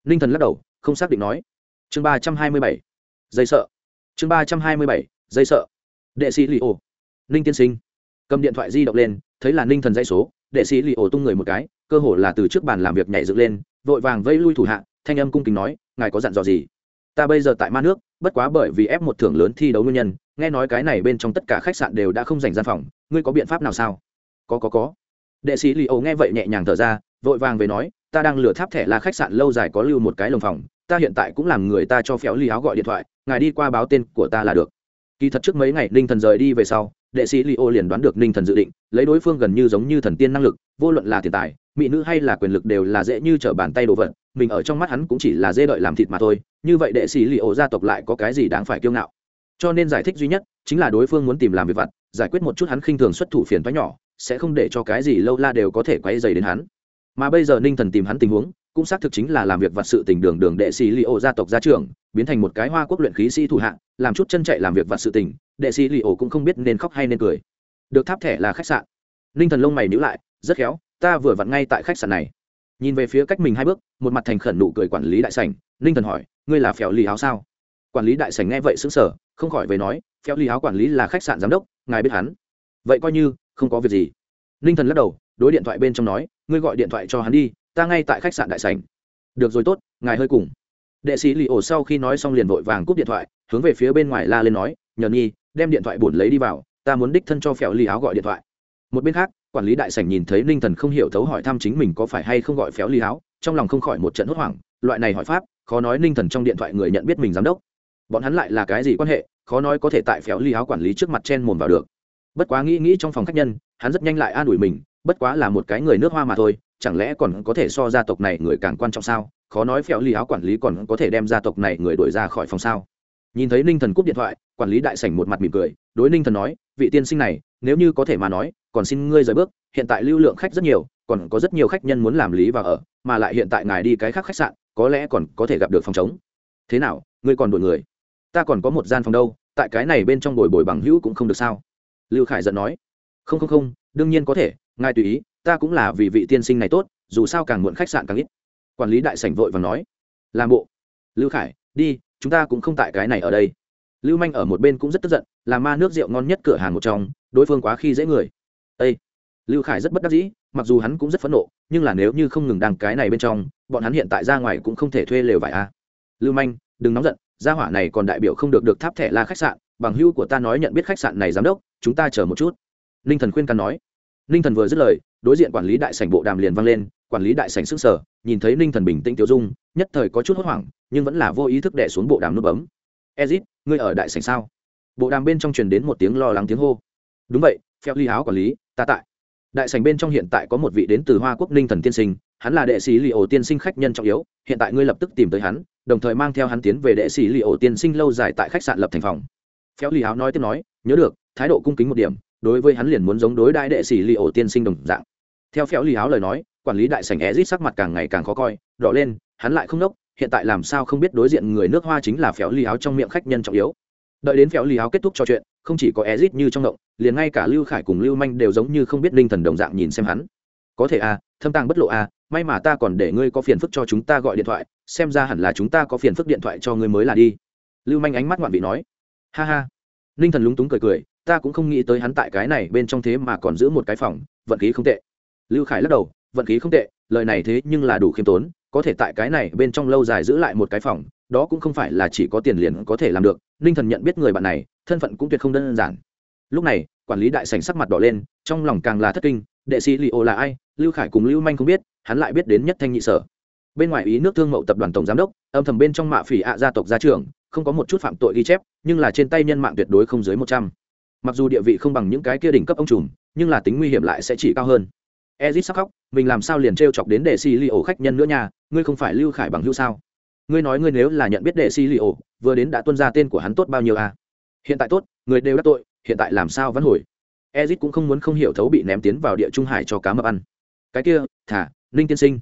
Ninh thần lắc đầu, không xác định nói. Chương ba trăm hai mươi bảy. Dây sợ. Chương ba trăm hai mươi bảy, dây sợ. Đệ sĩ li ô ninh tiên sinh. Cầm điện thoại di động lên, thấy là ninh thần dây số, đệ sĩ li ô tung người một cái, cơ hồ là từ trước bàn làm việc nhảy dựng lên, vội vàng vây lui thủ hạ, thanh âm cung kính nói, ngài có dặn dò gì? Ta bây giờ tại ma nước, bất quá bởi vì ép một thưởng lớn thi đấu nguyên nhân, nghe nói cái này bên trong tất cả khách sạn đều đã không dành gian phòng, ngươi có biện pháp nào sao? Có có có. Đệ sĩ li ô nghe vậy nhẹ nhàng thở ra, vội vàng về nói, ta đang lừa tháp thẻ là khách sạn lâu dài có lưu một cái lồng phòng, ta hiện tại cũng làm người ta cho phéo ly áo gọi điện thoại, ngài đi qua báo tên của ta là được. Kỳ thật trước mấy ngày ninh thần rời đi về sau, đệ sĩ li ô liền đoán được ninh thần dự định, lấy đối phương gần như giống như thần tiên năng lực, vô luận là tiền tài, mỹ nữ hay là quyền lực đều là dễ như trở bàn tay đồ vật, mình ở trong mắt hắn cũng chỉ là dê đợi làm thịt mà thôi, như vậy đệ sĩ li ô gia tộc lại có cái gì đáng phải kiêu ngạo? Cho nên giải thích duy nhất chính là đối phương muốn tìm làm việc vặt, giải quyết một chút hắn khinh thường xuất thủ phiền toái nhỏ sẽ không để cho cái gì lâu la đều có thể quay dày đến hắn. Mà bây giờ ninh thần tìm hắn tình huống, cũng xác thực chính là làm việc vặt sự tình đường đường đệ sĩ li ô gia tộc gia trưởng, biến thành một cái hoa quốc luyện khí sĩ thủ hạng làm chút chân chạy làm việc vặt sự tình, đệ sĩ li ô cũng không biết nên khóc hay nên cười. Được tháp thẻ là khách sạn. Ninh thần lông mày nhữ lại, rất khéo, ta vừa vặn ngay tại khách sạn này. Nhìn về phía cách mình hai bước, một mặt thành khẩn nụ cười quản lý đại sảnh, ninh thần hỏi, ngươi là phèo lì áo sao? Quản lý đại sảnh nghe vậy xứng sở không khỏi về nói, phèo lì áo quản lý là khách sạn giám đốc, ngài biết hắn. Vậy coi như không có việc gì. Ninh thần lắc đầu, đối điện thoại bên trong nói, ngươi gọi điện thoại cho hắn đi, ta ngay tại khách sạn đại sảnh. Được rồi, tốt, ngài hơi cùng. Đệ sĩ lì ổ sau khi nói xong liền vội vàng cúp điện thoại, hướng về phía bên ngoài la lên nói, nhờ nhi, đem điện thoại bổn lấy đi vào, ta muốn đích thân cho phèo lì áo gọi điện thoại. Một bên khác, quản lý đại sảnh nhìn thấy ninh thần không hiểu thấu hỏi thăm chính mình có phải hay không gọi phéo ly áo, trong lòng không khỏi một trận hốt hoảng, loại này hỏi pháp, khó nói ninh thần trong điện thoại người nhận biết mình giám đốc. Bọn hắn lại là cái gì quan hệ, khó nói có thể tại phéo ly áo quản lý trước mặt chen mồm vào được bất quá nghĩ nghĩ trong phòng khách nhân, hắn rất nhanh lại an ủi mình, bất quá là một cái người nước hoa mà thôi, chẳng lẽ còn có thể so gia tộc này người càng quan trọng sao? Khó nói phèo lì áo quản lý còn có thể đem gia tộc này người đuổi ra khỏi phòng sao? Nhìn thấy ninh thần cúp điện thoại, quản lý đại sảnh một mặt mỉm cười, đối ninh thần nói, vị tiên sinh này, nếu như có thể mà nói, còn xin ngươi rời bước, hiện tại lưu lượng khách rất nhiều, còn có rất nhiều khách nhân muốn làm lý và ở, mà lại hiện tại ngài đi cái khác khách sạn, có lẽ còn có thể gặp được phòng chống thế nào, ngươi còn đổi người? Ta còn có một gian phòng đâu, tại cái này bên trong bồi bồi bằng hữu cũng không được sao? Lưu khải giận nói. Không không không, đương nhiên có thể, ngài tùy ý, ta cũng là vì vị tiên sinh này tốt, dù sao càng muộn khách sạn càng ít. Quản lý đại sảnh vội và nói. Làm bộ. Lưu khải, đi, chúng ta cũng không tại cái này ở đây. Lưu manh ở một bên cũng rất tức giận, là ma nước rượu ngon nhất cửa hàng một trong, đối phương quá khi dễ người. Â lưu khải rất bất đắc dĩ, mặc dù hắn cũng rất phẫn nộ, nhưng là nếu như không ngừng đăng cái này bên trong, bọn hắn hiện tại ra ngoài cũng không thể thuê lều vải a. Lưu manh, đừng nóng giận, gia hỏa này còn đại biểu không được được tháp thẻ la khách sạn, bằng hưu của ta nói nhận biết khách sạn này giám đốc chúng ta chờ một chút. Ninh thần khuyên can nói. Ninh thần vừa dứt lời, đối diện quản lý đại sảnh bộ đàm liền vang lên, quản lý đại sảnh sức sở nhìn thấy ninh thần bình tĩnh tiêu dung, nhất thời có chút hốt hoảng, nhưng vẫn là vô ý thức đẻ xuống bộ đàm nút bấm. Ezit, ngươi ở đại sảnh sao? Bộ đàm bên trong truyền đến một tiếng lo lắng tiếng hô. Đúng vậy, phèo ly áo quản lý, ta tại. Đại sảnh bên trong hiện tại có một vị đến từ hoa quốc ninh thần tiên sinh, hắn là đệ sĩ li ổ tiên sinh khách nhân trọng yếu, hiện tại ngươi lập tức tìm tới hắn, đồng thời mang theo hắn tiến về đệ sĩ li ổ tiên sinh lâu dài tại khách sạn lập thành phòng. Phéo Ly áo nói tiếp nói, nhớ được thái độ cung kính một điểm, đối với hắn liền muốn giống đối đại đệ sĩ li ổ tiên sinh đồng dạng. Theo phéo li áo lời nói, quản lý đại sành ezit sắc mặt càng ngày càng khó coi, đỏ lên, hắn lại không nốc, hiện tại làm sao không biết đối diện người nước hoa chính là phéo li áo trong miệng khách nhân trọng yếu. Đợi đến phéo li áo kết thúc trò chuyện, không chỉ có ezit như trong động, liền ngay cả lưu khải cùng lưu manh đều giống như không biết linh thần đồng dạng nhìn xem hắn. Có thể à thâm tàng bất lộ à may mà ta còn để ngươi có phiền phức cho chúng ta gọi điện thoại, xem ra hẳn là chúng ta có phiền phức điện thoại cho ngươi mới là đi. Lưu manh ánh mắt ngoạn vị nói. Ha ha. Ninh thần lúng túng cười cười ta cũng không nghĩ tới hắn tại cái này bên trong thế mà còn giữ một cái phòng, vận khí không tệ. Lưu khải lắc đầu, vận khí không tệ, lời này thế nhưng là đủ khiêm tốn, có thể tại cái này bên trong lâu dài giữ lại một cái phòng, đó cũng không phải là chỉ có tiền liền có thể làm được, ninh thần nhận biết người bạn này, thân phận cũng tuyệt không đơn giản. Lúc này, quản lý đại sành sắc mặt đỏ lên, trong lòng càng là thất kinh, đệ sĩ li ô là ai, lưu khải cùng lưu manh không biết, hắn lại biết đến nhất thanh nhị sở. Bên ngoài ý nước thương mậu tập đoàn tổng giám đốc, âm thầm bên trong mạ phỉ ạ gia tộc gia trưởng, không có một chút phạm tội ghi chép, nhưng là trên tay nhân mạng tuyệt đối không dưới một trăm mặc dù địa vị không bằng những cái kia đỉnh cấp ông trùm, nhưng là tính nguy hiểm lại sẽ chỉ cao hơn. Ezit sắc khóc, mình làm sao liền t r e o chọc đến đệ si li ổ khách nhân nữa nha, ngươi không phải lưu khải bằng hữu sao? Ngươi nói ngươi nếu là nhận biết đệ si li ổ vừa đến đã tuân ra tên của hắn tốt bao nhiêu à? hiện tại tốt, người đều đắc tội, hiện tại làm sao vẫn hồi? Ezit cũng không muốn không hiểu thấu bị ném tiến vào địa trung hải cho cá mập ăn. Cái kia, thả, ninh tiên sinh.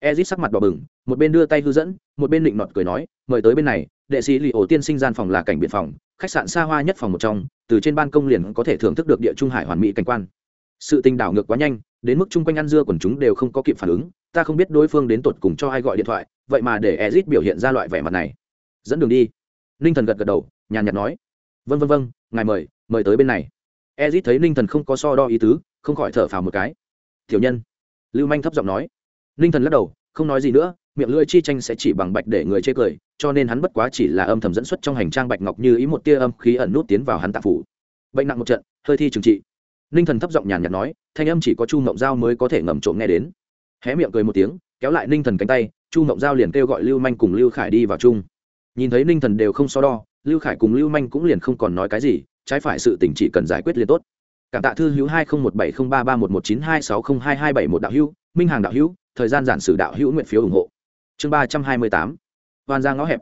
Ezit sắc mặt đỏ bừng, một bên đưa tay hư dẫn, một bên định nọt cười nói, mời tới bên này đệ sĩ li ổ tiên sinh gian phòng là cảnh biện phòng, khách sạn xa hoa nhất phòng một trong, từ trên ban công liền có thể thưởng thức được địa trung hải hoàn mỹ cảnh quan. Sự tình đảo ngược quá nhanh, đến mức chung quanh ăn dưa quần chúng đều không có kịp phản ứng, ta không biết đối phương đến tột cùng cho ai gọi điện thoại, vậy mà để ezit biểu hiện ra loại vẻ mặt này. Dẫn đường đi. Ninh thần gật gật đầu, nhàn nhạt nói. Vân vân vân ngài mời mời tới bên này. Ezit thấy ninh thần không có so đo ý tứ, không khỏi thở phào một cái. Tiểu nhân. Lưu manh thấp giọng nói. Ninh thần lắc đầu, không nói gì nữa miệng lưỡi chi tranh sẽ chỉ bằng bạch để người chê cười, cho nên hắn bất quá chỉ là âm thầm dẫn xuất trong hành trang bạch ngọc như ý một tia âm khí ẩn nút tiến vào hắn tạp phủ. Bệnh nặng một trận, hơi thi trừng trị. Ninh thần thấp giọng nhàn nhạt nói, thanh âm chỉ có chu mộng giao mới có thể ngầm trộm nghe đến. Hé miệng cười một tiếng, kéo lại ninh thần cánh tay, chu mộng giao liền kêu gọi lưu manh cùng lưu khải đi vào chung. Nhìn thấy ninh thần đều không so đo, lưu khải cùng lưu manh cũng liền không còn nói cái gì, trái phải sự tỉnh chỉ cần giải quyết liền tốt. Cảm tạ thư hữu hai nghìn một bảy không ba ba một một chín hai sáu không hai hai bảy một đạo hữu, minh hàng đạo hữu, thời gian giản sử đạo hữu nguyện phiếu ủng hộ chương ba trăm hai mươi tám hoàn ra ngõ hẹp.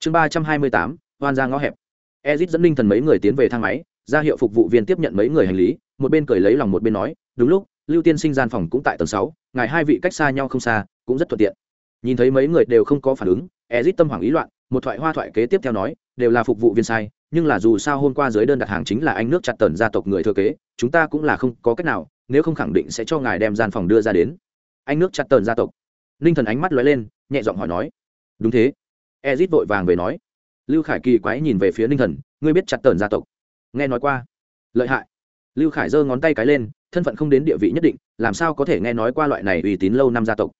Chương ba trăm hai mươi tám hoàn ra ngõ hẹp. Ezit dẫn linh thần mấy người tiến về thang máy, ra hiệu phục vụ viên tiếp nhận mấy người hành lý, một bên cười lấy lòng một bên nói, đúng lúc, lưu tiên sinh gian phòng cũng tại tầng sáu, ngài hai vị cách xa nhau không xa, cũng rất thuận tiện. Nhìn thấy mấy người đều không có phản ứng, ezit tâm hoảng ý loạn, một thoại hoa thoại kế tiếp theo nói, đều là phục vụ viên sai, nhưng là dù sao hôm qua dưới đơn đặt hàng chính là anh nước chặt tần gia tộc người thừa kế, chúng ta cũng là không có cách nào, nếu không khẳng định sẽ cho ngài đem gian phòng đưa ra đến. Anh nước chặt tần gia tộc ninh thần ánh mắt lóe lên, nhẹ giọng hỏi nói. Đúng thế. Ezit vội vàng về nói. Lưu khải kỳ quái nhìn về phía ninh thần, ngươi biết chặt tần gia tộc. Nghe nói qua. Lợi hại. Lưu khải giơ ngón tay cái lên, thân phận không đến địa vị nhất định, làm sao có thể nghe nói qua loại này uy tín lâu năm gia tộc?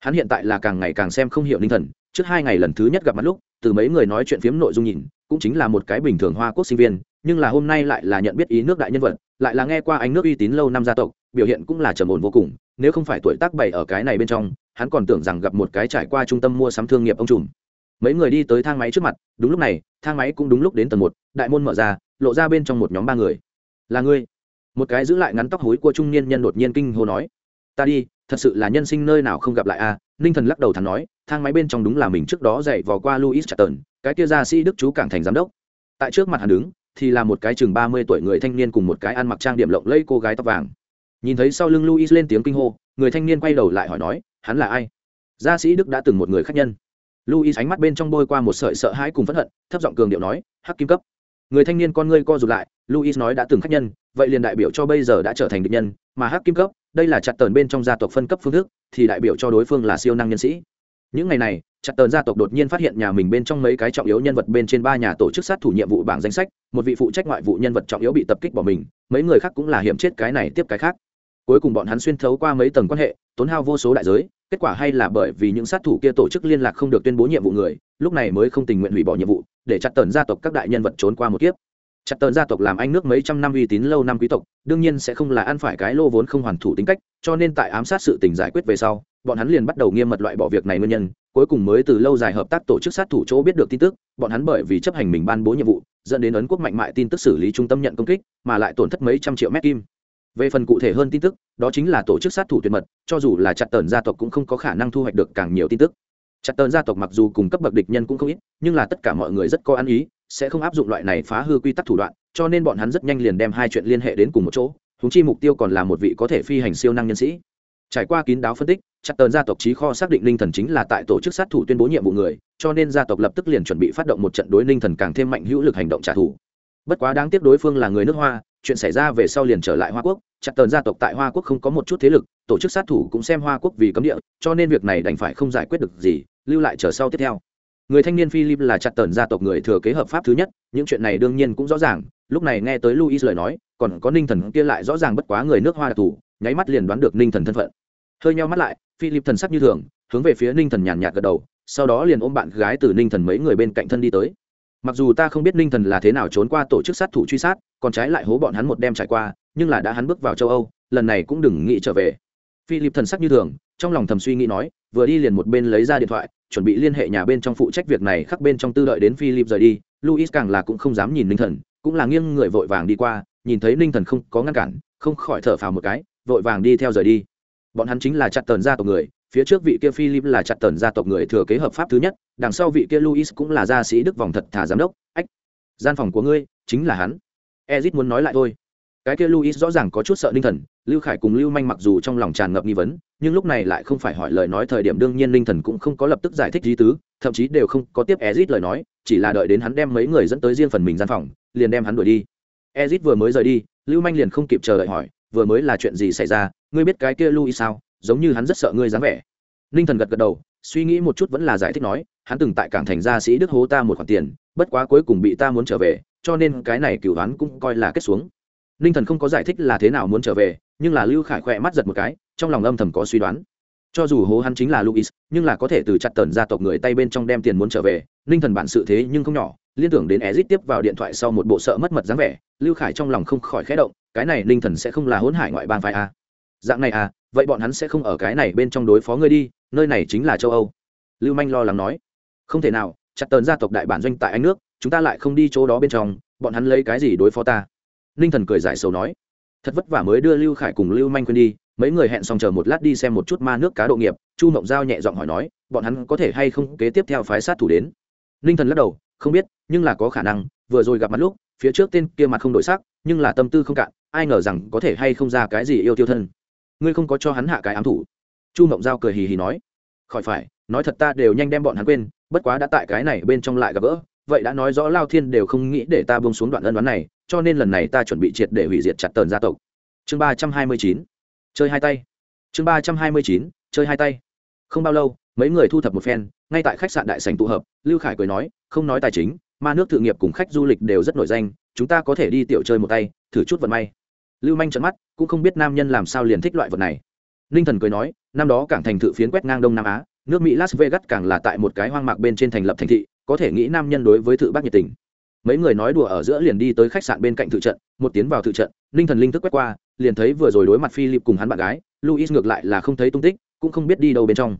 Hắn hiện tại là càng ngày càng xem không hiểu ninh thần, trước hai ngày lần thứ nhất gặp mặt lúc, từ mấy người nói chuyện phiếm nội dung nhìn, cũng chính là một cái bình thường hoa quốc sinh viên nhưng là hôm nay lại là nhận biết ý nước đại nhân vật, lại là nghe qua ánh nước uy tín lâu năm gia tộc, biểu hiện cũng là trầm ổn vô cùng, nếu không phải tuổi tác bảy ở cái này bên trong, hắn còn tưởng rằng gặp một cái trải qua trung tâm mua sắm thương nghiệp ông trùm. Mấy người đi tới thang máy trước mặt, đúng lúc này, thang máy cũng đúng lúc đến tầng một, đại môn mở ra, lộ ra bên trong một nhóm ba người. Là ngươi? Một cái giữ lại ngắn tóc hối của trung niên nhân đột nhiên kinh hô nói. Ta đi, thật sự là nhân sinh nơi nào không gặp lại a. Ninh thần lắc đầu thắn nói, thang máy bên trong đúng là mình trước đó dạy vò qua luis chatton cái kia ra sĩ đức chú cảng thành giám đốc. Tại trước mặt hắn đứng thì là một cái chừng ba mươi tuổi người thanh niên cùng một cái ăn mặc trang điểm lộng lẫy cô gái tóc vàng. Nhìn thấy sau lưng luis lên tiếng kinh hô, người thanh niên quay đầu lại hỏi nói, hắn là ai? Gia sĩ đức đã từng một người khách nhân. Luis ánh mắt bên trong bôi qua một sợi sợ hãi cùng phẫn hận, thấp giọng cường điệu nói, hắc kim cấp. Người thanh niên con ngươi co rụt lại luis nói đã từng khách nhân, vậy liền đại biểu cho bây giờ đã trở thành địch nhân, mà hắc kim cấp, đây là chặt tờn bên trong gia tộc phân cấp phương thức, thì đại biểu cho đối phương là siêu năng nhân sĩ. Những ngày này chặt tờn gia tộc đột nhiên phát hiện nhà mình bên trong mấy cái trọng yếu nhân vật bên trên ba nhà tổ chức sát thủ nhiệm vụ bảng danh sách, một vị phụ trách ngoại vụ nhân vật trọng yếu bị tập kích bỏ mình, mấy người khác cũng là hiểm chết cái này tiếp cái khác. Cuối cùng bọn hắn xuyên thấu qua mấy tầng quan hệ, tốn hao vô số đại giới, kết quả hay là bởi vì những sát thủ kia tổ chức liên lạc không được tuyên bố nhiệm vụ người, lúc này mới không tình nguyện hủy bỏ nhiệm vụ, để chặt tần gia tộc các đại nhân vật trốn qua một kiếp. Chặt tần gia tộc làm anh nước mấy trăm năm uy tín lâu năm quý tộc, đương nhiên sẽ không là ăn phải cái lô vốn không hoàn thủ tính cách, cho nên tại ám sát sự tình giải quyết về sau bọn hắn liền bắt đầu nghiêm mật loại bỏ việc này nguyên nhân, cuối cùng mới từ lâu dài hợp tác tổ chức sát thủ chỗ biết được tin tức, bọn hắn bởi vì chấp hành mình ban bố nhiệm vụ, dẫn đến ấn quốc mạnh mại tin tức xử lý trung tâm nhận công kích, mà lại tổn thất mấy trăm triệu mét kim. Về phần cụ thể hơn tin tức, đó chính là tổ chức sát thủ tuyệt mật, cho dù là chặt tờn gia tộc cũng không có khả năng thu hoạch được càng nhiều tin tức. Chặt tờn gia tộc mặc dù cùng cấp bậc địch nhân cũng không ít, nhưng là tất cả mọi người rất có ăn ý, sẽ không áp dụng loại này phá hư quy tắc thủ đoạn, cho nên bọn hắn rất nhanh liền đem hai chuyện liên hệ đến cùng một chỗ húng chi mục tiêu còn là một vị có thể phi hành siêu năng nhân sĩ. Trải qua kín đáo phân tích chặt tờn gia tộc trí kho xác định ninh thần chính là tại tổ chức sát thủ tuyên bố nhiệm vụ người, cho nên gia tộc lập tức liền chuẩn bị phát động một trận đối ninh thần càng thêm mạnh hữu lực hành động trả thù. Bất quá đáng tiếc đối phương là người nước hoa, chuyện xảy ra về sau liền trở lại hoa quốc. Chặt tờn gia tộc tại hoa quốc không có một chút thế lực, tổ chức sát thủ cũng xem hoa quốc vì cấm địa, cho nên việc này đành phải không giải quyết được gì, lưu lại chờ sau tiếp theo. Người thanh niên philip là chặt tờn gia tộc người thừa kế hợp pháp thứ nhất, những chuyện này đương nhiên cũng rõ ràng. Lúc này nghe tới luis lời nói, còn có ninh thần kia lại rõ ràng bất quá người nước hoa đặc thù nháy mắt liền đoán được ninh thần thân phận. Hơi nhau mắt lại philip thần sắc như thường, hướng về phía ninh thần nhàn nhạt gật đầu, sau đó liền ôm bạn gái từ ninh thần mấy người bên cạnh thân đi tới. Mặc dù ta không biết ninh thần là thế nào trốn qua tổ chức sát thủ truy sát, còn trái lại hố bọn hắn một đêm trải qua, nhưng là đã hắn bước vào châu âu, lần này cũng đừng nghĩ trở về. Philip thần sắc như thường, trong lòng thầm suy nghĩ nói, vừa đi liền một bên lấy ra điện thoại, chuẩn bị liên hệ nhà bên trong phụ trách việc này, khắc bên trong tư đợi đến philip rời đi. Luis càng là cũng không dám nhìn ninh thần, cũng là nghiêng người vội vàng đi qua, nhìn thấy ninh thần không có ngăn cản, không khỏi thở phào một cái, vội vàng đi theo rời đi bọn hắn chính là chặt tần gia tộc người, phía trước vị kia philip là chặt tần gia tộc người thừa kế hợp pháp thứ nhất, đằng sau vị kia luis cũng là gia sĩ đức vòng thật thà giám đốc. Ách, gian phòng của ngươi chính là hắn. Ezit muốn nói lại thôi. Cái kia luis rõ ràng có chút sợ ninh thần, lưu khải cùng lưu manh mặc dù trong lòng tràn ngập nghi vấn, nhưng lúc này lại không phải hỏi lời nói thời điểm, đương nhiên ninh thần cũng không có lập tức giải thích lý tứ, thậm chí đều không có tiếp ezit lời nói, chỉ là đợi đến hắn đem mấy người dẫn tới riêng phần mình gian phòng, liền đem hắn đuổi đi. Ezit vừa mới rời đi, lưu manh liền không kịp chờ đợi hỏi vừa mới là chuyện gì xảy ra, ngươi biết cái kia louis sao? Giống như hắn rất sợ ngươi dáng vẻ. Ninh thần gật gật đầu, suy nghĩ một chút vẫn là giải thích nói, hắn từng tại cảng thành gia sĩ đức hố ta một khoản tiền, bất quá cuối cùng bị ta muốn trở về, cho nên cái này cửu hắn cũng coi là kết xuống. Ninh thần không có giải thích là thế nào muốn trở về, nhưng là lưu khải khỏe mắt giật một cái, trong lòng âm thầm có suy đoán. Cho dù hố hắn chính là luis nhưng là có thể từ chặt tần gia tộc người tay bên trong đem tiền muốn trở về, ninh thần bản sự thế nhưng không nhỏ liên tưởng đến ezit tiếp vào điện thoại sau một bộ sợ mất mật dáng vẻ, lưu khải trong lòng không khỏi khẽ động, cái này ninh thần sẽ không là hỗn hải ngoại bang phái a. Dạng này à vậy bọn hắn sẽ không ở cái này bên trong đối phó ngươi đi, nơi này chính là châu âu. Lưu manh lo lắng nói. Không thể nào, chặt tờn gia tộc đại bản doanh tại anh nước, chúng ta lại không đi chỗ đó bên trong, bọn hắn lấy cái gì đối phó ta? Ninh thần cười giải sầu nói. Thật vất vả mới đưa lưu khải cùng lưu manh quên đi, mấy người hẹn xong chờ một lát đi xem một chút ma nước cá độ nghiệp, chu mộng giao nhẹ giọng hỏi nói, bọn hắn có thể hay không kế tiếp theo phái sát thủ đến? Ninh thần lắc đầu không biết, nhưng là có khả năng, vừa rồi gặp mặt lúc, phía trước tên kia mặt không đổi sắc, nhưng là tâm tư không cạn, ai ngờ rằng có thể hay không ra cái gì yêu tiêu thân. Ngươi không có cho hắn hạ cái ám thủ. Chu mộng giao cười hì hì nói. Khỏi phải, nói thật ta đều nhanh đem bọn hắn quên, bất quá đã tại cái này bên trong lại gặp gỡ, vậy đã nói rõ lao thiên đều không nghĩ để ta bông xuống đoạn ân đoán này, cho nên lần này ta chuẩn bị triệt để hủy diệt chặt tờn gia tộc. Chương ba trăm hai mươi chín. Chơi hai tay. Chương ba trăm hai mươi chín. Chơi hai tay không bao lâu, mấy người thu thập một phen, ngay tại khách sạn đại sành tụ hợp, lưu khải cười nói, không nói tài chính, ma nước thự nghiệp cùng khách du lịch đều rất nổi danh, chúng ta có thể đi tiểu chơi một tay, thử chút vận may. Lưu manh trận mắt, cũng không biết nam nhân làm sao liền thích loại vật này. Ninh thần cười nói, năm đó cảng thành thự phiến quét ngang đông nam á, nước mỹ las vegas càng là tại một cái hoang mạc bên trên thành lập thành thị, có thể nghĩ nam nhân đối với thự bác nhiệt tình. Mấy người nói đùa ở giữa liền đi tới khách sạn bên cạnh thự trận, một tiến vào thự trận, ninh thần linh thức quét qua, liền thấy vừa rồi đối mặt philip cùng hắn bạn gái luis ngược lại là không thấy tung tích cũng không biết đi đâu bên trong.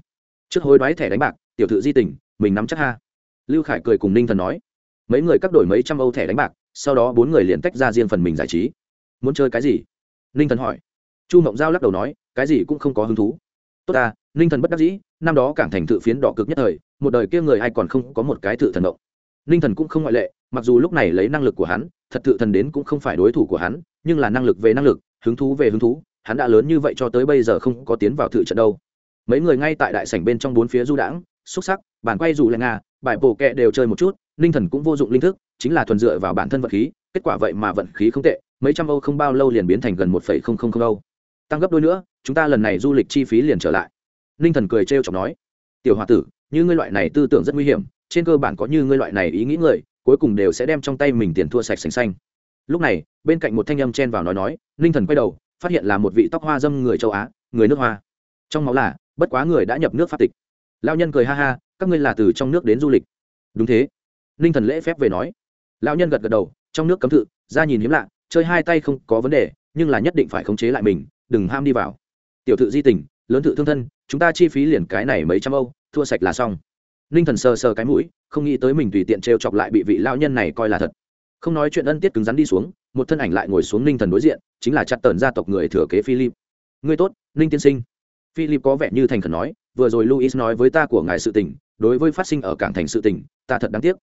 Trước hối đoái thẻ đánh bạc, tiểu thự di tình, mình nắm chắc ha. Lưu khải cười cùng ninh thần nói, mấy người cắt đổi mấy trăm âu thẻ đánh bạc, sau đó bốn người liền tách ra riêng phần mình giải trí. Muốn chơi cái gì? Ninh thần hỏi. Chu mộng giao lắc đầu nói, cái gì cũng không có hứng thú. Tốt ta, ninh thần bất đắc dĩ, năm đó cảng thành thự phiến đỏ cực nhất thời, một đời kia người ai còn không có một cái thự thần động ninh thần cũng không ngoại lệ, mặc dù lúc này lấy năng lực của hắn, thật thự thần đến cũng không phải đối thủ của hắn, nhưng là năng lực về năng lực, hứng thú về hứng thú, hắn đã lớn như vậy cho tới bây giờ không có tiến vào thự trận đâu mấy người ngay tại đại sảnh bên trong bốn phía du đãng, xúc sắc bản quay dù lại nga, bài bổ kẹ đều chơi một chút, ninh thần cũng vô dụng linh thức, chính là thuần dựa vào bản thân vật khí, kết quả vậy mà vận khí không tệ, mấy trăm âu không bao lâu liền biến thành gần một phẩy không không không âu. Tăng gấp đôi nữa, chúng ta lần này du lịch chi phí liền trở lại. Ninh thần cười trêu chọc nói, tiểu h o a tử, như ngươi loại này tư tưởng rất nguy hiểm, trên cơ bản có như ngươi loại này ý nghĩ người, cuối cùng đều sẽ đem trong tay mình tiền thua sạch sành xanh. Lúc này, bên cạnh một thanh âm chen vào nói nói, ninh thần quay đầu, phát hiện là một vị tóc hoa dâm người châu á, người nước hoa. Trong máu là bất quá người đã nhập nước pháp tịch. Lao nhân cười ha ha, các ngươi là từ trong nước đến du lịch. Đúng thế. Ninh thần lễ phép về nói. Lao nhân gật gật đầu, trong nước cấm thự, ra nhìn hiếm lạ, chơi hai tay không có vấn đề, nhưng là nhất định phải khống chế lại mình, đừng ham đi vào. Tiểu thự di tình, lớn tự thương thân, chúng ta chi phí liền cái này mấy trăm âu, thua sạch là xong. Ninh thần sờ sờ cái mũi, không nghĩ tới mình tùy tiện trêu chọc lại bị vị lao nhân này coi là thật. Không nói chuyện ân tiết cứng rắn đi xuống, một thân ảnh lại ngồi xuống ninh thần đối diện, chính là chặt tần gia tộc người thừa kế philip. Người tốt, ninh tiên sinh philip có vẻ như thành khẩn nói, vừa rồi luis nói với ta của ngài sự tình, đối với phát sinh ở cảng thành sự tình, ta thật đáng tiếc.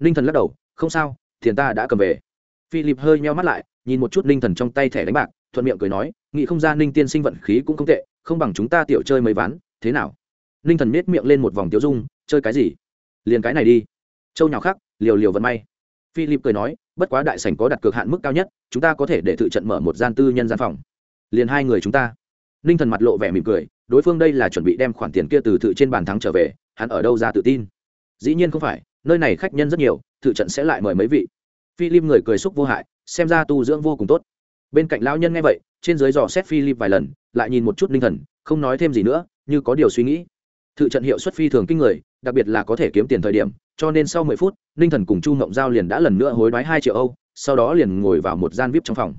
Ninh thần lắc đầu, không sao, tiền ta đã cầm về. Philip hơi meo mắt lại, nhìn một chút ninh thần trong tay thẻ đánh bạc, thuận miệng cười nói, nghĩ không ra ninh tiên sinh vận khí cũng không tệ, không bằng chúng ta tiểu chơi mấy ván, thế nào? Ninh thần nết miệng lên một vòng tiêu dung, chơi cái gì? Liền cái này đi. Châu nhào khác, liều liều vận may. Philip cười nói, bất quá đại sảnh có đặt cược hạn mức cao nhất, chúng ta có thể để tự trận mở một gian tư nhân gian phòng. Liền hai người chúng ta ninh thần mặt lộ vẻ mỉm cười, đối phương đây là chuẩn bị đem khoản tiền kia từ thự trên bàn thắng trở về, hắn ở đâu ra tự tin? Dĩ nhiên không phải, nơi này khách nhân rất nhiều tự trận sẽ lại mời mấy vị. Philip người cười xúc vô hại, xem ra tu dưỡng vô cùng tốt. Bên cạnh lão nhân nghe vậy, trên dưới dò xét philip vài lần, lại nhìn một chút ninh thần, không nói thêm gì nữa, như có điều suy nghĩ. Tự trận hiệu suất phi thường kinh người, đặc biệt là có thể kiếm tiền thời điểm, cho nên sau mười phút ninh thần cùng chu mộng giao liền đã lần nữa hối đoái hai triệu âu, sau đó liền ngồi vào một gian vip trong phòng.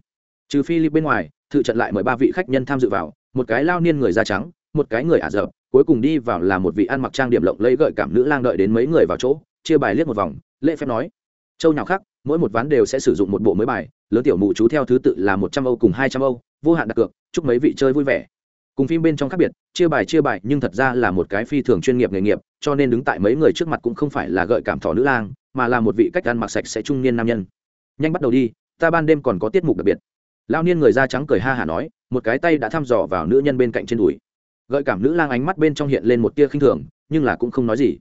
Trừ philip bên ngoài tự trận lại mời ba vị khách nhân tham dự vào một cái lao niên người da trắng, một cái người ả rập, cuối cùng đi vào là một vị ăn mặc trang điểm lộng lẫy gợi cảm nữ lang đợi đến mấy người vào chỗ, chia bài liếc một vòng, lễ phép nói. Châu nào khác mỗi một ván đều sẽ sử dụng một bộ mới bài, lớn tiểu mụ chú theo thứ tự là một trăm âu cùng hai trăm âu, vô hạn đặt cược, chúc mấy vị chơi vui vẻ. Cùng phim bên trong khác biệt, chia bài chia bài, nhưng thật ra là một cái phi thường chuyên nghiệp nghề nghiệp, cho nên đứng tại mấy người trước mặt cũng không phải là gợi cảm thỏ nữ lang, mà là một vị cách ăn mặc sạch sẽ trung niên nam nhân. Nhanh bắt đầu đi, ta ban đêm còn có tiết mục đặc biệt lao niên người da trắng cười ha hả nói, một cái tay đã thăm dò vào nữ nhân bên cạnh trên đùi. Gợi cảm nữ lang ánh mắt bên trong hiện lên một tia khinh thường, nhưng là cũng không nói gì.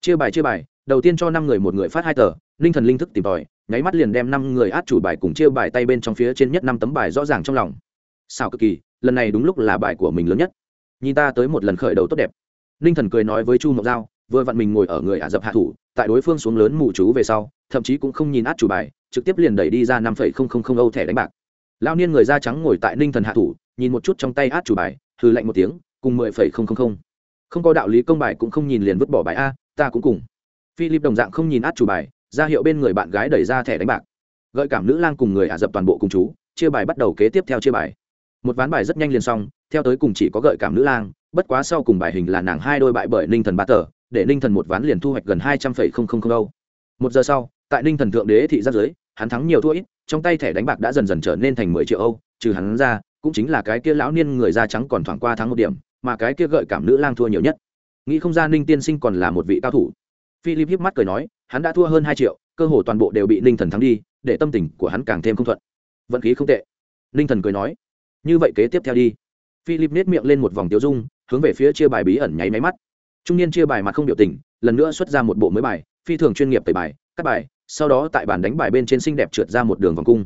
Chia bài chia bài, đầu tiên cho năm người một người phát hai tờ linh thần linh thức tìm tòi, nháy mắt liền đem năm người át chủ bài cùng chia bài tay bên trong phía trên nhất năm tấm bài rõ ràng trong lòng. Sao cực kỳ, lần này đúng lúc là bài của mình lớn nhất. Nhìn ta tới một lần khởi đầu tốt đẹp. Ninh thần cười nói với chu mộc giao, vừa vặn mình ngồi ở người ả rập hạ thủ, tại đối phương xuống lớn mù chú về sau, thậm chí cũng không nhìn át chủ bài, trực tiếp liền đẩy đi ra năm phẩy không không không âu thẻ đánh bạc lao niên người da trắng ngồi tại ninh thần hạ thủ, nhìn một chút trong tay át chủ bài, hừ lạnh một tiếng, cùng mười phẩy không không không. Không có đạo lý công bài cũng không nhìn liền vứt bỏ bài a, ta cũng cùng. Philip đồng dạng không nhìn át chủ bài, ra hiệu bên người bạn gái đẩy ra thẻ đánh bạc. Gợi cảm nữ lang cùng người ả rập toàn bộ cùng chú, chia bài bắt đầu kế tiếp theo chia bài. Một ván bài rất nhanh liền xong, theo tới cùng chỉ có gợi cảm nữ lang, bất quá sau cùng bài hình là nàng hai đôi bại bởi ninh thần ba tờ, để ninh thần một ván liền thu hoạch gần hai trăm phẩy không không không âu một giờ sau, tại ninh thần thượng đế thị giáp giới, hắn thắng nhiều thua ít trong tay thẻ đánh bạc đã dần dần trở nên thành mười triệu âu, trừ hắn ra, cũng chính là cái kia lão niên người da trắng còn thoảng qua thắng một điểm, mà cái kia gợi cảm nữ lang thua nhiều nhất. Nghĩ không ra ninh tiên sinh còn là một vị cao thủ. Philip hiếp mắt cười nói, hắn đã thua hơn hai triệu, cơ hồ toàn bộ đều bị ninh thần thắng đi, để tâm tình của hắn càng thêm không thuận. Vận khí không tệ. Ninh thần cười nói, như vậy kế tiếp theo đi. Philip nết miệng lên một vòng tiêu dung, hướng về phía chia bài bí ẩn nháy máy mắt. Trung niên chia bài mặt không biểu tình, lần nữa xuất ra một bộ mới bài, phi thường chuyên nghiệp tẩy bài các bài sau đó tại bàn đánh bài bên trên xinh đẹp trượt ra một đường vòng cung.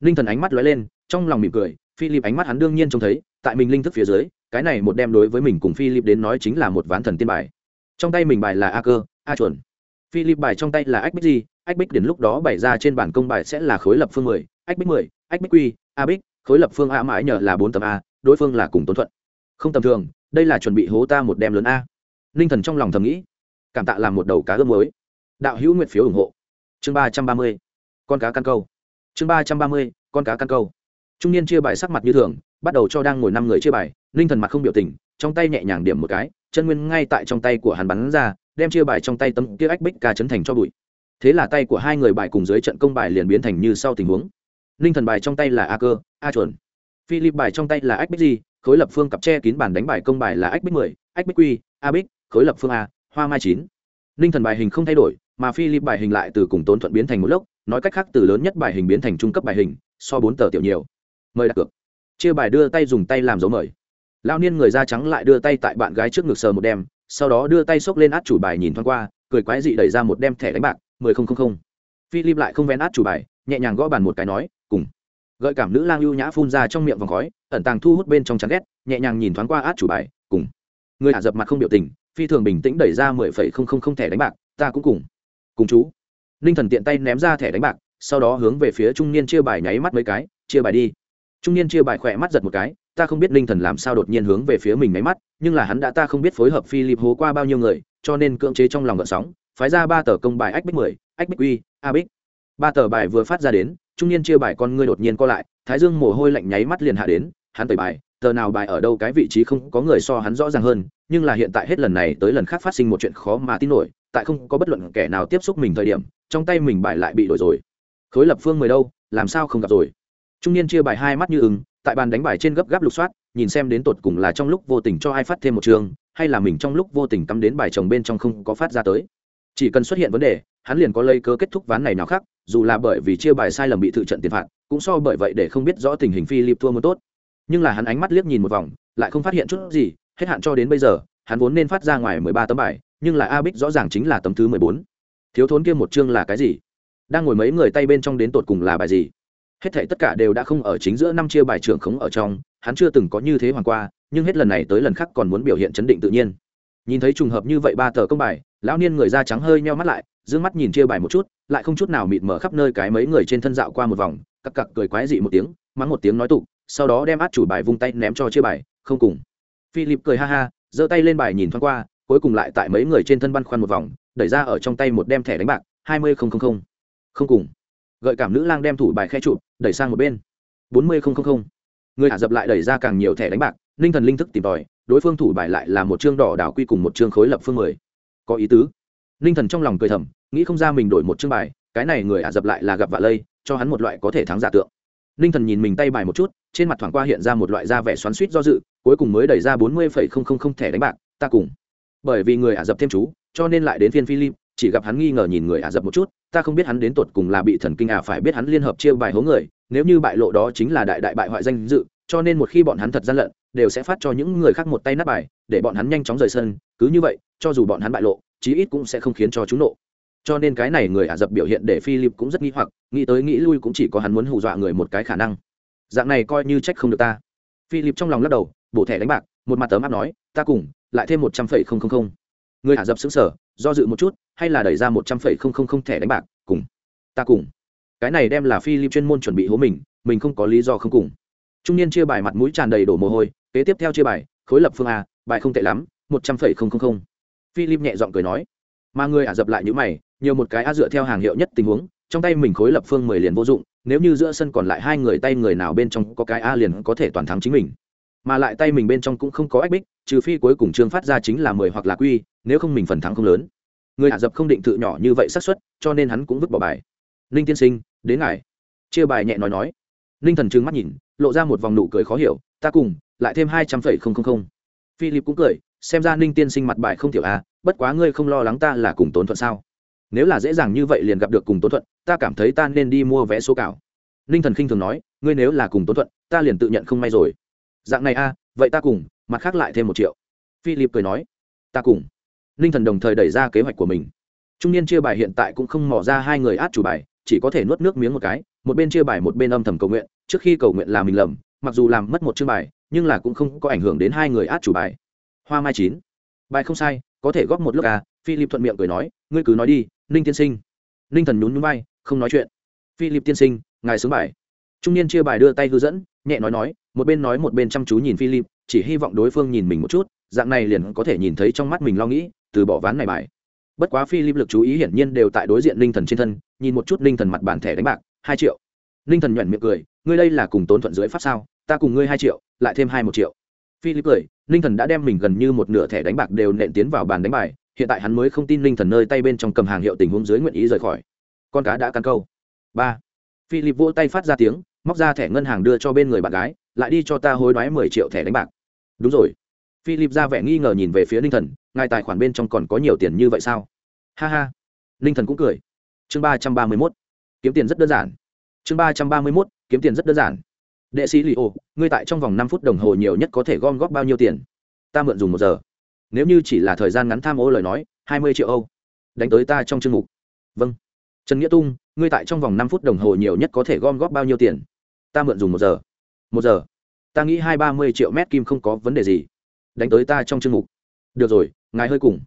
Ninh thần ánh mắt lóe lên, trong lòng mỉm cười, philip ánh mắt hắn đương nhiên trông thấy, tại mình linh thức phía dưới, cái này một đem đối với mình cùng philip đến nói chính là một ván thần tiên bài. Trong tay mình bài là a cơ, a chuẩn. Philip bài trong tay là ách bích gì ách bích đến lúc đó bày ra trên bản công bài sẽ là khối lập phương mười, ách bích mười, ách bích quy, a bích, khối lập phương a mãi nhờ là bốn tầm a, đối phương là cùng tốn thuận. Không tầm thường, đây là chuẩn bị hố ta một đem lớn a. Ninh thần trong lòng thầm nghĩ, cảm tạ làm một đầu cá gớm mới. Đạo hữu nguyện phiếu ủng hộ chương ba trăm ba mươi, con cá căn câu. Chương ba trăm ba mươi, con cá căn câu. Trung niên chia bài sắc mặt như thường, bắt đầu cho đang ngồi năm người chia bài, ninh thần mặt không biểu tình, trong tay nhẹ nhàng điểm một cái, chân nguyên ngay tại trong tay của hắn bắn ra, đem chia bài trong tay tấm kia ách bích ca chấn thành cho bụi. Thế là tay của hai người bài cùng dưới trận công bài liền biến thành như sau tình huống. Ninh thần bài trong tay là a cơ, a chuẩn. Philip bài trong tay là ách bích di, khối lập phương cặp tre kín bàn đánh bài công bài là ách bích mười, ách bích quy, a bích, khối lập phương a, hoa mai chín. Ninh thần bài hình không thay đổi mà philip bài hình lại từ cùng tốn thuận biến thành một lốc, nói cách khác từ lớn nhất bài hình biến thành trung cấp bài hình, so bốn tờ tiểu nhiều. Mời đặt cược. Chia bài đưa tay dùng tay làm dấu mời. Lao niên người da trắng lại đưa tay tại bạn gái trước ngực sờ một đem sau đó đưa tay xốc lên át chủ bài nhìn thoáng qua, cười quái dị đẩy ra một đem thẻ đánh bạc, mười không không không. Philip lại không ven át chủ bài, nhẹ nhàng gõ bàn một cái nói, cùng. Gợi cảm nữ lang ưu nhã phun ra trong miệng vòng khói, ẩn tàng thu hút bên trong chán ghét, nhẹ nhàng nhìn thoáng qua át chủ bài, cùng. Người ả dập mặt không biểu tình, phi thường bình tĩnh đẩy ra mười phẩy không không không thẻ đánh bạc, ta cũng cùng cùng chú. Ninh thần tiện tay ném ra thẻ đánh bạc, sau đó hướng về phía trung niên chia bài nháy mắt mấy cái, chia bài đi. Trung niên chia bài khỏe mắt giật một cái, ta không biết ninh thần làm sao đột nhiên hướng về phía mình nháy mắt, nhưng là hắn đã ta không biết phối hợp philip hố qua bao nhiêu người, cho nên cưỡng chế trong lòng gợn sóng, phái ra ba tờ công bài ách bích mười ách bích uy a bích ba tờ bài vừa phát ra đến, trung niên chia bài con ngươi đột nhiên co lại, thái dương mồ hôi lạnh nháy mắt liền hạ đến, hắn tẩy bài, tờ nào bài ở đâu cái vị trí không có người so hắn rõ ràng hơn, nhưng là hiện tại hết lần này tới lần khác phát sinh một chuyện khó mà tin nổi tại không có bất luận kẻ nào tiếp xúc mình thời điểm, trong tay mình bài lại bị đổi rồi. Khối lập phương mười đâu, làm sao không gặp rồi? Trung niên chia bài hai mắt như ứng tại bàn đánh bài trên gấp gáp lục soát, nhìn xem đến tột cùng là trong lúc vô tình cho ai phát thêm một trường, hay là mình trong lúc vô tình cắm đến bài chồng bên trong không có phát ra tới. Chỉ cần xuất hiện vấn đề, hắn liền có lây cơ kết thúc ván này nào khác, dù là bởi vì chia bài sai lầm bị thự trận tiền phạt, cũng so bởi vậy để không biết rõ tình hình phi philip thua muốn tốt. Nhưng là hắn ánh mắt liếc nhìn một vòng, lại không phát hiện chút gì, hết hạn cho đến bây giờ hắn vốn nên phát ra ngoài mười ba tấm bài, nhưng là a bích rõ ràng chính là tấm thứ mười bốn. Thiếu thốn kia một chương là cái gì? Đang ngồi mấy người tay bên trong đến tột cùng là bài gì? Hết thảy tất cả đều đã không ở chính giữa năm chia bài trưởng khống ở trong, hắn chưa từng có như thế hoàn qua, nhưng hết lần này tới lần khác còn muốn biểu hiện chấn định tự nhiên. Nhìn thấy trùng hợp như vậy ba tờ công bài, lão niên người da trắng hơi meo mắt lại d mắt nhìn chia bài một chút, lại không chút nào mịt mở khắp nơi cái mấy người trên thân dạo qua một vòng, cặc cặc cười quái dị một tiếng, mắng một tiếng nói tục, sau đó đem át chủ bài vung tay ném cho chia bài, không cùng. Philip cười ha ha giơ tay lên bài nhìn thoáng qua, cuối cùng lại tại mấy người trên thân băn khoăn một vòng, đẩy ra ở trong tay một đem thẻ đánh bạc, hai mươi không không không. Không cùng. Gợi cảm nữ lang đem thủ bài khe chụp, đẩy sang một bên. bốn mươi không không không. Người ả dập lại đẩy ra càng nhiều thẻ đánh bạc, ninh thần linh thức tìm tòi, đối phương thủ bài lại là một chương đỏ đảo quy cùng một chương khối lập phương mười. Có ý tứ. Ninh thần trong lòng cười thầm, nghĩ không ra mình đổi một chương bài, cái này người ả dập lại là gặp vạ lây, cho hắn một loại có thể thắng giả tượng ninh thần nhìn mình tay bài một chút, trên mặt thoảng qua hiện ra một loại da vẻ xoắn suýt do dự, cuối cùng mới đẩy ra bốn mươi phẩy không không không thẻ đánh bạc, ta cùng. Bởi vì người ả dập thêm chú, cho nên lại đến phiên philip, chỉ gặp hắn nghi ngờ nhìn người ả dập một chút, ta không biết hắn đến tột cùng là bị thần kinh à phải biết hắn liên hợp chia bài hố người, nếu như bại lộ đó chính là đại đại bại hoại danh dự, cho nên một khi bọn hắn thật gian lận, đều sẽ phát cho những người khác một tay nát bài, để bọn hắn nhanh chóng rời sân, cứ như vậy, cho dù bọn hắn bại lộ, chí ít cũng sẽ không khiến cho chúng nộ cho nên cái này người ả rập biểu hiện để philip cũng rất nghi hoặc, nghĩ tới nghĩ lui cũng chỉ có hắn muốn hù dọa người một cái khả năng. Dạng này coi như trách không được ta. Philip trong lòng lắc đầu, bổ thẻ đánh bạc, một mặt tấm áp nói, ta cùng, lại thêm một trăm phẩy không không không. Người ả rập xứng sở do dự một chút, hay là đẩy ra một trăm phẩy không không không thẻ đánh bạc, cùng, ta cùng. Cái này đem là philip chuyên môn chuẩn bị hố mình mình không có lý do không cùng. Trung niên chia bài mặt mũi tràn đầy đổ mồ hôi, kế tiếp theo chia bài, khối lập phương a, bài không tệ lắm, một trăm phẩy không không không. Philip nhẹ giọng cười nói. Mà người ả dập lại những mày nhiều một cái a dựa theo hàng hiệu nhất tình huống, trong tay mình khối lập phương mười liền vô dụng, nếu như giữa sân còn lại hai người tay người nào bên trong có cái a liền có thể toàn thắng chính mình. Mà lại tay mình bên trong cũng không có ách bích, trừ phi cuối cùng trương phát ra chính là mười hoặc là quy, nếu không mình phần thắng không lớn. Người ả dập không định tự nhỏ như vậy xác suất, cho nên hắn cũng vứt bỏ bài. Ninh tiên sinh, đến ngài. Chia bài nhẹ nói nói. Ninh thần trừng mắt nhìn, lộ ra một vòng nụ cười khó hiểu, ta cùng, lại thêm hai trăm phẩy không không không. Philip cũng cười, xem ra ninh tiên sinh mặt bài không thiểu à bất quá ngươi không lo lắng ta là cùng tốn thuận sao nếu là dễ dàng như vậy liền gặp được cùng tốn thuận ta cảm thấy ta nên đi mua vé số cảo. Ninh thần khinh thường nói ngươi nếu là cùng tốn thuận ta liền tự nhận không may rồi. Dạng này a à, vậy ta cùng mặt khác lại thêm một triệu. Philip cười nói ta cùng. Ninh thần đồng thời đẩy ra kế hoạch của mình. Trung niên chia bài hiện tại cũng không mỏ ra hai người át chủ bài chỉ có thể nuốt nước miếng một cái một bên chia bài một bên âm thầm cầu nguyện trước khi cầu nguyện là mình lầm mặc dù làm mất một chương bài nhưng là cũng không có ảnh hưởng đến hai người át chủ bài. Hoa mai chín. Bài không sai có thể góp một lúc à philip thuận miệng cười nói ngươi cứ nói đi ninh tiên sinh. Ninh thần nhún nhún bay không nói chuyện. Philip tiên sinh, ngài sướng bài. Trung niên chia bài đưa tay hướng dẫn, nhẹ nói nói, một bên nói một bên chăm chú nhìn philip, chỉ hy vọng đối phương nhìn mình một chút, dạng này liền có thể nhìn thấy trong mắt mình lo nghĩ, từ bỏ ván này bài. Bất quá philip lực chú ý hiển nhiên đều tại đối diện ninh thần trên thân, nhìn một chút ninh thần mặt bản thẻ đánh bạc, hai triệu. Ninh thần nhuận miệng cười, ngươi đây là cùng tốn thuận dưới pháp sao, ta cùng ngươi hai triệu, lại thêm hai một triệu. Philip cười, ninh thần đã đem mình gần như một nửa thẻ đánh bạc đều nện tiến vào bàn đánh bài hiện tại hắn mới không tin linh thần nơi tay bên trong cầm hàng hiệu tình huống dưới nguyện ý rời khỏi. Con cá đã căn câu. Ba. Philip vỗ tay phát ra tiếng, móc ra thẻ ngân hàng đưa cho bên người bạn gái, lại đi cho ta hối đoái mười triệu thẻ đánh bạc. Đúng rồi. Philip ra vẻ nghi ngờ nhìn về phía linh thần, ngài tài khoản bên trong còn có nhiều tiền như vậy sao? Ha ha. Linh thần cũng cười. Chương ba trăm ba mươi mốt. Kiếm tiền rất đơn giản. Chương ba trăm ba mươi mốt, kiếm tiền rất đơn giản. Đệ sĩ li ô ngươi tại trong vòng năm phút đồng hồ nhiều nhất có thể gom góp bao nhiêu tiền? Ta mượn dùng một giờ nếu như chỉ là thời gian ngắn tham ô lời nói, hai mươi triệu âu. Đánh tới ta trong chương mục. Vâng. Trần nghĩa tung, ngươi tại trong vòng năm phút đồng hồ nhiều nhất có thể gom góp bao nhiêu tiền? Ta mượn dùng một giờ. Một giờ? Ta nghĩ hai ba mươi triệu mét kim không có vấn đề gì. Đánh tới ta trong chương mục. Được rồi, ngài hơi cùng.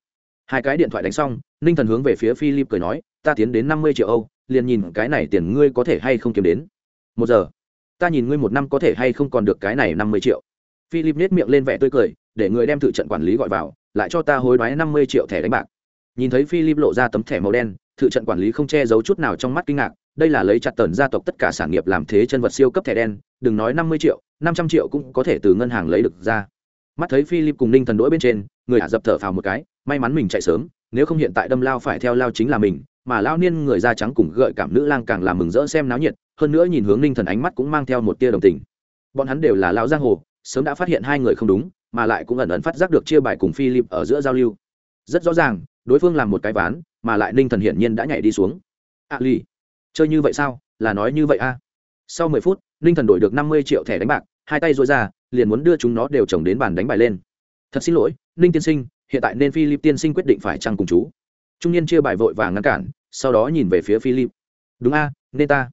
Hai cái điện thoại đánh xong, ninh thần hướng về phía philip cười nói, ta tiến đến năm mươi triệu âu, liền nhìn cái này tiền ngươi có thể hay không kiếm đến. Một giờ? Ta nhìn ngươi một năm có thể hay không còn được cái này năm mươi triệu philip nết miệng lên vẻ tươi cười, để người đem tự trận quản lý gọi vào, lại cho ta hối đoái năm mươi triệu thẻ đánh bạc. Nhìn thấy philip lộ ra tấm thẻ màu đen tự trận quản lý không che giấu chút nào trong mắt kinh ngạc, đây là lấy chặt tần gia tộc tất cả sản nghiệp làm thế chân vật siêu cấp thẻ đen, đừng nói năm mươi triệu, năm trăm triệu cũng có thể từ ngân hàng lấy được ra. Mắt thấy philip cùng ninh thần đỗi bên trên, người ả dập thở phào một cái, may mắn mình chạy sớm, nếu không hiện tại đâm lao phải theo lao chính là mình, mà lao niên người da trắng cùng gợi cảm nữ lang càng làm mừng rỡ xem náo nhiệt, hơn nữa nhìn hướng ninh thần ánh mắt cũng mang theo một tia đồng tình. Bọn hắn đều là lao giang hồ sớm đã phát hiện hai người không đúng mà lại cũng ẩn ẩn phát giác được chia bài cùng philip ở giữa giao lưu. Rất rõ ràng đối phương làm một cái ván mà lại ninh thần hiển nhiên đã nhảy đi xuống. A à, lì, chơi như vậy sao? Là nói như vậy a sau mười phút ninh thần đổi được năm mươi triệu thẻ đánh bạc hai tay dối ra liền muốn đưa chúng nó đều trồng đến bàn đánh bài lên. Thật xin lỗi ninh tiên sinh hiện tại nên philip tiên sinh quyết định phải trăng cùng chú? Trung niên chia bài vội và ngăn cản sau đó nhìn về phía philip. Đúng a nên ta.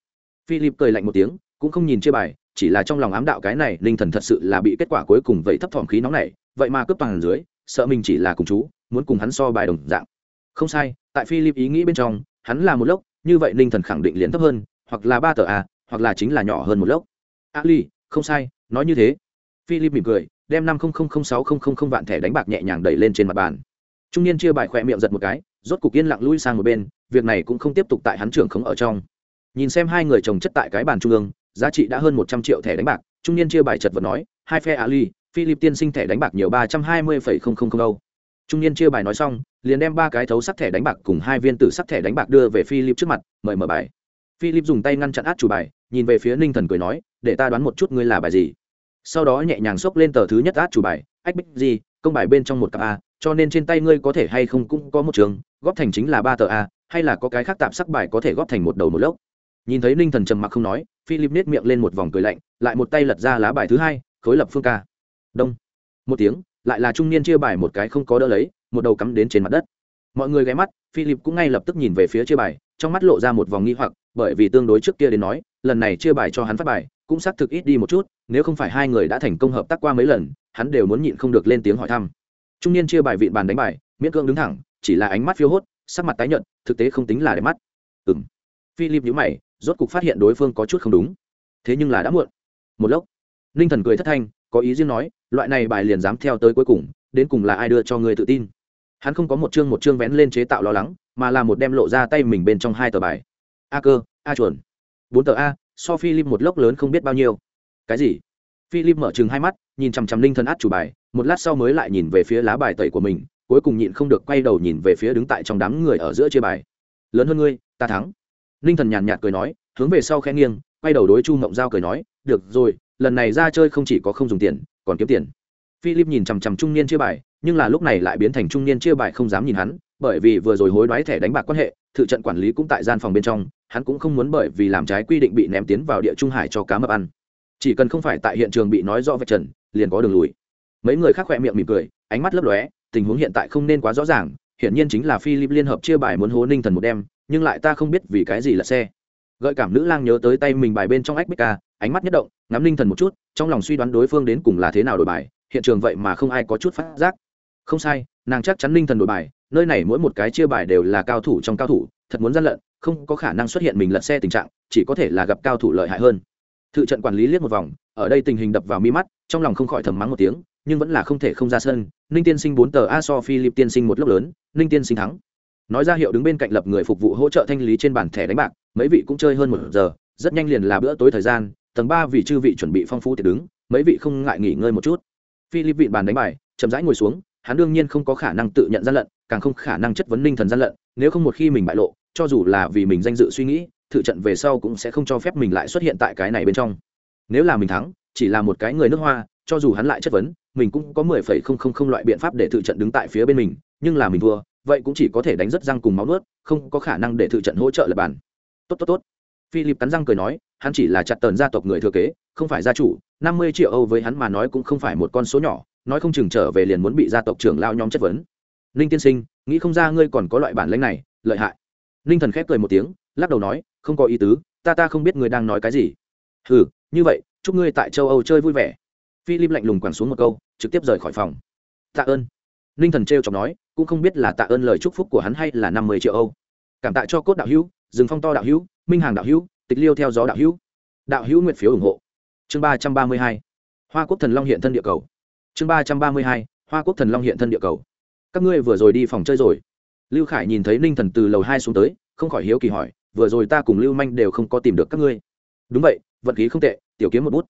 Philip cười lạnh một tiếng cũng không nhìn chia bài chỉ là trong lòng ám đạo cái này, ninh thần thật sự là bị kết quả cuối cùng vậy thấp thỏm khí nóng này, vậy mà cướp toàn dưới, sợ mình chỉ là cùng chú, muốn cùng hắn so bài đồng dạng. Không sai, tại philip ý nghĩ bên trong, hắn là một lốc, như vậy ninh thần khẳng định liền thấp hơn, hoặc là ba tờ a, hoặc là chính là nhỏ hơn một lốc. Ali, không sai, nói như thế. Philip mỉm cười, đem năm sáu vạn thẻ đánh bạc nhẹ nhàng đẩy lên trên mặt bàn. Trung niên chia bài khỏe miệng giật một cái, rốt cục yên lặng lui sang một bên, việc này cũng không tiếp tục tại hắn trưởng khống ở trong. Nhìn xem hai người chồng chất tại cái bàn trung ương giá trị đã hơn một trăm triệu thẻ đánh bạc, trung niên chia bài chật vật nói, hai phe ali, philip tiên sinh thẻ đánh bạc nhiều ba trăm hai mươi không không không âu. Trung niên chia bài nói xong, liền đem ba cái thấu sắc thẻ đánh bạc cùng hai viên tử sắc thẻ đánh bạc đưa về philip trước mặt, mời mở bài. Philip dùng tay ngăn chặn át chủ bài, nhìn về phía ninh thần cười nói, để ta đoán một chút ngươi là bài gì. Sau đó nhẹ nhàng xốc lên tờ thứ nhất át chủ bài, ách bích gì công bài bên trong một cặp a, cho nên trên tay ngươi có thể hay không cũng có một trường, góp thành chính là ba tờ a, hay là có cái khác tạm sắc bài có thể góp thành một đầu một lốc? Nhìn thấy ninh thần trầm mặc không nói philip nết miệng lên một vòng cười lạnh, lại một tay lật ra lá bài thứ hai, khối lập phương ca. Đông. Một tiếng, lại là trung niên chia bài một cái không có đỡ lấy, một đầu cắm đến trên mặt đất. Mọi người ghé mắt, philip cũng ngay lập tức nhìn về phía chia bài, trong mắt lộ ra một vòng nghi hoặc, bởi vì tương đối trước kia đến nói, lần này chia bài cho hắn phát bài, cũng xác thực ít đi một chút, nếu không phải hai người đã thành công hợp tác qua mấy lần, hắn đều muốn nhịn không được lên tiếng hỏi thăm. Trung niên chia bài vịn bàn đánh bài, miễn cưỡng đứng thẳng, chỉ là ánh mắt phiêu hốt, sắc mặt tái nhợt, thực tế không tính là đẹp mắt. Ừ m philip nhữ mày rốt cục phát hiện đối phương có chút không đúng. Thế nhưng là đã muộn. Một lốc, ninh thần cười thất thanh, có ý riêng nói, loại này bài liền dám theo tới cuối cùng, đến cùng là ai đưa cho người tự tin? Hắn không có một chương một chương vén lên chế tạo lo lắng, mà là một đem lộ ra tay mình bên trong hai tờ bài. A cơ, a chuẩn. Bốn tờ a, so philip một lốc lớn không biết bao nhiêu. Cái gì? Philip mở chừng hai mắt, nhìn chằm chằm linh thần át chủ bài, một lát sau mới lại nhìn về phía lá bài tẩy của mình, cuối cùng nhịn không được quay đầu nhìn về phía đứng tại trong đám người ở giữa chia bài. Lớn hơn ngươi, ta thắng. Ninh thần nhàn nhạt cười nói, hướng về sau khen nghiêng, quay đầu đối chu mộng giao cười nói, được rồi, lần này ra chơi không chỉ có không dùng tiền, còn kiếm tiền. Philip nhìn chằm chằm trung niên chia bài, nhưng là lúc này lại biến thành trung niên chia bài không dám nhìn hắn, bởi vì vừa rồi hối đoái thẻ đánh bạc quan hệ, thự trận quản lý cũng tại gian phòng bên trong, hắn cũng không muốn bởi vì làm trái quy định bị ném tiến vào địa trung hải cho cá mập ăn. Chỉ cần không phải tại hiện trường bị nói rõ vạch trần, liền có đường lùi. Mấy người khác khỏe miệng mỉm cười, ánh mắt lấp lóe, tình huống hiện tại không nên quá rõ ràng, hiển nhiên chính là philip liên hợp chia bài muốn hố ninh thần một đêm nhưng lại ta không biết vì cái gì là xe. Gợi cảm nữ lang nhớ tới tay mình bài bên trong ách bích ca, ánh mắt nhất động, ngắm ninh thần một chút, trong lòng suy đoán đối phương đến cùng là thế nào đổi bài, hiện trường vậy mà không ai có chút phát giác. Không sai, nàng chắc chắn ninh thần đổi bài, nơi này mỗi một cái chia bài đều là cao thủ trong cao thủ, thật muốn gian lận, không có khả năng xuất hiện mình lật xe tình trạng, chỉ có thể là gặp cao thủ lợi hại hơn. Thự trận quản lý liếc một vòng, ở đây tình hình đập vào mi mắt, trong lòng không khỏi thầm mắng một tiếng, nhưng vẫn là không thể không ra sân. Ninh tiên sinh bốn tờ a so philip tiên sinh một lúc lớn, ninh tiên sinh thắng nói ra hiệu đứng bên cạnh lập người phục vụ hỗ trợ thanh lý trên bàn thẻ đánh bạc, mấy vị cũng chơi hơn một giờ, rất nhanh liền là bữa tối thời gian, tầng ba vị chư vị chuẩn bị phong phú tiệc đứng, mấy vị không ngại nghỉ ngơi một chút. Philip vị bàn đánh bài, chậm rãi ngồi xuống, hắn đương nhiên không có khả năng tự nhận gian lận, càng không khả năng chất vấn ninh thần gian lận, nếu không một khi mình bại lộ, cho dù là vì mình danh dự suy nghĩ thự trận về sau cũng sẽ không cho phép mình lại xuất hiện tại cái này bên trong. Nếu là mình thắng, chỉ là một cái người nước hoa, cho dù hắn lại chất vấn, mình cũng có mười phẩy không không không loại biện pháp để thự trận đứng tại phía bên mình, nhưng là mình thua vậy cũng chỉ có thể đánh rất răng cùng máu nuốt, không có khả năng để thự trận hỗ trợ lập bàn. Tốt tốt tốt. Philip cắn răng cười nói, hắn chỉ là chặt tờn gia tộc người thừa kế, không phải gia chủ, năm mươi triệu âu với hắn mà nói cũng không phải một con số nhỏ, nói không chừng trở về liền muốn bị gia tộc trưởng lao nhóm chất vấn. Ninh tiên sinh, nghĩ không ra ngươi còn có loại bản lãnh này, lợi hại. Ninh thần khép cười một tiếng, lắc đầu nói, không có ý tứ, ta ta không biết ngươi đang nói cái gì. Ừ như vậy, chúc ngươi tại châu âu chơi vui vẻ. Philip lạnh lùng quẳng xuống một câu, trực tiếp rời khỏi phòng. Tạ ơn. Ninh thần t r chọc nói cũng không biết là tạ ơn lời chúc phúc của hắn hay là năm mươi triệu âu. Cảm tạ cho cốt đạo hữu, rừng phong to đạo hữu, minh hàng đạo hữu, tịch liêu theo gió đạo hữu. Đạo hữu nguyện phiếu ủng hộ. Chương ba trăm ba mươi hai, hoa quốc thần long hiện thân địa cầu. Chương ba trăm ba mươi hai, hoa quốc thần long hiện thân địa cầu. Các ngươi vừa rồi đi phòng chơi rồi. Lưu khải nhìn thấy ninh thần từ lầu hai xuống tới, không khỏi hiếu kỳ hỏi, vừa rồi ta cùng lưu manh đều không có tìm được các ngươi. Đúng vậy, vận khí không tệ, tiểu kiếm một bút.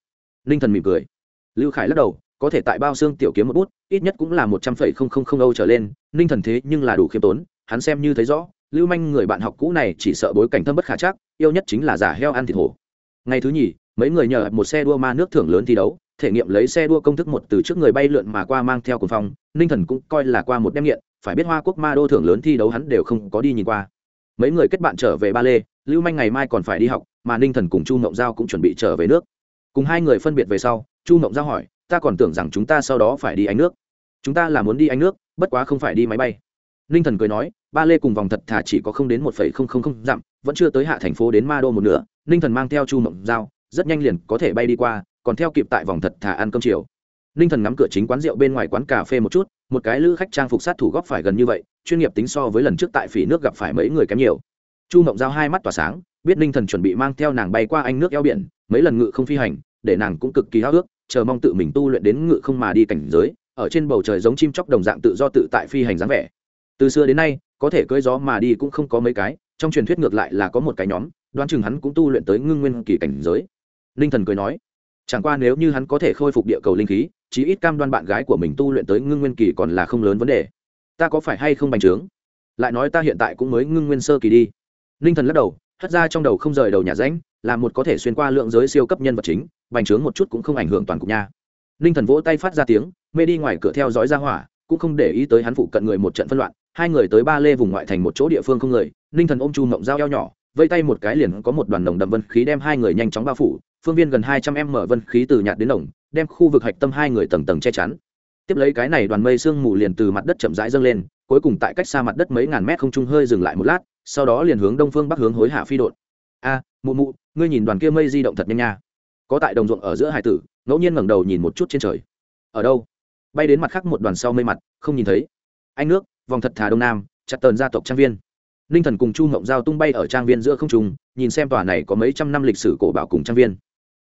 Ninh thần mỉm cười. Lưu khải lắc đầu có thể tại bao xương tiểu kiếm một bút, ít nhất cũng là một trăm phẩy không không không âu trở lên, ninh thần thế nhưng là đủ khiêm tốn, hắn xem như thấy rõ, lưu manh người bạn học cũ này chỉ sợ bối cảnh thâm bất khả chắc, yêu nhất chính là giả heo ăn thịt hổ. Ngày thứ nhì, mấy người nhờ một xe đua ma nước thưởng lớn thi đấu, thể nghiệm lấy xe đua công thức một từ trước người bay lượn mà qua mang theo cùng phong, ninh thần cũng coi là qua một đêm nghiện, phải biết hoa quốc ma đô thưởng lớn thi đấu hắn đều không có đi nhìn qua. Mấy người kết bạn trở về ba lê, lưu manh ngày mai còn phải đi học, mà ninh thần cùng chu mộng giao cũng chuẩn bị trở về nước. Cùng hai người phân biệt về sau, chu mộng giao hỏi ta còn tưởng rằng chúng ta sau đó phải đi ánh nước. Chúng ta là muốn đi ánh nước, bất quá không phải đi máy bay. Ninh thần cười nói, ba lê cùng vòng thật thà chỉ có không đến một phẩy không không không dặm, vẫn chưa tới hạ thành phố đến ma đô một nửa. Ninh thần mang theo chu mộng giao, rất nhanh liền có thể bay đi qua, còn theo kịp tại vòng thật thà ăn cơm chiều. Ninh thần ngắm cửa chính quán rượu bên ngoài quán cà phê một chút, một cái lữ khách trang phục sát thủ góp phải gần như vậy, chuyên nghiệp tính so với lần trước tại phỉ nước gặp phải mấy người kém nhiều. Chu mộng giao hai mắt tỏa sáng, biết ninh thần chuẩn bị mang theo nàng bay qua anh nước eo biển, mấy lần ngự không phi hành, để nàng cũng cực kỳ háo ước chờ mong tự mình tu luyện đến ngự không mà đi cảnh giới, ở trên bầu trời giống chim chóc đồng dạng tự do tự tại phi hành dáng vẻ. Từ xưa đến nay, có thể cưỡi gió mà đi cũng không có mấy cái, trong truyền thuyết ngược lại là có một cái nhóm, đoán chừng hắn cũng tu luyện tới ngưng nguyên kỳ cảnh giới. Ninh thần cười nói, chẳng qua nếu như hắn có thể khôi phục địa cầu linh khí, chí ít cam đoan bạn gái của mình tu luyện tới ngưng nguyên kỳ còn là không lớn vấn đề. Ta có phải hay không bành trướng? Lại nói ta hiện tại cũng mới ngưng nguyên sơ kỳ đi. Ninh thần lắc đầu hất ra trong đầu không rời đầu nhà ránh là một có thể xuyên qua lượng giới siêu cấp nhân vật chính, bành trướng một chút cũng không ảnh hưởng toàn cục nha. Ninh thần vỗ tay phát ra tiếng, mê đi ngoài cửa theo dõi ra hỏa, cũng không để ý tới hắn phụ cận người một trận phân loạn, hai người tới ba lê vùng ngoại thành một chỗ địa phương không người ninh thần ôm chu mộng dao eo nhỏ, vây tay một cái liền có một đoàn nồng đậm vân khí đem hai người nhanh chóng bao phủ, phương viên gần hai trăm em mở vân khí từ nhạt đến nồng, đem khu vực hạch tâm hai người tầng tầng che chắn. Tiếp lấy cái này đoàn mây sương mù liền từ mặt đất chậm rãi dâng lên, cuối cùng tại cách xa mặt đất mấy ngàn mét không trung hơi dừng lại một lát sau đó liền hướng đông phương bắc hướng hối hạ phi đột a, mụ mụ, ngươi nhìn đoàn kia mây di động thật nhanh nha. Có tại đồng ruộng ở giữa hải tử, ngẫu nhiên ngẩng đầu nhìn một chút trên trời. Ở đâu? Bay đến mặt khác một đoàn sau mây mặt, không nhìn thấy. Anh nước, vòng thật thà đông nam, chặt tờn gia tộc trang viên. Ninh thần cùng chu ngộng giao tung bay ở trang viên giữa không trung, nhìn xem tòa này có mấy trăm năm lịch sử cổ bảo cùng trang viên.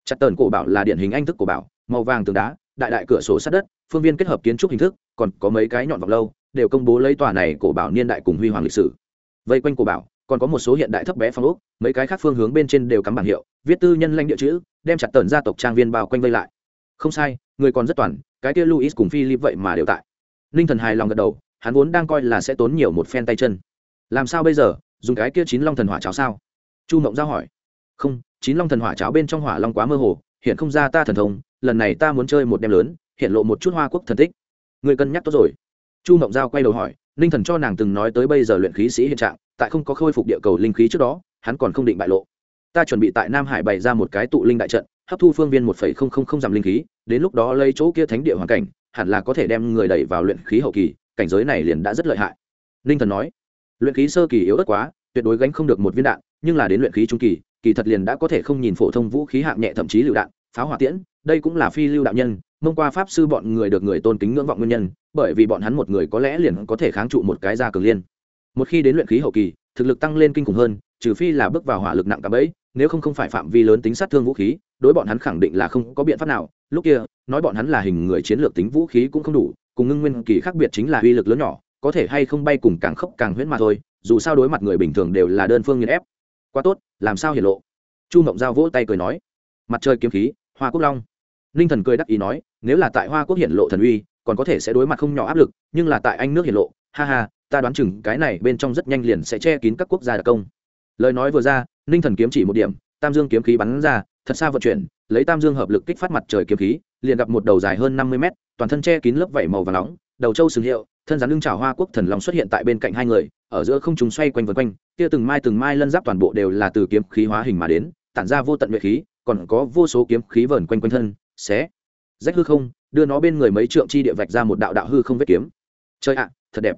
Chặt tờn cổ bảo là điển hình anh thức cổ bảo, màu vàng tường đá, đại đại cửa sổ sát đất, phương viên kết hợp kiến trúc hình thức, còn có mấy cái nhọn vọng lâu, đều công bố lấy tòa này cổ bảo niên đại cùng huy hoàng lịch sử vây quanh cổ bảo, còn có một số hiện đại thấp bé phong ốc, mấy cái khác phương hướng bên trên đều cắm bảng hiệu, viết tư nhân lanh địa chữ, đem chặt tần gia tộc trang viên bao quanh vây lại. Không sai, người còn rất toàn, cái kia luis cùng philip vậy mà đều tại. Ninh thần hài lòng gật đầu, hắn vốn đang coi là sẽ tốn nhiều một phen tay chân. Làm sao bây giờ, dùng cái kia chín long thần hỏa cháo sao? Chu mộng giao hỏi. Không, chín long thần hỏa cháo bên trong hỏa long quá mơ hồ, hiện không ra ta thần thông, lần này ta muốn chơi một đêm lớn, hiện lộ một chút hoa quốc thần tích. Người cân nhắc tốt rồi. Chu mộng giao quay đầu hỏi ninh thần cho nàng từng nói tới bây giờ luyện khí sĩ hiện trạng, tại không có khôi phục địa cầu linh khí trước đó, hắn còn không định bại lộ. Ta chuẩn bị tại nam hải bày ra một cái tụ linh đại trận, hấp thu phương viên một phẩy không không không dặm linh khí, đến lúc đó lấy chỗ kia thánh địa hoàn cảnh, hẳn là có thể đem người đẩy vào luyện khí hậu kỳ, cảnh giới này liền đã rất lợi hại. Ninh thần nói. Luyện khí sơ kỳ yếu ớt quá, tuyệt đối gánh không được một viên đạn, nhưng là đến luyện khí trung kỳ kỳ thật liền đã có thể không nhìn phổ thông vũ khí hạng nhẹ, thậm chí lựu đạn, pháo hỏa tiễn, đây cũng là phi lưu đạo nhân mông qua pháp sư bọn người được người tôn kính ngưỡng vọng nguyên nhân, bởi vì bọn hắn một người có lẽ liền có thể kháng trụ một cái gia cường liên. Một khi đến luyện khí hậu kỳ, thực lực tăng lên kinh khủng hơn, trừ phi là bước vào hỏa lực nặng cả bẫy, nếu không không phải phạm vi lớn tính sát thương vũ khí, đối bọn hắn khẳng định là không có biện pháp nào. Lúc kia, nói bọn hắn là hình người chiến lược tính vũ khí cũng không đủ, cùng ngưng nguyên kỳ khác biệt chính là uy lực lớn nhỏ, có thể hay không bay cùng càng khốc càng huyễn mà thôi, dù sao đối mặt người bình thường đều là đơn phương nghiền ép. Quá tốt, làm sao hiển lộ? Chu mộng giao vỗ tay cười nói. Mặt trời kiếm khí, hoa quốc long ninh thần cười đắc ý nói, nếu là tại hoa quốc hiển lộ thần uy, còn có thể sẽ đối mặt không nhỏ áp lực, nhưng là tại anh nước hiển lộ, ha ha, ta đoán chừng cái này bên trong rất nhanh liền sẽ che kín các quốc gia đặc công. Lời nói vừa ra, ninh thần kiếm chỉ một điểm, tam dương kiếm khí bắn ra, thật xa vận chuyển, lấy tam dương hợp lực kích phát mặt trời kiếm khí, liền gặp một đầu dài hơn năm mươi mét, toàn thân che kín lớp vảy màu và nóng, đầu trâu sừng hiệu, thân rắn lưng trào hoa quốc thần long xuất hiện tại bên cạnh hai người, ở giữa không chúng xoay quanh vân quanh, kia từng mai từng mai lân giáp toàn bộ đều là từ kiếm khí hóa hình mà đến, tản ra vô tận nhuệ khí, còn có vô số kiếm khí vờn quanh quanh thân xé. Rách hư không, đưa nó bên người mấy trượng chi địa vạch ra một đạo đạo hư không vết kiếm. Chơi ạ, thật đẹp.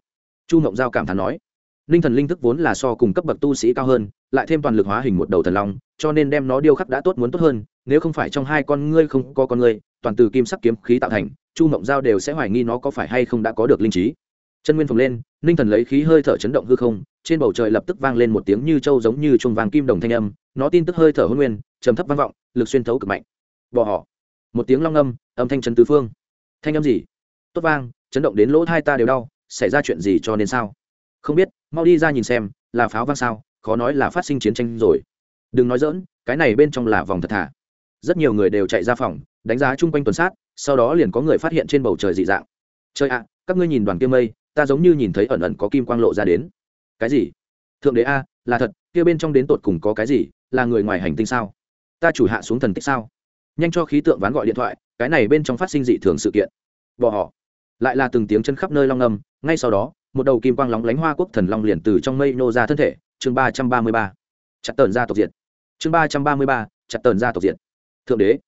Chu mộng giao cảm thán nói. Ninh thần linh thức vốn là so cùng cấp bậc tu sĩ cao hơn, lại thêm toàn lực hóa hình một đầu thần long, cho nên đem nó điêu khắc đã tốt muốn tốt hơn, nếu không phải trong hai con ngươi không có con ngươi, toàn từ kim sắc kiếm khí tạo thành, chu mộng giao đều sẽ hoài nghi nó có phải hay không đã có được linh trí. Chân nguyên phồng lên ninh thần lấy khí hơi thở chấn động hư không, trên bầu trời lập tức vang lên một tiếng như trâu giống như chuông vàng kim đồng thanh âm, nó tin tức hơi thở hôn nguyên, trầm thấp vang vọng, lực xuyên thấu cực mạnh. Bỏ họ một tiếng long âm âm thanh trấn tứ phương. Thanh âm gì? Tốt vang, chấn động đến lỗ thai ta đều đau, xảy ra chuyện gì cho nên sao? Không biết, mau đi ra nhìn xem, là pháo vang sao, khó nói là phát sinh chiến tranh rồi. Đừng nói dỡn cái này bên trong là vòng thật thả. rất nhiều người đều chạy ra phòng, đánh giá chung quanh tuần sát, sau đó liền có người phát hiện trên bầu trời dị dạng. Trời ạ, các ngươi nhìn đoàn kia mây, ta giống như nhìn thấy ẩn ẩn có kim quang lộ ra đến. Cái gì? Thượng đế a, là thật, kia bên trong đến tột cùng có cái gì, là người ngoài hành tinh sao? Ta chủ hạ xuống thần tích sao? Nhanh cho khí tượng ván gọi điện thoại, cái này bên trong phát sinh dị thường sự kiện. Bỏ họ. Lại là từng tiếng chân khắp nơi long âm, ngay sau đó, một đầu kim quang lóng lánh hoa quốc thần long liền từ trong mây nô ra thân thể, chương ba trăm ba mươi ba. Chặt tờn ra tộc diệt. Chương ba trăm ba mươi ba, chặt tờn ra tộc diệt. Thượng đế.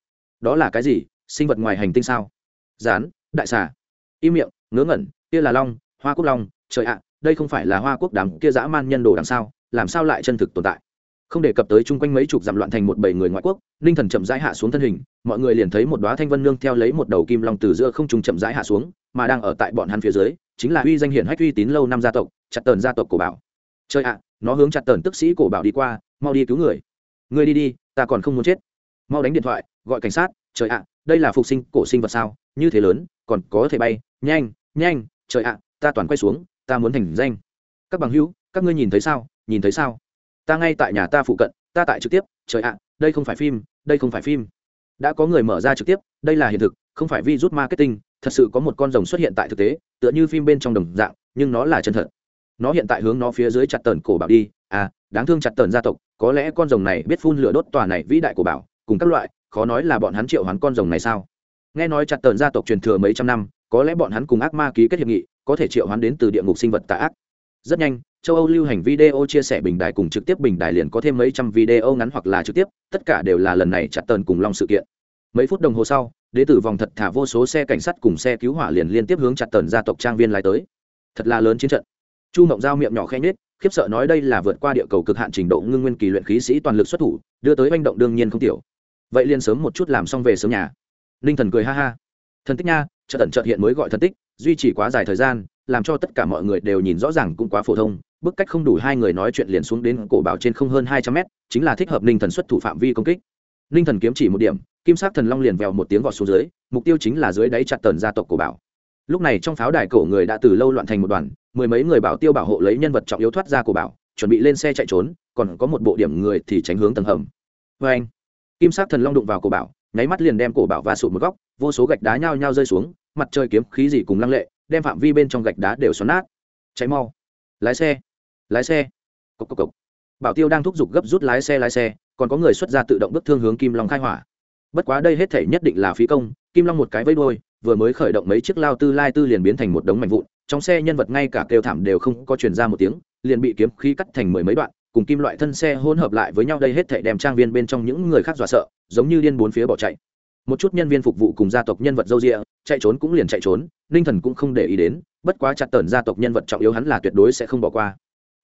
Đó là cái gì? Sinh vật ngoài hành tinh sao? Rán đại xà. Im miệng, ngớ ngẩn, kia là long, hoa quốc long, trời ạ, đây không phải là hoa quốc đám kia dã man nhân đồ đằng sao, làm sao lại chân thực tồn tại? Không đề cập tới chung quanh mấy chục dặm loạn thành một bầy người ngoại quốc, ninh thần chậm rãi hạ xuống thân hình, mọi người liền thấy một đoá thanh vân nương theo lấy một đầu kim long từ giữa không trùng chậm rãi hạ xuống, mà đang ở tại bọn hắn phía dưới, chính là uy danh hiển hách uy tín lâu năm gia tộc, chặt tờn gia tộc cổ bảo. Chơi ạ, nó hướng chặt tờn tức sĩ cổ bảo đi qua, mau đi cứu người. Người đi đi, ta còn không muốn chết. Mau đánh điện thoại, gọi cảnh sát, trời ạ, đây là phục sinh cổ sinh vật sao, như thế lớn, còn có thể bay, nhanh nhanh, trời ạ, ta toàn quay xuống, ta muốn thành danh. Các bằng hữu, các ngươi nhìn thấy sao, nhìn thấy sao? Ta ngay tại nhà ta phụ cận, ta tại trực tiếp, trời ạ, đây không phải phim, đây không phải phim. Đã có người mở ra trực tiếp, đây là hiện thực, không phải vi rút marketing, thật sự có một con rồng xuất hiện tại thực tế, tựa như phim bên trong đồng dạng, nhưng nó là chân thật. Nó hiện tại hướng nó phía dưới chặt tần cổ bảo đi à đáng thương chặt tần gia tộc, có lẽ con rồng này biết phun lửa đốt tòa này vĩ đại của bảo, cùng các loại, khó nói là bọn hắn triệu hắn con rồng này sao? Nghe nói chặt tần gia tộc truyền thừa mấy trăm năm, có lẽ bọn hắn cùng ác ma ký kết hiệp nghị, có thể triệu hắn đến từ địa ngục sinh vật tà ác. Rất nhanh châu âu lưu hành video chia sẻ bình đài cùng trực tiếp bình đài liền có thêm mấy trăm video ngắn hoặc là trực tiếp tất cả đều là lần này chặt tần cùng long sự kiện. Mấy phút đồng hồ sau đế tử vòng thật thả vô số xe cảnh sát cùng xe cứu hỏa liền liên tiếp hướng chặt tần gia tộc trang viên lái tới. Thật là lớn chiến trận. Chu mộng giao miệng nhỏ khẽ nhếch, khiếp sợ nói đây là vượt qua địa cầu cực hạn trình độ ngưng nguyên kỳ luyện khí sĩ toàn lực xuất thủ đưa tới manh động đương nhiên không tiểu. Vậy liền sớm một chút làm xong về sớm nhà. Linh thần cười ha ha. Thần tích nha chợt tận chợt hiện mới gọi thần tích duy trì quá dài thời gian làm cho tất cả mọi người đều nhìn rõ ràng cũng quá phổ thông bức cách không đủ hai người nói chuyện liền xuống đến cổ bảo trên không hơn hai trăm mét, chính là thích hợp ninh thần xuất thủ phạm vi công kích. Ninh thần kiếm chỉ một điểm, kim sắc thần long liền vèo một tiếng vọt xuống dưới, mục tiêu chính là dưới đáy chặt tần gia tộc cổ bảo. Lúc này trong pháo đài cổ người đã từ lâu loạn thành một đoàn, mười mấy người bảo tiêu bảo hộ lấy nhân vật trọng yếu thoát ra cổ bảo, chuẩn bị lên xe chạy trốn, còn có một bộ điểm người thì tránh hướng tầng hầm. Vê anh, kim sắc thần long đụng vào cổ bảo, nháy mắt liền đem cổ bảo và sụt một góc, vô số gạch đá nhao nhao rơi xuống, mặt trời kiếm khí gì cùng lăng lệ, đem phạm vi bên trong gạch đá đều xoắn nát. Cháy mau. Lái xe lái xe. Cốc cốc cốc. bảo tiêu đang thúc giục gấp rút lái xe lái xe, còn có người xuất ra tự động bức thương hướng kim long khai hỏa. Bất quá đây hết thể nhất định là phí công, kim long một cái vây đôi vừa mới khởi động mấy chiếc lao tư lai tư liền biến thành một đống mảnh vụn, trong xe nhân vật ngay cả kêu thảm đều không có truyền ra một tiếng, liền bị kiếm khí cắt thành mười mấy đoạn, cùng kim loại thân xe hỗn hợp lại với nhau đây hết thể đem trang viên bên trong những người khác dọa sợ, giống như điên bốn phía bỏ chạy. Một chút nhân viên phục vụ cùng gia tộc nhân vật dâu rịa, chạy trốn cũng liền chạy trốn, ninh thần cũng không để ý đến, bất quá chặt tần gia tộc nhân vật trọng yếu hắn là tuyệt đối sẽ không bỏ qua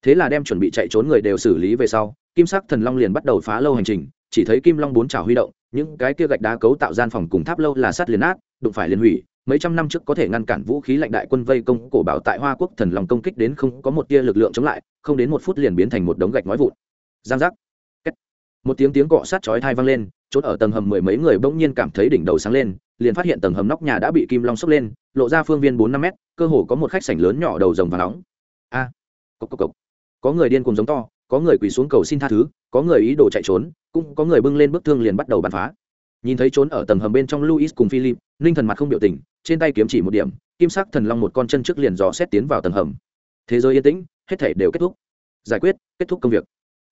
thế là đem chuẩn bị chạy trốn người đều xử lý về sau kim sắc thần long liền bắt đầu phá lâu hành trình chỉ thấy kim long bốn trào huy động những cái kia gạch đá cấu tạo gian phòng cùng tháp lâu là sắt liền nát đụng phải liền hủy mấy trăm năm trước có thể ngăn cản vũ khí lạnh đại quân vây công cổ bảo tại hoa quốc thần long công kích đến không có một tia lực lượng chống lại không đến một phút liền biến thành một đống gạch nói vụn. Giang giác. Một tiếng tiếng cọ sát chói thai vang lên chốt ở tầng hầm mười mấy người bỗng nhiên cảm thấy đỉnh đầu sáng lên liền phát hiện tầng hầm nóc nhà đã bị kim long sốc lên lộ ra phương viên bốn năm mét cơ hồ có một khách sảnh lớn nhỏ đầu rồng và nóng. A. À, cốc cốc cốc có người điên cùng giống to, có người quỳ xuống cầu xin tha thứ, có người ý đồ chạy trốn, cũng có người bưng lên bức thương liền bắt đầu bắn phá. Nhìn thấy trốn ở tầng hầm bên trong luis cùng philip, ninh thần mặt không biểu tình, trên tay kiếm chỉ một điểm, kim sắc thần long một con chân trước liền dò xét tiến vào tầng hầm. Thế giới yên tĩnh, hết thể đều kết thúc. Giải quyết, kết thúc công việc.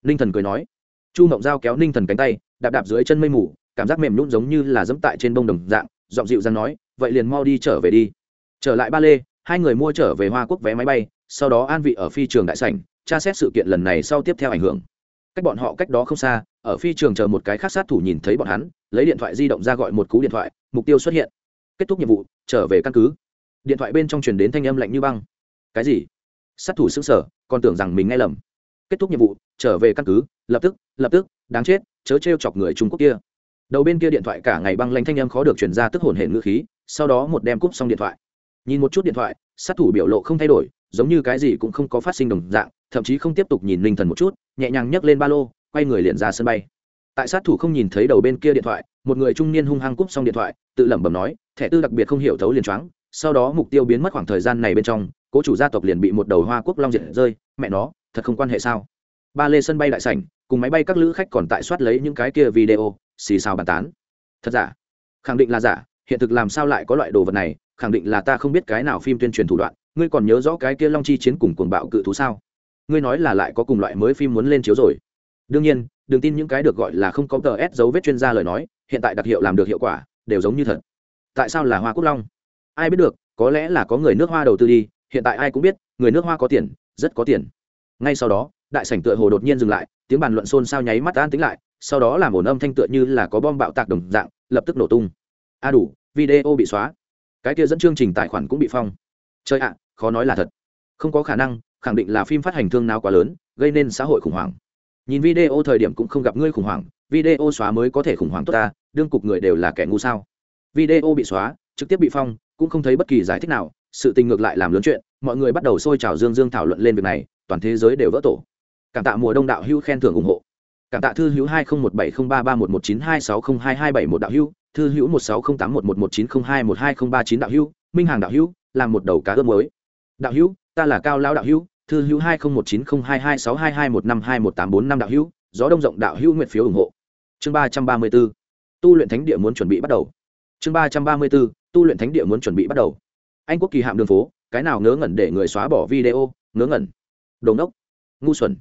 Ninh thần cười nói. Chu mộng dao kéo ninh thần cánh tay, đạp đạp dưới chân mây mù, cảm giác mềm nhún giống như là dẫm tại trên bông đồng dạng, giọng dịu dàng nói, vậy liền mau đi trở về đi. Trở lại ba lê, hai người mua trở về hoa quốc vé máy bay, sau đó an vị ở phi trường đại sảnh tra xét sự kiện lần này sau tiếp theo ảnh hưởng. Cách bọn họ cách đó không xa, ở phi trường chờ một cái khác sát thủ nhìn thấy bọn hắn, lấy điện thoại di động ra gọi một cú điện thoại, mục tiêu xuất hiện. Kết thúc nhiệm vụ, trở về căn cứ. Điện thoại bên trong truyền đến thanh âm lạnh như băng. Cái gì? Sát thủ xứng sở còn tưởng rằng mình nghe lầm. Kết thúc nhiệm vụ, trở về căn cứ, lập tức lập tức, đáng chết, chớ t r e o chọc người trung quốc kia. Đầu bên kia điện thoại cả ngày băng lanh thanh âm khó được chuyển ra tức hồn hển ngữ khí, sau đó một đem cúp xong điện thoại. Nhìn một chút điện thoại, sát thủ biểu lộ không thay đổi giống như cái gì cũng không có phát sinh đồng dạng, thậm chí không tiếp tục nhìn linh thần một chút, nhẹ nhàng nhấc lên ba lô, quay người liền ra sân bay. Tại sát thủ không nhìn thấy đầu bên kia điện thoại, một người trung niên hung hăng cúp xong điện thoại, tự lẩm bẩm nói, thẻ tư đặc biệt không hiểu thấu liền choáng. Sau đó mục tiêu biến mất khoảng thời gian này bên trong, cố chủ gia tộc liền bị một đầu hoa quốc long diệt rơi, mẹ nó, thật không quan hệ sao? Ba lê sân bay đại sảnh, cùng máy bay các lữ khách còn tại soát lấy những cái kia video, xì xào bàn tán. Thật giả? Khẳng định là giả, hiện thực làm sao lại có loại đồ vật này, khẳng định là ta không biết cái nào phim tuyên truyền thủ đoạn ngươi còn nhớ rõ cái kia long chi chiến cùng cuồng bạo cự thú sao? Ngươi nói là lại có cùng loại mới phim muốn lên chiếu rồi. Đương nhiên, đừng tin những cái được gọi là không có tờ s dấu vết chuyên gia lời nói, hiện tại đặc hiệu làm được hiệu quả, đều giống như thật. Tại sao là hoa quốc long? Ai biết được, có lẽ là có người nước hoa đầu tư đi, hiện tại ai cũng biết, người nước hoa có tiền, rất có tiền. Ngay sau đó, đại sảnh tựa hồ đột nhiên dừng lại, tiếng bàn luận xôn xao nháy mắt an tính lại, sau đó làm ổn âm thanh tựa như là có bom bạo tạc đồng dạng, lập tức nổ tung. A đủ, video bị xóa. Cái kia dẫn chương trình tài khoản cũng bị phong. Chơi ạ khó nói là thật. Không có khả năng, khẳng định là phim phát hành thương nào quá lớn, gây nên xã hội khủng hoảng. Nhìn video thời điểm cũng không gặp ngươi khủng hoảng, video xóa mới có thể khủng hoảng tốt ta, đương cục người đều là kẻ ngu sao. Video bị xóa, trực tiếp bị phong, cũng không thấy bất kỳ giải thích nào, sự tình ngược lại làm lớn chuyện, mọi người bắt đầu xôi trào dương dương thảo luận lên việc này, toàn thế giới đều vỡ tổ. Cảm tạ mùa đông đạo hữu khen thưởng ủng hộ. Cảm tạ thư hữu hai nghìn một bảy không ba ba một một chín hai sáu không hai hai bảy một đạo hữu, thư hữu một sáu không tám một một một chín không hai một hai không ba chín đạo hữu, minh hàng đạo hữu, làm một đầu cá ướp mới đạo hữu, ta là cao lao đạo hữu, thư hữu hai nghìn một chín không hai hai sáu hai hai một năm hai một tám bốn năm đạo hữu, gió đông rộng đạo hữu nguyện phiếu ủng hộ. Chương ba trăm ba mươi b ố tu luyện thánh địa muốn chuẩn bị bắt đầu. Chương ba trăm ba mươi b ố tu luyện thánh địa muốn chuẩn bị bắt đầu. Anh quốc kỳ hạm đường phố, cái nào ngớ ngẩn để người xóa bỏ video, ngớ ngẩn. Đồ ngốc, ngu xuẩn.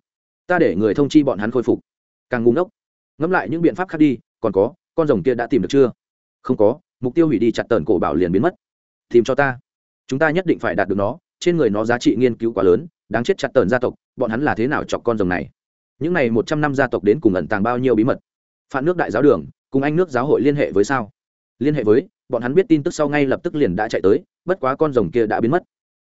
Ta để người thông chi bọn hắn khôi phục. Càng ngu ngốc. Ngẫm lại những biện pháp khác đi, còn có, con rồng kia đã tìm được chưa? Không có, mục tiêu hủy đi chặt tần cổ bảo liền biến mất. Tìm cho ta. Chúng ta nhất định phải đạt được nó trên người nó giá trị nghiên cứu quá lớn, đáng chết chặt tần gia tộc, bọn hắn là thế nào chọc con rồng này? Những n à y một trăm năm gia tộc đến cùng ẩn tàng bao nhiêu bí mật? Phản nước đại giáo đường, cùng anh nước giáo hội liên hệ với sao? Liên hệ với, bọn hắn biết tin tức sau ngay lập tức liền đã chạy tới, bất quá con rồng kia đã biến mất.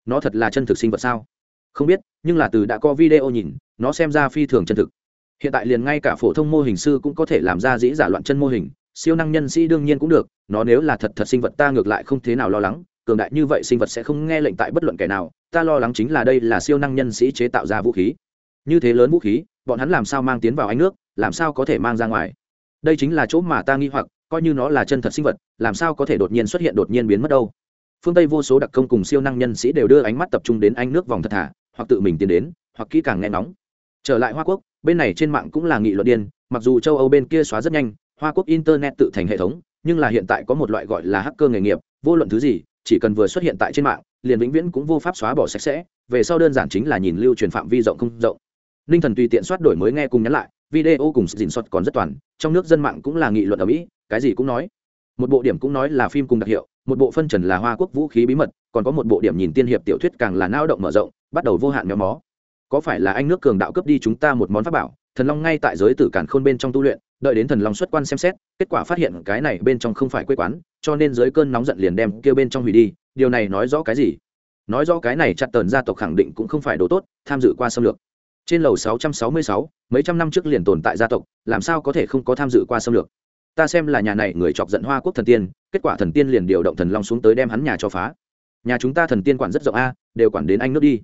Nó thật là chân thực sinh vật sao? Không biết, nhưng là từ đã có video nhìn, nó xem ra phi thường chân thực. Hiện tại liền ngay cả phổ thông mô hình sư cũng có thể làm ra dĩ giả loạn chân mô hình, siêu năng nhân sĩ đương nhiên cũng được, nó nếu là thật thật sinh vật ta ngược lại không thế nào lo lắng cường đại như vậy sinh vật sẽ không nghe lệnh tại bất luận kẻ nào, ta lo lắng chính là đây là siêu năng nhân sĩ chế tạo ra vũ khí. Như thế lớn vũ khí, bọn hắn làm sao mang tiến vào ánh nước, làm sao có thể mang ra ngoài? Đây chính là chỗ mà ta nghi hoặc, coi như nó là chân thật sinh vật, làm sao có thể đột nhiên xuất hiện đột nhiên biến mất đâu? Phương tây vô số đặc công cùng siêu năng nhân sĩ đều đưa ánh mắt tập trung đến anh nước vòng thật thả hoặc tự mình tiến đến, hoặc kỹ càng nghe nóng trở lại hoa quốc, bên này trên mạng cũng là nghị luận điên, mặc dù châu âu bên kia xóa rất nhanh, hoa quốc internet tự thành hệ thống, nhưng là hiện tại có một loại gọi là hacker nghề nghiệp, vô luận thứ gì chỉ cần vừa xuất hiện tại trên mạng, liền vĩnh viễn cũng vô pháp xóa bỏ sạch sẽ, về sau đơn giản chính là nhìn lưu truyền phạm vi rộng không rộng. Ninh thần tùy tiện soát đổi mới nghe cùng nhắn lại, video cùng dình soát còn rất toàn, trong nước dân mạng cũng là nghị luận ở mỹ, cái gì cũng nói. Một bộ điểm cũng nói là phim cùng đặc hiệu, một bộ phân trần là hoa quốc vũ khí bí mật, còn có một bộ điểm nhìn tiên hiệp tiểu thuyết càng là nao động mở rộng, bắt đầu vô hạn méo mó. Có phải là anh nước cường đạo cấp đi chúng ta một món pháp bảo, thần long ngay tại giới tử cản khôn bên trong tu luyện, đợi đến thần long xuất quan xem xét, kết quả phát hiện cái này bên trong không phải quê quán cho nên dưới cơn nóng giận liền đem kêu bên trong hủy đi điều này nói rõ cái gì? Nói rõ cái này chặt tần gia tộc khẳng định cũng không phải đồ tốt tham dự qua xâm lược. Trên lầu 666, mấy trăm năm trước liền tồn tại gia tộc làm sao có thể không có tham dự qua xâm lược? Ta xem là nhà này người chọc giận hoa quốc thần tiên kết quả thần tiên liền điều động thần long xuống tới đem hắn nhà cho phá. Nhà chúng ta thần tiên quản rất rộng a đều quản đến anh nước đi.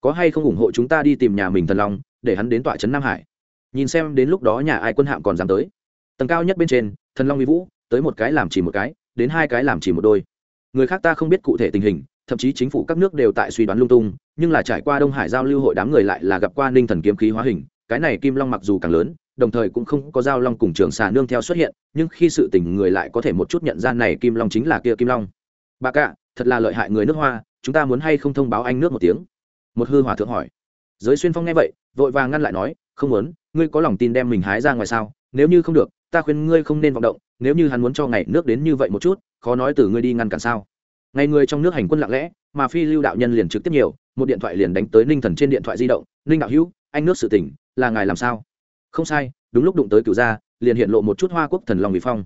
Có hay không ủng hộ chúng ta đi tìm nhà mình thần long để hắn đến tọa trấn nam hải? Nhìn xem đến lúc đó nhà ai quân hạm còn dám tới. Tầng cao nhất bên trên thần long uy vũ tới một cái làm chỉ một cái đến hai cái làm chỉ một đôi. Người khác ta không biết cụ thể tình hình, thậm chí chính phủ các nước đều tại suy đoán lung tung, nhưng là trải qua đông hải giao lưu hội đám người lại là gặp qua ninh thần kiếm khí hóa hình, cái này kim long mặc dù càng lớn, đồng thời cũng không có giao long cùng trường xà nương theo xuất hiện, nhưng khi sự tình người lại có thể một chút nhận ra này kim long chính là kia kim long. Bà cạ thật là lợi hại người nước hoa, chúng ta muốn hay không thông báo anh nước một tiếng? Một hư hòa thượng hỏi. Giới xuyên phong nghe vậy, vội vàng ngăn lại nói, không muốn, ngươi có lòng tin đem mình hái ra ngoài sao? Nếu như không được, ta khuyên ngươi không nên vọng động, nếu như hắn muốn cho ngày nước đến như vậy một chút, khó nói từ ngươi đi ngăn cản sao. Ngày người trong nước hành quân lặng lẽ, mà phi lưu đạo nhân liền trực tiếp nhiều, một điện thoại liền đánh tới ninh thần trên điện thoại di động, ninh đạo hữu, anh nước sự tỉnh, là ngài làm sao? Không sai, đúng lúc đụng tới cựu gia, liền hiện lộ một chút hoa quốc thần lòng bị phong.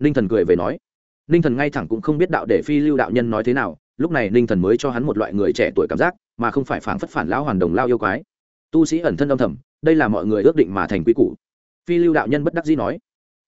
Ninh thần cười về nói. Ninh thần ngay thẳng cũng không biết đạo để phi lưu đạo nhân nói thế nào, lúc này ninh thần mới cho hắn một loại người trẻ tuổi cảm giác, mà không phải phảng phất phản lão hoàn đồng lao yêu quái. Tu sĩ ẩn thân âm thầm, đây là mọi người ước định mà thành quy củ phi lưu đạo nhân bất đắc dĩ nói,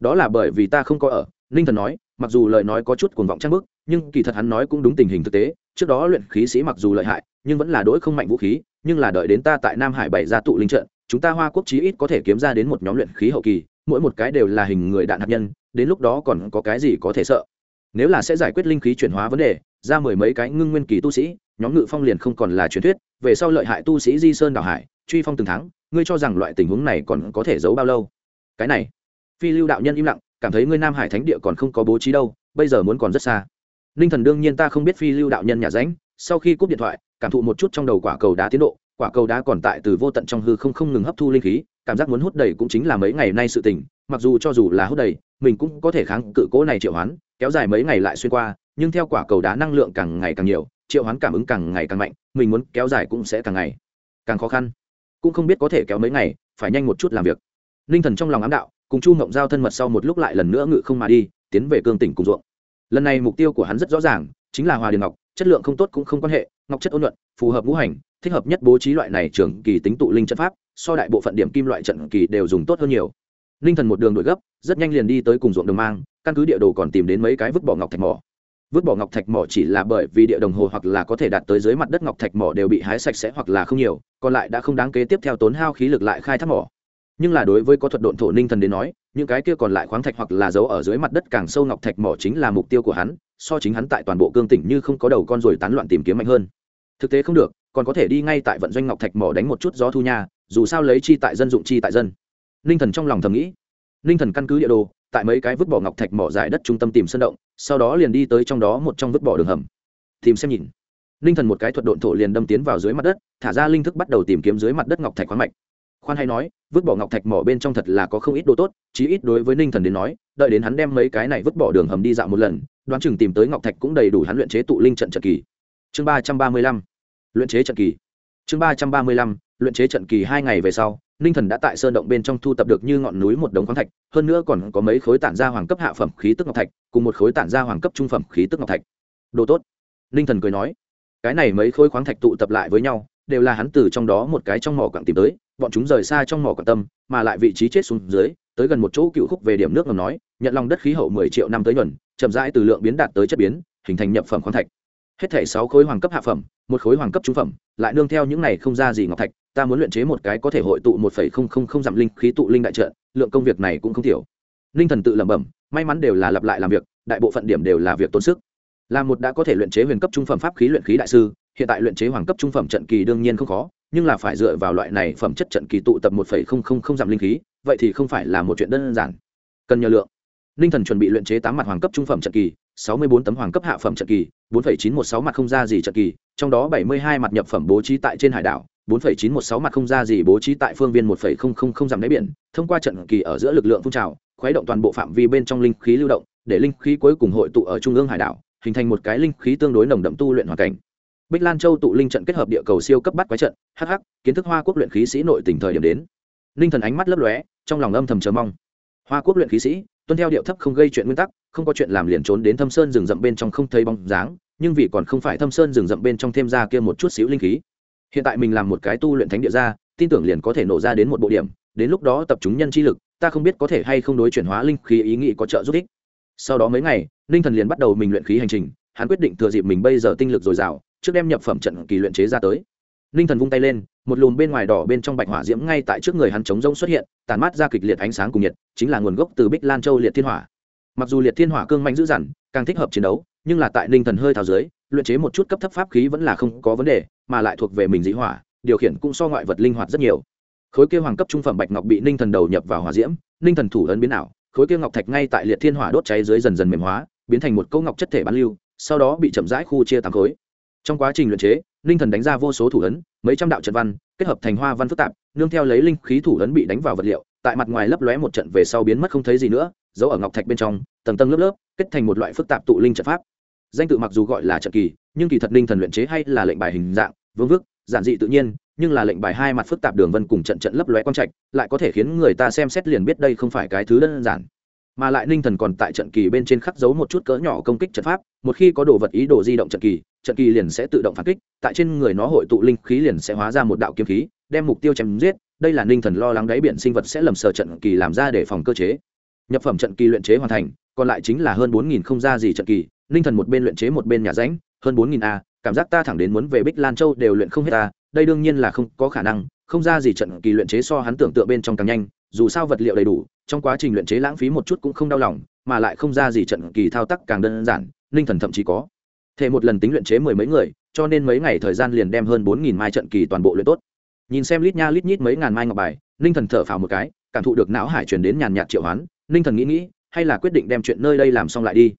đó là bởi vì ta không có ở. Ninh thần nói, mặc dù lời nói có chút cuồng vọng trang bức, nhưng kỳ thật hắn nói cũng đúng tình hình thực tế. Trước đó luyện khí sĩ mặc dù lợi hại, nhưng vẫn là đỗi không mạnh vũ khí, nhưng là đợi đến ta tại nam hải bày ra tụ linh trận, chúng ta hoa quốc chí ít có thể kiếm ra đến một nhóm luyện khí hậu kỳ, mỗi một cái đều là hình người đạn hạt nhân, đến lúc đó còn có cái gì có thể sợ? Nếu là sẽ giải quyết linh khí chuyển hóa vấn đề, ra mười mấy cái ngưng nguyên kỳ tu sĩ, nhóm ngự phong liền không còn là truyền thuyết, về sau lợi hại tu sĩ di sơn đảo hải, truy phong từng tháng, ngươi cho rằng loại tình huống này còn có thể giấu bao lâu? Cái này. Phi lưu đạo nhân im lặng, cảm thấy ngươi nam hải thánh địa còn không có bố trí đâu, bây giờ muốn còn rất xa. Ninh thần đương nhiên ta không biết phi lưu đạo nhân nhà ránh, sau khi cúp điện thoại, cảm thụ một chút trong đầu quả cầu đá tiến độ, quả cầu đá còn tại từ vô tận trong hư không không ngừng hấp thu linh khí, cảm giác muốn hút đầy cũng chính là mấy ngày nay sự tình, mặc dù cho dù là hút đầy, mình cũng có thể kháng cự cố này triệu hoán, kéo dài mấy ngày lại xuyên qua, nhưng theo quả cầu đá năng lượng càng ngày càng nhiều, triệu hoán cảm ứng càng ngày càng mạnh, mình muốn kéo dài cũng sẽ càng ngày càng khó khăn. Cũng không biết có thể kéo mấy ngày, phải nhanh một chút làm việc ninh thần trong lòng ám đạo, cùng chu mộng giao thân mật sau một lúc lại lần nữa ngự không mà đi, tiến về cương tỉnh cùng ruộng. Lần này mục tiêu của hắn rất rõ ràng, chính là hòa điền ngọc, chất lượng không tốt cũng không quan hệ, ngọc chất ôn luận phù hợp ngũ hành, thích hợp nhất bố trí loại này trường kỳ tính tụ linh trận pháp, so đại bộ phận điểm kim loại trận kỳ đều dùng tốt hơn nhiều. Ninh thần một đường đội gấp, rất nhanh liền đi tới cùng ruộng đồng mang, căn cứ địa đồ còn tìm đến mấy cái vứt bỏ ngọc thạch mỏ. Vứt bỏ ngọc thạch mỏ chỉ là bởi vì địa đồng hồ hoặc là có thể đạt tới dưới mặt đất ngọc thạch mỏ đều bị hái sạch sẽ hoặc là không nhiều, còn lại đã không đáng kế tiếp theo tốn hao khí lực lại khai thác mỏ nhưng là đối với có thuật độn thổ ninh thần đến nói, những cái kia còn lại khoáng thạch hoặc là giấu ở dưới mặt đất càng sâu ngọc thạch mỏ chính là mục tiêu của hắn, so chính hắn tại toàn bộ cương tỉnh như không có đầu con rồi tán loạn tìm kiếm mạnh hơn. Thực tế không được, còn có thể đi ngay tại vận doanh ngọc thạch mỏ đánh một chút gió thu nha, dù sao lấy chi tại dân dụng chi tại dân. Ninh thần trong lòng thầm nghĩ. Ninh thần căn cứ địa đồ, tại mấy cái vứt bỏ ngọc thạch mỏ dài đất trung tâm tìm sân động, sau đó liền đi tới trong đó một trong vứt bỏ đường hầm. Tìm xem nhìn. Ninh thần một cái thuật độn thổ liền đâm tiến vào dưới mặt đất, thả ra linh thức bắt đầu tìm kiếm dưới mặt đất ngọc thạch khoáng mạch khoan hay nói, vứt bỏ ngọc thạch mỏ bên trong thật là có không ít đồ tốt, chí ít đối với ninh thần đến nói, đợi đến hắn đem mấy cái này vứt bỏ đường hầm đi dạo một lần, đoán chừng tìm tới ngọc thạch cũng đầy đủ hắn luyện chế tụ linh trận trận kỳ. Chương ba trăm ba mươi lăm, luyện chế trận kỳ. Chương ba trăm ba mươi lăm, luyện chế trận kỳ hai ngày về sau, ninh thần đã tại sơn động bên trong thu tập được như ngọn núi một đống khoáng thạch, hơn nữa còn có mấy khối tản ra hoàng cấp hạ phẩm khí tức ngọc thạch, cùng một khối tản ra hoàng cấp trung phẩm khí tức ngọc thạch. Đồ tốt. Ninh thần cười nói, cái này mấy khối khoáng thạch tụ tập lại với nhau, đều là hắn từ trong đó một cái trong mỏ quặng tìm tới bọn chúng rời xa trong mỏ quan tâm, mà lại vị trí chết xuống dưới, tới gần một chỗ cựu khúc về điểm nước ngầm nói, nhận lòng đất khí hậu mười triệu năm tới nhuần chậm rãi từ lượng biến đạt tới chất biến, hình thành nhập phẩm khoáng thạch. Hết thể sáu khối hoàng cấp hạ phẩm, một khối hoàng cấp trung phẩm, lại nương theo những này không ra gì ngọc thạch, ta muốn luyện chế một cái có thể hội tụ một phẩy không không không dặm linh khí tụ linh đại trợ lượng công việc này cũng không thiểu linh thần tự lẩm bẩm, may mắn đều là lặp lại làm việc, đại bộ phận điểm đều là việc tốn sức. Là một đã có thể luyện chế huyền cấp trung phẩm pháp khí luyện khí đại sư, hiện tại luyện chế hoàng cấp trung phẩm trận kỳ đương nhiên không khó nhưng là phải dựa vào loại này phẩm chất trận kỳ tụ tập một phẩy không không không dặm linh khí, vậy thì không phải là một chuyện đơn giản. Cần nhờ lượng. Ninh thần chuẩn bị luyện chế tám mặt hoàng cấp trung phẩm trận kỳ, sáu mươi bốn tấm hoàng cấp hạ phẩm trận kỳ, bốn phẩy chín một sáu mặt không ra gì trận kỳ, trong đó bảy mươi hai mặt nhập phẩm bố trí tại trên hải đảo, bốn phẩy chín một sáu mặt không ra gì bố trí tại phương viên một phẩy không không không dặm đáy biển, thông qua trận kỳ ở giữa lực lượng phun trào, khuấy động toàn bộ phạm vi bên trong linh khí lưu động, để linh khí cuối cùng hội tụ ở trung ương hải đảo, hình thành một cái linh khí tương đối nồng đậm tu luyện hoàn cảnh bích lan châu tụ linh trận kết hợp địa cầu siêu cấp bắt quái trận hh kiến thức hoa quốc luyện khí sĩ nội tỉnh thời điểm đến. Ninh thần ánh mắt lấp lóe, trong lòng âm thầm chờ mong. Hoa quốc luyện khí sĩ, tuân theo điệu thấp không gây chuyện nguyên tắc, không có chuyện làm liền trốn đến thâm sơn rừng rậm bên trong không thấy bóng dáng, nhưng vì còn không phải thâm sơn rừng rậm bên trong thêm ra kia một chút xíu linh khí. Hiện tại mình làm một cái tu luyện thánh địa ra, tin tưởng liền có thể nổ ra đến một bộ điểm, đến lúc đó tập trung nhân chi lực, ta không biết có thể hay không đối chuyển hóa linh khí ý nghĩ có trợ giúp ích. Sau đó mấy ngày, ninh thần liền bắt đầu mình luyện khí hành trình, hắn quyết định thừa dịp mình bây giờ tinh lực dồi dào trước đem nhập phẩm trận kỳ luyện chế ra tới. Ninh thần vung tay lên, một lùm bên ngoài đỏ bên trong bạch hỏa diễm ngay tại trước người hắn chống rông xuất hiện tàn mát ra kịch liệt ánh sáng cùng nhiệt, chính là nguồn gốc từ bích lan châu liệt thiên hỏa. Mặc dù liệt thiên hỏa cương mạnh dữ dằn, càng thích hợp chiến đấu, nhưng là tại ninh thần hơi tháo dưới, luyện chế một chút cấp thấp pháp khí vẫn là không có vấn đề, mà lại thuộc về mình dĩ hỏa, điều khiển cũng so ngoại vật linh hoạt rất nhiều. Khối kia hoàng cấp trung phẩm bạch ngọc bị ninh thần đầu nhập vào hỏa diễm ninh thần thủ ấn biến ảo, khối kia ngọc thạch ngay tại liệt thiên hỏa đốt cháy dưới dần dần mềm hóa, biến thành một câu ngọc chất thể bán lưu, sau đó bị chậm rãi khu chia tám khối trong quá trình luyện chế, ninh thần đánh ra vô số thủ ấn, mấy trăm đạo trận văn, kết hợp thành hoa văn phức tạp, nương theo lấy linh khí thủ ấn bị đánh vào vật liệu, tại mặt ngoài lấp lóe một trận về sau biến mất không thấy gì nữa giấu ở ngọc thạch bên trong, tầng tầng lớp lớp, kết thành một loại phức tạp tụ linh trận pháp. Danh tự mặc dù gọi là trận kỳ, nhưng kỳ thật ninh thần luyện chế hay là lệnh bài hình dạng, vương vức, giản dị tự nhiên, nhưng là lệnh bài hai mặt phức tạp đường vân cùng trận trận lấp lóe quang trạch, lại có thể khiến người ta xem xét liền biết đây không phải cái thứ đơn giản mà lại ninh thần còn tại trận kỳ bên trên khắc dấu một chút cỡ nhỏ công kích trận pháp, một khi có đồ vật ý đồ di động trận kỳ trận kỳ liền sẽ tự động phản kích, tại trên người nó hội tụ linh khí liền sẽ hóa ra một đạo kiếm khí, đem mục tiêu chém giết, đây là ninh thần lo lắng đáy biển sinh vật sẽ lầm sờ trận kỳ làm ra để phòng cơ chế. Nhập phẩm trận kỳ luyện chế hoàn thành, còn lại chính là hơn bốn nghìn không ra gì trận kỳ, ninh thần một bên luyện chế một bên nhà ránh, hơn bốn nghìn a, cảm giác ta thẳng đến muốn về bích lan châu đều luyện không hết ta, đây đương nhiên là không có khả năng, không ra gì trận kỳ luyện chế so hắn tưởng tượng bên trong càng nhanh, dù sao vật liệu đầy đủ trong quá trình luyện chế lãng phí một chút cũng không đau lòng, mà lại không ra gì trận kỳ thao tác càng đơn giản ninh thần thậm chí có. Thể một lần tính luyện chế mười mấy người, cho nên mấy ngày thời gian liền đem hơn bốn nghìn mai trận kỳ toàn bộ luyện tốt. Nhìn xem lít nha lít nhít mấy ngàn mai ngọc bài ninh thần thở phào một cái, cảm thụ được não hải chuyển đến nhàn nhạt triệu hoán ninh thần nghĩ nghĩ, hay là quyết định đem chuyện nơi đây làm xong lại đi.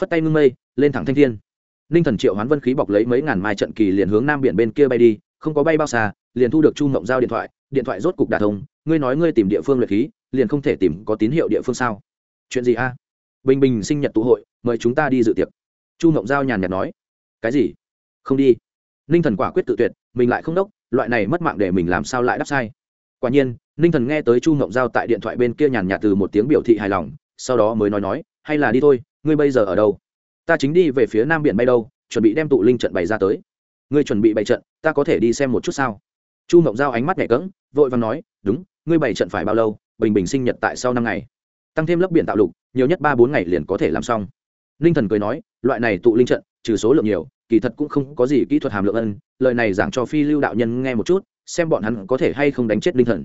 Phất tay ngưng mây, lên thẳng thanh thiên. Ninh thần triệu hoán vân khí bọc lấy mấy ngàn mai trận kỳ liền hướng nam biển bên kia bay đi, không có bay bao xa, liền thu được chu mộng giao điện thoại điện thoại rốt cục đà thông, ngươi nói ngươi tìm địa phương luyện khí liền không thể tìm có tín hiệu địa phương sao? Chuyện gì a? Bình bình sinh nhật tụ hội, mời chúng ta đi dự tiệc. Chu mộng giao nhàn nhạt nói. Cái gì? Không đi. Ninh thần quả quyết tự tuyệt, mình lại không đốc, loại này mất mạng để mình làm sao lại đáp sai? Quả nhiên, ninh thần nghe tới chu mộng giao tại điện thoại bên kia nhàn nhạt từ một tiếng biểu thị hài lòng, sau đó mới nói nói, hay là đi thôi, ngươi bây giờ ở đâu? Ta chính đi về phía nam biển bay đâu, chuẩn bị đem tụ linh trận bày ra tới. Ngươi chuẩn bị bày trận, ta có thể đi xem một chút sao? Chu mộng giao ánh mắt nhẹ cỡng vội và nói, đúng, ngươi bày trận phải bao lâu? Bình bình sinh nhật tại sau năm ngày. Tăng thêm lớp biển tạo lục, nhiều nhất ba bốn ngày liền có thể làm xong. Ninh thần cười nói, loại này tụ linh trận, trừ số lượng nhiều, kỳ thật cũng không có gì kỹ thuật hàm lượng ân, lời này giảng cho phi lưu đạo nhân nghe một chút, xem bọn hắn có thể hay không đánh chết ninh thần.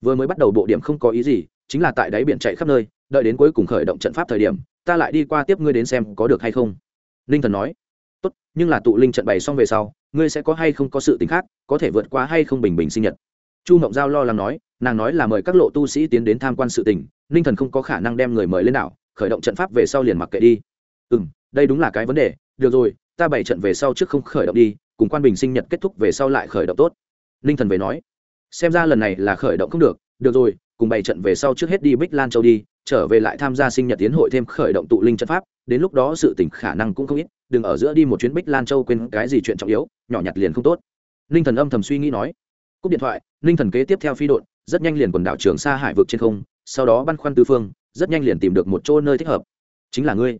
Vừa mới bắt đầu bộ điểm không có ý gì, chính là tại đáy biển chạy khắp nơi, đợi đến cuối cùng khởi động trận pháp thời điểm, ta lại đi qua tiếp ngươi đến xem có được hay không. Ninh thần nói, tốt, nhưng là tụ linh trận bày xong về sau, ngươi sẽ có hay không có sự t ì n h khác, có thể vượt qua hay không bình bình sinh nhật? Chu mộng giao lo lắng nói nàng nói là mời các lộ tu sĩ tiến đến tham quan sự tình, ninh thần không có khả năng đem người mời lên đảo, khởi động trận pháp về sau liền mặc kệ đi. Ừ m đây đúng là cái vấn đề, được rồi, ta bày trận về sau trước không khởi động đi, cùng quan bình sinh nhật kết thúc về sau lại khởi động tốt. Ninh thần về nói, xem ra lần này là khởi động không được được rồi, cùng bày trận về sau trước hết đi bích lan châu đi, trở về lại tham gia sinh nhật tiến hội thêm khởi động tụ linh trận pháp, đến lúc đó sự tỉnh khả năng cũng không ít, đừng ở giữa đi một chuyến bích lan châu quên cái gì chuyện trọng yếu, nhỏ nhặt liền không tốt. Ninh thần âm thầm suy nghĩ nói cúp điện thoại, ninh thần kế tiếp theo phi đội, rất nhanh liền quần đảo trường xa hải vực trên không, sau đó băn khoăn tư phương, rất nhanh liền tìm được một chỗ nơi thích hợp. Chính là ngươi.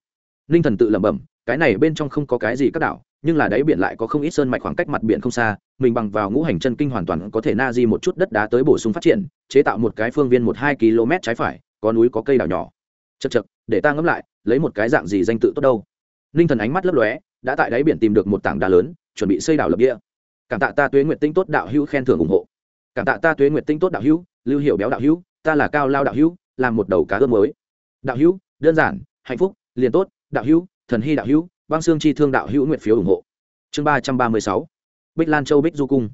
Ninh thần tự lẩm bẩm, cái này bên trong không có cái gì các đảo, nhưng là đáy biển lại có không ít sơn mạch khoảng cách mặt biển không xa, mình bằng vào ngũ hành chân kinh hoàn toàn có thể na di một chút đất đá tới bổ sung phát triển, chế tạo một cái phương viên một hai km trái phải, có núi có cây đảo nhỏ. Chật chật để ta ngẫm lại, lấy một cái dạng gì danh tự tốt đâu? Ninh thần ánh mắt lấp lóe, đã tại đáy biển tìm được một tảng đá lớn, chuẩn bị xây đảo lập địa cảm tạ ta tuế nguyện tinh tốt đạo hữu khen thưởng ủng hộ. Cảm tạ ta tuế nguyện tinh tốt đạo hữu lưu hiệu béo đạo hữu ta là cao lao đạo hữu làm một đầu cá ươm mới đạo hữu đơn giản hạnh phúc liền tốt. Đạo hữu thần hy đạo hữu băng xương chi thương đạo hữu nguyện phiếu ủng hộ. Chương ba trăm ba mươi sáu bích lan châu bích du cung.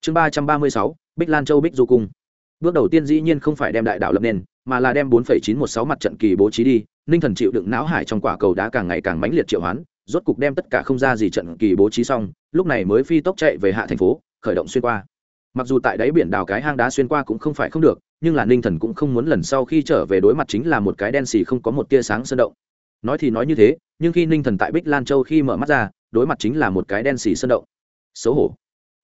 Chương ba trăm ba mươi sáu bích lan châu bích du cung. Bước đầu tiên dĩ nhiên không phải đem đại đạo lập nền mà là đem 4.916 mặt trận kỳ bố trí đi, Ninh Thần chịu đựng não hải trong quả cầu đá càng ngày càng mãnh liệt triệu hoán, rốt cục đem tất cả không ra gì trận kỳ bố trí xong, lúc này mới phi tốc chạy về hạ thành phố, khởi động xuyên qua. Mặc dù tại đáy biển đào cái hang đá xuyên qua cũng không phải không được, nhưng là Ninh Thần cũng không muốn lần sau khi trở về đối mặt chính là một cái đen xì không có một tia sáng sơn động. Nói thì nói như thế, nhưng khi Ninh Thần tại Bích Lan Châu khi mở mắt ra, đối mặt chính là một cái đen xì sơn động. Xấu hổ.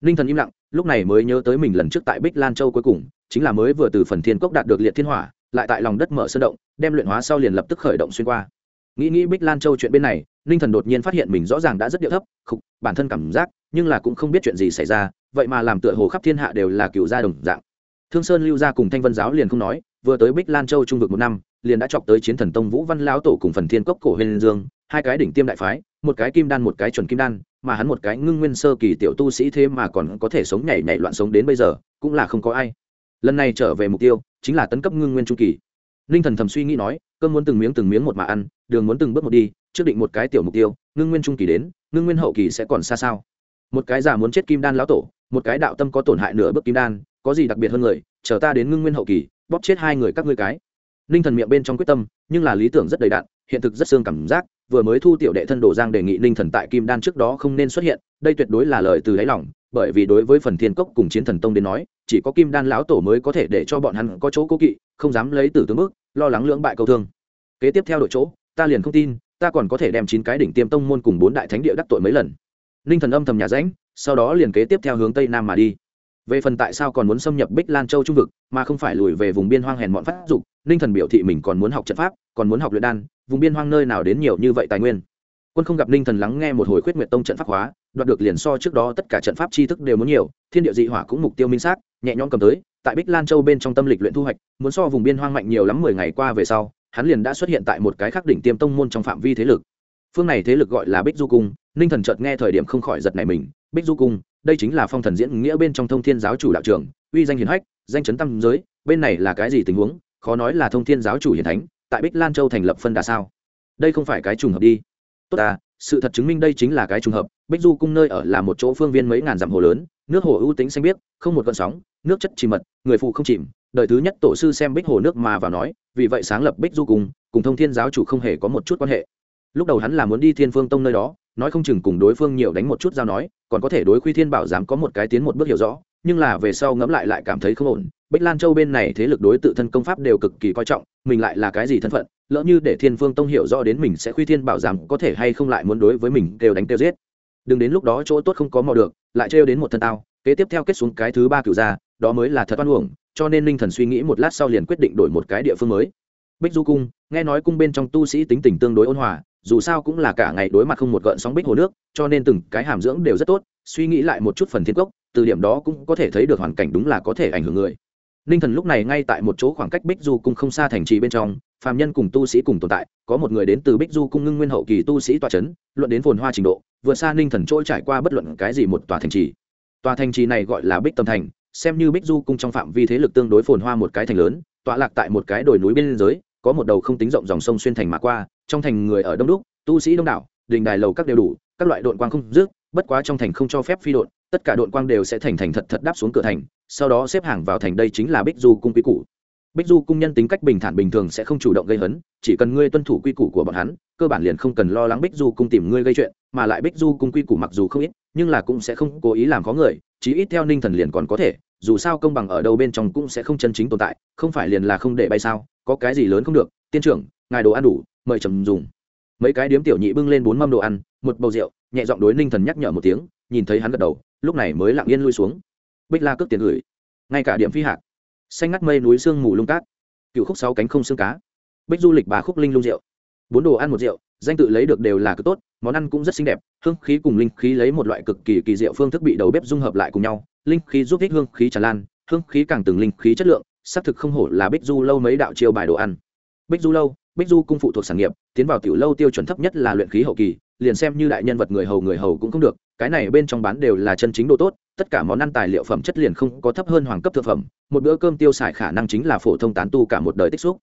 Ninh Thần im lặng, lúc này mới nhớ tới mình lần trước tại Bích Lan Châu cuối cùng, chính là mới vừa từ phần thiên cốc đạt được liệt thiên hỏa, lại tại lòng đất mở sơn động đem luyện hóa sau liền lập tức khởi động xuyên qua nghĩ nghĩ bích lan châu chuyện bên này ninh thần đột nhiên phát hiện mình rõ ràng đã rất điệu thấp, khục, bản thân cảm giác, nhưng là cũng không biết chuyện gì xảy ra, vậy mà làm tựa hồ khắp thiên hạ đều là cựu gia đồng dạng. Thương sơn lưu gia cùng thanh vân giáo liền không nói, vừa tới bích lan châu trung vực một năm, liền đã chọc tới chiến thần tông vũ văn lão tổ cùng phần thiên cốc cổ huyền dương, hai cái đỉnh tiêm đại phái, một cái kim đan một cái chuẩn kim đan, mà hắn một cái ngưng nguyên sơ kỳ tiểu tu sĩ thế mà còn có thể sống nhảy nhảy loạn sống đến bây giờ, cũng là không có ai. Lần này trở về mục tiêu, chính là tấn cấp ngưng nguyên trung kỳ. Ninh thần thầm suy nghĩ nói, cơn muốn từng miếng từng miếng một mà ăn, đường muốn từng bước một đi trước định một cái tiểu mục tiêu, ngưng nguyên trung kỳ đến, ngưng nguyên hậu kỳ sẽ còn xa sao? Một cái giả muốn chết kim đan lão tổ, một cái đạo tâm có tổn hại nửa bước kim đan, có gì đặc biệt hơn người, chờ ta đến ngưng nguyên hậu kỳ, bóp chết hai người các ngươi cái. Ninh thần miệng bên trong quyết tâm, nhưng là lý tưởng rất đầy đạn hiện thực rất xương cảm giác, vừa mới thu tiểu đệ thân đồ giang đề nghị ninh thần tại kim đan trước đó không nên xuất hiện, đây tuyệt đối là lời từ đáy lòng, bởi vì đối với phần thiên cốc cùng chiến thần tông đến nói, chỉ có kim đan lão tổ mới có thể để cho bọn hắn có chỗ cố kỵ, không dám lấy tử tướng bước, lo lắng lưỡng bại câu thương. Kế tiếp theo đội chỗ, ta liền không tin ta còn có thể đem chín cái đỉnh tiêm tông môn cùng bốn đại thánh địa đắc tội mấy lần. Ninh thần âm thầm nhà ránh sau đó liền kế tiếp theo hướng tây nam mà đi. Về phần tại sao còn muốn xâm nhập bích lan châu trung vực, mà không phải lùi về vùng biên hoang hèn mọn phát dục, ninh thần biểu thị mình còn muốn học trận pháp, còn muốn học luyện đan, vùng biên hoang nơi nào đến nhiều như vậy tài nguyên. Quân không gặp ninh thần lắng nghe một hồi khuyết nguyệt tông trận pháp hóa, đoạt được liền so trước đó tất cả trận pháp tri thức đều muốn nhiều, thiên địa dị hỏa cũng mục tiêu minh xác, nhẹ nhõm cầm tới, tại bích lan châu bên trong tâm lịch luyện thu hoạch, muốn so vùng biên hoang mạnh nhiều lắm mười ngày qua về sau hắn liền đã xuất hiện tại một cái khắc đỉnh tiêm tông môn trong phạm vi thế lực. Phương này thế lực gọi là bích du cung, ninh thần chợt nghe thời điểm không khỏi giật này mình. Bích du cung, đây chính là phong thần diễn nghĩa bên trong thông thiên giáo chủ đạo trưởng, uy danh hiền hách, danh chấn tâm giới, bên này là cái gì tình huống? Khó nói là thông thiên giáo chủ hiền thánh, tại bích lan châu thành lập phân đà sao? Đây không phải cái trùng hợp đi. Tốt à sự thật chứng minh đây chính là cái trùng hợp. Bích du cung nơi ở là một chỗ phương viên mấy ngàn dặm hồ lớn, nước hồ ưu tính xanh biếc, không một cơn sóng, nước chất chìm mật, người phụ không chìm đời thứ nhất tổ sư xem bích hồ nước mà vào nói, vì vậy sáng lập bích du cùng cùng thông thiên giáo chủ không hề có một chút quan hệ. Lúc đầu hắn là muốn đi thiên phương tông nơi đó, nói không chừng cùng đối phương nhiều đánh một chút giao nói, còn có thể đối khuy thiên bảo dám có một cái tiến một bước hiểu rõ, nhưng là về sau ngẫm lại lại cảm thấy không ổn. Bích lan châu bên này thế lực đối tự thân công pháp đều cực kỳ coi trọng, mình lại là cái gì thân phận, lỡ như để thiên phương tông hiểu rõ đến mình sẽ khuy thiên bảo dám có thể hay không lại muốn đối với mình đều đánh tiêu giết. Đừng đến lúc đó chỗ tốt không có mò được, lại trêu đến một thân tao, kế tiếp theo kết xuống cái thứ ba cựu ra đó mới là thật oan uổng, cho nên ninh thần suy nghĩ một lát sau liền quyết định đổi một cái địa phương mới. Bích du cung, nghe nói cung bên trong tu sĩ tính tình tương đối ôn hòa, dù sao cũng là cả ngày đối mặt không một gợn sóng bích hồ nước, cho nên từng cái hàm dưỡng đều rất tốt, suy nghĩ lại một chút phần thiên cốc, từ điểm đó cũng có thể thấy được hoàn cảnh đúng là có thể ảnh hưởng người. Ninh thần lúc này ngay tại một chỗ khoảng cách bích du cung không xa thành trì bên trong, phàm nhân cùng tu sĩ cùng tồn tại, có một người đến từ bích du cung ngưng nguyên hậu kỳ tu sĩ tòa c h ấ n luận đến phồn hoa trình độ, vượt xa ninh thần trôi trải qua bất luận cái gì một tòa thành trì. Tòa thành trì này gọi là bích tâm thành xem như bích du cung trong phạm vi thế lực tương đối phồn hoa một cái thành lớn, tọa lạc tại một cái đồi núi bên giới có một đầu không tính rộng dòng sông xuyên thành mà qua, trong thành người ở đông đúc, tu sĩ đông đảo, đình đài lầu các đều đủ, các loại đội quang không dứt, bất quá trong thành không cho phép phi đội tất cả đội quang đều sẽ thành thành thật thật đáp xuống cửa thành, sau đó xếp hàng vào thành đây chính là bích du cung quy củ. bích du cung nhân tính cách bình thản bình thường sẽ không chủ động gây hấn, chỉ cần ngươi tuân thủ quy củ của bọn hắn, cơ bản liền không cần lo lắng bích du cung tìm ngươi gây chuyện, mà lại bích du cung quy củ mặc dù không ít nhưng là cũng sẽ không cố ý làm khó người, chí ít theo ninh thần liền còn có thể, dù sao công bằng ở đâu bên trong cũng sẽ không chân chính tồn tại, không phải liền là không để bay sao, có cái gì lớn không được, tiên trưởng, ngài đồ ăn đủ, mời trầm dùng. Mấy cái điếm tiểu nhị bưng lên bốn mâm đồ ăn, một bầu rượu, nhẹ giọng đối ninh thần nhắc nhở một tiếng, nhìn thấy hắn gật đầu, lúc này mới lặng yên lui xuống. Bích la cướp tiền gửi. Ngay cả điểm phi hạt xanh ngắt mây núi sương mù lung cát. Cựu khúc sáu cánh không xương cá. Bích du lịch bà khúc linh lung rượu. Bốn đồ ăn một rượu danh tự lấy được đều là cực tốt, món ăn cũng rất xinh đẹp, hương khí cùng linh khí lấy một loại cực kỳ kỳ diệu phương thức bị đầu bếp dung hợp lại cùng nhau, linh khí giúp thích hương khí tràn lan, hương khí càng từng linh khí chất lượng, xác thực không hổ là bích du lâu mấy đạo chiêu bài đồ ăn. Bích du lâu, bích du cung phụ thuộc sản nghiệp, tiến vào tiểu lâu tiêu chuẩn thấp nhất là luyện khí hậu kỳ, liền xem như đại nhân vật người hầu người hầu cũng không được, cái này bên trong bán đều là chân chính độ tốt, tất cả món ăn tài liệu phẩm chất liền không có thấp hơn hoàng cấp thực phẩm, một bữa cơm tiêu xài khả năng chính là phổ thông tán tu cả một đời tích xúc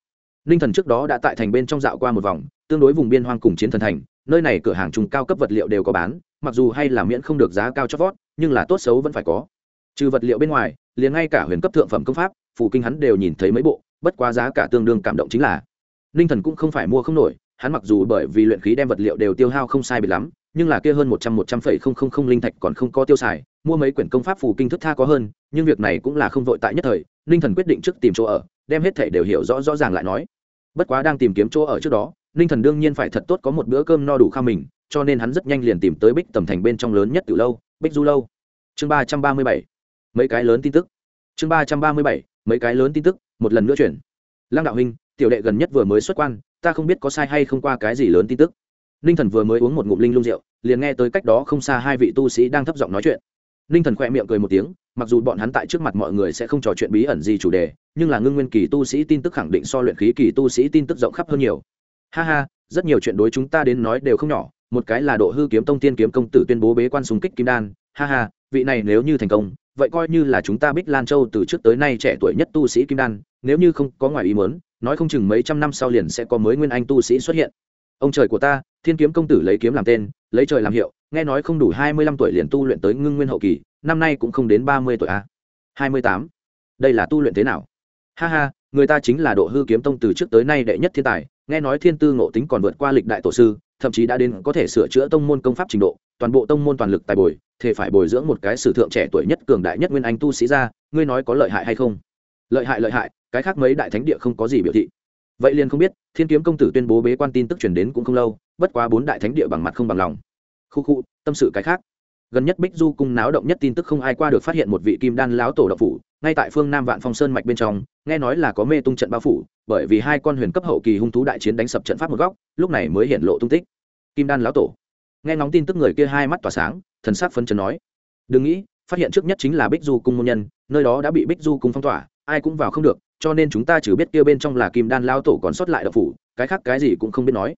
ninh thần trước đó đã tại thành bên trong dạo qua một vòng, tương đối vùng biên hoang cùng chiến thần thành, nơi này cửa hàng trung cao cấp vật liệu đều có bán, mặc dù hay là miễn không được giá cao cho vót, nhưng là tốt xấu vẫn phải có. Trừ vật liệu bên ngoài, liền ngay cả huyền cấp thượng phẩm công pháp phụ kinh hắn đều nhìn thấy mấy bộ, bất quá giá cả tương đương cảm động chính là. Ninh thần cũng không phải mua không nổi, hắn mặc dù bởi vì luyện khí đem vật liệu đều tiêu hao không sai bị lắm, nhưng là kia hơn một trăm một trăm phẩy không không không linh thạch còn không có tiêu xài, mua mấy quyển công pháp phù kinh thức tha có hơn, nhưng việc này cũng là không vội tại nhất thời ninh thần quyết định trước tìm chỗ ở đem hết thể đều hiểu rõ rõ ràng lại nói. Bất quá đang tìm kiếm chỗ ở trước đó, ninh thần đương nhiên phải thật tốt có một bữa cơm no đủ khao mình, cho nên hắn rất nhanh liền tìm tới bích tầm thành bên trong lớn nhất từ lâu, bích du lâu. Chương ba trăm ba mươi bảy. Mấy cái lớn tin tức. Chương ba trăm ba mươi bảy. Mấy cái lớn tin tức, một lần nữa chuyển. Lăng đạo huynh, tiểu đệ gần nhất vừa mới xuất quan, ta không biết có sai hay không qua cái gì lớn tin tức. Ninh thần vừa mới uống một ngụm linh lung rượu, liền nghe tới cách đó không xa hai vị tu sĩ đang thấp giọng nói chuyện ninh thần khỏe miệng cười một tiếng, mặc dù bọn hắn tại trước mặt mọi người sẽ không trò chuyện bí ẩn gì chủ đề, nhưng là ngưng nguyên kỳ tu sĩ tin tức khẳng định so luyện khí kỳ tu sĩ tin tức rộng khắp hơn nhiều. Ha ha, rất nhiều chuyện đối chúng ta đến nói đều không nhỏ, một cái là độ hư kiếm tông tiên kiếm công tử tuyên bố bế quan súng kích kim đan. Ha ha, vị này nếu như thành công, vậy coi như là chúng ta bích lan châu từ trước tới nay trẻ tuổi nhất tu sĩ kim đan, nếu như không có ngoài ý mớn nói không chừng mấy trăm năm sau liền sẽ có mới nguyên anh tu sĩ xuất hiện. Ông trời của ta, thiên kiếm công tử lấy kiếm làm tên, lấy trời làm hiệu nghe nói không đủ hai mươi lăm tuổi liền tu luyện tới ngưng nguyên hậu kỳ, năm nay cũng không đến ba mươi tuổi a à? hai mươi tám. Đây là tu luyện thế nào? Ha ha, người ta chính là độ hư kiếm tông từ trước tới nay đệ nhất thiên tài, nghe nói thiên tư ngộ tính còn vượt qua lịch đại tổ sư, thậm chí đã đến có thể sửa chữa tông môn công pháp trình độ, toàn bộ tông môn toàn lực tài bồi thể phải bồi dưỡng một cái sử thượng trẻ tuổi nhất cường đại nhất nguyên anh tu sĩ ra, ngươi nói có lợi hại hay không? Lợi hại lợi hại, cái khác mấy đại thánh địa không có gì biểu thị. Vậy liền không biết, thiên kiếm công tử tuyên bố bế quan tin tức chuyển đến cũng không lâu, bất quá bốn đại thánh địa bằng mặt không bằng lòng khu khu, tâm sự cái khác. Gần nhất bích du cung náo động nhất tin tức không ai qua được phát hiện một vị kim đan láo tổ độc phủ, ngay tại phương nam vạn phong sơn mạch bên trong, nghe nói là có mê tung trận bao phủ, bởi vì hai con huyền cấp hậu kỳ hung thú đại chiến đánh sập trận pháp một góc, lúc này mới hiện lộ tung tích. Kim đan láo tổ. Nghe ngóng tin tức người kia hai mắt tỏa sáng, thần sắc phân chấn nói, đừng nghĩ, phát hiện trước nhất chính là bích du cung môn nhân, nơi đó đã bị bích du cung phong tỏa, ai cũng vào không được, cho nên chúng ta chỉ biết kia bên trong là kim đan lao tổ còn sót lại độc phủ, cái khác cái gì cũng không biết nói.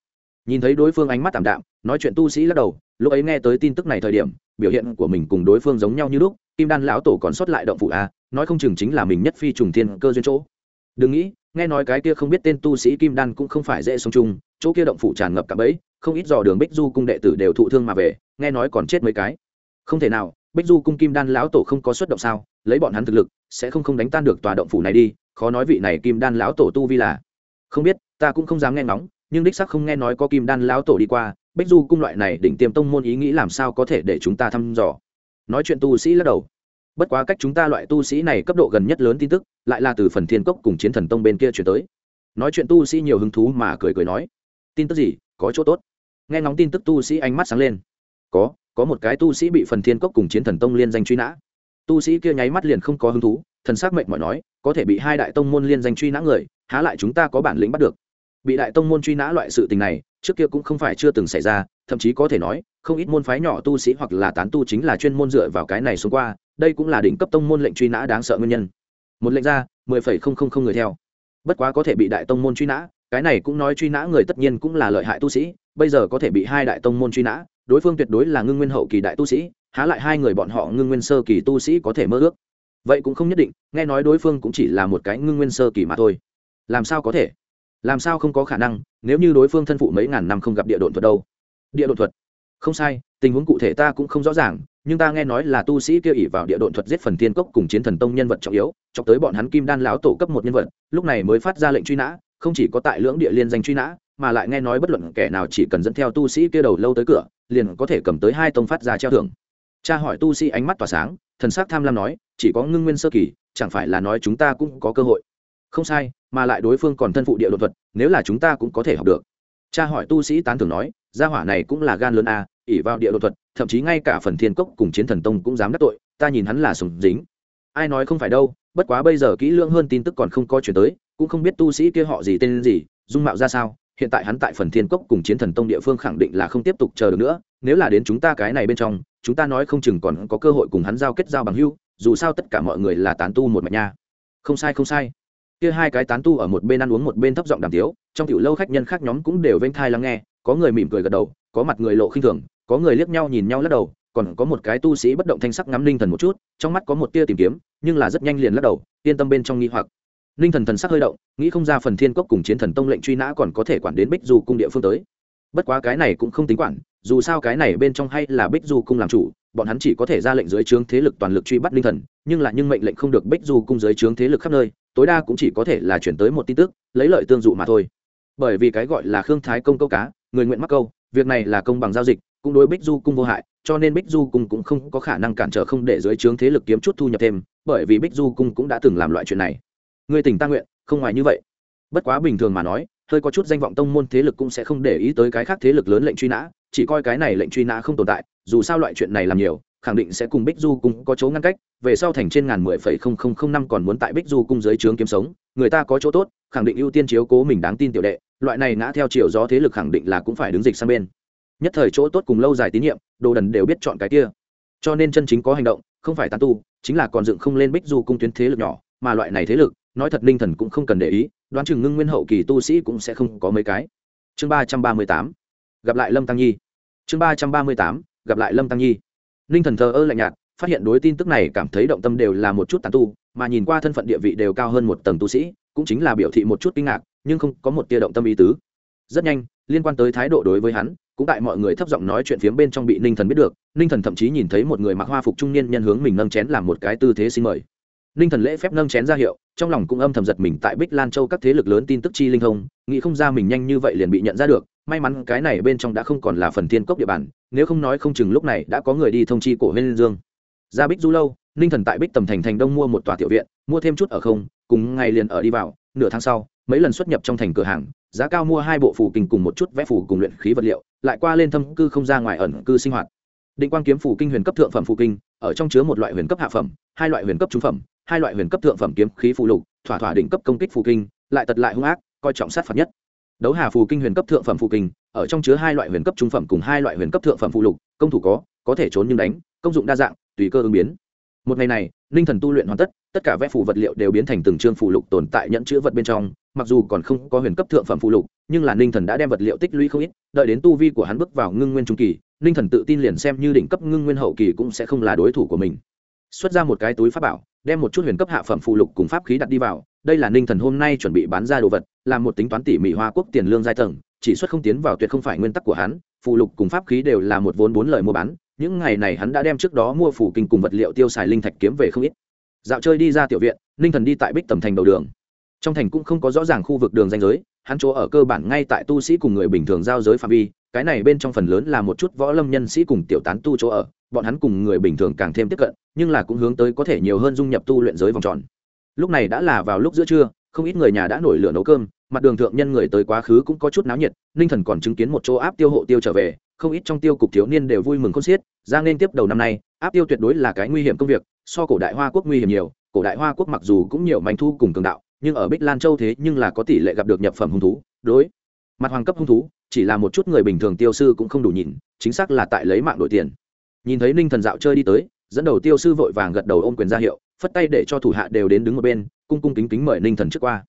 Nhìn thấy đối phương ánh mắt tảm đạm, nói chuyện tu sĩ lắc đầu lúc ấy nghe tới tin tức này thời điểm, biểu hiện của mình cùng đối phương giống nhau như lúc, kim đan lão tổ còn sót lại động phủ a nói không chừng chính là mình nhất phi trùng thiên cơ duyên chỗ. Đừng nghĩ, nghe nói cái kia không biết tên tu sĩ kim đan cũng không phải dễ sống chung, chỗ kia động phủ tràn ngập cả bẫy, không ít dò đường bích du cung đệ tử đều thụ thương mà về, nghe nói còn chết mấy cái. Không thể nào, bích du cung kim đan lão tổ không có xuất động sao, lấy bọn hắn thực lực, sẽ không không đánh tan được tòa động phủ này đi, khó nói vị này kim đan lão tổ tu vi là. Không biết, ta cũng không dám nghe ngóng, nhưng đích sắc không nghe nói có kim đan lão tổ đi qua bách du cung loại này đỉnh tiêm tông môn ý nghĩ làm sao có thể để chúng ta thăm dò? Nói chuyện tu sĩ lắc đầu. Bất quá cách chúng ta loại tu sĩ này cấp độ gần nhất lớn tin tức, lại là từ phần thiên cốc cùng chiến thần tông bên kia chuyển tới. Nói chuyện tu sĩ nhiều hứng thú mà cười cười nói, tin tức gì? Có chỗ tốt. Nghe ngóng tin tức tu sĩ ánh mắt sáng lên. Có có một cái tu sĩ bị phần thiên cốc cùng chiến thần tông liên danh truy nã. Tu sĩ kia nháy mắt liền không có hứng thú, thần s ắ c mệnh mọi nói, có thể bị hai đại tông môn liên danh truy nã người, há lại chúng ta có bản lĩnh bắt được? Bị đại tông môn truy nã loại sự tình này trước kia cũng không phải chưa từng xảy ra, thậm chí có thể nói, không ít môn phái nhỏ tu sĩ hoặc là tán tu chính là chuyên môn dựa vào cái này xuống qua, đây cũng là đỉnh cấp tông môn lệnh truy nã đáng sợ nguyên nhân. Một lệnh ra, mười phẩy không không không người theo. Bất quá có thể bị đại tông môn truy nã, cái này cũng nói truy nã người tất nhiên cũng là lợi hại tu sĩ, bây giờ có thể bị hai đại tông môn truy nã, đối phương tuyệt đối là ngưng nguyên hậu kỳ đại tu sĩ, há lại hai người bọn họ ngưng nguyên sơ kỳ tu sĩ có thể mơ ước. Vậy cũng không nhất định, nghe nói đối phương cũng chỉ là một cái ngưng nguyên sơ kỳ mà thôi. Làm sao có thể? Làm sao không có khả năng, nếu như đối phương thân phụ mấy ngàn năm không gặp địa độn thuật đâu? Địa độn thuật? Không sai, tình huống cụ thể ta cũng không rõ ràng, nhưng ta nghe nói là tu sĩ kia ỉ vào địa độn thuật giết phần tiên cốc cùng chiến thần tông nhân vật trọng yếu, chọc tới bọn hắn kim đan lão tổ cấp một nhân vật, lúc này mới phát ra lệnh truy nã, không chỉ có tại lưỡng địa liên danh truy nã, mà lại nghe nói bất luận kẻ nào chỉ cần dẫn theo tu sĩ kia đầu lâu tới cửa, liền có thể cầm tới hai tông phát ra treo thưởng. Cha hỏi tu sĩ ánh mắt tỏa sáng, thần sắc tham lam nói, chỉ có ngưng nguyên sơ kỳ, chẳng phải là nói chúng ta cũng có cơ hội không sai, mà lại đối phương còn thân phụ địa đột thuật, nếu là chúng ta cũng có thể học được. Cha hỏi tu sĩ tán thường nói, gia hỏa này cũng là gan lớn a ỉ vào địa đột thuật, thậm chí ngay cả phần thiên cốc cùng chiến thần tông cũng dám đắc tội, ta nhìn hắn là sùng dính. Ai nói không phải đâu, bất quá bây giờ kỹ lưỡng hơn tin tức còn không có chuyển tới, cũng không biết tu sĩ kia họ gì tên gì, dung mạo ra sao, hiện tại hắn tại phần thiên cốc cùng chiến thần tông địa phương khẳng định là không tiếp tục chờ được nữa, nếu là đến chúng ta cái này bên trong, chúng ta nói không chừng còn có cơ hội cùng hắn giao kết giao bằng hưu dù sao tất cả mọi người là tán tu một mạch nha. Không sai không sai kia hai cái tán tu ở một bên ăn uống một bên thấp giọng đàm tiếu, trong tiểu lâu khách nhân khác nhóm cũng đều vênh thai lắng nghe, có người mỉm cười gật đầu, có mặt người lộ khinh thường, có người liếc nhau nhìn nhau lắc đầu, còn có một cái tu sĩ bất động thanh sắc ngắm ninh thần một chút, trong mắt có một tia tìm kiếm, nhưng là rất nhanh liền lắc đầu, yên tâm bên trong nghi hoặc. Ninh thần thần sắc hơi động, nghĩ không ra phần thiên cốc cùng chiến thần tông lệnh truy nã còn có thể quản đến bích du cung địa phương tới. Bất quá cái này cũng không tính quản, dù sao cái này bên trong hay là bích du cung làm chủ, bọn hắn chỉ có thể ra lệnh dưới trướng thế lực toàn lực truy bắt ninh thần, nhưng là nhưng mệnh lệnh không được bích du cung dưới trướng thế lực khắp nơi tối đa cũng chỉ có thể là chuyển tới một tin tức, lấy lợi tương dụ mà thôi. Bởi vì cái gọi là khương thái công câu cá, người nguyện mắc câu, việc này là công bằng giao dịch, cũng đối bích du cung vô hại, cho nên bích du cung cũng không có khả năng cản trở không để dưới trướng thế lực kiếm chút thu nhập thêm, bởi vì bích du cung cũng đã từng làm loại chuyện này. Người tỉnh ta nguyện, không ngoài như vậy. Bất quá bình thường mà nói, hơi có chút danh vọng tông môn thế lực cũng sẽ không để ý tới cái khác thế lực lớn lệnh truy nã, chỉ coi cái này lệnh truy nã không tồn tại, dù sao loại chuyện này làm nhiều khẳng định sẽ cùng bích du cung có chỗ ngăn cách, về sau thành trên ngàn mười phẩy không không không năm còn muốn tại bích du cung dưới trướng kiếm sống, người ta có chỗ tốt, khẳng định ưu tiên chiếu cố mình đáng tin tiểu đệ, loại này ngã theo chiều gió thế lực khẳng định là cũng phải đứng dịch sang bên. Nhất thời chỗ tốt cùng lâu dài tín nhiệm, đồ đần đều biết chọn cái kia. Cho nên chân chính có hành động, không phải tán tu, chính là còn dựng không lên bích du cung tuyến thế lực nhỏ, mà loại này thế lực, nói thật ninh thần cũng không cần để ý, đoán chừng ngưng nguyên hậu kỳ tu sĩ cũng sẽ không có mấy cái. Chương ba trăm ba mươi tám, gặp lại lâm tăng nhi. Chương ba trăm ba mươi tám, gặp lại lâm tăng nhi ninh thần thờ ơ lạnh nhạt, phát hiện đối tin tức này cảm thấy động tâm đều là một chút tàn tu, mà nhìn qua thân phận địa vị đều cao hơn một tầng tu sĩ, cũng chính là biểu thị một chút kinh ngạc, nhưng không có một tia động tâm ý tứ. Rất nhanh, liên quan tới thái độ đối với hắn, cũng tại mọi người thấp giọng nói chuyện phiếm bên trong bị ninh thần biết được, ninh thần thậm chí nhìn thấy một người mặc hoa phục trung niên nhân hướng mình nâng chén làm một cái tư thế xin mời. Ninh thần lễ phép nâng chén ra hiệu, trong lòng cũng âm thầm giật mình tại bích lan châu các thế lực lớn tin tức chi linh thông, nghĩ không ra mình nhanh như vậy liền bị nhận ra được, may mắn cái này bên trong đã không còn là phần thiên cốc địa bàn nếu không nói không chừng lúc này đã có người đi thông chi cổ huyên dương. Ra bích du lâu, ninh thần tại bích tầm thành thành đông mua một tòa tiểu viện, mua thêm chút ở không, cùng ngày liền ở đi vào, nửa tháng sau, mấy lần xuất nhập trong thành cửa hàng, giá cao mua hai bộ phù kinh cùng một chút vẽ phù cùng luyện khí vật liệu, lại qua lên thâm cư không ra ngoài ẩn cư sinh hoạt. Định quang kiếm phù kinh huyền cấp thượng phẩm phù kinh, ở trong chứa một loại huyền cấp hạ phẩm, hai loại huyền cấp trung phẩm, hai loại huyền cấp thượng phẩm kiếm khí phù lục, thỏa thỏa đỉnh cấp công kích phù kinh, lại tật lại hung ác, coi trọng sát phạt nhất. Đấu hà phù kinh huyền cấp thượng phẩm phù kinh ở trong chứa hai loại huyền cấp trung phẩm cùng hai loại huyền cấp thượng phẩm phụ lục, công thủ có có thể trốn nhưng đánh, công dụng đa dạng, tùy cơ ứng biến. Một ngày này ninh thần tu luyện hoàn tất tất cả vẽ phủ vật liệu đều biến thành từng chương phụ lục tồn tại nhận chữ vật bên trong, mặc dù còn không có huyền cấp thượng phẩm phụ lục, nhưng là ninh thần đã đem vật liệu tích lũy không ít, đợi đến tu vi của hắn bước vào ngưng nguyên trung kỳ ninh thần tự tin liền xem như đỉnh cấp ngưng nguyên hậu kỳ cũng sẽ không là đối thủ của mình. Xuất ra một cái túi pháp bảo, đem một chút huyền cấp hạ phẩm phụ lục cùng pháp khí đặt đi vào, đây là ninh thần hôm nay chuẩn bị bán ra đồ vật làm một tính toán tỉ mỉ hoa quốc tiền lương giai tầng chỉ xuất không tiến vào tuyệt không phải nguyên tắc của hắn phụ lục cùng pháp khí đều là một vốn bốn lời mua bán, những ngày này hắn đã đem trước đó mua phủ kinh cùng vật liệu tiêu xài linh thạch kiếm về không ít. Dạo chơi đi ra tiểu viện, ninh thần đi tại bích tầm thành đầu đường. Trong thành cũng không có rõ ràng khu vực đường danh giới, hắn chỗ ở cơ bản ngay tại tu sĩ cùng người bình thường giao giới phạm vi, cái này bên trong phần lớn là một chút võ lâm nhân sĩ cùng tiểu tán tu chỗ ở, bọn hắn cùng người bình thường càng thêm tiếp cận, nhưng là cũng hướng tới có thể nhiều hơn dung nhập tu luyện giới vòng tròn. Lúc này đã là vào lúc giữa trưa không ít người nhà đã nổi lửa nấu cơm, mặt đường thượng nhân người tới quá khứ cũng có chút náo nhiệt, ninh thần còn chứng kiến một chỗ áp tiêu hộ tiêu trở về, không ít trong tiêu cục thiếu niên đều vui mừng khôn xiết, ra nên tiếp đầu năm nay, áp tiêu tuyệt đối là cái nguy hiểm công việc, so cổ đại hoa quốc nguy hiểm nhiều, cổ đại hoa quốc mặc dù cũng nhiều manh thu cùng cường đạo, nhưng ở bích lan châu thế nhưng là có tỷ lệ gặp được nhập phẩm hung thú, đối mặt hoàng cấp hung thú, chỉ là một chút người bình thường tiêu sư cũng không đủ nhìn, chính xác là tại lấy mạng đổi tiền. Nhìn thấy ninh thần dạo chơi đi tới, dẫn đầu tiêu sư vội vàng gật đầu ôm quyền ra hiệu, phất tay để cho thủ hạ đều đến đứng một bên cung cung kính kính mời ninh thần trước qua.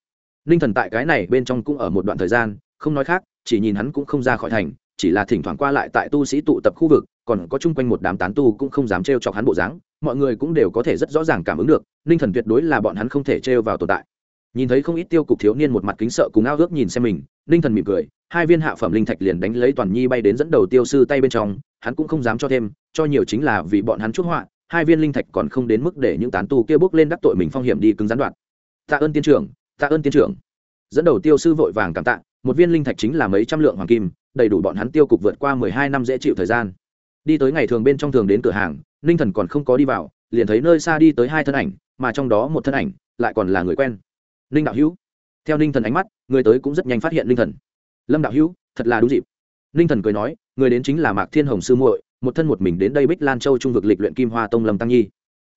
Ninh thần tại cái này bên trong cũng ở một đoạn thời gian, không nói khác, chỉ nhìn hắn cũng không ra khỏi thành, chỉ là thỉnh thoảng qua lại tại tu sĩ tụ tập khu vực, còn có chung quanh một đám tán tu cũng không dám trêu chọc hắn bộ dáng, mọi người cũng đều có thể rất rõ ràng cảm ứng được, ninh thần tuyệt đối là bọn hắn không thể trêu vào tồn tại. Nhìn thấy không ít tiêu cục thiếu niên một mặt kính sợ cùng ao ước nhìn xem mình, ninh thần mỉm cười, hai viên hạ phẩm linh thạch liền đánh lấy toàn nhi bay đến dẫn đầu tiêu sư tay bên trong, hắn cũng không dám cho thêm, cho nhiều chính là vì bọn hắn chuốc họa, hai viên linh thạch còn không đến mức để những tán tu kia bước lên đắc tội mình phong hiểm đi cứng gián đoạn tạ ơn tiên trưởng, tạ ơn tiên trưởng. Dẫn đầu tiêu sư vội vàng cảm tạ, một viên linh thạch chính là mấy trăm lượng hoàng kim, đầy đủ bọn hắn tiêu cục vượt qua mười hai năm dễ chịu thời gian. Đi tới ngày thường bên trong thường đến cửa hàng, ninh thần còn không có đi vào, liền thấy nơi xa đi tới hai thân ảnh, mà trong đó một thân ảnh lại còn là người quen. Ninh đạo hữu. Theo ninh thần ánh mắt, người tới cũng rất nhanh phát hiện ninh thần. Lâm đạo hữu, thật là đúng dịp. Ninh thần cười nói, người đến chính là mạc thiên hồng sư muội, một thân một mình đến đây bích lan châu trung vực lịch luyện kim hoa tông lâm tăng nhi.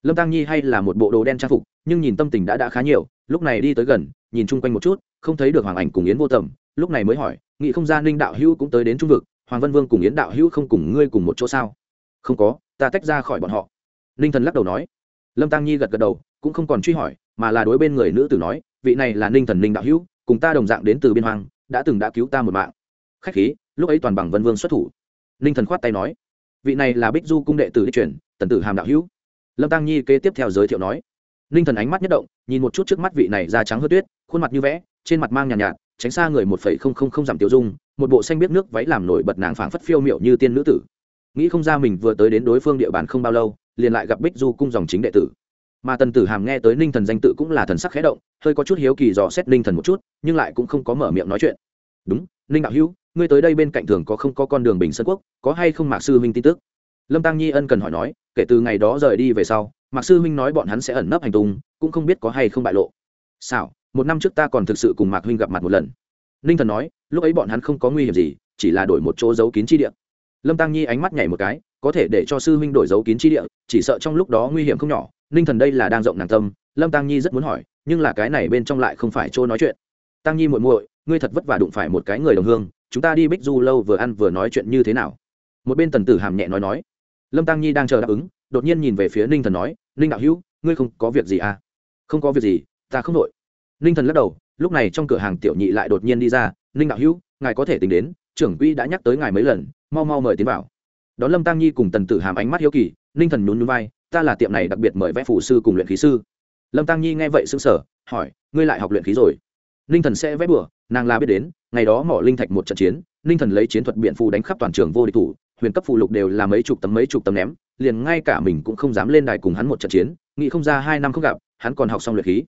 Lâm tăng nhi hay là một bộ đồ đen trang phục, nhưng nhìn tâm tình đã đã khá nhiều lúc này đi tới gần, nhìn chung quanh một chút, không thấy được hoàng ảnh cùng yến vô tầm. Lúc này mới hỏi, nghị không gian ninh đạo hữu cũng tới đến trung vực, hoàng vân vương cùng yến đạo hữu không cùng ngươi cùng một chỗ sao? Không có, ta tách ra khỏi bọn họ. Ninh thần lắc đầu nói. Lâm tăng nhi gật gật đầu, cũng không còn truy hỏi, mà là đối bên người nữ tử nói, vị này là ninh thần ninh đạo hữu, cùng ta đồng dạng đến từ biên hoàng đã từng đã cứu ta một mạng. Khách khí, lúc ấy toàn bằng vân vương xuất thủ. Ninh thần khoát tay nói, vị này là bích du cung đệ tử đi chuyển tần tử hàm đạo hữu. Lâm tăng nhi kế tiếp theo giới thiệu nói ninh thần ánh mắt nhất động nhìn một chút trước mắt vị này da trắng hớt tuyết khuôn mặt như vẽ trên mặt mang nhàn nhạt, nhạt tránh xa người một phẩy không không không giảm tiêu dung một bộ xanh biết nước váy làm nổi bật nàng phảng phất phiêu miệu như tiên nữ tử. Nghĩ không ra mình vừa tới đến đối phương địa bàn không bao lâu liền lại gặp bích du cung dòng chính đệ tử. Mà tần tử hàm nghe tới ninh thần danh tự cũng là thần sắc khẽ động hơi có chút hiếu kỳ dò xét ninh thần một chút nhưng lại cũng không có mở miệng nói chuyện. Đúng ninh đạo hữu ngươi tới đây bên cạnh thường có không có con đường bình sơn quốc có hay không mạc sư huynh tin tức? Lâm tăng nhi ân cần hỏi nói kể từ ngày đó rời đi về sau mạc sư huynh nói bọn hắn sẽ ẩn nấp hành tung, cũng không biết có hay không bại lộ. Sao một năm trước ta còn thực sự cùng mạc huynh gặp mặt một lần. Ninh thần nói, lúc ấy bọn hắn không có nguy hiểm gì, chỉ là đổi một chỗ giấu kín chi địa. Lâm tăng nhi ánh mắt nhảy một cái, có thể để cho sư huynh đổi giấu kín chi địa, chỉ sợ trong lúc đó nguy hiểm không nhỏ. Ninh thần đây là đang rộng nàng tâm, lâm tăng nhi rất muốn hỏi, nhưng là cái này bên trong lại không phải chỗ nói chuyện. Tăng nhi muội muội, ngươi thật vất vả đụng phải một cái người đồng hương, chúng ta đi bích du lâu vừa ăn vừa nói chuyện như thế nào? Một bên tần tử hàm nhẹ nói nói. Lâm tăng nhi đang chờ đáp ứng đột nhiên nhìn về phía ninh thần nói, ninh đạo hữu, ngươi không có việc gì à? Không có việc gì, ta không đội ninh thần lắc đầu, lúc này trong cửa hàng tiểu nhị lại đột nhiên đi ra, ninh đạo hữu, ngài có thể tính đến, trưởng quỹ đã nhắc tới ngài mấy lần, mau mau mời tiến vào. Đón lâm tăng nhi cùng tần tử hàm ánh mắt hiếu kỳ, ninh thần nhún nhún vai, ta là tiệm này đặc biệt mời vẽ phủ sư cùng luyện khí sư. Lâm tăng nhi nghe vậy xứng sở hỏi, ngươi lại học luyện khí rồi? Ninh thần sẽ vẽ bừa, nàng là biết đến, ngày đó mỏ linh thạch một trận chiến, ninh thần lấy chiến thuật biện phù đánh khắp toàn trường vô địch thủ huyền cấp phụ lục đều là mấy chục tấm mấy chục tấm ném, liền ngay cả mình cũng không dám lên đài cùng hắn một trận chiến, nghĩ không ra hai năm không gặp, hắn còn học xong luyện khí.